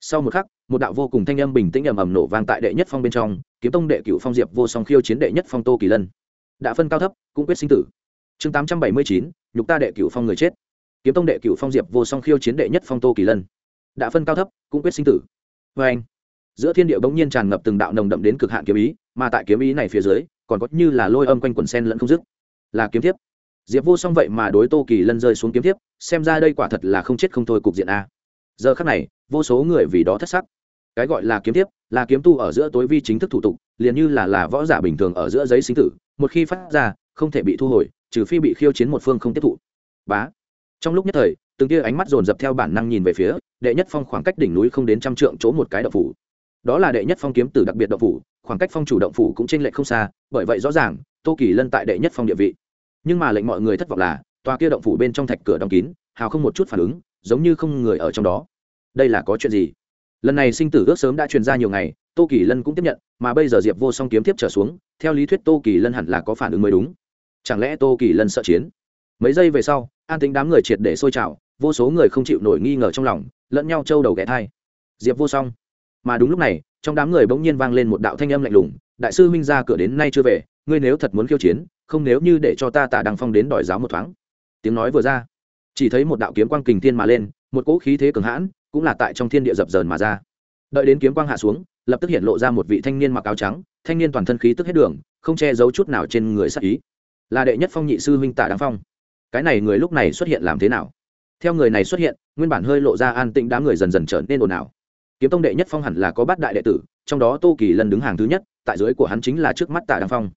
Sau một khắc, một đạo vô cùng thanh âm bình tĩnh ầm ầm nổ vang tại đệ nhất phong bên trong, kiếm tông đệ cửu phong diệp vô song khiêu chiến đệ nhất phong tô kỳ lân. Đã phân cao thấp, cũng quyết sinh tử chương tám trăm bảy mươi chín, nhục ta đệ cửu phong người chết. Kiếm tông đệ cửu phong diệp vô song khiêu chiến đệ nhất phong tô kỳ lân. Đã phân cao thấp, cũng quyết sinh tử. Vê anh, giữa thiên địa bỗng nhiên tràn ngập từng đạo nồng đậm đến cực hạn kiếm ý, mà tại kiếm ý này phía dưới, còn có như là lôi âm quanh quần sen lẫn không dứt. Là kiếm thiếp. Diệp vô song vậy mà đối tô kỳ lân rơi xuống kiếm thiếp, xem ra đây quả thật là không chết không thôi cục diện a. Giờ khắc này, vô số người vì đó thất sắc. Cái gọi là kiếm thiếp, là kiếm tu ở giữa tối vi chính thức thủ tục, liền như là là võ giả bình thường ở giữa giấy sinh tử, một khi phát ra, không thể bị thu hồi trừ phi bị khiêu chiến một phương không tiếp thụ. Bá. Trong lúc nhất thời, từng tia ánh mắt dồn dập theo bản năng nhìn về phía đệ nhất phong khoảng cách đỉnh núi không đến trăm trượng chỗ một cái động phủ. Đó là đệ nhất phong kiếm tử đặc biệt động phủ, khoảng cách phong chủ động phủ cũng t r ê n lệch không xa, bởi vậy rõ ràng, tô kỳ lân tại đệ nhất phong địa vị. Nhưng mà lệnh mọi người thất vọng là, tòa kia động phủ bên trong thạch cửa đóng kín, hào không một chút phản ứng, giống như không người ở trong đó. Đây là có chuyện gì? Lần này sinh tử ước sớm đã truyền ra nhiều ngày, tô kỳ lân cũng tiếp nhận, mà bây giờ diệp vô song kiếm tiếp trở xuống, theo lý thuyết tô kỳ lân hẳn là có phản ứng mới đúng chẳng lẽ tô kỳ lân sợ chiến? Mấy giây về sau, an tính đám người triệt để sôi trào, vô số người không chịu nổi nghi ngờ trong lòng, lẫn nhau trâu đầu ghé thai. Diệp vô song. Mà đúng lúc này, trong đám người bỗng nhiên vang lên một đạo thanh âm lạnh lùng, đại sư minh ra cửa đến nay chưa về, ngươi nếu thật muốn khiêu chiến, không nếu như để cho ta tả đăng phong đến đòi giáo một thoáng. Tiếng nói vừa ra, chỉ thấy một đạo kiếm quang kình thiên mà lên, một cỗ khí thế cường hãn, cũng là tại trong thiên địa dập dờn mà ra. Đợi đến kiếm quang hạ xuống, lập tức hiện lộ ra một vị thanh niên mặc áo trắng, thanh niên toàn thân khí tức hết đường, không che giấu chút nào trên người sắc ý là đệ nhất phong nhị sư huynh tả đăng phong. Cái này người lúc này xuất hiện làm thế nào? Theo người này xuất hiện, nguyên bản hơi lộ ra an tĩnh đám người dần dần trở nên ồn ào. Kiếm tông đệ nhất phong hẳn là có bát đại đệ tử, trong đó tô kỳ lần đứng hàng thứ nhất, tại dưới của hắn chính là trước mắt tả đăng phong.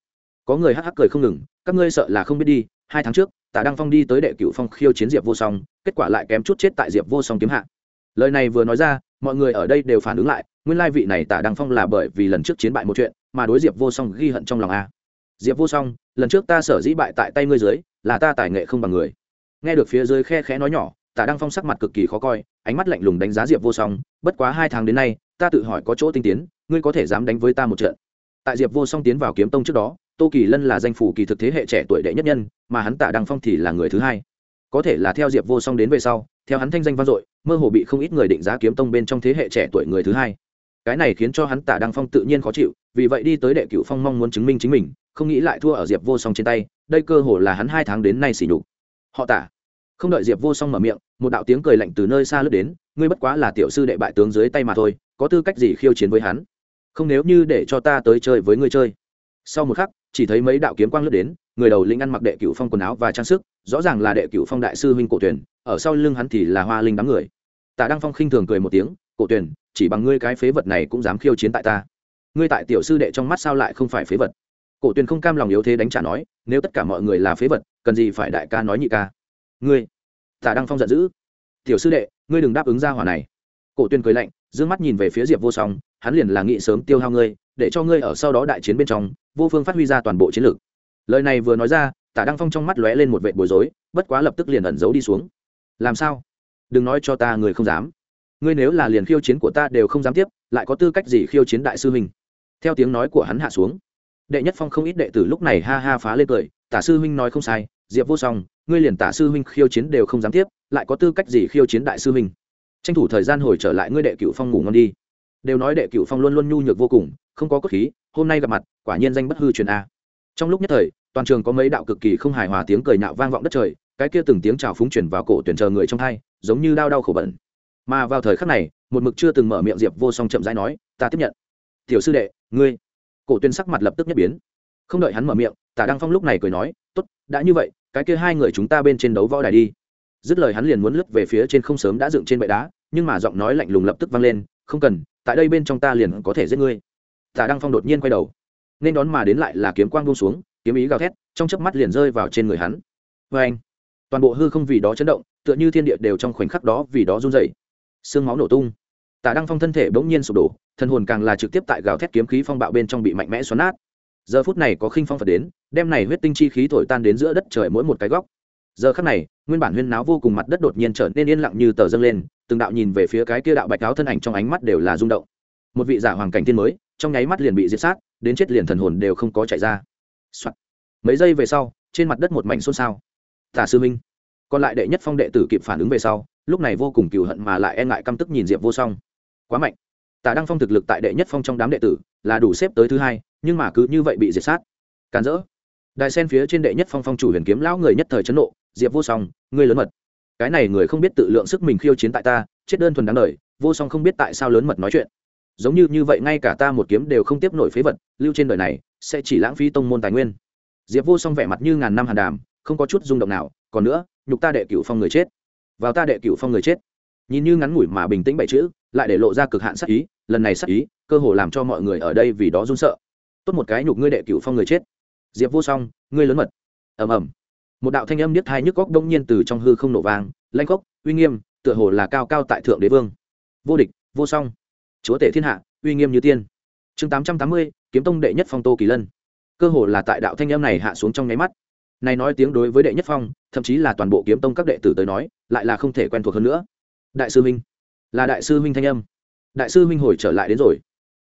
Có người hắc hắc cười không ngừng, các ngươi sợ là không biết đi, hai tháng trước, tả đăng phong đi tới đệ cựu phong khiêu chiến diệp vô song, kết quả lại kém chút chết tại diệp vô song kiếm hạ. Lời này vừa nói ra, mọi người ở đây đều phản ứng lại, nguyên lai vị này tả đăng phong là bởi vì lần trước chiến bại một chuyện, mà đối diệp vô song ghi hận trong lòng a diệp vô song, lần trước ta sở dĩ bại tại tay ngươi dưới, là ta tài nghệ không bằng người. Nghe được phía dưới khe khẽ nói nhỏ, tả đăng phong sắc mặt cực kỳ khó coi, ánh mắt lạnh lùng đánh giá diệp vô song, bất quá hai tháng đến nay, ta tự hỏi có chỗ tinh tiến, ngươi có thể dám đánh với ta một trận. Tại diệp vô song tiến vào kiếm tông trước đó, tô kỳ lân là danh phủ kỳ thực thế hệ trẻ tuổi đệ nhất nhân, mà hắn tạ đăng phong thì là người thứ hai. Có thể là theo diệp vô song đến về sau, theo hắn thanh danh vang dội, mơ hồ bị không ít người định giá kiếm tông bên trong thế hệ trẻ tuổi người thứ hai. Cái này khiến cho hắn tạ đăng phong tự nhiên khó chịu, vì vậy đi tới đệ cựu phong mong muốn chứng minh chính mình không nghĩ lại thua ở diệp vô song trên tay, đây cơ hồ là hắn hai tháng đến nay xỉ nhục. Họ tả. Không đợi diệp vô song mở miệng, một đạo tiếng cười lạnh từ nơi xa lướt đến, ngươi bất quá là tiểu sư đệ bại tướng dưới tay mà thôi, có tư cách gì khiêu chiến với hắn? Không nếu như để cho ta tới chơi với ngươi chơi. Sau một khắc, chỉ thấy mấy đạo kiếm quang lướt đến, người đầu linh ăn mặc đệ cửu phong quần áo và trang sức, rõ ràng là đệ cửu phong đại sư huynh cổ tuyển, ở sau lưng hắn thì là hoa linh đám người. Tạ đăng phong khinh thường cười một tiếng, cổ tuyển, chỉ bằng ngươi cái phế vật này cũng dám khiêu chiến tại ta. Ngươi tại tiểu sư đệ trong mắt sao lại không phải phế vật? Cổ tuyền không cam lòng yếu thế đánh trả nói, nếu tất cả mọi người là phế vật, cần gì phải đại ca nói nhị ca? Ngươi, tạ đăng phong giận dữ. Tiểu sư đệ, ngươi đừng đáp ứng ra hỏa này. Cổ tuyền cười lạnh d mắt nhìn về phía diệp vô song, hắn liền là nghĩ sớm tiêu hao ngươi, để cho ngươi ở sau đó đại chiến bên trong, vô phương phát huy ra toàn bộ chiến lược lời này vừa nói ra tả đăng phong trong mắt lóe lên một vệ bối rối, bất quá lập tức liền ẩn giấu đi xuống. Làm sao? Đừng nói cho ta người không dám. Ngươi nếu là liền khiêu chiến của ta đều không dám tiếp, lại có tư cách gì khiêu chiến đại sư mình? theo tiếng nói của hắn hạ xuống đệ nhất phong không ít đệ tử lúc này ha ha phá lên cười, tả sư huynh nói không sai, diệp vô song, ngươi liền tả sư huynh khiêu chiến đều không dám tiếp, lại có tư cách gì khiêu chiến đại sư huynh? Tranh thủ thời gian hồi trở lại ngươi đệ cựu phong ngủ ngon đi. Đều nói đệ cựu phong luôn luôn nhu nhược vô cùng, không có cốt khí, hôm nay gặp mặt, quả nhiên danh bất hư truyền a. Trong lúc nhất thời, toàn trường có mấy đạo cực kỳ không hài hòa tiếng cười nhạo vang vọng đất trời, cái kia từng tiếng chào phúng chuyển vào cổ tuyển chờ người trong thai giống như đau đau khổ bẩn. Mà vào thời khắc này, một mực chưa từng mở miệng diệp vô song chậm rãi nói, ta tiếp nhận. Tiểu sư đệ, ngươi cổ tuyên sắc mặt lập tức nhất biến. Không đợi hắn mở miệng, tả đăng phong lúc này cười nói, tốt, đã như vậy, cái kia hai người chúng ta bên trên đấu võ đài đi. Dứt lời hắn liền muốn lướt về phía trên không sớm đã dựng trên bệ đá, nhưng mà giọng nói lạnh lùng lập tức vang lên, không cần, tại đây bên trong ta liền có thể giết ngươi. Tả đăng phong đột nhiên quay đầu, nên đón mà đến lại là kiếm quang buông xuống, kiếm ý gào thét, trong chớp mắt liền rơi vào trên người hắn. Vê anh, toàn bộ hư không vì đó chấn động, tựa như thiên địa đều trong khoảnh khắc đó vì đó run dày xương máu nổ tung tả đăng phong thân thể bỗng nhiên sụp đổ, thần hồn càng là trực tiếp tại gào thét kiếm khí phong bạo bên trong bị mạnh mẽ xoắn nát. Giờ phút này có khinh phong phật đến, đem này huyết tinh chi khí thổi tan đến giữa đất trời mỗi một cái góc. Giờ khắc này, nguyên bản huyên náo vô cùng mặt đất đột nhiên trở nên yên lặng như tờ dâng lên, từng đạo nhìn về phía cái kia đạo bạch áo thân ảnh trong ánh mắt đều là rung động. Một vị giả hoàng cảnh thiên mới, trong nháy mắt liền bị diệt sát, đến chết liền thần hồn đều không có chạy ra、Soạn. mấy giây về sau, trên mặt đất một mảnh xôn xao. Tả sư minh còn lại đệ nhất phong đệ tử kịp phản ứng về sau, lúc này vô cùng cừu hận mà lại e ngại căm tức nhìn diệp vô song quá mạnh. Tả đăng phong thực lực tại đệ nhất phong trong đám đệ tử là đủ xếp tới thứ hai, nhưng mà cứ như vậy bị diệt sát. Càn rỡ. Đài sen phía trên đệ nhất phong phong chủ huyền kiếm lão người nhất thời chấn nộ, diệp vô song, ngươi lớn mật. Cái này người không biết tự lượng sức mình khiêu chiến tại ta, chết đơn thuần đáng lời. vô song không biết tại sao lớn mật nói chuyện. Giống như như vậy ngay cả ta một kiếm đều không tiếp nổi phế vật, lưu trên đời này sẽ chỉ lãng phí tông môn tài nguyên. Diệp vô song vẻ mặt như ngàn năm hàn đàm, không có chút rung động nào, còn nữa, nhục ta đệ cửu phong người chết. Vào ta đệ cửu phong người chết nhìn như ngắn ngủi mà bình tĩnh bảy chữ, lại để lộ ra cực hạn sắc ý, lần này sắc ý, cơ hồ làm cho mọi người ở đây vì đó run sợ. Tốt một cái nhục ngươi đệ cửu phong người chết. Diệp vô song, ngươi lớn mật. Ầm ầm. Một đạo thanh âm niết hai nhức góc đông nhiên từ trong hư không nổ vang, lanh gốc uy nghiêm, tựa hồ là cao cao tại thượng đế vương. Vô địch, vô song. Chúa tể thiên hạ, uy nghiêm như tiên. Chương tám trăm tám mươi, kiếm tông đệ nhất phong tô kỳ lân. Cơ hồ là tại đạo thanh âm này hạ xuống trong nháy mắt. Này nói tiếng đối với đệ nhất phong, thậm chí là toàn bộ kiếm tông các đệ tử tới nói, lại là không thể quen thuộc hơn nữa đại sư minh là đại sư minh thanh âm. Đại sư minh hồi trở lại đến rồi.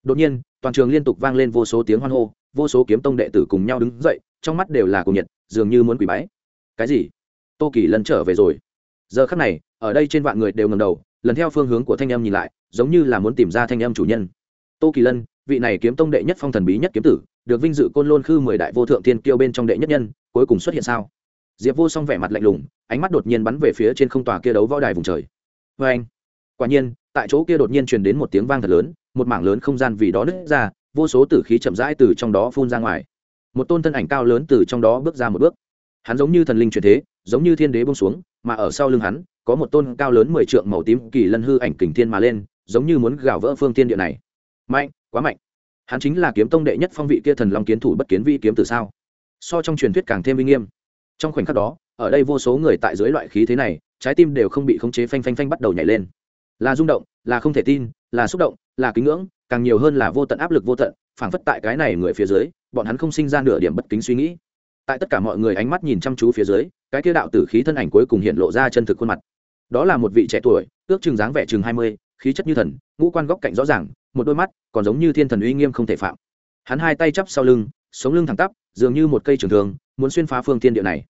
Đột nhiên, toàn trường liên tục vang lên vô số tiếng hoan hô, vô số kiếm tông đệ tử cùng nhau đứng dậy, trong mắt đều là cùng nhiệt, dường như muốn quỷ bái. Cái gì? Tô kỳ lân trở về rồi. Giờ khắc này, ở đây trên vạn người đều ngầm đầu, lần theo phương hướng của thanh âm nhìn lại, giống như là muốn tìm ra thanh âm chủ nhân. Tô kỳ lân, vị này kiếm tông đệ nhất phong thần bí nhất kiếm tử, được vinh dự côn lôn khư mười đại vô thượng tiên kiêu bên trong đệ nhất nhân, cuối cùng xuất hiện sao? Diệp vô song vẻ mặt lạnh lùng, ánh mắt đột nhiên bắn về phía trên không tòa kia đấu võ đài vùng trời vê anh. Quả nhiên, tại chỗ kia đột nhiên truyền đến một tiếng vang thật lớn, một mảng lớn không gian vì đó nứt ra, vô số tử khí chậm rãi từ trong đó phun ra ngoài. Một tôn thân ảnh cao lớn từ trong đó bước ra một bước. Hắn giống như thần linh truyền thế, giống như thiên đế bông xuống, mà ở sau lưng hắn, có một tôn cao lớn mười trượng màu tím kỳ lân hư ảnh kình thiên mà lên, giống như muốn gào vỡ phương tiên địa này. Mạnh, quá mạnh. Hắn chính là kiếm tông đệ nhất phong vị kia thần long kiến thủ bất kiến vi kiếm từ sao? So trong truyền thuyết càng thêm uy nghiêm. Trong khoảnh khắc đó, ở đây vô số người tại dưới loại khí thế này trái tim đều không bị khống chế phanh phanh phanh bắt đầu nhảy lên. Là rung động, là không thể tin, là xúc động, là kính ngưỡng, càng nhiều hơn là vô tận áp lực vô tận, phảng phất tại cái này người phía dưới, bọn hắn không sinh ra nửa điểm bất kính suy nghĩ. Tại tất cả mọi người ánh mắt nhìn chăm chú phía dưới, cái kia đạo tử khí thân ảnh cuối cùng hiện lộ ra chân thực khuôn mặt. Đó là một vị trẻ tuổi, ước chừng dáng vẻ chừng hai mươi, khí chất như thần, ngũ quan góc cạnh rõ ràng, một đôi mắt còn giống như thiên thần uy nghiêm không thể phạm. Hắn hai tay chắp sau lưng, sống lưng thẳng tắp, dường như một cây trường thường muốn xuyên phá phương thiên địa này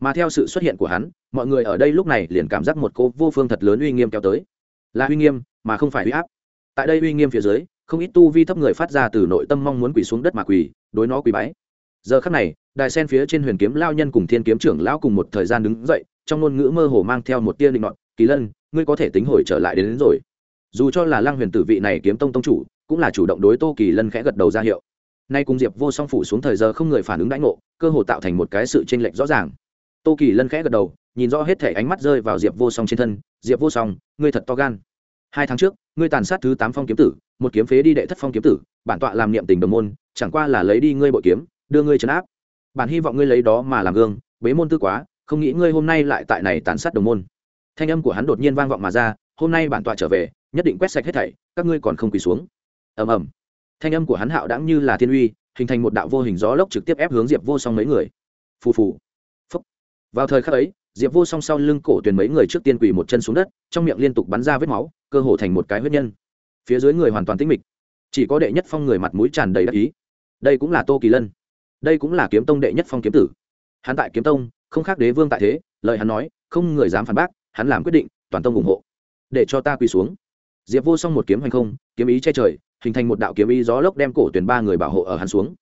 mà theo sự xuất hiện của hắn mọi người ở đây lúc này liền cảm giác một cô vô phương thật lớn uy nghiêm kéo tới. Là uy nghiêm mà không phải uy áp. Tại đây uy nghiêm phía dưới không ít tu vi thấp người phát ra từ nội tâm mong muốn quỳ xuống đất mà quỳ đối nó quỳ bái. Giờ khắc này đài sen phía trên huyền kiếm lao nhân cùng thiên kiếm trưởng lão cùng một thời gian đứng dậy trong ngôn ngữ mơ hồ mang theo một tia định nọt kỳ lân ngươi có thể tính hồi trở lại đến, đến rồi. Dù cho là lăng huyền tử vị này kiếm tông tông chủ cũng là chủ động đối tô kỳ lân khẽ gật đầu ra hiệu. Nay cùng diệp vô song phủ xuống thời giờ không người phản ứng đãi ngộ cơ hồ tạo thành một cái sự tranh lệch rõ ràng tô kỳ lân khẽ gật đầu, nhìn rõ hết thể ánh mắt rơi vào diệp vô song trên thân. Diệp vô song, ngươi thật to gan. Hai tháng trước, ngươi tàn sát thứ tám phong kiếm tử, một kiếm phế đi đệ thất phong kiếm tử, bản tọa làm niệm tình đồng môn, chẳng qua là lấy đi ngươi bội kiếm, đưa ngươi trấn áp. Bản hy vọng ngươi lấy đó mà làm gương, bế môn tư quá, không nghĩ ngươi hôm nay lại tại này tàn sát đồng môn. Thanh âm của hắn đột nhiên vang vọng mà ra, hôm nay bản tọa trở về, nhất định quét sạch hết thảy, các ngươi còn không quỳ xuống. Ầm ầm. Thanh âm của hắn hạo đãng như là thiên uy, hình thành một đạo vô hình gió lốc trực tiếp ép hướng diệp vô song mấy người. Phù phù vào thời khắc ấy, diệp vô song sau lưng cổ tuyển mấy người trước tiên quỳ một chân xuống đất, trong miệng liên tục bắn ra vết máu, cơ hồ thành một cái huyết nhân. Phía dưới người hoàn toàn tĩnh mịch. Chỉ có đệ nhất phong người mặt mũi tràn đầy đắc ý. Đây cũng là tô kỳ lân. Đây cũng là kiếm tông đệ nhất phong kiếm tử. Hắn tại kiếm tông, không khác đế vương tại thế, lời hắn nói, không người dám phản bác, hắn làm quyết định, toàn tông ủng hộ. Để cho ta quỳ xuống. Diệp vô song một kiếm hành không, kiếm ý che trời, hình thành một đạo kiếm ý gió lốc đem cổ tuyển ba người bảo hộ ở hắn xuống.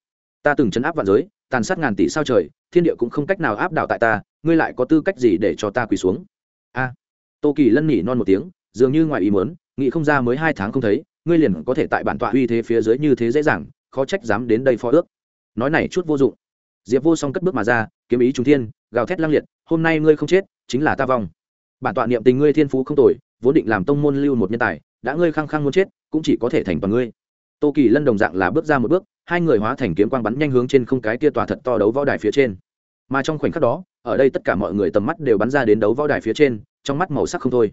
Ta từng chấn áp vạn giới tàn sát ngàn tỷ sao trời, thiên địa cũng không cách nào áp đảo tại ta, ngươi lại có tư cách gì để cho ta quỳ xuống? A. Tô kỳ lân nỉ non một tiếng, dường như ngoài ý muốn, nghĩ không ra mới hai tháng không thấy, ngươi liền có thể tại bản tọa uy thế phía dưới như thế dễ dàng, khó trách dám đến đây phó ước. Nói này chút vô dụng. Diệp vô song cất bước mà ra, kiếm ý trung thiên, gào thét lăng liệt, hôm nay ngươi không chết, chính là ta vong. Bản tọa niệm tình ngươi thiên phú không tồi, vốn định làm tông môn lưu một nhân tài, đã ngươi khăng khăng muốn chết, cũng chỉ có thể thành toàn ngươi tô kỳ lân đồng dạng là bước ra một bước, hai người hóa thành kiếm quang bắn nhanh hướng trên không cái kia tòa thật to đấu võ đài phía trên. Mà trong khoảnh khắc đó, ở đây tất cả mọi người tầm mắt đều bắn ra đến đấu võ đài phía trên, trong mắt màu sắc không thôi.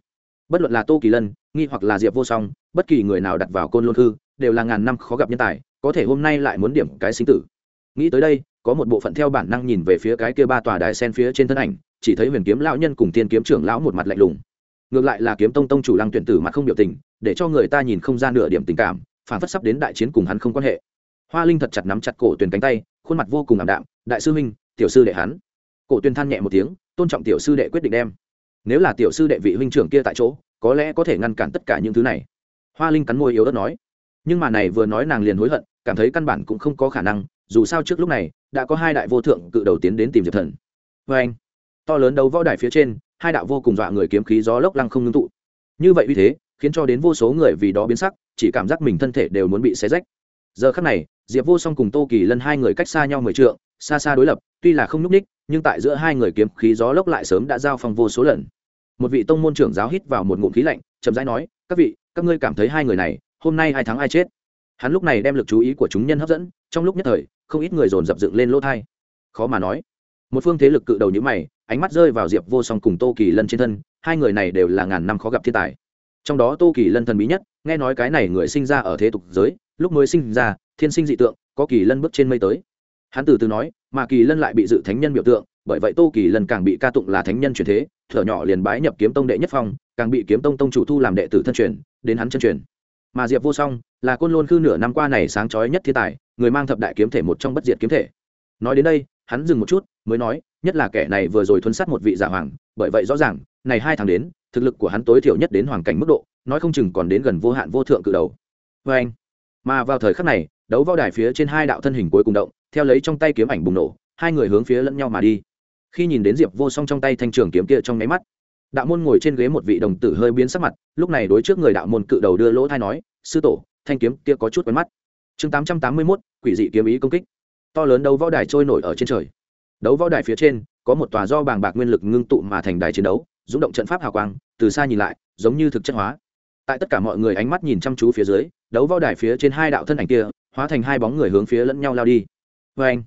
Bất luận là tô kỳ lân, nghi hoặc là diệp vô song, bất kỳ người nào đặt vào côn lôn hư đều là ngàn năm khó gặp nhân tài, có thể hôm nay lại muốn điểm cái sinh tử. Nghĩ tới đây, có một bộ phận theo bản năng nhìn về phía cái kia ba tòa đài sen phía trên thân ảnh, chỉ thấy huyền kiếm lão nhân cùng tiên kiếm trưởng lão một mặt lạnh lùng. Ngược lại là kiếm tông tông chủ lăng tuyển tử mặt không biểu tình, để cho người ta nhìn không ra nửa điểm tình cảm phản phất sắp đến đại chiến cùng hắn không quan hệ. Hoa linh thật chặt nắm chặt cổ Tuyền cánh tay, khuôn mặt vô cùng ảm đạm, đại sư huynh, tiểu sư đệ hắn. Cổ Tuyền than nhẹ một tiếng, tôn trọng tiểu sư đệ quyết định đem. Nếu là tiểu sư đệ vị huynh trưởng kia tại chỗ, có lẽ có thể ngăn cản tất cả những thứ này. Hoa linh cắn môi yếu ớt nói. Nhưng mà này vừa nói nàng liền hối hận, cảm thấy căn bản cũng không có khả năng, dù sao trước lúc này, đã có hai đại vô thượng cự đầu tiến đến tìm diệp thần. Vê anh, to lớn đấu võ đài phía trên, hai đạo vô cùng dọa người kiếm khí gió lốc lăng không ngưng tụ. Như vậy uy thế khiến cho đến vô số người vì đó biến sắc, chỉ cảm giác mình thân thể đều muốn bị xé rách. Giờ khắc này, diệp vô song cùng tô kỳ lân hai người cách xa nhau mười trượng, xa xa đối lập, tuy là không n ú c ních nhưng tại giữa hai người kiếm khí gió lốc lại sớm đã giao phong vô số lần. Một vị tông môn trưởng giáo hít vào một ngụm khí lạnh, chậm rãi nói, các vị, các ngươi cảm thấy hai người này, hôm nay ai thắng ai chết? Hắn lúc này đem lực chú ý của chúng nhân hấp dẫn, trong lúc nhất thời, không ít người dồn dập dựng lên lỗ thai khó mà nói. Một phương thế lực cự đầu như mày, ánh mắt rơi vào diệp vô song cùng tô kỳ lân trên thân, hai người này đều là ngàn năm khó gặp thiên tài trong đó tô kỳ lân thần bí nhất, nghe nói cái này người sinh ra ở thế tục giới, lúc mới sinh ra, thiên sinh dị tượng, có kỳ lân bước trên mây tới. Hắn từ từ nói, mà kỳ lân lại bị dự thánh nhân biểu tượng, bởi vậy tô kỳ lân càng bị ca tụng là thánh nhân truyền thế, thở nhỏ liền bái nhập kiếm tông đệ nhất phong, càng bị kiếm tông tông chủ thu làm đệ tử thân truyền, đến hắn chân truyền. Mà diệp vô song, là côn lôn khư nửa năm qua này sáng chói nhất thiên tài, người mang thập đại kiếm thể một trong bất diệt kiếm thể. Nói đến đây, hắn dừng một chút, mới nói, nhất là kẻ này vừa rồi thuấn sát một vị giả hoàng, bởi vậy rõ ràng, này hai tháng đến thực lực của hắn tối thiểu nhất đến hoàn cảnh mức độ, nói không chừng còn đến gần vô hạn vô thượng cự đầu. Vê anh, mà vào thời khắc này, đấu võ đài phía trên hai đạo thân hình cuối cùng động, theo lấy trong tay kiếm ảnh bùng nổ, hai người hướng phía lẫn nhau mà đi. Khi nhìn đến diệp vô song trong tay thanh trường kiếm kia trong nháy mắt, đạo môn ngồi trên ghế một vị đồng tử hơi biến sắc mặt, lúc này đối trước người đạo môn cự đầu đưa lỗ thai nói, sư tổ, thanh kiếm kia có chút quen mắt. Chương tám trăm tám mươi mốt, quỷ dị kiếm ý công kích. To lớn đấu võ đài trôi nổi ở trên trời. Đấu võ đài phía trên, có một tòa do bàng bạc nguyên lực ngưng tụ mà thành đài chiến đấu, rung động trận pháp hào quang từ xa nhìn lại, giống như thực chất hóa. Tại tất cả mọi người ánh mắt nhìn chăm chú phía dưới, đấu võ đài phía trên hai đạo thân ảnh kia, hóa thành hai bóng người hướng phía lẫn nhau lao đi. Vê anh,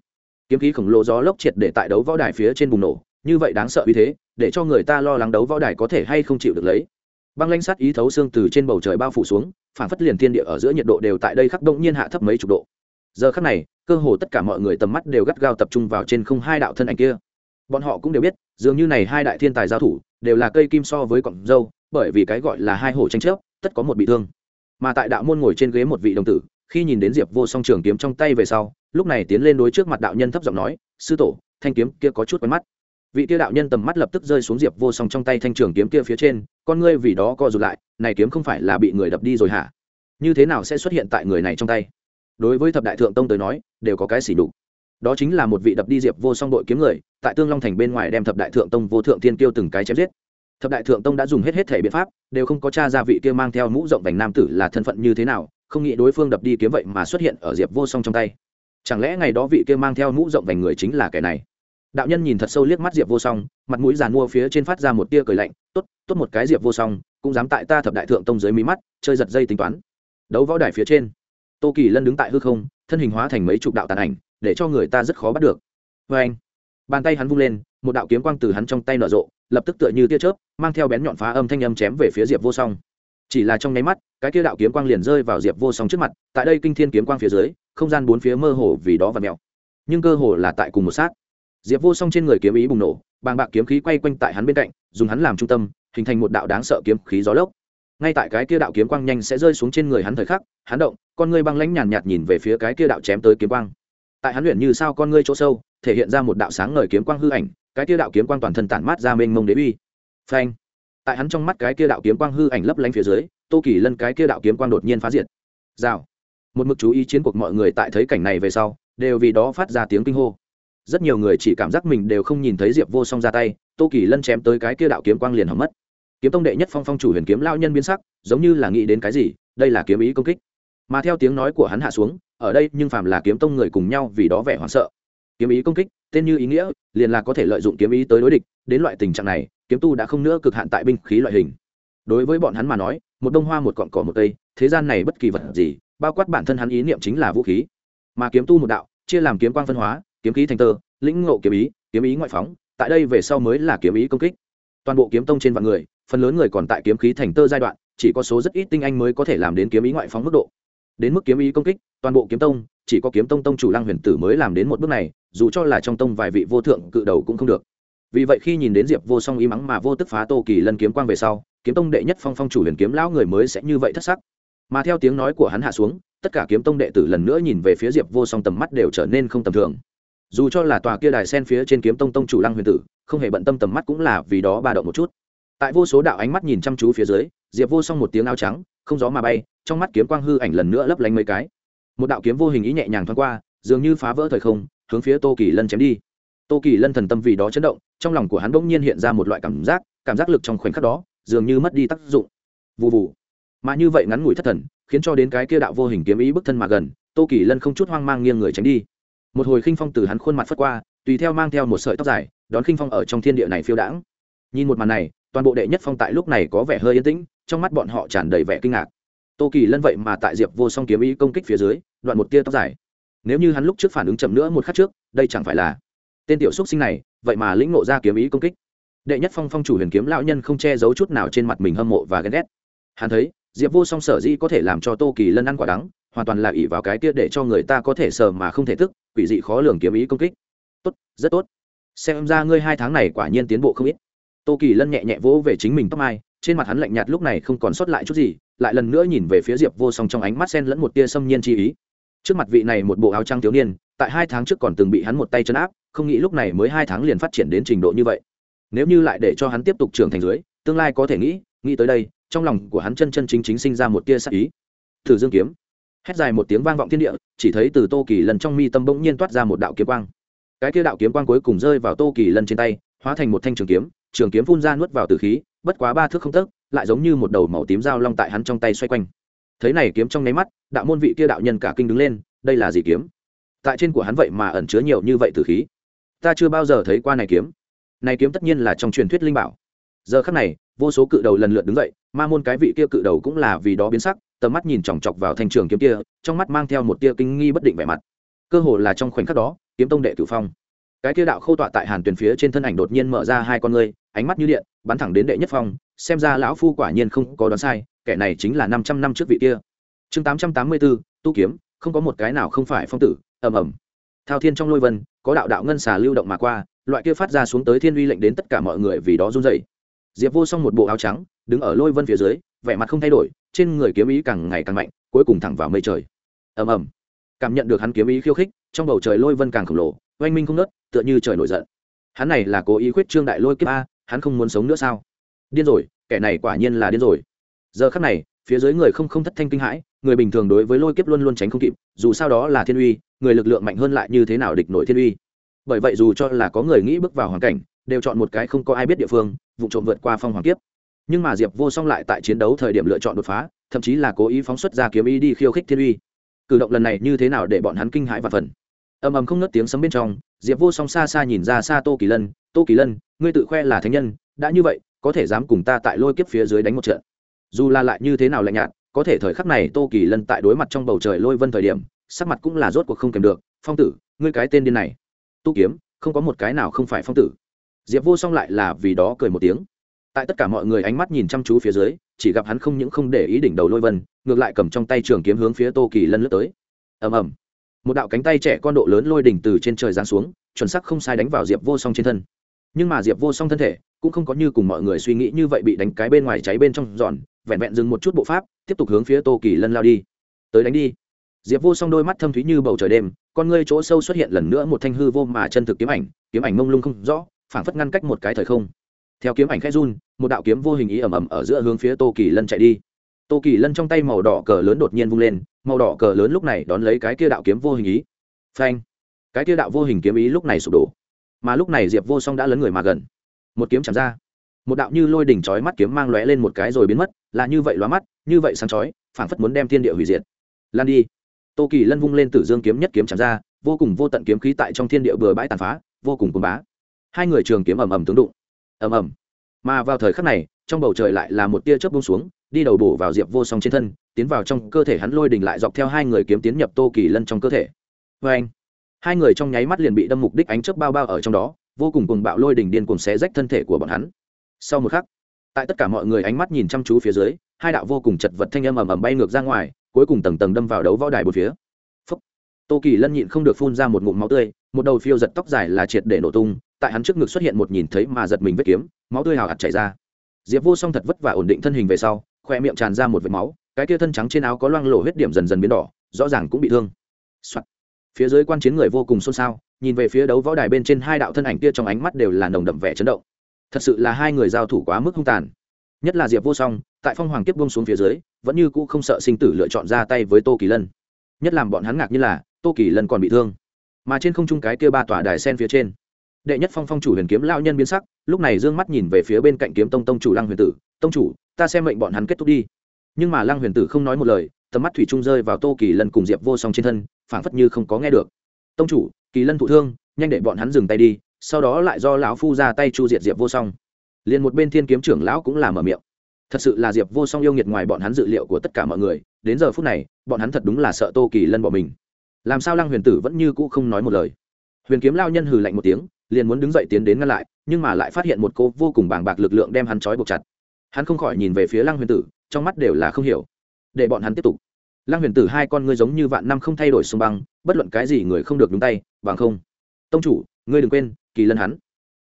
kiếm khí khổng lồ gió lốc triệt để tại đấu võ đài phía trên bùng nổ, như vậy đáng sợ uy thế, để cho người ta lo lắng đấu võ đài có thể hay không chịu được lấy. Băng lanh sắt ý thấu xương từ trên bầu trời bao phủ xuống, phản phất liền thiên địa ở giữa nhiệt độ đều tại đây khắc động nhiên hạ thấp mấy chục độ. Giờ khắc này, cơ hồ tất cả mọi người tầm mắt đều gắt gao tập trung vào trên không hai đạo thân ảnh kia bọn họ cũng đều biết, dường như này hai đại thiên tài giao thủ, đều là cây kim so với cọng dâu, bởi vì cái gọi là hai hổ tranh chấp, tất có một bị thương. Mà tại đạo môn ngồi trên ghế một vị đồng tử, khi nhìn đến diệp vô song trường kiếm trong tay về sau, lúc này tiến lên đối trước mặt đạo nhân thấp giọng nói, sư tổ, thanh kiếm kia có chút quen mắt. Vị kia đạo nhân tầm mắt lập tức rơi xuống diệp vô song trong tay thanh trường kiếm kia phía trên, con ngươi vì đó co rụt lại, này kiếm không phải là bị người đập đi rồi hả? Như thế nào sẽ xuất hiện tại người này trong tay? Đối với thập đại thượng tông tới nói, đều có cái xỉ đục đó chính là một vị đập đi diệp vô song đội kiếm người, tại tương long thành bên ngoài đem thập đại thượng tông vô thượng thiên kiêu từng cái chém giết. Thập đại thượng tông đã dùng hết hết thể biện pháp, đều không có cha ra vị kia mang theo mũ rộng vành nam tử là thân phận như thế nào, không nghĩ đối phương đập đi kiếm vậy mà xuất hiện ở diệp vô song trong tay. Chẳng lẽ ngày đó vị kia mang theo mũ rộng vành người chính là kẻ này? Đạo nhân nhìn thật sâu liếc mắt diệp vô song, mặt mũi giàn mua phía trên phát ra một tia cười lạnh, tốt tốt một cái diệp vô song, cũng dám tại ta thập đại thượng tông dưới mí mắt, chơi giật dây tính toán. Đấu võ đài phía trên, tô kỳ lân đứng tại hư không, thân hình hóa thành mấy chục đạo tàn ảnh để cho người ta rất khó bắt được. Vê anh, bàn tay hắn vung lên, một đạo kiếm quang từ hắn trong tay nở rộ, lập tức tựa như tia chớp, mang theo bén nhọn phá âm thanh âm chém về phía diệp vô song. Chỉ là trong nháy mắt, cái kia đạo kiếm quang liền rơi vào diệp vô song trước mặt, tại đây kinh thiên kiếm quang phía dưới, không gian bốn phía mơ hồ vì đó và mèo nhưng cơ hồ là tại cùng một sát. Diệp vô song trên người kiếm ý bùng nổ, bàng bạc kiếm khí quay quanh tại hắn bên cạnh, dùng hắn làm trung tâm, hình thành một đạo đáng sợ kiếm khí gió lốc. Ngay tại cái kia đạo kiếm quang nhanh sẽ rơi xuống trên người hắn thời khắc, hắn động, con ngươi băng lãnh nhàn nhạt nhìn về phía cái kia đạo chém tới kiếm quang tại hắn luyện như sao con ngươi chỗ sâu, thể hiện ra một đạo sáng ngời kiếm quang hư ảnh, cái kia đạo kiếm quang toàn thân tản mát ra mênh mông đế uy. Phanh! Tại hắn trong mắt cái kia đạo kiếm quang hư ảnh lấp lánh phía dưới, tô kỳ lân cái kia đạo kiếm quang đột nhiên phá diệt. Rào! Một mực chú ý chiến cuộc mọi người tại thấy cảnh này về sau, đều vì đó phát ra tiếng kinh hô. Rất nhiều người chỉ cảm giác mình đều không nhìn thấy diệp vô song ra tay, tô kỳ lân chém tới cái kia đạo kiếm quang liền hỏng mất. Kiếm tông đệ nhất phong phong chủ huyền kiếm lao nhân biến sắc, giống như là nghĩ đến cái gì, đây là kiếm ý công kích mà theo tiếng nói của hắn hạ xuống, ở đây nhưng phàm là kiếm tông người cùng nhau vì đó vẻ hoảng sợ. Kiếm ý công kích, tên như ý nghĩa, liền là có thể lợi dụng kiếm ý tới đối địch, đến loại tình trạng này, kiếm tu đã không nữa cực hạn tại binh khí loại hình. Đối với bọn hắn mà nói, một đông hoa một cọn cỏ một cây thế gian này bất kỳ vật gì, bao quát bản thân hắn ý niệm chính là vũ khí. Mà kiếm tu một đạo, chia làm kiếm quang phân hóa, kiếm khí thành tơ, lĩnh ngộ kiếm ý kiếm ý ngoại phóng, tại đây về sau mới là kiếm ý công kích. Toàn bộ kiếm tông trên vạn người, phần lớn người còn tại kiếm khí thành tơ giai đoạn, chỉ có số rất ít tinh anh mới có thể làm đến kiếm ý ngoại phóng mức độ đến mức kiếm ý công kích, toàn bộ kiếm tông, chỉ có kiếm tông tông chủ lăng huyền tử mới làm đến một bước này, dù cho là trong tông vài vị vô thượng cự đầu cũng không được. Vì vậy khi nhìn đến diệp vô song ý mắng mà vô tức phá tô kỳ lân kiếm quang về sau, kiếm tông đệ nhất phong phong chủ huyền kiếm lão người mới sẽ như vậy thất sắc. Mà theo tiếng nói của hắn hạ xuống, tất cả kiếm tông đệ tử lần nữa nhìn về phía diệp vô song tầm mắt đều trở nên không tầm thường. Dù cho là tòa kia đài sen phía trên kiếm tông tông chủ lăng huyền tử, không hề bận tâm tầm mắt cũng là vì đó ba động một chút. Tại vô số đạo ánh mắt nhìn chăm chú phía dưới, diệp vô song một tiếng áo trắng không gió mà bay, trong mắt kiếm quang hư ảnh lần nữa lấp lánh mấy cái. Một đạo kiếm vô hình ý nhẹ nhàng thoáng qua, dường như phá vỡ thời không, hướng phía tô kỳ lân chém đi. Tô kỳ lân thần tâm vì đó chấn động, trong lòng của hắn bỗng nhiên hiện ra một loại cảm giác cảm giác lực trong khoảnh khắc đó, dường như mất đi tác dụng. Vụ vụ mà như vậy ngắn ngủi thất thần, khiến cho đến cái kia đạo vô hình kiếm ý bức thân mà gần, tô kỳ lân không chút hoang mang nghiêng người tránh đi. Một hồi khinh phong từ hắn khuôn mặt phất qua, tùy theo mang theo một sợi tóc dài, đón khinh phong ở trong thiên địa này phiêu đãng. Nhìn một màn này, toàn bộ đệ nhất phong tại lúc này có vẻ hơi yên tĩnh trong mắt bọn họ tràn đầy vẻ kinh ngạc. Tô kỳ lân vậy mà tại diệp vô song kiếm ý công kích phía dưới, đoạn một tia tóc dài. Nếu như hắn lúc trước phản ứng chậm nữa một khắc trước, đây chẳng phải là tên tiểu xúc sinh này, vậy mà lĩnh ngộ ra kiếm ý công kích. Đệ nhất phong phong chủ huyền kiếm lão nhân không che giấu chút nào trên mặt mình hâm mộ và ghen ghét. Hắn thấy, diệp vô song sở dĩ có thể làm cho tô kỳ lân ăn quả đắng, hoàn toàn là ỷ vào cái kia để cho người ta có thể sờ mà không thể tức quỷ dị khó lường kiếm ý công kích. Tốt, rất tốt. Xem ra ngươi hai tháng này quả nhiên tiến bộ không ít. Tô kỳ lân nhẹ nhẹ vỗ về chính mình tóc mai trên mặt hắn lạnh nhạt lúc này không còn sót lại chút gì, lại lần nữa nhìn về phía diệp vô song trong ánh mắt sen lẫn một tia xâm nhiên chi ý. Trước mặt vị này một bộ áo trăng thiếu niên, tại hai tháng trước còn từng bị hắn một tay chân áp, không nghĩ lúc này mới hai tháng liền phát triển đến trình độ như vậy. Nếu như lại để cho hắn tiếp tục trưởng thành dưới, tương lai có thể nghĩ nghĩ tới đây, trong lòng của hắn chân chân chính chính sinh ra một tia sắc ý. Thử dương kiếm. Hét dài một tiếng vang vọng thiên địa, chỉ thấy từ tô kỳ lần trong mi tâm bỗng nhiên toát ra một đạo kiếm quang. Cái kia đạo kiếm quang cuối cùng rơi vào tô kỳ lần trên tay, hóa thành một thanh trường kiếm trường kiếm phun ra nuốt vào từ khí, bất quá ba thước không tấc, lại giống như một đầu màu tím dao long tại hắn trong tay xoay quanh. Thấy này kiếm trong nháy mắt, đạo môn vị kia đạo nhân cả kinh đứng lên, đây là gì kiếm? Tại trên của hắn vậy mà ẩn chứa nhiều như vậy từ khí. Ta chưa bao giờ thấy qua này kiếm. Này kiếm tất nhiên là trong truyền thuyết linh bảo. Giờ khắc này, vô số cự đầu lần lượt đứng dậy, ma môn cái vị kia cự đầu cũng là vì đó biến sắc, tầm mắt nhìn chòng chọc vào thanh trường kiếm kia, trong mắt mang theo một tia kinh nghi bất định vẻ mặt. Cơ hồ là trong khoảnh khắc đó, kiếm tông đệ cửu phong cái kia đạo khâu tọa tại hàn tuyển phía trên thân ảnh đột nhiên mở ra hai con ngươi, ánh mắt như điện, bắn thẳng đến đệ nhất phong xem ra lão phu quả nhiên không có đoán sai, kẻ này chính là năm trăm năm trước vị kia. Chương tám trăm tám mươi bốn, tu kiếm, không có một cái nào không phải phong tử, ầm ầm. Thao thiên trong lôi vân, có đạo đạo ngân xà lưu động mà qua, loại kia phát ra xuống tới thiên uy lệnh đến tất cả mọi người vì đó run dậy diệp vô xong một bộ áo trắng, đứng ở lôi vân phía dưới, vẻ mặt không thay đổi, trên người kiếm ý càng ngày càng mạnh, cuối cùng thẳng vào mây trời. Ầm ầm. Cảm nhận được hắn kiếm ý khiêu khích, trong bầu trời lôi vân càng khổng lồ oanh minh không nớt, tựa như trời nổi giận. Hắn này là cố ý khuyết trương đại lôi kiếp a, hắn không muốn sống nữa sao? Điên rồi, kẻ này quả nhiên là điên rồi. Giờ khắc này, phía dưới người không không thất thanh kinh hãi, người bình thường đối với lôi kiếp luôn luôn tránh không kịp, dù sao đó là thiên uy, người lực lượng mạnh hơn lại như thế nào địch nổi thiên uy. Bởi vậy dù cho là có người nghĩ bước vào hoàn cảnh, đều chọn một cái không có ai biết địa phương, vụ trộm vượt qua phong hoàng kiếp. Nhưng mà diệp vô song lại tại chiến đấu thời điểm lựa chọn đột phá, thậm chí là cố ý phóng xuất ra kiếm ý đi khiêu khích thiên uy. Cử động lần này như thế nào để bọn hắn kinh hãi và phần ầm ầm không nớt tiếng sấm bên trong, diệp vô song xa xa nhìn ra xa tô kỳ lân, tô kỳ lân, ngươi tự khoe là thánh nhân, đã như vậy, có thể dám cùng ta tại lôi kiếp phía dưới đánh một trận. Dù là lại như thế nào lạnh nhạt, có thể thời khắc này tô kỳ lân tại đối mặt trong bầu trời lôi vân thời điểm, sắc mặt cũng là rốt cuộc không kèm được, phong tử, ngươi cái tên điên này. Tu kiếm, không có một cái nào không phải phong tử. Diệp vô song lại là vì đó cười một tiếng. Tại tất cả mọi người ánh mắt nhìn chăm chú phía dưới, chỉ gặp hắn không những không để ý đỉnh đầu lôi vân, ngược lại cầm trong tay trường kiếm hướng phía tô kỳ lân lướt tới. Ầm ầm một đạo cánh tay trẻ con độ lớn lôi đỉnh từ trên trời giáng xuống, chuẩn sắc không sai đánh vào diệp vô song trên thân. Nhưng mà diệp vô song thân thể cũng không có như cùng mọi người suy nghĩ như vậy bị đánh cái bên ngoài cháy bên trong giòn, vẹn vẹn dừng một chút bộ pháp, tiếp tục hướng phía tô kỳ lân lao đi. Tới đánh đi. Diệp vô song đôi mắt thâm thúy như bầu trời đêm, con ngươi chỗ sâu xuất hiện lần nữa một thanh hư vô mà chân thực kiếm ảnh kiếm ảnh mông lung không rõ, phảng phất ngăn cách một cái thời không. Theo kiếm ảnh khẽ run, một đạo kiếm vô hình ý ẩm ẩm ở giữa hướng phía tô kỳ lân chạy đi. Tô kỳ lân trong tay màu đỏ cờ lớn đột nhiên vung lên màu đỏ cờ lớn lúc này đón lấy cái kia đạo kiếm vô hình ý. Phanh. Cái kia đạo vô hình kiếm ý lúc này sụp đổ. Mà lúc này diệp vô song đã lấn người mà gần. Một kiếm chạm ra. Một đạo như lôi đỉnh chói mắt kiếm mang lóe lên một cái rồi biến mất, là như vậy lóa mắt, như vậy sáng chói, phảng phất muốn đem thiên địa hủy diệt. Lan đi. Tô kỳ lân vung lên tử dương kiếm nhất kiếm chạm ra, vô cùng vô tận kiếm khí tại trong thiên địa bừa bãi tàn phá, vô cùng cuồng bá. Hai người trường kiếm ầm ầm tướng đụng. Ầm ầm. Mà vào thời khắc này, trong bầu trời lại là một tia chớp bung xuống, đi đầu bổ vào diệp vô song trên thân tiến vào trong cơ thể hắn lôi đình lại dọc theo hai người kiếm tiến nhập tô kỳ lân trong cơ thể. Vê anh, hai người trong nháy mắt liền bị đâm mục đích ánh chớp bao bao ở trong đó, vô cùng cùng bạo lôi đình điên cùng xé rách thân thể của bọn hắn. Sau một khắc, tại tất cả mọi người ánh mắt nhìn chăm chú phía dưới, hai đạo vô cùng chật vật thanh âm ầm ầm bay ngược ra ngoài, cuối cùng tầng tầng đâm vào đấu võ đài một phía. Phúc. tô kỳ lân nhịn không được phun ra một ngụm máu tươi, một đầu phiêu giật tóc dài là triệt để nổ tung, tại hắn trước ngực xuất hiện một nhìn thấy mà giật mình vết kiếm, máu tươi hào hạt chảy ra. Diệp vô song thật vất vả ổn định thân hình về sau, khoe miệng tràn ra một vệt máu cái kia thân trắng trên áo có loang lổ huyết điểm dần dần biến đỏ, rõ ràng cũng bị thương、Soạn. phía dưới quan chiến người vô cùng xôn xao, nhìn về phía đấu võ đài bên trên hai đạo thân ảnh kia trong ánh mắt đều là nồng đậm vẻ chấn động. Thật sự là hai người giao thủ quá mức hung tàn. Nhất là diệp vô song, tại phong hoàng kiếp bông xuống phía dưới, vẫn như cũ không sợ sinh tử lựa chọn ra tay với tô kỳ lân. Nhất làm bọn hắn ngạc như là, tô kỳ lân còn bị thương. Mà trên không trung cái kia ba tòa đài sen phía trên, đệ nhất phong phong chủ huyền kiếm lao nhân biến sắc, lúc này d ư ơ n g mắt nhìn về phía bên cạnh kiếm tông tông chủ lăng huyền tử, tông chủ, ta xem mệnh bọn hắn kết thúc đi nhưng mà lăng huyền tử không nói một lời, tầm mắt thủy trung rơi vào tô kỳ lân cùng diệp vô song trên thân, phảng phất như không có nghe được. Tông chủ, kỳ lân thụ thương, nhanh để bọn hắn dừng tay đi, sau đó lại do lão phu ra tay chu diệt diệp vô song. Liền một bên thiên kiếm trưởng lão cũng làm ở miệng. Thật sự là diệp vô song yêu nghiệt ngoài bọn hắn dự liệu của tất cả mọi người, đến giờ phút này, bọn hắn thật đúng là sợ tô kỳ lân bỏ mình. Làm sao lăng huyền tử vẫn như cũ không nói một lời? Huyền kiếm lao nhân hừ lạnh một tiếng, liền muốn đứng dậy tiến đến ngăn lại, nhưng mà lại phát hiện một cô vô cùng bàng bạc lực lượng đem hắn trói buộc chặt. Hắn không khỏi nhìn về phía lăng huyền tử trong mắt đều là không hiểu. Để bọn hắn tiếp tục. Lăng huyền tử hai con ngươi giống như vạn năm không thay đổi sông băng, bất luận cái gì người không được đúng tay, bằng không. Tông chủ, ngươi đừng quên, kỳ lân hắn.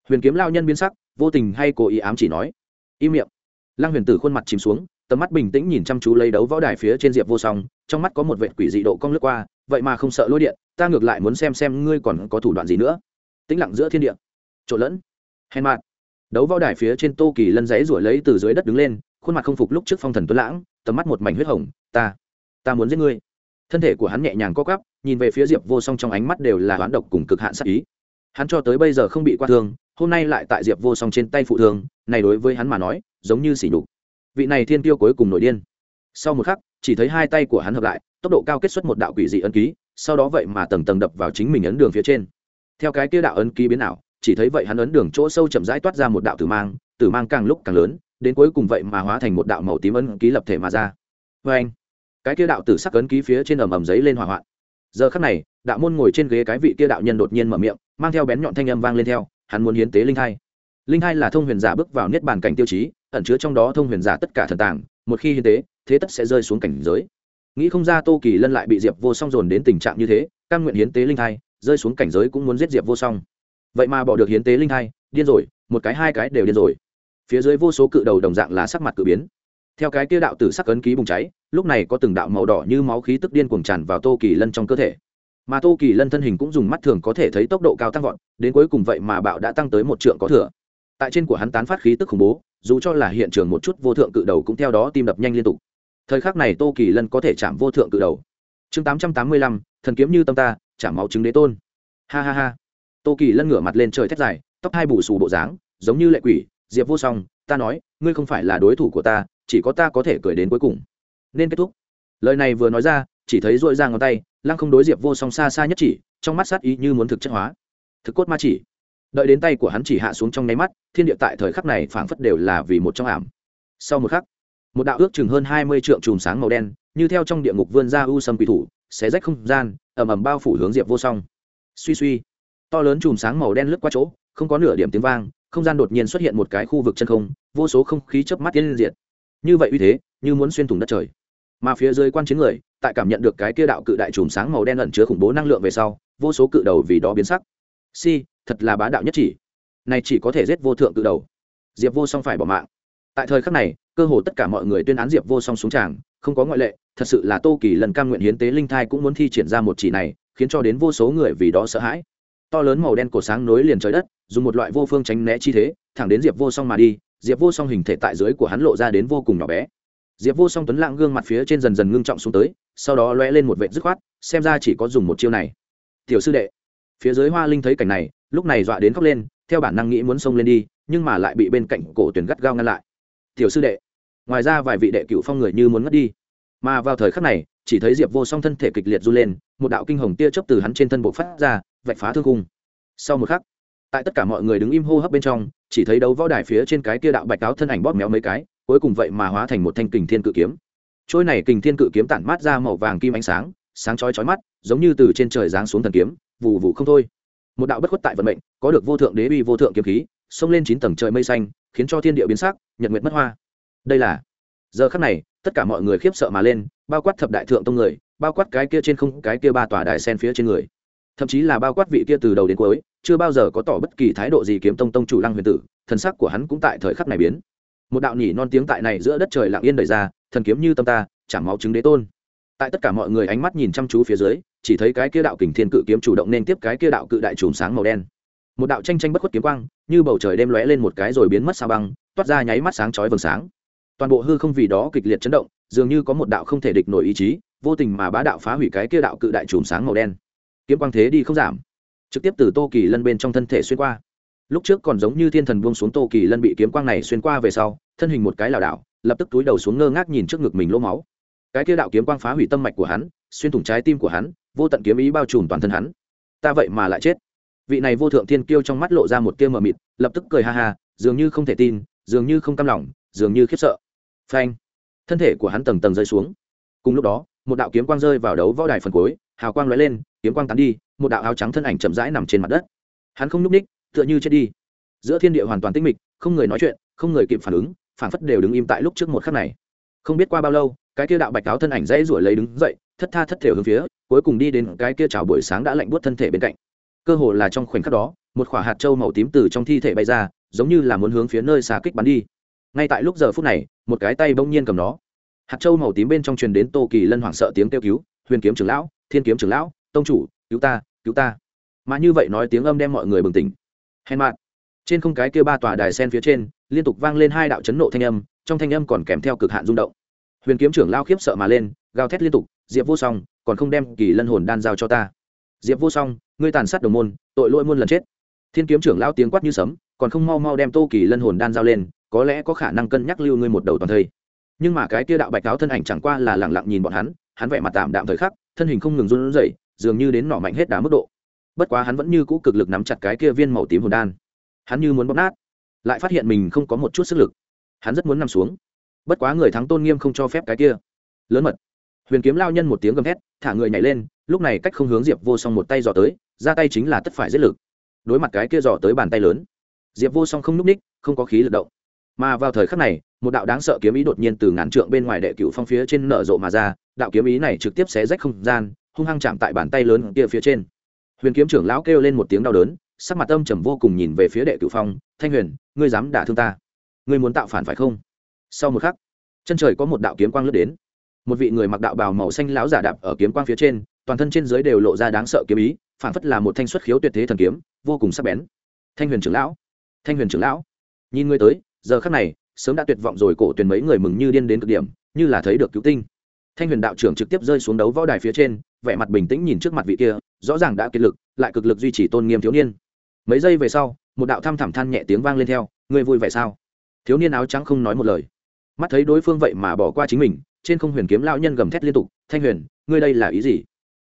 Huyền kiếm lao nhân biến sắc, vô tình hay cố ý ám chỉ nói. Im miệng. Lăng huyền tử khuôn mặt chìm xuống, tầm mắt bình tĩnh nhìn chăm chú lấy đấu võ đài phía trên diệp vô song, trong mắt có một vệ quỷ dị độ cong lướt qua, vậy mà không sợ lôi điện, ta ngược lại muốn xem xem ngươi còn có thủ đoạn gì nữa. Tĩnh lặng giữa thiên địa. Trộn lẫn. Hèn mạt. Đấu võ đài phía trên tô kỳ lân giấy rủi lấy từ dưới đất đứng lên khuôn mặt không phục lúc trước phong thần tuấn lãng, tầm mắt một mảnh huyết hồng, ta ta muốn giết ngươi. Thân thể của hắn nhẹ nhàng co cắp nhìn về phía diệp vô song trong ánh mắt đều là hoán độc cùng cực hạn sắc ý. Hắn cho tới bây giờ không bị qua thương, hôm nay lại tại diệp vô song trên tay phụ thương, này đối với hắn mà nói, giống như xỉ nhục. Vị này thiên tiêu cuối cùng nổi điên. Sau một khắc, chỉ thấy hai tay của hắn hợp lại, tốc độ cao kết xuất một đạo quỷ dị ấn ký, sau đó vậy mà tầng tầng đập vào chính mình ấn đường phía trên. Theo cái kia đạo ấn ký biến ảo, chỉ thấy vậy hắn ấn đường chỗ sâu chậm rãi toát ra một đạo tử mang tử mang càng lúc càng lớn đến cuối cùng vậy mà hóa thành một đạo màu tím ấn ký lập thể mà ra. Vê anh, cái kia đạo tử sắc ấn ký phía trên ầm ầm giấy lên hỏa hoạn. Giờ khắc này, đạo môn ngồi trên ghế cái vị kia đạo nhân đột nhiên mở miệng, mang theo bén nhọn thanh âm vang lên theo, hắn muốn hiến tế linh thai. Linh thai là thông huyền giả bước vào niết bàn cảnh tiêu chí, ẩn chứa trong đó thông huyền giả tất cả thần tàng, một khi hiến tế, thế tất sẽ rơi xuống cảnh giới. Nghĩ không ra tô kỳ lân lại bị diệp vô song dồn đến tình trạng như thế căn nguyện hiến tế linh thai, rơi xuống cảnh giới cũng muốn giết diệp vô song. Vậy mà bỏ được hiến tế linh thai, điên rồi, một cái hai cái đều điên rồi phía dưới vô số cự đầu đồng dạng là sắc mặt cự biến. Theo cái kia đạo tử sắc ấn ký bùng cháy, lúc này có từng đạo màu đỏ như máu khí tức điên cuồng tràn vào tô kỳ lân trong cơ thể. Mà tô kỳ lân thân hình cũng dùng mắt thường có thể thấy tốc độ cao tăng vọt, đến cuối cùng vậy mà bạo đã tăng tới một trượng có thừa. Tại trên của hắn tán phát khí tức khủng bố, dù cho là hiện trường một chút vô thượng cự đầu cũng theo đó tim đập nhanh liên tục. Thời khắc này tô kỳ lân có thể chạm vô thượng cự đầu. Chương tám trăm tám mươi lăm, thần kiếm như tâm ta chạm máu chứng đế tôn. Ha ha ha. Tô kỳ lân ngửa mặt lên trời thét dài, tóc hai bù xù bộ dáng, giống như lệ quỷ diệp vô song, ta nói, ngươi không phải là đối thủ của ta, chỉ có ta có thể cười đến cuối cùng. Nên kết thúc. Lời này vừa nói ra, chỉ thấy dội ra ngón tay, lăng không đối diệp vô song xa xa nhất chỉ, trong mắt sát ý như muốn thực chất hóa. Thực cốt ma chỉ. Đợi đến tay của hắn chỉ hạ xuống trong nháy mắt, thiên địa tại thời khắc này phảng phất đều là vì một trong ảm. Sau một khắc, một đạo ước chừng hơn hai mươi trượng chùm sáng màu đen, như theo trong địa ngục vươn ra u sâm quỷ thủ, xé rách không gian ẩm ẩm bao phủ hướng diệp vô song. Suy suy, to lớn chùm sáng màu đen lướt qua chỗ, không có nửa điểm tiếng vang không gian đột nhiên xuất hiện một cái khu vực chân không, vô số không khí chớp mắt tiến diệt. Như vậy uy thế, như muốn xuyên thủng đất trời. Mà phía dưới quan chiến người, tại cảm nhận được cái kia đạo cự đại chùm sáng màu đen ẩn chứa khủng bố năng lượng về sau, vô số cự đầu vì đó biến sắc. Si, thật là bá đạo nhất chỉ. Này chỉ có thể giết vô thượng cự đầu. Diệp vô song phải bỏ mạng. Tại thời khắc này, cơ hồ tất cả mọi người tuyên án diệp vô song xuống tràng, không có ngoại lệ, thật sự là tô kỳ lần cam nguyện hiến tế linh thai cũng muốn thi triển ra một chỉ này, khiến cho đến vô số người vì đó sợ hãi. To lớn màu đen cổ sáng nối liền trời đất dùng một loại vô phương tránh né chi thế, thẳng đến diệp vô song mà đi, diệp vô song hình thể tại dưới của hắn lộ ra đến vô cùng nhỏ bé. Diệp vô song tuấn lãng gương mặt phía trên dần dần ngưng trọng xuống tới, sau đó lóe lên một vệ dứt khoát, xem ra chỉ có dùng một chiêu này. Tiểu sư đệ. Phía dưới hoa linh thấy cảnh này, lúc này dọa đến khóc lên, theo bản năng nghĩ muốn xông lên đi, nhưng mà lại bị bên cạnh cổ tuyển gắt gao ngăn lại. Tiểu sư đệ. Ngoài ra vài vị đệ cựu phong người như muốn ngất đi. Mà vào thời khắc này, chỉ thấy diệp vô song thân thể kịch liệt r u lên, một đạo kinh hồng tia chớp từ hắn trên thân bộ phát ra, vạch phá thương cung sau một khắc tại tất cả mọi người đứng im hô hấp bên trong, chỉ thấy đấu võ đài phía trên cái kia đạo bạch cáo thân ảnh bóp méo mấy cái, cuối cùng vậy mà hóa thành một thanh kình thiên cự kiếm. Trôi này kình thiên cự kiếm tản mát ra màu vàng kim ánh sáng sáng chói chói mắt, giống như từ trên trời giáng xuống thần kiếm, vù vù không thôi. Một đạo bất khuất tại vận mệnh, có được vô thượng đế uy, vô thượng kiếm khí, xông lên chín tầng trời mây xanh, khiến cho thiên địa biến sắc, nhật nguyệt mất hoa. Đây là, giờ khắc này, tất cả mọi người khiếp sợ mà lên, bao quát thập đại thượng tông người, bao quát cái kia trên không, cái kia ba tòa đại sen phía trên người. Thậm chí là bao quát vị kia từ đầu đến cuối chưa bao giờ có tỏ bất kỳ thái độ gì kiếm tông tông chủ lăng huyền tử, thần sắc của hắn cũng tại thời khắc này biến. Một đạo nhỉ non tiếng tại này giữa đất trời lặng yên đời ra, thần kiếm như tâm ta, chẳng máu chứng đế tôn. Tại tất cả mọi người ánh mắt nhìn chăm chú phía dưới, chỉ thấy cái kia đạo kình thiên cự kiếm chủ động nên tiếp cái kia đạo cự đại chùm sáng màu đen. Một đạo tranh tranh bất khuất kiếm quang, như bầu trời đêm lóe lên một cái rồi biến mất sao băng, toát ra nháy mắt sáng chói vầng sáng. Toàn bộ hư không vì đó kịch liệt chấn động, dường như có một đạo không thể địch nổi ý chí, vô tình mà bá đạo phá hủy cái kia đạo cự đại chùm sáng màu đen. Kiếm quang thế đi không giảm trực tiếp từ tô kỳ lân bên trong thân thể xuyên qua. Lúc trước còn giống như thiên thần buông xuống tô kỳ lân bị kiếm quang này xuyên qua về sau, thân hình một cái lảo đảo, lập tức túi đầu xuống ngơ ngác nhìn trước ngực mình lỗ máu. Cái kia đạo kiếm quang phá hủy tâm mạch của hắn, xuyên thủng trái tim của hắn, vô tận kiếm ý bao trùm toàn thân hắn. Ta vậy mà lại chết. Vị này vô thượng thiên kiêu trong mắt lộ ra một tia mờ mịt, lập tức cười ha ha, dường như không thể tin, dường như không cam lòng, dường như khiếp sợ. Phanh. Thân thể của hắn tầng tầng rơi xuống. Cùng lúc đó, một đạo kiếm quang rơi vào đấu võ đài phần cuối, hào quang lóe lên kiếm quang tán đi, một đạo áo trắng thân ảnh chậm rãi nằm trên mặt đất. Hắn không nhúc ních tựa như chết đi. Giữa thiên địa hoàn toàn tĩnh mịch, không người nói chuyện, không người kịp phản ứng phản phất đều đứng im tại lúc trước một khắc này. Không biết qua bao lâu, cái kia đạo bạch áo thân ảnh dãy ruổi lấy đứng dậy, thất tha thất thể hướng phía, cuối cùng đi đến cái kia chào buổi sáng đã lạnh buốt thân thể bên cạnh. Cơ hồ là trong khoảnh khắc đó, một quả hạt trâu màu tím từ trong thi thể bay ra, giống như là muốn hướng phía nơi xa kích bắn đi. Ngay tại lúc giờ phút này, một cái tay bỗng nhiên cầm nó. Hạt trâu màu tím bên trong truyền đến tô kỳ lân hoảng sợ tiếng kêu cứu, huyền kiếm trưởng lão, thiên kiếm trưởng lão tông chủ, cứu ta cứu ta. Mà như vậy nói tiếng âm đem mọi người bừng tỉnh. Hèn mạn trên không cái kia ba tòa đài sen phía trên, liên tục vang lên hai đạo chấn nộ thanh âm, trong thanh âm còn kèm theo cực hạn rung động. Huyền kiếm trưởng lao khiếp sợ mà lên, gào thét liên tục, diệp vô song, còn không đem kỳ lân hồn đan giao cho ta. Diệp vô song, ngươi tàn sát đồng môn, tội lỗi muôn lần chết. Thiên kiếm trưởng lao tiếng quát như sấm, còn không mau mau đem tô kỳ lân hồn đan giao lên, có lẽ có khả năng cân nhắc lưu ngươi một đầu toàn thây. Nhưng mà cái kia đạo bạch cáo thân ảnh chẳng qua là lẳng lặng nhìn bọn hắn hắn vẻ mặt tạm đạm thời khắc, thân hình không ngừng run rẩy dường như đến nỏ mạnh hết đá mức độ. Bất quá hắn vẫn như cũ cực lực nắm chặt cái kia viên màu tím hồn đan. Hắn như muốn bóp nát, lại phát hiện mình không có một chút sức lực. Hắn rất muốn nằm xuống. Bất quá người thắng tôn nghiêm không cho phép cái kia. Lớn mật. Huyền kiếm lao nhân một tiếng gầm thét, thả người nhảy lên, lúc này cách không hướng diệp vô song một tay dò tới, ra tay chính là tất phải giết lực. Đối mặt cái kia dò tới bàn tay lớn, diệp vô song không núp ních, không có khí lực động. Mà vào thời khắc này, một đạo đáng sợ kiếm ý đột nhiên từ ngàn trượng bên ngoài đệ cựu phong phía trên nở rộ mà ra, đạo kiếm ý này trực tiếp xé rách không gian hung hăng chạm tại bàn tay lớn kia phía trên. Huyền kiếm trưởng lão kêu lên một tiếng đau đớn, sắc mặt âm trầm vô cùng nhìn về phía đệ cửu phong, thanh huyền, ngươi dám đả thương ta? Ngươi muốn tạo phản phải không? Sau một khắc, chân trời có một đạo kiếm quang lướt đến. Một vị người mặc đạo bào màu xanh láo giả đạp ở kiếm quang phía trên, toàn thân trên dưới đều lộ ra đáng sợ kiếm ý, phản phất là một thanh xuất khiếu tuyệt thế thần kiếm, vô cùng sắc bén. Thanh huyền trưởng lão, thanh huyền trưởng lão, nhìn ngươi tới, giờ khắc này, sớm đã tuyệt vọng rồi, cổ tuyển mấy người mừng như điên đến cực điểm, như là thấy được cứu tinh. Thanh huyền đạo trưởng trực tiếp rơi xuống đấu võ đài phía trên vẻ mặt bình tĩnh nhìn trước mặt vị kia, rõ ràng đã kiệt lực, lại cực lực duy trì tôn nghiêm thiếu niên. Mấy giây về sau, một đạo thăm thẳm than nhẹ tiếng vang lên theo, ngươi vui vẻ sao? Thiếu niên áo trắng không nói một lời. Mắt thấy đối phương vậy mà bỏ qua chính mình, trên không huyền kiếm lão nhân gầm thét liên tục, thanh huyền, ngươi đây là ý gì?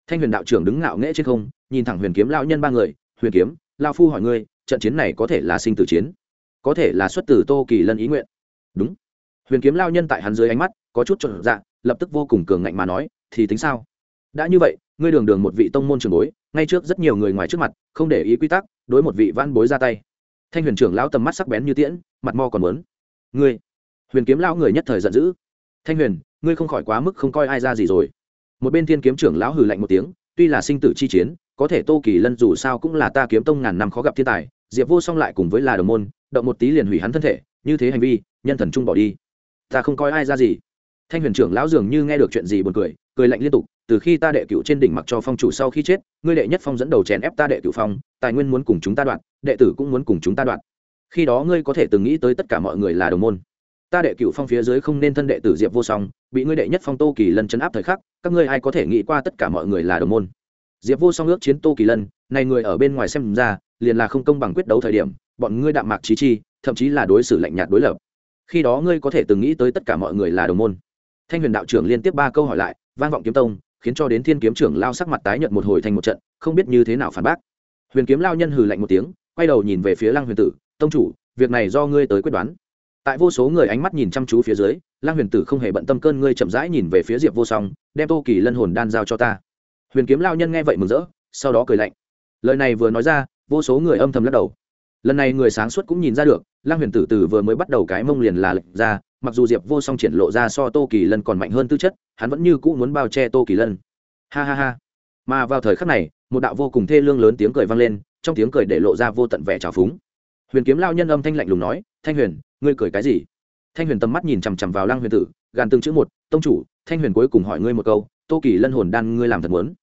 Thanh huyền đạo trưởng đứng ngạo nghễ trên không, nhìn thẳng huyền kiếm lão nhân ba người, huyền kiếm lao phu hỏi ngươi, trận chiến này có thể là sinh tử chiến? Có thể là xuất từ tô kỳ lân ý nguyện? Đúng. Huyền kiếm lao nhân tại hắn dưới ánh mắt, có chút trộn dạ lập tức vô cùng cường ngạnh mà nói, thì tính sao? Đã như vậy, ngươi đường đường một vị tông môn trường bối, ngay trước rất nhiều người ngoài trước mặt, không để ý quy tắc, đối một vị văn bối ra tay. Thanh huyền trưởng lão tầm mắt sắc bén như tiễn, mặt mo còn muốn. Ngươi, huyền kiếm lão người nhất thời giận dữ. Thanh huyền, ngươi không khỏi quá mức không coi ai ra gì rồi. Một bên thiên kiếm trưởng lão hừ lạnh một tiếng, tuy là sinh tử chi chiến, có thể tô kỳ lân dù sao cũng là ta kiếm tông ngàn năm khó gặp thiên tài, diệp vô song lại cùng với là đồng môn, động một tí liền hủy hắn thân thể, như thế hành vi, nhân thần trung bỏ đi. Ta không coi ai ra gì. Thanh huyền trưởng lão dường như nghe được chuyện gì buồn cười cười lạnh liên tục từ khi ta đệ cựu trên đỉnh mặc cho phong chủ sau khi chết, ngươi đệ nhất phong dẫn đầu chèn ép ta đệ cựu phong, tài nguyên muốn cùng chúng ta đoạn, đệ tử cũng muốn cùng chúng ta đoạn. Khi đó ngươi có thể từng nghĩ tới tất cả mọi người là đồng môn. Ta đệ cựu phong phía dưới không nên thân đệ tử diệp vô song, bị ngươi đệ nhất phong tô kỳ lân chấn áp thời khắc, các ngươi ai có thể nghĩ qua tất cả mọi người là đồng môn? Diệp vô song ước chiến tô kỳ lân, này người ở bên ngoài xem ra, liền là không công bằng quyết đấu thời điểm, bọn ngươi đạm mạc trí chi, thậm chí là đối xử lạnh nhạt đối lập. Khi đó ngươi có thể từng nghĩ tới tất cả mọi người là đồng môn. Thanh huyền đạo trưởng liên tiếp ba câu hỏi lại, vang vọng kiếm tông khiến cho đến thiên kiếm trưởng lao sắc mặt tái nhận một hồi thành một trận, không biết như thế nào phản bác. Huyền kiếm lao nhân hừ lạnh một tiếng, quay đầu nhìn về phía lăng huyền tử, tông chủ, việc này do ngươi tới quyết đoán. Tại vô số người ánh mắt nhìn chăm chú phía dưới, lăng huyền tử không hề bận tâm cơn ngươi chậm rãi nhìn về phía diệp vô song, đem tô kỳ lân hồn đan giao cho ta. Huyền kiếm lao nhân nghe vậy mừng rỡ, sau đó cười lạnh. Lời này vừa nói ra, vô số người âm thầm lắc đầu. Lần này người sáng suốt cũng nhìn ra được, lăng huyền tử từ vừa mới bắt đầu cái mông liền là lệnh ra mặc dù diệp vô song triển lộ ra so tô kỳ lân còn mạnh hơn tư chất, hắn vẫn như cũ muốn bao che tô kỳ lân. Ha ha ha. Mà vào thời khắc này, một đạo vô cùng thê lương lớn tiếng cười vang lên, trong tiếng cười để lộ ra vô tận vẻ trào phúng. Huyền kiếm lao nhân âm thanh lạnh lùng nói, thanh huyền, ngươi cười cái gì? Thanh huyền tầm mắt nhìn chằm chằm vào lăng huyền tử, gàn từng chữ một, tông chủ, thanh huyền cuối cùng hỏi ngươi một câu, tô kỳ lân hồn đan ngươi làm thật muốn?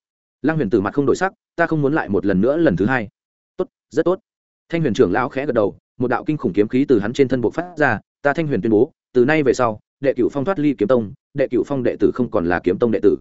Lăng huyền tử mặt không đổi sắc, ta không muốn lại một lần nữa lần thứ hai. Tốt, rất tốt. Thanh huyền trưởng lão khẽ gật đầu, một đạo kinh khủng kiếm khí từ hắn trên thân bộ phát ra, ta thanh huyền tuyên bố từ nay về sau, đệ cửu phong thoát ly kiếm tông, đệ cửu phong đệ tử không còn là kiếm tông đệ tử.